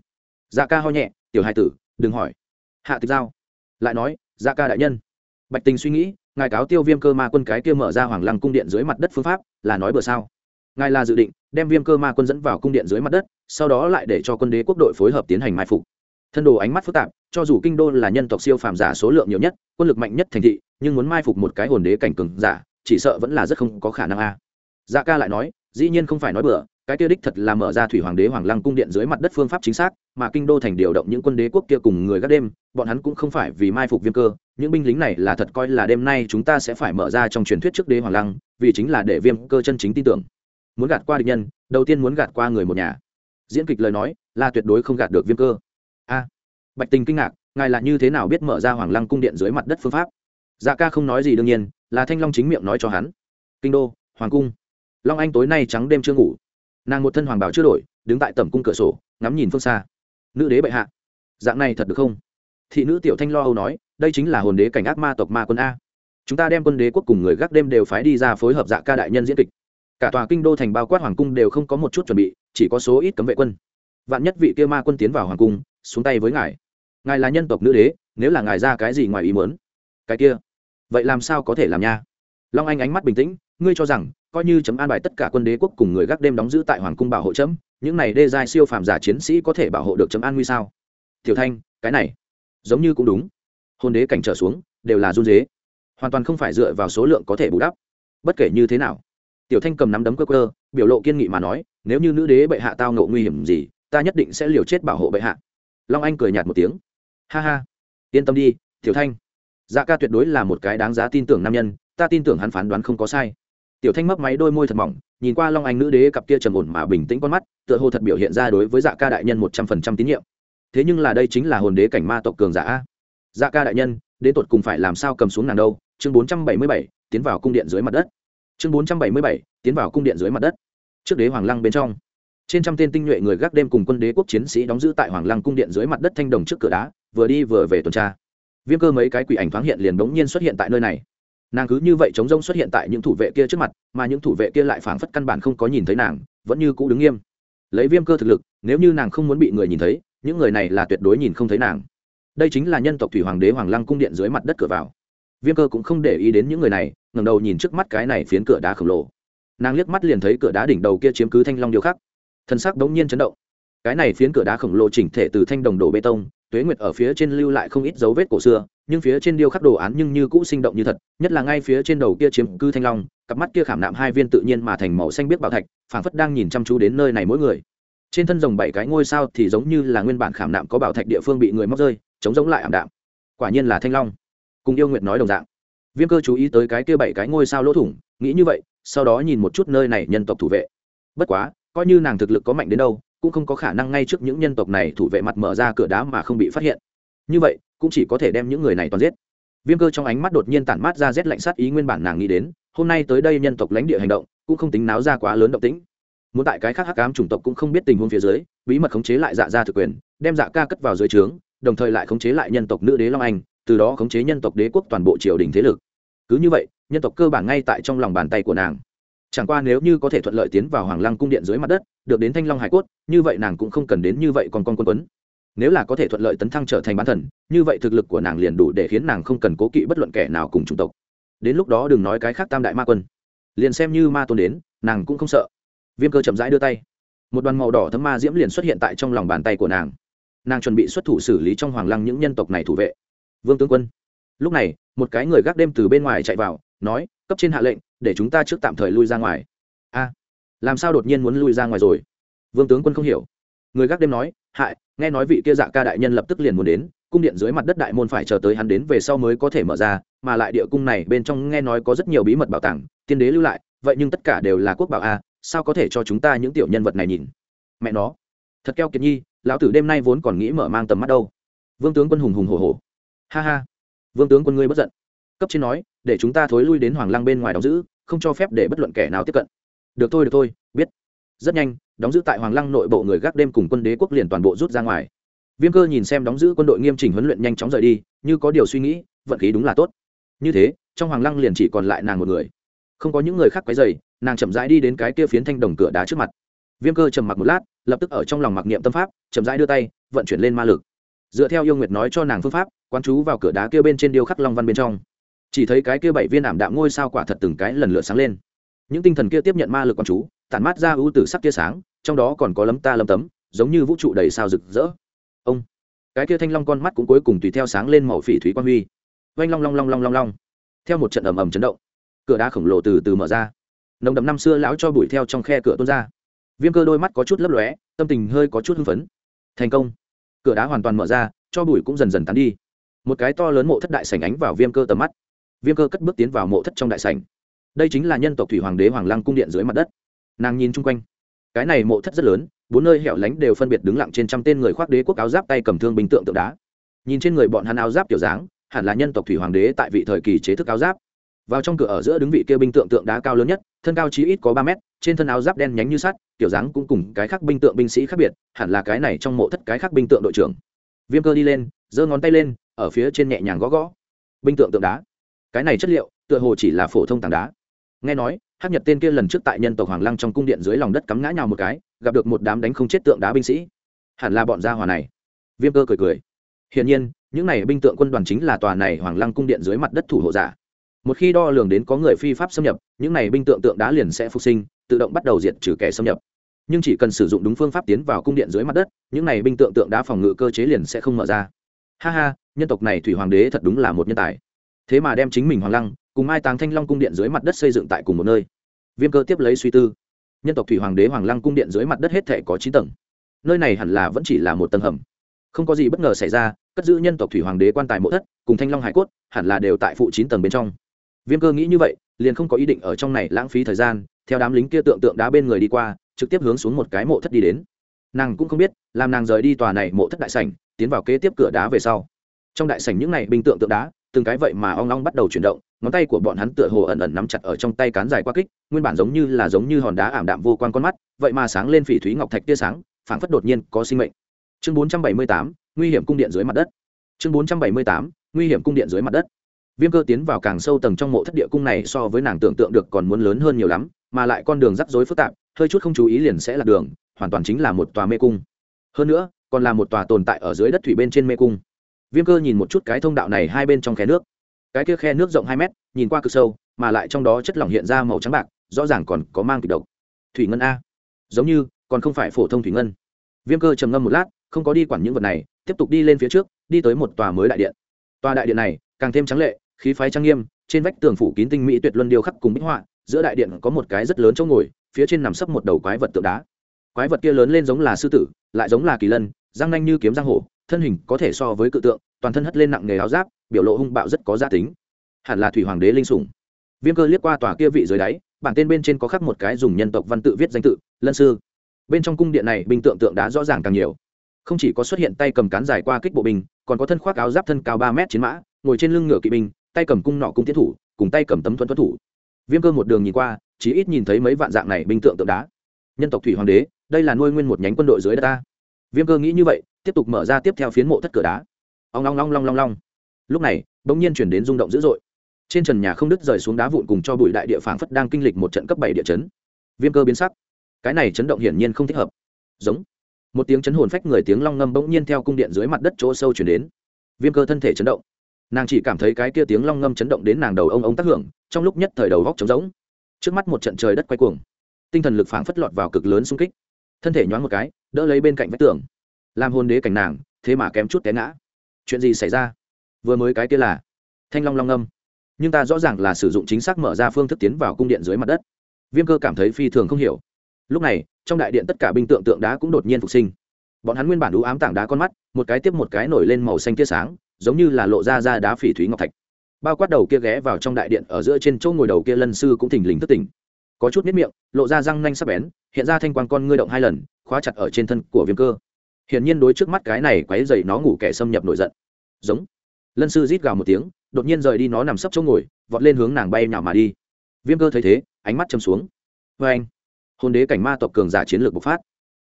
Dạ ca ho nhẹ tiểu hai tử, đừng hỏi. Hạ tịch giao lại nói Gia ca đại nhân. Bạch tình suy nghĩ, ngài cáo tiêu viêm cơ ma quân cái kia mở ra hoàng lăng cung điện dưới mặt đất phương pháp, là nói bừa sao? Ngài là dự định đem viêm cơ ma quân dẫn vào cung điện dưới mặt đất, sau đó lại để cho quân đế quốc đội phối hợp tiến hành mai phục. Thân đồ ánh mắt phức tạp, cho dù kinh đô là nhân tộc siêu phàm giả số lượng nhiều nhất, quân lực mạnh nhất thành thị, nhưng muốn mai phục một cái hồn đế cảnh cường giả, chỉ sợ vẫn là rất không có khả năng a. Dạ ca lại nói, dĩ nhiên không phải nói bừa cái kia đích thật là mở ra thủy hoàng đế hoàng lăng cung điện dưới mặt đất phương pháp chính xác, mà kinh đô thành điều động những quân đế quốc kia cùng người gác đêm, bọn hắn cũng không phải vì mai phục viêm cơ, những binh lính này là thật coi là đêm nay chúng ta sẽ phải mở ra trong truyền thuyết trước đế hoàng lăng, vì chính là để viêm cơ chân chính tin tưởng. Muốn gạt qua địch nhân, đầu tiên muốn gạt qua người một nhà. Diễn kịch lời nói, là tuyệt đối không gạt được viêm cơ. A, bạch tình kinh ngạc, ngài là như thế nào biết mở ra hoàng lăng cung điện dưới mặt đất phương pháp? Dạ ca không nói gì đương nhiên, là thanh long chính miệng nói cho hắn. Kinh đô, hoàng cung. Long anh tối nay trắng đêm chưa ngủ nàng một thân hoàng bào chưa đổi, đứng tại tầm cung cửa sổ, ngắm nhìn phương xa. Nữ đế bệ hạ, dạng này thật được không? Thị nữ tiểu thanh lo âu nói, đây chính là hồn đế cảnh ác ma tộc ma quân a. Chúng ta đem quân đế quốc cùng người gác đêm đều phái đi ra phối hợp dạ ca đại nhân diễn kịch. Cả tòa kinh đô thành bao quát hoàng cung đều không có một chút chuẩn bị, chỉ có số ít cấm vệ quân. Vạn nhất vị kia ma quân tiến vào hoàng cung, xuống tay với ngài. Ngài là nhân tộc nữ đế, nếu là ngài ra cái gì ngoài ý muốn? Cái kia, vậy làm sao có thể làm nha? Long anh ánh mắt bình tĩnh, ngươi cho rằng coi như chấm an bài tất cả quân đế quốc cùng người gác đêm đóng giữ tại hoàng cung bảo hộ chấm, những này đê giai siêu phàm giả chiến sĩ có thể bảo hộ được chấm an nguy sao? Tiểu thanh, cái này, giống như cũng đúng. Hôn đế cảnh trở xuống, đều là run dế. Hoàn toàn không phải dựa vào số lượng có thể bù đắp. Bất kể như thế nào, tiểu thanh cầm nắm đấm cơ cơ biểu lộ kiên nghị mà nói, nếu như nữ đế bệ hạ tao ngộ nguy hiểm gì, ta nhất định sẽ liều chết bảo hộ bệ hạ. Long anh cười nhạt một tiếng. Ha ha, yên tâm đi, tiểu thanh. Dạ ca tuyệt đối là một cái đáng giá tin tưởng nam nhân, ta tin tưởng hắn phán đoán không có sai tiểu thanh mấp máy đôi môi thật mỏng, nhìn qua long anh nữ đế cặp kia trầm ổn mà bình tĩnh con mắt, tựa hồ thật biểu hiện ra đối với dạ ca đại nhân một trăm phần trăm tín nhiệm. Thế nhưng là đây chính là hồn đế cảnh ma tộc cường giả. Dạ ca đại nhân đến tột cùng phải làm sao cầm xuống nàng đâu? Chương bốn trăm bảy mươi bảy, tiến vào cung điện dưới mặt đất. Chương bốn trăm bảy mươi bảy, tiến vào cung điện dưới mặt đất. Trước đế hoàng lăng bên trong. Trên trăm tên tinh nhuệ người gác đêm cùng quân đế quốc chiến sĩ đóng giữ tại hoàng lăng cung điện dưới mặt đất thanh đồng trước cửa đá, vừa đi vừa về tuần tra. Viêm cơ mấy cái quỷ ảnh thoáng hiện liền bỗng nhiên xuất hiện tại nơi này nàng cứ như vậy chống rông xuất hiện tại những thủ vệ kia trước mặt, mà những thủ vệ kia lại phảng phất căn bản không có nhìn thấy nàng, vẫn như cũ đứng nghiêm. Lấy viêm cơ thực lực, nếu như nàng không muốn bị người nhìn thấy, những người này là tuyệt đối nhìn không thấy nàng. Đây chính là nhân tộc thủy hoàng đế hoàng lăng cung điện dưới mặt đất cửa vào. Viêm cơ cũng không để ý đến những người này, ngẩng đầu nhìn trước mắt cái này phiến cửa đá khổng lồ. Nàng liếc mắt liền thấy cửa đá đỉnh đầu kia chiếm cứ thanh long điêu khắc. Thân xác đống nhiên chấn động. Cái này phiến cửa đá khổng lồ chỉnh thể từ thanh đồng đổ bê tông, tuế nguyệt ở phía trên lưu lại không ít dấu vết cổ xưa nhưng phía trên điêu khắc đồ án nhưng như cũ sinh động như thật, nhất là ngay phía trên đầu kia chiếm cư thanh long, cặp mắt kia khảm nạm hai viên tự nhiên mà thành màu xanh biết bảo thạch, phảng phất đang nhìn chăm chú đến nơi này mỗi người. Trên thân rồng bảy cái ngôi sao thì giống như là nguyên bản khảm nạm có bảo thạch địa phương bị người móc rơi, chống giống lại ảm đạm. Quả nhiên là thanh long. Cùng yêu nguyệt nói đồng dạng. Viêm cơ chú ý tới cái kia bảy cái ngôi sao lỗ thủng, nghĩ như vậy, sau đó nhìn một chút nơi này nhân tộc thủ vệ. Bất quá, coi như nàng thực lực có mạnh đến đâu, cũng không có khả năng ngay trước những nhân tộc này thủ vệ mặt mở ra cửa đá mà không bị phát hiện như vậy, cũng chỉ có thể đem những người này toàn giết. Viêm cơ trong ánh mắt đột nhiên tản mát ra rét lạnh sát ý nguyên bản nàng nghĩ đến, hôm nay tới đây nhân tộc lãnh địa hành động, cũng không tính náo ra quá lớn động tĩnh. Muốn tại cái khác hắc ám chủng tộc cũng không biết tình huống phía dưới, bí mật khống chế lại dạ gia thực quyền, đem dạ ca cất vào dưới trướng, đồng thời lại khống chế lại nhân tộc nữ đế long anh, từ đó khống chế nhân tộc đế quốc toàn bộ triều đình thế lực. Cứ như vậy, nhân tộc cơ bản ngay tại trong lòng bàn tay của nàng. Chẳng qua nếu như có thể thuận lợi tiến vào hoàng lăng cung điện dưới mặt đất, được đến thanh long hải cốt, như vậy nàng cũng không cần đến như vậy còn con quân tuấn nếu là có thể thuận lợi tấn thăng trở thành bán thần, như vậy thực lực của nàng liền đủ để khiến nàng không cần cố kỵ bất luận kẻ nào cùng chủng tộc. Đến lúc đó đừng nói cái khác tam đại ma quân. Liền xem như ma tôn đến, nàng cũng không sợ. Viêm cơ chậm rãi đưa tay. Một đoàn màu đỏ thấm ma diễm liền xuất hiện tại trong lòng bàn tay của nàng. Nàng chuẩn bị xuất thủ xử lý trong hoàng lăng những nhân tộc này thủ vệ. Vương tướng quân. Lúc này, một cái người gác đêm từ bên ngoài chạy vào, nói, cấp trên hạ lệnh, để chúng ta trước tạm thời lui ra ngoài. A, làm sao đột nhiên muốn lui ra ngoài rồi? Vương tướng quân không hiểu. Người gác đêm nói, hại nghe nói vị kia dạ ca đại nhân lập tức liền muốn đến, cung điện dưới mặt đất đại môn phải chờ tới hắn đến về sau mới có thể mở ra, mà lại địa cung này bên trong nghe nói có rất nhiều bí mật bảo tàng, tiên đế lưu lại, vậy nhưng tất cả đều là quốc bảo a, sao có thể cho chúng ta những tiểu nhân vật này nhìn? Mẹ nó. Thật keo kiệt nhi, lão tử đêm nay vốn còn nghĩ mở mang tầm mắt đâu. Vương tướng quân hùng hùng hổ hổ. Ha ha. Vương tướng quân ngươi bất giận. Cấp trên nói, để chúng ta thối lui đến hoàng lăng bên ngoài đóng giữ, không cho phép để bất luận kẻ nào tiếp cận. Được thôi được thôi, biết rất nhanh, đóng giữ tại hoàng lăng nội bộ người gác đêm cùng quân đế quốc liền toàn bộ rút ra ngoài. Viêm cơ nhìn xem đóng giữ quân đội nghiêm chỉnh huấn luyện nhanh chóng rời đi, như có điều suy nghĩ, vận khí đúng là tốt. Như thế, trong hoàng lăng liền chỉ còn lại nàng một người. Không có những người khác quấy dày nàng chậm rãi đi đến cái kia phiến thanh đồng cửa đá trước mặt. Viêm cơ trầm mặc một lát, lập tức ở trong lòng mặc niệm tâm pháp, chậm rãi đưa tay, vận chuyển lên ma lực. Dựa theo yêu nguyệt nói cho nàng phương pháp, quán chú vào cửa đá kia bên trên điêu khắc long văn bên trong. Chỉ thấy cái kia bảy viên ảm đạm ngôi sao quả thật từng cái lần lượt sáng lên. Những tinh thần kia tiếp nhận ma lực quán chú tản mát ra ưu tử sắc tia sáng, trong đó còn có lấm ta lấm tấm, giống như vũ trụ đầy sao rực rỡ. Ông, cái kia thanh long con mắt cũng cuối cùng tùy theo sáng lên màu phỉ thúy quan huy. Oanh long long long long long long. Theo một trận ầm ầm chấn động, cửa đá khổng lồ từ từ mở ra. Nồng đậm năm xưa lão cho bụi theo trong khe cửa tuôn ra. Viêm cơ đôi mắt có chút lấp lóe, tâm tình hơi có chút hưng phấn. Thành công. Cửa đá hoàn toàn mở ra, cho bụi cũng dần dần tán đi. Một cái to lớn mộ thất đại sảnh ánh vào viêm cơ tầm mắt. Viêm cơ cất bước tiến vào mộ thất trong đại sảnh. Đây chính là nhân tộc thủy hoàng đế hoàng lăng cung điện dưới mặt đất nàng nhìn chung quanh. Cái này mộ thất rất lớn, bốn nơi hẻo lánh đều phân biệt đứng lặng trên trăm tên người khoác đế quốc áo giáp tay cầm thương bình tượng tượng đá. Nhìn trên người bọn hắn áo giáp kiểu dáng, hẳn là nhân tộc thủy hoàng đế tại vị thời kỳ chế thức áo giáp. Vào trong cửa ở giữa đứng vị kia binh tượng tượng đá cao lớn nhất, thân cao chí ít có ba mét, trên thân áo giáp đen nhánh như sắt kiểu dáng cũng cùng cái khác binh tượng binh sĩ khác biệt, hẳn là cái này trong mộ thất cái khác binh tượng đội trưởng. Viêm cơ đi lên, giơ ngón tay lên, ở phía trên nhẹ nhàng gõ gõ. Binh tượng tượng đá. Cái này chất liệu, tựa hồ chỉ là phổ thông tảng đá nghe nói hát nhật tên kia lần trước tại nhân tộc hoàng lăng trong cung điện dưới lòng đất cắm ngã nhào một cái, gặp được một đám đánh không chết tượng đá binh sĩ. Hẳn là bọn gia hỏa này. Viêm cơ cười cười. Hiển nhiên, những này binh tượng quân đoàn chính là tòa này hoàng lăng cung điện dưới mặt đất thủ hộ giả. Một khi đo lường đến có người phi pháp xâm nhập, những này binh tượng tượng đá liền sẽ phục sinh, tự động bắt đầu diệt trừ kẻ xâm nhập. Nhưng chỉ cần sử dụng đúng phương pháp tiến vào cung điện dưới mặt đất, những này binh tượng tượng đá phòng ngự cơ chế liền sẽ không mở ra. Ha ha, nhân tộc này thủy hoàng đế thật đúng là một nhân tài. Thế mà đem chính mình hoàng lăng cùng mai táng thanh long cung điện dưới mặt đất xây dựng tại cùng một nơi. Viêm cơ tiếp lấy suy tư. Nhân tộc thủy hoàng đế hoàng lăng cung điện dưới mặt đất hết thể có chín tầng. Nơi này hẳn là vẫn chỉ là một tầng hầm. Không có gì bất ngờ xảy ra, cất giữ nhân tộc thủy hoàng đế quan tài mộ thất, cùng thanh long hải cốt, hẳn là đều tại phụ chín tầng bên trong. Viêm cơ nghĩ như vậy, liền không có ý định ở trong này lãng phí thời gian, theo đám lính kia tượng tượng đá bên người đi qua, trực tiếp hướng xuống một cái mộ thất đi đến. Nàng cũng không biết, làm nàng rời đi tòa này mộ thất đại sảnh, tiến vào kế tiếp cửa đá về sau. Trong đại sảnh những này binh tượng tượng đá, từng cái vậy mà ong ong bắt đầu chuyển động ngón tay của bọn hắn tựa hồ ẩn ẩn nắm chặt ở trong tay cán dài qua kích nguyên bản giống như là giống như hòn đá ảm đạm vô quan con mắt vậy mà sáng lên phỉ thúy ngọc thạch tia sáng phảng phất đột nhiên có sinh mệnh. Chương 478, nguy hiểm cung điện dưới mặt đất. Chương 478, nguy hiểm cung điện dưới mặt đất. Viêm cơ tiến vào càng sâu tầng trong mộ thất địa cung này so với nàng tưởng tượng được còn muốn lớn hơn nhiều lắm mà lại con đường rắc rối phức tạp hơi chút không chú ý liền sẽ là đường hoàn toàn chính là một tòa mê cung. Hơn nữa còn là một tòa tồn tại ở dưới đất thủy bên trên mê cung. Viêm cơ nhìn một chút cái thông đạo này hai bên trong khe nước cái kia khe nước rộng hai mét, nhìn qua cực sâu, mà lại trong đó chất lỏng hiện ra màu trắng bạc, rõ ràng còn có mang kịch độc. Thủy ngân a. Giống như, còn không phải phổ thông thủy ngân. Viêm cơ trầm ngâm một lát, không có đi quản những vật này, tiếp tục đi lên phía trước, đi tới một tòa mới đại điện. Tòa đại điện này, càng thêm trắng lệ, khí phái trang nghiêm, trên vách tường phủ kín tinh mỹ tuyệt luân điêu khắc cùng bích họa, giữa đại điện có một cái rất lớn chỗ ngồi, phía trên nằm sấp một đầu quái vật tượng đá. Quái vật kia lớn lên giống là sư tử, lại giống là kỳ lân, răng nanh như kiếm giang hổ, thân hình có thể so với cự tượng, toàn thân hất lên nặng nghề áo giáp biểu lộ hung bạo rất có gia tính. Hẳn là thủy hoàng đế linh sủng. Viêm cơ liếc qua tòa kia vị dưới đáy, bản tên bên trên có khắc một cái dùng nhân tộc văn tự viết danh tự, lân sư. Bên trong cung điện này binh tượng tượng đá rõ ràng càng nhiều. Không chỉ có xuất hiện tay cầm cán dài qua kích bộ binh còn có thân khoác áo giáp thân cao ba mét chiến mã, ngồi trên lưng ngựa kỵ binh, tay cầm cung nọ cung tiến thủ, cùng tay cầm tấm thuẫn thuẫn thủ. Viêm cơ một đường nhìn qua, chỉ ít nhìn thấy mấy vạn dạng này binh tượng tượng đá. Nhân tộc thủy hoàng đế, đây là nuôi nguyên một nhánh quân đội dưới đất ta. Viêm cơ nghĩ như vậy, tiếp tục mở ra tiếp theo phiến mộ thất cửa đá. Ong long long long long long lúc này, bỗng nhiên chuyển đến rung động dữ dội. Trên trần nhà không đứt rời xuống đá vụn cùng cho bụi đại địa phảng phất đang kinh lịch một trận cấp bảy địa chấn. Viêm cơ biến sắc. Cái này chấn động hiển nhiên không thích hợp. Giống. Một tiếng chấn hồn phách người tiếng long ngâm bỗng nhiên theo cung điện dưới mặt đất chỗ sâu chuyển đến. Viêm cơ thân thể chấn động. Nàng chỉ cảm thấy cái kia tiếng long ngâm chấn động đến nàng đầu ông ông tác hưởng, trong lúc nhất thời đầu góc trống rỗng. Trước mắt một trận trời đất quay cuồng. Tinh thần lực phảng phất lọt vào cực lớn xung kích. Thân thể nhoáng một cái, đỡ lấy bên cạnh vách tường. Làm hôn đế cảnh nàng, thế mà kém chút té ngã. Chuyện gì xảy ra? Vừa mới cái kia là thanh long long âm. Nhưng ta rõ ràng là sử dụng chính xác mở ra phương thức tiến vào cung điện dưới mặt đất. Viêm cơ cảm thấy phi thường không hiểu. Lúc này, trong đại điện tất cả binh tượng tượng đá cũng đột nhiên phục sinh. Bọn hắn nguyên bản đũ ám tảng đá con mắt, một cái tiếp một cái nổi lên màu xanh tia sáng, giống như là lộ ra ra đá phỉ thúy ngọc thạch. Bao quát đầu kia ghé vào trong đại điện ở giữa trên chỗ ngồi đầu kia lân sư cũng thình lình thất tỉnh. Có chút nếp miệng, lộ ra răng nanh sắp bén, hiện ra thanh quang con ngươi động hai lần, khóa chặt ở trên thân của viêm cơ. Hiển nhiên đối trước mắt cái này quấy dậy nó ngủ kẻ xâm nhập nổi giận. Giống lân sư rít gào một tiếng, đột nhiên rời đi nó nằm sấp chỗ ngồi, vọt lên hướng nàng bay nhào mà đi. Viêm cơ thấy thế, ánh mắt châm xuống. Vê anh hôn đế cảnh ma tộc cường giả chiến lược bộc phát.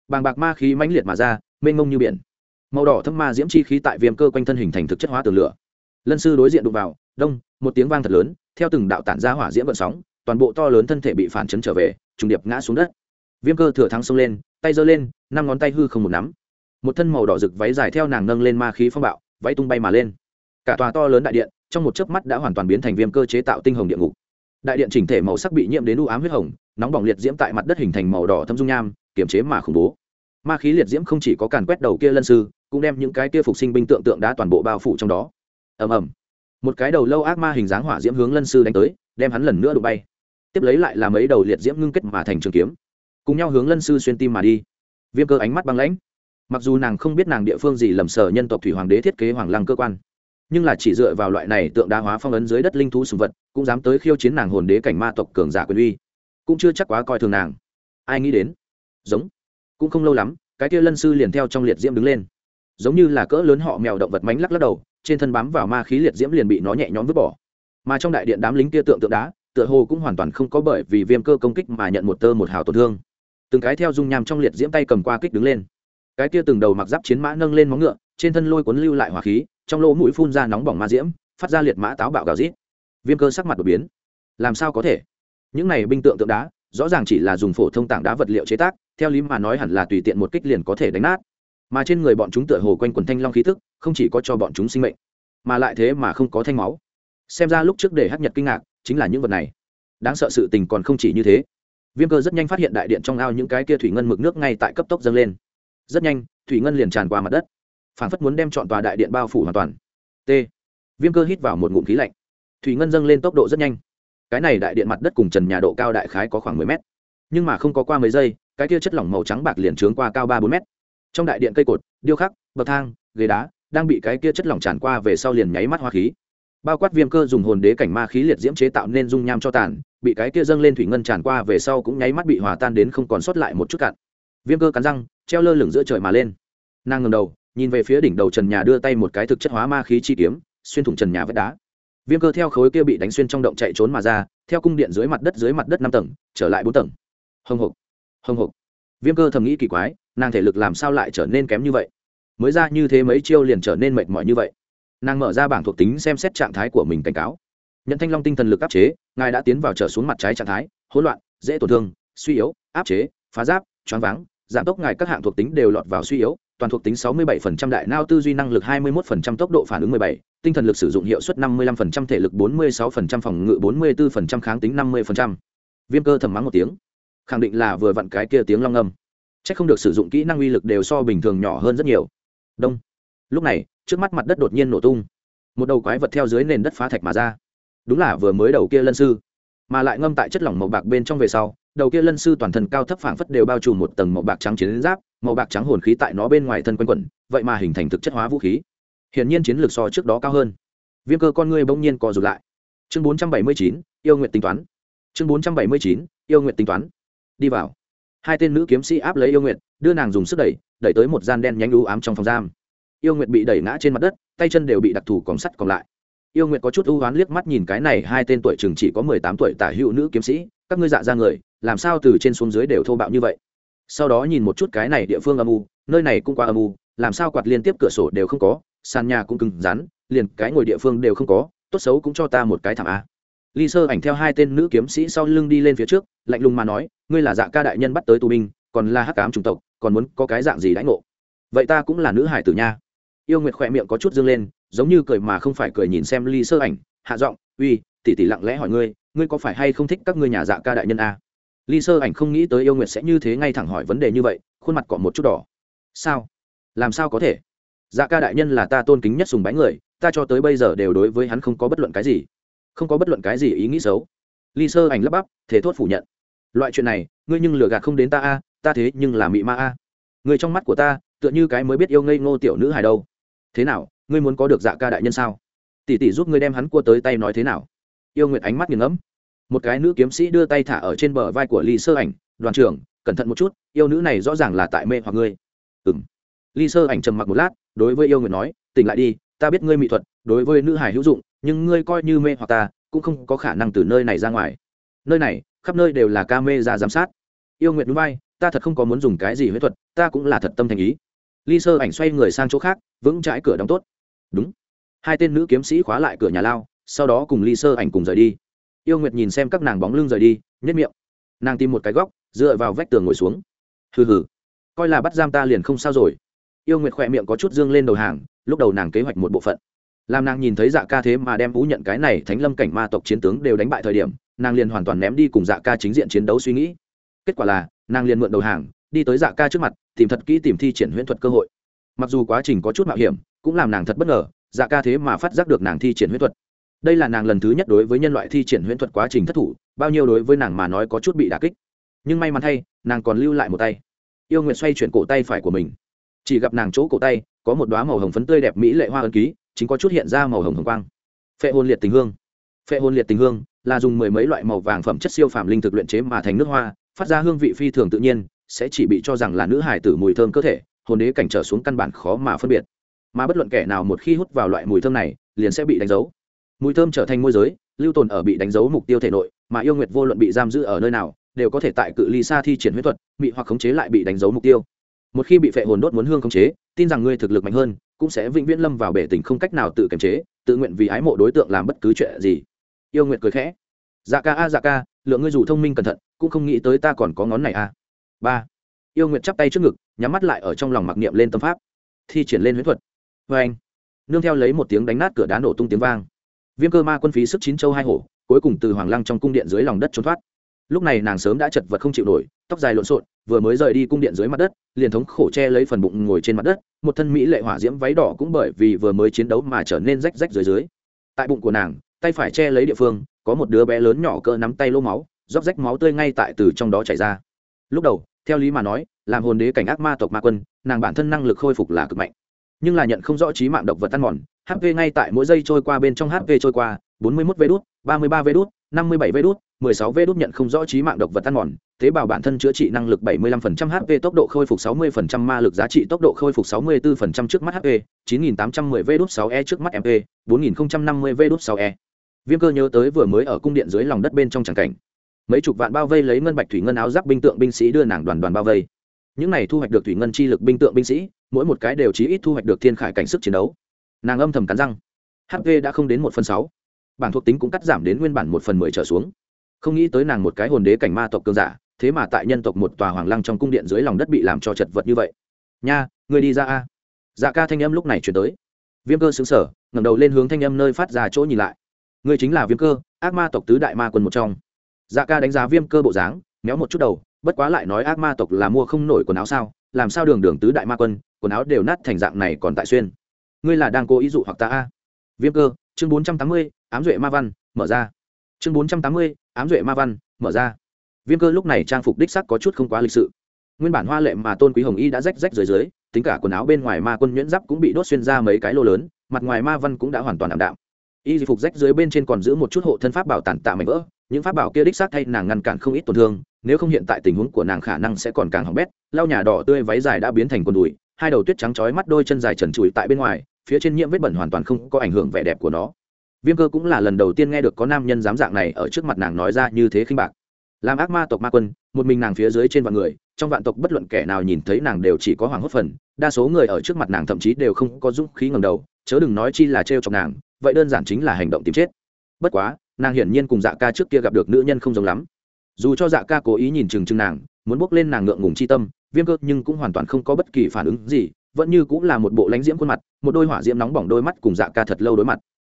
Bàng bạc ma khí mãnh liệt mà ra, mênh mông như biển. Màu đỏ thâm ma diễm chi khí tại viêm cơ quanh thân hình thành thực chất hóa tường lửa. Lân sư đối diện đụng vào, đông, một tiếng vang thật lớn, theo từng đạo tản ra hỏa diễm vận sóng, toàn bộ to lớn thân thể bị phản chấn trở về, trùng điệp ngã xuống đất. Viêm cơ thừa thắng xông lên, tay giơ lên, năm ngón tay hư không một nắm. Một thân màu đỏ rực váy dài theo nàng nâng lên ma khí phong bạo, váy tung bay mà lên cả tòa to lớn đại điện, trong một chớp mắt đã hoàn toàn biến thành viêm cơ chế tạo tinh hồng địa ngục. Đại điện chỉnh thể màu sắc bị nhiễm đến u ám huyết hồng, nóng bỏng liệt diễm tại mặt đất hình thành màu đỏ thâm dung nham kiểm chế mà khủng bố. Ma khí liệt diễm không chỉ có càn quét đầu kia lân sư, cũng đem những cái kia phục sinh binh tượng tượng đã toàn bộ bao phủ trong đó. Ầm ầm. Một cái đầu lâu ác ma hình dáng hỏa diễm hướng lân sư đánh tới, đem hắn lần nữa đụng bay. Tiếp lấy lại là mấy đầu liệt diễm ngưng kết mà thành trường kiếm. Cùng nhau hướng lân sư xuyên tim mà đi. Viêm cơ ánh mắt băng lãnh. Mặc dù nàng không biết nàng địa phương gì lầm sở nhân tộc thủy hoàng đế thiết kế hoàng lăng cơ quan nhưng là chỉ dựa vào loại này tượng đá hóa phong ấn dưới đất linh thú sùng vật, cũng dám tới khiêu chiến nàng hồn đế cảnh ma tộc cường giả quyền uy. Cũng chưa chắc quá coi thường nàng. Ai nghĩ đến? Giống. Cũng không lâu lắm, cái kia lân sư liền theo trong liệt diễm đứng lên. Giống như là cỡ lớn họ mèo động vật mánh lắc lắc đầu, trên thân bám vào ma khí liệt diễm liền bị nó nhẹ nhõm vứt bỏ. Mà trong đại điện đám lính kia tượng tượng đá, tựa hồ cũng hoàn toàn không có bởi vì viêm cơ công kích mà nhận một tơ một hào tổn thương. Từng cái theo dung nham trong liệt diễm tay cầm qua kích đứng lên. Cái kia từng đầu mặc giáp chiến mã nâng lên móng ngựa, trên thân lôi cuốn lưu lại hỏa khí trong lỗ mũi phun ra nóng bỏng ma diễm, phát ra liệt mã táo bạo gào rít. Viêm cơ sắc mặt đột biến. Làm sao có thể? Những này binh tượng tượng đá, rõ ràng chỉ là dùng phổ thông tảng đá vật liệu chế tác, theo lý mà nói hẳn là tùy tiện một kích liền có thể đánh nát. Mà trên người bọn chúng tựa hồ quanh quần thanh long khí thức không chỉ có cho bọn chúng sinh mệnh, mà lại thế mà không có thanh máu. Xem ra lúc trước để hát nhật kinh ngạc, chính là những vật này. Đáng sợ sự tình còn không chỉ như thế. Viêm cơ rất nhanh phát hiện đại điện trong ao những cái kia thủy ngân mực nước ngay tại cấp tốc dâng lên. Rất nhanh, thủy ngân liền tràn qua mặt đất phản phất muốn đem chọn tòa đại điện bao phủ hoàn toàn. T. Viêm cơ hít vào một ngụm khí lạnh. Thủy ngân dâng lên tốc độ rất nhanh. Cái này đại điện mặt đất cùng trần nhà độ cao đại khái có khoảng mười mét. Nhưng mà không có qua mấy giây, cái kia chất lỏng màu trắng bạc liền trướng qua cao ba bốn mét. Trong đại điện cây cột, điêu khắc, bậc thang, ghế đá đang bị cái kia chất lỏng tràn qua về sau liền nháy mắt hoa khí. Bao quát viêm cơ dùng hồn đế cảnh ma khí liệt diễm chế tạo nên dung nham cho tàn, bị cái kia dâng lên thủy ngân tràn qua về sau cũng nháy mắt bị hòa tan đến không còn sót lại một chút cạn. Viêm cơ cắn răng, treo lơ lửng giữa trời mà lên. Nàng ngầm đầu nhìn về phía đỉnh đầu trần nhà đưa tay một cái thực chất hóa ma khí chi kiếm, xuyên thủng trần nhà vách đá. Viêm cơ theo khối kia bị đánh xuyên trong động chạy trốn mà ra, theo cung điện dưới mặt đất dưới mặt đất năm tầng, trở lại bốn tầng. Hồng hộc hồng hộc. Viêm cơ thầm nghĩ kỳ quái, nàng thể lực làm sao lại trở nên kém như vậy? Mới ra như thế mấy chiêu liền trở nên mệt mỏi như vậy. Nàng mở ra bảng thuộc tính xem xét trạng thái của mình cảnh cáo. Nhận thanh long tinh thần lực áp chế, ngài đã tiến vào trở xuống mặt trái trạng thái, hỗn loạn, dễ tổn thương, suy yếu, áp chế, phá giáp, choáng váng, giảm tốc ngài các hạng thuộc tính đều lọt vào suy yếu toàn thuộc tính 67% đại não tư duy năng lực 21% tốc độ phản ứng 17, tinh thần lực sử dụng hiệu suất 55% thể lực 46% phòng ngự 44% kháng tính 50%. Viêm cơ thầm mắng một tiếng, khẳng định là vừa vặn cái kia tiếng long âm. Chắc không được sử dụng kỹ năng uy lực đều so bình thường nhỏ hơn rất nhiều. Đông. Lúc này, trước mắt mặt đất đột nhiên nổ tung. Một đầu quái vật theo dưới nền đất phá thạch mà ra. Đúng là vừa mới đầu kia lân sư, mà lại ngâm tại chất lỏng màu bạc bên trong về sau, đầu kia lân sư toàn thân cao thấp phảng phất đều bao trùm một tầng màu bạc trắng chiến giáp, màu bạc trắng hồn khí tại nó bên ngoài thân quanh quẩn, vậy mà hình thành thực chất hóa vũ khí. Hiển nhiên chiến lược so trước đó cao hơn. Viêm cơ con ngươi bỗng nhiên co rụt lại. Chương 479, yêu nguyện tính toán. Chương 479, yêu nguyện tính toán. Đi vào. Hai tên nữ kiếm sĩ áp lấy yêu nguyện, đưa nàng dùng sức đẩy, đẩy tới một gian đen nhánh u ám trong phòng giam. Yêu nguyện bị đẩy ngã trên mặt đất, tay chân đều bị đặc thù còng sắt còn lại. Yêu nguyện có chút ưu hoán liếc mắt nhìn cái này hai tên tuổi chừng chỉ có mười tám tuổi tả hữu nữ kiếm sĩ, các ngươi dạ ra người, làm sao từ trên xuống dưới đều thô bạo như vậy? Sau đó nhìn một chút cái này địa phương âm u nơi này cũng quá âm u làm sao quạt liên tiếp cửa sổ đều không có sàn nhà cũng cứng rắn liền cái ngồi địa phương đều không có tốt xấu cũng cho ta một cái thảm á ly sơ ảnh theo hai tên nữ kiếm sĩ sau lưng đi lên phía trước lạnh lùng mà nói ngươi là dạ ca đại nhân bắt tới tù binh còn là hắc cám chủng tộc còn muốn có cái dạng gì đãi ngộ? Vậy ta cũng là nữ hải tử nha. Yêu nguyệt khỏe miệng có chút dương lên giống như cười mà không phải cười nhìn xem ly sơ ảnh hạ giọng uy tỷ tỷ lặng lẽ hỏi ngươi ngươi có phải hay không thích các ngươi nhà dạ ca đại nhân a? Ly sơ ảnh không nghĩ tới yêu nguyệt sẽ như thế ngay thẳng hỏi vấn đề như vậy, khuôn mặt cọ một chút đỏ. Sao? Làm sao có thể? Dạ ca đại nhân là ta tôn kính nhất sùng bái người, ta cho tới bây giờ đều đối với hắn không có bất luận cái gì. Không có bất luận cái gì ý nghĩ xấu. Ly sơ ảnh lắp bắp thế thốt phủ nhận. Loại chuyện này, ngươi nhưng lừa gạt không đến ta a, ta thế nhưng là mị ma a. Người trong mắt của ta, tựa như cái mới biết yêu ngây ngô tiểu nữ hài đâu. Thế nào, ngươi muốn có được dạ ca đại nhân sao? Tỷ tỷ giúp ngươi đem hắn cua tới tay nói thế nào? Yêu nguyệt ánh mắt nghiền ngẫm. Một cái nữ kiếm sĩ đưa tay thả ở trên bờ vai của ly sơ ảnh, đoàn trưởng, cẩn thận một chút, yêu nữ này rõ ràng là tại mê hoặc ngươi. Ừ m ly sơ ảnh trầm mặc một lát, đối với yêu nguyệt nói, tỉnh lại đi, ta biết ngươi mỹ thuật, đối với nữ hải hữu dụng, nhưng ngươi coi như mê hoặc ta, cũng không có khả năng từ nơi này ra ngoài. Nơi này, khắp nơi đều là ca mê ra giám sát. Yêu nguyệt núi bay ta thật không có muốn dùng cái gì huyết thuật, ta cũng là thật tâm thành ý. Ly sơ ảnh xoay người sang chỗ khác, vững trái cửa đóng tốt. Đúng. Hai tên nữ kiếm sĩ khóa lại cửa nhà lao sau đó cùng ly sơ ảnh cùng rời đi. Yêu nguyệt nhìn xem các nàng bóng lưng rời đi nhất miệng. Nàng tìm một cái góc, dựa vào vách tường ngồi xuống. Hừ hừ, coi là bắt giam ta liền không sao rồi. Yêu nguyệt khỏe miệng có chút dương lên đầu hàng, lúc đầu nàng kế hoạch một bộ phận. Làm nàng nhìn thấy dạ ca thế mà đem vũ nhận cái này thánh lâm cảnh ma tộc chiến tướng đều đánh bại thời điểm, nàng liền hoàn toàn ném đi cùng dạ ca chính diện chiến đấu suy nghĩ. Kết quả là, nàng liền mượn đầu hàng, đi tới dạ ca trước mặt, tìm thật kỹ tìm thi triển huyễn thuật cơ hội. Mặc dù quá trình có chút mạo hiểm, cũng làm nàng thật bất ngờ dạ ca thế mà phát giác được nàng thi triển huyễn thuật đây là nàng lần thứ nhất đối với nhân loại thi triển huyễn thuật quá trình thất thủ, bao nhiêu đối với nàng mà nói có chút bị đà kích. Nhưng may mắn thay, nàng còn lưu lại một tay. Yêu nguyện xoay chuyển cổ tay phải của mình. Chỉ gặp nàng chỗ cổ tay, có một đoá màu hồng phấn tươi đẹp mỹ lệ hoa ân ký, chính có chút hiện ra màu hồng hồng quang. Phệ hôn liệt tình hương. Phệ hôn liệt tình hương là dùng mười mấy loại màu vàng phẩm chất siêu phàm linh thực luyện chế mà thành nước hoa, phát ra hương vị phi thường tự nhiên, sẽ chỉ bị cho rằng là nữ hải tử mùi thơm cơ thể, hồn đế cảnh trở xuống căn bản khó mà phân biệt. Mà bất luận kẻ nào một khi hút vào loại mùi thơm này, liền sẽ bị đánh dấu mùi thơm trở thành môi giới, lưu tồn ở bị đánh dấu mục tiêu thể nội, mà yêu nguyệt vô luận bị giam giữ ở nơi nào, đều có thể tại cự ly xa thi triển huyết thuật, bị hoặc khống chế lại bị đánh dấu mục tiêu. Một khi bị phệ hồn đốt muốn hương khống chế, tin rằng ngươi thực lực mạnh hơn, cũng sẽ vĩnh viễn lâm vào bể tình không cách nào tự kiềm chế, tự nguyện vì ái mộ đối tượng làm bất cứ chuyện gì. Yêu nguyệt cười khẽ. Dạ ca a dạ ca, lượng ngươi dù thông minh cẩn thận, cũng không nghĩ tới ta còn có ngón này à ba. Yêu nguyệt chắp tay trước ngực, nhắm mắt lại ở trong lòng mặc niệm lên tâm pháp. Thi triển lên huyết thuật. Vê anh nương theo lấy một tiếng đánh nát cửa đá nổ tung tiếng vang viêm cơ ma quân phí sức chín châu hai hổ, cuối cùng từ hoàng lăng trong cung điện dưới lòng đất trốn thoát. Lúc này nàng sớm đã chật vật không chịu nổi, tóc dài lộn xộn, vừa mới rời đi cung điện dưới mặt đất, liền thống khổ che lấy phần bụng ngồi trên mặt đất, một thân mỹ lệ hỏa diễm váy đỏ cũng bởi vì vừa mới chiến đấu mà trở nên rách rách dưới dưới. Tại bụng của nàng, tay phải che lấy địa phương, có một đứa bé lớn nhỏ cỡ nắm tay lô máu, róc rách máu tươi ngay tại từ trong đó chảy ra. Lúc đầu, theo lý mà nói, làm hồn đế cảnh ác ma tộc ma quân, nàng bản thân năng lực khôi phục là cực mạnh nhưng là nhận không rõ trí mạng độc vật tan mòn. Hp ngay tại mỗi giây trôi qua bên trong hp trôi qua 41 vê đốt ba mươi ba vê đốt năm mươi vê đốt mười sáu vê đốt nhận không rõ trí mạng độc vật tan mòn. Tế bào bản thân chữa trị năng lực bảy mươi lăm phần trăm hp tốc độ khôi phục sáu mươi phần trăm, ma lực giá trị tốc độ khôi phục sáu mươi bốn phần trăm trước mắt hp chín nghìn tám trăm mười vê đốt 6e trước mắt mp bốn nghìn không trăm năm mươi vê đốt sáu e. Viêm cơ nhớ tới vừa mới ở cung điện dưới lòng đất bên trong tràng cảnh. Mấy chục vạn bao vây lấy ngân bạch thủy ngân áo giáp binh tượng binh sĩ đưa nàng đoàn đoàn bao vây những này thu hoạch được thủy ngân chi lực binh tượng binh sĩ, mỗi một cái đều chí ít thu hoạch được thiên khải cảnh sức chiến đấu. Nàng âm thầm cắn răng. Hp đã không đến một phần sáu. Bảng thuộc tính cũng cắt giảm đến nguyên bản một phần mười trở xuống. Không nghĩ tới nàng một cái hồn đế cảnh ma tộc cường giả, thế mà tại nhân tộc một tòa hoàng lăng trong cung điện dưới lòng đất bị làm cho chật vật như vậy. Nha, người đi ra a. Dạ ca thanh âm lúc này chuyển tới. Viêm cơ xứng sở ngẩng đầu lên hướng thanh âm nơi phát ra chỗ nhìn lại. Người chính là viêm cơ, ác ma tộc tứ đại ma quân một trong. Dạ ca đánh giá viêm cơ bộ dáng, méo một chút đầu bất quá lại nói ác ma tộc là mua không nổi quần áo sao, làm sao đường đường tứ đại ma quân, quần áo đều nát thành dạng này còn tại xuyên. Ngươi là đang cố ý dụ hoặc ta a? Viêm cơ, chương bốn trăm tám mươi, ám duệ ma văn, mở ra. Chương bốn trăm tám mươi, ám duệ ma văn, mở ra. Viêm cơ lúc này trang phục đích sắc có chút không quá lịch sự. Nguyên bản hoa lệ mà tôn quý hồng y đã rách rách dưới dưới, tính cả quần áo bên ngoài ma quân nhuyễn giáp cũng bị đốt xuyên ra mấy cái lô lớn, mặt ngoài ma văn cũng đã hoàn toàn ảm đạm. Y phục rách dưới bên trên còn giữ một chút hộ thân pháp bảo tàn tạ mảnh vỡ, những pháp bảo kia đích xác thay nàng ngăn cản không ít tổn thương nếu không hiện tại tình huống của nàng khả năng sẽ còn càng hỏng bét, lau nhà đỏ tươi váy dài đã biến thành quần đùi, hai đầu tuyết trắng chói mắt đôi chân dài trần trụi tại bên ngoài, phía trên nhiễm vết bẩn hoàn toàn không có ảnh hưởng vẻ đẹp của nó. Viêm cơ cũng là lần đầu tiên nghe được có nam nhân dám dạng này ở trước mặt nàng nói ra như thế khinh bạc. Làm ác ma tộc ma quân, một mình nàng phía dưới trên vạn người, trong vạn tộc bất luận kẻ nào nhìn thấy nàng đều chỉ có hoàng hốt phần, đa số người ở trước mặt nàng thậm chí đều không có dũng khí ngầm đầu, chớ đừng nói chi là trêu chọc nàng, vậy đơn giản chính là hành động tìm chết. Bất quá, nàng hiển nhiên cùng dạ ca trước kia gặp được nữ nhân không giống lắm dù cho dạ ca cố ý nhìn chừng chừng nàng, muốn bốc lên nàng ngượng ngùng chi tâm, viêm cơ nhưng cũng hoàn toàn không có bất kỳ phản ứng gì, vẫn như cũng là một bộ lãnh diễm khuôn mặt, một đôi hỏa diễm nóng bỏng đôi mắt cùng dạ ca thật lâu đối mặt.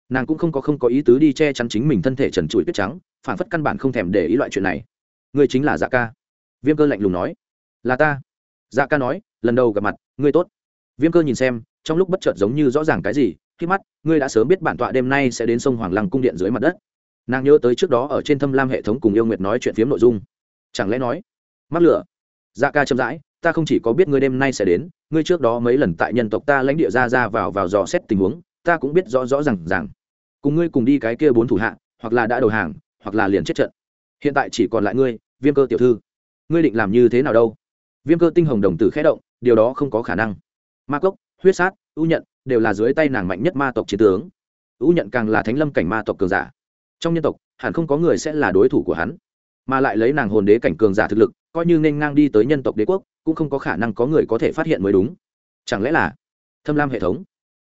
Nàng cũng không có không có ý tứ đi che chắn chính mình thân thể trần trụi tuyết trắng, phản phất căn bản không thèm để ý loại chuyện này. Ngươi chính là dạ ca. Viêm cơ lạnh lùng nói. Là ta. Dạ ca nói, lần đầu gặp mặt, ngươi tốt. Viêm cơ nhìn xem, trong lúc bất chợt giống như rõ ràng cái gì, khi mắt, ngươi đã sớm biết bản tọa đêm nay sẽ đến sông hoàng lăng cung điện dưới mặt đất nàng nhớ tới trước đó ở trên thâm lam hệ thống cùng yêu nguyệt nói chuyện phiếm nội dung. Chẳng lẽ nói, mắc lửa dạ ca chậm rãi, ta không chỉ có biết ngươi đêm nay sẽ đến, ngươi trước đó mấy lần tại nhân tộc ta lãnh địa ra ra vào vào dò xét tình huống, ta cũng biết rõ rõ r à n g rằng cùng ngươi cùng đi cái kia bốn thủ hạ, hoặc là đã đầu hàng, hoặc là liền chết trận. Hiện tại chỉ còn lại ngươi, viêm cơ tiểu thư. Ngươi định làm như thế nào đâu? Viêm cơ tinh hồng đồng tử khẽ động, điều đó không có khả năng. Ma cốc, huyết sát, ưu nhận, đều là dưới tay nàng mạnh nhất ma tộc chiến tướng. Ưu nhận càng là thánh lâm cảnh ma tộc cường giả trong nhân tộc, hẳn không có người sẽ là đối thủ của hắn. Mà lại lấy nàng hồn đế cảnh cường giả thực lực, coi như nên ngang đi tới nhân tộc đế quốc, cũng không có khả năng có người có thể phát hiện mới đúng. Chẳng lẽ là thâm lam hệ thống?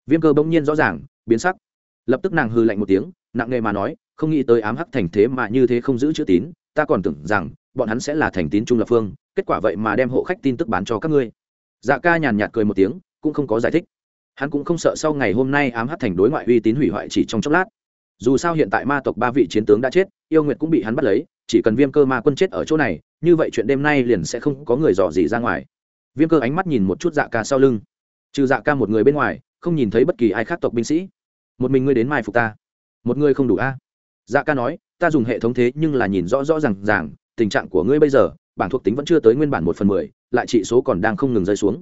Viêm cơ bỗng nhiên rõ ràng, biến sắc. Lập tức nàng hư lạnh một tiếng, nặng nề mà nói, không nghĩ tới ám hắc thành thế mà như thế không giữ chữ tín, ta còn tưởng rằng bọn hắn sẽ là thành tín trung lập phương, kết quả vậy mà đem hộ khách tin tức bán cho các ngươi. Dạ ca nhàn nhạt cười một tiếng, cũng không có giải thích. Hắn cũng không sợ sau ngày hôm nay ám hắc thành đối ngoại uy tín hủy hoại chỉ trong chốc lát dù sao hiện tại ma tộc ba vị chiến tướng đã chết, yêu nguyệt cũng bị hắn bắt lấy, chỉ cần viêm cơ ma quân chết ở chỗ này, như vậy chuyện đêm nay liền sẽ không có người dò gì ra ngoài. Viêm cơ ánh mắt nhìn một chút dạ ca sau lưng. Trừ dạ ca một người bên ngoài, không nhìn thấy bất kỳ ai khác tộc binh sĩ. Một mình ngươi đến mai phục ta. Một người không đủ a. Dạ ca nói, ta dùng hệ thống thế nhưng là nhìn rõ rõ r à n g ràng, tình trạng của ngươi bây giờ, bản thuộc tính vẫn chưa tới nguyên bản một phần mười, lại trị số còn đang không ngừng rơi xuống.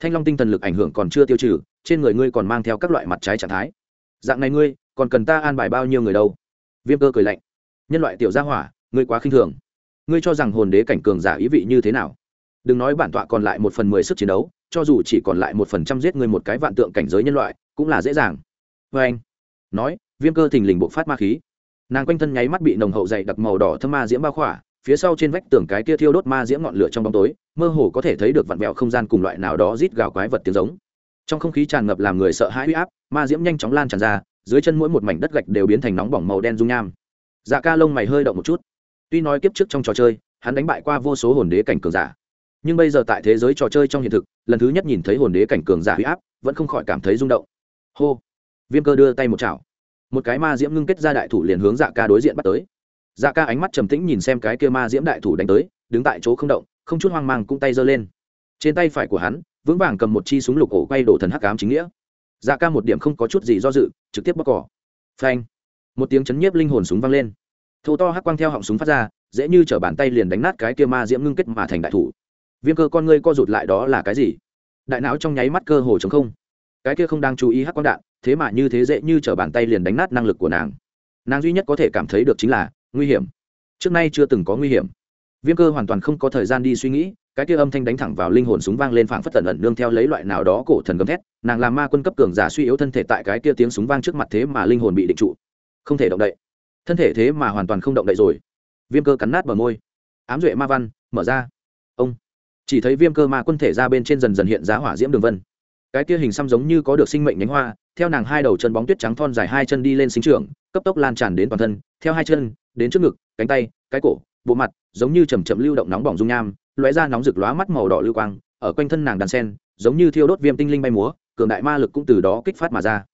Thanh long tinh thần lực ảnh hưởng còn chưa tiêu trừ, trên người ngươi còn mang theo các loại mặt trái trạng thái. Dạng này ngươi còn cần ta an bài bao nhiêu người đâu? Viêm cơ cười lạnh. Nhân loại tiểu gia hỏa, ngươi quá khinh thường. Ngươi cho rằng hồn đế cảnh cường giả ý vị như thế nào? Đừng nói bản tọa còn lại một phần mười sức chiến đấu, cho dù chỉ còn lại một phần trăm giết ngươi một cái vạn tượng cảnh giới nhân loại, cũng là dễ dàng. Vê anh, nói, viêm cơ thình lình bộc phát ma khí. Nàng quanh thân nháy mắt bị nồng hậu dày đặc màu đỏ thâm ma diễm bao khỏa, phía sau trên vách tường cái kia thiêu đốt ma diễm ngọn lửa trong bóng tối, mơ hồ có thể thấy được vặn vẹo không gian cùng loại nào đó rít gào quái vật tiếng giống. Trong không khí tràn ngập làm người sợ hãi huy áp, ma diễm nhanh chóng lan tràn ra dưới chân mỗi một mảnh đất gạch đều biến thành nóng bỏng màu đen dung nham. Dạ ca lông mày hơi động một chút. Tuy nói kiếp trước trong trò chơi, hắn đánh bại qua vô số hồn đế cảnh cường giả. Nhưng bây giờ tại thế giới trò chơi trong hiện thực, lần thứ nhất nhìn thấy hồn đế cảnh cường giả huy áp, vẫn không khỏi cảm thấy rung động. Hô! Viêm cơ đưa tay một chảo. Một cái ma diễm ngưng kết ra đại thủ liền hướng dạ ca đối diện bắt tới. Dạ ca ánh mắt trầm tĩnh nhìn xem cái kia ma diễm đại thủ đánh tới, đứng tại chỗ không động, không chút hoang mang cũng tay giơ lên. Trên tay phải của hắn, vững vàng cầm một chi súng lục ổ quay đổ thần hắc ám chính nghĩa dạ ca một điểm không có chút gì do dự, trực tiếp bóc cỏ phanh. Một tiếng chấn nhiếp linh hồn súng vang lên. Thô to hắc quang theo họng súng phát ra, dễ như t bàn tay liền đánh nát cái kia ma diễm ngưng kết mà thành đại thủ. Viêm cơ con ngươi co rụt lại đó là cái gì? Đại não trong nháy mắt cơ hồ chống không. Cái kia không đang chú ý hắc quang đạn, thế mà như thế dễ như t bàn tay liền đánh nát năng lực của nàng. Nàng duy nhất có thể cảm thấy được chính là nguy hiểm. Trước nay chưa từng có nguy hiểm. Viêm cơ hoàn toàn không có thời gian đi suy nghĩ cái kia âm thanh đánh thẳng vào linh hồn súng vang lên phảng phất tận ẩn nương theo lấy loại nào đó cổ thần gầm thét, nàng làm ma quân cấp cường giả suy yếu thân thể tại cái kia tiếng súng vang trước mặt thế mà linh hồn bị định trụ. Không thể động đậy. Thân thể thế mà hoàn toàn không động đậy rồi. Viêm cơ cắn nát bờ môi. Ám duệ ma văn, mở ra. Ông. Chỉ thấy viêm cơ ma quân thể ra bên trên dần dần hiện giá hỏa diễm đường vân. Cái kia hình xăm giống như có được sinh mệnh nhánh hoa, theo nàng hai đầu chân bóng tuyết trắng thon dài hai chân đi lên sinh trưởng, cấp tốc lan tràn đến toàn thân, theo hai chân, đến trước ngực, cánh tay, cái cổ, bộ mặt, giống như chầm chậm lưu động nóng bỏng dung nham lóe ra nóng rực lóa mắt màu đỏ lưu quang, ở quanh thân nàng đàn sen, giống như thiêu đốt viêm tinh linh bay múa, cường đại ma lực cũng từ đó kích phát mà ra.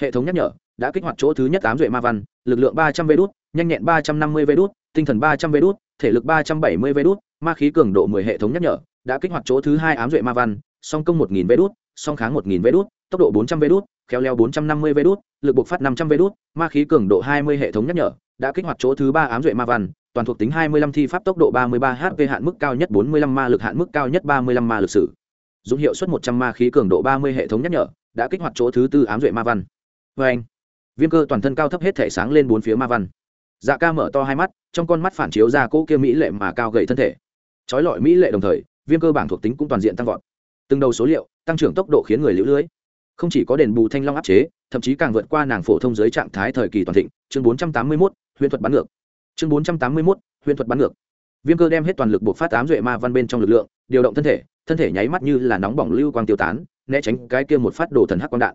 Hệ thống nhắc nhở, đã kích hoạt chỗ thứ nhất ám duệ ma văn, lực lượng ba trăm vê đốt nhanh nhẹn ba trăm năm mươi vê đốt tinh thần ba trăm vê đốt thể lực ba trăm bảy mươi vê đốt ma khí cường độ mười hệ thống nhắc nhở, đã kích hoạt chỗ thứ hai ám duệ ma văn, song công một nghìn vê đốt song kháng một nghìn vê đốt tốc độ bốn trăm vê đốt khéo leo bốn trăm lực buộc phát năm trăm ma khí cường độ hai mươi hệ thống nhắc nhở đã kích hoạt chỗ thứ ba ám duệ ma văn toàn thuộc tính 25 thi pháp tốc độ 33 HP hạn mức cao nhất 45 ma lực hạn mức cao nhất 35 ma lực sử. Dũng hiệu suất 100 ma khí cường độ 30 hệ thống nhắc nhở, đã kích hoạt chỗ thứ tư ám duệ ma văn. Oeng. Viêm cơ toàn thân cao thấp hết thể sáng lên bốn phía ma văn. Dạ ca mở to hai mắt, trong con mắt phản chiếu ra cỗ kia mỹ lệ mà cao gầy thân thể. Chói lọi mỹ lệ đồng thời, viêm cơ bảng thuộc tính cũng toàn diện tăng vọt. Từng đầu số liệu, tăng trưởng tốc độ khiến người liễu lưới. Không chỉ có đền bù thanh long áp chế, thậm chí càng vượt qua nàng phổ thông dưới trạng thái thời kỳ toàn thịnh, chương 481, huyền thuật bắn ngược. Chương bốn trăm tám mươi mốt huyền thuật bắn ngược. Viêm cơ đem hết toàn lực buộc phát tám duệ ma văn bên trong lực lượng điều động thân thể thân thể nháy mắt như là nóng bỏng lưu quang tiêu tán né tránh cái kia một phát đồ thần hắc quang đạn.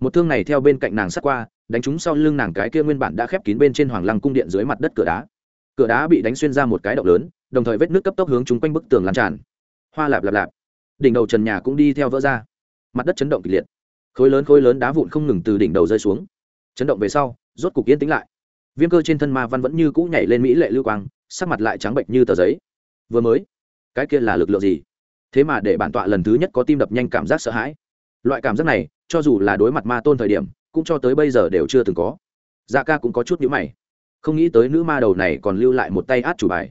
Một thương này theo bên cạnh nàng sát qua đánh trúng sau lưng nàng cái kia nguyên bản đã khép kín bên trên hoàng lăng cung điện dưới mặt đất cửa đá. Cửa đá bị đánh xuyên ra một cái động lớn đồng thời vết nước cấp tốc hướng chúng quanh bức tường lan tràn. Hoa lạp lạp lạp. Đỉnh đầu trần nhà cũng đi theo vỡ ra. Mặt đất chấn động kịch liệt khối lớn khối lớn đá vụn không ngừng từ đỉnh đầu rơi xuống. Chấn động về sau, rốt cục yên tĩnh lại. Viêm cơ trên thân ma văn vẫn như cũ nhảy lên mỹ lệ lưu quang, sắc mặt lại trắng bệnh như tờ giấy. Vừa mới, cái kia là lực lượng gì? Thế mà để bản tọa lần thứ nhất có tim đập nhanh cảm giác sợ hãi. Loại cảm giác này, cho dù là đối mặt ma tôn thời điểm, cũng cho tới bây giờ đều chưa từng có. Dạ ca cũng có chút nhữ mày. Không nghĩ tới nữ ma đầu này còn lưu lại một tay át chủ bài.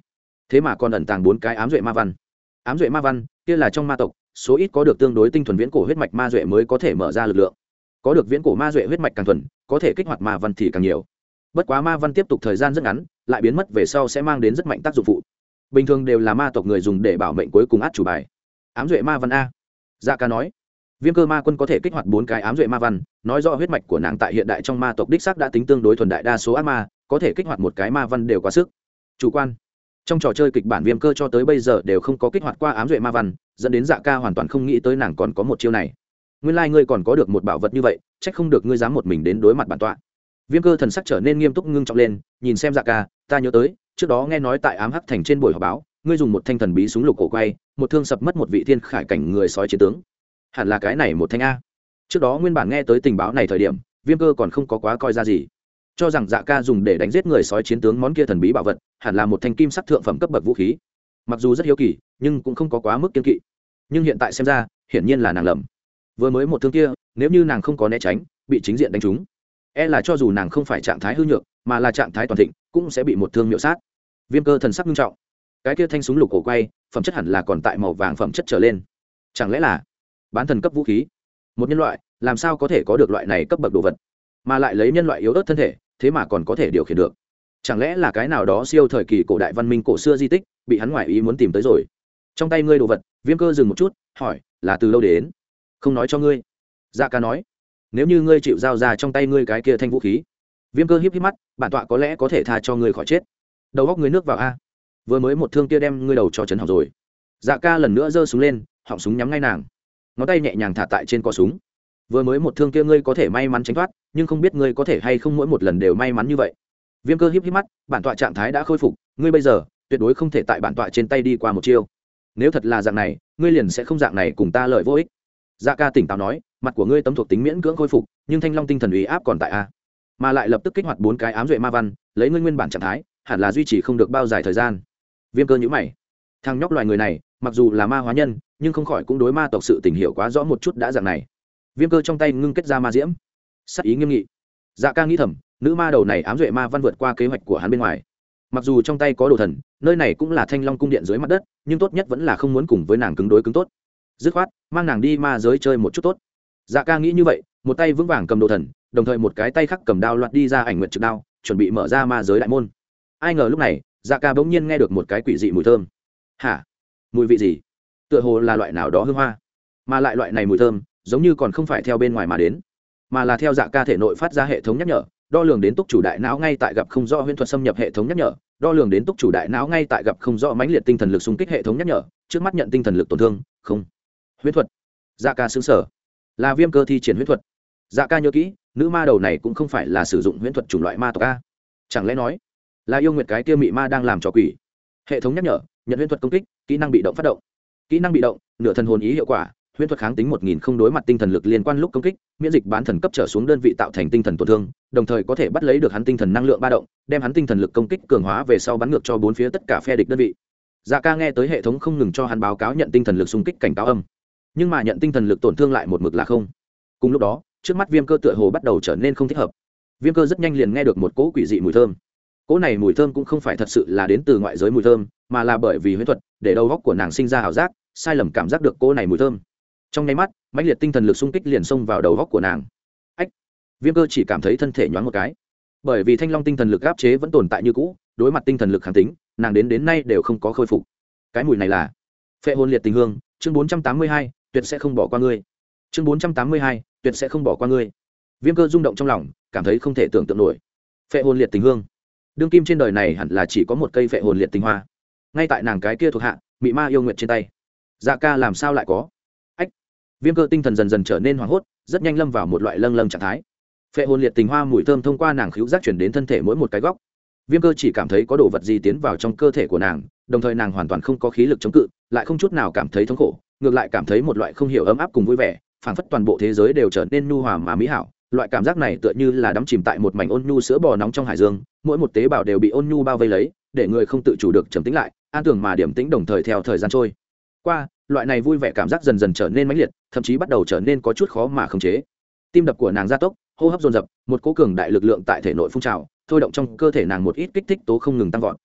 Thế mà còn ẩn tàng bốn cái ám duệ ma văn. Ám duệ ma văn, kia là trong ma tộc số ít có được tương đối tinh thuần viễn cổ huyết mạch ma duệ mới có thể mở ra lực lượng. Có được viễn cổ ma duệ huyết mạch càng thuần, có thể kích hoạt ma văn thì càng nhiều. Bất quá ma văn tiếp tục thời gian rất ngắn, lại biến mất về sau sẽ mang đến rất mạnh tác dụng phụ. Bình thường đều là ma tộc người dùng để bảo mệnh cuối cùng át chủ bài. Ám duệ ma văn a. Dạ ca nói. Viêm cơ ma quân có thể kích hoạt bốn cái ám duệ ma văn, nói rõ huyết mạch của nàng tại hiện đại trong ma tộc đích xác đã tính tương đối thuần đại đa số ác ma, có thể kích hoạt một cái ma văn đều quá sức. Chủ quan trong trò chơi kịch bản viêm cơ cho tới bây giờ đều không có kích hoạt qua ám duệ ma văn, dẫn đến dạ ca hoàn toàn không nghĩ tới nàng còn có một chiêu này. Nguyên lai、like、ngươi còn có được một bảo vật như vậy c h ắ c không được ngươi dám một mình đến đối mặt bản tọa. Viêm cơ thần sắc trở nên nghiêm túc ngưng trọng lên, nhìn xem dạ ca, ta nhớ tới, trước đó nghe nói tại ám hắc thành trên buổi họp báo, ngươi dùng một thanh thần bí súng lục cổ quay, một thương sập mất một vị thiên khải cảnh người sói chiến tướng. Hẳn là cái này một thanh a. Trước đó nguyên bản nghe tới tình báo này thời điểm, viêm cơ còn không có quá coi ra gì cho rằng dạ ca dùng để đánh giết người sói chiến tướng món kia thần bí bảo vật, hẳn là một thanh kim sắc thượng phẩm cấp bậc vũ khí. Mặc dù rất hiếu kỳ, nhưng cũng không có quá mức kiên kỵ. Nhưng hiện tại xem ra, hiển nhiên là nàng lầm. Vừa mới một thương kia, nếu như nàng không có né tránh, bị chính diện đánh trúng e là cho dù nàng không phải trạng thái hư nhược, mà là trạng thái toàn thịnh, cũng sẽ bị một thương miệu sát. Viêm cơ thần sắc nghiêm trọng. Cái kia thanh súng lục cổ quay, phẩm chất hẳn là còn tại màu vàng phẩm chất trở lên. Chẳng lẽ là bán thần cấp vũ khí? Một nhân loại, làm sao có thể có được loại này cấp bậc đồ vật? Mà lại lấy nhân loại yếu ớt thân thể thế mà còn có thể điều khiển được. Chẳng lẽ là cái nào đó siêu thời kỳ cổ đại văn minh cổ xưa di tích bị hắn ngoại ý muốn tìm tới rồi? Trong tay ngươi đồ vật, viêm cơ dừng một chút, hỏi, là từ lâu đến? Không nói cho ngươi. Dạ ca nói, nếu như ngươi chịu giao ra trong tay ngươi cái kia thanh vũ khí, viêm cơ híp híp mắt, bản tọa có lẽ có thể tha cho ngươi khỏi chết. Đầu góc ngươi nước vào a. Vừa mới một thương kia đem ngươi đầu cho trấn học rồi. Dạ ca lần nữa giơ súng lên, họng súng nhắm ngay nàng. Ngón tay nhẹ nhàng thả tại trên cò súng vừa mới một thương kia ngươi có thể may mắn tránh thoát, nhưng không biết ngươi có thể hay không mỗi một lần đều may mắn như vậy. Viêm cơ híp híp mắt, bản tọa trạng thái đã khôi phục, ngươi bây giờ, tuyệt đối không thể tại bản tọa trên tay đi qua một chiêu. Nếu thật là dạng này, ngươi liền sẽ không dạng này cùng ta lợi vô ích. Dạ ca tỉnh táo nói, mặt của ngươi tấm thuộc tính miễn cưỡng khôi phục, nhưng thanh long tinh thần ủy áp còn tại a. Mà lại lập tức kích hoạt bốn cái ám duệ ma văn, lấy ngươi nguyên bản trạng thái, hẳn là duy trì không được bao dài thời gian. Viêm cơ nhữ mày. Thằng nhóc loài người này, mặc dù là ma hóa nhân, nhưng không khỏi cũng đối ma tộc sự tình hiểu quá rõ một chút đã dạng này viêm cơ trong tay ngưng kết ra ma diễm. Sắc ý nghiêm nghị. Dạ ca nghĩ thầm, nữ ma đầu này ám duệ ma văn vượt qua kế hoạch của hắn bên ngoài. Mặc dù trong tay có đồ thần, nơi này cũng là thanh long cung điện dưới mặt đất, nhưng tốt nhất vẫn là không muốn cùng với nàng cứng đối cứng tốt. Dứt khoát, mang nàng đi ma giới chơi một chút tốt. Dạ ca nghĩ như vậy, một tay vững vàng cầm đồ thần, đồng thời một cái tay khác cầm đao loạt đi ra ảnh nguyện trực đao, chuẩn bị mở ra ma giới đại môn. Ai ngờ lúc này dạ ca bỗng nhiên nghe được một cái quỷ dị mùi thơm. Hả? Mùi vị gì? Tựa hồ là loại nào đó hương hoa. Mà lại loại này mùi thơm giống như còn không phải theo bên ngoài mà đến, mà là theo dạ ca thể nội phát ra hệ thống nhắc nhở, đo lường đến túc chủ đại não ngay tại gặp không rõ huyễn thuật xâm nhập hệ thống nhắc nhở, đo lường đến túc chủ đại não ngay tại gặp không rõ mãnh liệt tinh thần lực xung kích hệ thống nhắc nhở, trước mắt nhận tinh thần lực tổn thương, không. Huyễn thuật. Dạ ca xứng sở. Là viêm cơ thi triển huyễn thuật. Dạ ca nhớ kỹ, nữ ma đầu này cũng không phải là sử dụng huyễn thuật chủng loại ma tộc a. Chẳng lẽ nói, là yêu nguyệt cái tiêu mị ma đang làm trò quỷ? Hệ thống nhắc nhở, nhận huyễn thuật công kích, kỹ năng bị động phát động. Kỹ năng bị động, nửa thần hồn ý hiệu quả huyễn thuật kháng tính một nghìn không đối mặt tinh thần lực liên quan lúc công kích, miễn dịch bán thần cấp trở xuống đơn vị tạo thành tinh thần tổn thương, đồng thời có thể bắt lấy được hắn tinh thần năng lượng ba động, đem hắn tinh thần lực công kích cường hóa về sau bắn ngược cho bốn phía tất cả phe địch đơn vị. Dạ ca nghe tới hệ thống không ngừng cho hắn báo cáo nhận tinh thần lực xung kích cảnh cáo âm. Nhưng mà nhận tinh thần lực tổn thương lại một mực là không. Cùng lúc đó, trước mắt viêm cơ tựa hồ bắt đầu trở nên không thích hợp. Viêm cơ rất nhanh liền nghe được một cỗ quỷ dị mùi thơm. Cỗ này mùi thơm cũng không phải thật sự là đến từ ngoại giới mùi thơm, mà là bởi vì huyễn thuật, để đầu góc của nàng sinh ra ảo giác, sai lầm cảm giác được cỗ này mùi thơm trong nháy mắt, mãnh liệt tinh thần lực xung kích liền xông vào đầu góc của nàng. Ách! Viêm cơ chỉ cảm thấy thân thể nhoáng một cái. Bởi vì thanh long tinh thần lực áp chế vẫn tồn tại như cũ, đối mặt tinh thần lực kháng tính, nàng đến đến nay đều không có khôi phục. Cái mùi này là phệ hôn liệt tình hương, chương bốn trăm tám mươi hai, tuyệt sẽ không bỏ qua ngươi. Chương bốn trăm tám mươi hai, tuyệt sẽ không bỏ qua ngươi. Viêm cơ rung động trong lòng, cảm thấy không thể tưởng tượng nổi. Phệ hồn liệt tình hương. Đương kim trên đời này hẳn là chỉ có một cây phệ hồn liệt tình hoa. Ngay tại nàng cái kia thuộc hạ, mị ma yêu nguyện trên tay. Dạ ca làm sao lại có? Viêm cơ tinh thần dần dần trở nên hoảng hốt, rất nhanh lâm vào một loại lâng lâng trạng thái. Phệ hồn liệt tình hoa mùi thơm thông qua nàng khíu giác chuyển đến thân thể mỗi một cái góc. Viêm cơ chỉ cảm thấy có đồ vật gì tiến vào trong cơ thể của nàng, đồng thời nàng hoàn toàn không có khí lực chống cự, lại không chút nào cảm thấy thống khổ, ngược lại cảm thấy một loại không hiểu ấm áp cùng vui vẻ, phảng phất toàn bộ thế giới đều trở nên nhu hòa mà mỹ hảo. Loại cảm giác này tựa như là đắm chìm tại một mảnh ôn nhu sữa bò nóng trong hải dương, mỗi một tế bào đều bị ôn nhu bao vây lấy, để người không tự chủ được trầm tĩnh lại, an tưởng mà điểm tĩnh đồng thời theo thời gian trôi qua loại này vui vẻ cảm giác dần dần trở nên mãnh liệt, thậm chí bắt đầu trở nên có chút khó mà khống chế. Tim đập của nàng gia tốc, hô hấp dồn dập, một cố cường đại lực lượng tại thể nội phun trào, thôi động trong cơ thể nàng một ít kích thích tố không ngừng tăng vọt.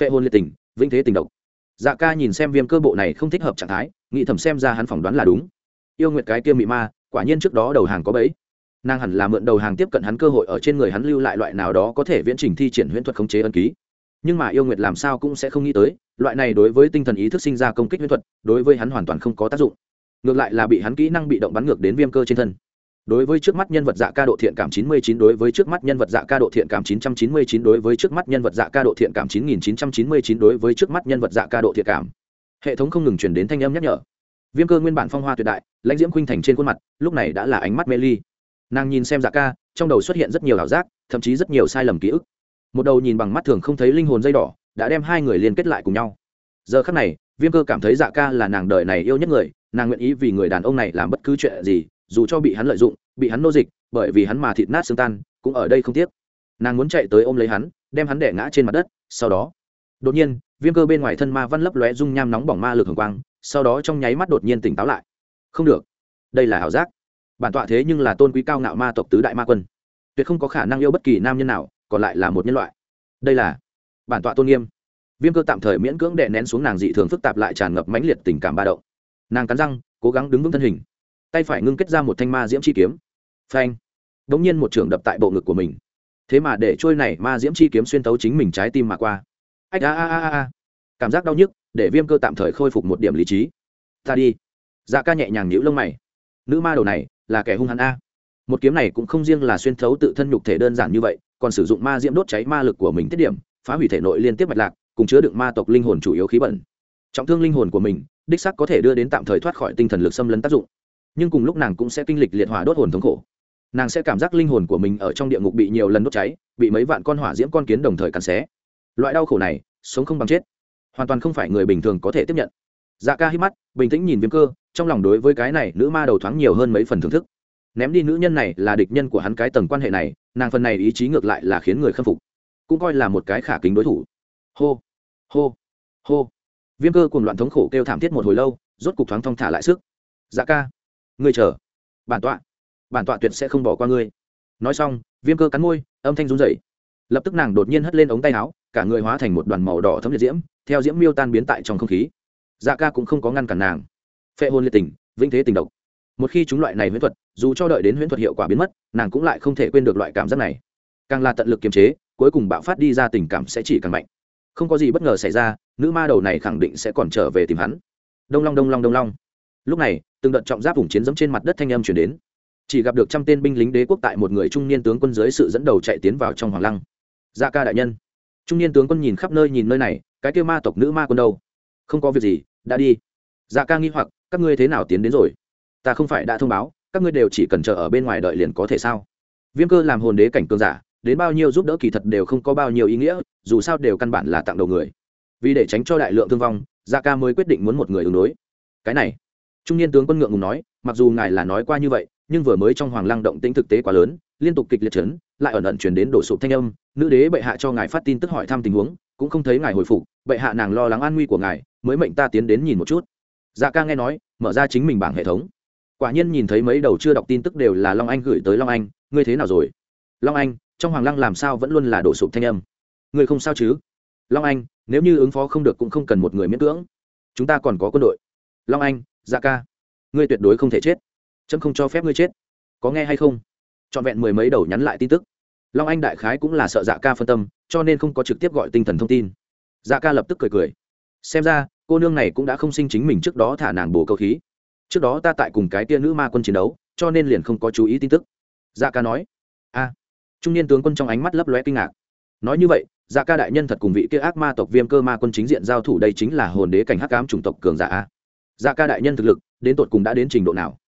Phệ hôn liệt tình, vĩnh thế tình độc. Dạ ca nhìn xem viêm cơ bộ này không thích hợp trạng thái, nghĩ thầm xem ra hắn phỏng đoán là đúng. Yêu nguyệt cái kia mị ma, quả nhiên trước đó đầu hàng có bấy nàng hẳn là mượn đầu hàng tiếp cận hắn cơ hội ở trên người hắn lưu lại loại nào đó có thể viễn trình thi triển huyễn thuật khống chế ân ký. Nhưng mà yêu nguyệt làm sao cũng sẽ không nghĩ tới loại này đối với tinh thần ý thức sinh ra công kích huyễn thuật, đối với hắn hoàn toàn không có tác dụng. Ngược lại là bị hắn kỹ năng bị động bắn ngược đến viêm cơ trên thân. Đối với trước mắt nhân vật dạ ca độ thiện cảm 99 đối với trước mắt nhân vật dạ ca độ thiện cảm 999 đối với trước mắt nhân vật dạ ca độ thiện cảm 9999 đối với trước mắt nhân vật dạ ca độ thiện cảm. Hệ thống không ngừng chuyển đến thanh âm nhắc nhở. Viêm cơ nguyên bản phong hoa tuyệt đại, lãnh diễm khuynh thành trên khuôn mặt, lúc này đã là ánh mắt mê ly. Nàng nhìn xem dạ ca, trong đầu xuất hiện rất nhiều ảo giác, thậm chí rất nhiều sai lầm ký ức. Một đầu nhìn bằng mắt thường không thấy linh hồn dây đỏ đã đem hai người liên kết lại cùng nhau. Giờ khắc này, viêm cơ cảm thấy dạ ca là nàng đời này yêu nhất người, nàng nguyện ý vì người đàn ông này làm bất cứ chuyện gì, dù cho bị hắn lợi dụng, bị hắn nô dịch, bởi vì hắn mà thịt nát xương tan, cũng ở đây không tiếc. Nàng muốn chạy tới ôm lấy hắn, đem hắn đẻ ngã trên mặt đất, sau đó, đột nhiên, viêm cơ bên ngoài thân ma văn lấp lóe dung nham nóng bỏng ma lực hồng quang, sau đó trong nháy mắt đột nhiên tỉnh táo lại. Không được. Đây là ảo giác. Bản tọa thế nhưng là tôn quý cao ngạo ma tộc tứ đại ma quân. Tuyệt không có khả năng yêu bất kỳ nam nhân nào, còn lại là một nhân loại. Đây là bản tọa tôn nghiêm. Viêm cơ tạm thời miễn cưỡng đè nén xuống nàng dị thường phức tạp lại tràn ngập mãnh liệt tình cảm ba động. Nàng cắn răng, cố gắng đứng vững thân hình. Tay phải ngưng kết ra một thanh ma diễm chi kiếm. Phanh. Đ ỗ n g nhiên một trường đập tại bộ ngực của mình. Thế mà để trôi này ma diễm chi kiếm xuyên tấu chính mình trái tim mà qua. Ách, a a a a cảm giác đau nhức, để viêm cơ tạm thời khôi phục một điểm lý trí. Ta đi. Dạ ca nhẹ nhàng nhũ lông mày. Nữ ma đầu này, là kẻ hung hắn a. Một kiếm này cũng không riêng là xuyên thấu tự thân nhục thể đơn giản như vậy, còn sử dụng ma diễm đốt cháy ma lực của mình tiết điểm phá hủy thể nội liên tiếp mạch lạc, cùng chứa đựng ma tộc linh hồn chủ yếu khí bẩn. Trọng thương linh hồn của mình, đích sắc có thể đưa đến tạm thời thoát khỏi tinh thần lực xâm lấn tác dụng. Nhưng cùng lúc nàng cũng sẽ kinh lịch liệt hỏa đốt hồn thống khổ. Nàng sẽ cảm giác linh hồn của mình ở trong địa ngục bị nhiều lần đốt cháy, bị mấy vạn con hỏa diễm con kiến đồng thời cắn xé. Loại đau khổ này, sống không bằng chết. Hoàn toàn không phải người bình thường có thể tiếp nhận. Dạ ca hít mắt, bình tĩnh nhìn viêm cơ, trong lòng đối với cái này nữ ma đầu thoáng nhiều hơn mấy phần thưởng thức. Ném đi nữ nhân này là địch nhân của hắn cái tầng quan hệ này, nàng phần này ý chí ngược lại là khiến người khâm phục cũng coi là một cái khả kính đối thủ. Hô hô hô. Viêm cơ cùng loạn thống khổ kêu thảm thiết một hồi lâu, rốt cục thoáng thong thả lại sức. Dạ ca, ngươi chờ. Bản tọa bản tọa tuyệt sẽ không bỏ qua ngươi. Nói xong, viêm cơ cắn môi, âm thanh run rẩy. Lập tức nàng đột nhiên hất lên ống tay áo, cả người hóa thành một đoàn màu đỏ thấm liệt diễm, theo diễm miêu tan biến tại trong không khí. Dạ ca cũng không có ngăn cản nàng. Phệ hôn liệt tình, vĩnh thế tình độc. Một khi chúng loại này huyễn thuật, dù cho đợi đến huyễn thuật hiệu quả biến mất, nàng cũng lại không thể quên được loại cảm giác này. Càng là tận lực kiềm chế cuối cùng bạo phát đi ra tình cảm sẽ chỉ càng mạnh. Không có gì bất ngờ xảy ra, nữ ma đầu này khẳng định sẽ còn trở về tìm hắn. Đông long đông long đông long. Lúc này, từng đợt trọng giáp vùng chiến dẫm trên mặt đất thanh âm chuyển đến. Chỉ gặp được trăm tên binh lính đế quốc tại một người trung niên tướng quân dưới sự dẫn đầu chạy tiến vào trong hoàng lăng. Gia ca đại nhân. Trung niên tướng quân nhìn khắp nơi nhìn nơi này, cái kêu ma tộc nữ ma quân đâu? Không có việc gì, đã đi. Gia ca nghi hoặc, các ngươi thế nào tiến đến rồi? Ta không phải đã thông báo, các ngươi đều chỉ cần chờ ở bên ngoài đợi liền có thể sao? Viêm cơ làm hồn đế cảnh cường giả đến bao nhiêu giúp đỡ kỳ thật đều không có bao nhiêu ý nghĩa, dù sao đều căn bản là tặng đầu người. Vì để tránh cho đại lượng thương vong gia ca mới quyết định muốn một người ứng đối. Cái này, trung niên tướng quân ngượng ngùng nói, mặc dù ngài là nói qua như vậy, nhưng vừa mới trong hoàng lăng động tĩnh thực tế quá lớn, liên tục kịch liệt chấn, lại ẩn ẩn chuyển đến đổ sụp thanh âm, nữ đế bệ hạ cho ngài phát tin tức hỏi thăm tình huống, cũng không thấy ngài hồi phục, bệ hạ nàng lo lắng an nguy của ngài, mới mệnh ta tiến đến nhìn một chút. Dạ ca nghe nói, mở ra chính mình bảng hệ thống. Quả nhiên nhìn thấy mấy đầu chưa đọc tin tức đều là long anh gửi tới long anh, ngươi thế nào rồi? Long anh trong hoàng lăng làm sao vẫn luôn là đổ sụp thanh âm. Người không sao chứ? Long anh, nếu như ứng phó không được cũng không cần một người miễn cưỡng. Chúng ta còn có quân đội. Long anh dạ ca, ngươi tuyệt đối không thể chết. Trâm không cho phép ngươi chết. Có nghe hay không? Trọn vẹn mười mấy đầu nhắn lại tin tức. Long anh đại khái cũng là sợ dạ ca phân tâm, cho nên không có trực tiếp gọi tinh thần thông tin. Dạ ca lập tức cười cười. Xem ra, cô nương này cũng đã không sinh chính mình trước đó thả nàng bồ câu khí. Trước đó ta tại cùng cái tia nữ ma quân chiến đấu, cho nên liền không có chú ý tin tức. Dạ ca nói. A trung niên tướng quân trong ánh mắt lấp lóe kinh ngạc. Nói như vậy dạ ca đại nhân thật cùng vị kia ác ma tộc viêm cơ ma quân chính diện giao thủ đây chính là hồn đế cảnh hắc ám chủng tộc cường giả dạ ca đại nhân thực lực, đến tột cùng đã đến trình độ nào?